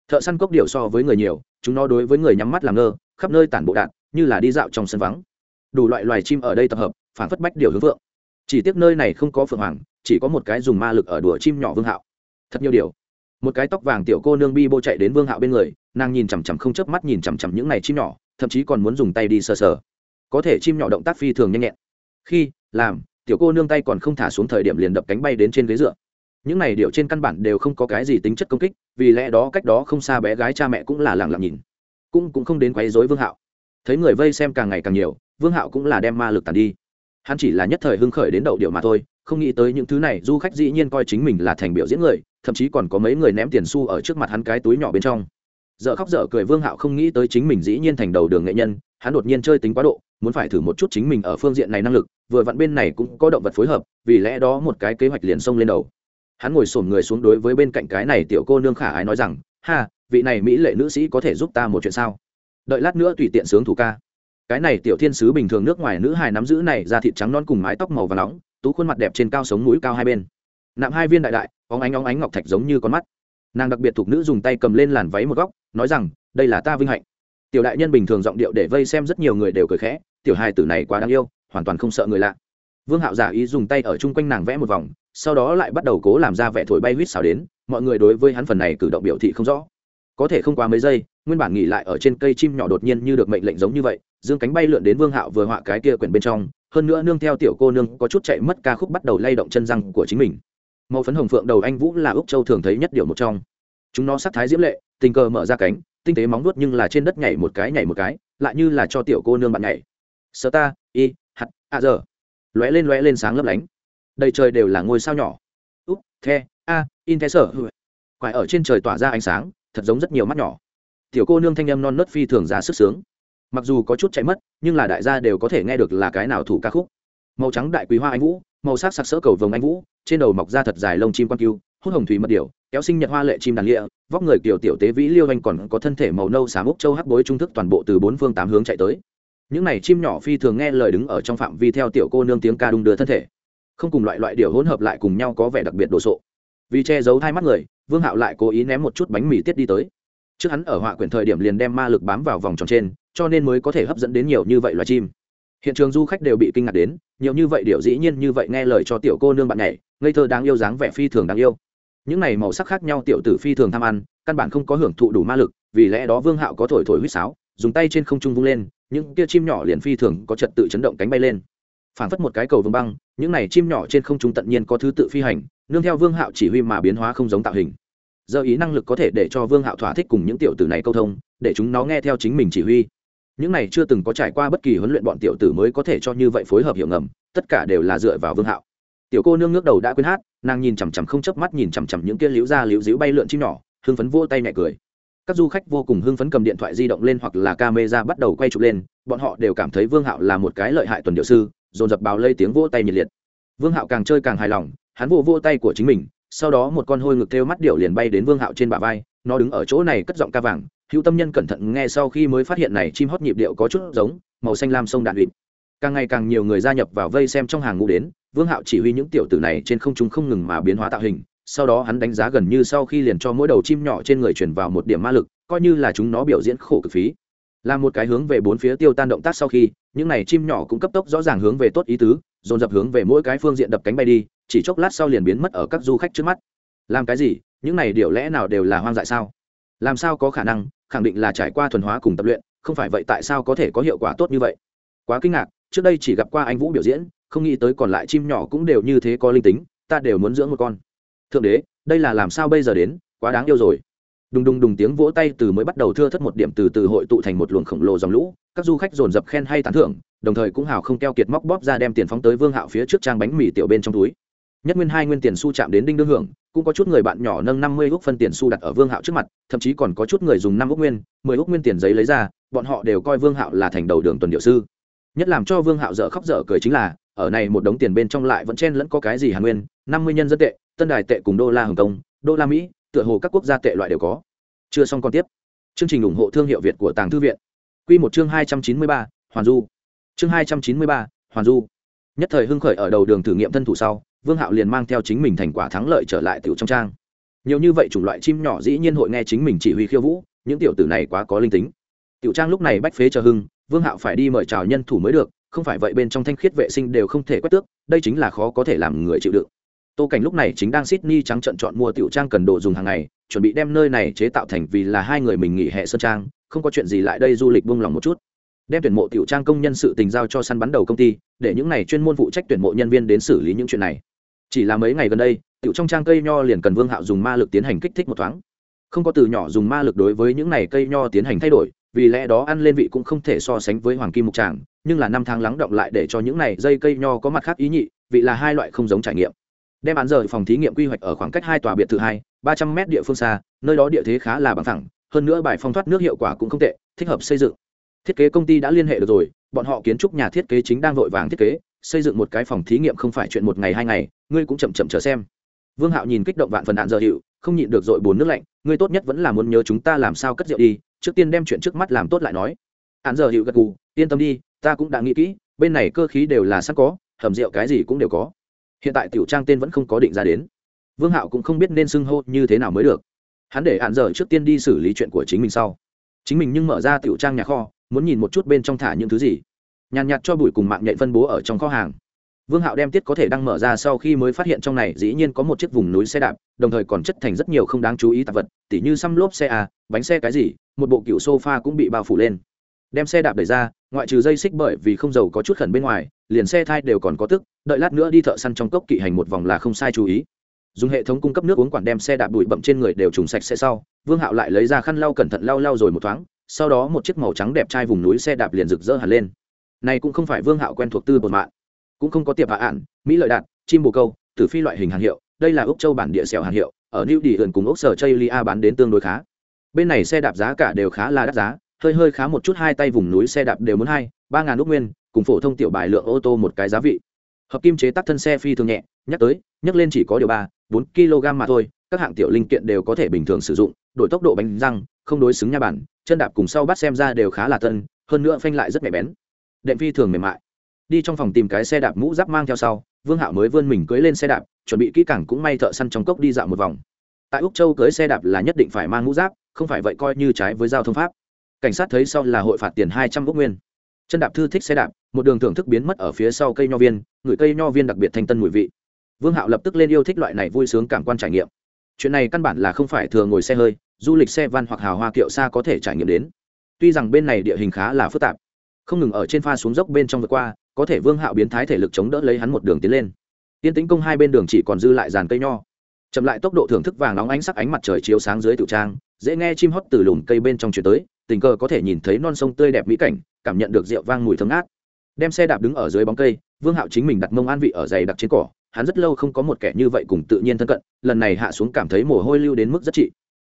Thợ săn cốc điệu so với người nhiều, chúng nó đối với người nhắm mắt làm ngơ, khắp nơi tản bộ đạn, như là đi dạo trong sân vắng đủ loại loài chim ở đây tập hợp, phản phất bách điều hướng vượng chỉ tiếc nơi này không có phượng hoàng, chỉ có một cái dùng ma lực ở đùa chim nhỏ vương hạo. Thật nhiều điều. Một cái tóc vàng tiểu cô nương bi bô chạy đến vương hạo bên người, nàng nhìn chằm chằm không chớp mắt nhìn chằm chằm những này chim nhỏ, thậm chí còn muốn dùng tay đi sờ sờ. Có thể chim nhỏ động tác phi thường nhanh nhẹn. Khi, làm, tiểu cô nương tay còn không thả xuống thời điểm liền đập cánh bay đến trên ghế dựa. Những này điệu trên căn bản đều không có cái gì tính chất công kích, vì lẽ đó cách đó không xa bé gái cha mẹ cũng là lẳng lặng nhìn. Cũng cũng không đến quấy rối vương hạo. Thấy người vây xem càng ngày càng nhiều vương hạo cũng là đem ma lực tàn đi. Hắn chỉ là nhất thời hưng khởi đến đậu điệu mà thôi, không nghĩ tới những thứ này, du khách dĩ nhiên coi chính mình là thành biểu diễn người, thậm chí còn có mấy người ném tiền xu ở trước mặt hắn cái túi nhỏ bên trong. Dợ khóc dở cười, vương hạo không nghĩ tới chính mình dĩ nhiên thành đầu đường nghệ nhân, hắn đột nhiên chơi tính quá độ, muốn phải thử một chút chính mình ở phương diện này năng lực, vừa vặn bên này cũng có động vật phối hợp, vì lẽ đó một cái kế hoạch liền xông lên đầu. Hắn ngồi sổm người xuống đối với bên cạnh cái này tiểu cô nương khả ái nói rằng, ha, vị này mỹ lệ nữ sĩ có thể giúp ta một chuyện sao? Đợi lát nữa tùy tiện sướng thủ ca cái này tiểu thiên sứ bình thường nước ngoài nữ hài nắm giữ này da thịt trắng non cùng mái tóc màu và nóng, tú khuôn mặt đẹp trên cao sống mũi cao hai bên. Nạm hai viên đại đại óng ánh óng ánh ngọc thạch giống như con mắt. Nàng đặc biệt thuộc nữ dùng tay cầm lên làn váy một góc, nói rằng, đây là ta vinh hạnh. Tiểu đại nhân bình thường giọng điệu để vây xem rất nhiều người đều cười khẽ, tiểu hài tử này quá đáng yêu, hoàn toàn không sợ người lạ. Vương hạo giả ý dùng tay ở chung quanh nàng vẽ một vòng, sau đó lại bắt đầu cố làm ra vẻ thổi bay huýt xào đến, mọi người đối với hắn phần này cử động biểu thị không rõ. Có thể không qua mấy giây, nguyên bản nghỉ lại ở trên cây chim nhỏ đột nhiên như được mệnh lệnh giống như vậy dương cánh bay lượn đến vương hạo vừa họa cái kia quyển bên trong, hơn nữa nương theo tiểu cô nương có chút chạy mất ca khúc bắt đầu lay động chân răng của chính mình. Màu phấn hồng phượng đầu anh vũ là úc châu thường thấy nhất điều một trong. Chúng nó sắc thái diễm lệ, tình cờ mở ra cánh, tinh tế móng nuốt nhưng là trên đất nhảy một cái nhảy một cái, lại như là cho tiểu cô nương bạn nhảy. Sơ ta, y, hạt, a, giờ. Lóe lên lóe lên sáng lấp lánh. Đầy trời đều là ngôi sao nhỏ. Úp the, a, in the sở quải ở trên trời tỏa ra ánh sáng, thật giống rất nhiều mắt nhỏ. Tiểu cô nương thanh âm non nớt phi thường ra sức sướng mặc dù có chút chạy mất, nhưng là đại gia đều có thể nghe được là cái nào thủ ca khúc. Màu trắng đại quý hoa anh vũ, màu sắc sặc sỡ cầu vồng anh vũ, trên đầu mọc ra thật dài lông chim quan cưu hút hồng thủy mật điểu, kéo sinh nhật hoa lệ chim đàn lịa, vóc người kiểu tiểu tế vĩ liêu anh còn có thân thể màu nâu xám úc châu hắc bối trung thức toàn bộ từ bốn phương tám hướng chạy tới. Những này chim nhỏ phi thường nghe lời đứng ở trong phạm vi theo tiểu cô nương tiếng ca đung đưa thân thể. Không cùng loại loại điều hỗn hợp lại cùng nhau có vẻ đặc biệt đồ sộ. Vì che giấu hai mắt người, vương hạo lại cố ý ném một chút bánh mì tiết đi tới. Trước hắn ở họa quyển thời điểm liền đem ma lực bám vào vòng tròn trên cho nên mới có thể hấp dẫn đến nhiều như vậy loài chim. Hiện trường du khách đều bị kinh ngạc đến, nhiều như vậy điều dĩ nhiên như vậy nghe lời cho tiểu cô nương bạn nhảy, ngây thơ đáng yêu dáng vẻ phi thường đáng yêu. Những này màu sắc khác nhau tiểu tử phi thường tham ăn, căn bản không có hưởng thụ đủ ma lực, vì lẽ đó vương hạo có thổi thổi huýt sáo, dùng tay trên không trung vung lên, những kia chim nhỏ liền phi thường có trật tự chấn động cánh bay lên. Phảng phất một cái cầu vương băng, những này chim nhỏ trên không trung tận nhiên có thứ tự phi hành, nương theo vương hạo chỉ huy mà biến hóa không giống tạo hình. Giờ ý năng lực có thể để cho vương hạo thỏa thích cùng những tiểu tử này câu thông, để chúng nó nghe theo chính mình chỉ huy những này chưa từng có trải qua bất kỳ huấn luyện bọn tiểu tử mới có thể cho như vậy phối hợp hiệu ngầm, tất cả đều là dựa vào vương hạo. Tiểu cô nương ngước đầu đã quên hát, nàng nhìn chằm chằm không chớp mắt nhìn chằm chằm những kia liễu ra liễu díu bay lượn chim nhỏ, hưng phấn vỗ tay nhẹ cười. Các du khách vô cùng hưng phấn cầm điện thoại di động lên hoặc là camera bắt đầu quay chụp lên, bọn họ đều cảm thấy vương hạo là một cái lợi hại tuần điệu sư, dồn dập bào lây tiếng vỗ tay nhiệt liệt. Vương hạo càng chơi càng hài lòng, hắn vỗ vỗ tay của chính mình, sau đó một con hôi ngực thêu mắt điệu liền bay đến vương hạo trên bả vai, nó đứng ở chỗ này cất giọng ca vàng hữu tâm nhân cẩn thận nghe sau khi mới phát hiện này chim hót nhịp điệu có chút giống, màu xanh lam sông đạn huỵch càng ngày càng nhiều người gia nhập vào vây xem trong hàng ngũ đến, vương hạo chỉ huy những tiểu tử này trên không trung không ngừng mà biến hóa tạo hình, sau đó hắn đánh giá gần như sau khi liền cho mỗi đầu chim nhỏ trên người chuyển vào một điểm ma lực, coi như là chúng nó biểu diễn khổ cực phí. Là một cái hướng về bốn phía tiêu tan động tác sau khi, những này chim nhỏ cũng cấp tốc rõ ràng hướng về tốt ý tứ, dồn dập hướng về mỗi cái phương diện đập cánh bay đi, chỉ chốc lát sau liền biến mất ở các du khách trước mắt. Làm cái gì? Những này điều lẽ nào đều là hoang dại sao? Làm sao có khả năng? Khẳng định là trải qua thuần hóa cùng tập luyện, không phải vậy tại sao có thể có hiệu quả tốt như vậy? Quá kinh ngạc, trước đây chỉ gặp qua anh vũ biểu diễn, không nghĩ tới còn lại chim nhỏ cũng đều như thế có linh tính, ta đều muốn dưỡng một con. Thượng đế, đây là làm sao bây giờ đến? Quá đáng yêu rồi. Đùng đùng đùng tiếng vỗ tay từ mới bắt đầu thưa thất một điểm từ từ hội tụ thành một luồng khổng lồ dòng lũ, các du khách dồn dập khen hay tán thưởng, đồng thời cũng hào không keo kiệt móc bóp ra đem tiền phóng tới vương hạo phía trước trang bánh mì tiểu bên trong túi nhất nguyên hai nguyên tiền su chạm đến đinh đương hưởng, cũng có chút người bạn nhỏ nâng năm mươi ước phân tiền su đặt ở vương hạo trước mặt, thậm chí còn có chút người dùng năm ước nguyên, mười ước nguyên tiền giấy lấy ra, bọn họ đều coi vương hạo là thành đầu đường tuần điệu sư. Nhất làm cho vương hạo dở khóc dở cười chính là, ở này một đống tiền bên trong lại vẫn chen lẫn có cái gì hàn nguyên, năm mươi nhân dân tệ, tân đài tệ cùng đô la hồng kông đô la mỹ, tựa hồ các quốc gia tệ loại đều có. Chưa xong còn tiếp. Chương trình ủng hộ thương hiệu việt của tàng thư viện. Q một chương hai trăm chín mươi ba, hoàn du. Chương hai trăm chín mươi ba, hoàn du. Nhất thời hưng khởi ở đầu đường thử nghiệm thân thủ sau vương hạo liền mang theo chính mình thành quả thắng lợi trở lại tiểu trong trang. Nhiều như vậy chủng loại chim nhỏ dĩ nhiên hội nghe chính mình chỉ huy khiêu vũ, những tiểu tử này quá có linh tính. Tiểu trang lúc này bách phế chờ hưng, vương hạo phải đi mời chào nhân thủ mới được, không phải vậy bên trong thanh khiết vệ sinh đều không thể quét tước, đây chính là khó có thể làm người chịu đựng. Tô cảnh lúc này chính đang sydney trắng trận chọn mua tiểu trang cần đồ dùng hàng ngày, chuẩn bị đem nơi này chế tạo thành vì là hai người mình nghỉ hè sơn trang, không có chuyện gì lại đây du lịch buông lòng một chút. Đem tuyển mộ tiểu trang công nhân sự tình giao cho săn bắn đầu công ty, để những này chuyên môn phụ trách tuyển mộ nhân viên đến xử lý những chuyện này chỉ là mấy ngày gần đây, tiểu trong trang cây nho liền cần vương hạo dùng ma lực tiến hành kích thích một thoáng. Không có từ nhỏ dùng ma lực đối với những này cây nho tiến hành thay đổi, vì lẽ đó ăn lên vị cũng không thể so sánh với hoàng kim mục tràng, nhưng là năm tháng lắng động lại để cho những này dây cây nho có mặt khác ý nhị, vị là hai loại không giống trải nghiệm. Đem án giờ phòng thí nghiệm quy hoạch ở khoảng cách hai tòa biệt thự hai, ba trăm m địa phương xa, nơi đó địa thế khá là bằng thẳng hơn nữa bài phong thoát nước hiệu quả cũng không tệ, thích hợp xây dựng. Thiết kế công ty đã liên hệ được rồi, bọn họ kiến trúc nhà thiết kế chính đang vội vàng thiết kế xây dựng một cái phòng thí nghiệm không phải chuyện một ngày hai ngày, ngươi cũng chậm chậm chờ xem. Vương hạo nhìn kích động vạn phần đạn dở hiệu, không nhịn được dội bồn nước lạnh, ngươi tốt nhất vẫn là muốn nhớ chúng ta làm sao cất rượu đi, trước tiên đem chuyện trước mắt làm tốt lại nói. Hạn dở hiệu gật gù, yên tâm đi, ta cũng đã nghĩ kỹ, bên này cơ khí đều là sẵn có, hầm rượu cái gì cũng đều có. Hiện tại tiểu trang tên vẫn không có định ra đến. Vương hạo cũng không biết nên xưng hô như thế nào mới được. Hắn để hạn dở trước tiên đi xử lý chuyện của chính mình sau. Chính mình nhưng mở ra tiểu trang nhà kho, muốn nhìn một chút bên trong thả những thứ gì nhàn nhạt cho bụi cùng mạng nhạy phân bố ở trong kho hàng. Vương hạo đem tiết có thể đăng mở ra sau khi mới phát hiện trong này dĩ nhiên có một chiếc vùng núi xe đạp, đồng thời còn chất thành rất nhiều không đáng chú ý tạp vật, tỉ như xăm lốp xe à bánh xe cái gì, một bộ cựu sofa cũng bị bao phủ lên. Đem xe đạp đẩy ra, ngoại trừ dây xích bởi vì không dầu có chút khẩn bên ngoài, liền xe thai đều còn có tức, đợi lát nữa đi thợ săn trong cốc kỵ hành một vòng là không sai chú ý. Dùng hệ thống cung cấp nước uống quản đem xe đạp bụi bậm trên người đều trùng sạch xe sau, vương hạo lại lấy ra khăn lau cẩn thận lau lau rồi một thoáng, sau đó một chiếc màu trắng đẹp trai vùng núi xe đạp liền rực rỡ hẳn lên này cũng không phải vương hạo quen thuộc tư bột mạng cũng không có tiệp hạ ản, mỹ lợi đạt chim bồ câu tử phi loại hình hàng hiệu đây là úc châu bản địa xẻo hàng hiệu ở new đi ẩn cùng úc sở chây lia bán đến tương đối khá. Bên này xe đạp giá cả đều khá là đắt giá hơi hơi khá một chút hai tay vùng núi xe đạp đều muốn hai ba ngàn úc nguyên cùng phổ thông tiểu bài lượng ô tô một cái giá vị. Hợp kim chế tác thân xe phi thường nhẹ nhắc tới nhắc lên chỉ có điều ba bốn kg mà thôi các hạng tiểu linh kiện đều có thể bình thường sử dụng đổi tốc độ bánh răng không đối xứng nha bản chân đạp cùng sau bắt xem ra đều khá là tân hơn nữa phanh lại rất mẻ bén đệm phi thường mềm mại. Đi trong phòng tìm cái xe đạp mũ giáp mang theo sau, vương hạo mới vươn mình cưới lên xe đạp, chuẩn bị kỹ càng cũng may thợ săn trong cốc đi dạo một vòng. Tại úc châu cưới xe đạp là nhất định phải mang mũ giáp, không phải vậy coi như trái với giao thông pháp. Cảnh sát thấy sau là hội phạt tiền hai trăm úc nguyên. Chân đạp thư thích xe đạp, một đường thưởng thức biến mất ở phía sau cây nho viên ngửi cây nho viên đặc biệt thanh tân mùi vị. Vương hạo lập tức lên yêu thích loại này vui sướng cảm quan trải nghiệm. Chuyện này căn bản là không phải thừa ngồi xe hơi, du lịch xe van hoặc hào hoa kiệu xa có thể trải nghiệm đến. Tuy rằng bên này địa hình khá là phức tạp không ngừng ở trên pha xuống dốc bên trong vượt qua, có thể vương hạo biến thái thể lực chống đỡ lấy hắn một đường tiến lên. Tiên tính công hai bên đường chỉ còn dư lại dàn cây nho. Chậm lại tốc độ thưởng thức vàng nóng ánh sắc ánh mặt trời chiếu sáng dưới tiểu trang, dễ nghe chim hót từ lùm cây bên trong chuyển tới, tình cờ có thể nhìn thấy non sông tươi đẹp mỹ cảnh, cảm nhận được rượu vang mùi thơm ngát. Đem xe đạp đứng ở dưới bóng cây, vương hạo chính mình đặt mông an vị ở dày đặc trên cỏ, hắn rất lâu không có một kẻ như vậy cùng tự nhiên thân cận, lần này hạ xuống cảm thấy mồ hôi lưu đến mức rất trị.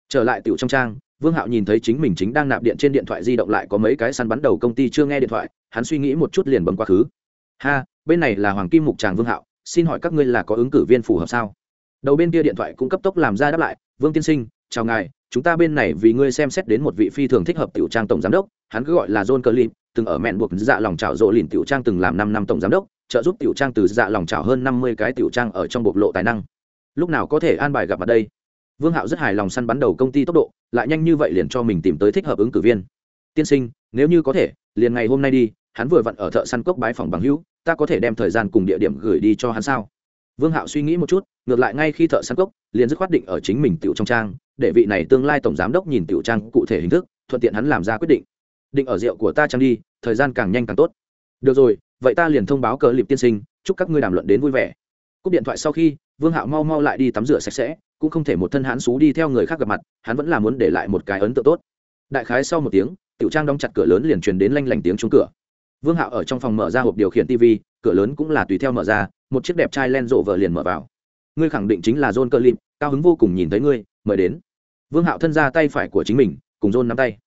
Trở lại tiểu trong trang vương hạo nhìn thấy chính mình chính đang nạp điện trên điện thoại di động lại có mấy cái săn bắn đầu công ty chưa nghe điện thoại hắn suy nghĩ một chút liền bấm quá khứ. Ha bên này là hoàng kim mục tràng vương hạo xin hỏi các ngươi là có ứng cử viên phù hợp sao? Đầu bên kia điện thoại cũng cấp tốc làm ra đáp lại vương tiên sinh chào ngài chúng ta bên này vì ngươi xem xét đến một vị phi thường thích hợp tiểu trang tổng giám đốc hắn cứ gọi là john Curlin, từng ở mẹn buộc dạ lòng trào rộ lìn tiểu trang từng làm năm năm tổng giám đốc trợ giúp tiểu trang từ dạ lòng trào hơn năm mươi cái tiểu trang ở trong bộc lộ tài năng. Lúc nào có thể an bài gặp ở đây? Vương hạo rất hài lòng săn bắn đầu công ty tốc độ, lại nhanh như vậy liền cho mình tìm tới thích hợp ứng cử viên. Tiên sinh, nếu như có thể, liền ngày hôm nay đi, hắn vừa vặn ở thợ săn cốc bái phòng bằng hữu, ta có thể đem thời gian cùng địa điểm gửi đi cho hắn sao? Vương hạo suy nghĩ một chút, ngược lại ngay khi thợ săn cốc, liền dứt khoát định ở chính mình tiểu trong trang, để vị này tương lai tổng giám đốc nhìn tiểu trang cụ thể hình thức, thuận tiện hắn làm ra quyết định. Định ở rượu của ta trang đi, thời gian càng nhanh càng tốt. Được rồi, vậy ta liền thông báo cờ liệp tiên sinh, chúc các ngươi đàm luận đến vui vẻ. Cúp điện thoại sau khi, vương hạo mau mau lại đi tắm rửa sạch sẽ cũng không thể một thân hãn xú đi theo người khác gặp mặt, hắn vẫn là muốn để lại một cái ấn tượng tốt. Đại khái sau một tiếng, tiểu trang đóng chặt cửa lớn liền truyền đến lanh lảnh tiếng trúng cửa. Vương hạo ở trong phòng mở ra hộp điều khiển tv cửa lớn cũng là tùy theo mở ra, một chiếc đẹp trai len rộ vợ liền mở vào. Ngươi khẳng định chính là john cơ lim cao hứng vô cùng nhìn thấy ngươi, mời đến. Vương hạo thân ra tay phải của chính mình, cùng john nắm tay.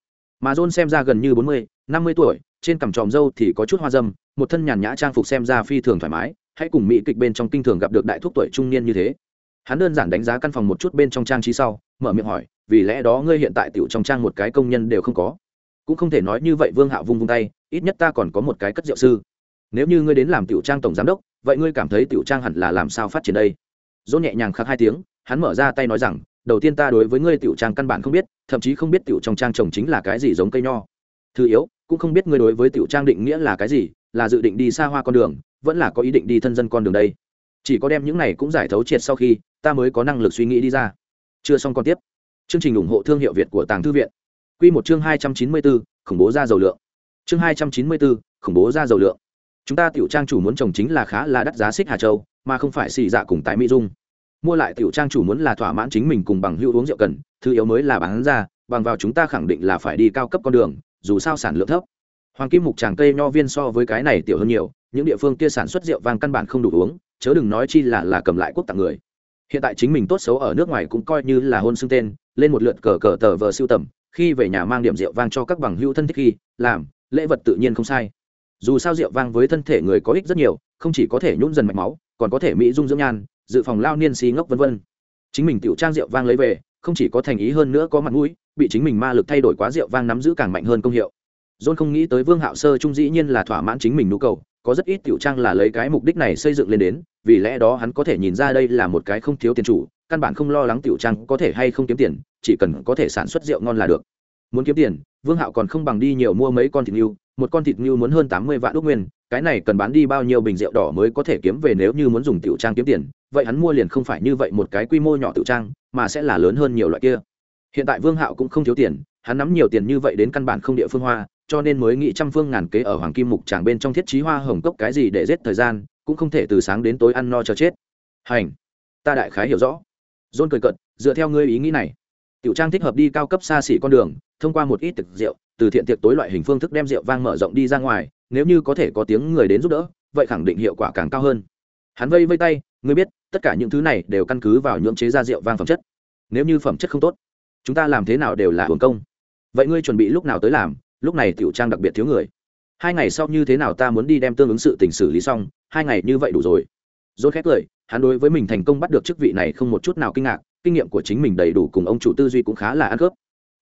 Mà john xem ra gần như bốn mươi, năm mươi tuổi, trên cằm tròm râu thì có chút hoa dâm, một thân nhàn nhã trang phục xem ra phi thường thoải mái, hãy cùng mỹ kịch bên trong kinh thường gặp được đại thúc tuổi trung niên như thế hắn đơn giản đánh giá căn phòng một chút bên trong trang trí sau, mở miệng hỏi, vì lẽ đó ngươi hiện tại tiểu trong trang một cái công nhân đều không có. Cũng không thể nói như vậy vương hạo vung vung tay, ít nhất ta còn có một cái cất rượu sư. Nếu như ngươi đến làm tiểu trang tổng giám đốc, vậy ngươi cảm thấy tiểu trang hẳn là làm sao phát triển đây? Dỗ nhẹ nhàng khắc hai tiếng, hắn mở ra tay nói rằng, đầu tiên ta đối với ngươi tiểu trang căn bản không biết, thậm chí không biết tiểu trong trang trồng chính là cái gì giống cây nho. Thứ yếu, cũng không biết ngươi đối với tiểu trang định nghĩa là cái gì, là dự định đi xa hoa con đường, vẫn là có ý định đi thân dân con đường đây. Chỉ có đem những này cũng giải thấu triệt sau khi ta mới có năng lực suy nghĩ đi ra. Chưa xong còn tiếp. Chương trình ủng hộ thương hiệu việt của tàng thư viện. Q một chương hai trăm chín mươi bốn khủng bố ra dầu lượng. Chương hai trăm chín mươi bốn khủng bố ra dầu lượng. Chúng ta tiểu trang chủ muốn trồng chính là khá là đắt giá xích hà châu, mà không phải xì dạ cùng tại mỹ dung. Mua lại tiểu trang chủ muốn là thỏa mãn chính mình cùng bằng hữu uống rượu cần, thứ yếu mới là bán ra, bằng vào chúng ta khẳng định là phải đi cao cấp con đường, dù sao sản lượng thấp. Hoàng kim mục tràng cây nho viên so với cái này tiểu hơn nhiều, những địa phương kia sản xuất rượu vang căn bản không đủ uống, chớ đừng nói chi là là cầm lại quốc tặng người hiện tại chính mình tốt xấu ở nước ngoài cũng coi như là hôn xưng tên lên một lượt cờ cờ tờ vờ siêu tầm khi về nhà mang điểm rượu vang cho các bằng hữu thân thích khi làm lễ vật tự nhiên không sai. Dù sao rượu vang với thân thể người có ích rất nhiều không chỉ có thể nhún dần mạch máu còn có thể mỹ dung dưỡng nhan dự phòng lao niên xí ngốc vân vân. Chính mình tiểu trang rượu vang lấy về không chỉ có thành ý hơn nữa có mặt mũi bị chính mình ma lực thay đổi quá rượu vang nắm giữ càng mạnh hơn công hiệu. John không nghĩ tới Vương Hạo Sơ trung dĩ nhiên là thỏa mãn chính mình nhu cầu, có rất ít tiểu trang là lấy cái mục đích này xây dựng lên đến, vì lẽ đó hắn có thể nhìn ra đây là một cái không thiếu tiền chủ, căn bản không lo lắng tiểu trang có thể hay không kiếm tiền, chỉ cần có thể sản xuất rượu ngon là được. Muốn kiếm tiền, Vương Hạo còn không bằng đi nhiều mua mấy con thịt ngưu, một con thịt ngưu muốn hơn tám mươi vạn đúc nguyên, cái này cần bán đi bao nhiêu bình rượu đỏ mới có thể kiếm về nếu như muốn dùng tiểu trang kiếm tiền, vậy hắn mua liền không phải như vậy một cái quy mô nhỏ tiểu trang, mà sẽ là lớn hơn nhiều loại kia. Hiện tại Vương Hạo cũng không thiếu tiền, hắn nắm nhiều tiền như vậy đến căn bản không địa phương hoa, cho nên mới nghĩ trăm phương ngàn kế ở hoàng kim mục tràng bên trong thiết trí hoa hồng cốc cái gì để giết thời gian cũng không thể từ sáng đến tối ăn no cho chết. Hành, ta đại khái hiểu rõ. John cười cận dựa theo ngươi ý nghĩ này. Tiểu trang thích hợp đi cao cấp xa xỉ con đường, thông qua một ít thực rượu, từ thiện tiệc tối loại hình phương thức đem rượu vang mở rộng đi ra ngoài, nếu như có thể có tiếng người đến giúp đỡ, vậy khẳng định hiệu quả càng cao hơn. Hắn vây vây tay, ngươi biết, tất cả những thứ này đều căn cứ vào nhưỡng chế ra rượu vang phẩm chất. Nếu như phẩm chất không tốt, chúng ta làm thế nào đều là hưởng công. Vậy ngươi chuẩn bị lúc nào tới làm? Lúc này tiểu trang đặc biệt thiếu người. Hai ngày sau như thế nào ta muốn đi đem tương ứng sự tình xử lý xong hai ngày như vậy đủ rồi. Dốt khét cười, hắn đối với mình thành công bắt được chức vị này không một chút nào kinh ngạc, kinh nghiệm của chính mình đầy đủ cùng ông chủ tư duy cũng khá là ăn khớp.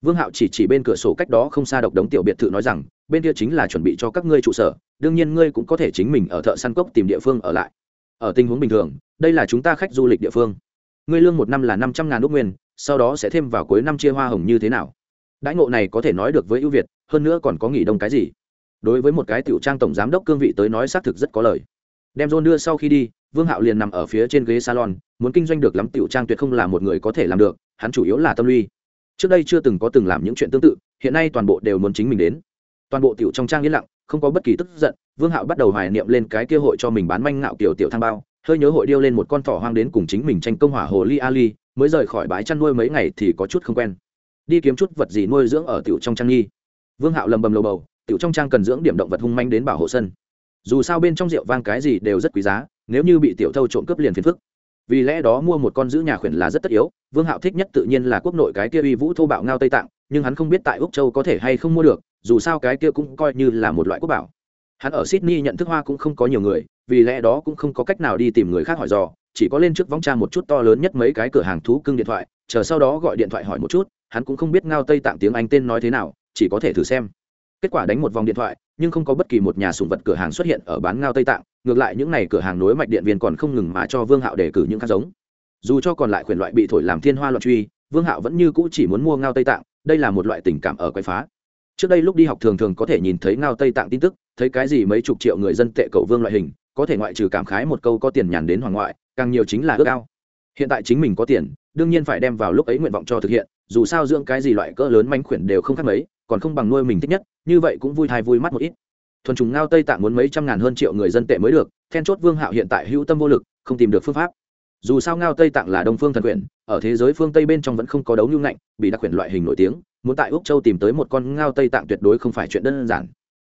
Vương hạo chỉ chỉ bên cửa sổ cách đó không xa độc đống tiểu biệt thự nói rằng, bên kia chính là chuẩn bị cho các ngươi trụ sở, đương nhiên ngươi cũng có thể chính mình ở thợ săn cốc tìm địa phương ở lại. Ở tình huống bình thường, đây là chúng ta khách du lịch địa phương. Ngươi lương một năm là năm trăm ngàn đúc nguyên, sau đó sẽ thêm vào cuối năm chia hoa hồng như thế nào? Đãi ngộ này có thể nói được với ưu việt, hơn nữa còn có nghỉ đông cái gì? Đối với một cái tiểu trang tổng giám đốc cương vị tới nói xác thực rất có lời đem john đưa sau khi đi, vương hạo liền nằm ở phía trên ghế salon, muốn kinh doanh được lắm, tiểu trang tuyệt không là một người có thể làm được, hắn chủ yếu là tâm lý. Trước đây chưa từng có từng làm những chuyện tương tự, hiện nay toàn bộ đều muốn chính mình đến. Toàn bộ tiểu trong trang yên lặng, không có bất kỳ tức giận, vương hạo bắt đầu hoài niệm lên cái kia hội cho mình bán manh ngạo kiểu tiểu thang bao, hơi nhớ hội điêu lên một con thỏ hoang đến cùng chính mình tranh công hỏa hồ li ali mới rời khỏi bãi chăn nuôi mấy ngày thì có chút không quen. Đi kiếm chút vật gì nuôi dưỡng ở tiểu trong trang nghi. Vương hạo lầm bầm lầu bầu, tiểu trong trang cần dưỡng điểm động vật hung manh đến bảo hộ sân dù sao bên trong rượu vang cái gì đều rất quý giá, nếu như bị tiểu thâu trộm cướp liền phiền phức. Vì lẽ đó mua một con giữ nhà khuyển là rất tất yếu, vương hạo thích nhất tự nhiên là quốc nội cái kia uy vũ thô bạo ngao tây tạng, nhưng hắn không biết tại úc châu có thể hay không mua được, dù sao cái kia cũng coi như là một loại quốc bảo. Hắn ở sydney nhận thức hoa cũng không có nhiều người, vì lẽ đó cũng không có cách nào đi tìm người khác hỏi dò, chỉ có lên trước vóng tra một chút to lớn nhất mấy cái cửa hàng thú cưng điện thoại, chờ sau đó gọi điện thoại hỏi một chút, hắn cũng không biết ngao tây tạng tiếng anh tên nói thế nào, chỉ có thể thử xem. Kết quả đánh một vòng điện thoại nhưng không có bất kỳ một nhà sùng vật cửa hàng xuất hiện ở bán ngao tây tạng, ngược lại những n à y cửa hàng nối mạch điện viên còn không ngừng mà cho vương hạo đề cử những khác giống. Dù cho còn lại khuyển loại bị thổi làm thiên hoa loạn truy, vương hạo vẫn như cũ chỉ muốn mua ngao tây tạng, đây là một loại tình cảm ở quậy phá. Trước đây lúc đi học thường thường có thể nhìn thấy ngao tây tạng tin tức, thấy cái gì mấy chục triệu người dân tệ cầu vương loại hình, có thể ngoại trừ cảm khái một câu có tiền nhàn đến hoàng ngoại, càng nhiều chính là ước ao. Hiện tại chính mình có tiền, đương nhiên phải đem vào lúc ấy nguyện vọng cho thực hiện, dù sao dưỡng cái gì loại cỡ lớn manh khuyển đều không khác mấy còn không bằng nuôi mình thích nhất, như vậy cũng vui thai vui mắt một ít. Thuần trùng ngao tây tạng muốn mấy trăm ngàn hơn triệu người dân tệ mới được, then chốt vương hạo hiện tại hữu tâm vô lực, không tìm được phương pháp. Dù sao ngao tây tạng là đông phương thần quyển, ở thế giới phương tây bên trong vẫn không có đấu nhu ngạnh, bị đặc quyền loại hình nổi tiếng, muốn tại úc châu tìm tới một con ngao tây tạng tuyệt đối không phải chuyện đơn giản.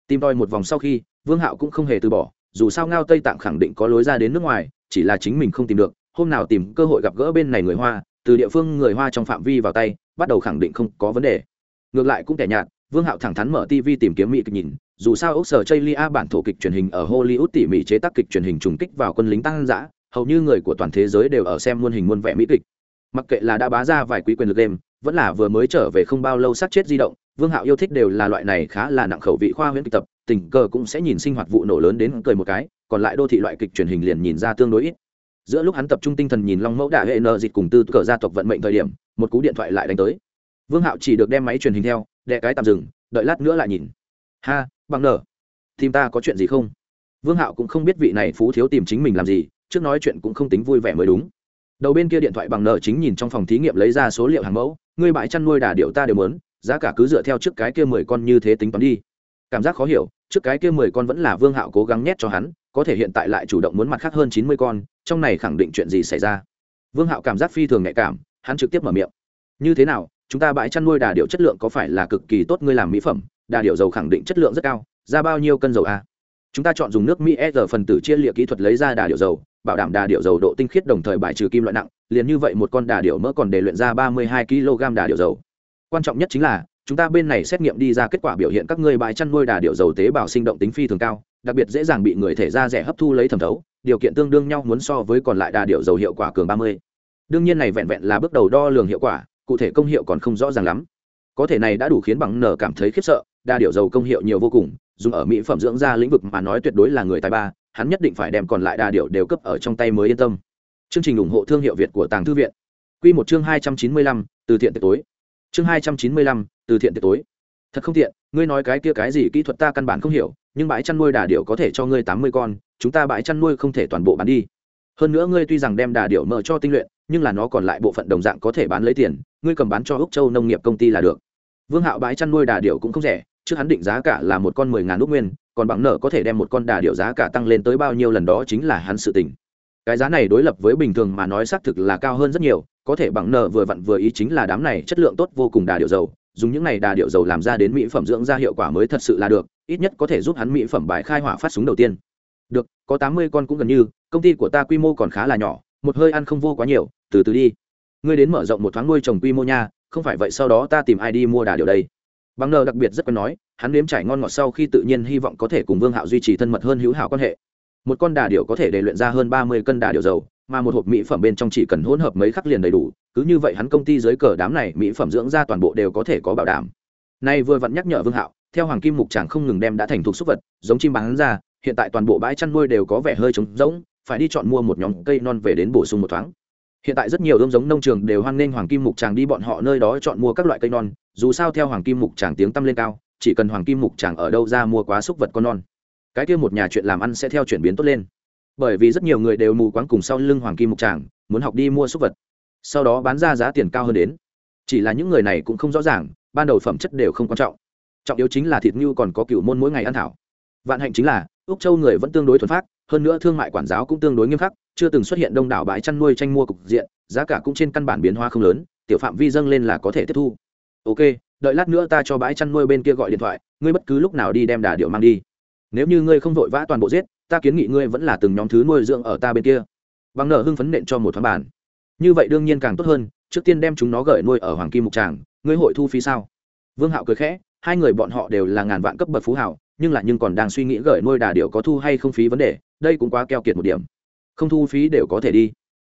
Tìm đòi một vòng sau khi, vương hạo cũng không hề từ bỏ, dù sao ngao tây tạng khẳng định có lối ra đến nước ngoài, chỉ là chính mình không tìm được, hôm nào tìm cơ hội gặp gỡ bên này người hoa, từ địa phương người hoa trong phạm vi vào tay, bắt đầu khẳng định không có vấn đề ngược lại cũng kẻ nhạt, vương hạo thẳng thắn mở tv tìm kiếm mỹ kịch nhìn, dù sao ốc sở chây lia bản thổ kịch truyền hình ở hollywood tỉ mỉ chế tác kịch truyền hình trùng kích vào quân lính tăng giã hầu như người của toàn thế giới đều ở xem muôn hình muôn vẻ mỹ kịch. Mặc kệ là đã bá ra vài quý quyền lực đêm vẫn là vừa mới trở về không bao lâu sát chết di động, vương hạo yêu thích đều là loại này khá là nặng khẩu vị khoa huyễn kịch tập, tình cờ cũng sẽ nhìn sinh hoạt vụ nổ lớn đến cười một cái, còn lại đô thị loại kịch truyền hình liền nhìn ra tương đối ít. Giữa lúc hắn tập trung tinh thần nhìn long mẫu đạ hệ nợ dịch cùng tư cờ gia tộc vận mệnh thời điểm, một cú điện thoại lại đánh tới vương hạo chỉ được đem máy truyền hình theo đẻ cái tạm dừng, đợi lát nữa lại nhìn. Ha, bằng nở, tìm ta có chuyện gì không? Vương hạo cũng không biết vị này phú thiếu tìm chính mình làm gì, trước nói chuyện cũng không tính vui vẻ mới đúng. Đầu bên kia điện thoại bằng nợ chính nhìn trong phòng thí nghiệm lấy ra số liệu hàng mẫu, ngươi bãi chăn nuôi đà điệu ta đều mớn giá cả cứ dựa theo trước cái kia mười con như thế tính toán đi. Cảm giác khó hiểu, trước cái kia mười con vẫn là vương hạo cố gắng nhét cho hắn, có thể hiện tại lại chủ động muốn mặt khác hơn chín mươi con, trong này khẳng định chuyện gì xảy ra. Vương hạo cảm giác phi thường nhạy cảm, hắn trực tiếp mở miệng. Như thế nào chúng ta bãi chăn nuôi đà điệu chất lượng có phải là cực kỳ tốt ngươi làm mỹ phẩm, đà điệu dầu khẳng định chất lượng rất cao, ra bao nhiêu cân dầu a? Chúng ta chọn dùng nước mỹ e r phần tử chia liệt kỹ thuật lấy ra đà điệu dầu, bảo đảm đà điệu dầu độ tinh khiết đồng thời bài trừ kim loại nặng, liền như vậy một con đà điệu mỡ còn để luyện ra ba mươi hai kg đà điệu dầu. Quan trọng nhất chính là, chúng ta bên này xét nghiệm đi ra kết quả biểu hiện các ngươi bãi chăn nuôi đà điệu dầu tế bào sinh động tính phi thường cao, đặc biệt dễ dàng bị người thể da rẻ hấp thu lấy thẩm thấu, điều kiện tương đương nhau muốn so với còn lại đà điệu dầu hiệu quả cường ba mươi. Đương nhiên này vẹn vẹn là bước đầu đo lường hiệu quả cụ thể công hiệu còn không rõ ràng lắm. Có thể này đã đủ khiến bằng nở cảm thấy khiếp sợ, đa điệu dầu công hiệu nhiều vô cùng, dùng ở mỹ phẩm dưỡng da lĩnh vực mà nói tuyệt đối là người tài ba, hắn nhất định phải đem còn lại đa điệu đều cấp ở trong tay mới yên tâm. Chương trình ủng hộ thương hiệu việt của tàng thư viện. Q một chương hai trăm chín mươi lăm, từ thiện tiệc tối. Chương hai trăm chín mươi lăm, từ thiện tiệc tối. Thật không tiện, ngươi nói cái kia cái gì kỹ thuật ta căn bản không hiểu, nhưng bãi chăn nuôi đà điểu có thể cho ngươi tám mươi con, chúng ta bãi chăn nuôi không thể toàn bộ bán đi. Hơn nữa ngươi tuy rằng đem đà điểu mở cho tinh luyện, nhưng là nó còn lại bộ phận đồng dạng có thể bán lấy tiền ngươi cầm bán cho úc châu nông nghiệp công ty là được. Vương hạo bãi chăn nuôi đà điểu cũng không rẻ, trước hắn định giá cả là một con mười ngàn úc nguyên, còn bằng nợ có thể đem một con đà điểu giá cả tăng lên tới bao nhiêu lần đó chính là hắn sự tình. Cái giá này đối lập với bình thường mà nói xác thực là cao hơn rất nhiều, có thể bằng nợ vừa vặn vừa ý chính là đám này chất lượng tốt vô cùng đà điệu dầu, dùng những này đà điệu dầu làm ra đến mỹ phẩm dưỡng ra hiệu quả mới thật sự là được, ít nhất có thể giúp hắn mỹ phẩm bài khai hỏa phát súng đầu tiên. Được, có tám mươi con cũng gần như, công ty của ta quy mô còn khá là nhỏ, một hơi ăn không vô quá nhiều, từ từ đi ngươi đến mở rộng một thoáng nuôi trồng quy mô nha, không phải vậy sau đó ta tìm ai đi mua đà điều đây. Bằng nờ đặc biệt rất quen nói, hắn nếm trải ngon ngọt sau khi tự nhiên hy vọng có thể cùng vương hạo duy trì thân mật hơn hữu hảo quan hệ. Một con đà điểu có thể để luyện ra hơn ba mươi cân đà điểu dầu, mà một hộp mỹ phẩm bên trong chỉ cần hỗn hợp mấy khắc liền đầy đủ, cứ như vậy hắn công ty dưới cờ đám này mỹ phẩm dưỡng ra toàn bộ đều có thể có bảo đảm. Nay vừa vặn nhắc nhở vương hạo, theo hoàng kim mục chàng không ngừng đem đã thành thuộc súc vật, giống chim bán ra, hiện tại toàn bộ bãi chăn nuôi đều có vẻ hơi trống rỗng, phải đi chọn mua một nhóm cây non về đến bổ sung một thoáng hiện tại rất nhiều ươm giống nông trường đều hoan nghênh hoàng kim mục tràng đi bọn họ nơi đó chọn mua các loại cây non, dù sao theo hoàng kim mục tràng tiếng tăm lên cao, chỉ cần hoàng kim mục tràng ở đâu ra mua quá súc vật con non. Cái kia một nhà chuyện làm ăn sẽ theo chuyển biến tốt lên. Bởi vì rất nhiều người đều mù quáng cùng sau lưng hoàng kim mục tràng, muốn học đi mua súc vật. Sau đó bán ra giá tiền cao hơn đến. Chỉ là những người này cũng không rõ ràng, ban đầu phẩm chất đều không quan trọng. Trọng yếu chính là thịt ngưu còn có cựu môn mỗi ngày ăn thảo. Vạn hạnh chính là, úc châu người vẫn tương đối thuần phát hơn nữa thương mại quản giáo cũng tương đối nghiêm khắc chưa từng xuất hiện đông đảo bãi chăn nuôi tranh mua cục diện, giá cả cũng trên căn bản biến hóa không lớn, tiểu phạm vi dâng lên là có thể tiếp thu. Ok, đợi lát nữa ta cho bãi chăn nuôi bên kia gọi điện thoại, ngươi bất cứ lúc nào đi đem đà điệu mang đi. Nếu như ngươi không vội vã toàn bộ giết, ta kiến nghị ngươi vẫn là từng nhóm thứ nuôi dưỡng ở ta bên kia. Bằng nợ hưng phấn nện cho một thoáng bản như vậy đương nhiên càng tốt hơn, trước tiên đem chúng nó gửi nuôi ở hoàng kim mục tràng, ngươi hội thu phí sao? Vương hạo cười khẽ, hai người bọn họ đều là ngàn vạn cấp bậc phú hảo nhưng là nhưng còn đang suy nghĩ gửi nuôi đà điệu có thu hay không phí vấn đề, đây cũng quá keo kiệt một điểm không thu phí đều có thể đi.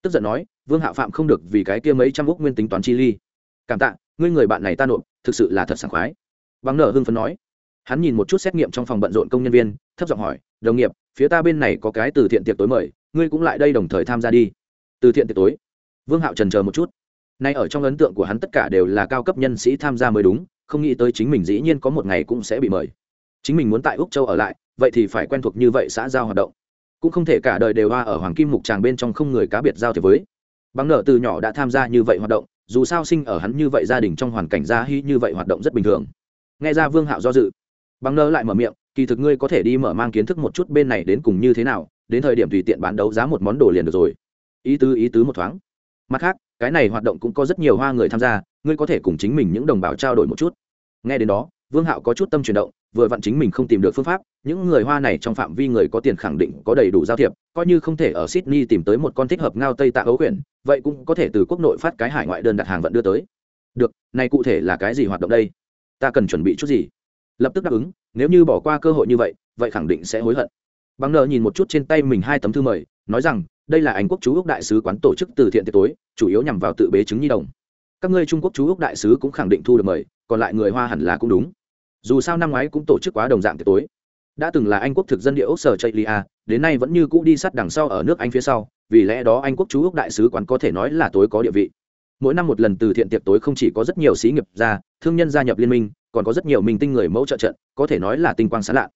Tức giận nói, vương hạ phạm không được vì cái kia mấy trăm úc nguyên tính toán chi ly. Cảm tạ, ngươi người bạn này ta nộp, thực sự là thật sảng khoái. Bằng nợ hưng phấn nói. Hắn nhìn một chút xét nghiệm trong phòng bận rộn công nhân viên, thấp giọng hỏi, đồng nghiệp, phía ta bên này có cái từ thiện tiệc tối mời, ngươi cũng lại đây đồng thời tham gia đi. Từ thiện tiệc tối? Vương hạo trần chờ một chút. Nay ở trong ấn tượng của hắn tất cả đều là cao cấp nhân sĩ tham gia mới đúng, không nghĩ tới chính mình dĩ nhiên có một ngày cũng sẽ bị mời. Chính mình muốn tại úc châu ở lại, vậy thì phải quen thuộc như vậy xã giao hoạt động cũng không thể cả đời đều hoa ở hoàng kim mục tràng bên trong không người cá biệt giao thế với. Bằng nợ từ nhỏ đã tham gia như vậy hoạt động, dù sao sinh ở hắn như vậy gia đình trong hoàn cảnh gia hy như vậy hoạt động rất bình thường. Nghe ra vương hạo do dự. Bằng nợ lại mở miệng, kỳ thực ngươi có thể đi mở mang kiến thức một chút bên này đến cùng như thế nào, đến thời điểm tùy tiện bán đấu giá một món đồ liền được rồi. Ý tứ ý tứ một thoáng. Mặt khác, cái này hoạt động cũng có rất nhiều hoa người tham gia, ngươi có thể cùng chính mình những đồng bào trao đổi một chút. Nghe đến đó vương hạo có chút tâm chuyển động, vừa vặn chính mình không tìm được phương pháp, những người hoa này trong phạm vi người có tiền khẳng định có đầy đủ giao thiệp, coi như không thể ở sydney tìm tới một con thích hợp ngao tây tạ ấu quyển, vậy cũng có thể từ quốc nội phát cái hải ngoại đơn đặt hàng vận đưa tới. Được, này cụ thể là cái gì hoạt động đây? Ta cần chuẩn bị chút gì? Lập tức đáp ứng, nếu như bỏ qua cơ hội như vậy vậy khẳng định sẽ hối hận. Bằng nợ nhìn một chút trên tay mình hai tấm thư mời, nói rằng, đây là anh quốc chú úc đại sứ quán tổ chức từ thiện tiệc tối, chủ yếu nhằm vào tự bế chứng nhi đồng các ngươi trung quốc chú úc đại sứ cũng khẳng định thu được mời, còn lại người hoa hẳn là cũng đúng. dù sao năm ngoái cũng tổ chức quá đồng dạng tiệc tối. đã từng là anh quốc thực dân địa ốc sở chây lia đến nay vẫn như cũ đi sát đằng sau ở nước anh phía sau, vì lẽ đó anh quốc chú úc đại sứ quán có thể nói là tối có địa vị. mỗi năm một lần từ thiện tiệc tối không chỉ có rất nhiều sĩ nghiệp gia thương nhân gia nhập liên minh, còn có rất nhiều minh tinh người mẫu trợ trận, có thể nói là tinh quang sáng lạ.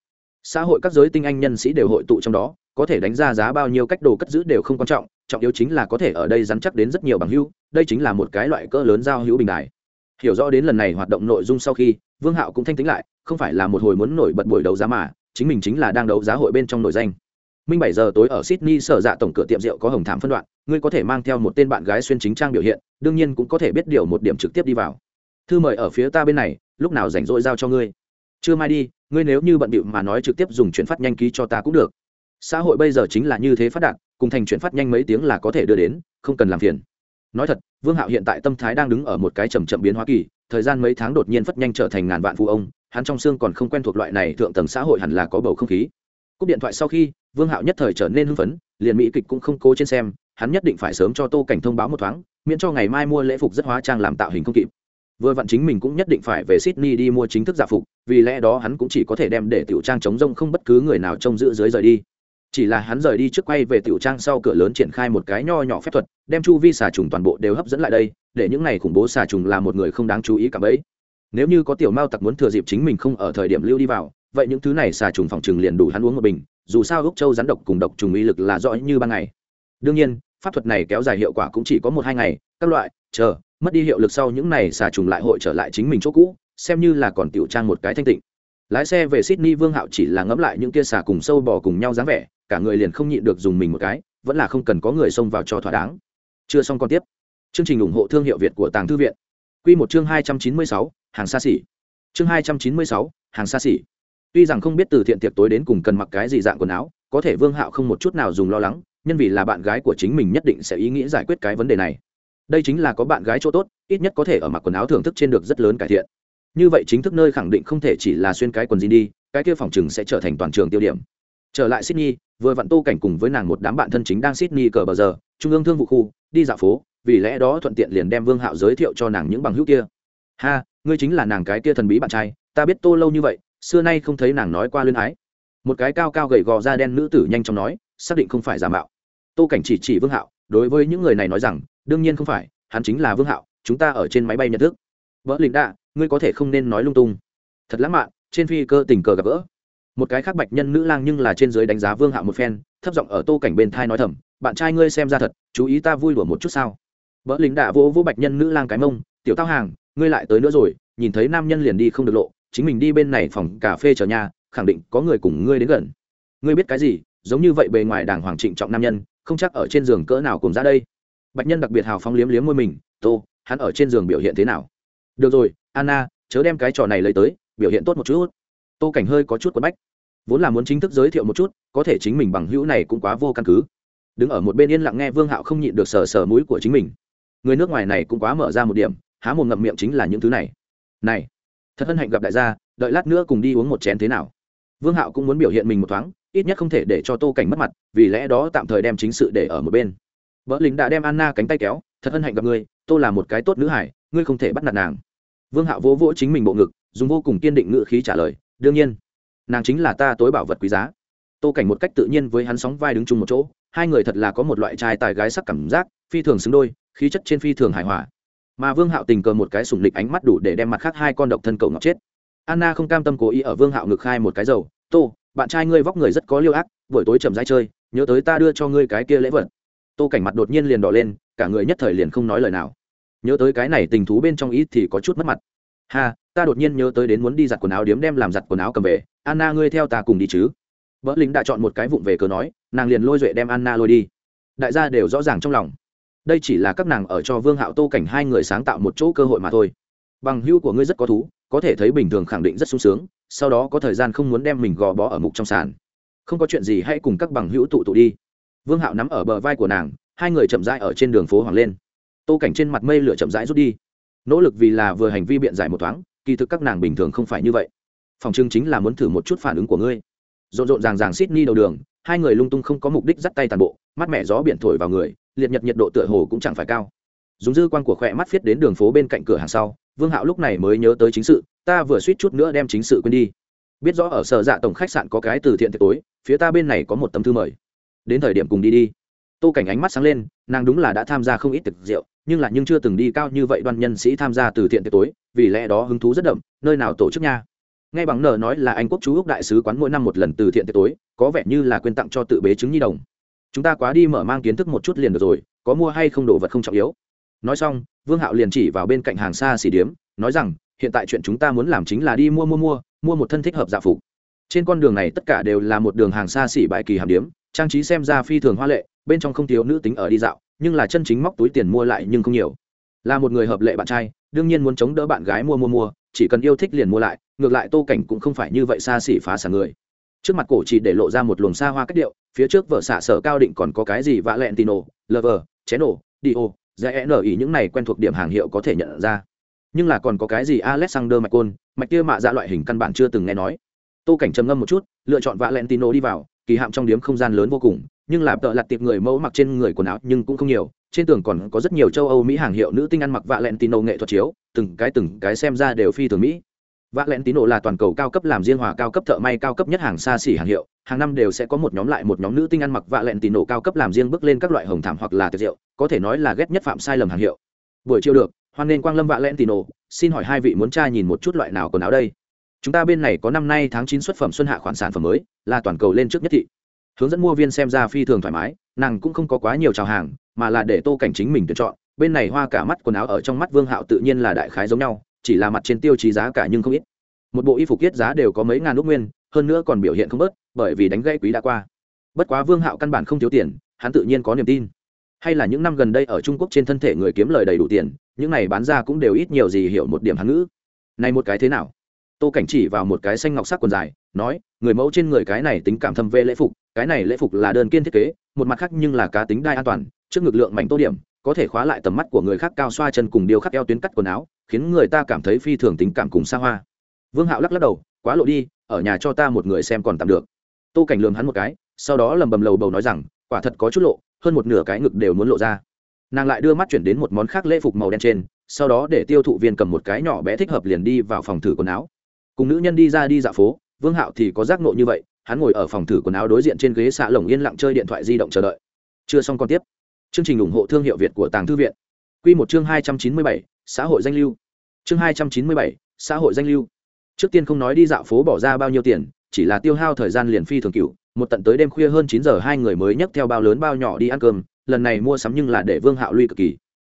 xã hội các giới tinh anh nhân sĩ đều hội tụ trong đó, có thể đánh ra giá bao nhiêu cách đồ cất giữ đều không quan trọng trọng yếu chính là có thể ở đây dắn chắc đến rất nhiều bằng hữu, đây chính là một cái loại cỡ lớn giao hữu bình đại hiểu rõ đến lần này hoạt động nội dung sau khi, vương hạo cũng thanh tính lại, không phải là một hồi muốn nổi bật buổi đấu giá mà, chính mình chính là đang đấu giá hội bên trong nổi danh. Minh bảy giờ tối ở sydney sở dạ tổng cửa tiệm rượu có hồng thảm phân đoạn, ngươi có thể mang theo một tên bạn gái xuyên chính trang biểu hiện, đương nhiên cũng có thể biết điều một điểm trực tiếp đi vào. Thư mời ở phía ta bên này, lúc nào rảnh rỗi giao cho ngươi. Chưa mai đi, ngươi nếu như bận bịu mà nói trực tiếp dùng chuyển phát nhanh ký cho ta cũng được. Xã hội bây giờ chính là như thế phát đạt cùng thành chuyển phát nhanh mấy tiếng là có thể đưa đến, không cần làm phiền. Nói thật, vương hạo hiện tại tâm thái đang đứng ở một cái chầm chậm biến hóa kỳ, thời gian mấy tháng đột nhiên phất nhanh trở thành ngàn vạn phụ ông, hắn trong xương còn không quen thuộc loại này thượng tầng xã hội hẳn là có bầu không khí. Cúp điện thoại sau khi, vương hạo nhất thời trở nên hưng phấn, liền mỹ kịch cũng không cố trên xem, hắn nhất định phải sớm cho tô cảnh thông báo một thoáng, miễn cho ngày mai mua lễ phục rất hóa trang làm tạo hình không kịp. Vừa vặn chính mình cũng nhất định phải về sydney đi mua chính thức giả phục, vì lẽ đó hắn cũng chỉ có thể đem để tiểu trang chống rông không bất cứ người nào trông giữ dưới rời đi chỉ là hắn rời đi trước quay về tiểu trang sau cửa lớn triển khai một cái nho nhỏ phép thuật, đem chu vi xà trùng toàn bộ đều hấp dẫn lại đây, để những này khủng bố xà trùng là một người không đáng chú ý cả bấy. Nếu như có tiểu mao tặc muốn thừa dịp chính mình không ở thời điểm lưu đi vào, vậy những thứ này xà trùng phòng trừng liền đủ hắn uống một bình, dù sao úc châu rắn độc cùng độc trùng uy lực là rõ như ban ngày. Đương nhiên, pháp thuật này kéo dài hiệu quả cũng chỉ có một hai ngày, các loại, chờ, mất đi hiệu lực sau những này xà trùng lại hội trở lại chính mình chỗ cũ, xem như là còn tiểu trang một cái thanh tịnh lái xe về sydney vương hạo chỉ là ngẫm lại những kia xà cùng sâu bò cùng nhau dáng vẻ, cả người liền không nhịn được dùng mình một cái, vẫn là không cần có người xông vào cho thỏa đáng. Chưa xong còn tiếp. Chương trình ủng hộ thương hiệu việt của tàng thư viện. Q một chương hai trăm chín mươi sáu, hàng xa xỉ. Chương hai trăm chín mươi sáu, hàng xa xỉ. Tuy rằng không biết từ thiện tiệc tối đến cùng cần mặc cái gì dạng quần áo, có thể vương hạo không một chút nào dùng lo lắng, nhân vì là bạn gái của chính mình nhất định sẽ ý nghĩ giải quyết cái vấn đề này. Đây chính là có bạn gái chỗ tốt, ít nhất có thể ở mặc quần áo thưởng thức trên được rất lớn cải thiện như vậy chính thức nơi khẳng định không thể chỉ là xuyên cái quần jean đi, cái kia phòng chừng sẽ trở thành toàn trường tiêu điểm. Trở lại sydney, vừa vặn tô cảnh cùng với nàng một đám bạn thân chính đang sydney cờ bờ giờ, trung ương thương vụ khu, đi dạo phố, vì lẽ đó thuận tiện liền đem vương hạo giới thiệu cho nàng những bằng hữu kia. Ha, ngươi chính là nàng cái kia thần bí bạn trai, ta biết tô lâu như vậy, xưa nay không thấy nàng nói qua luyên ái. Một cái cao cao gầy gò da đen nữ tử nhanh chóng nói, xác định không phải giả mạo. Tô cảnh chỉ chỉ vương hạo, đối với những người này nói rằng, đương nhiên không phải, hắn chính là vương hạo, chúng ta ở trên máy bay nhận thức. Vỡ lính đạ ngươi có thể không nên nói lung tung. Thật lãng mạn, trên phi cơ tình cờ gặp gỡ. Một cái khác bạch nhân nữ lang nhưng là trên dưới đánh giá vương hạo một phen, thấp giọng ở tô cảnh bên thai nói thầm, bạn trai ngươi xem ra thật, chú ý ta vui đùa một chút sao? Vỡ lính đạ vô vỗ bạch nhân nữ lang cái mông, tiểu tao hàng, ngươi lại tới nữa rồi, nhìn thấy nam nhân liền đi không được lộ, chính mình đi bên này phòng cà phê chờ nhà, khẳng định có người cùng ngươi đến gần. Ngươi biết cái gì? Giống như vậy bề ngoài đàng hoàng trịnh trọng nam nhân, không chắc ở trên giường cỡ nào cùng ra đây. Bạch nhân đặc biệt hào phóng liếm liếm môi mình, tô, hắn ở trên giường biểu hiện thế nào? Được rồi anna, chớ đem cái trò này lấy tới, biểu hiện tốt một chút. Tô cảnh hơi có chút quất bách. Vốn là muốn chính thức giới thiệu một chút, có thể chính mình bằng hữu này cũng quá vô căn cứ. Đứng ở một bên yên lặng nghe vương hạo không nhịn được sờ sờ mũi của chính mình. Người nước ngoài này cũng quá mở ra một điểm, há một ngậm miệng chính là những thứ này. Này, thật hân hạnh gặp đại gia, đợi lát nữa cùng đi uống một chén thế nào? Vương hạo cũng muốn biểu hiện mình một thoáng, ít nhất không thể để cho tô cảnh mất mặt, vì lẽ đó tạm thời đem chính sự để ở một bên. Vợ lính đã đem anna cánh tay kéo, thật hân hạnh gặp ngươi, tô là một cái tốt nữ hải ngươi không thể bắt nạt nàng vương hạo vỗ vỗ chính mình bộ ngực, dùng vô cùng kiên định ngự khí trả lời, đương nhiên, nàng chính là ta tối bảo vật quý giá. Tô cảnh một cách tự nhiên với hắn sóng vai đứng chung một chỗ, hai người thật là có một loại trai tài gái sắc cảm giác, phi thường xứng đôi, khí chất trên phi thường hài hòa. Mà vương hạo tình cờ một cái sủng lịch ánh mắt đủ để đem mặt khác hai con độc thân cậu ngọc chết. Anna không cam tâm cố ý ở vương hạo ngực khai một cái dầu, tô, bạn trai ngươi vóc người rất có liêu ác, buổi tối chậm rãi chơi, nhớ tới ta đưa cho ngươi cái kia lễ vật. Tô cảnh mặt đột nhiên liền đỏ lên, cả người nhất thời liền không nói lời nào nhớ tới cái này tình thú bên trong ít thì có chút mất mặt. Ha, ta đột nhiên nhớ tới đến muốn đi giặt quần áo điếm đem làm giặt quần áo cầm về. Anna ngươi theo ta cùng đi chứ? Vợ lính đã chọn một cái vụng về cớ nói, nàng liền lôi duệ đem anna lôi đi. Đại gia đều rõ ràng trong lòng. Đây chỉ là các nàng ở cho vương hạo tô cảnh hai người sáng tạo một chỗ cơ hội mà thôi. Bằng hưu của ngươi rất có thú, có thể thấy bình thường khẳng định rất sung sướng, sau đó có thời gian không muốn đem mình gò bó ở mục trong sàn. Không có chuyện gì hãy cùng các bằng hữu tụ tụ đi. Vương hạo nắm ở bờ vai của nàng, hai người chậm rãi ở trên đường phố hoàng lên tô cảnh trên mặt mây lửa chậm rãi rút đi. Nỗ lực vì là vừa hành vi biện giải một thoáng, kỳ thực các nàng bình thường không phải như vậy. Phòng trưng chính là muốn thử một chút phản ứng của ngươi. Rộn rộn ràng ràng Sydney đầu đường, hai người lung tung không có mục đích dắt tay toàn bộ, mắt mẹ gió biển thổi vào người, liệt nhật nhiệt độ tựa hồ cũng chẳng phải cao. Dùng dư quan của khỏe mắt viết đến đường phố bên cạnh cửa hàng sau, vương hạo lúc này mới nhớ tới chính sự, ta vừa suýt chút nữa đem chính sự quên đi. Biết rõ ở sở dạ tổng khách sạn có cái từ thiện tiệc tối, phía ta bên này có một tấm thư mời. Đến thời điểm cùng đi đi. Tô cảnh ánh mắt sáng lên, nàng đúng là đã tham gia không ít tiệc rượu nhưng là nhưng chưa từng đi cao như vậy đoàn nhân sĩ tham gia từ thiện tiệc tối, vì lẽ đó hứng thú rất đậm, nơi nào tổ chức nha. Ngay bằng nờ nói là anh quốc chú úc đại sứ quán mỗi năm một lần từ thiện tiệc tối, có vẻ như là quyên tặng cho tự bế chứng nhi đồng. Chúng ta quá đi mở mang kiến thức một chút liền được rồi, có mua hay không đồ vật không trọng yếu. Nói xong, vương hạo liền chỉ vào bên cạnh hàng xa xỉ điếm, nói rằng, hiện tại chuyện chúng ta muốn làm chính là đi mua mua mua mua một thân thích hợp dạ phục. Trên con đường này tất cả đều là một đường hàng xa xỉ bãi kỳ hàm điếm, trang trí xem ra phi thường hoa lệ, bên trong không thiếu nữ tính ở đi dạo nhưng là chân chính móc túi tiền mua lại nhưng không nhiều. Là một người hợp lệ bạn trai, đương nhiên muốn chống đỡ bạn gái mua mua mua, chỉ cần yêu thích liền mua lại, ngược lại tô cảnh cũng không phải như vậy xa xỉ phá sản người. Trước mặt cổ chỉ để lộ ra một luồng xa hoa cách điệu, phía trước vợ xạ sở cao định còn có cái gì vạ lẹn tino, lover, chén nổ dio dễ ý những này quen thuộc điểm hàng hiệu có thể nhận ra. Nhưng là còn có cái gì alexander mạch côn, mạch kia mạ dạ loại hình căn bản chưa từng nghe nói. Tô cảnh trầm ngâm một chút, lựa chọn vạ lẹn tino đi vào kỳ hạm trong điếm không gian lớn vô cùng, nhưng là tợ lặt tiệp người mẫu mặc trên người quần áo nhưng cũng không nhiều, trên tường còn có rất nhiều châu âu mỹ hàng hiệu nữ tinh ăn mặc vạ lẹn đồ nghệ thuật chiếu, từng cái từng cái xem ra đều phi thường mỹ. Vạ lẹn tín đồ là toàn cầu cao cấp làm riêng hòa cao cấp thợ may cao cấp nhất hàng xa xỉ hàng hiệu, hàng năm đều sẽ có một nhóm lại một nhóm nữ tinh ăn mặc vạ lẹn tín đồ cao cấp làm riêng bước lên các loại hồng thảm hoặc là tiệc rượu, có thể nói là ghét nhất phạm sai lầm hàng hiệu. Buổi chiều được, hoan nên quang lâm vạ lẹn tín đồ xin hỏi hai vị muốn tra nhìn một chút loại nào quần áo đây? Chúng ta bên này có năm nay tháng chín xuất phẩm xuân hạ khoản sản phẩm mới, là toàn cầu lên trước nhất thị. Hướng dẫn mua viên xem ra phi thường thoải mái, nàng cũng không có quá nhiều trào hàng, mà là để tô cảnh chính mình tuyển chọn. Bên này hoa cả mắt quần áo ở trong mắt vương hạo tự nhiên là đại khái giống nhau, chỉ là mặt trên tiêu chí giá cả nhưng không ít. Một bộ y phục kiết giá đều có mấy ngàn lúc nguyên, hơn nữa còn biểu hiện không bớt, bởi vì đánh gãy quý đã qua. Bất quá vương hạo căn bản không thiếu tiền, hắn tự nhiên có niềm tin. Hay là những năm gần đây ở trung quốc trên thân thể người kiếm lời đầy đủ tiền, những này bán ra cũng đều ít nhiều gì hiểu một điểm hắn ngữ. Này một cái thế nào? Tô cảnh chỉ vào một cái xanh ngọc sắc quần dài, nói, người mẫu trên người cái này tính cảm thâm về lễ phục, cái này lễ phục là đơn kiên thiết kế, một mặt khác nhưng là cá tính đai an toàn, trước ngực lượng mảnh tô điểm, có thể khóa lại tầm mắt của người khác cao xoa chân cùng điều khắc eo tuyến cắt quần áo, khiến người ta cảm thấy phi thường tính cảm cùng xa hoa. Vương hạo lắc lắc đầu, quá lộ đi, ở nhà cho ta một người xem còn tạm được. Tô cảnh lường hắn một cái, sau đó lầm bầm lầu bầu nói rằng, quả thật có chút lộ, hơn một nửa cái ngực đều muốn lộ ra. Nàng lại đưa mắt chuyển đến một món khác lễ phục màu đen trên, sau đó để tiêu thụ viên cầm một cái nhỏ bé thích hợp liền đi vào phòng thử quần áo cùng nữ nhân đi ra đi dạo phố, vương hạo thì có giác nộ như vậy, hắn ngồi ở phòng thử quần áo đối diện trên ghế xạ lồng yên lặng chơi điện thoại di động chờ đợi. Chưa xong còn tiếp. Chương trình ủng hộ thương hiệu việt của tàng thư viện. Q một chương hai trăm chín mươi bảy, xã hội danh lưu. Chương hai trăm chín mươi bảy, xã hội danh lưu. Trước tiên không nói đi dạo phố bỏ ra bao nhiêu tiền, chỉ là tiêu hao thời gian liền phi thường cựu, một tận tới đêm khuya hơn chín giờ hai người mới nhấc theo bao lớn bao nhỏ đi ăn cơm, lần này mua sắm nhưng là để vương hạo lui cực kỳ.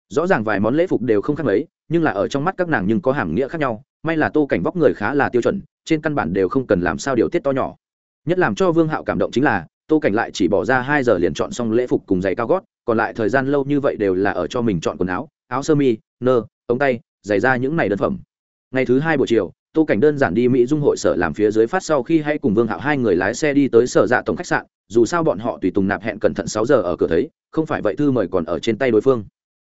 Rõ ràng vài món lễ phục đều không khác mấy nhưng là ở trong mắt các nàng nhưng có hàm nghĩa khác nhau, may là tô cảnh vóc người khá là tiêu chuẩn, trên căn bản đều không cần làm sao điều tiết to nhỏ. Nhất làm cho vương hạo cảm động chính là, tô cảnh lại chỉ bỏ ra hai giờ liền chọn xong lễ phục cùng giày cao gót, còn lại thời gian lâu như vậy đều là ở cho mình chọn quần áo áo sơ mi, nơ, ống tay, giày ra những này đơn phẩm. Ngày thứ hai buổi chiều, tô cảnh đơn giản đi mỹ dung hội sở làm phía dưới phát sau khi hay cùng vương hạo hai người lái xe đi tới sở dạ tổng khách sạn, dù sao bọn họ tùy tùng nạp hẹn cẩn thận sáu giờ ở cửa thấy, không phải vậy thư mời còn ở trên tay đối phương.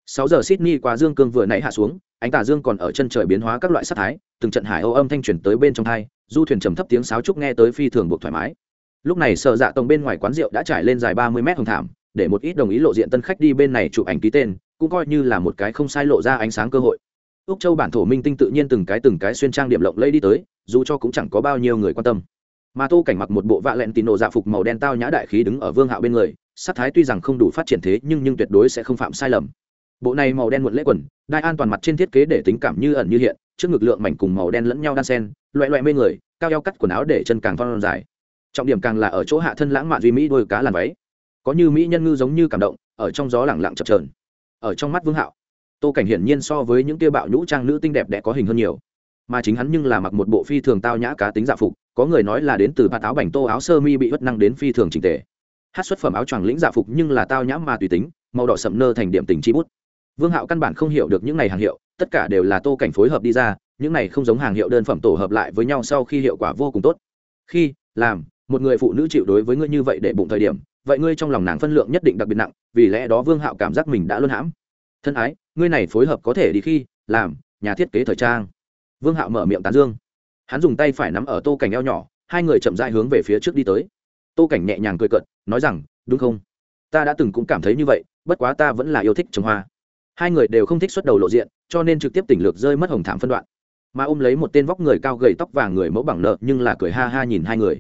Sáu giờ sydney qua dương cương vừa nãy hạ xuống ánh tà dương còn ở chân trời biến hóa các loại sắc thái, từng trận hải âu âm thanh truyền tới bên trong thai, du thuyền trầm thấp tiếng sáo trúc nghe tới phi thường buộc thoải mái. Lúc này sợ dạ tổng bên ngoài quán rượu đã trải lên dài ba mươi mét hồng thảm, để một ít đồng ý lộ diện tân khách đi bên này chụp ảnh ký tên, cũng coi như là một cái không sai lộ ra ánh sáng cơ hội. Úc châu bản thổ minh tinh tự nhiên từng cái từng cái xuyên trang điểm lộng lây đi tới, dù cho cũng chẳng có bao nhiêu người quan tâm. Mà tô cảnh mặc một bộ vạ lẹn tín đồ dạ phục màu đen tao nhã đại khí đứng ở vương hạo bên người, sắc thái tuy rằng không đủ phát triển thế, nhưng nhưng tuyệt đối sẽ không phạm sai lầm bộ này màu đen muộn lễ quần, đai an toàn mặt trên thiết kế để tính cảm như ẩn như hiện, trước ngực lượng mảnh cùng màu đen lẫn nhau đan sen, loẹ loẹ mê người, cao eo cắt quần áo để chân càng thon dài. Trọng điểm càng là ở chỗ hạ thân lãng mạn duy mỹ đôi cá làn váy. Có như mỹ nhân ngư giống như cảm động, ở trong gió lẳng lặng chập trờn ở trong mắt vương hạo, tô cảnh hiển nhiên so với những tia bạo nhũ trang nữ tinh đẹp đẽ có hình hơn nhiều. Mà chính hắn nhưng là mặc một bộ phi thường tao nhã cá tính dạ phục, có người nói là đến từ ba áo bành tô áo sơ mi bị bất năng đến phi thường trình tề. Hát xuất phẩm áo choàng lĩnh dạ phục nhưng là tao nhã mà tùy tính, màu đỏ sậm nơ thành điểm tình chi bút vương hạo căn bản không hiểu được những này hàng hiệu, tất cả đều là tô cảnh phối hợp đi ra, những này không giống hàng hiệu đơn phẩm tổ hợp lại với nhau sau khi hiệu quả vô cùng tốt. Khi, làm, một người phụ nữ chịu đối với ngươi như vậy để bụng thời điểm, vậy ngươi trong lòng nàng phân lượng nhất định đặc biệt nặng, vì lẽ đó vương hạo cảm giác mình đã luôn hãm. Thân ái, ngươi này phối hợp có thể đi khi, làm, nhà thiết kế thời trang. Vương hạo mở miệng tán dương. Hắn dùng tay phải nắm ở tô cảnh eo nhỏ, hai người chậm dại hướng về phía trước đi tới. Tô cảnh nhẹ nhàng cười cợt, nói rằng, đúng không? Ta đã từng cũng cảm thấy như vậy, bất quá ta vẫn là yêu thích trồng hoa hai người đều không thích xuất đầu lộ diện, cho nên trực tiếp tỉnh lược rơi mất hồng thảm phân đoạn. Mà ôm lấy một tên vóc người cao gầy tóc vàng người mẫu bằng nợ, nhưng là cười ha ha nhìn hai người.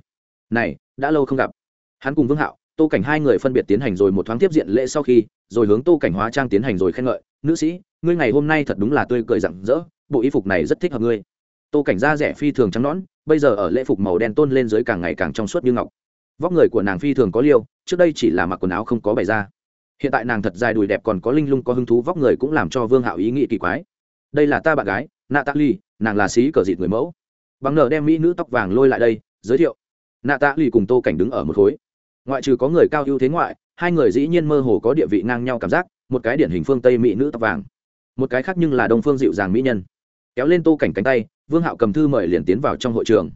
Này, đã lâu không gặp. Hắn cùng vương hạo, tô cảnh hai người phân biệt tiến hành rồi một thoáng tiếp diện lễ sau khi, rồi hướng tô cảnh hóa trang tiến hành rồi khen ngợi. Nữ sĩ, ngươi ngày hôm nay thật đúng là tươi cười rặng rỡ, bộ y phục này rất thích hợp ngươi. Tô cảnh da rẻ phi thường trắng nõn, bây giờ ở lễ phục màu đen tôn lên dưới càng ngày càng trong suốt như ngọc. Vóc người của nàng phi thường có liêu, trước đây chỉ là mặc quần áo không có bày ra hiện tại nàng thật dài đùi đẹp còn có linh lung có hứng thú vóc người cũng làm cho vương hạo ý nghĩ kỳ quái. Đây là ta bạn gái, natalie ly nàng là sĩ cờ dịt người mẫu. Bằng nở đem mỹ nữ tóc vàng lôi lại đây, giới thiệu. Natalie ly cùng tô cảnh đứng ở một khối. Ngoại trừ có người cao ưu thế ngoại, hai người dĩ nhiên mơ hồ có địa vị ngang nhau cảm giác, một cái điển hình phương tây mỹ nữ tóc vàng, một cái khác nhưng là đông phương dịu dàng mỹ nhân. Kéo lên tô cảnh cánh tay, vương hạo cầm thư mời liền tiến vào trong hội trường.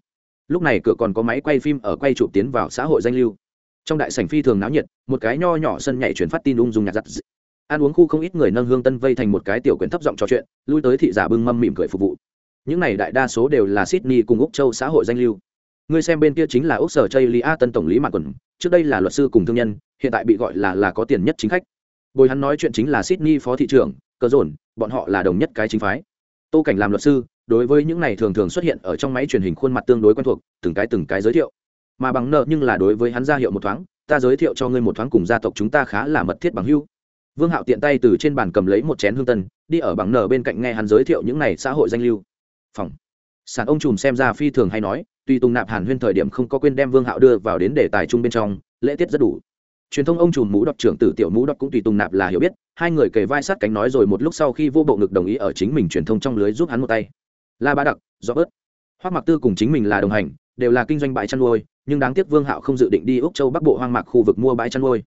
Lúc này cửa còn có máy quay phim ở quay chụp tiến vào xã hội danh lưu trong đại sảnh phi thường náo nhiệt, một cái nho nhỏ sân nhảy chuyển phát tin ung dung nhạt giặt ăn uống khu không ít người nâng hương tân vây thành một cái tiểu quyển thấp giọng trò chuyện, lui tới thị giả bưng mâm mỉm cười phục vụ. Những này đại đa số đều là sydney cùng úc châu xã hội danh lưu. Người xem bên kia chính là úc sở chây lia tân tổng lý mạc quần trước đây là luật sư cùng thương nhân, hiện tại bị gọi là là có tiền nhất chính khách. Bồi hắn nói chuyện chính là sydney phó thị trưởng cờ dồn, bọn họ là đồng nhất cái chính phái. Tô cảnh làm luật sư, đối với những này thường thường xuất hiện ở trong máy truyền hình khuôn mặt tương đối quen thuộc, từng cái từng cái giới thiệu mà bằng nợ nhưng là đối với hắn ra hiệu một thoáng, ta giới thiệu cho ngươi một thoáng cùng gia tộc chúng ta khá là mật thiết bằng hưu vương hạo tiện tay từ trên bàn cầm lấy một chén hương tân, đi ở bằng nợ bên cạnh nghe hắn giới thiệu những này xã hội danh lưu. Phòng. Sản ông trùm xem ra phi thường hay nói, tuy tùng nạp hàn huyên thời điểm không có quên đem vương hạo đưa vào đến đề tài chung bên trong, lễ tiết rất đủ. Truyền thông ông trùm mũ đọc trưởng tử tiểu mũ đọc cũng tùy tùng nạp là hiểu biết, hai người kề vai sát cánh nói rồi một lúc sau khi vô bộ ngực đồng ý ở chính mình truyền thông trong lưới giúp hắn một tay. La bá đặc do bớt hoác mặc tư cùng chính mình là đồng hành đều là kinh doanh bãi chăn nuôi, nhưng đáng tiếc vương hạo không dự định đi úc châu bắc bộ hoang mạc khu vực mua bãi chăn nuôi.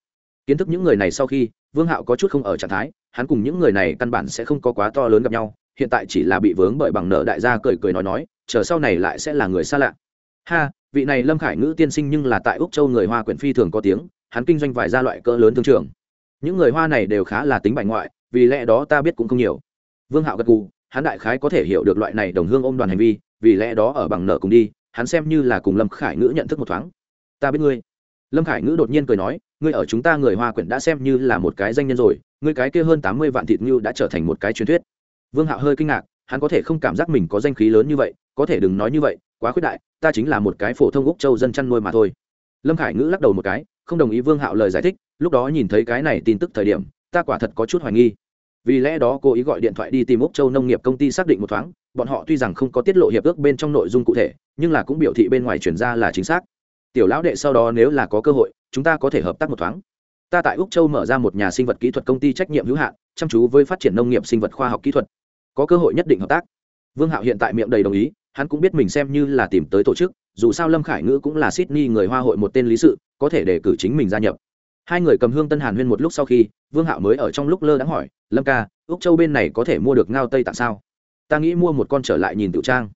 Kiến thức những người này sau khi, vương hạo có chút không ở trạng thái, hắn cùng những người này căn bản sẽ không có quá to lớn gặp nhau, hiện tại chỉ là bị vướng bởi bằng nợ đại gia cười cười nói nói, chờ sau này lại sẽ là người xa lạ. Ha, vị này lâm khải ngữ tiên sinh nhưng là tại úc châu người hoa quyển phi thường có tiếng, hắn kinh doanh vài gia loại cỡ lớn thương trường. Những người hoa này đều khá là tính bài ngoại, vì lẽ đó ta biết cũng không nhiều. Vương hạo gật gù, hắn đại khái có thể hiểu được loại này đồng hương ôm đoàn hành vi, vì lẽ đó ở bằng nợ cùng đi hắn xem như là cùng lâm khải ngữ nhận thức một thoáng. Ta biết ngươi. Lâm khải ngữ đột nhiên cười nói, ngươi ở chúng ta người hoa quyển đã xem như là một cái danh nhân rồi, ngươi cái kia hơn tám mươi vạn thịt ngưu đã trở thành một cái truyền thuyết. Vương hạo hơi kinh ngạc, hắn có thể không cảm giác mình có danh khí lớn như vậy, có thể đừng nói như vậy, quá khuyết đại, ta chính là một cái phổ thông úc châu dân chăn nuôi mà thôi. Lâm khải ngữ lắc đầu một cái, không đồng ý vương hạo lời giải thích, lúc đó nhìn thấy cái này tin tức thời điểm, ta quả thật có chút hoài nghi. Vì lẽ đó cô ý gọi điện thoại đi tìm úc châu nông nghiệp công ty xác định một thoáng bọn họ tuy rằng không có tiết lộ hiệp ước bên trong nội dung cụ thể, nhưng là cũng biểu thị bên ngoài chuyển ra là chính xác. Tiểu lão đệ sau đó nếu là có cơ hội, chúng ta có thể hợp tác một thoáng. Ta tại úc châu mở ra một nhà sinh vật kỹ thuật công ty trách nhiệm hữu hạn, chăm chú với phát triển nông nghiệp sinh vật khoa học kỹ thuật. Có cơ hội nhất định hợp tác. Vương hạo hiện tại miệng đầy đồng ý, hắn cũng biết mình xem như là tìm tới tổ chức, dù sao lâm khải ngữ cũng là sydney người hoa hội một tên lý sự, có thể để cử chính mình gia nhập. Hai người cầm hương tân hàn huyên một lúc sau khi, vương hạo mới ở trong lúc lơ đãng hỏi, lâm ca, úc châu bên này có thể mua được ngao tây tại sao? Ta nghĩ mua một con trở lại nhìn tự trang.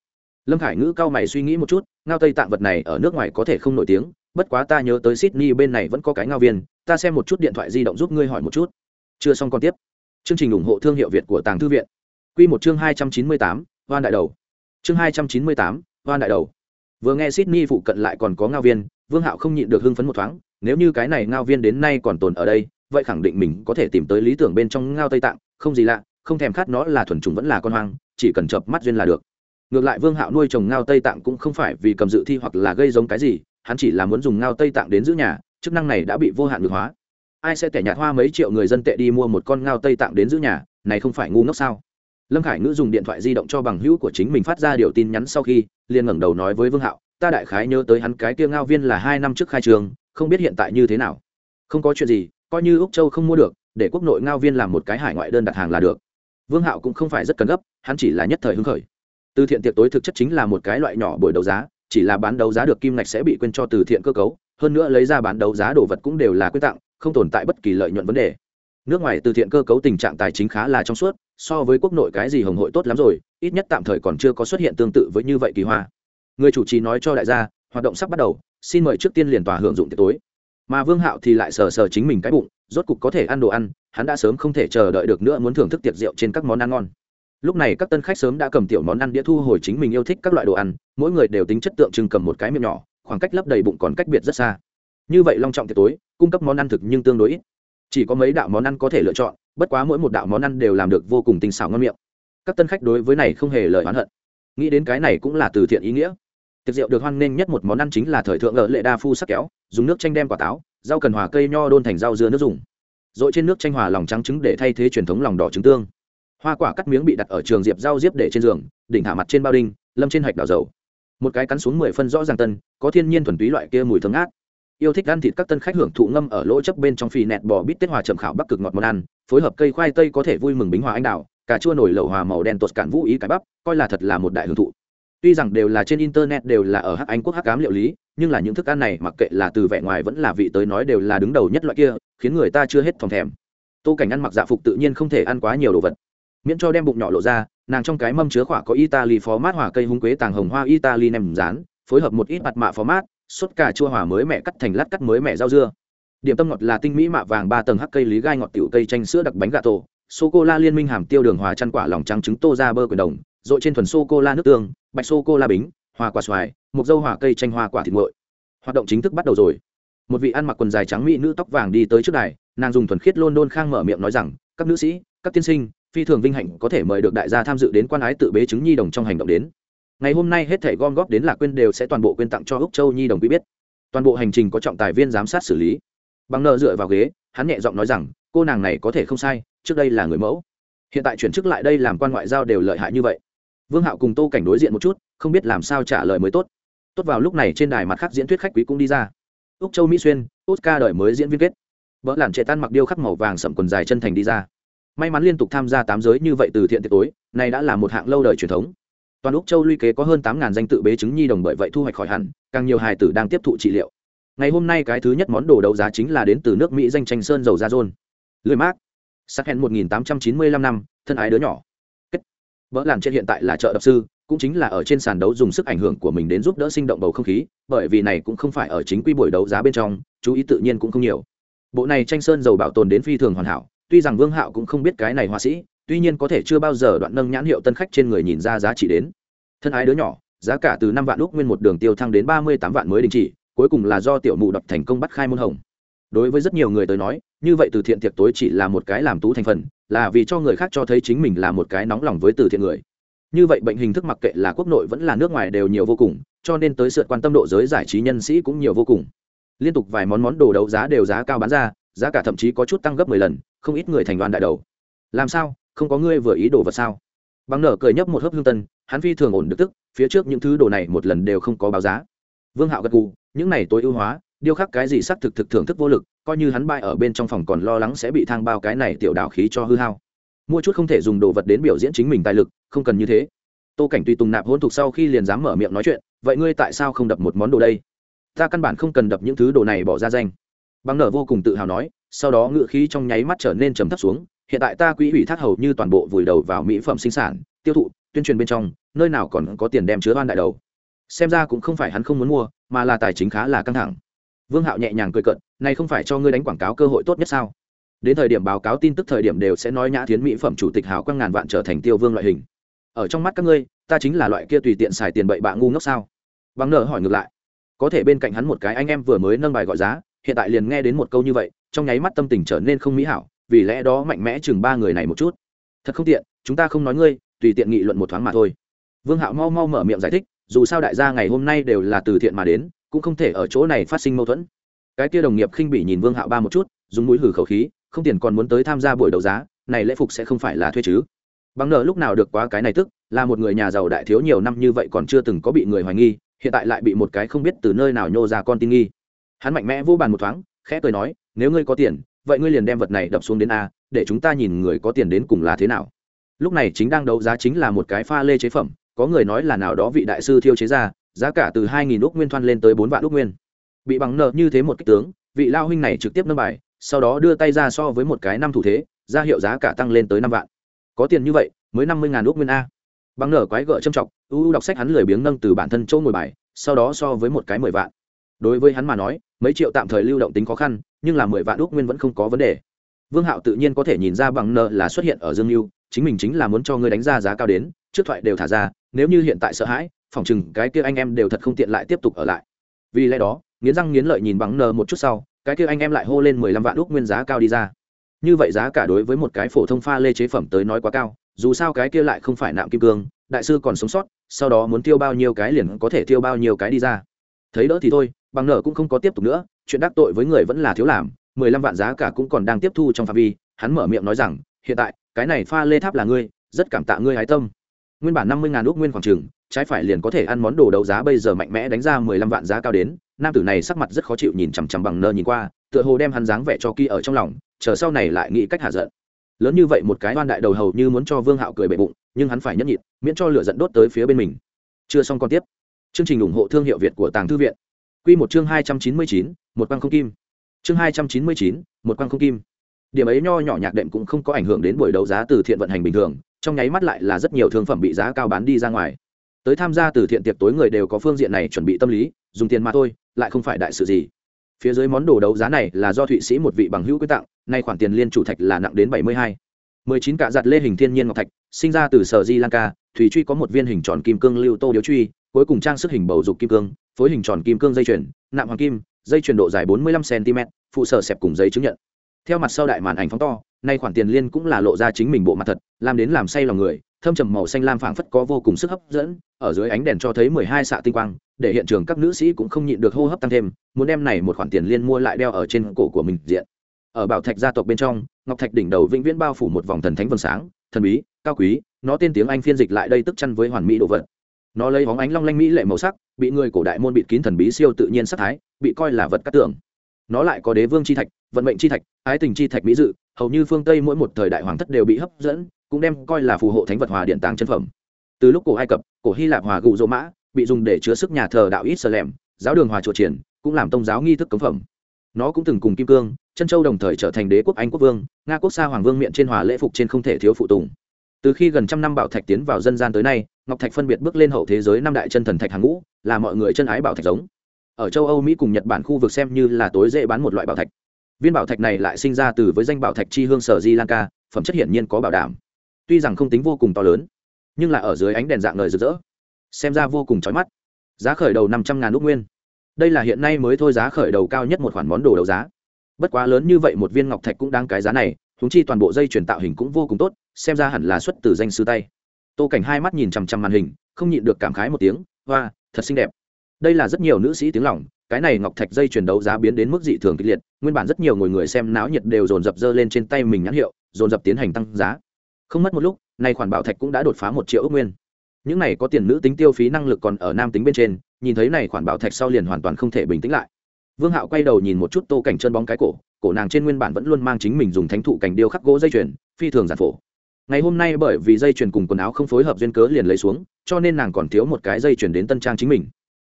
Lâm khải ngữ cao mày suy nghĩ một chút, ngao tây tạng vật này ở nước ngoài có thể không nổi tiếng, bất quá ta nhớ tới sydney bên này vẫn có cái ngao viên, ta xem một chút điện thoại di động giúp ngươi hỏi một chút. Chưa xong còn tiếp. Chương trình ủng hộ thương hiệu việt của tàng thư viện. Q một chương hai trăm chín mươi tám, hoan đại đầu. Chương hai trăm chín mươi tám, hoan đại đầu. Vừa nghe sydney phụ cận lại còn có ngao viên, vương hạo không nhịn được hưng phấn một thoáng, nếu như cái này ngao viên đến nay còn tồn ở đây, vậy khẳng định mình có thể tìm tới lý tưởng bên trong ngao tây tạng, không gì lạ, không thèm khát nó là thuần trùng vẫn là con hoang chỉ cần chợp mắt duyên là được. Ngược lại vương hạo nuôi trồng ngao tây tạng cũng không phải vì cầm dự thi hoặc là gây giống cái gì, hắn chỉ là muốn dùng ngao tây tạng đến giữ nhà, chức năng này đã bị vô hạn ngược hóa. Ai sẽ tẻ nhạt hoa mấy triệu người dân tệ đi mua một con ngao tây tạng đến giữ nhà, này không phải ngu ngốc sao? Lâm khải ngữ dùng điện thoại di động cho bằng hữu của chính mình phát ra điều tin nhắn sau khi, liền ngẩng đầu nói với vương hạo, ta đại khái nhớ tới hắn cái kia ngao viên là hai năm trước khai trường, không biết hiện tại như thế nào. Không có chuyện gì, coi như úc châu không mua được, để quốc nội ngao viên làm một cái hải ngoại đơn đặt hàng là được vương hạo cũng không phải rất cần gấp, hắn chỉ là nhất thời hứng khởi. Từ thiện tiệc tối thực chất chính là một cái loại nhỏ buổi đấu giá, chỉ là bán đấu giá được kim ngạch sẽ bị quên cho từ thiện cơ cấu, hơn nữa lấy ra bán đấu giá đồ vật cũng đều là quyên tặng, không tồn tại bất kỳ lợi nhuận vấn đề. Nước ngoài từ thiện cơ cấu tình trạng tài chính khá là trong suốt, so với quốc nội cái gì hồng hội tốt lắm rồi, ít nhất tạm thời còn chưa có xuất hiện tương tự với như vậy kỳ hoa. Người chủ trì nói cho đại gia, hoạt động sắp bắt đầu, xin mời trước tiên liền tòa hưởng dụng tiệc tối mà vương hạo thì lại sờ sờ chính mình cái bụng, rốt cục có thể ăn đồ ăn, hắn đã sớm không thể chờ đợi được nữa muốn thưởng thức tiệc rượu trên các món ăn ngon. Lúc này các tân khách sớm đã cầm tiểu món ăn đĩa thu hồi chính mình yêu thích các loại đồ ăn, mỗi người đều tính chất tượng trưng cầm một cái miệng nhỏ, khoảng cách lấp đầy bụng còn cách biệt rất xa. Như vậy long trọng tiệc tối, cung cấp món ăn thực nhưng tương đối ít. Chỉ có mấy đạo món ăn có thể lựa chọn, bất quá mỗi một đạo món ăn đều làm được vô cùng tinh xảo ngon miệng. Các tân khách đối với này không hề lời oán hận. Nghĩ đến cái này cũng là từ thiện ý nghĩa tiệc rượu được hoan nghênh nhất một món ăn chính là thời thượng ở lệ đa phu sắc kéo, dùng nước chanh đem quả táo, rau cần hòa cây nho đôn thành rau dưa nước dùng. Rồi trên nước chanh hòa lòng trắng trứng để thay thế truyền thống lòng đỏ trứng tương. Hoa quả cắt miếng bị đặt ở trường diệp rau diếp để trên giường, đỉnh thả mặt trên bao đinh, lâm trên hạch đào dầu. Một cái cắn xuống mười phân rõ ràng tân, có thiên nhiên thuần túy loại kia mùi thơm ngát. Yêu thích ăn thịt các tân khách hưởng thụ ngâm ở lỗ chấp bên trong phì nẹt bò bít tết hòa trầm khảo bắc cực ngọt món ăn, phối hợp cây khoai tây có thể vui mừng bính hòa anh đào, cà chua nổi lẩu hòa màu đen tuột cản vũ ý cái bắp, coi là thật là một đại hưởng thụ tuy rằng đều là trên internet đều là ở hắc anh quốc hắc cám liệu lý, nhưng là những thức ăn này mặc kệ là từ vẻ ngoài vẫn là vị tới nói đều là đứng đầu nhất loại kia, khiến người ta chưa hết phòng thèm. Tô cảnh ăn mặc dạ phục tự nhiên không thể ăn quá nhiều đồ vật. Miễn cho đem bụng nhỏ lộ ra, nàng trong cái mâm chứa khỏa có italy phó mát hỏa cây hung quế tàng hồng hoa italy nem rán, phối hợp một ít mặt mạ phó mát, sốt cà chua hòa mới mẹ cắt thành lát cắt mới mẹ rau dưa. Điểm tâm ngọt là tinh mỹ mạ vàng ba tầng hắc cây lý gai ngọt tiểu cây chanh sữa đặc bánh gà tổ, sô cô la liên minh hàm tiêu đường hòa chăn quả lòng trắng trứng tô ra bơ quyền đồng dội trên thuần sô cô la nước tương bạch sô cô la bính, hoa quả xoài, một dâu hỏa cây tranh hoa quả thịt nguội. Hoạt động chính thức bắt đầu rồi. Một vị ăn mặc quần dài trắng mỹ nữ tóc vàng đi tới trước đài, nàng dùng thuần khiết lôn đôn khang mở miệng nói rằng, các nữ sĩ, các tiên sinh, phi thường vinh hạnh có thể mời được đại gia tham dự đến quan ái tự bế chứng nhi đồng trong hành động đến. Ngày hôm nay hết thể gom góp đến lạc quên đều sẽ toàn bộ quyên tặng cho úc châu nhi đồng quý biết. Toàn bộ hành trình có trọng tài viên giám sát xử lý. Bằng nợ dựa vào ghế, hắn nhẹ giọng nói rằng, cô nàng này có thể không sai, trước đây là người mẫu. Hiện tại chuyển chức lại đây làm quan ngoại giao đều lợi hại như vậy vương hạo cùng tô cảnh đối diện một chút, không biết làm sao trả lời mới tốt. Tốt vào lúc này trên đài mặt khác diễn thuyết khách quý cũng đi ra. Úc châu mỹ xuyên, oscar đời mới diễn viên kết. Vợ làn trẻ tan mặc điêu khắc màu vàng sậm quần dài chân thành đi ra. May mắn liên tục tham gia tám giới như vậy từ thiện tiệc tối này đã là một hạng lâu đời truyền thống. Toàn úc châu luy kế có hơn tám danh tự bế chứng nhi đồng bởi vậy thu hoạch khỏi hẳn, càng nhiều hài tử đang tiếp thụ trị liệu. Ngày hôm nay cái thứ nhất món đồ đấu giá chính là đến từ nước mỹ danh tranh sơn dầu da rôn lười mát sắc hẹn một nghìn tám trăm chín mươi lăm năm, thân ái đứa nhỏ kết vỡ làn trên hiện tại là chợ đập sư, cũng chính là ở trên sàn đấu dùng sức ảnh hưởng của mình đến giúp đỡ sinh động bầu không khí, bởi vì này cũng không phải ở chính quy buổi đấu giá bên trong, chú ý tự nhiên cũng không nhiều. Bộ này tranh sơn dầu bảo tồn đến phi thường hoàn hảo, tuy rằng vương hạo cũng không biết cái này họa sĩ, tuy nhiên có thể chưa bao giờ đoạn nâng nhãn hiệu tân khách trên người nhìn ra giá trị đến. Thân ái đứa nhỏ, giá cả từ năm vạn úc nguyên một đường tiêu thăng đến ba mươi tám vạn mới đình chỉ, cuối cùng là do tiểu mụ đập thành công bắt khai môn hồng. Đối với rất nhiều người tới nói như vậy từ thiện tiệc tối chỉ là một cái làm tú thành phần, là vì cho người khác cho thấy chính mình là một cái nóng lòng với từ thiện người. Như vậy bệnh hình thức mặc kệ là quốc nội vẫn là nước ngoài đều nhiều vô cùng, cho nên tới sự quan tâm độ giới giải trí nhân sĩ cũng nhiều vô cùng. Liên tục vài món món đồ đấu giá đều giá cao bán ra, giá cả thậm chí có chút tăng gấp mười lần, không ít người thành đoàn đại đầu. Làm sao? Không có ngươi vừa ý đồ vật sao? Bằng nở cười nhấp một hớp hương tân, hắn phi thường ổn được tức, phía trước những thứ đồ này một lần đều không có báo giá. Vương hạo gật gù, những này tối ưu hóa điêu khắc cái gì xác thực thực thưởng thức vô lực, coi như hắn bại ở bên trong phòng còn lo lắng sẽ bị thang bao cái này tiểu đảo khí cho hư hao. Mua chút không thể dùng đồ vật đến biểu diễn chính mình tài lực, không cần như thế. Tô cảnh tùy tùng nạp hôn thục sau khi liền dám mở miệng nói chuyện, vậy ngươi tại sao không đập một món đồ đây? Ta căn bản không cần đập những thứ đồ này bỏ ra danh. Bằng nở vô cùng tự hào nói, sau đó ngựa khí trong nháy mắt trở nên trầm thấp xuống, hiện tại ta quỹ ủy thác hầu như toàn bộ vùi đầu vào mỹ phẩm sinh sản, tiêu thụ, tuyên truyền bên trong, nơi nào còn có tiền đem chứa oan đại đầu. Xem ra cũng không phải hắn không muốn mua, mà là tài chính khá là căng thẳng vương hạo nhẹ nhàng cười cận này không phải cho ngươi đánh quảng cáo cơ hội tốt nhất sao? Đến thời điểm báo cáo tin tức thời điểm đều sẽ nói nhã thiến mỹ phẩm chủ tịch hào quang ngàn vạn trở thành tiêu vương loại hình. Ở trong mắt các ngươi, ta chính là loại kia tùy tiện xài tiền bậy bạ ngu ngốc sao? Bằng nợ hỏi ngược lại. Có thể bên cạnh hắn một cái anh em vừa mới nâng bài gọi giá, hiện tại liền nghe đến một câu như vậy, trong nháy mắt tâm tình trở nên không mỹ hảo, vì lẽ đó mạnh mẽ chừng ba người này một chút. Thật không tiện, chúng ta không nói ngươi, tùy tiện nghị luận một thoáng mà thôi. Vương hạo mau mau mở miệng giải thích, dù sao đại gia ngày hôm nay đều là từ thiện mà đến cũng không thể ở chỗ này phát sinh mâu thuẫn. Cái kia đồng nghiệp khinh bỉ nhìn vương hạo ba một chút, dùng mũi hử khẩu khí, không tiền còn muốn tới tham gia buổi đấu giá, này lễ phục sẽ không phải là thuê chứ? Bằng nợ lúc nào được quá cái này tức, là một người nhà giàu đại thiếu nhiều năm như vậy còn chưa từng có bị người hoài nghi, hiện tại lại bị một cái không biết từ nơi nào nhô ra con tin nghi. Hắn mạnh mẽ vô bàn một thoáng, khẽ cười nói, nếu ngươi có tiền, vậy ngươi liền đem vật này đập xuống đến a, để chúng ta nhìn người có tiền đến cùng là thế nào. Lúc này chính đang đấu giá chính là một cái pha lê chế phẩm, có người nói là nào đó vị đại sư thiêu chế ra giá cả từ hai nghìn úc nguyên thoan lên tới bốn vạn úc nguyên. Bị bằng nợ như thế một kích tướng, vị lao huynh này trực tiếp nâng bài, sau đó đưa tay ra so với một cái năm thủ thế, ra hiệu giá cả tăng lên tới năm vạn. Có tiền như vậy, mới năm mươi ngàn úc nguyên a. Bằng nở quái gợ châm trọng ưu đọc sách hắn lười biếng nâng từ bản thân chỗ ngồi bài, sau đó so với một cái mười vạn. Đối với hắn mà nói, mấy triệu tạm thời lưu động tính khó khăn, nhưng là mười vạn úc nguyên vẫn không có vấn đề. Vương hạo tự nhiên có thể nhìn ra bằng nợ là xuất hiện ở dương lưu chính mình chính là muốn cho ngươi đánh ra giá cao đến, trước thoại đều thả ra, nếu như hiện tại sợ hãi phỏng chừng cái kia anh em đều thật không tiện lại tiếp tục ở lại. Vì lẽ đó, nghiến răng nghiến lợi nhìn bằng nờ một chút sau, cái kia anh em lại hô lên mười lăm vạn úc nguyên giá cao đi ra. Như vậy giá cả đối với một cái phổ thông pha lê chế phẩm tới nói quá cao, dù sao cái kia lại không phải nạm kim cương, đại sư còn sống sót, sau đó muốn tiêu bao nhiêu cái liền có thể tiêu bao nhiêu cái đi ra. Thấy đỡ thì thôi, bằng nợ cũng không có tiếp tục nữa, chuyện đắc tội với người vẫn là thiếu làm, mười lăm vạn giá cả cũng còn đang tiếp thu trong phạm vi, hắn mở miệng nói rằng, hiện tại, cái này pha lê tháp là ngươi, rất cảm tạ ngươi hái tâm. Nguyên bản năm mươi ngàn ước nguyên khoảng trường trái phải liền có thể ăn món đồ đấu giá bây giờ mạnh mẽ đánh ra mười lăm vạn giá cao đến, nam tử này sắc mặt rất khó chịu nhìn chằm chằm bằng nơ nhìn qua, tựa hồ đem hắn dáng vẻ cho kia ở trong lòng, chờ sau này lại nghĩ cách hạ giận. Lớn như vậy một cái oan đại đầu hầu như muốn cho vương hạo cười bệ bụng, nhưng hắn phải nhẫn nhịn, miễn cho lửa giận đốt tới phía bên mình. Chưa xong còn tiếp. Chương trình ủng hộ thương hiệu việt của tàng thư viện. Q một chương hai trăm chín mươi chín, một quang không kim. Chương hai trăm chín mươi chín, một quang không kim. Điểm ấy nho nhỏ nhạc đệm cũng không có ảnh hưởng đến buổi đấu giá từ thiện vận hành bình thường, trong nháy mắt lại là rất nhiều thương phẩm bị giá cao bán đi ra ngoài tới tham gia từ thiện tiệc tối người đều có phương diện này chuẩn bị tâm lý, dùng tiền mà thôi, lại không phải đại sự gì. Phía dưới món đồ đấu giá này là do thụy sĩ một vị bằng hữu quyết tặng, nay khoản tiền liên chủ thạch là nặng đến bảy mươi hai. mười chín cạ giặt lê hình thiên nhiên ngọc thạch, sinh ra từ sở di lanka thủy truy có một viên hình tròn kim cương lưu tô điếu truy, cuối cùng trang sức hình bầu dục kim cương, phối hình tròn kim cương dây chuyền, nạm hoàng kim, dây chuyền độ dài bốn mươi lăm cm phụ sở xẹp cùng giấy chứng nhận. Theo mặt sau đại màn ảnh phóng to, nay khoản tiền liên cũng là lộ ra chính mình bộ mặt thật, làm đến làm say lòng người thâm trầm màu xanh lam phảng phất có vô cùng sức hấp dẫn, ở dưới ánh đèn cho thấy mười hai xạ tinh quang, để hiện trường các nữ sĩ cũng không nhịn được hô hấp tăng thêm, muốn đem này một khoản tiền liên mua lại đeo ở trên cổ của mình diện. Ở bảo thạch gia tộc bên trong, ngọc thạch đỉnh đầu vĩnh viễn bao phủ một vòng thần thánh vầng sáng, thần bí, cao quý, nó tên tiếng anh phiên dịch lại đây tức chăn với hoàn mỹ đồ vật. Nó lấy bóng ánh long lanh mỹ lệ màu sắc, bị người cổ đại môn bịt kín thần bí siêu tự nhiên sắc thái, bị coi là vật cát tưởng nó lại có đế vương chi thạch, vận mệnh chi thạch, ái tình chi thạch mỹ dự, hầu như phương tây mỗi một thời đại hoàng thất đều bị hấp dẫn cũng đem coi là phù hộ thánh vật hòa điện tàng chân phẩm. Từ lúc cổ ai cập, cổ hy lạp hòa gụ dỗ mã, bị dùng để chứa sức nhà thờ đạo ít sơ lẻm giáo đường hòa chùa triển, cũng làm tôn giáo nghi thức cấm phẩm. Nó cũng từng cùng kim cương, chân châu đồng thời trở thành đế quốc anh quốc vương, nga quốc gia hoàng vương miệng trên hòa lễ phục trên không thể thiếu phụ tùng. Từ khi gần trăm năm bảo thạch tiến vào dân gian tới nay, ngọc thạch phân biệt bước lên hậu thế giới năm đại chân thần thạch hàng ngũ, là mọi người chân ái bảo thạch giống. Ở châu âu, mỹ cùng nhật bản khu vực xem như là tối dễ bán một loại bảo thạch. Viên bảo thạch này lại sinh ra từ với danh bảo thạch chi hương sở di lanka, phẩm chất hiển nhiên có bảo đảm tuy rằng không tính vô cùng to lớn, nhưng là ở dưới ánh đèn dạng lời rực rỡ, xem ra vô cùng chói mắt. Giá khởi đầu năm trăm ngàn úc nguyên. Đây là hiện nay mới thôi giá khởi đầu cao nhất một khoản món đồ đấu giá. Bất quá lớn như vậy một viên ngọc thạch cũng đang cái giá này húng chi toàn bộ dây chuyển tạo hình cũng vô cùng tốt, xem ra hẳn là xuất từ danh sư tay. Tô cảnh hai mắt nhìn chằm chằm màn hình, không nhịn được cảm khái một tiếng hoa thật xinh đẹp. Đây là rất nhiều nữ sĩ tiếng lòng, cái này ngọc thạch dây chuyển đấu giá biến đến mức dị thường kịch liệt, nguyên bản rất nhiều người người xem náo nhiệt đều dồn dập dơ lên trên tay mình nhãn hiệu, dồn dập tiến hành tăng giá không mất một lúc, nay khoản bảo thạch cũng đã đột phá một triệu ước nguyên. Những này có tiền nữ tính tiêu phí năng lực còn ở nam tính bên trên, nhìn thấy này khoản bảo thạch sau liền hoàn toàn không thể bình tĩnh lại. Vương hạo quay đầu nhìn một chút tô cảnh chân bóng cái cổ cổ nàng trên nguyên bản vẫn luôn mang chính mình dùng thánh thụ cảnh điêu khắc gỗ dây chuyền, phi thường giản phổ. Ngày hôm nay bởi vì dây chuyền cùng quần áo không phối hợp duyên cớ liền lấy xuống, cho nên nàng còn thiếu một cái dây chuyền đến tân trang chính mình.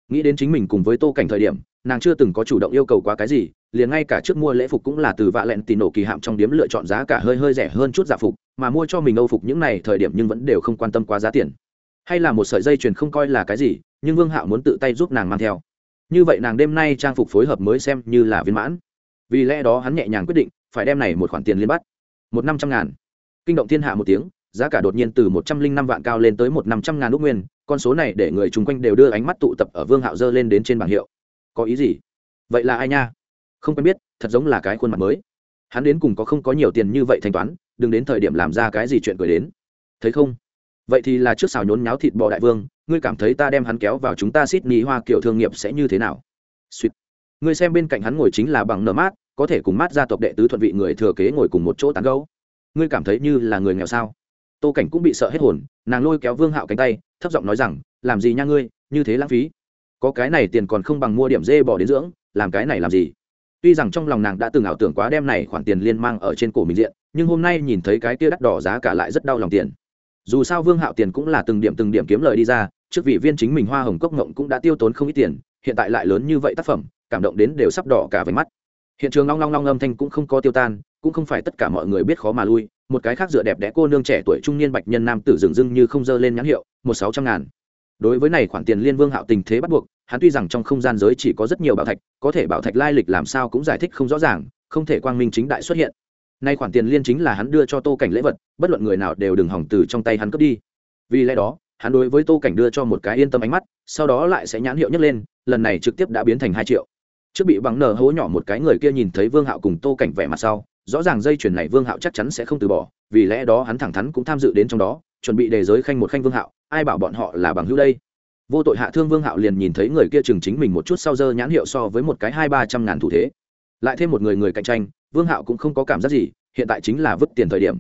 Nghĩ đến chính mình cùng với tô cảnh thời điểm nàng chưa từng có chủ động yêu cầu quá cái gì, liền ngay cả trước mua lễ phục cũng là từ vạ lẹn tì nổ kỳ hạm trong điếm lựa chọn giá cả hơi hơi rẻ hơn chút giả phục, mà mua cho mình âu phục những này thời điểm nhưng vẫn đều không quan tâm quá giá tiền. Hay là một sợi dây chuyền không coi là cái gì, nhưng vương hạo muốn tự tay giúp nàng mang theo. Như vậy nàng đêm nay trang phục phối hợp mới xem như là viên mãn. Vì lẽ đó hắn nhẹ nhàng quyết định, phải đem này một khoản tiền liên bắt. Một năm trăm ngàn. Kinh động thiên hạ một tiếng, giá cả đột nhiên từ một trăm linh năm vạn cao lên tới một năm trăm ngàn ước nguyên, con số này để người chung quanh đều đưa ánh mắt tụ tập ở vương hạo dơ lên đến trên bảng hiệu có ý gì? Vậy là ai nha? Không quen biết, thật giống là cái khuôn mặt mới. Hắn đến cùng có không có nhiều tiền như vậy thanh toán, đừng đến thời điểm làm ra cái gì chuyện cười đến. Thấy không? Vậy thì là trước xào nhốn nháo thịt bò đại vương, ngươi cảm thấy ta đem hắn kéo vào chúng ta xít ni hoa kiểu thương nghiệp sẽ như thế nào? Suýt ngươi xem bên cạnh hắn ngồi chính là bằng nở mát, có thể cùng mát gia tộc đệ tứ thuận vị người thừa kế ngồi cùng một chỗ tán gấu ngươi cảm thấy như là người nghèo sao? Tô cảnh cũng bị sợ hết hồn, nàng lôi kéo vương hạo cánh tay, thấp giọng nói rằng, làm gì nha ngươi, như thế lãng phí có cái này tiền còn không bằng mua điểm dê bỏ đến dưỡng, làm cái này làm gì? Tuy rằng trong lòng nàng đã từng ảo tưởng quá đem này khoản tiền liên mang ở trên cổ mình diện, nhưng hôm nay nhìn thấy cái kia đắt đỏ giá cả lại rất đau lòng tiền. Dù sao vương hạo tiền cũng là từng điểm từng điểm kiếm lời đi ra, trước vị viên chính mình hoa hồng cốc ngộng cũng đã tiêu tốn không ít tiền, hiện tại lại lớn như vậy tác phẩm, cảm động đến đều sắp đỏ cả về mắt. Hiện trường long long long âm thanh cũng không có tiêu tan, cũng không phải tất cả mọi người biết khó mà lui, một cái khác dựa đẹp đẽ cô nương trẻ tuổi trung niên bạch nhân nam tử dừng dưng như không dơ lên nhãn hiệu, một sáu trăm ngàn đối với này khoản tiền liên vương hạo tình thế bắt buộc, hắn tuy rằng trong không gian giới chỉ có rất nhiều bảo thạch, có thể bảo thạch lai lịch làm sao cũng giải thích không rõ ràng, không thể quang minh chính đại xuất hiện. Nay khoản tiền liên chính là hắn đưa cho tô cảnh lễ vật, bất luận người nào đều đừng hỏng từ trong tay hắn cướp đi. Vì lẽ đó, hắn đối với tô cảnh đưa cho một cái yên tâm ánh mắt, sau đó lại sẽ nhãn hiệu nhấc lên, lần này trực tiếp đã biến thành hai triệu. Trước bị bằng nở hố nhỏ một cái người kia nhìn thấy vương hạo cùng tô cảnh vẻ mặt sau, rõ ràng dây chuyền này vương hạo chắc chắn sẽ không từ bỏ, vì lẽ đó hắn thẳng thắn cũng tham dự đến trong đó chuẩn bị đề giới khanh một khanh vương hạo, ai bảo bọn họ là bằng hữu đây? Vô tội hạ thương vương hạo liền nhìn thấy người kia chừng chính mình một chút sau dơ nhãn hiệu so với một cái hai ba trăm ngàn thủ thế. Lại thêm một người người cạnh tranh, vương hạo cũng không có cảm giác gì, hiện tại chính là vứt tiền thời điểm.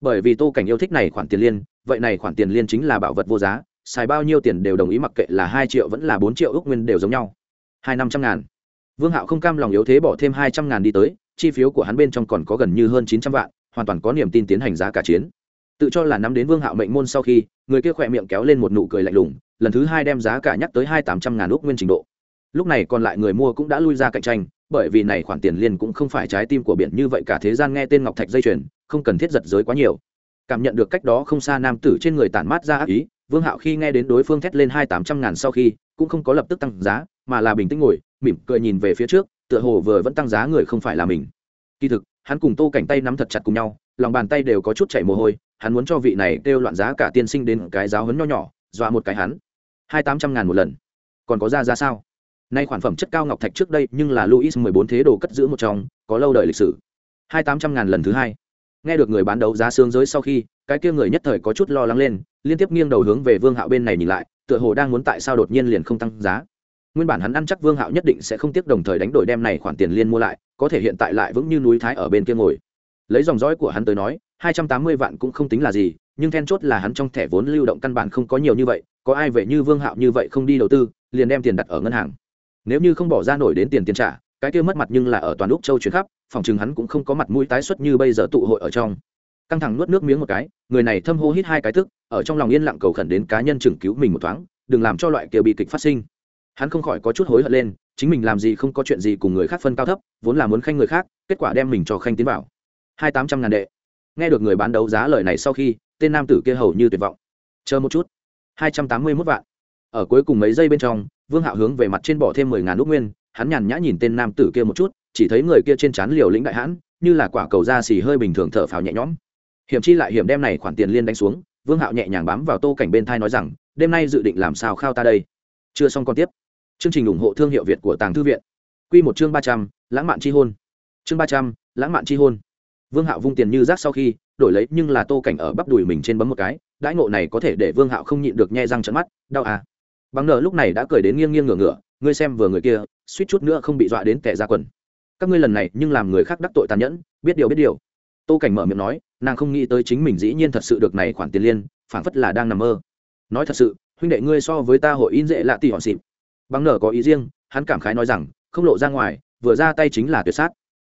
Bởi vì tô cảnh yêu thích này khoản tiền liên, vậy này khoản tiền liên chính là bảo vật vô giá, xài bao nhiêu tiền đều đồng ý mặc kệ là hai triệu vẫn là bốn triệu ước nguyên đều giống nhau. Hai năm trăm ngàn. Vương hạo không cam lòng yếu thế bỏ thêm hai trăm ngàn đi tới, chi phiếu của hắn bên trong còn có gần như hơn chín trăm vạn, hoàn toàn có niềm tin tiến hành giá cả chiến tự cho là nắm đến vương hạo mệnh môn sau khi, người kia khỏe miệng kéo lên một nụ cười lạnh lùng, lần thứ hai đem giá cả nhắc tới hai tám trăm ngàn lúc nguyên trình độ. Lúc này còn lại người mua cũng đã lui ra cạnh tranh, bởi vì này khoản tiền liên cũng không phải trái tim của biển như vậy cả thế gian nghe tên ngọc thạch dây chuyền, không cần thiết giật giới quá nhiều. Cảm nhận được cách đó không xa nam tử trên người tản mát ra ác ý, vương hạo khi nghe đến đối phương thét lên hai tám trăm ngàn sau khi, cũng không có lập tức tăng giá, mà là bình tĩnh ngồi, mỉm cười nhìn về phía trước, tựa hồ vừa vẫn tăng giá người không phải là mình. Kỳ thực, hắn cùng tô cảnh tay nắm thật chặt cùng nhau, lòng bàn tay đều có chút chảy mồ hôi hắn muốn cho vị này kêu loạn giá cả tiên sinh đến cái giáo hấn nho nhỏ, dọa một cái hắn. Hai tám trăm ngàn một lần. Còn có ra ra sao? Nay khoản phẩm chất cao ngọc thạch trước đây nhưng là luis mười bốn thế đồ cất giữ một trong, có lâu đời lịch sử. Hai tám trăm ngàn lần thứ hai. Nghe được người bán đấu giá xương giới sau khi, cái kia người nhất thời có chút lo lắng lên, liên tiếp nghiêng đầu hướng về vương hạo bên này nhìn lại, tựa hồ đang muốn tại sao đột nhiên liền không tăng giá. Nguyên bản hắn ăn chắc vương hạo nhất định sẽ không tiếc đồng thời đánh đổi đem này khoản tiền liên mua lại, có thể hiện tại lại vững như núi thái ở bên kia ngồi. Lấy dòng dõi của hắn tới nói hai trăm tám mươi vạn cũng không tính là gì, nhưng then chốt là hắn trong thẻ vốn lưu động căn bản không có nhiều như vậy, có ai vậy như vương hạo như vậy không đi đầu tư, liền đem tiền đặt ở ngân hàng. Nếu như không bỏ ra nổi đến tiền tiền trả, cái kia mất mặt nhưng là ở toàn úc châu chuyển khắp, phòng chừng hắn cũng không có mặt mũi tái xuất như bây giờ tụ hội ở trong. Căng thẳng nuốt nước miếng một cái, người này thâm hô hít hai cái tức ở trong lòng yên lặng cầu khẩn đến cá nhân chừng cứu mình một thoáng, đừng làm cho loại kia bị kịch phát sinh. Hắn không khỏi có chút hối hận lên, chính mình làm gì không có chuyện gì cùng người khác phân cao thấp, vốn là muốn khanh người khác, kết quả đem mình cho khanh tiến vào. Hai tám trăm ngàn đệ nghe được người bán đấu giá lời này sau khi, tên nam tử kia hầu như tuyệt vọng. Chờ một chút. Hai trăm tám mươi mốt vạn. Ở cuối cùng mấy giây bên trong, vương hạo hướng về mặt trên bỏ thêm mười ngàn lúc nguyên, hắn nhàn nhã nhìn tên nam tử kia một chút, chỉ thấy người kia trên trán liều lĩnh đại hãn, như là quả cầu da xì hơi bình thường thở phào nhẹ nhõm. Hiểm chi lại hiểm đem này khoản tiền liên đánh xuống, vương hạo nhẹ nhàng bám vào tô cảnh bên thai nói rằng, đêm nay dự định làm sao khao ta đây? Chưa xong còn tiếp. Chương trình ủng hộ thương hiệu việt của tàng thư viện. Q một chương ba trăm, lãng mạn c hôn. Chương ba trăm, lãng mạn c hôn vương hạo vung tiền như rác sau khi, đổi lấy, nhưng là tô cảnh ở bắp đùi mình trên bấm một cái, đãi ngộ này có thể để vương hạo không nhịn được nhe răng trận mắt, đau à. Bằng nợ lúc này đã cười đến nghiêng nghiêng ngửa ngửa, ngươi xem vừa người kia, suýt chút nữa không bị dọa đến kẻ ra quần. Các ngươi lần này nhưng làm người khác đắc tội tàn nhẫn, biết điều biết điều. Tô cảnh mở miệng nói, nàng không nghĩ tới chính mình dĩ nhiên thật sự được này khoản tiền liên, phảng phất là đang nằm mơ. Nói thật sự, huynh đệ ngươi so với ta hội in dễ lạ tỷ họ xịp bằng nở có ý riêng, hắn cảm khái nói rằng, không lộ ra ngoài, vừa ra tay chính là tuyệt sát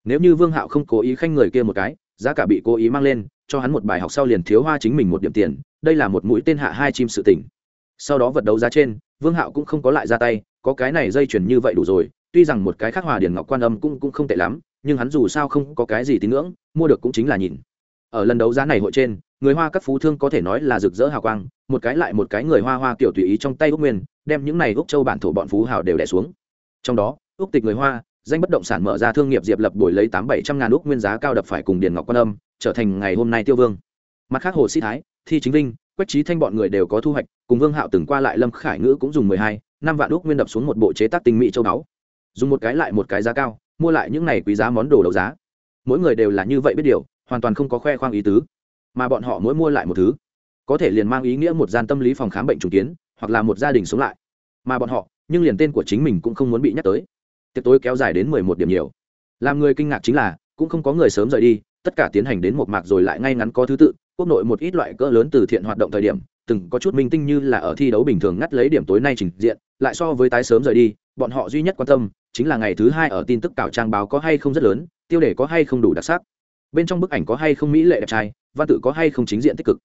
nếu như vương hạo không cố ý khanh người kia một cái, giá cả bị cố ý mang lên, cho hắn một bài học sau liền thiếu hoa chính mình một điểm tiền, đây là một mũi tên hạ hai chim sự tỉnh sau đó vật đấu giá trên, vương hạo cũng không có lại ra tay, có cái này dây chuyển như vậy đủ rồi, tuy rằng một cái khác hòa Điền ngọc quan âm cũng cũng không tệ lắm, nhưng hắn dù sao không có cái gì tín ngưỡng, mua được cũng chính là nhìn. Ở lần đấu giá này hội trên, người hoa các phú thương có thể nói là rực rỡ hào quang, một cái lại một cái người hoa hoa kiểu tùy ý trong tay úc nguyên, đem những này úc châu bản thổ bọn phú hào đều đẻ xuống. Trong đó, úc tịch người hoa danh bất động sản mở ra thương nghiệp diệp lập đổi lấy tám bảy trăm ngàn úc nguyên giá cao đập phải cùng điền ngọc quan âm, trở thành ngày hôm nay tiêu vương. Mặt khác hồ sĩ thái, thi chính linh quách trí thanh bọn người đều có thu hoạch, cùng vương hạo từng qua lại lâm khải ngữ cũng dùng mười hai, năm vạn úc nguyên đập xuống một bộ chế tác tinh mỹ châu báu. Dùng một cái lại một cái giá cao, mua lại những này quý giá món đồ đấu giá. Mỗi người đều là như vậy biết điều, hoàn toàn không có khoe khoang ý tứ. Mà bọn họ mỗi mua lại một thứ, có thể liền mang ý nghĩa một gian tâm lý phòng khám bệnh trùng kiến, hoặc là một gia đình sống lại. Mà bọn họ, nhưng liền tên của chính mình cũng không muốn bị nhắc tới tiệc tối kéo dài đến mười một điểm nhiều. Làm người kinh ngạc chính là, cũng không có người sớm rời đi, tất cả tiến hành đến một mạc rồi lại ngay ngắn có thứ tự, quốc nội một ít loại cỡ lớn từ thiện hoạt động thời điểm, từng có chút minh tinh như là ở thi đấu bình thường ngắt lấy điểm tối nay trình diện, lại so với tái sớm rời đi, bọn họ duy nhất quan tâm, chính là ngày thứ hai ở tin tức cảo trang báo có hay không rất lớn, tiêu đề có hay không đủ đặc sắc. Bên trong bức ảnh có hay không mỹ lệ đẹp trai, văn tự có hay không chính diện tích cực.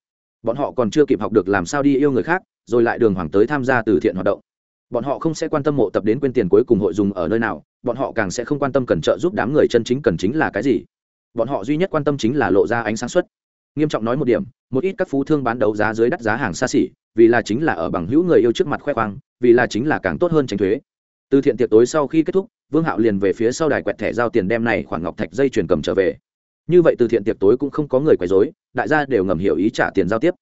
Bọn họ còn chưa kịp học được làm sao đi yêu người khác, rồi lại đường hoàng tới tham gia từ thiện hoạt động bọn họ không sẽ quan tâm mộ tập đến quên tiền cuối cùng hội dùng ở nơi nào, bọn họ càng sẽ không quan tâm cần trợ giúp đám người chân chính cần chính là cái gì. Bọn họ duy nhất quan tâm chính là lộ ra ánh sáng suất nghiêm trọng nói một điểm, một ít các phú thương bán đấu giá dưới đắt giá hàng xa xỉ, vì là chính là ở bằng hữu người yêu trước mặt khoe khoang, vì là chính là càng tốt hơn tránh thuế. Từ thiện tiệc tối sau khi kết thúc, vương hạo liền về phía sau đài quẹt thẻ giao tiền đem này khoản ngọc thạch dây chuyển cầm trở về. Như vậy từ thiện tiệc tối cũng không có người quấy rối, đại gia đều ngầm hiểu ý trả tiền giao tiếp.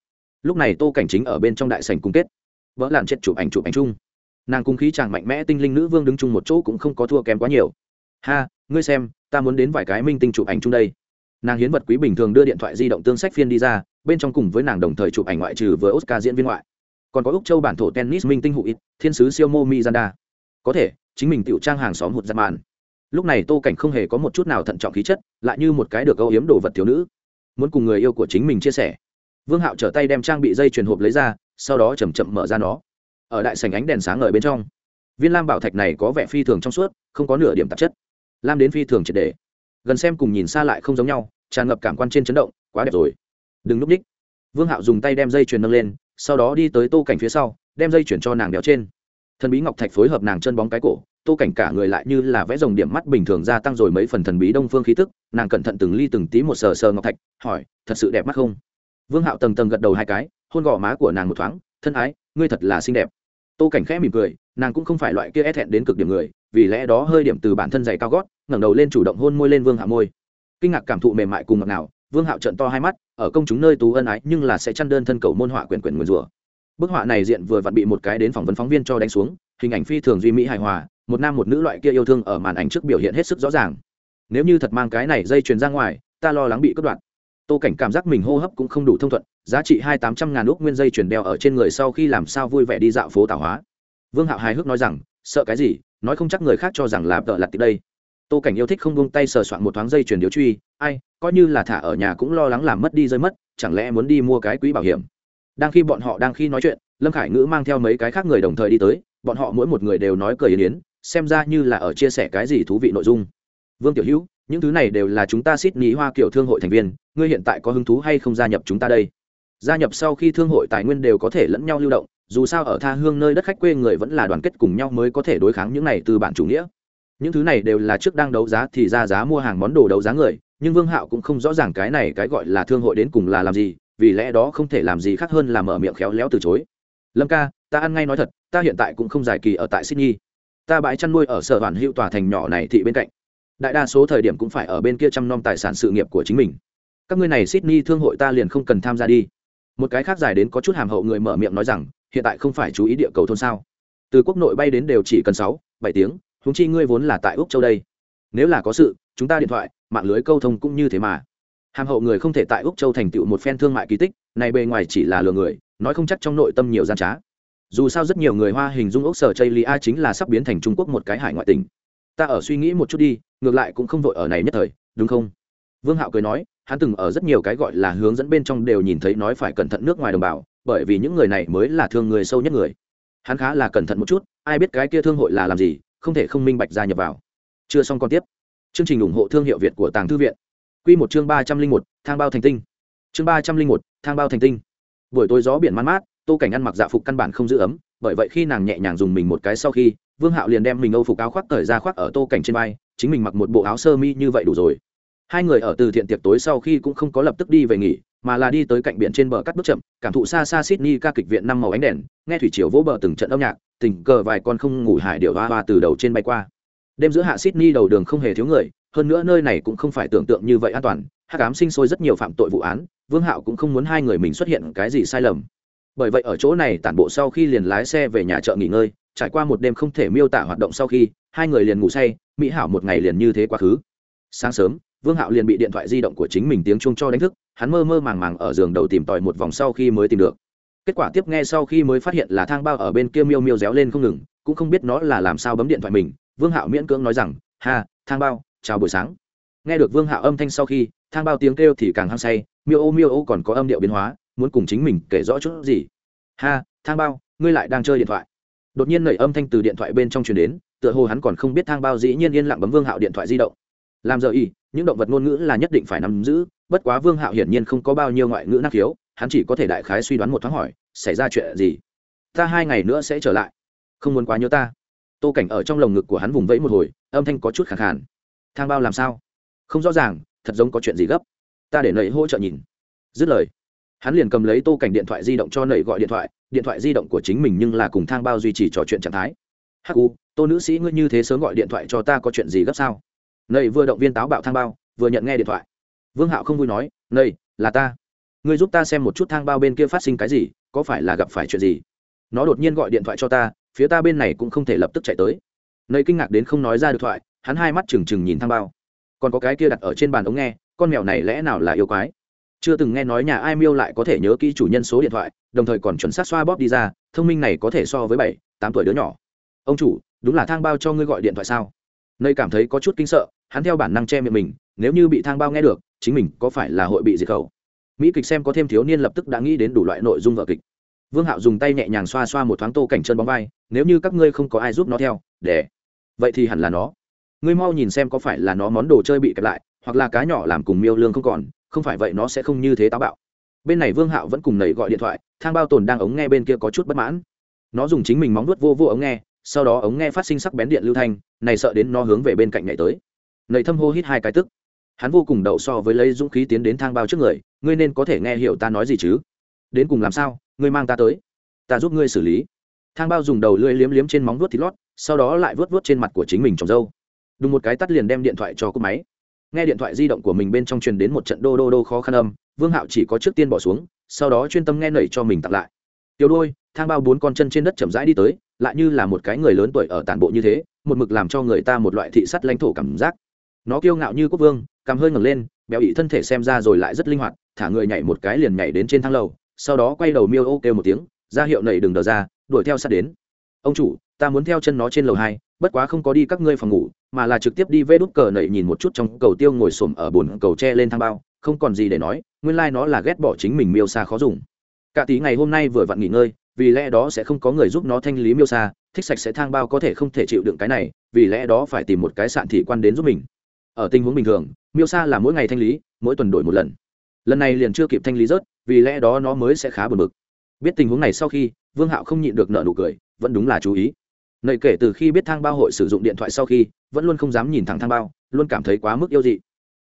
Lúc này tô cảnh chính ở bên trong đại sành cung kết. Vỡ làn chết chụp ảnh chụp ảnh chung nàng cung khí chàng mạnh mẽ tinh linh nữ vương đứng chung một chỗ cũng không có thua kém quá nhiều. Ha, ngươi xem, ta muốn đến vài cái minh tinh chụp ảnh chung đây. Nàng hiến vật quý bình thường đưa điện thoại di động tương sách phiên đi ra, bên trong cùng với nàng đồng thời chụp ảnh ngoại trừ với oscar diễn viên ngoại. Còn có úc châu bản thổ tennis minh tinh hụ ít, thiên sứ siêu mô mizanda có thể, chính mình tiểu trang hàng xóm hụt giặt màn. Lúc này tô cảnh không hề có một chút nào thận trọng khí chất, lại như một cái được âu yếm đồ vật thiếu nữ. Muốn cùng người yêu của chính mình chia sẻ. Vương hạo trở tay đem trang bị dây truyền hộp lấy ra, sau đó chầm chậm mở ra nó ở đại sảnh ánh đèn sáng ngời bên trong. Viên lam bảo thạch này có vẻ phi thường trong suốt, không có nửa điểm tạp chất. Lam đến phi thường triệt đề gần xem cùng nhìn xa lại không giống nhau, tràn ngập cảm quan trên chấn động, quá đẹp rồi. Đừng núp ních. Vương hạo dùng tay đem dây chuyền nâng lên, sau đó đi tới tô cảnh phía sau, đem dây chuyển cho nàng đeo trên. Thần bí ngọc thạch phối hợp nàng chân bóng cái cổ, tô cảnh cả người lại như là vẽ dòng điểm mắt bình thường gia tăng rồi mấy phần thần bí đông phương khí tức, nàng cẩn thận từng ly từng tí một sờ sờ ngọc thạch, hỏi, thật sự đẹp mắt không? Vương hạo tầng tầng gật đầu hai cái, hôn gò má của nàng một thoáng, thân ái, ngươi thật là xinh đẹp tô cảnh khẽ mỉm cười, nàng cũng không phải loại kia e thẹn đến cực điểm người, vì lẽ đó hơi điểm từ bản thân dày cao gót, ngẩng đầu lên chủ động hôn môi lên vương hạ môi. Kinh ngạc cảm thụ mềm mại cùng ngọt nào vương hạo trận to hai mắt, ở công chúng nơi tú ân ái nhưng là sẽ chăn đơn thân cầu môn họa quyển quyển nguyền rủa. Bức họa này diện vừa vặn bị một cái đến phỏng vấn phóng viên cho đánh xuống, hình ảnh phi thường duy mỹ hài hòa, một nam một nữ loại kia yêu thương ở màn ảnh trước biểu hiện hết sức rõ ràng. Nếu như thật mang cái này dây chuyền ra ngoài, ta lo lắng bị cướp đoạt. Tô cảnh cảm giác mình hô hấp cũng không đủ thông thuận giá trị hai tám trăm ngàn úc nguyên dây chuyền đeo ở trên người sau khi làm sao vui vẻ đi dạo phố tảo hóa. Vương hạo hài hước nói rằng sợ cái gì nói không chắc người khác cho rằng là tợ lặt đây. Tô cảnh yêu thích không buông tay sờ soạn một thoáng dây chuyền điếu truy ai coi như là thả ở nhà cũng lo lắng làm mất đi rơi mất chẳng lẽ muốn đi mua cái quỹ bảo hiểm. Đang khi bọn họ đang khi nói chuyện lâm khải ngữ mang theo mấy cái khác người đồng thời đi tới bọn họ mỗi một người đều nói cười yến yến xem ra như là ở chia sẻ cái gì thú vị nội dung. Vương tiểu hữu những thứ này đều là chúng ta Sydney Hoa Kiều Thương hội thành viên, ngươi hiện tại có hứng thú hay không gia nhập chúng ta đây? Gia nhập sau khi thương hội tài nguyên đều có thể lẫn nhau lưu động, dù sao ở tha hương nơi đất khách quê người vẫn là đoàn kết cùng nhau mới có thể đối kháng những này từ bản chủ nghĩa. Những thứ này đều là trước đang đấu giá thì ra giá mua hàng món đồ đấu giá người, nhưng Vương Hạo cũng không rõ ràng cái này cái gọi là thương hội đến cùng là làm gì, vì lẽ đó không thể làm gì khác hơn là mở miệng khéo léo từ chối. Lâm ca, ta ăn ngay nói thật, ta hiện tại cũng không giải kỳ ở tại Sydney. Ta bãi chăn nuôi ở sở hoàn hữu tòa thành nhỏ này thị bên cạnh đại đa số thời điểm cũng phải ở bên kia chăm nom tài sản sự nghiệp của chính mình các ngươi này sydney thương hội ta liền không cần tham gia đi một cái khác dài đến có chút hàm hậu người mở miệng nói rằng, hiện tại không phải chú ý địa cầu thôn sao. Từ quốc nội bay đến đều chỉ cần sáu, bảy tiếng húng chi ngươi vốn là tại úc châu đây. Nếu là có sự, chúng ta điện thoại, mạng lưới câu thông cũng như thế mà. Hàm hậu người không thể tại úc châu thành tựu một phen thương mại kỳ tích, này bề ngoài chỉ là lừa người, nói không chắc trong nội tâm nhiều gian trá. Dù sao rất nhiều người hoa hình dung úc sở chây lia chính là sắp biến thành trung quốc một cái hải ngoại tỉnh. Ta ở suy nghĩ một chút đi, ngược lại cũng không vội ở này nhất thời, đúng không? Vương hạo cười nói hắn từng ở rất nhiều cái gọi là hướng dẫn bên trong đều nhìn thấy nói phải cẩn thận nước ngoài đồng bào, bởi vì những người này mới là thương người sâu nhất người. Hắn khá là cẩn thận một chút, ai biết cái kia thương hội là làm gì, không thể không minh bạch gia nhập vào. Chưa xong còn tiếp. Chương trình ủng hộ thương hiệu việt của tàng thư viện. Q một chương ba trăm linh một, thang bao thành tinh. Chương ba trăm linh một, thang bao thành tinh. Buổi tối gió biển man mát, tô cảnh ăn mặc dạ phục căn bản không giữ ấm, bởi vậy khi nàng nhẹ nhàng dùng mình một cái sau khi, vương hạo liền đem mình âu phục áo khoác cởi ra khoác ở tô cảnh trên vai, chính mình mặc một bộ áo sơ mi như vậy đủ rồi hai người ở từ thiện tiệc tối sau khi cũng không có lập tức đi về nghỉ, mà là đi tới cạnh biển trên bờ cắt bước chậm, cảm thụ xa xa sydney ca kịch viện năm màu ánh đèn, nghe thủy triều vỗ bờ từng trận âm nhạc, tình cờ vài con không ngủ hải điệu hoa hoa từ đầu trên bay qua. Đêm giữa hạ sydney đầu đường không hề thiếu người, hơn nữa nơi này cũng không phải tưởng tượng như vậy an toàn hát cám sinh sôi rất nhiều phạm tội vụ án, vương hạo cũng không muốn hai người mình xuất hiện cái gì sai lầm. Bởi vậy ở chỗ này tản bộ sau khi liền lái xe về nhà chợ nghỉ ngơi, trải qua một đêm không thể miêu tả hoạt động sau khi, hai người liền ngủ say, mỹ hảo một ngày liền như thế quá khứ. Sáng sớm vương hạo liền bị điện thoại di động của chính mình tiếng chuông cho đánh thức, hắn mơ mơ màng màng ở giường đầu tìm tòi một vòng sau khi mới tìm được. Kết quả tiếp nghe sau khi mới phát hiện là thang bao ở bên kia miêu miêu réo lên không ngừng, cũng không biết nó là làm sao bấm điện thoại mình, vương hạo miễn cưỡng nói rằng, ha, thang bao, chào buổi sáng. Nghe được vương hạo âm thanh sau khi, thang bao tiếng kêu thì càng hăng say, miêu ô miêu ô còn có âm điệu biến hóa, muốn cùng chính mình kể rõ chút gì. Ha, thang bao, ngươi lại đang chơi điện thoại. Đột nhiên nảy âm thanh từ điện thoại bên trong truyền đến, tựa hồ hắn còn không biết thang bao dĩ nhiên yên lặng bấm vương hạo điện thoại di động. Làm giờ y những động vật ngôn ngữ là nhất định phải nắm giữ, bất quá vương hạo hiển nhiên không có bao nhiêu ngoại ngữ năng khiếu, hắn chỉ có thể đại khái suy đoán một thoáng hỏi, xảy ra chuyện gì? Ta hai ngày nữa sẽ trở lại. Không muốn quá nhớ ta. Tô cảnh ở trong lồng ngực của hắn vùng vẫy một hồi, âm thanh có chút khẳng khàn. Thang bao làm sao? Không rõ ràng, thật giống có chuyện gì gấp. Ta để nầy hỗ trợ nhìn. Dứt lời, hắn liền cầm lấy tô cảnh điện thoại di động cho nầy gọi điện thoại điện thoại di động của chính mình nhưng là cùng thang bao duy trì trò chuyện trạng thái. Hắc u, tô nữ sĩ ngươi như thế sớm gọi điện thoại cho ta có chuyện gì gấp sao? Nầy vừa động viên táo bạo thang bao, vừa nhận nghe điện thoại. Vương hạo không vui nói, nầy, là ta. Ngươi giúp ta xem một chút thang bao bên kia phát sinh cái gì, có phải là gặp phải chuyện gì? Nó đột nhiên gọi điện thoại cho ta, phía ta bên này cũng không thể lập tức chạy tới. Nầy kinh ngạc đến không nói ra được thoại, hắn hai mắt trừng trừng nhìn thang bao. Còn có cái kia đặt ở trên bàn ống nghe, con mèo này lẽ nào là yêu quái? Chưa từng nghe nói nhà ai miêu lại có thể nhớ kỹ chủ nhân số điện thoại, đồng thời còn chuẩn xác xoa bóp đi ra, thông minh này có thể so với bảy, tám tuổi đứa nhỏ. Ông chủ, đúng là thang bao cho ngươi gọi điện thoại sao? Nơi cảm thấy có chút kinh sợ hắn theo bản năng che miệng mình, nếu như bị thang bao nghe được, chính mình có phải là hội bị diệt khẩu? Mỹ kịch xem có thêm thiếu niên lập tức đã nghĩ đến đủ loại nội dung vở kịch. Vương hạo dùng tay nhẹ nhàng xoa xoa một thoáng tô cảnh chân bóng vai, nếu như các ngươi không có ai giúp nó theo, để. Vậy thì hẳn là nó. Ngươi mau nhìn xem có phải là nó món đồ chơi bị kẹp lại, hoặc là cá nhỏ làm cùng miêu lương không còn, không phải vậy nó sẽ không như thế táo bạo. Bên này vương hạo vẫn cùng nầy gọi điện thoại, thang bao tồn đang ống nghe bên kia có chút bất mãn. Nó dùng chính mình móng nuốt vô vô ống nghe, sau đó ống nghe phát sinh sắc bén điện lưu thanh, này sợ đến nó hướng về bên cạnh nhảy tới nầy thâm hô hít hai cái tức. Hắn vô cùng đậu so với lấy dũng khí tiến đến thang bao trước người, ngươi nên có thể nghe hiểu ta nói gì chứ? Đến cùng làm sao, ngươi mang ta tới? Ta giúp ngươi xử lý. Thang bao dùng đầu lưỡi liếm liếm trên móng vuốt thịt lót, sau đó lại vuốt vuốt trên mặt của chính mình trồng dâu. Đùng một cái tắt liền đem điện thoại cho cúp máy. Nghe điện thoại di động của mình bên trong truyền đến một trận đô đô đô khó khăn âm, vương hạo chỉ có trước tiên bỏ xuống, sau đó chuyên tâm nghe nẩy cho mình tặng lại. Tiểu đôi thang bao bốn con chân trên đất chậm rãi đi tới, lại như là một cái người lớn tuổi ở tản bộ như thế, một mực làm cho người ta một loại thị sắt lãnh thổ cảm giác nó kiêu ngạo như quốc vương, cằm hơi ngẩng lên, béo ị thân thể xem ra rồi lại rất linh hoạt, thả người nhảy một cái liền nhảy đến trên thang lầu, sau đó quay đầu miêu ô kêu một tiếng, ra hiệu nẩy đừng đờ ra, đuổi theo sát đến. Ông chủ, ta muốn theo chân nó trên lầu hai, bất quá không có đi các ngươi phòng ngủ, mà là trực tiếp đi vê đút cờ nẩy nhìn một chút trong cầu tiêu ngồi xổm ở bồn cầu tre lên thang bao, không còn gì để nói, nguyên lai、like、nó là ghét bỏ chính mình miêu xa khó dùng. Cả tí ngày hôm nay vừa vặn nghỉ ngơi, vì lẽ đó sẽ không có người giúp nó thanh lý miêu xa, thích sạch sẽ thang bao có thể không thể chịu đựng cái này, vì lẽ đó phải tìm một cái sạn thị quan đến giúp mình ở tình huống bình thường, miêu xa là mỗi ngày thanh lý, mỗi tuần đổi một lần. Lần này liền chưa kịp thanh lý rớt, vì lẽ đó nó mới sẽ khá bờ mực biết tình huống này sau khi, vương hạo không nhịn được nợ nụ cười, vẫn đúng là chú ý. Nầy kể từ khi biết thang bao hội sử dụng điện thoại sau khi, vẫn luôn không dám nhìn thẳng thang bao, luôn cảm thấy quá mức yêu dị.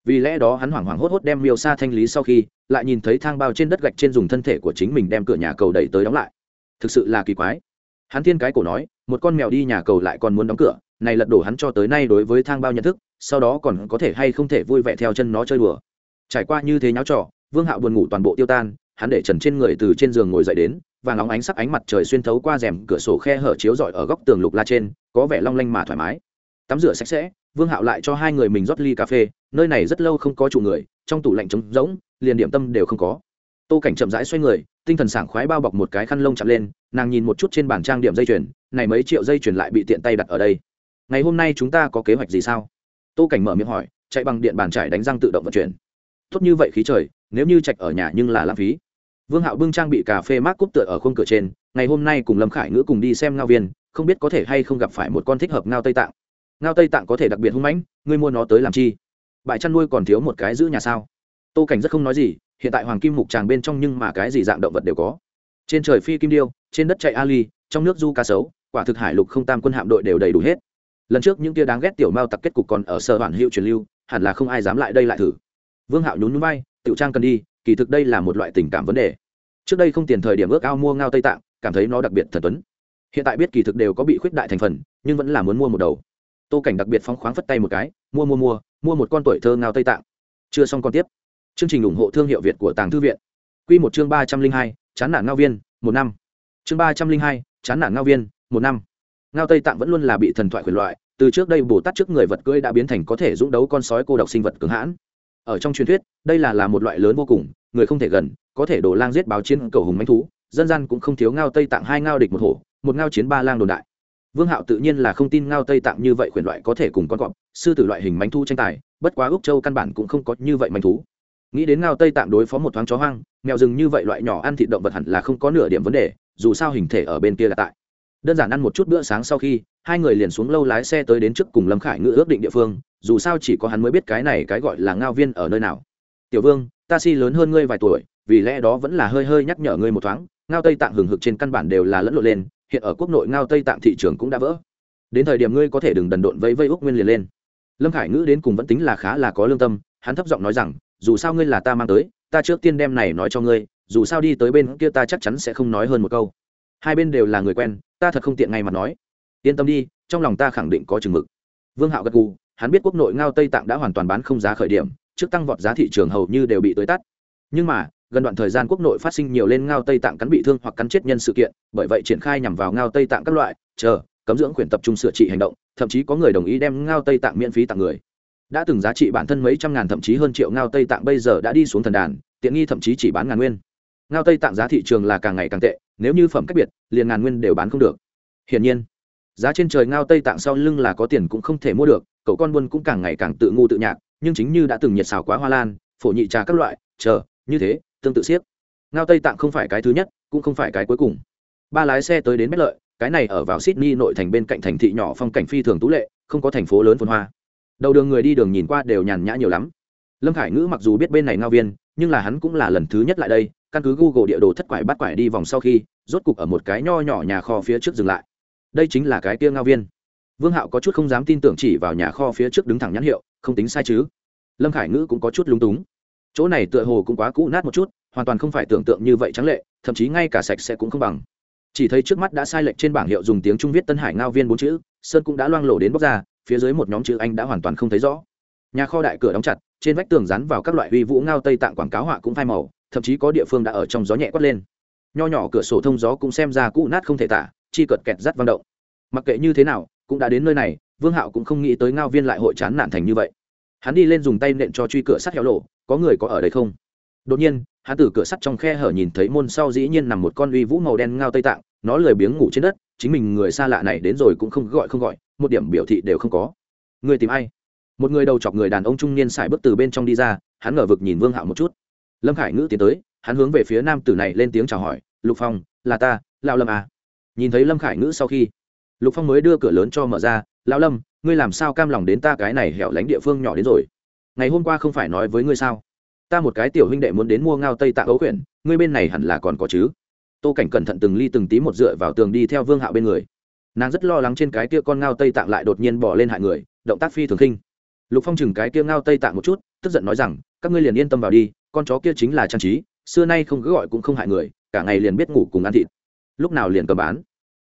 Vì lẽ đó hắn hoảng hoảng hốt hốt đem miêu sa thanh lý sau khi, lại nhìn thấy thang bao trên đất gạch trên dùng thân thể của chính mình đem cửa nhà cầu đẩy tới đóng lại. Thực sự là kỳ quái. Hắn thiên cái cổ nói, một con mèo đi nhà cầu lại còn muốn đóng cửa này lật đổ hắn cho tới nay đối với thang bao nhận thức, sau đó còn có thể hay không thể vui vẻ theo chân nó chơi đùa. Trải qua như thế nháo trò, vương hạo buồn ngủ toàn bộ tiêu tan, hắn để trần trên người từ trên giường ngồi dậy đến và ngóng ánh sắc ánh mặt trời xuyên thấu qua rèm cửa sổ khe hở chiếu rọi ở góc tường lục la trên, có vẻ long lanh mà thoải mái. Tắm rửa sạch sẽ, vương hạo lại cho hai người mình rót ly cà phê, nơi này rất lâu không có chủ người, trong tủ lạnh trống rỗng, liền điểm tâm đều không có. Tô cảnh chậm rãi xoay người, tinh thần sảng khoái bao bọc một cái khăn lông chạm lên, nàng nhìn một chút trên bàn trang điểm dây chuyền, này mấy triệu dây chuyền lại bị tiện tay đặt ở đây ngày hôm nay chúng ta có kế hoạch gì sao? Tô cảnh mở miệng hỏi, chạy bằng điện bàn trải đánh răng tự động vận chuyển. Tốt như vậy khí trời, nếu như trạch ở nhà nhưng là lãng phí. Vương hạo bưng trang bị cà phê mát cúp tựa ở khung cửa trên, ngày hôm nay cùng lâm khải ngữ cùng đi xem ngao viên, không biết có thể hay không gặp phải một con thích hợp ngao tây tạng. Ngao tây tạng có thể đặc biệt hung mãnh, ngươi mua nó tới làm chi? Bãi chăn nuôi còn thiếu một cái giữ nhà sao? Tô cảnh rất không nói gì, hiện tại hoàng kim mục tràng bên trong nhưng mà cái gì dạng động vật đều có. Trên trời phi kim điêu, trên đất chạy ali, trong nước du cá sấu, quả thực hải lục không tam quân hạm đội đều đầy đủ hết lần trước những tia đáng ghét tiểu mao tặc kết cục còn ở sở bản hiệu truyền lưu, hẳn là không ai dám lại đây lại thử. Vương hạo nhún nhún bay tiểu trang cần đi, kỳ thực đây là một loại tình cảm vấn đề. Trước đây không tiền thời điểm ước ao mua ngao tây tạng, cảm thấy nó đặc biệt thần tuấn. Hiện tại biết kỳ thực đều có bị khuyết đại thành phần, nhưng vẫn là muốn mua một đầu. Tô cảnh đặc biệt phóng khoáng phất tay một cái, mua mua mua mua một con tuổi thơ ngao tây tạng. Chưa xong còn tiếp. Chương trình ủng hộ thương hiệu việt của tàng thư viện. Q một chương ba trăm linh hai, chán nản ngao viên, một năm. Chương ba trăm linh hai, chán nản ngao viên, một năm ngao tây tạng vẫn luôn là bị thần thoại quyền loại, từ trước đây bồ tát trước người vật cưỡi đã biến thành có thể dũng đấu con sói cô độc sinh vật cường hãn. Ở trong truyền thuyết, đây là là một loại lớn vô cùng, người không thể gần, có thể đổ lang giết báo chiến cầu hùng manh thú, dân gian cũng không thiếu ngao tây tạng hai ngao địch một hổ, một ngao chiến ba lang đồn đại. Vương hạo tự nhiên là không tin ngao tây tạng như vậy quyền loại có thể cùng con cọp, sư tử loại hình manh thú tranh tài, bất quá úc châu căn bản cũng không có như vậy manh thú. Nghĩ đến ngao tây tạng đối phó một thoáng chó hoang, mèo rừng như vậy loại nhỏ ăn thịt động vật hẳn là không có nửa điểm vấn đề, dù sao hình thể ở bên kia là tại đơn giản ăn một chút bữa sáng sau khi, hai người liền xuống lâu lái xe tới đến trước cùng lâm khải ngự ước định địa phương, dù sao chỉ có hắn mới biết cái này cái gọi là ngao viên ở nơi nào. Tiểu vương, ta si lớn hơn ngươi vài tuổi, vì lẽ đó vẫn là hơi hơi nhắc nhở ngươi một thoáng, ngao tây tạng hừng hực trên căn bản đều là lẫn lộn lên, hiện ở quốc nội ngao tây tạng thị trường cũng đã vỡ. Đến thời điểm ngươi có thể đừng đần độn vẫy vây úc nguyên liền lên. Lâm khải ngữ đến cùng vẫn tính là khá là có lương tâm, hắn thấp giọng nói rằng, dù sao ngươi là ta mang tới, ta trước tiên đem này nói cho ngươi, dù sao đi tới bên kia ta chắc chắn sẽ không nói hơn một câu hai bên đều là người quen, ta thật không tiện ngay mà nói. Yên tâm đi, trong lòng ta khẳng định có chừng mực. Vương hạo gật gù, hắn biết quốc nội ngao tây tạng đã hoàn toàn bán không giá khởi điểm, trước tăng vọt giá thị trường hầu như đều bị tới tắt. Nhưng mà, gần đoạn thời gian quốc nội phát sinh nhiều lên ngao tây tạng cắn bị thương hoặc cắn chết nhân sự kiện, bởi vậy triển khai nhằm vào ngao tây tạng các loại, chờ, cấm dưỡng quyền tập trung sửa trị hành động, thậm chí có người đồng ý đem ngao tây tạng miễn phí tặng người. Đã từng giá trị bản thân mấy trăm ngàn thậm chí hơn triệu ngao tây tạng bây giờ đã đi xuống thần đàn, tiện nghi thậm chí chỉ bán ngàn nguyên ngao tây tạng giá thị trường là càng ngày càng tệ, nếu như phẩm cách biệt, liền ngàn nguyên đều bán không được. Hiển nhiên, giá trên trời ngao tây tạng sau lưng là có tiền cũng không thể mua được, cậu con buôn cũng càng ngày càng tự ngu tự nhạc, nhưng chính như đã từng nhiệt xào quá hoa lan, phổ nhị trà các loại, chờ, như thế, tương tự siết ngao tây tạng không phải cái thứ nhất, cũng không phải cái cuối cùng. Ba lái xe tới đến bất lợi, cái này ở vào sydney nội thành bên cạnh thành thị nhỏ phong cảnh phi thường tú lệ, không có thành phố lớn phồn hoa. Đầu đường người đi đường nhìn qua đều nhàn nhã nhiều lắm. Lâm khải ngữ mặc dù biết bên này ngao viên, nhưng là hắn cũng là lần thứ nhất lại đây căn cứ google địa đồ thất quải bắt quải đi vòng sau khi, rốt cục ở một cái nho nhỏ nhà kho phía trước dừng lại. Đây chính là cái kia ngao viên. Vương hạo có chút không dám tin tưởng chỉ vào nhà kho phía trước đứng thẳng nhãn hiệu, không tính sai chứ. Lâm khải ngữ cũng có chút lúng túng. Chỗ này tựa hồ cũng quá cũ nát một chút, hoàn toàn không phải tưởng tượng như vậy trắng lệ, thậm chí ngay cả sạch sẽ cũng không bằng. Chỉ thấy trước mắt đã sai lệch trên bảng hiệu dùng tiếng trung viết tân hải ngao viên bốn chữ, sơn cũng đã loang lổ đến bóc ra, phía dưới một nhóm chữ anh đã hoàn toàn không thấy rõ. Nhà kho đại cửa đóng chặt, trên vách tường dán vào các loại huy vũ ngao tây tạng quảng cáo họa cũng phai màu thậm chí có địa phương đã ở trong gió nhẹ quất lên. Nho nhỏ cửa sổ thông gió cũng xem ra cũ nát không thể tả, chi cợt kẹt rắt vang động. Mặc kệ như thế nào, cũng đã đến nơi này, vương hạo cũng không nghĩ tới ngao viên lại hội chán nản thành như vậy. Hắn đi lên dùng tay nện cho truy cửa sắt héo lộ, có người có ở đây không? Đột nhiên, hắn từ cửa sắt trong khe hở nhìn thấy môn sau dĩ nhiên nằm một con uy vũ màu đen ngao tây tạng, nó lười biếng ngủ trên đất, chính mình người xa lạ này đến rồi cũng không gọi không gọi, một điểm biểu thị đều không có. Người tìm ai? Một người đầu chọc người đàn ông trung niên xài bước từ bên trong đi ra, hắn ngờ vực nhìn vương hạo một chút lâm khải ngữ tiến tới, hắn hướng về phía nam tử này lên tiếng chào hỏi, lục phong, là ta lao lâm à. nhìn thấy lâm khải ngữ sau khi, lục phong mới đưa cửa lớn cho mở ra, lão lâm, ngươi làm sao cam lòng đến ta cái này hẻo lánh địa phương nhỏ đến rồi? Ngày hôm qua không phải nói với ngươi sao? Ta một cái tiểu huynh đệ muốn đến mua ngao tây tạ ấu quyển ngươi bên này hẳn là còn có chứ? Tô cảnh cẩn thận từng ly từng tí một dựa vào tường đi theo vương hạo bên người. Nàng rất lo lắng trên cái kia con ngao tây tạng lại đột nhiên bỏ lên hại người, động tác phi thường khinh. Lục phong chừng cái kia ngao tây tạng một chút, tức giận nói rằng, các ngươi liền yên tâm vào đi con chó kia chính là trang trí, xưa nay không cứ gọi cũng không hại người, cả ngày liền biết ngủ cùng ăn thịt. Lúc nào liền cầm bán.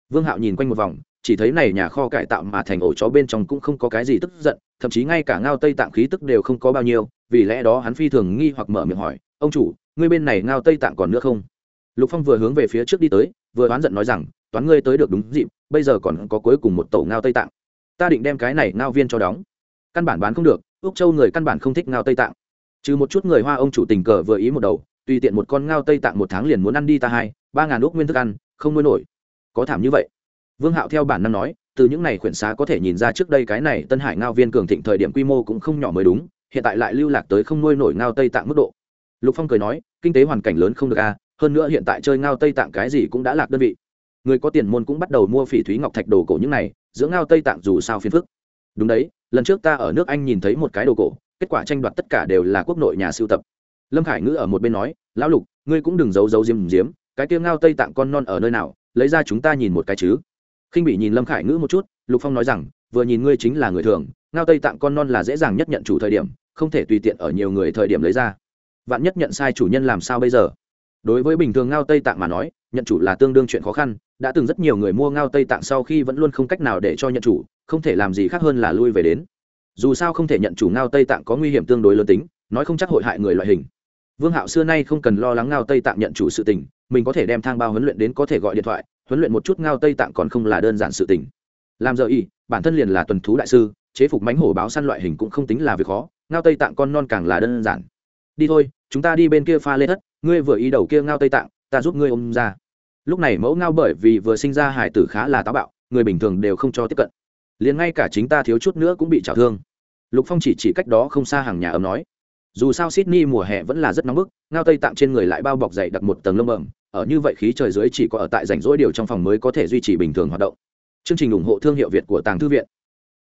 Vương hạo nhìn quanh một vòng, chỉ thấy này nhà kho cải tạo mà thành ổ chó bên trong cũng không có cái gì tức giận, thậm chí ngay cả ngao tây tạng khí tức đều không có bao nhiêu, vì lẽ đó hắn phi thường nghi hoặc mở miệng hỏi, ông chủ, ngươi bên này ngao tây tạng còn nữa không? Lục phong vừa hướng về phía trước đi tới, vừa oán giận nói rằng, toán ngươi tới được đúng dịp, bây giờ còn có cuối cùng một tổ ngao tây tạng. Ta định đem cái này ngao viên cho đóng. Căn bản bán không được, úc châu người căn bản không thích ngao tây tạng trừ một chút người hoa ông chủ tình cờ vừa ý một đầu tùy tiện một con ngao tây tạng một tháng liền muốn ăn đi ta hai ba ngàn úc nguyên thức ăn không nuôi nổi. Có thảm như vậy. Vương hạo theo bản năng nói từ những này khuyển xá có thể nhìn ra trước đây cái này tân hải ngao viên cường thịnh thời điểm quy mô cũng không nhỏ mới đúng hiện tại lại lưu lạc tới không nuôi nổi ngao tây tạng mức độ. Lục phong cười nói kinh tế hoàn cảnh lớn không được a à, hơn nữa hiện tại chơi ngao tây tạng cái gì cũng đã lạc đơn vị. Người có tiền môn cũng bắt đầu mua phỉ thúy ngọc thạch đồ cổ những này giữa ngao tây tạng dù sao phiền phức. Đúng đấy lần trước ta ở nước anh nhìn thấy một cái đồ cổ kết quả tranh đoạt tất cả đều là quốc nội nhà sưu tập. Lâm khải ngữ ở một bên nói, lão lục, ngươi cũng đừng giấu giấu diếm diếm, cái kia ngao tây tạng con non ở nơi nào, lấy ra chúng ta nhìn một cái chứ. Khinh bị nhìn lâm khải ngữ một chút, lục phong nói rằng, vừa nhìn ngươi chính là người thường, ngao tây tạng con non là dễ dàng nhất nhận chủ thời điểm, không thể tùy tiện ở nhiều người thời điểm lấy ra. Vạn nhất nhận sai chủ nhân làm sao bây giờ? Đối với bình thường ngao tây tạng mà nói, nhận chủ là tương đương chuyện khó khăn, đã từng rất nhiều người mua ngao tây tạng sau khi vẫn luôn không cách nào để cho nhận chủ, không thể làm gì khác hơn là lui về đến dù sao không thể nhận chủ ngao tây tạng có nguy hiểm tương đối lớn tính, nói không chắc hội hại người loại hình. Vương hạo xưa nay không cần lo lắng ngao tây tạng nhận chủ sự tình, mình có thể đem thang bao huấn luyện đến có thể gọi điện thoại, huấn luyện một chút ngao tây tạng còn không là đơn giản sự tình. Làm giờ y, bản thân liền là tuần thú đại sư, chế phục mánh hổ báo săn loại hình cũng không tính là việc khó, ngao tây tạng con non càng là đơn giản. Đi thôi, chúng ta đi bên kia pha lê thất, ngươi vừa ý đầu kia ngao tây tạng, ta giúp ngươi ôm ra. Lúc này mẫu ngao bởi vì vừa sinh ra hải tử khá là táo bạo, người bình thường đều không cho tiếp cận liền ngay cả chính ta thiếu chút nữa cũng bị trào thương. Lục phong chỉ chỉ cách đó không xa hàng nhà ấm nói, dù sao sydney mùa hè vẫn là rất nóng bức, ngao tây tạng trên người lại bao bọc dày đặc một tầng lông bẩm, ở như vậy khí trời dưới chỉ có ở tại rảnh rỗi điều trong phòng mới có thể duy trì bình thường hoạt động. Chương trình ủng hộ thương hiệu việt của tàng thư viện.